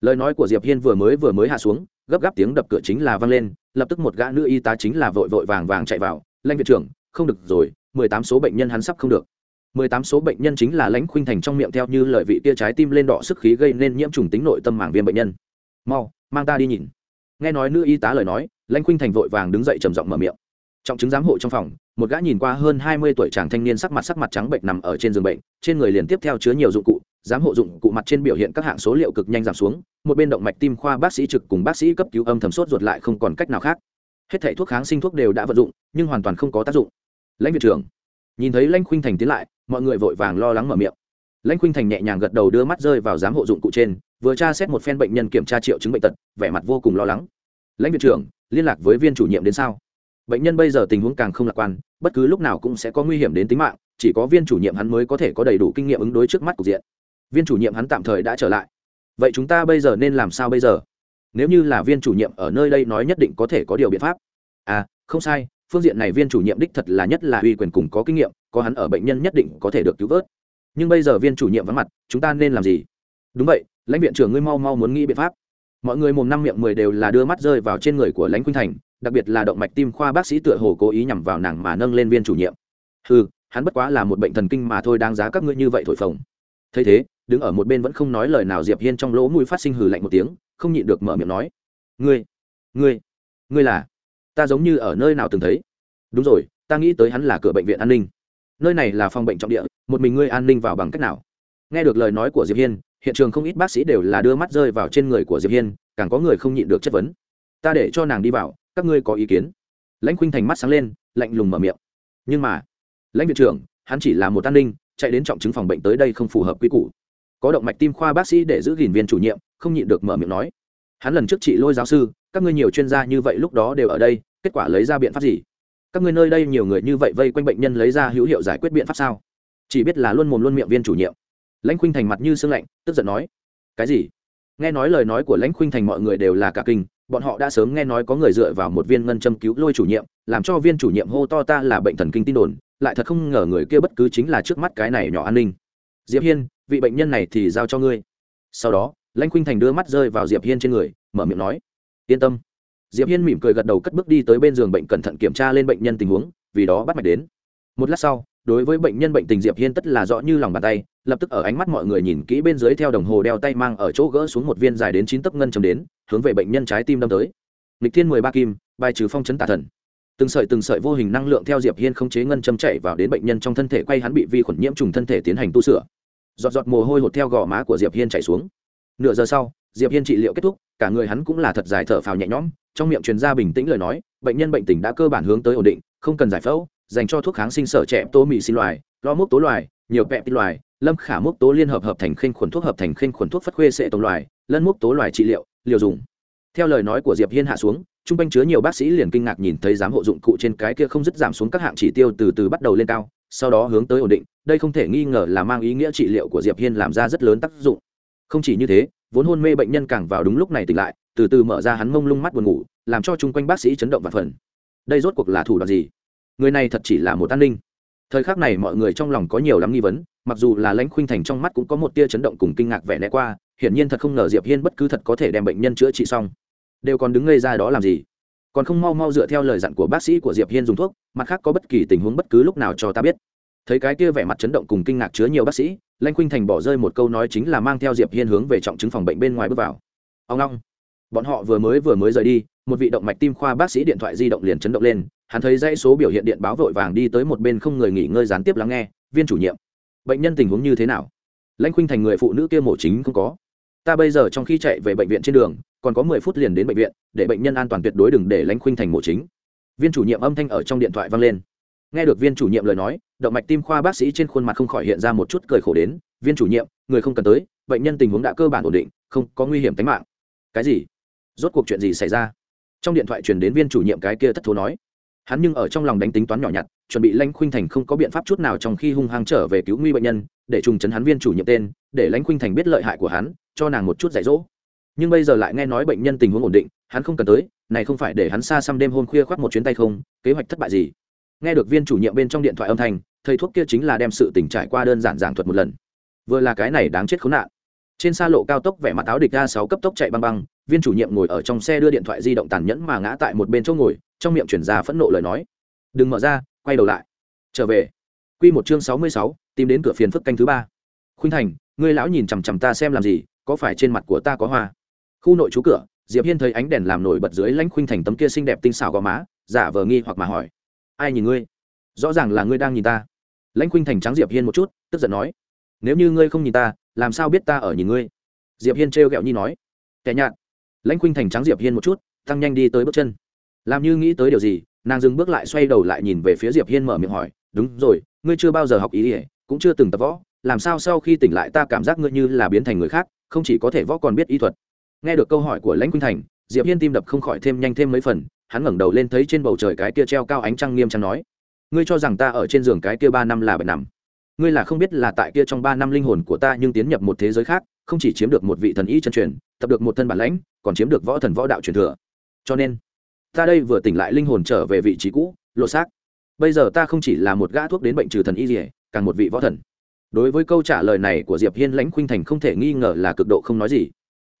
Lời nói của diệp hiên vừa mới vừa mới hạ xuống, gấp gáp tiếng đập cửa chính là vang lên, lập tức một gã nữ y tá chính là vội vội vàng vàng chạy vào. Lãnh viện trưởng, không được rồi, mười tám số bệnh nhân hắn sắp không được mười tám số bệnh nhân chính là lãnh khuynh thành trong miệng theo như lời vị kia trái tim lên đỏ sức khí gây nên nhiễm trùng tính nội tâm màng viêm bệnh nhân. Mau, mang ta đi nhìn. Nghe nói nữ y tá lời nói, lãnh khuynh thành vội vàng đứng dậy trầm giọng mở miệng. Trọng chứng giám hộ trong phòng, một gã nhìn qua hơn hai mươi tuổi chàng thanh niên sắc mặt sắc mặt trắng bệnh nằm ở trên giường bệnh, trên người liền tiếp theo chứa nhiều dụng cụ, giám hộ dụng cụ mặt trên biểu hiện các hạng số liệu cực nhanh giảm xuống, một bên động mạch tim khoa bác sĩ trực cùng bác sĩ cấp cứu âm thầm sốt ruột lại không còn cách nào khác. Hết thảy thuốc kháng sinh thuốc đều đã vận dụng, nhưng hoàn toàn không có tác dụng. Lãnh viện trưởng nhìn thấy lãnh khuynh thành tiến lại, mọi người vội vàng lo lắng mở miệng. Lãnh khuynh thành nhẹ nhàng gật đầu đưa mắt rơi vào giám hộ dụng cụ trên, vừa tra xét một phen bệnh nhân kiểm tra triệu chứng bệnh tật, vẻ mặt vô cùng lo lắng. Lãnh viện trưởng, liên lạc với viên chủ nhiệm đến sao? Bệnh nhân bây giờ tình huống càng không lạc quan, bất cứ lúc nào cũng sẽ có nguy hiểm đến tính mạng, chỉ có viên chủ nhiệm hắn mới có thể có đầy đủ kinh nghiệm ứng đối trước mắt cục diện. Viên chủ nhiệm hắn tạm thời đã trở lại. Vậy chúng ta bây giờ nên làm sao bây giờ? Nếu như là viên chủ nhiệm ở nơi đây nói nhất định có thể có điều biện pháp. À không sai phương diện này viên chủ nhiệm đích thật là nhất là uy quyền cùng có kinh nghiệm, có hắn ở bệnh nhân nhất định có thể được cứu vớt. Nhưng bây giờ viên chủ nhiệm vắng mặt, chúng ta nên làm gì? Đúng vậy, lãnh viện trưởng ngươi mau mau muốn nghĩ biện pháp. Mọi người mồm năm miệng mười đều là đưa mắt rơi vào trên người của lãnh khuynh thành, đặc biệt là động mạch tim khoa bác sĩ tựa hồ cố ý nhằm vào nàng mà nâng lên viên chủ nhiệm. Ừ hắn bất quá là một bệnh thần kinh mà thôi đáng giá các ngươi như vậy thổi phồng. Thấy thế, đứng ở một bên vẫn không nói lời nào diệp hiên trong lỗ mũi phát sinh hừ lạnh một tiếng, không nhịn được mở miệng nói. Ngươi ngươi ngươi là? Ta giống như ở nơi nào từng thấy. Đúng rồi, ta nghĩ tới hắn là cửa bệnh viện an ninh. Nơi này là phòng bệnh trọng địa, một mình ngươi an ninh vào bằng cách nào? Nghe được lời nói của diệp hiên, hiện trường không ít bác sĩ đều là đưa mắt rơi vào trên người của diệp hiên, càng có người không nhịn được chất vấn. Ta để cho nàng đi vào, các ngươi có ý kiến? Lãnh khuynh thành mắt sáng lên, lạnh lùng mở miệng. Nhưng mà, lãnh viện trưởng, hắn chỉ là một an ninh, chạy đến trọng chứng phòng bệnh tới đây không phù hợp quy củ. Có động mạch tim khoa bác sĩ để giữ gìn viên chủ nhiệm, không nhịn được mở miệng nói. Hắn lần trước chị lôi giáo sư, các ngươi nhiều chuyên gia như vậy lúc đó đều ở đây kết quả lấy ra biện pháp gì? Các người nơi đây nhiều người như vậy vây quanh bệnh nhân lấy ra hữu hiệu giải quyết biện pháp sao? Chỉ biết là luôn mồm luôn miệng viên chủ nhiệm. Lãnh khuynh thành mặt như sương lạnh, tức giận nói, cái gì? Nghe nói lời nói của lãnh khuynh thành mọi người đều là cả kinh, bọn họ đã sớm nghe nói có người dựa vào một viên ngân châm cứu lôi chủ nhiệm, làm cho viên chủ nhiệm hô to, ta là bệnh thần kinh tin đồn, lại thật không ngờ người kia bất cứ chính là trước mắt cái này nhỏ an ninh. Diệp hiên, vị bệnh nhân này thì giao cho ngươi. Sau đó, lãnh khuynh thành đưa mắt rơi vào diệp hiên trên người, mở miệng nói, yên tâm diệp hiên mỉm cười gật đầu cất bước đi tới bên giường bệnh cẩn thận kiểm tra lên bệnh nhân tình huống, vì đó bắt mạch đến. Một lát sau, đối với bệnh nhân bệnh tình diệp hiên tất là rõ như lòng bàn tay, lập tức ở ánh mắt mọi người nhìn kỹ bên dưới theo đồng hồ đeo tay mang ở chỗ gỡ xuống một viên dài đến chín tấc ngân chấm đến, hướng về bệnh nhân trái tim đâm tới. Lịch thiên mười ba kim, bài trừ phong chấn tả thần. Từng sợi từng sợi vô hình năng lượng theo diệp hiên không chế ngân châm chạy vào đến bệnh nhân trong thân thể, quay hắn bị vi khuẩn nhiễm trùng thân thể tiến hành tu sửa. Giọt giọt mồ hôi hột theo gò má của diệp hiên chảy xuống. Nửa giờ sau diệp hiên trị liệu kết thúc, cả người hắn cũng là thật dài thở phào nhẹ nhõm, trong miệng truyền ra bình tĩnh lời nói, bệnh nhân bệnh tình đã cơ bản hướng tới ổn định, không cần giải phẫu, dành cho thuốc kháng sinh sở trẻ tô mì xin loài, lo mốc tố loài, nhiều pẹp tin loài, lâm khả mốc tố liên hợp hợp thành khinh khuẩn thuốc hợp thành khinh khuẩn thuốc phất khuê sệ tổng loài, lân mốc tố loài trị liệu, liều dùng. Theo lời nói của diệp hiên hạ xuống, trung quanh chứa nhiều bác sĩ liền kinh ngạc nhìn thấy giám hộ dụng cụ trên cái kia không dứt giảm xuống các hạng chỉ tiêu từ từ bắt đầu lên cao, sau đó hướng tới ổn định, đây không thể nghi ngờ là mang ý nghĩa trị liệu của diệp hiên làm ra rất lớn tác dụng. Không chỉ như thế vốn hôn mê bệnh nhân càng vào đúng lúc này tỉnh lại, từ từ mở ra hắn mông lung mắt buồn ngủ, làm cho chung quanh bác sĩ chấn động và phần. Đây rốt cuộc là thủ đoạn gì? Người này thật chỉ là một an ninh. Thời khắc này mọi người trong lòng có nhiều lắm nghi vấn, mặc dù là lãnh khuynh thành trong mắt cũng có một tia chấn động cùng kinh ngạc vẻ né qua, hiển nhiên thật không ngờ diệp hiên bất cứ thật có thể đem bệnh nhân chữa trị xong. Đều còn đứng ngây ra đó làm gì? Còn không mau mau dựa theo lời dặn của bác sĩ của diệp hiên dùng thuốc, mặt khác có bất kỳ tình huống bất cứ lúc nào cho ta biết thấy cái kia vẻ mặt chấn động cùng kinh ngạc chứa nhiều bác sĩ lãnh khuynh thành bỏ rơi một câu nói chính là mang theo diệp hiên hướng về trọng chứng phòng bệnh bên ngoài bước vào. Ông long bọn họ vừa mới vừa mới rời đi, một vị động mạch tim khoa bác sĩ điện thoại di động liền chấn động lên, hắn thấy dãy số biểu hiện điện báo vội vàng đi tới một bên không người nghỉ ngơi gián tiếp lắng nghe, viên chủ nhiệm, bệnh nhân tình huống như thế nào? Lãnh khuynh thành người phụ nữ kia mổ chính không có. Ta bây giờ trong khi chạy về bệnh viện trên đường, còn có mười phút liền đến bệnh viện, để bệnh nhân an toàn tuyệt đối đừng để lãnh khuynh thành mổ chính. Viên chủ nhiệm âm thanh ở trong điện thoại vang lên nghe được viên chủ nhiệm lời nói, động mạch tim khoa bác sĩ trên khuôn mặt không khỏi hiện ra một chút cười khổ đến, viên chủ nhiệm, người không cần tới, bệnh nhân tình huống đã cơ bản ổn định, không có nguy hiểm tính mạng. Cái gì? Rốt cuộc chuyện gì xảy ra? Trong điện thoại truyền đến viên chủ nhiệm cái kia thất thố nói. Hắn nhưng ở trong lòng đánh tính toán nhỏ nhặt, chuẩn bị lãnh khuynh thành không có biện pháp chút nào trong khi hung hăng trở về cứu nguy bệnh nhân, để trùng chấn hắn viên chủ nhiệm tên, để lãnh khuynh thành biết lợi hại của hắn, cho nàng một chút dạy dỗ. Nhưng bây giờ lại nghe nói bệnh nhân tình huống ổn định, hắn không cần tới, này không phải để hắn xa xăm đêm hôm khuya khoác một chuyến tay không, kế hoạch thất bại gì? Nghe được viên chủ nhiệm bên trong điện thoại âm thanh thầy thuốc kia chính là đem sự tình trải qua đơn giản giảng thuật một lần. Vừa là cái này đáng chết khốn nạn. Trên xa lộ cao tốc vẻ mặt áo địch a sáu cấp tốc chạy băng băng viên chủ nhiệm ngồi ở trong xe đưa điện thoại di động tàn nhẫn mà ngã tại một bên chỗ ngồi trong miệng chuyển ra phẫn nộ lời nói. Đừng mở ra quay đầu lại. Trở về. Quy một chương sáu mươi sáu, tìm đến cửa phiền phức canh thứ ba. Khuynh Thành, ngươi lão nhìn chằm chằm ta xem làm gì, có phải trên mặt của ta có hoa? Khu nội trú cửa, Diệp Hiên thấy ánh đèn làm nổi bật dưới lãnh Khuynh Thành tấm kia xinh đẹp tinh xảo gò má, giả vờ nghi hoặc mà hỏi: "Ai nhìn ngươi?" Rõ ràng là ngươi đang nhìn ta. Lãnh Khuynh Thành trắng Diệp Hiên một chút, tức giận nói: "Nếu như ngươi không nhìn ta, làm sao biết ta ở nhìn ngươi?" Diệp Hiên trêu ghẹo nhi nói: "Kẻ nhạt." Lãnh Khuynh Thành trắng Diệp Hiên một chút, tăng nhanh đi tới bước chân. Làm như nghĩ tới điều gì, nàng dừng bước lại xoay đầu lại nhìn về phía Diệp Hiên mở miệng hỏi: "Đúng rồi, ngươi chưa bao giờ học ý ỉa cũng chưa từng tập võ làm sao sau khi tỉnh lại ta cảm giác ngươi như là biến thành người khác không chỉ có thể võ còn biết y thuật nghe được câu hỏi của lãnh khuynh thành diệp hiên tim đập không khỏi thêm nhanh thêm mấy phần hắn ngẩng đầu lên thấy trên bầu trời cái kia treo cao ánh trăng nghiêm trang nói, ngươi cho rằng ta ở trên giường cái kia ba năm là bệnh nằm? Ngươi là không biết là tại kia trong ba năm linh hồn của ta nhưng tiến nhập một thế giới khác, không chỉ chiếm được một vị thần y chân truyền, tập được một thân bản lãnh, còn chiếm được võ thần võ đạo truyền thừa. Cho nên, ta đây vừa tỉnh lại linh hồn trở về vị trí cũ lộ xác. Bây giờ ta không chỉ là một gã thuốc đến bệnh trừ thần y dỉa càng một vị võ thần. Đối với câu trả lời này của diệp hiên lãnh khuynh thành không thể nghi ngờ là cực độ không nói gì.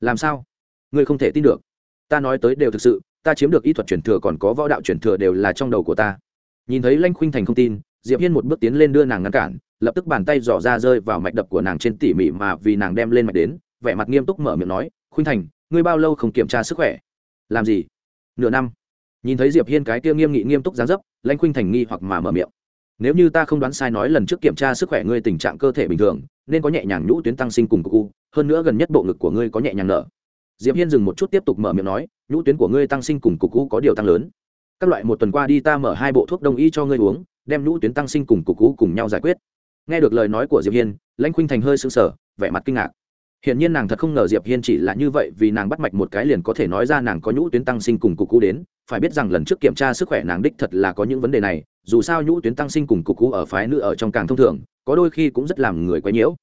Làm sao? Ngươi không thể tin được. Ta nói tới đều thực sự ta chiếm được y thuật truyền thừa còn có võ đạo truyền thừa đều là trong đầu của ta. Nhìn thấy lãnh khuynh thành không tin, diệp hiên một bước tiến lên đưa nàng ngăn cản, lập tức bàn tay dò ra rơi vào mạch đập của nàng trên tỉ mỉ mà vì nàng đem lên mạch đến, vẻ mặt nghiêm túc mở miệng nói, khuynh thành, ngươi bao lâu không kiểm tra sức khỏe? Làm gì? Nửa năm. Nhìn thấy diệp hiên cái kia nghiêm nghị nghiêm túc dáng dấp lãnh khuynh thành nghi hoặc mà mở miệng. Nếu như ta không đoán sai nói lần trước kiểm tra sức khỏe ngươi tình trạng cơ thể bình thường, nên có nhẹ nhàng nhũ tuyến tăng sinh cùng cục u, hơn nữa gần nhất bộ ngực của ngươi có nhẹ nhàng nở diệp hiên dừng một chút tiếp tục mở miệng nói nhũ tuyến của ngươi tăng sinh cùng cục cũ có điều tăng lớn các loại một tuần qua đi ta mở hai bộ thuốc đông y cho ngươi uống đem nhũ tuyến tăng sinh cùng cục cũ cùng nhau giải quyết nghe được lời nói của diệp hiên lãnh khuynh thành hơi sững sờ vẻ mặt kinh ngạc Hiển nhiên nàng thật không ngờ Diệp Hiên chỉ là như vậy vì nàng bắt mạch một cái liền có thể nói ra nàng có nhũ tuyến tăng sinh cùng cục cũ đến, phải biết rằng lần trước kiểm tra sức khỏe nàng đích thật là có những vấn đề này, dù sao nhũ tuyến tăng sinh cùng cục cũ ở phái nữ ở trong càng thông thường, có đôi khi cũng rất làm người quấy nhiễu.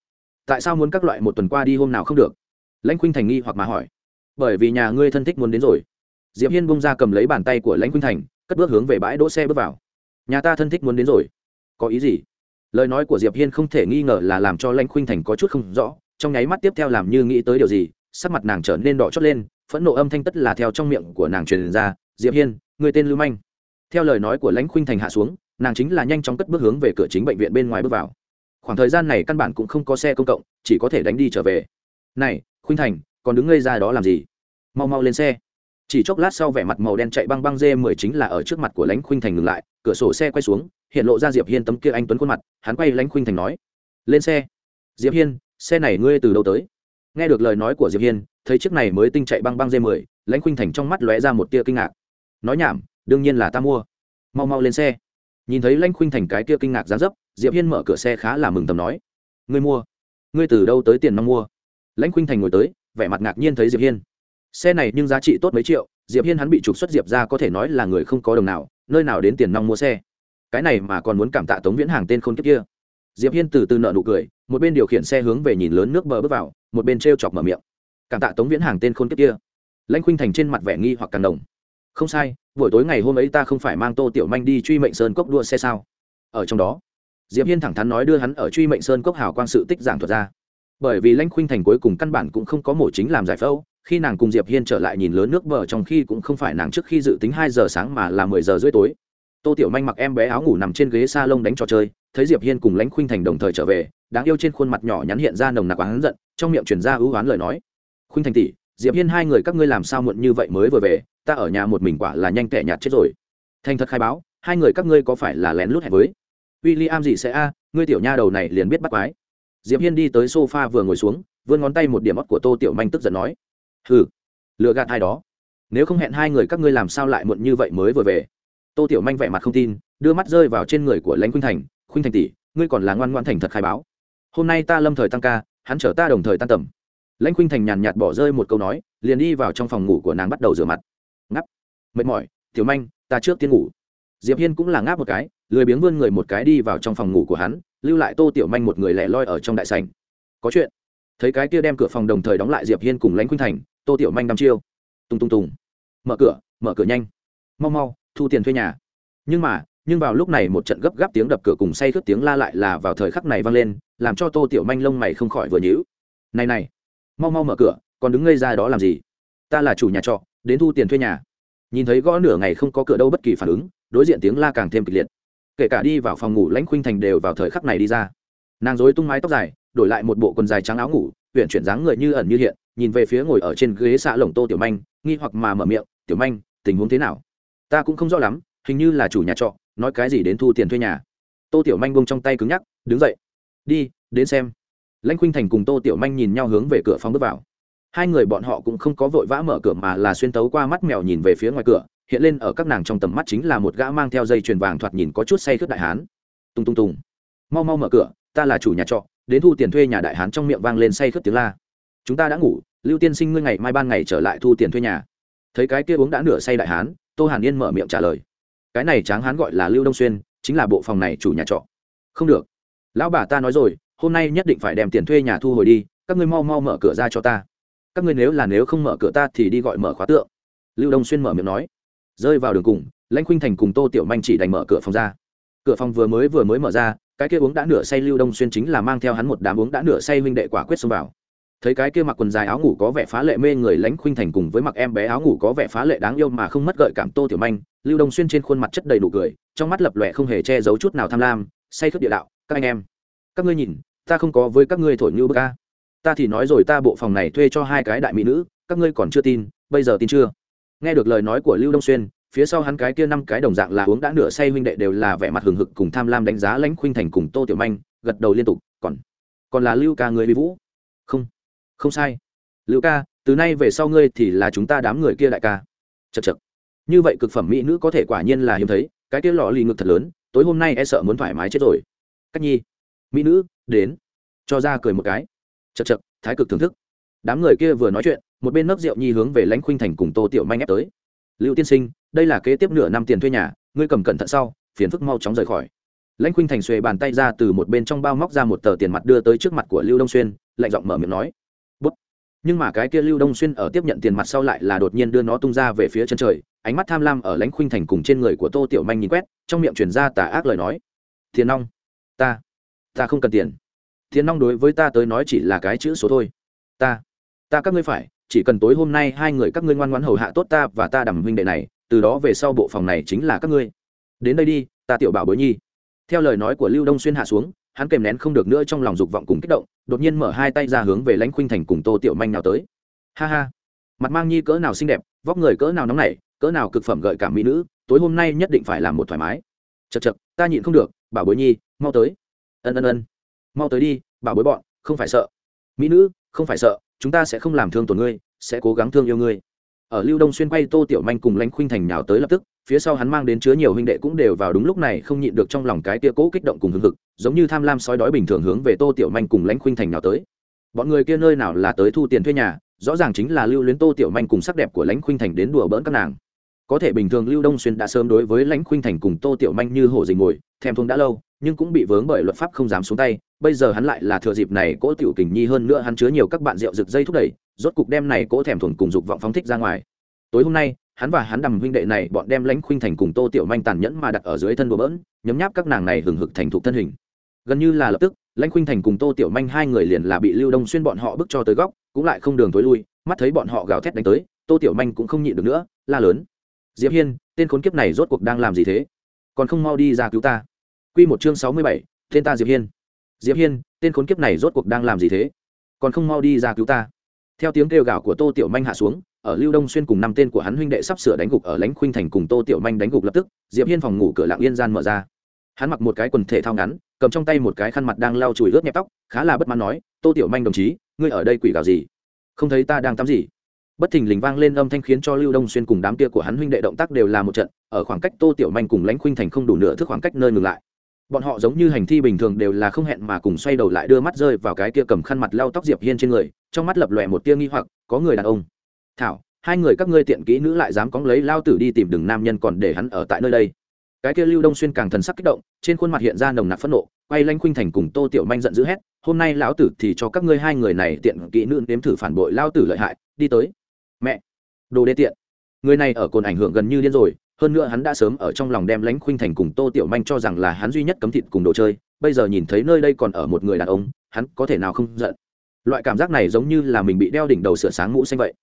Tại sao muốn các loại một tuần qua đi hôm nào không được? Lãnh Khuynh Thành nghi hoặc mà hỏi. Bởi vì nhà ngươi thân thích muốn đến rồi. Diệp Hiên bung ra cầm lấy bàn tay của Lãnh Khuynh Thành, cất bước hướng về bãi đỗ xe bước vào. Nhà ta thân thích muốn đến rồi. Có ý gì? Lời nói của Diệp Hiên không thể nghi ngờ là làm cho Lãnh Khuynh Thành có chút không rõ, trong nháy mắt tiếp theo làm như nghĩ tới điều gì sắc mặt nàng trở nên đỏ chót lên phẫn nộ âm thanh tất là theo trong miệng của nàng truyền ra diệp hiên người tên lưu manh theo lời nói của lãnh khuynh thành hạ xuống nàng chính là nhanh chóng cất bước hướng về cửa chính bệnh viện bên ngoài bước vào khoảng thời gian này căn bản cũng không có xe công cộng chỉ có thể đánh đi trở về này khuynh thành còn đứng ngây ra đó làm gì? Mau mau lên xe. Chỉ chốc lát sau vẻ mặt màu đen chạy băng băng dê mười chính là ở trước mặt của lãnh khuynh thành ngừng lại, cửa sổ xe quay xuống, hiện lộ ra diệp hiên tấm kia anh tuấn khuôn mặt, hắn quay lãnh khuynh thành nói, lên xe. Diệp hiên, xe này ngươi từ đâu tới? Nghe được lời nói của diệp hiên, thấy chiếc này mới tinh chạy băng băng dê mười, lãnh khuynh thành trong mắt lóe ra một tia kinh ngạc. Nói nhảm, đương nhiên là ta mua. Mau mau lên xe. Nhìn thấy lãnh khuynh thành cái tia kinh ngạc dán dấp, diệp hiên mở cửa xe khá là mừng tầm nói, ngươi mua. Ngươi từ đâu tới tiền năm mua? Lãnh khuynh thành ngồi tới vẻ mặt ngạc nhiên thấy diệp hiên. Xe này nhưng giá trị tốt mấy triệu, diệp hiên hắn bị trục xuất diệp ra có thể nói là người không có đồng nào, nơi nào đến tiền nong mua xe. Cái này mà còn muốn cảm tạ tống viễn hàng tên khôn kiếp kia. Diệp hiên từ từ nợ nụ cười, một bên điều khiển xe hướng về nhìn lớn nước bờ bước vào, một bên t chọc mở miệng. Cảm tạ tống viễn hàng tên khôn kiếp kia. Lãnh khuynh thành trên mặt vẻ nghi hoặc càng đồng không sai, buổi tối ngày hôm ấy ta không phải mang tô tiểu manh đi truy mệnh sơn cốc đua xe sao? Ở trong đó, diệp hiên thẳng thắn nói đưa hắn ở truy mệnh sơn cốc hào quang sự tích giảng thuật ra bởi vì lãnh khuynh thành cuối cùng căn bản cũng không có mổ chính làm giải phẫu, khi nàng cùng diệp hiên trở lại nhìn lớn nước bờ trong khi cũng không phải nàng trước khi dự tính hai giờ sáng mà là mười giờ rưỡi tối. Tô tiểu manh mặc em bé áo ngủ nằm trên ghế s a lông đánh trò chơi, thấy diệp hiên cùng lãnh khuynh thành đồng thời trở về, đáng yêu trên khuôn mặt nhỏ nhắn hiện ra nồng nặc oán giận, trong miệng chuyển ra ưu oán lời nói. Khuynh thành tỷ, diệp hiên hai người các ngươi làm sao muộn như vậy mới vừa về, ta ở nhà một mình quả là nhanh tẻ nhạt chết rồi. Thành thật khai báo, hai người các ngươi có phải là lén lút hẹn với? William gì sẽ a, ngươi tiểu nha đầu này liền biết bắt quái diệp hiên đi tới sofa vừa ngồi xuống, vươn ngón tay một điểm mắt của tô tiểu manh tức giận nói, hừ, lừa gạt ai đó. Nếu không hẹn hai người các ngươi làm sao lại muộn như vậy mới vừa về? Tô tiểu manh vẻ mặt không tin, đưa mắt rơi vào trên người của lãnh khuynh thành khuynh thành tỷ, ngươi còn là ngoan ngoan thành thật khai báo. Hôm nay ta lâm thời tăng ca, hắn chở ta đồng thời tan tầm. Lãnh khuynh thành nhàn nhạt bỏ rơi một câu nói, liền đi vào trong phòng ngủ của nàng bắt đầu rửa mặt. Ngắp mệt mỏi, tiểu manh, ta trước tiên ngủ. Diệp hiên cũng là ngáp một cái lười biếng vươn người một cái đi vào trong phòng ngủ của hắn lưu lại tô tiểu manh một người lẻ loi ở trong đại sảnh. Có chuyện. Thấy cái kia đem cửa phòng đồng thời đóng lại diệp hiên cùng lãnh khuynh thành tô tiểu manh đăm chiêu. Tung tung tùng, mở cửa mở cửa nhanh. Mau mau thu tiền thuê nhà. Nhưng mà nhưng vào lúc này một trận gấp gáp tiếng đập cửa cùng say khướt tiếng la lại là vào thời khắc này vang lên làm cho tô tiểu manh lông mày không khỏi vừa nhíu. Này này mau mau mở cửa còn đứng ngây ra đó làm gì? Ta là chủ nhà trọ đến thu tiền thuê nhà. Nhìn thấy gõ nửa ngày không có cửa đâu bất kỳ phản ứng đối diện tiếng la càng thêm kịch liệt kể cả đi vào phòng ngủ lãnh khuynh thành đều vào thời khắc này đi ra. Nàng dối tung mái tóc dài, đổi lại một bộ quần dài trắng áo ngủ huyện chuyển dáng người như ẩn như hiện, nhìn về phía ngồi ở trên ghế xạ lồng tô tiểu manh, nghi hoặc mà mở miệng, tiểu manh, tình huống thế nào? Ta cũng không rõ lắm, hình như là chủ nhà trọ, nói cái gì đến thu tiền thuê nhà. Tô tiểu manh bông trong tay cứng nhắc, đứng dậy, đi, đến xem. Lãnh khuynh thành cùng tô tiểu manh nhìn nhau hướng về cửa phòng bước vào. Hai người bọn họ cũng không có vội vã mở cửa mà là xuyên tấu qua mắt mèo nhìn về phía ngoài cửa hiện lên ở các nàng trong tầm mắt chính là một gã mang theo dây chuyền vàng thoạt nhìn có chút say khướt đại hán. Tung tung tung. Mau mau mở cửa, ta là chủ nhà trọ, đến thu tiền thuê nhà đại hán trong miệng vang lên say khướt tiếng la. Chúng ta đã ngủ, lưu tiên sinh ngươi ngày mai ban ngày trở lại thu tiền thuê nhà. Thấy cái kia uống đã nửa say đại hán, tô hàn yên mở miệng trả lời. Cái này tráng hán gọi là lưu đông xuyên, chính là bộ phòng này chủ nhà trọ. Không được. Lão bà ta nói rồi, hôm nay nhất định phải đem tiền thuê nhà thu hồi đi, các ngươi mau mau mở cửa ra cho ta. Các ngươi nếu là nếu không mở cửa ta thì đi gọi mở khóa tượng. Lưu đông xuyên mở miệng nói rơi vào đường cùng, lãnh khuynh thành cùng tô tiểu manh chỉ đành mở cửa phòng ra. Cửa phòng vừa mới vừa mới mở ra, cái kia uống đã nửa say lưu đông xuyên chính là mang theo hắn một đám uống đã nửa say huynh đệ quả quyết xông vào. Thấy cái kia mặc quần dài áo ngủ có vẻ phá lệ mê người, lãnh khuynh thành cùng với mặc em bé áo ngủ có vẻ phá lệ đáng yêu mà không mất gợi cảm tô tiểu manh, lưu đông xuyên trên khuôn mặt chất đầy đủ cười, trong mắt lập lòe không hề che giấu chút nào tham lam, say khướt địa đạo, các anh em, các ngươi nhìn, ta không có với các ngươi thổi như bức ca ta thì nói rồi ta bộ phòng này thuê cho hai cái đại mỹ nữ, các ngươi còn chưa tin, bây giờ tin chưa? Nghe được lời nói của lưu đông xuyên, phía sau hắn cái kia năm cái đồng dạng là uống đã nửa say huynh đệ đều là vẻ mặt hừng hực cùng tham lam đánh giá lãnh khuynh thành cùng tô tiểu manh, gật đầu liên tục, còn còn là lưu ca người bị vũ? Không không sai. Lưu ca, từ nay về sau ngươi thì là chúng ta đám người kia đại ca. Chật chật như vậy cực phẩm mỹ nữ có thể quả nhiên là hiếm thấy, cái kia lọ lì ngực thật lớn, tối hôm nay e sợ muốn thoải mái chết rồi. Cách nhi, mỹ nữ, đến. Cho ra cười một cái. Chật chật thái cực thưởng thức. Đám người kia vừa nói chuyện một bên nấc rượu nhi hướng về lãnh khuynh thành cùng tô tiểu manh ép tới. Lưu tiên sinh, đây là kế tiếp nửa năm tiền thuê nhà, ngươi cầm cẩn thận sau, phiền phức mau chóng rời khỏi. Lãnh khuynh thành xuề bàn tay ra từ một bên trong bao móc ra một tờ tiền mặt đưa tới trước mặt của lưu đông xuyên, lạnh giọng mở miệng nói. Bút. Nhưng mà cái kia lưu đông xuyên ở tiếp nhận tiền mặt sau lại là đột nhiên đưa nó tung ra về phía chân trời, ánh mắt tham lam ở lãnh khuynh thành cùng trên người của tô tiểu manh nhìn quét, trong miệng truyền ra tà ác lời nói. Thiên nong ta ta không cần tiền. Thiên nong đối với ta tới nói chỉ là cái chữ số thôi. Ta ta các ngươi phải chỉ cần tối hôm nay hai người các ngươi ngoan ngoãn hầu hạ tốt ta và ta đảm huynh đệ này, từ đó về sau bộ phòng này chính là các ngươi. Đến đây đi, ta tiểu bảo bối nhi. Theo lời nói của lưu đông xuyên hạ xuống, hắn kèm nén không được nữa trong lòng dục vọng cùng kích động, đột nhiên mở hai tay ra hướng về lãnh khuynh thành cùng tô tiểu manh nào tới. Ha ha, mặt mang nhi cỡ nào xinh đẹp, vóc người cỡ nào nóng nảy, cỡ nào cực phẩm gợi cảm mỹ nữ, tối hôm nay nhất định phải làm một thoải mái. Chật chật ta nhịn không được, bảo bối nhi, mau tới. Ân ân ân, mau tới đi, bảo bối bọn, không phải sợ. Mỹ nữ, không phải sợ chúng ta sẽ không làm thương tổn ngươi, sẽ cố gắng thương yêu ngươi. Ở lưu đông xuyên quay tô tiểu manh cùng lãnh khuynh thành nhào tới lập tức, phía sau hắn mang đến chứa nhiều huynh đệ cũng đều vào đúng lúc này không nhịn được trong lòng cái tia cố kích động cùng hưng hực, giống như tham lam sói đói bình thường hướng về tô tiểu manh cùng lãnh khuynh thành nhào tới. Bọn người kia nơi nào là tới thu tiền thuê nhà, rõ ràng chính là lưu luyến tô tiểu manh cùng sắc đẹp của lãnh khuynh thành đến đùa bỡn các nàng. Có thể bình thường lưu đông xuyên đã sớm đối với lãnh khuynh thành cùng tô tiểu manh như hổ dình ngồi thèm thuông đã lâu, nhưng cũng bị vướng bởi luật pháp không dám xuống tay bây giờ hắn lại là thừa dịp này cỗ tiểu kình nhi hơn nữa hắn chứa nhiều các bạn rượu rực dây thúc đẩy, rốt cục đem này cỗ thèm thuần cùng dục vọng phóng thích ra ngoài. Tối hôm nay, hắn và hắn đầm huynh đệ này bọn đem lãnh khuynh thành cùng tô tiểu manh tàn nhẫn mà đặt ở dưới thân bờ bỡn, nhấm nháp các nàng này hừng hực thành thục thân hình. Gần như là lập tức, lãnh khuynh thành cùng tô tiểu manh hai người liền là bị lưu đông xuyên bọn họ bước cho tới góc, cũng lại không đường tối lui, mắt thấy bọn họ gào thét đánh tới, tô tiểu manh cũng không nhịn được nữa, la lớn. Diệp hiên, tên khốn kiếp này rốt cuộc đang làm gì thế? Còn không mau đi ra cứu ta. Quy một chương sáu mươi bảy, tên ta diệp hiên diệp hiên, tên khốn kiếp này rốt cuộc đang làm gì thế? Còn không mau đi ra cứu ta. Theo tiếng kêu gào của tô tiểu manh hạ xuống, ở lưu đông xuyên cùng năm tên của hắn huynh đệ sắp sửa đánh gục ở lãnh khuynh thành cùng tô tiểu manh đánh gục lập tức, diệp hiên phòng ngủ cửa lạng yên gian mở ra. Hắn mặc một cái quần thể thao ngắn, cầm trong tay một cái khăn mặt đang lau chùi ướt nhẹp tóc, khá là bất mãn nói, tô tiểu manh đồng chí, ngươi ở đây quỷ gào gì? Không thấy ta đang tắm gì? Bất thình lình vang lên âm thanh khiến cho lưu đông xuyên cùng đám kia của hắn huynh đệ động tác đều là một trận, ở khoảng cách tô tiểu manh cùng lãnh khuynh thành không đủ nửa thước khoảng cách nơi ngừng lại bọn họ giống như hành thi bình thường đều là không hẹn mà cùng xoay đầu lại đưa mắt rơi vào cái kia cầm khăn mặt lau tóc diệp hiên trên người, trong mắt lập lòe một tia nghi hoặc, có người đàn ông. Thảo, hai người các ngươi tiện kỹ nữ lại dám cóng lấy lao tử đi tìm đường nam nhân còn để hắn ở tại nơi đây. Cái kia lưu đông xuyên càng thần sắc kích động, trên khuôn mặt hiện ra nồng nặc phẫn nộ, quay lanh khuynh thành cùng tô tiểu manh giận dữ hét, hôm nay lão tử thì cho các ngươi hai người này tiện kỹ nữ nếm thử phản bội lao tử lợi hại, đi tới. Mẹ, đồ đê tiện, người này ở cồn ảnh hưởng gần như điên rồi hơn nữa hắn đã sớm ở trong lòng đem lãnh khuynh thành cùng tô tiểu manh cho rằng là hắn duy nhất cấm thịt cùng đồ chơi, bây giờ nhìn thấy nơi đây còn ở một người đàn ông, hắn có thể nào không giận? Loại cảm giác này giống như là mình bị đeo đỉnh đầu sửa sáng mũ xanh vậy.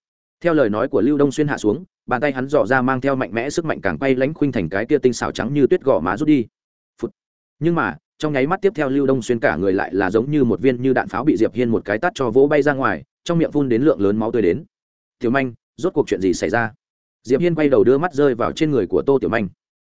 Theo lời nói của lưu đông xuyên hạ xuống, bàn tay hắn dò ra mang theo mạnh mẽ sức mạnh càng quay lãnh khuynh thành cái tia tinh xảo trắng như tuyết gò má rút đi、Phụt. Nhưng mà, trong nháy mắt tiếp theo lưu đông xuyên cả người lại là giống như một viên như đạn pháo bị diệp hiên một cái tát cho vỗ bay ra ngoài, trong miệng phun đến lượng lớn máu tươi đến. Tiểu manh, rốt cuộc chuyện gì xảy ra? Diệp hiên quay đầu đưa mắt rơi vào trên người của tô tiểu manh.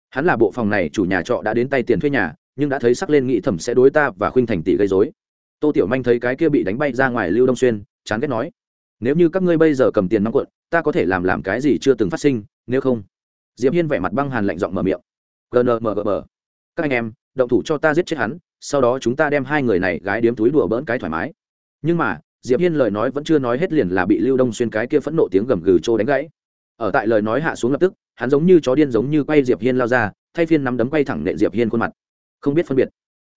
Hắn là bộ phòng này chủ nhà trọ đã đến tay tiền thuê nhà, nhưng đã thấy sắc lên nghĩ thẩm sẽ đối ta và khuynh thành tỷ gây rối. Tô tiểu manh thấy cái kia bị đánh bay ra ngoài lưu đông xuyên, chán ghét nói, nếu như các ngươi bây giờ cầm tiền nắm cuộn, ta có thể làm làm cái gì chưa từng phát sinh, nếu không? Diệp hiên vẻ mặt băng hàn lạnh giọng mở miệng gnmgm các anh em, động thủ cho ta giết chết hắn, sau đó chúng ta đem hai người này gái điếm túi đùa bỡn cái thoải mái. Nhưng mà, diệp hiên lời nói vẫn chưa nói hết liền là bị lưu đông xuyên cái kia phẫn nộ tiếng gầm gừ trô đánh gãy ở tại lời nói hạ xuống lập tức, hắn giống như chó điên giống như quay diệp hiên lao ra, thay phiên nắm đấm quay thẳng nệ diệp hiên khuôn mặt. Không biết phân biệt.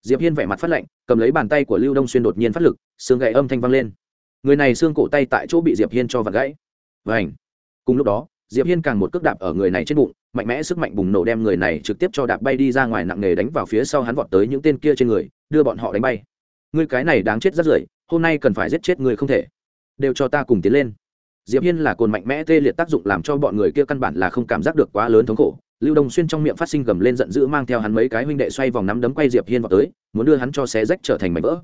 Diệp hiên vẻ mặt phát lạnh, cầm lấy bàn tay của lưu đông xuyên đột nhiên phát lực, xương gãy âm thanh vang lên. Người này xương cổ tay tại chỗ bị diệp hiên cho vặt gãy. Vảnh cùng lúc đó, diệp hiên càng một cước đạp ở người này trên bụng, mạnh mẽ sức mạnh bùng nổ đem người này trực tiếp cho đạp bay đi ra ngoài nặng nề đánh vào phía sau hắn vọt tới những tên kia trên người, đưa bọn họ đánh bay. Ngươi cái này đáng chết rất rưởi, hôm nay cần phải giết chết người không thể. Đều cho ta cùng tiến lên diệp hiên là cồn mạnh mẽ tê liệt tác dụng làm cho bọn người kia căn bản là không cảm giác được quá lớn thống khổ. Lưu đông xuyên trong miệng phát sinh gầm lên giận dữ mang theo hắn mấy cái huynh đệ xoay vòng nắm đấm quay diệp hiên vào tới, muốn đưa hắn cho xé rách trở thành mảnh vỡ.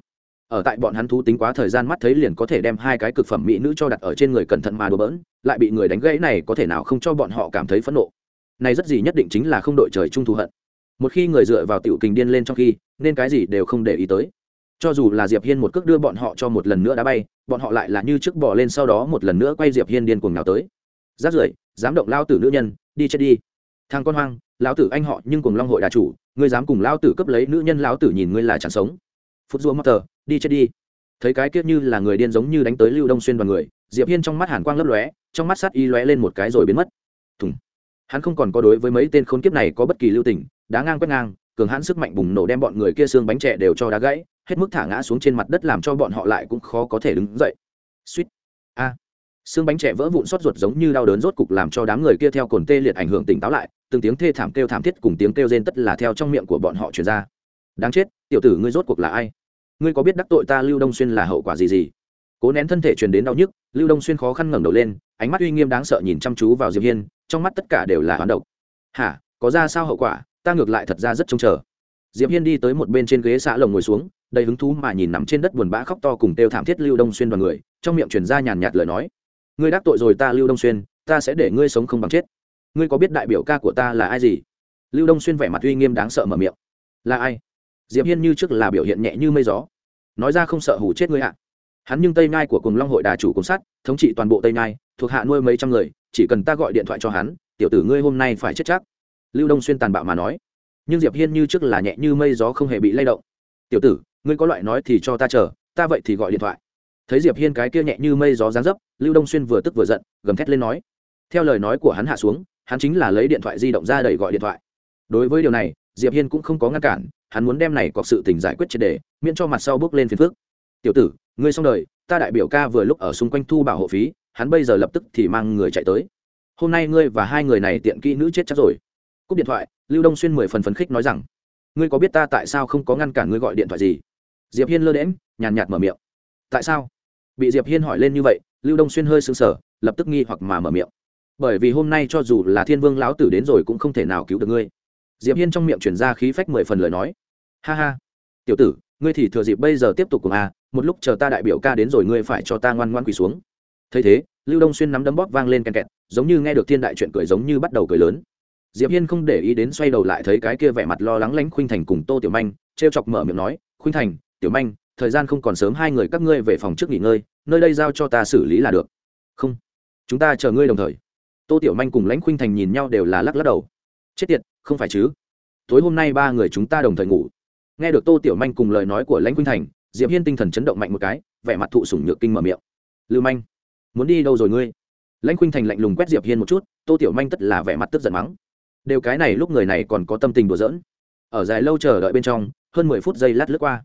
Ở tại bọn hắn thú tính quá thời gian mắt thấy liền có thể đem hai cái cực phẩm mỹ nữ cho đặt ở trên người cẩn thận mà đùa bỡn, lại bị người đánh gãy này có thể nào không cho bọn họ cảm thấy phẫn nộ. Này rất gì nhất định chính là không đội trời chung thù hận. Một khi người dựa vào tiểu kình điên lên trong khi, nên cái gì đều không để ý tới cho dù là diệp hiên một cước đưa bọn họ cho một lần nữa đá bay, bọn họ lại là như trước bỏ lên sau đó một lần nữa quay diệp hiên điên cuồng nào tới. Rát rưởi, dám động lao tử nữ nhân, đi chết đi. Thằng con hoang, lão tử anh họ nhưng cùng long hội đà chủ, ngươi dám cùng lao tử cấp lấy nữ nhân lão tử nhìn ngươi là chẳng sống. Phút dua tờ đi chết đi. Thấy cái kiết như là người điên giống như đánh tới lưu đông xuyên vào người, diệp hiên trong mắt hàn quang lấp lóe, trong mắt sát y lóe lên một cái rồi biến mất. Thùng. Hắn không còn có đối với mấy tên khốn kiếp này có bất kỳ lưu tình, đá ngang quét ngang, cường hãn sức mạnh bùng nổ đem bọn người kia xương bánh trẻ đều cho đá gãy hết mức thả ngã xuống trên mặt đất làm cho bọn họ lại cũng khó có thể đứng dậy. Suýt. A. Xương bánh trẻ vỡ vụn xót ruột giống như đau đớn rốt cục làm cho đám người kia theo cồn tê liệt ảnh hưởng tỉnh táo lại, từng tiếng thê thảm kêu thảm thiết cùng tiếng kêu rên tất là theo trong miệng của bọn họ truyền ra. Đáng chết, tiểu tử ngươi rốt cuộc là ai? Ngươi có biết đắc tội ta lưu đông xuyên là hậu quả gì gì? Cố nén thân thể truyền đến đau nhức, lưu đông xuyên khó khăn ngẩng đầu lên, ánh mắt uy nghiêm đáng sợ nhìn chăm chú vào diệp hiên, trong mắt tất cả đều là hoán độc. Hả, có ra sao hậu quả? Ta ngược lại thật ra rất trông chờ. Diệp hiên đi tới một bên trên ghế xã lồng ngồi xuống đầy hứng thú mà nhìn nằm trên đất buồn bã khóc to cùng têu thảm thiết lưu đông xuyên đoàn người, trong miệng truyền ra nhàn nhạt lời nói. Ngươi đắc tội rồi ta, lưu đông xuyên, ta sẽ để ngươi sống không bằng chết. Ngươi có biết đại biểu ca của ta là ai gì? Lưu đông xuyên vẻ mặt uy nghiêm đáng sợ mở miệng. Là ai? Diệp hiên như trước là biểu hiện nhẹ như mây gió. Nói ra không sợ hủ chết ngươi ạ. Hắn nhưng tây nhai của cùng long hội đà chủ cùng sát, thống trị toàn bộ tây nhai thuộc hạ nuôi mấy trăm người, chỉ cần ta gọi điện thoại cho hắn, tiểu tử ngươi hôm nay phải chết chắc. Lưu đông xuyên tàn bạo mà nói. Nhưng diệp hiên như trước là nhẹ như mây gió không hề bị lay động. Tiểu tử ngươi có loại nói thì cho ta chờ, ta vậy thì gọi điện thoại. Thấy diệp hiên cái kia nhẹ như mây gió dáng dấp, lưu đông xuyên vừa tức vừa giận, gầm thét lên nói. Theo lời nói của hắn hạ xuống, hắn chính là lấy điện thoại di động ra đẩy gọi điện thoại. Đối với điều này, diệp hiên cũng không có ngăn cản, hắn muốn đem này có sự tình giải quyết triệt đề miễn cho mặt sau bước lên phiền phức. Tiểu tử, ngươi xong đời, ta đại biểu ca vừa lúc ở xung quanh thu bảo hộ phí, hắn bây giờ lập tức thì mang người chạy tới. Hôm nay ngươi và hai người này tiện kỹ nữ chết chắc rồi. Cúp điện thoại, lưu đông xuyên mười phần phấn khích nói rằng, ngươi có biết ta tại sao không có ngăn cản ngươi gọi điện thoại gì? Diệp hiên lơ đễm nhàn nhạt mở miệng. Tại sao? Bị diệp hiên hỏi lên như vậy, lưu đông xuyên hơi sững sờ, lập tức nghi hoặc mà mở miệng. Bởi vì hôm nay cho dù là thiên vương lão tử đến rồi cũng không thể nào cứu được ngươi. Diệp hiên trong miệng chuyển ra khí phách mười phần lời nói. Ha ha. Tiểu tử, ngươi thì thừa dịp bây giờ tiếp tục cùng a một lúc chờ ta đại biểu ca đến rồi ngươi phải cho ta ngoan ngoan quỳ xuống. Thấy thế, lưu đông xuyên nắm đấm bóp vang lên kèn kẹt, giống như nghe được thiên đại chuyện cười giống như bắt đầu cười lớn. Diệp hiên không để ý đến xoay đầu lại thấy cái kia vẻ mặt lo lắng lánh khuynh thành cùng tô tiểu manh, trêu chọc mở miệng nói, khuynh thành tiểu manh, thời gian không còn sớm, hai người các ngươi về phòng trước nghỉ ngơi, nơi đây giao cho ta xử lý là được. Không, chúng ta chờ ngươi đồng thời. Tô tiểu manh cùng lãnh khuynh thành nhìn nhau đều là lắc lắc đầu. Chết tiệt, không phải chứ? Tối hôm nay ba người chúng ta đồng thời ngủ. Nghe được tô tiểu manh cùng lời nói của lãnh khuynh thành, diệp hiên tinh thần chấn động mạnh một cái, vẻ mặt thụ sủng nhược kinh mở miệng. Lưu manh, muốn đi đâu rồi ngươi? Lãnh khuynh thành lạnh lùng quét diệp hiên một chút, tô tiểu manh tất là vẻ mặt tức giận mắng. Đều cái này lúc người này còn có tâm tình đùa giỡn. Ở dài lâu chờ đợi bên trong, hơn mười phút giây lát lướt qua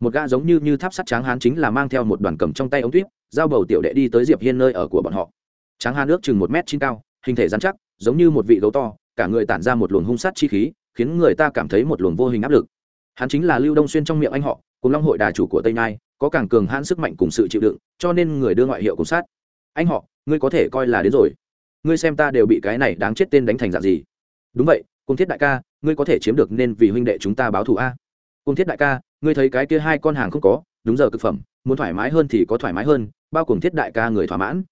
một gã giống như như tháp sắt tráng hán chính là mang theo một đoàn cầm trong tay ống tuyết giao bầu tiểu đệ đi tới diệp hiên nơi ở của bọn họ. Tráng hán ước chừng một mét chín cao, hình thể dán chắc, giống như một vị gấu to, cả người tản ra một luồng hung sát chi khí, khiến người ta cảm thấy một luồng vô hình áp lực. Hắn chính là lưu đông xuyên trong miệng anh họ, cùng long hội đà chủ của tây nai, có càng cường hãn sức mạnh cùng sự chịu đựng, cho nên người đưa ngoại hiệu cùng sát. Anh họ, ngươi có thể coi là đến rồi. Ngươi xem ta đều bị cái này đáng chết tên đánh thành dạng gì. Đúng vậy cung thiết đại ca, ngươi có thể chiếm được nên vì huynh đệ chúng ta báo thù a. Cung thiết đại ca ngươi thấy cái kia hai con hàng không có, đúng giờ cực phẩm, muốn thoải mái hơn thì có thoải mái hơn, bao cùng thiết đại ca người thỏa mãn.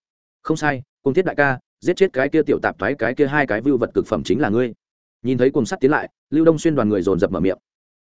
Không sai, cùng thiết đại ca, giết chết cái kia tiểu tạp thoái, cái kia hai cái vưu vật cực phẩm chính là ngươi. Nhìn thấy cùng sắt tiến lại, lưu đông xuyên đoàn người dồn dập mở miệng.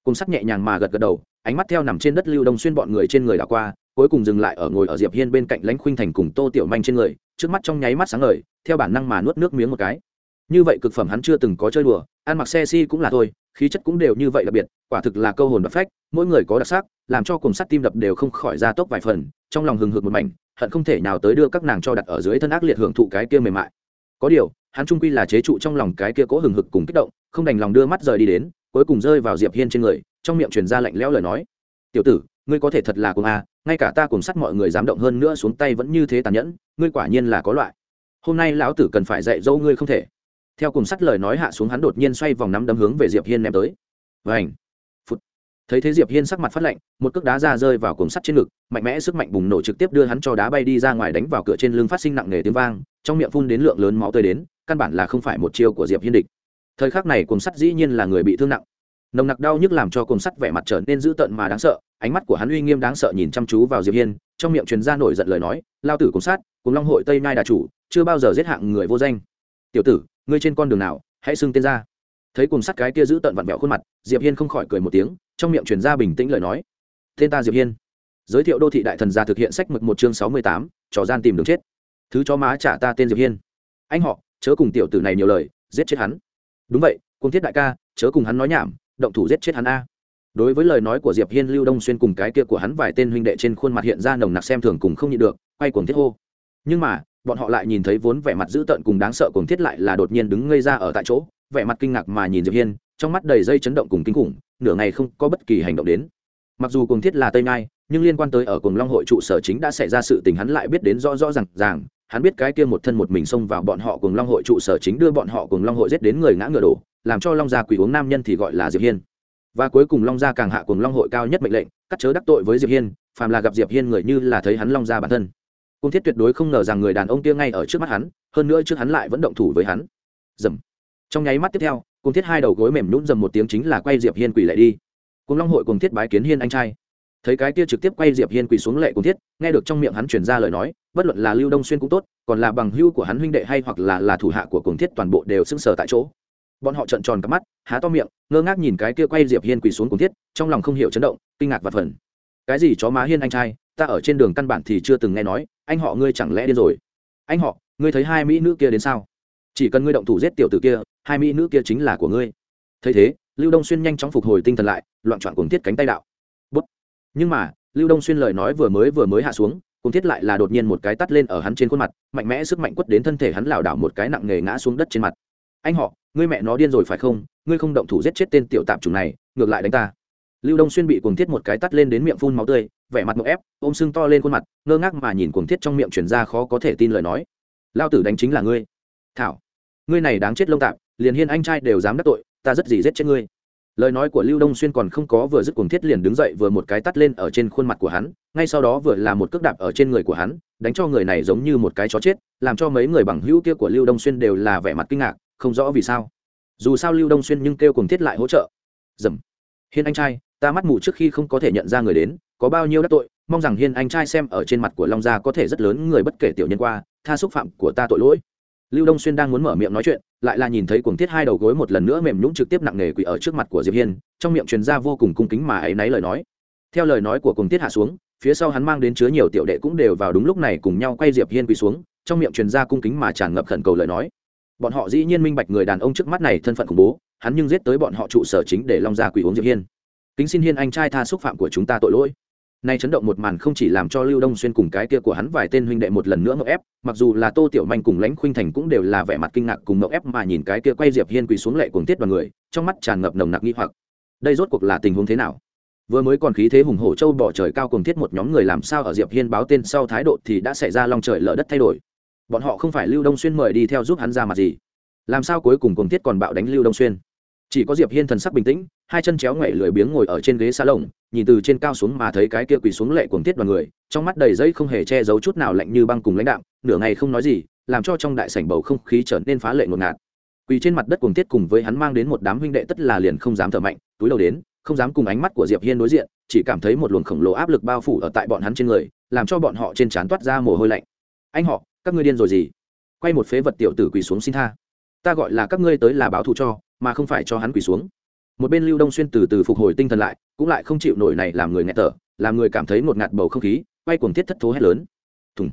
Cùng sắt nhẹ nhàng mà gật gật đầu, ánh mắt theo nằm trên đất lưu đông xuyên bọn người trên người đảo qua, cuối cùng dừng lại ở ngồi ở diệp hiên bên cạnh lãnh khuynh thành cùng tô tiểu manh trên người, trước mắt trong nháy mắt sáng ngời, theo bản năng mà nuốt nước miếng một cái. Như vậy cực phẩm hắn chưa từng có chơi đùa, ăn mặc xe si cũng là thôi khí chất cũng đều như vậy đặc biệt, quả thực là câu hồn và phách, mỗi người có đặc sắc, làm cho cùng sắt tim đập đều không khỏi ra tốc vài phần, trong lòng hừng hực một mảnh, hận không thể nào tới đưa các nàng cho đặt ở dưới thân ác liệt hưởng thụ cái kia mềm mại. Có điều, hắn trung quy là chế trụ trong lòng cái kia cố hừng hực cùng kích động, không đành lòng đưa mắt rời đi đến, cuối cùng rơi vào diệp hiên trên người, trong miệng truyền ra lạnh lẽo lời nói. Tiểu tử, ngươi có thể thật là cùng a, ngay cả ta cùng sắt mọi người dám động hơn nữa xuống tay vẫn như thế tàn nhẫn, ngươi quả nhiên là có loại. Hôm nay lão tử cần phải dạy dỗ ngươi không thể theo cùng sắt lời nói hạ xuống hắn đột nhiên xoay vòng nắm đấm hướng về diệp hiên ném tới. Vảnh phút thấy thế diệp hiên sắc mặt phát lạnh, một cước đá ra rơi vào cùng sắt trên ngực, mạnh mẽ sức mạnh bùng nổ trực tiếp đưa hắn cho đá bay đi ra ngoài đánh vào cửa trên lưng phát sinh nặng nề tiếng vang, trong miệng phun đến lượng lớn máu tươi đến, căn bản là không phải một chiêu của diệp hiên địch. Thời khắc này cùng sắt dĩ nhiên là người bị thương nặng. Nồng nặc đau nhức làm cho cùng sắt vẻ mặt trở nên dữ tợn mà đáng sợ, ánh mắt của hắn uy nghiêm đáng sợ nhìn chăm chú vào diệp hiên, trong miệng truyền ra nổi giận lời nói, lao tử cùng sát cùng long hội tây nai đà chủ, chưa bao giờ giết hạng người vô danh. Tiểu tử ngươi trên con đường nào, hãy xưng tên ra. Thấy cùng sắt cái kia giữ tận vặn vẹo khuôn mặt, diệp hiên không khỏi cười một tiếng, trong miệng truyền ra bình tĩnh lời nói. Tên ta diệp hiên. Giới thiệu đô thị đại thần gia thực hiện sách mực một chương sáu mươi tám, trò gian tìm đường chết. Thứ cho má trả ta tên diệp hiên. Anh họ, chớ cùng tiểu tử này nhiều lời, giết chết hắn. Đúng vậy cung thiết đại ca, chớ cùng hắn nói nhảm, động thủ giết chết hắn a. Đối với lời nói của diệp hiên, lưu đông xuyên cùng cái kia của hắn vài tên huynh đệ trên khuôn mặt hiện ra nồng nặc xem thường cùng không nhịn được, quay cuồng thiết hô. Nhưng mà bọn họ lại nhìn thấy vốn vẻ mặt dữ tợn cùng đáng sợ cùng thiết lại là đột nhiên đứng ngây ra ở tại chỗ vẻ mặt kinh ngạc mà nhìn diệp hiên trong mắt đầy dây chấn động cùng kinh khủng nửa ngày không có bất kỳ hành động đến. Mặc dù cùng thiết là tây ngai nhưng liên quan tới ở cùng long hội trụ sở chính đã xảy ra sự tình hắn lại biết đến rõ rõ rằng, ràng. Hắn biết cái kia một thân một mình xông vào bọn họ cùng long hội trụ sở chính đưa bọn họ cùng long hội giết đến người ngã ngựa đổ làm cho long gia quỷ uống nam nhân thì gọi là diệp hiên. Và cuối cùng long gia càng hạ cùng long hội cao nhất mệnh lệnh cắt chớ đắc tội với diệp hiên phàm là gặp diệp hiên người như là thấy hắn long gia bản thân cung thiết tuyệt đối không ngờ rằng người đàn ông kia ngay ở trước mắt hắn, hơn nữa trước hắn lại vẫn động thủ với hắn. Dầm. Trong nháy mắt tiếp theo cung thiết hai đầu gối mềm nhũn dầm một tiếng chính là quay diệp hiên quỳ lại đi. Cùng long hội cùng thiết bái kiến hiên anh trai. Thấy cái kia trực tiếp quay diệp hiên quỳ xuống lệ cùng thiết, nghe được trong miệng hắn truyền ra lời nói, bất luận là lưu đông xuyên cũng tốt, còn là bằng hưu của hắn huynh đệ hay hoặc là là thủ hạ của cùng thiết toàn bộ đều sững sờ tại chỗ. Bọn họ trợn tròn cặp mắt, há to miệng, ngơ ngác nhìn cái kia quay diệp hiên quỳ xuống cùng thiết, trong lòng không hiểu chấn động, kinh ngạc và phần cái gì chó má hiên anh trai, ta ở trên đường căn bản thì chưa từng nghe nói anh họ ngươi chẳng lẽ điên rồi? Anh họ, ngươi thấy hai mỹ nữ kia đến sao? Chỉ cần ngươi động thủ giết tiểu tử kia, hai mỹ nữ kia chính là của ngươi. Thấy thế, lưu đông xuyên nhanh chóng phục hồi tinh thần lại, loạn trọn cuồng thiết cánh tay đạo. Bút. Nhưng mà, lưu đông xuyên lời nói vừa mới vừa mới hạ xuống, cuồng thiết lại là đột nhiên một cái tắt lên ở hắn trên khuôn mặt, mạnh mẽ sức mạnh quất đến thân thể hắn lảo đảo một cái nặng nề ngã xuống đất trên mặt. Anh họ, ngươi mẹ nó điên rồi phải không? Ngươi không động thủ giết chết tên tiểu tạp chủng này, ngược lại đánh ta lưu đông xuyên bị cuồng thiết một cái tắt lên đến miệng phun máu tươi, vẻ mặt ngộ ép, ôm sưng to lên khuôn mặt, ngơ ngác mà nhìn cuồng thiết trong miệng chuyển ra khó có thể tin lời nói. Lao tử đánh chính là ngươi. Thảo, ngươi này đáng chết lông tạp, liền hiên anh trai đều dám đắc tội, ta rất gì giết chết ngươi. Lời nói của lưu đông xuyên còn không có vừa dứt cuồng thiết liền đứng dậy vừa một cái tắt lên ở trên khuôn mặt của hắn, ngay sau đó vừa là một cước đạp ở trên người của hắn, đánh cho người này giống như một cái chó chết, làm cho mấy người bằng hữu kia của lưu đông xuyên đều là vẻ mặt kinh ngạc, không rõ vì sao. Dù sao lưu đông xuyên nhưng kêu Cuồng thiết lại hỗ trợ. Dầm. Hiên anh trai ta mắt mù trước khi không có thể nhận ra người đến, có bao nhiêu đắc tội, mong rằng hiên anh trai xem ở trên mặt của long gia có thể rất lớn người bất kể tiểu nhân qua, tha xúc phạm của ta tội lỗi. Lưu đông xuyên đang muốn mở miệng nói chuyện, lại là nhìn thấy cuồng thiết hai đầu gối một lần nữa mềm nhũng trực tiếp nặng nề quỳ ở trước mặt của diệp hiên, trong miệng truyền ra vô cùng cung kính mà ấy náy lời nói. Theo lời nói của cuồng thiết hạ xuống, phía sau hắn mang đến chứa nhiều tiểu đệ cũng đều vào đúng lúc này cùng nhau quay diệp hiên quỳ xuống, trong miệng truyền ra cung kính mà tràn ngập khẩn cầu lời nói. Bọn họ dĩ nhiên minh bạch người đàn ông trước mắt này thân phận khủng bố, hắn nhưng giết tới bọn họ trụ sở chính để long gia quỳ uống diệp hiên kính xin hiên anh trai tha xúc phạm của chúng ta tội lỗi. Nay chấn động một màn không chỉ làm cho lưu đông xuyên cùng cái kia của hắn vài tên huynh đệ một lần nữa ngậu ép, mặc dù là tô tiểu manh cùng lãnh khuynh thành cũng đều là vẻ mặt kinh ngạc cùng ngậu ép mà nhìn cái kia quay diệp hiên quỳ xuống lệ cuồng tiết đoàn người, trong mắt tràn ngập nồng nặc nghi hoặc. Đây rốt cuộc là tình huống thế nào? Vừa mới còn khí thế hùng hổ châu bỏ trời cao cùng thiết một nhóm người làm sao ở diệp hiên báo tên sau thái độ thì đã xảy ra long trời lở đất thay đổi. Bọn họ không phải lưu đông xuyên mời đi theo giúp hắn ra mặt gì. Làm sao cuối cùng cùng tiết còn bạo đánh lưu đông xuyên? Chỉ có diệp hiên thần sắc bình tĩnh hai chân chéo ngoảy lười biếng ngồi ở trên ghế xa lồng nhìn từ trên cao xuống mà thấy cái kia quỳ xuống lệ cuồng tiết đoàn người, trong mắt đầy giấy không hề che giấu chút nào lạnh như băng cùng lãnh đạo nửa ngày không nói gì, làm cho trong đại sảnh bầu không khí trở nên phá lệ ngột ngạt. Quỳ trên mặt đất cuồng tiết cùng với hắn mang đến một đám huynh đệ tất là liền không dám thở mạnh, túi đầu đến, không dám cùng ánh mắt của diệp hiên đối diện, chỉ cảm thấy một luồng khổng lồ áp lực bao phủ ở tại bọn hắn trên người, làm cho bọn họ trên trán toát ra mồ hôi lạnh. Anh họ, các ngươi điên rồi gì? Quay một phế vật tiểu tử quỳ xuống xin tha. Ta gọi là các ngươi tới là báo thù cho, mà không phải cho hắn quỳ xuống một bên lưu đông xuyên từ từ phục hồi tinh thần lại, cũng lại không chịu nổi này làm người nghẹt thở, làm người cảm thấy ngột ngạt bầu không khí, quay cuồng thiết thất thố hét lớn. Thùng.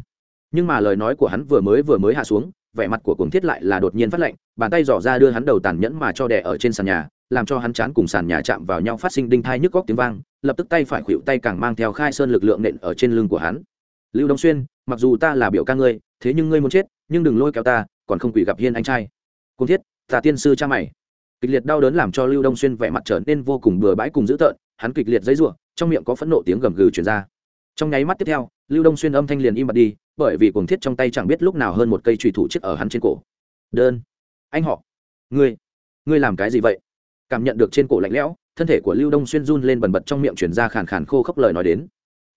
Nhưng mà lời nói của hắn vừa mới vừa mới hạ xuống, vẻ mặt của cuồng thiết lại là đột nhiên phát lạnh, bàn tay dò ra đưa hắn đầu tàn nhẫn mà cho đè ở trên sàn nhà, làm cho hắn chán cùng sàn nhà chạm vào nhau phát sinh đinh thai nhức góc tiếng vang, lập tức tay phải khuỵu tay càng mang theo khai sơn lực lượng nện ở trên lưng của hắn. Lưu đông xuyên, mặc dù ta là biểu ca ngươi, thế nhưng ngươi muốn chết, nhưng đừng lôi kéo ta, còn không quỷ gặp hiên anh trai. Cuồng thiết, ta tiên sư cha mày kịch liệt đau đớn làm cho lưu đông xuyên vẻ mặt trở nên vô cùng bừa bãi cùng dữ tợn, hắn kịch liệt dãy ruộng trong miệng có phẫn nộ tiếng gầm gừ chuyển ra. Trong nháy mắt tiếp theo, lưu đông xuyên âm thanh liền im bặt đi, bởi vì cuồng thiết trong tay chẳng biết lúc nào hơn một cây trùy thủ chiếc ở hắn trên cổ. Đơn. Anh họ. Ngươi. Ngươi làm cái gì vậy? Cảm nhận được trên cổ lạnh lẽo, thân thể của lưu đông xuyên run lên bần bật trong miệng chuyển ra khàn khàn khô khốc lời nói đến.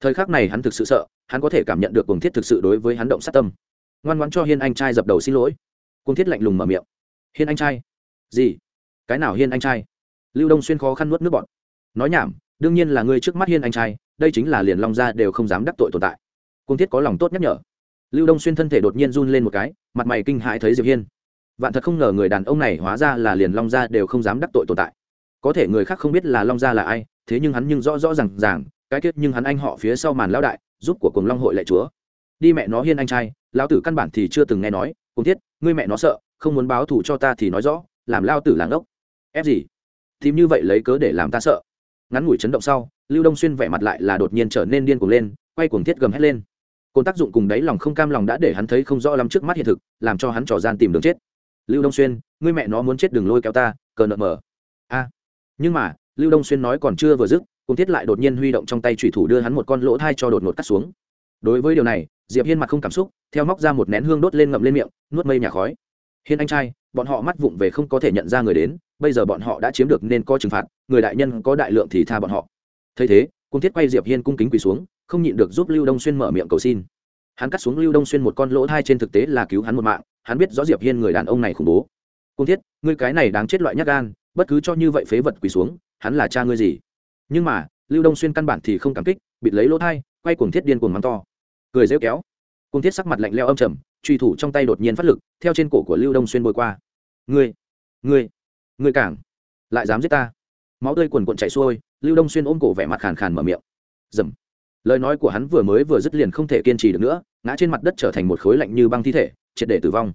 Thời khắc này hắn thực sự sợ, hắn có thể cảm nhận được cuồng thiết thực sự đối với hắn động sát tâm. Ngoan ngoãn cho hiên anh trai dập đầu xin lỗi. Cuồng thiết lạnh lùng mở miệng. Hiên anh trai. Gì? Cái nào hiên anh trai? Lưu đông xuyên khó khăn nuốt nước bọn nói nhảm, đương nhiên là ngươi trước mắt hiên anh trai, đây chính là liền long gia đều không dám đắc tội tồn tại. Cung thiết có lòng tốt nhắc nhở. Lưu đông xuyên thân thể đột nhiên run lên một cái, mặt mày kinh hãi thấy diệp hiên. Vạn thật không ngờ người đàn ông này hóa ra là liền long gia đều không dám đắc tội tồn tại. Có thể người khác không biết là long gia là ai, thế nhưng hắn nhưng rõ rõ ràng ràng, cái kết nhưng hắn anh họ phía sau màn lão đại, giúp của cùng long hội lệ chúa. Đi mẹ nó hiên anh trai, lão tử căn bản thì chưa từng nghe nói cung thiết, ngươi mẹ nó sợ, không muốn báo thù cho ta thì nói rõ, làm lao tử làng ốc ép gì? Tìm như vậy lấy cớ để làm ta sợ. Ngắn ngủi chấn động sau, lưu đông xuyên vẻ mặt lại là đột nhiên trở nên điên cuồng lên, quay cuồng thiết gầm hét lên. Cồn tác dụng cùng đáy lòng không cam lòng đã để hắn thấy không rõ lắm trước mắt hiện thực, làm cho hắn trò gian tìm đường chết. Lưu đông xuyên, ngươi mẹ nó muốn chết đừng lôi kéo ta, cờ nợ mờ. A. Nhưng mà, lưu đông xuyên nói còn chưa vừa dứt cùng thiết lại đột nhiên huy động trong tay thủy thủ đưa hắn một con lỗ thai cho đột ngột cắt xuống. Đối với điều này, diệp hiên mặt không cảm xúc, theo móc ra một nén hương đốt lên ngậm lên miệng, nuốt mây nhà khói. Hiên anh trai, bọn họ mắt vụng về không có thể nhận ra người đến bây giờ bọn họ đã chiếm được nên có trừng phạt, người đại nhân có đại lượng thì tha bọn họ. Thấy thế cung thiết quay diệp hiên cung kính quỳ xuống, không nhịn được giúp lưu đông xuyên mở miệng cầu xin. Hắn cắt xuống lưu đông xuyên một con lỗ thai trên thực tế là cứu hắn một mạng, hắn biết rõ diệp hiên người đàn ông này khủng bố. Cung thiết, ngươi cái này đáng chết loại nhát gan, bất cứ cho như vậy phế vật quỳ xuống, hắn là cha ngươi gì? Nhưng mà, lưu đông xuyên căn bản thì không cảm kích, bịt lấy lỗ thai, quay cuồng thiết điên cuồng mắng to. Cười rêu kéo. Cung thiết sắc mặt lạnh leo âm trầm, truy thủ trong tay đột nhiên phát lực, theo trên cổ của lưu đông xuyên bôi qua. Ngươi ngươi ngươi càng lại dám giết ta. Máu tươi quần cuộn chảy xuôi, lưu đông xuyên ôm cổ vẻ mặt khàn khàn mở miệng. Dầm. Lời nói của hắn vừa mới vừa dứt liền không thể kiên trì được nữa, ngã trên mặt đất trở thành một khối lạnh như băng thi thể, triệt để tử vong.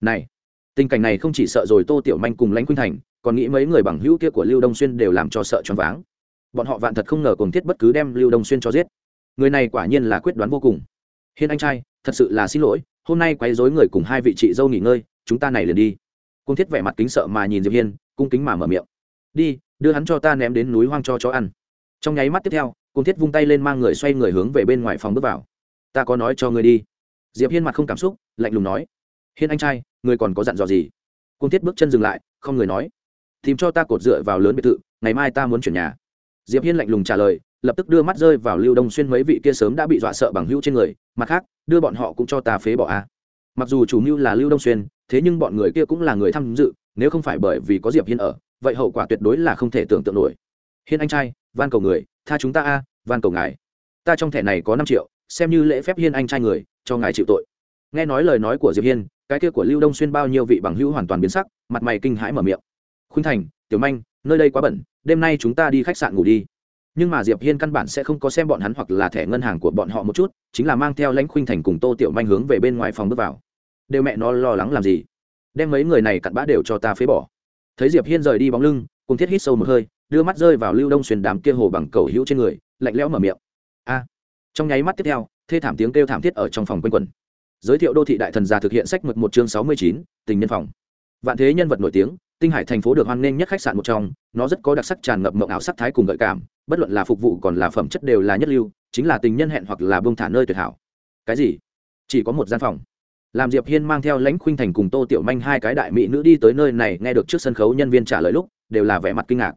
Này, tình cảnh này không chỉ sợ rồi tô tiểu manh cùng lãnh khuynh thành, còn nghĩ mấy người bằng hữu kia của lưu đông xuyên đều làm cho sợ choáng váng. Bọn họ vạn thật không ngờ cùng thiết bất cứ đem lưu đông xuyên cho giết. Người này quả nhiên là quyết đoán vô cùng. Hiên anh trai, thật sự là xin lỗi, hôm nay quấy rối người cùng hai vị chị dâu nghỉ ngơi, chúng ta này liền đi. Cung thiết vẻ mặt kính sợ mà nhìn diệp hiên cung kính mà mở miệng. Đi, đưa hắn cho ta ném đến núi hoang cho chó ăn. Trong nháy mắt tiếp theo cung thiết vung tay lên mang người xoay người hướng về bên ngoài phòng bước vào. Ta có nói cho ngươi đi. Diệp hiên mặt không cảm xúc, lạnh lùng nói. Hiên anh trai, ngươi còn có dặn dò gì? Cung thiết bước chân dừng lại, không người nói. Tìm cho ta cột dựa vào lớn biệt thự, ngày mai ta muốn chuyển nhà. Diệp hiên lạnh lùng trả lời, lập tức đưa mắt rơi vào lưu đông xuyên mấy vị kia sớm đã bị dọa sợ bằng hữu trên người, mặt khác, đưa bọn họ cũng cho ta phế bỏ a. Mặc dù chủ mưu là lưu đông xuyên, thế nhưng bọn người kia cũng là người tham dự nếu không phải bởi vì có diệp hiên ở, vậy hậu quả tuyệt đối là không thể tưởng tượng nổi. Hiên anh trai, van cầu người, tha chúng ta a, van cầu ngài. Ta trong thẻ này có năm triệu, xem như lễ phép hiên anh trai người, cho ngài chịu tội. Nghe nói lời nói của diệp hiên, cái kia của lưu đông xuyên bao nhiêu vị bằng hữu hoàn toàn biến sắc, mặt mày kinh hãi mở miệng. Khuynh thành, tiểu manh, nơi đây quá bẩn, đêm nay chúng ta đi khách sạn ngủ đi. Nhưng mà diệp hiên căn bản sẽ không có xem bọn hắn hoặc là thẻ ngân hàng của bọn họ một chút, chính là mang theo lãnh khuynh thành cùng tô tiểu manh hướng về bên ngoài phòng bước vào. Đều mẹ nó lo lắng làm gì? Đem mấy người này cặn bã đều cho ta phế bỏ. Thấy diệp hiên rời đi bóng lưng, cùng thiết hít sâu một hơi, đưa mắt rơi vào lưu đông xuyên đám kia hồ bằng cầu hữu trên người, lạnh lẽo mở miệng. A. Trong nháy mắt tiếp theo, thê thảm tiếng kêu thảm thiết ở trong phòng quanh quẩn. Giới thiệu đô thị đại thần già thực hiện sách mực một chương sáu mươi chín, tình nhân phòng. Vạn thế nhân vật nổi tiếng, tinh hải thành phố được hoan nghênh nhất khách sạn một trong, nó rất có đặc sắc tràn ngập mộng ảo sắc thái cùng gợi cảm, bất luận là phục vụ còn là phẩm chất đều là nhất lưu, chính là tình nhân hẹn hoặc là bông thả nơi tuyệt hảo. Cái gì? Chỉ có một gian phòng? Làm diệp hiên mang theo lãnh khuynh thành cùng tô tiểu manh hai cái đại mỹ nữ đi tới nơi này nghe được trước sân khấu nhân viên trả lời lúc, đều là vẻ mặt kinh ngạc.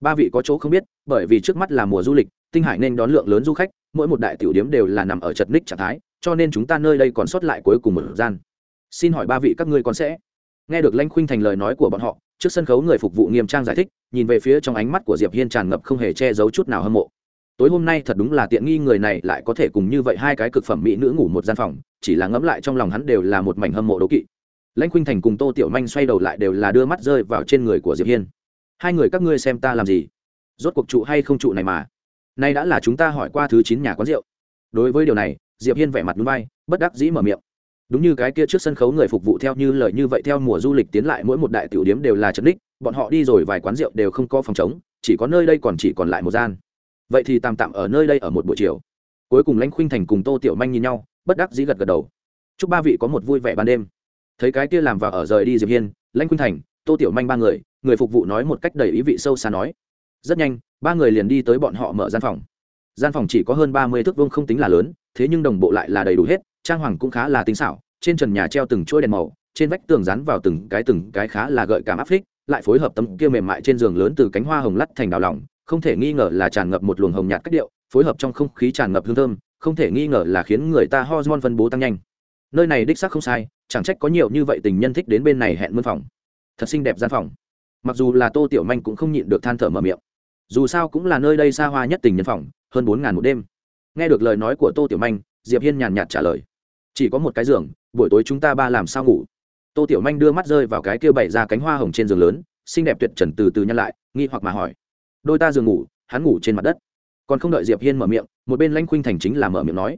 Ba vị có chỗ không biết, bởi vì trước mắt là mùa du lịch, tinh hải nên đón lượng lớn du khách, mỗi một đại tiểu điếm đều là nằm ở chật ních trạng thái, cho nên chúng ta nơi đây còn sót lại cuối cùng một gian. Xin hỏi ba vị các ngươi còn sẽ? Nghe được lãnh khuynh thành lời nói của bọn họ, trước sân khấu người phục vụ nghiêm trang giải thích, nhìn về phía trong ánh mắt của diệp hiên tràn ngập không hề che giấu chút nào hâm mộ tối hôm nay thật đúng là tiện nghi người này lại có thể cùng như vậy hai cái cực phẩm mỹ nữ ngủ một gian phòng, chỉ là ngẫm lại trong lòng hắn đều là một mảnh hâm mộ đố kỵ. Lãnh khuynh thành cùng tô tiểu manh xoay đầu lại đều là đưa mắt rơi vào trên người của diệp hiên. Hai người các ngươi xem ta làm gì? Rốt cuộc trụ hay không trụ này mà? Nay đã là chúng ta hỏi qua thứ chín nhà quán rượu. Đối với điều này, diệp hiên vẻ mặt núi bay bất đắc dĩ mở miệng. Đúng như cái kia trước sân khấu người phục vụ theo như lời như vậy theo mùa du lịch tiến lại mỗi một đại tiểu điếm đều là trấn đích, bọn họ đi rồi vài quán rượu đều không có phòng chống chỉ có nơi đây còn chỉ còn lại một gian vậy thì tạm tạm ở nơi đây ở một buổi chiều. Cuối cùng lãnh khuynh thành cùng tô tiểu manh nhìn nhau, bất đắc dĩ gật gật đầu. Chúc ba vị có một vui vẻ ban đêm. Thấy cái kia làm và ở rời đi diệp hiên, lãnh khuynh thành, tô tiểu manh ba người người phục vụ nói một cách đầy ý vị sâu xa nói. Rất nhanh, ba người liền đi tới bọn họ mở gian phòng. Gian phòng chỉ có hơn ba mươi thước vuông không tính là lớn, thế nhưng đồng bộ lại là đầy đủ hết, trang hoàng cũng khá là tinh xảo, trên trần nhà treo từng chuỗi đèn màu, trên vách tường rán vào từng cái từng cái khá là gợi cảm áp phích, lại phối hợp tấm kia mềm mại trên giường lớn từ cánh hoa hồng lắt thành đào lỏng không thể nghi ngờ là tràn ngập một luồng hồng nhạt cách điệu, phối hợp trong không khí tràn ngập hương thơm, không thể nghi ngờ là khiến người ta hormone phân bố tăng nhanh. Nơi này đích xác không sai, chẳng trách có nhiều như vậy tình nhân thích đến bên này hẹn mân phòng. Thật xinh đẹp gian phòng. Mặc dù là tô tiểu manh cũng không nhịn được than thở mở miệng. Dù sao cũng là nơi đây xa hoa nhất tình nhân phòng, hơn bốn ngàn một đêm. Nghe được lời nói của tô tiểu manh, diệp hiên nhàn nhạt trả lời. Chỉ có một cái giường, buổi tối chúng ta ba làm sao ngủ? Tô tiểu manh đưa mắt rơi vào cái kia bày ra cánh hoa hồng trên giường lớn, xinh đẹp tuyệt trần từ từ nhăn lại, nghi hoặc mà hỏi đôi ta giường ngủ, hắn ngủ trên mặt đất. Còn không đợi diệp hiên mở miệng, một bên lãnh khuynh thành chính là mở miệng nói,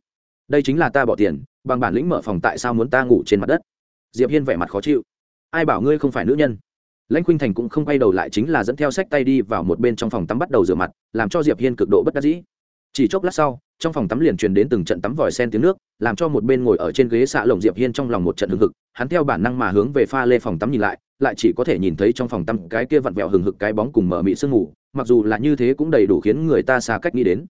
đây chính là ta bỏ tiền, bằng bản lĩnh mở phòng tại sao muốn ta ngủ trên mặt đất? Diệp hiên vẻ mặt khó chịu. Ai bảo ngươi không phải nữ nhân? Lãnh khuynh thành cũng không quay đầu lại chính là dẫn theo sách tay đi vào một bên trong phòng tắm bắt đầu rửa mặt, làm cho diệp hiên cực độ bất đắc dĩ. Chỉ chốc lát sau, trong phòng tắm liền truyền đến từng trận tắm vòi sen tiếng nước, làm cho một bên ngồi ở trên ghế xạ lồng diệp hiên trong lòng một trận hừng hực, hắn theo bản năng mà hướng về pha lê phòng tắm nhìn lại lại chỉ có thể nhìn thấy trong phòng tắm cái kia vặn vẹo hừng hực cái bóng cùng mở mị sương ngủ mặc dù là như thế cũng đầy đủ khiến người ta xa cách nghĩ đến.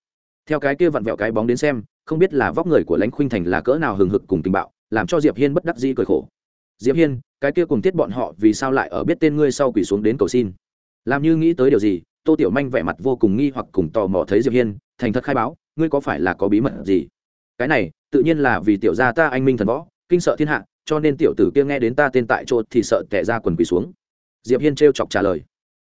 Theo cái kia vặn vẹo cái bóng đến xem, không biết là vóc người của lãnh khuynh thành là cỡ nào hừng hực cùng tình bạo, làm cho diệp hiên bất đắc dĩ cười khổ. Diệp hiên, cái kia cùng tiết bọn họ vì sao lại ở biết tên ngươi sau quỳ xuống đến cầu xin? Làm như nghĩ tới điều gì? Tô tiểu manh vẻ mặt vô cùng nghi hoặc cùng tò mò thấy diệp hiên, thành thật khai báo, ngươi có phải là có bí mật gì? Cái này, tự nhiên là vì tiểu gia ta anh minh thần võ, kinh sợ thiên hạ, cho nên tiểu tử kia nghe đến ta tên tại chỗ thì sợ tẻ ra quần quỳ xuống. Diệp hiên trêu chọc trả lời.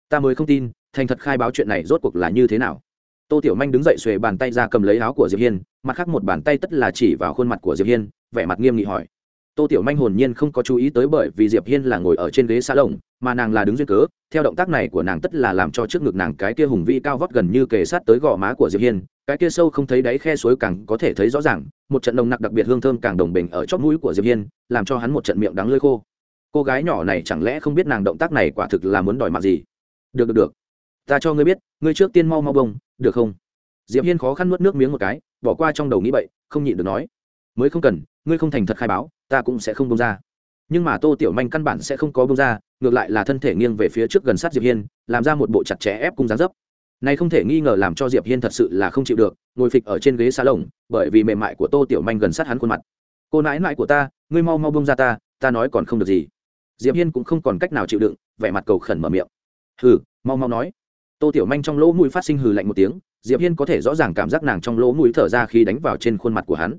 Ta mới không tin thành thật khai báo chuyện này rốt cuộc là như thế nào? Tô tiểu manh đứng dậy xuề bàn tay ra cầm lấy áo của diệp hiên, mặt khác một bàn tay tất là chỉ vào khuôn mặt của diệp hiên, vẻ mặt nghiêm nghị hỏi. Tô tiểu manh hồn nhiên không có chú ý tới bởi vì diệp hiên là ngồi ở trên ghế xa lồng mà nàng là đứng duyên cớ, theo động tác này của nàng tất là làm cho trước ngực nàng cái kia hùng vĩ cao vót gần như kề sát tới gò má của diệp hiên, cái kia sâu không thấy đáy khe suối càng có thể thấy rõ ràng, một trận nồng nặc đặc biệt hương thơm càng đồng bình ở chóp mũi của diệp hiên, làm cho hắn một trận miệng đắng lưỡi khô. Cô gái nhỏ này chẳng lẽ không biết nàng động tác này quả thực là muốn đòi mặt gì? Được được được ta cho ngươi biết, ngươi trước tiên mau mau bông, được không? Diệp hiên khó khăn nuốt nước miếng một cái, bỏ qua trong đầu nghĩ vậy không nhịn được nói. Mới không cần, ngươi không thành thật khai báo, ta cũng sẽ không bông ra. Nhưng mà tô tiểu manh căn bản sẽ không có bông ra, ngược lại là thân thể nghiêng về phía trước gần sát diệp hiên, làm ra một bộ chặt chẽ ép cung dáng dấp. Này không thể nghi ngờ làm cho diệp hiên thật sự là không chịu được, ngồi phịch ở trên ghế xa lồng bởi vì mềm mại của tô tiểu manh gần sát hắn khuôn mặt. Cô nãi nãi của ta, ngươi mau mau bông ra ta ta nói còn không được gì. Diệp hiên cũng không còn cách nào chịu đựng, vẻ mặt cầu khẩn mở miệng. Hừ, mau mau nói tô tiểu manh trong lỗ mũi phát sinh hừ lạnh một tiếng, diệp hiên có thể rõ ràng cảm giác nàng trong lỗ mũi thở ra khi đánh vào trên khuôn mặt của hắn.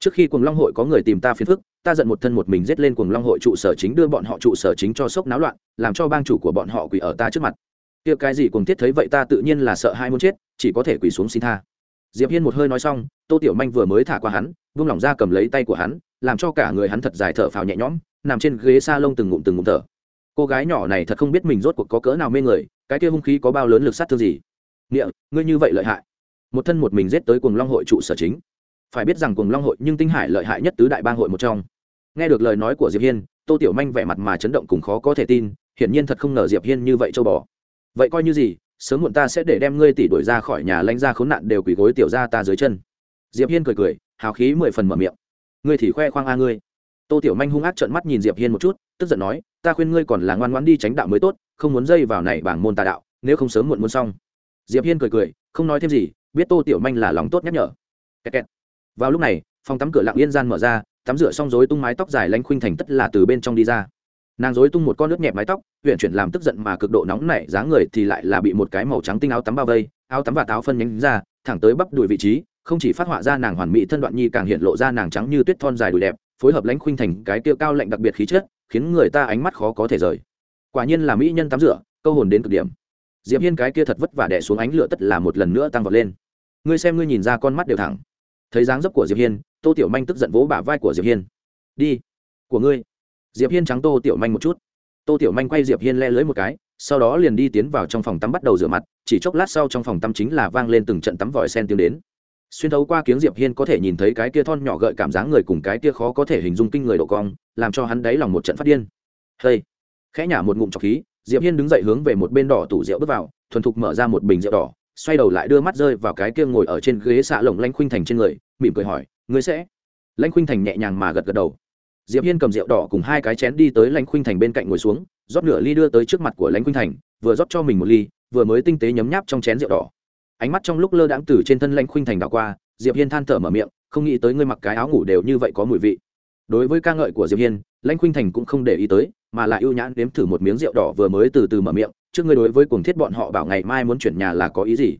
Trước khi cuồng long hội có người tìm ta phiền phức, ta giận một thân một mình giết lên cuồng long hội trụ sở chính đưa bọn họ trụ sở chính cho sốc náo loạn, làm cho bang chủ của bọn họ quỳ ở ta trước mặt. Kia cái gì cùng thiết thấy vậy ta tự nhiên là sợ hai muốn chết, chỉ có thể quỳ xuống xin tha. Diệp hiên một hơi nói xong, tô tiểu manh vừa mới thả qua hắn vung lỏng ra cầm lấy tay của hắn, làm cho cả người hắn thật dài thở phào nhẹ nhõm, nằm trên ghế sa lông từng ngụm từng ngụm thở. Cô gái nhỏ này thật không biết mình rốt cuộc có cỡ nào mê người cái kia hung khí có bao lớn lực sát thương gì? Nghĩa, ngươi như vậy lợi hại. Một thân một mình giết tới cuồng long hội trụ sở chính. Phải biết rằng cuồng long hội nhưng tinh hải lợi hại nhất tứ đại bang hội một trong. Nghe được lời nói của diệp hiên, tô tiểu manh vẻ mặt mà chấn động cùng khó có thể tin, hiển nhiên thật không ngờ diệp hiên như vậy châu bò. Vậy coi như gì, sớm muộn ta sẽ để đem ngươi tỷ đuổi ra khỏi nhà lãnh ra khốn nạn đều quỳ gối tiểu ra ta dưới chân. Diệp hiên cười cười, hào khí mười phần mở miệng. Ngươi thì khoe khoang a ngươi. Tô tiểu manh hung ác trợn mắt nhìn diệp hiên một chút, tức giận nói, ta khuyên ngươi còn là ngoan ngoãn đi tránh đạo mới tốt không muốn dây vào này bảng môn tà đạo, nếu không sớm muộn muốn xong. Diệp hiên cười cười, không nói thêm gì, biết tô tiểu manh là lòng tốt nhắc nhở. Kẹt kẹt. vào lúc này, phòng tắm cửa lặng yên gian mở ra, tắm rửa xong rối tung mái tóc dài lánh khuynh thành tất là từ bên trong đi ra. Nàng rối tung một con nước nhẹp mái tóc huyện chuyển làm tức giận mà cực độ nóng nảy, dáng người thì lại là bị một cái màu trắng tinh áo tắm bao vây, áo tắm và táo phân nhánh ra, thẳng tới bắp đùi vị trí, không chỉ phát họa ra nàng hoàn mỹ thân đoạn nhi càng hiện lộ ra nàng trắng như tuyết thon dài đùi đẹp, phối hợp lãnh khuynh thành cái tiêu cao lạnh đặc biệt khí chất, khiến người ta ánh mắt khó có thể rời quả nhiên là mỹ nhân tắm rửa, câu hồn đến cực điểm. Diệp hiên cái kia thật vất vả đẻ xuống ánh lửa tất là một lần nữa tăng vọt lên. Ngươi xem ngươi nhìn ra con mắt đều thẳng. Thấy dáng dấp của diệp hiên, tô tiểu manh tức giận vỗ bả vai của diệp hiên. Đi, của ngươi. Diệp hiên trắng tô tiểu manh một chút. Tô tiểu manh quay diệp hiên le lưới một cái, sau đó liền đi tiến vào trong phòng tắm bắt đầu rửa mặt, chỉ chốc lát sau trong phòng tắm chính là vang lên từng trận tắm vòi sen tiếng đến. Xuyên thấu qua kiếng diệp hiên có thể nhìn thấy cái kia thon nhỏ gợi cảm giác người cùng cái kia khó có thể hình dung kinh người độ cong, làm cho hắn đáy lòng một trận phát điên. Hey! Khẽ nhả một ngụm trọc khí, diệp hiên đứng dậy hướng về một bên đỏ tủ rượu bước vào, thuần thục mở ra một bình rượu đỏ, xoay đầu lại đưa mắt rơi vào cái kia ngồi ở trên ghế xạ lồng lanh khuynh thành trên người, mỉm cười hỏi, ngươi sẽ? Lanh khuynh thành nhẹ nhàng mà gật gật đầu. Diệp hiên cầm rượu đỏ cùng hai cái chén đi tới Lanh khuynh thành bên cạnh ngồi xuống, rót nửa ly đưa tới trước mặt của Lanh khuynh thành, vừa rót cho mình một ly, vừa mới tinh tế nhấm nháp trong chén rượu đỏ. Ánh mắt trong lúc lơ đãng từ trên thân Lanh khuynh thành đảo qua, diệp hiên than thở mở miệng, không nghĩ tới ngươi mặc cái áo ngủ đều như vậy có mùi vị. Đối với ca ngợi của diệp hiên, Lanh khuynh thành cũng không để ý tới mà là ưu nhãn đếm thử một miếng rượu đỏ vừa mới từ từ mở miệng, trước ngươi đối với cuồng thiết bọn họ bảo ngày mai muốn chuyển nhà là có ý gì?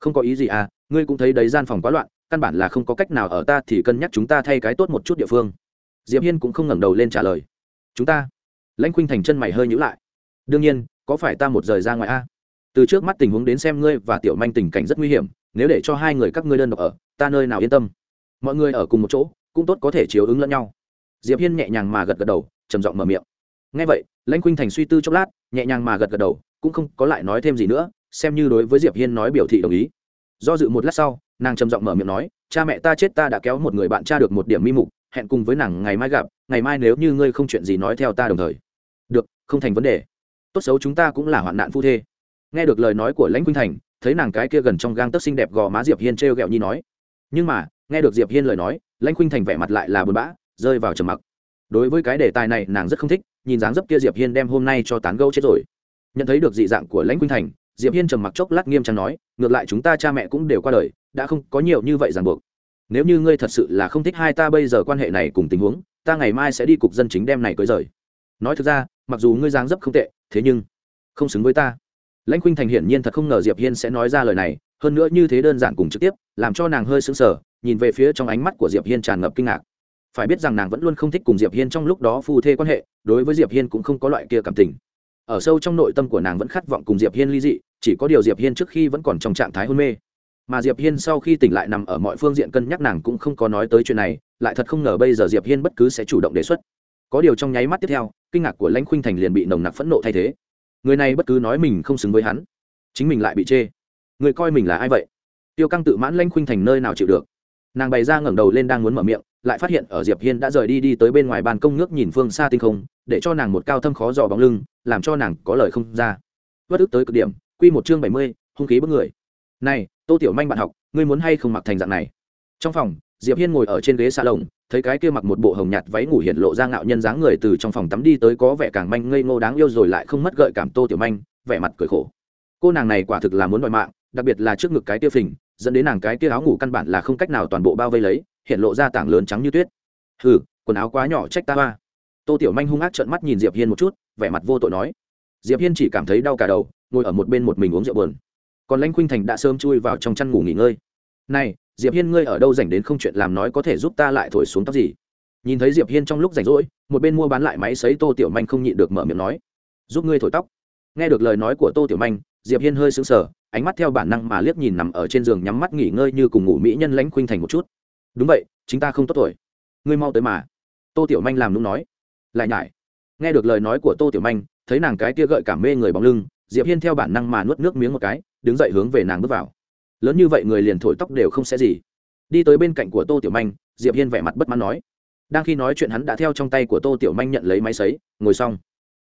Không có ý gì à ngươi cũng thấy đấy gian phòng quá loạn, căn bản là không có cách nào ở ta thì cân nhắc chúng ta thay cái tốt một chút địa phương. Diệp hiên cũng không ngẩng đầu lên trả lời. Chúng ta? Lãnh khuynh thành chân mày hơi nhíu lại. Đương nhiên, có phải ta một rời ra ngoài a từ trước mắt tình huống đến xem ngươi và tiểu manh tình cảnh rất nguy hiểm, nếu để cho hai người các ngươi đơn độc ở, ta nơi nào yên tâm? Mọi người ở cùng một chỗ, cũng tốt có thể chiếu ứng lẫn nhau. Diệp hiên nhẹ nhàng mà gật gật đầu, trầm giọng mở miệng ngay vậy, lãnh khuynh thành suy tư chốc lát, nhẹ nhàng mà gật gật đầu, cũng không có lại nói thêm gì nữa, xem như đối với diệp hiên nói biểu thị đồng ý. Do dự một lát sau, nàng trầm giọng mở miệng nói, cha mẹ ta chết ta đã kéo một người bạn cha được một điểm mi mục, hẹn cùng với nàng ngày mai gặp, ngày mai nếu như ngươi không chuyện gì nói theo ta đồng thời. Được, không thành vấn đề. Tốt xấu chúng ta cũng là hoạn nạn phu thê. Nghe được lời nói của lãnh quynh thành, thấy nàng cái kia gần trong gang tấc xinh đẹp gò má diệp hiên trêu ghẹo nhi nói. Nhưng mà, nghe được diệp hiên lời nói, lãnh quynh thành vẻ mặt lại là buồn bã, rơi vào trầm mặc. Đối với cái đề tài này nàng rất không thích nhìn dáng dấp kia diệp hiên đem hôm nay cho tán gẫu chết rồi. Nhận thấy được dị dạng của lãnh quynh thành, diệp hiên trầm mặc chốc lát nghiêm trang nói, ngược lại chúng ta cha mẹ cũng đều qua đời, đã không có nhiều như vậy ràng buộc. Nếu như ngươi thật sự là không thích hai ta bây giờ quan hệ này cùng tình huống, ta ngày mai sẽ đi cục dân chính đem này cưới rời. Nói thực ra, mặc dù ngươi dáng dấp không tệ, thế nhưng không xứng với ta. Lãnh khuynh thành hiển nhiên thật không ngờ diệp hiên sẽ nói ra lời này, hơn nữa như thế đơn giản cùng trực tiếp, làm cho nàng hơi sững sờ, nhìn về phía trong ánh mắt của diệp hiên tràn ngập kinh ngạc phải biết rằng nàng vẫn luôn không thích cùng diệp hiên trong lúc đó phu thê quan hệ, đối với diệp hiên cũng không có loại kia cảm tình. Ở sâu trong nội tâm của nàng vẫn khát vọng cùng diệp hiên ly dị, chỉ có điều diệp hiên trước khi vẫn còn trong trạng thái hôn mê. Mà diệp hiên sau khi tỉnh lại nằm ở mọi phương diện cân nhắc nàng cũng không có nói tới chuyện này, lại thật không ngờ bây giờ diệp hiên bất cứ sẽ chủ động đề xuất. Có điều trong nháy mắt tiếp theo, kinh ngạc của lãnh khuynh thành liền bị nồng nặc phẫn nộ thay thế. Người này bất cứ nói mình không xứng với hắn, chính mình lại bị chê. Người coi mình là ai vậy? Tiêu căng tự mãn lãnh khuynh thành nơi nào chịu được? Nàng bày ra ngẩng đầu lên đang muốn mở miệng lại phát hiện ở diệp hiên đã rời đi đi tới bên ngoài ban công nước nhìn phương xa tinh không để cho nàng một cao thâm khó dò bóng lưng làm cho nàng có lời không ra. Bất ức tới cực điểm quy một chương bảy mươi, hung khí bức người. Này tô tiểu manh bạn học ngươi muốn hay không mặc thành dạng này? Trong phòng diệp hiên ngồi ở trên ghế xa lồng thấy cái kia mặc một bộ hồng nhạt váy ngủ hiện lộ ra ngạo nhân dáng người từ trong phòng tắm đi tới có vẻ càng manh ngây ngô đáng yêu rồi lại không mất gợi cảm tô tiểu manh vẻ mặt cười khổ. Cô nàng này quả thực là muốn đòi mạng đặc biệt là trước ngực cái kia phình dẫn đến nàng cái kia áo ngủ căn bản là không cách nào toàn bộ bao vây lấy hiện lộ ra tảng lớn trắng như tuyết. Hừ, quần áo quá nhỏ trách ta ba tô tiểu manh hung ác trợn mắt nhìn diệp hiên một chút, vẻ mặt vô tội nói. Diệp hiên chỉ cảm thấy đau cả đầu, ngồi ở một bên một mình uống rượu buồn. Còn lãnh khuynh thành đã sớm chui vào trong chăn ngủ nghỉ ngơi. Này, diệp hiên ngươi ở đâu dành đến không chuyện làm nói có thể giúp ta lại thổi xuống tóc gì? Nhìn thấy diệp hiên trong lúc rảnh rỗi, một bên mua bán lại máy sấy tô tiểu manh không nhịn được mở miệng nói. Giúp ngươi thổi tóc. Nghe được lời nói của tô tiểu manh, diệp hiên hơi sững sờ, ánh mắt theo bản năng mà liếc nhìn nằm ở trên giường nhắm mắt nghỉ ngơi như cùng ngủ mỹ nhân lãnh khuynh thành một chút đúng vậy, chính ta không tốt tuổi. Ngươi mau tới mà. Tô tiểu manh làm nung nói. Lại nhải. Nghe được lời nói của tô tiểu manh, thấy nàng cái kia gợi cảm mê người bóng lưng, diệp hiên theo bản năng mà nuốt nước miếng một cái, đứng dậy hướng về nàng bước vào. Lớn như vậy người liền thổi tóc đều không sẽ gì. Đi tới bên cạnh của tô tiểu manh, diệp hiên vẻ mặt bất mãn nói. Đang khi nói chuyện hắn đã theo trong tay của tô tiểu manh nhận lấy máy sấy, ngồi xong.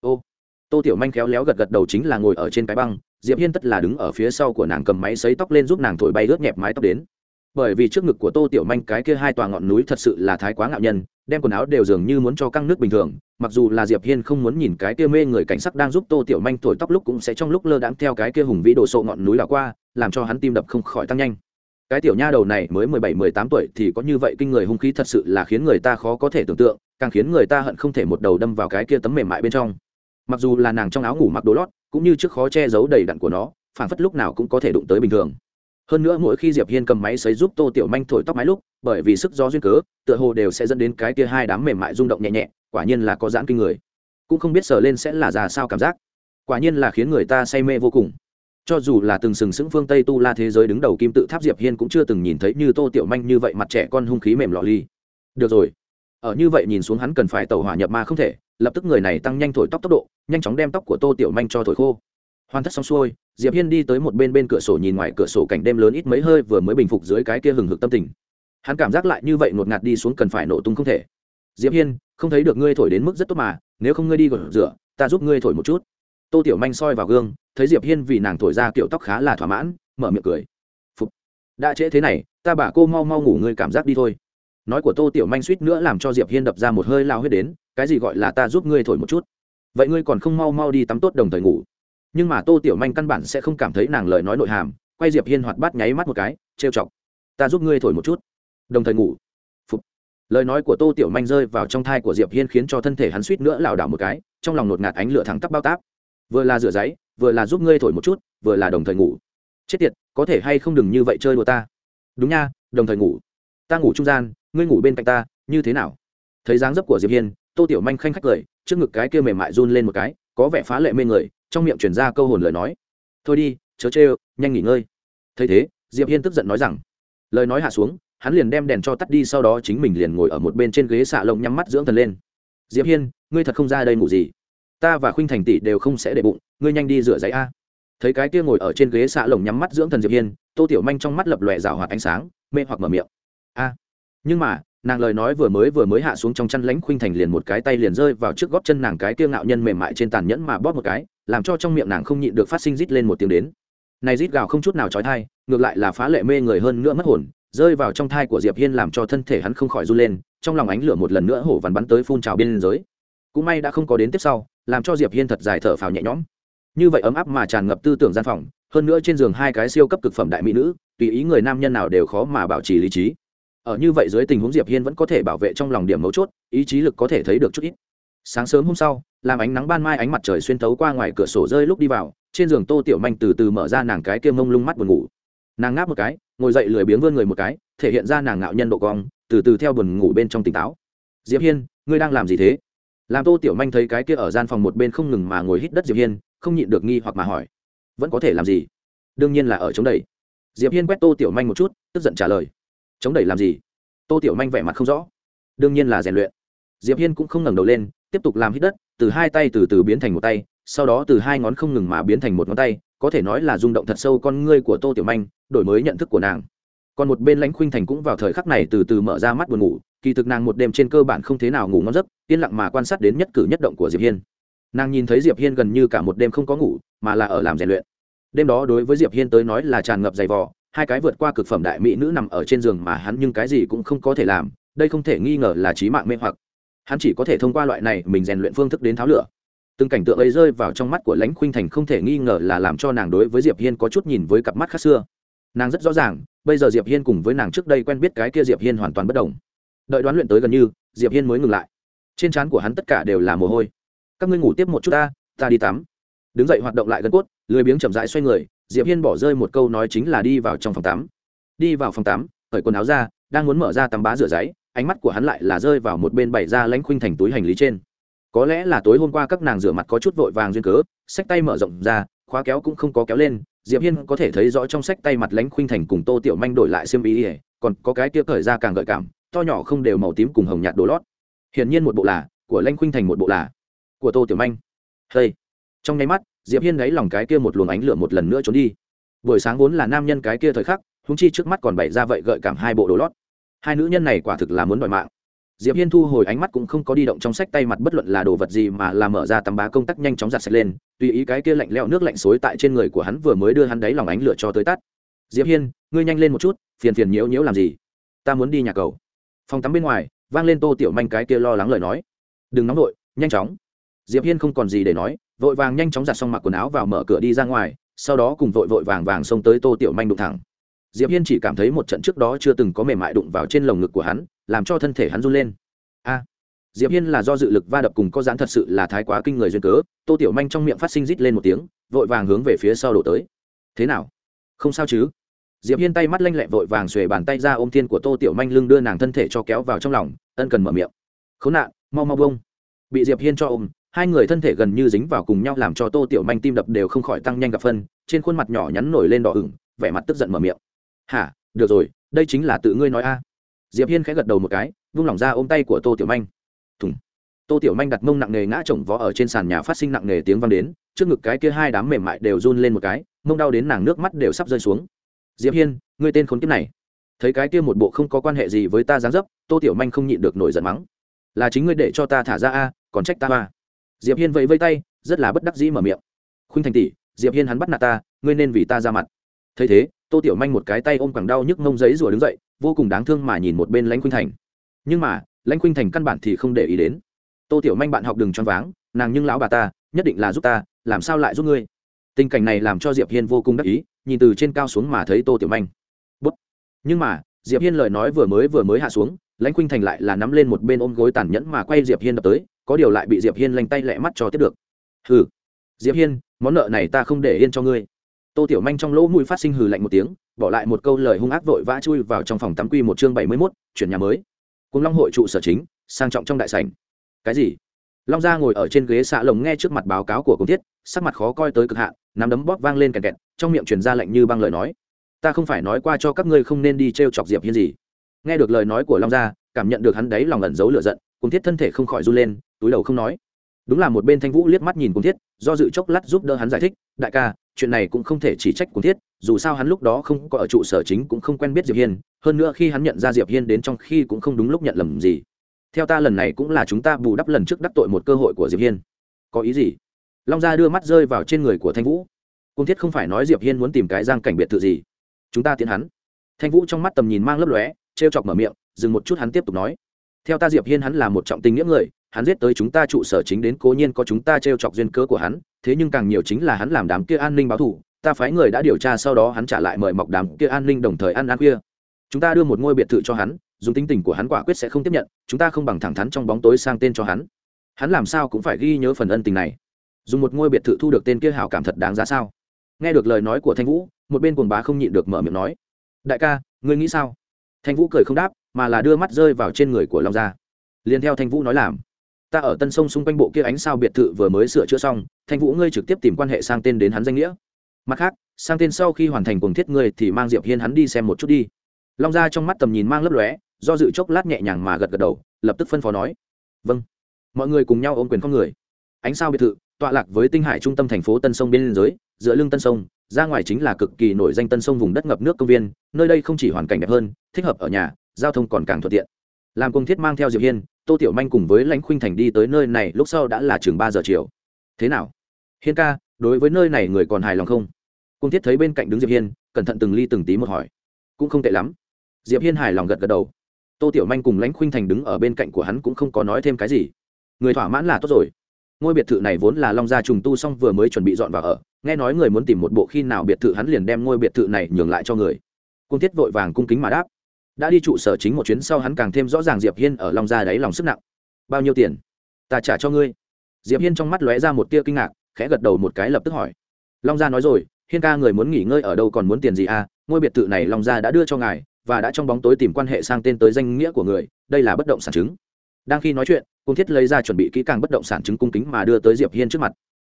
Ô. Tô tiểu manh khéo léo gật gật đầu chính là ngồi ở trên cái băng, diệp hiên tất là đứng ở phía sau của nàng cầm máy sấy tóc lên giúp nàng thổi bay ướt nhẹp mái tóc đến bởi vì trước ngực của tô tiểu manh cái kia hai tòa ngọn núi thật sự là thái quá ngạo nhân, đem quần áo đều dường như muốn cho căng nước bình thường, mặc dù là diệp hiên không muốn nhìn cái kia mê người cảnh sắc đang giúp tô tiểu manh thổi tóc lúc cũng sẽ trong lúc lơ đãng theo cái kia hùng vĩ đồ sộ ngọn núi là qua, làm cho hắn tim đập không khỏi tăng nhanh. Cái tiểu nha đầu này mới mười bảy, mười tám tuổi thì có như vậy kinh người hung khí thật sự là khiến người ta khó có thể tưởng tượng, càng khiến người ta hận không thể một đầu đâm vào cái kia tấm mềm mại bên trong. Mặc dù là nàng trong áo ngủ mặc đồ lót, cũng như trước khó che giấu đầy đặn của nó phản phất lúc nào cũng có thể đụng tới bình thường hơn nữa mỗi khi diệp hiên cầm máy sấy giúp tô tiểu manh thổi tóc mái lúc, bởi vì sức gió duyên cớ, tựa hồ đều sẽ dẫn đến cái kia hai đám mềm mại rung động nhẹ nhẹ, quả nhiên là có giãn kinh người. Cũng không biết sờ lên sẽ là ra sao cảm giác. Quả nhiên là khiến người ta say mê vô cùng. Cho dù là từng sừng sững phương tây tu la thế giới đứng đầu kim tự tháp diệp hiên cũng chưa từng nhìn thấy như tô tiểu manh như vậy mặt trẻ con hung khí mềm lọ ly. Được rồi. Ở như vậy nhìn xuống hắn cần phải tẩu hỏa nhập ma không thể, lập tức người này tăng nhanh thổi tóc tốc độ, nhanh chóng đem tóc của tô tiểu manh cho thổi khô hoàn tất xong xuôi, diệp hiên đi tới một bên bên cửa sổ nhìn ngoài cửa sổ cảnh đêm lớn ít mấy hơi vừa mới bình phục dưới cái kia hừng hực tâm tình. Hắn cảm giác lại như vậy ngột ngạt đi xuống cần phải nổ tung không thể. Diệp hiên, không thấy được ngươi thổi đến mức rất tốt mà, nếu không ngươi đi gội rửa, ta giúp ngươi thổi một chút. Tô tiểu manh soi vào gương, thấy diệp hiên vì nàng thổi ra kiểu tóc khá là thỏa mãn, mở miệng cười. Phục. đã trễ thế này, ta bà cô mau mau ngủ ngươi cảm giác đi thôi. Nói của tô tiểu manh suýt nữa làm cho diệp hiên đập ra một hơi lao huyết đến, cái gì gọi là ta giúp ngươi thổi một chút. Vậy ngươi còn không mau mau đi tắm tốt đồng thời ngủ nhưng mà tô tiểu manh căn bản sẽ không cảm thấy nàng lời nói nội hàm, quay diệp hiên hoạt bát nháy mắt một cái, trêu chọc. Ta giúp ngươi thổi một chút. Đồng thời ngủ. Phục. lời nói của tô tiểu manh rơi vào trong thai của diệp hiên khiến cho thân thể hắn suýt nữa lảo đảo một cái, trong lòng nột ngạt ánh lửa thẳng tắp bao táp. Vừa là rửa giấy, vừa là giúp ngươi thổi một chút, vừa là đồng thời ngủ. Chết tiệt, có thể hay không đừng như vậy chơi đùa ta? Đúng nha, đồng thời ngủ. Ta ngủ trung gian, ngươi ngủ bên cạnh ta, như thế nào? Thấy dáng dấp của diệp hiên, tô tiểu manh khanh khách cười, trước ngực cái kia mềm mại run lên một cái, có vẻ phá lệ mê người trong miệng chuyển ra câu hồn lời nói. Thôi đi, chớ chê nhanh nghỉ ngơi. Thấy thế, diệp hiên tức giận nói rằng, lời nói hạ xuống, hắn liền đem đèn cho tắt đi, sau đó chính mình liền ngồi ở một bên trên ghế xạ lông nhắm mắt dưỡng thần lên. Diệp hiên, ngươi thật không ra đây ngủ gì? Ta và khuynh thành tỷ đều không sẽ để bụng, ngươi nhanh đi rửa giấy a. Thấy cái kia ngồi ở trên ghế xạ lồng nhắm mắt dưỡng thần diệp hiên, tô tiểu manh trong mắt lập lòe rào hoạt ánh sáng, mê hoặc mở miệng. A. Nhưng mà, nàng lời nói vừa mới vừa mới hạ xuống trong chăn lãnh khuynh thành liền một cái tay liền rơi vào trước gót chân nàng cái kia ngạo nhân mềm mại trên tàn nhẫn mà bóp một cái làm cho trong miệng nàng không nhịn được phát sinh rít lên một tiếng đến. Này rít gào không chút nào trói thai, ngược lại là phá lệ mê người hơn nữa mất hồn, rơi vào trong thai của diệp hiên làm cho thân thể hắn không khỏi run lên, trong lòng ánh lửa một lần nữa hổ vằn bắn tới phun trào biên giới cũng may đã không có đến tiếp sau, làm cho diệp hiên thật dài thở phào nhẹ nhõm. Như vậy ấm áp mà tràn ngập tư tưởng gian phòng, hơn nữa trên giường hai cái siêu cấp cực phẩm đại mỹ nữ, tùy ý người nam nhân nào đều khó mà bảo trì lý trí. Ở như vậy dưới tình huống diệp hiên vẫn có thể bảo vệ trong lòng điểm mấu chốt, ý chí lực có thể thấy được chút ít sáng sớm hôm sau, làm ánh nắng ban mai ánh mặt trời xuyên tấu qua ngoài cửa sổ rơi lúc đi vào, trên giường tô tiểu manh từ từ mở ra nàng cái kia mông lung mắt buồn ngủ. Nàng ngáp một cái, ngồi dậy lười biếng vươn người một cái, thể hiện ra nàng ngạo nhân độ cong, từ từ theo buồn ngủ bên trong tỉnh táo. Diệp hiên, ngươi đang làm gì thế? Làm tô tiểu manh thấy cái kia ở gian phòng một bên không ngừng mà ngồi hít đất diệp hiên, không nhịn được nghi hoặc mà hỏi, vẫn có thể làm gì? Đương nhiên là ở chống đẩy. Diệp hiên quét tô tiểu manh một chút, tức giận trả lời, chống đẩy làm gì? Tô tiểu manh vẻ mặt không rõ, đương nhiên là rèn luyện. Diệp hiên cũng không ngẩng đầu lên tiếp tục làm hít đất, từ hai tay từ từ biến thành một tay, sau đó từ hai ngón không ngừng mà biến thành một ngón tay, có thể nói là rung động thật sâu con ngươi của tô tiểu manh, đổi mới nhận thức của nàng. Còn một bên lãnh khuynh thành cũng vào thời khắc này từ từ mở ra mắt buồn ngủ, kỳ thực nàng một đêm trên cơ bản không thế nào ngủ ngon giấc, yên lặng mà quan sát đến nhất cử nhất động của diệp hiên. Nàng nhìn thấy diệp hiên gần như cả một đêm không có ngủ, mà là ở làm rèn luyện. Đêm đó đối với diệp hiên tới nói là tràn ngập dày vò, hai cái vượt qua cực phẩm đại mỹ nữ nằm ở trên giường mà hắn nhưng cái gì cũng không có thể làm, đây không thể nghi ngờ là trí mạng mê hoặc hắn chỉ có thể thông qua loại này mình rèn luyện phương thức đến tháo lửa. Từng cảnh tượng ấy rơi vào trong mắt của lãnh khuynh thành không thể nghi ngờ là làm cho nàng đối với diệp hiên có chút nhìn với cặp mắt khác xưa. Nàng rất rõ ràng, bây giờ diệp hiên cùng với nàng trước đây quen biết cái kia diệp hiên hoàn toàn bất đồng. Đợi đoán luyện tới gần như, diệp hiên mới ngừng lại. Trên trán của hắn tất cả đều là mồ hôi. Các ngươi ngủ tiếp một chút ta ta đi tắm. Đứng dậy hoạt động lại gân cốt, lười biếng chậm rãi xoay người, diệp hiên bỏ rơi một câu nói chính là đi vào trong phòng tắm. Đi vào phòng tắm, cởi quần áo ra, đang muốn mở ra tắm bá rửa giấy ánh mắt của hắn lại là rơi vào một bên bày ra lãnh khuynh thành túi hành lý trên. Có lẽ là tối hôm qua các nàng rửa mặt có chút vội vàng duyên cớ, sách tay mở rộng ra, khóa kéo cũng không có kéo lên, diệp hiên có thể thấy rõ trong sách tay mặt lãnh khuynh thành cùng tô tiểu manh đổi lại xiêm ý ỉa còn có cái kia cởi ra càng gợi cảm, to nhỏ không đều màu tím cùng hồng nhạt đồ lót. Hiển nhiên một bộ là, của lãnh khuynh thành một bộ là, của tô tiểu manh. Hey. trong nháy mắt, diệp hiên đáy lòng cái kia một luồng ánh lửa một lần nữa trốn đi. Buổi sáng vốn là nam nhân cái kia thời khắc húng chi trước mắt còn bày ra vậy gợi cảm hai bộ đồ lót hai nữ nhân này quả thực là muốn đòi mạng. Diệp hiên thu hồi ánh mắt cũng không có đi động trong sách tay mặt bất luận là đồ vật gì mà là mở ra tấm bá công tắc nhanh chóng giặt sạch lên, tùy ý cái kia lạnh lẽo nước lạnh xối tại trên người của hắn vừa mới đưa hắn đáy lòng ánh lửa cho tới tắt. Diệp hiên, ngươi nhanh lên một chút, phiền phiền nhiễu nhiễu làm gì? Ta muốn đi nhà cầu. Phòng tắm bên ngoài, vang lên tô tiểu manh cái kia lo lắng lời nói. Đừng nóng vội, nhanh chóng. Diệp hiên không còn gì để nói, vội vàng nhanh chóng giặt xong mặc quần áo vào mở cửa đi ra ngoài, sau đó cùng vội vội vàng vàng xông tới tô tiểu manh đụng thẳng diệp hiên chỉ cảm thấy một trận trước đó chưa từng có mềm mại đụng vào trên lồng ngực của hắn, làm cho thân thể hắn run lên. A! Diệp hiên là do dự lực va đập cùng có dán thật sự là thái quá kinh người duyên cớ, tô tiểu manh trong miệng phát sinh rít lên một tiếng, vội vàng hướng về phía sau đổ tới. Thế nào? Không sao chứ? Diệp hiên tay mắt lanh lẹ vội vàng xuề bàn tay ra ôm thiên của tô tiểu manh lưng đưa nàng thân thể cho kéo vào trong lòng, ân cần mở miệng. Khốn nạn, mau mau bông bị diệp hiên cho ôm, hai người thân thể gần như dính vào cùng nhau làm cho tô tiểu manh tim đập đều không khỏi tăng nhanh gặp phân, trên khuôn mặt nhỏ nhắn nổi lên đỏ ửng, vẻ mặt tức giận mở miệng hả? Được rồi, đây chính là tự ngươi nói a. Diệp hiên khẽ gật đầu một cái, vung lòng ra ôm tay của tô tiểu manh. Thùng. Tô tiểu manh đặt mông nặng nề ngã chồng vó ở trên sàn nhà phát sinh nặng nề tiếng vang đến, trước ngực cái kia hai đám mềm mại đều run lên một cái, mông đau đến nàng nước mắt đều sắp rơi xuống. Diệp hiên, ngươi tên khốn kiếp này. Thấy cái kia một bộ không có quan hệ gì với ta dáng dấp, tô tiểu manh không nhịn được nổi giận mắng. Là chính ngươi để cho ta thả ra a, còn trách ta ba diệp hiên vẫy vây tay, rất là bất đắc dĩ mở miệng. Khuynh thành tỷ, diệp hiên hắn bắt nạt ta, ngươi nên vì ta ra mặt. Thấy thế tô tiểu manh một cái tay ôm quẳng đau nhức ngông giấy rùa đứng dậy, vô cùng đáng thương mà nhìn một bên lãnh khuynh thành. Nhưng mà, lãnh khuynh thành căn bản thì không để ý đến. Tô tiểu manh bạn học đừng choáng váng, nàng nhưng lão bà ta, nhất định là giúp ta, làm sao lại giúp ngươi? Tình cảnh này làm cho diệp hiên vô cùng đắc ý, nhìn từ trên cao xuống mà thấy tô tiểu manh. Bút. Nhưng mà, diệp hiên lời nói vừa mới vừa mới hạ xuống, lãnh khuynh thành lại là nắm lên một bên ôm gối tàn nhẫn mà quay diệp hiên đập tới, có điều lại bị diệp hiên lanh tay lẹ mắt cho tiếp được. Hừ. Diệp hiên, món nợ này ta không để yên cho ngươi tô tiểu manh trong lỗ mũi phát sinh hừ lạnh một tiếng bỏ lại một câu lời hung ác vội vã chui vào trong phòng tắm quy một chương bảy mươi 71, chuyển nhà mới. Cùng long hội trụ sở chính sang trọng trong đại sảnh. Cái gì? Long gia ngồi ở trên ghế xạ lồng nghe trước mặt báo cáo của công thiết sắc mặt khó coi tới cực hạn nắm đấm bóp vang lên kẹt kẹt trong miệng truyền ra lệnh như băng lời nói. Ta không phải nói qua cho các ngươi không nên đi t chọc diệp hiên gì. Nghe được lời nói của long gia cảm nhận được hắn đấy lòng ẩn giấu lửa giận cùng thiết thân thể không khỏi run lên túi đầu không nói đúng là một bên thanh vũ liếc mắt nhìn cùng thiết, do dự chốc lát giúp đỡ hắn giải thích, đại ca, chuyện này cũng không thể chỉ trách cùng thiết, dù sao hắn lúc đó không có ở trụ sở chính cũng không quen biết diệp hiên, hơn nữa khi hắn nhận ra diệp hiên đến trong khi cũng không đúng lúc nhận lầm gì. Theo ta lần này cũng là chúng ta bù đắp lần trước đắc tội một cơ hội của diệp hiên. Có ý gì? Long gia đưa mắt rơi vào trên người của thanh vũ. Cung thiết không phải nói diệp hiên muốn tìm cái giang cảnh biệt thự gì. Chúng ta tiến hắn. Thanh vũ trong mắt tầm nhìn mang lấp lóe, trêu chọc mở miệng, dừng một chút hắn tiếp tục nói. Theo ta diệp hiên hắn là một trọng tình nghĩa người hắn giết tới chúng ta trụ sở chính đến cố nhiên có chúng ta trêu chọc duyên cớ của hắn, thế nhưng càng nhiều chính là hắn làm đám kia an ninh báo thù, ta phái người đã điều tra sau đó hắn trả lại mời mọc đám kia an ninh đồng thời ăn ăn khuya. Chúng ta đưa một ngôi biệt thự cho hắn, dùng tính tình của hắn quả quyết sẽ không tiếp nhận, chúng ta không bằng thẳng thắn trong bóng tối sang tên cho hắn. Hắn làm sao cũng phải ghi nhớ phần ân tình này. Dùng một ngôi biệt thự thu được tên kia hảo cảm thật đáng giá sao? Nghe được lời nói của thanh vũ, một bên cuồng bá không nhịn được mở miệng nói, đại ca, ngươi nghĩ sao? Thanh vũ cười không đáp, mà là đưa mắt rơi vào trên người của long gia. Liền theo thanh vũ nói làm ta ở tân sông xung quanh bộ kia ánh sao biệt thự vừa mới sửa chữa xong, thanh vũ ngươi trực tiếp tìm quan hệ sang tên đến hắn danh nghĩa. Mặt khác, sang tên sau khi hoàn thành cuồng thiết ngươi thì mang diệp hiên hắn đi xem một chút đi. Long gia trong mắt tầm nhìn mang lấp lóe, do dự chốc lát nhẹ nhàng mà gật gật đầu, lập tức phân phó nói. Vâng. Mọi người cùng nhau ôm quyền con người. Ánh sao biệt thự, tọa lạc với tinh hải trung tâm thành phố tân sông biên giới giữa lưng tân sông, ra ngoài chính là cực kỳ nổi danh tân sông vùng đất ngập nước công viên, nơi đây không chỉ hoàn cảnh đẹp hơn, thích hợp ở nhà, giao thông còn càng thuận tiện. Làm công thiết mang theo diệp hiên tô tiểu manh cùng với lãnh khuynh thành đi tới nơi này, lúc sau đã là chừng ba giờ chiều. Thế nào? Hiên ca, đối với nơi này người còn hài lòng không? Cung thiết thấy bên cạnh đứng diệp hiên, cẩn thận từng ly từng tí một hỏi. Cũng không tệ lắm. Diệp hiên hài lòng gật gật đầu. Tô tiểu manh cùng lãnh khuynh thành đứng ở bên cạnh của hắn cũng không có nói thêm cái gì. Người thỏa mãn là tốt rồi. Ngôi biệt thự này vốn là long gia trùng tu xong vừa mới chuẩn bị dọn vào ở. Nghe nói người muốn tìm một bộ khi nào biệt thự hắn liền đem ngôi biệt thự này nhường lại cho người. Cung thiết vội vàng cung kính mà đáp đã đi trụ sở chính một chuyến sau hắn càng thêm rõ ràng diệp hiên ở long gia đáy lòng sức nặng. Bao nhiêu tiền? Ta trả cho ngươi. Diệp hiên trong mắt lóe ra một tia kinh ngạc, khẽ gật đầu một cái lập tức hỏi. Long gia nói rồi, hiên ca người muốn nghỉ ngơi ở đâu còn muốn tiền gì à? Ngôi biệt thự này long gia đã đưa cho ngài, và đã trong bóng tối tìm quan hệ sang tên tới danh nghĩa của người, đây là bất động sản chứng. Đang khi nói chuyện, cung thiết lấy ra chuẩn bị kỹ càng bất động sản chứng cung kính mà đưa tới diệp hiên trước mặt.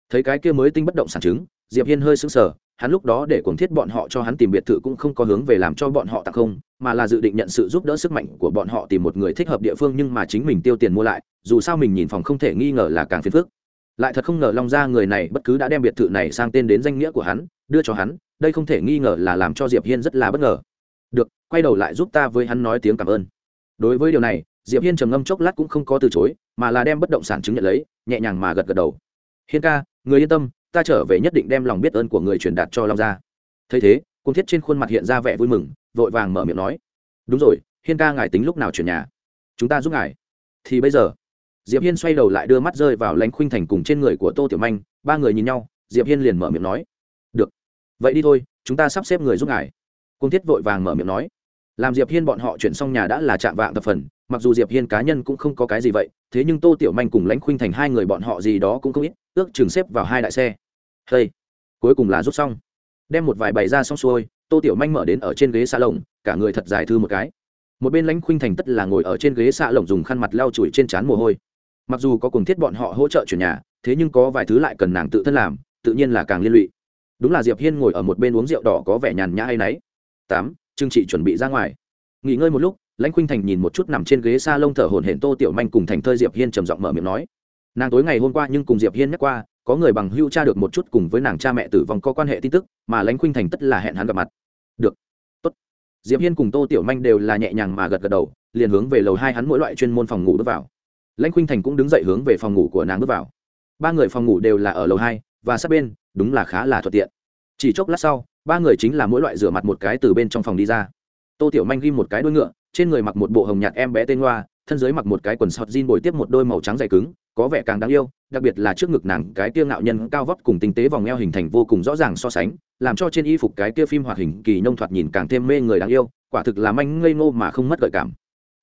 Thấy cái kia mới tinh bất động sản chứng, diệp hiên hơi sững sờ hắn lúc đó để cuồng thiết bọn họ cho hắn tìm biệt thự cũng không có hướng về làm cho bọn họ tặng không, mà là dự định nhận sự giúp đỡ sức mạnh của bọn họ tìm một người thích hợp địa phương nhưng mà chính mình tiêu tiền mua lại, dù sao mình nhìn phòng không thể nghi ngờ là càng phiền phức. Lại thật không ngờ long ra người này bất cứ đã đem biệt thự này sang tên đến danh nghĩa của hắn, đưa cho hắn, đây không thể nghi ngờ là làm cho diệp hiên rất là bất ngờ. Được, quay đầu lại giúp ta với hắn nói tiếng cảm ơn. Đối với điều này, diệp hiên trầm ngâm chốc lát cũng không có từ chối, mà là đem bất động sản chứng nhận lấy, nhẹ nhàng mà gật gật đầu. Hiên ca, người yên tâm ta trở về nhất định đem lòng biết ơn của người truyền đạt cho long gia. Thấy thế cung thiết trên khuôn mặt hiện ra vẻ vui mừng, vội vàng mở miệng nói, đúng rồi, hiên ca ngài tính lúc nào chuyển nhà? Chúng ta giúp ngài. Thì bây giờ, diệp hiên xoay đầu lại đưa mắt rơi vào lãnh khuynh thành cùng trên người của tô tiểu manh, ba người nhìn nhau, diệp hiên liền mở miệng nói, được, vậy đi thôi, chúng ta sắp xếp người giúp ngài. Cung thiết vội vàng mở miệng nói, làm diệp hiên bọn họ chuyển xong nhà đã là chạm vạng tập phần, mặc dù diệp hiên cá nhân cũng không có cái gì vậy, thế nhưng tô tiểu manh cùng lãnh khuynh thành hai người bọn họ gì đó cũng không ít, ước chừng xếp vào hai đại xe hey, cuối cùng là rút xong. Đem một vài bày ra xong xuôi tô tiểu manh mở đến ở trên ghế xạ lồng cả người thật dài thư một cái. Một bên lãnh khuynh thành tất là ngồi ở trên ghế xạ lồng dùng khăn mặt lau chùi trên trán mồ hôi. Mặc dù có cùng thiết bọn họ hỗ trợ chuyển nhà thế nhưng có vài thứ lại cần nàng tự thân làm tự nhiên là càng liên lụy. Đúng là diệp hiên ngồi ở một bên uống rượu đỏ có vẻ nhàn nhã hay nấy. Tám trương trị chuẩn bị ra ngoài. Nghỉ ngơi một lúc lãnh khuynh thành nhìn một chút nằm trên ghế s a lông thở hổn hển tô tiểu manh cùng thành thơi diệp hiên trầm giọng mở miệng nói. Nàng tối ngày hôm qua nhưng cùng diệp hiên nhắc qua có người bằng hưu cha được một chút cùng với nàng cha mẹ tử vong có quan hệ tin tức, mà lãnh khuynh thành tất là hẹn hắn gặp mặt. Được. Tốt. Diệp hiên cùng tô tiểu manh đều là nhẹ nhàng mà gật gật đầu, liền hướng về lầu hai hắn mỗi loại chuyên môn phòng ngủ bước vào. Lãnh khuynh thành cũng đứng dậy hướng về phòng ngủ của nàng bước vào. Ba người phòng ngủ đều là ở lầu hai, và sát bên, đúng là khá là thuận tiện. Chỉ chốc lát sau, ba người chính là mỗi loại rửa mặt một cái từ bên trong phòng đi ra. Tô tiểu manh ghi một cái đuôi ngựa, trên người mặc một bộ hồng nhạt em bé tên hoa thân dưới mặc một cái quần sọt jean bồi tiếp một đôi màu trắng dày cứng, có vẻ càng đáng yêu, đặc biệt là trước ngực nàng, cái kia ngạo nhân cao vóc cùng tinh tế vòng eo hình thành vô cùng rõ ràng so sánh, làm cho trên y phục cái kia phim hoạt hình kỳ nông thoạt nhìn càng thêm mê người đáng yêu, quả thực là manh ngây ngô mà không mất gợi cảm.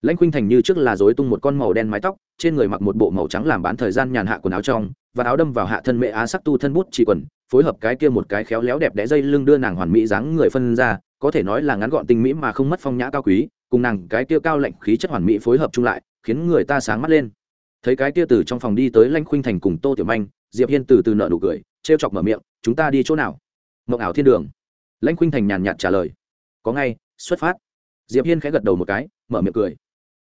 Lãnh khuynh thành như trước là dối tung một con màu đen mái tóc, trên người mặc một bộ màu trắng làm bán thời gian nhàn hạ quần áo trong, và áo đâm vào hạ thân mẹ á sắc tu thân bút chỉ quần, phối hợp cái kia một cái khéo léo đẹp đẽ dây lưng đưa nàng hoàn mỹ dáng người phân ra, có thể nói là ngắn gọn tinh mỹ mà không mất phong nhã cao quý cùng nàng cái kia cao lạnh khí chất hoàn mỹ phối hợp chung lại, khiến người ta sáng mắt lên. Thấy cái kia từ trong phòng đi tới lãnh khuynh thành cùng tô tiểu manh, diệp hiên từ từ nợ nụ cười, trêu chọc mở miệng, chúng ta đi chỗ nào? Mộng ảo thiên đường. Lãnh khuynh thành nhàn nhạt trả lời, có ngay, xuất phát. Diệp hiên khẽ gật đầu một cái, mở miệng cười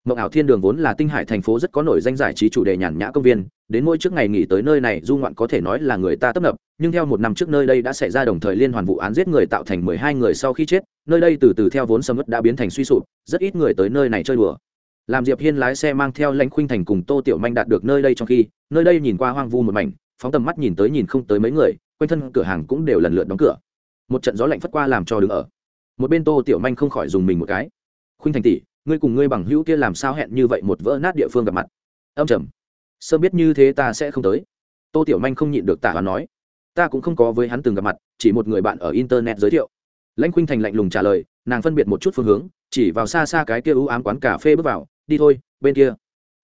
mộng ảo thiên đường vốn là tinh hải thành phố rất có nổi danh giải trí chủ đề nhàn nhã công viên, đến mỗi trước ngày nghỉ tới nơi này, du ngoạn có thể nói là người ta tấp nập, nhưng theo một năm trước nơi đây đã xảy ra đồng thời liên hoàn vụ án giết người tạo thành mười hai người sau khi chết, nơi đây từ từ theo vốn sầm ớt đã biến thành suy sụp, rất ít người tới nơi này chơi đùa. Làm diệp hiên lái xe mang theo lãnh khuynh thành cùng tô tiểu manh đạt được nơi đây trong khi, nơi đây nhìn qua hoang vu một mảnh, phóng tầm mắt nhìn tới nhìn không tới mấy người, quanh thân cửa hàng cũng đều lần lượt đóng cửa. Một trận gió lạnh phất qua làm cho đứng ở. Một bên tô tiểu manh không khỏi dùng mình một cái. Khuynh thành tỷ ngươi cùng ngươi bằng hữu kia làm sao hẹn như vậy một vỡ nát địa phương gặp mặt? Âm trầm. Sớm biết như thế ta sẽ không tới. Tô tiểu manh không nhịn được tả và nói. Ta cũng không có với hắn từng gặp mặt, chỉ một người bạn ở internet giới thiệu. Lãnh khuynh thành lạnh lùng trả lời, nàng phân biệt một chút phương hướng, chỉ vào xa xa cái kia ưu ám quán cà phê bước vào, đi thôi, bên kia.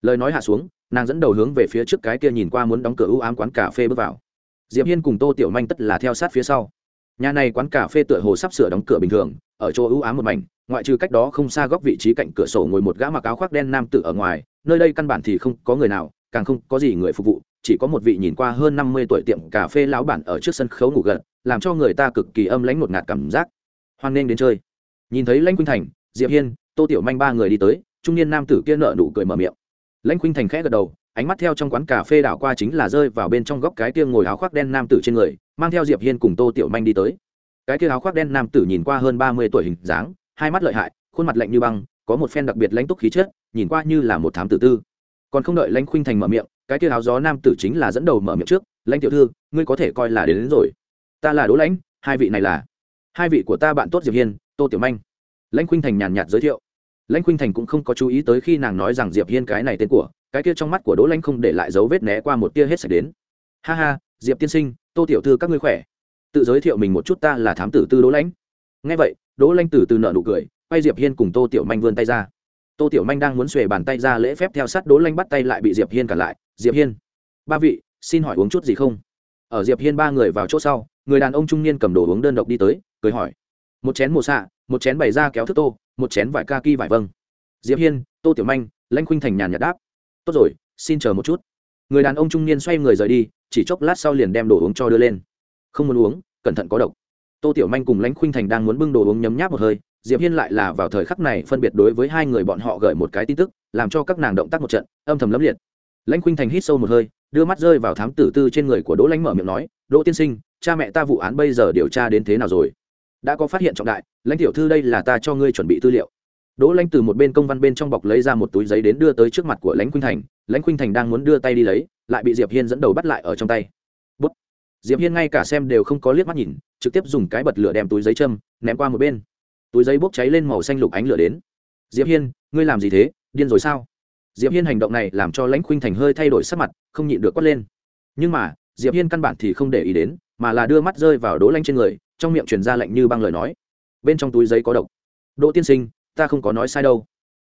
Lời nói hạ xuống, nàng dẫn đầu hướng về phía trước cái kia nhìn qua muốn đóng cửa ưu ám quán cà phê bước vào. Diệp hiên cùng tô tiểu manh tất là theo sát phía sau. Nhà này quán cà phê tựa hồ sắp sửa đóng cửa bình thường, ở chỗ ưu ám một mảnh ngoại trừ cách đó không xa góc vị trí cạnh cửa sổ ngồi một gã mặc áo khoác đen nam tử ở ngoài, nơi đây căn bản thì không có người nào, càng không có gì người phục vụ, chỉ có một vị nhìn qua hơn năm mươi tuổi tiệm cà phê lão bản ở trước sân khấu ngủ gật, làm cho người ta cực kỳ âm lãnh ngột ngạt cảm giác. Hoan nghênh đến chơi. Nhìn thấy lãnh khuynh thành, diệp hiên, tô tiểu manh ba người đi tới, trung niên nam tử kia nợ nụ cười mở miệng. Lãnh khuynh thành khẽ gật đầu, ánh mắt theo trong quán cà phê đảo qua chính là rơi vào bên trong góc cái kia ngồi áo khoác đen nam tử trên người, mang theo diệp hiên cùng tô tiểu manh đi tới. Cái kia áo khoác đen nam tử nhìn qua hơn ba mươi tuổi hình dáng hai mắt lợi hại khuôn mặt lạnh như băng có một phen đặc biệt lãnh túc khí chất nhìn qua như là một thám tử tư. Còn không đợi lãnh khuynh thành mở miệng cái kia áo gió nam tử chính là dẫn đầu mở miệng trước lãnh tiểu thư ngươi có thể coi là đến, đến rồi. Ta là đỗ lãnh hai vị này là hai vị của ta bạn tốt diệp hiên tô tiểu manh. Lãnh khuynh thành nhàn nhạt giới thiệu. Lãnh khuynh thành cũng không có chú ý tới khi nàng nói rằng diệp hiên cái này tên của cái kia trong mắt của đỗ lãnh không để lại dấu vết né qua một tia hết sạch đến. Ha ha diệp tiên sinh tô tiểu thư các ngươi khỏe. Tự giới thiệu mình một chút ta là thám tử tư đỗ lãnh. Nghe vậy đỗ Lanh từ từ nợ nụ cười, quay diệp hiên cùng tô tiểu manh vươn tay ra. Tô tiểu manh đang muốn xuề bàn tay ra lễ phép theo sát đỗ lanh bắt tay lại bị diệp hiên cản lại. Diệp hiên, ba vị, xin hỏi uống chút gì không? Ở diệp hiên ba người vào chỗ sau, người đàn ông trung niên cầm đồ uống đơn độc đi tới, cười hỏi, một chén mồ xạ, một chén bày ra kéo thức tô, một chén vải ca ki vải vâng. Diệp hiên, tô tiểu manh lãnh khuynh thành nhàn nhạt đáp, tốt rồi, xin chờ một chút. Người đàn ông trung niên xoay người rời đi, chỉ chốc lát sau liền đem đồ uống cho đưa lên. Không muốn uống, cẩn thận có độc tô tiểu manh cùng lãnh khuynh thành đang muốn bưng đồ uống nhấm nháp một hơi, diệp hiên lại là vào thời khắc này phân biệt đối với hai người bọn họ gửi một cái tin tức, làm cho các nàng động tác một trận, âm thầm lấm liệt. Lãnh khuynh thành hít sâu một hơi, đưa mắt rơi vào thám tử tư trên người của đỗ lãnh mở miệng nói, đỗ tiên sinh, cha mẹ ta vụ án bây giờ điều tra đến thế nào rồi? Đã có phát hiện trọng đại, lãnh tiểu thư đây là ta cho ngươi chuẩn bị tư liệu. Đỗ lãnh từ một bên công văn bên trong bọc lấy ra một túi giấy đến đưa tới trước mặt của lãnh khuynh thành. Lãnh khuynh thành đang muốn đưa tay đi lấy, lại bị diệp hiên dẫn đầu bắt lại ở trong tay diệp hiên ngay cả xem đều không có liếc mắt nhìn, trực tiếp dùng cái bật lửa đem túi giấy châm ném qua một bên. Túi giấy bốc cháy lên màu xanh lục ánh lửa đến. Diệp hiên, ngươi làm gì thế? Điên rồi sao? Diệp hiên hành động này làm cho lãnh khuynh thành hơi thay đổi sắc mặt, không nhịn được quát lên. Nhưng mà, diệp hiên căn bản thì không để ý đến, mà là đưa mắt rơi vào đỗ lãnh trên người, trong miệng truyền ra lệnh như băng lời nói. Bên trong túi giấy có độc. Đỗ tiên sinh, ta không có nói sai đâu.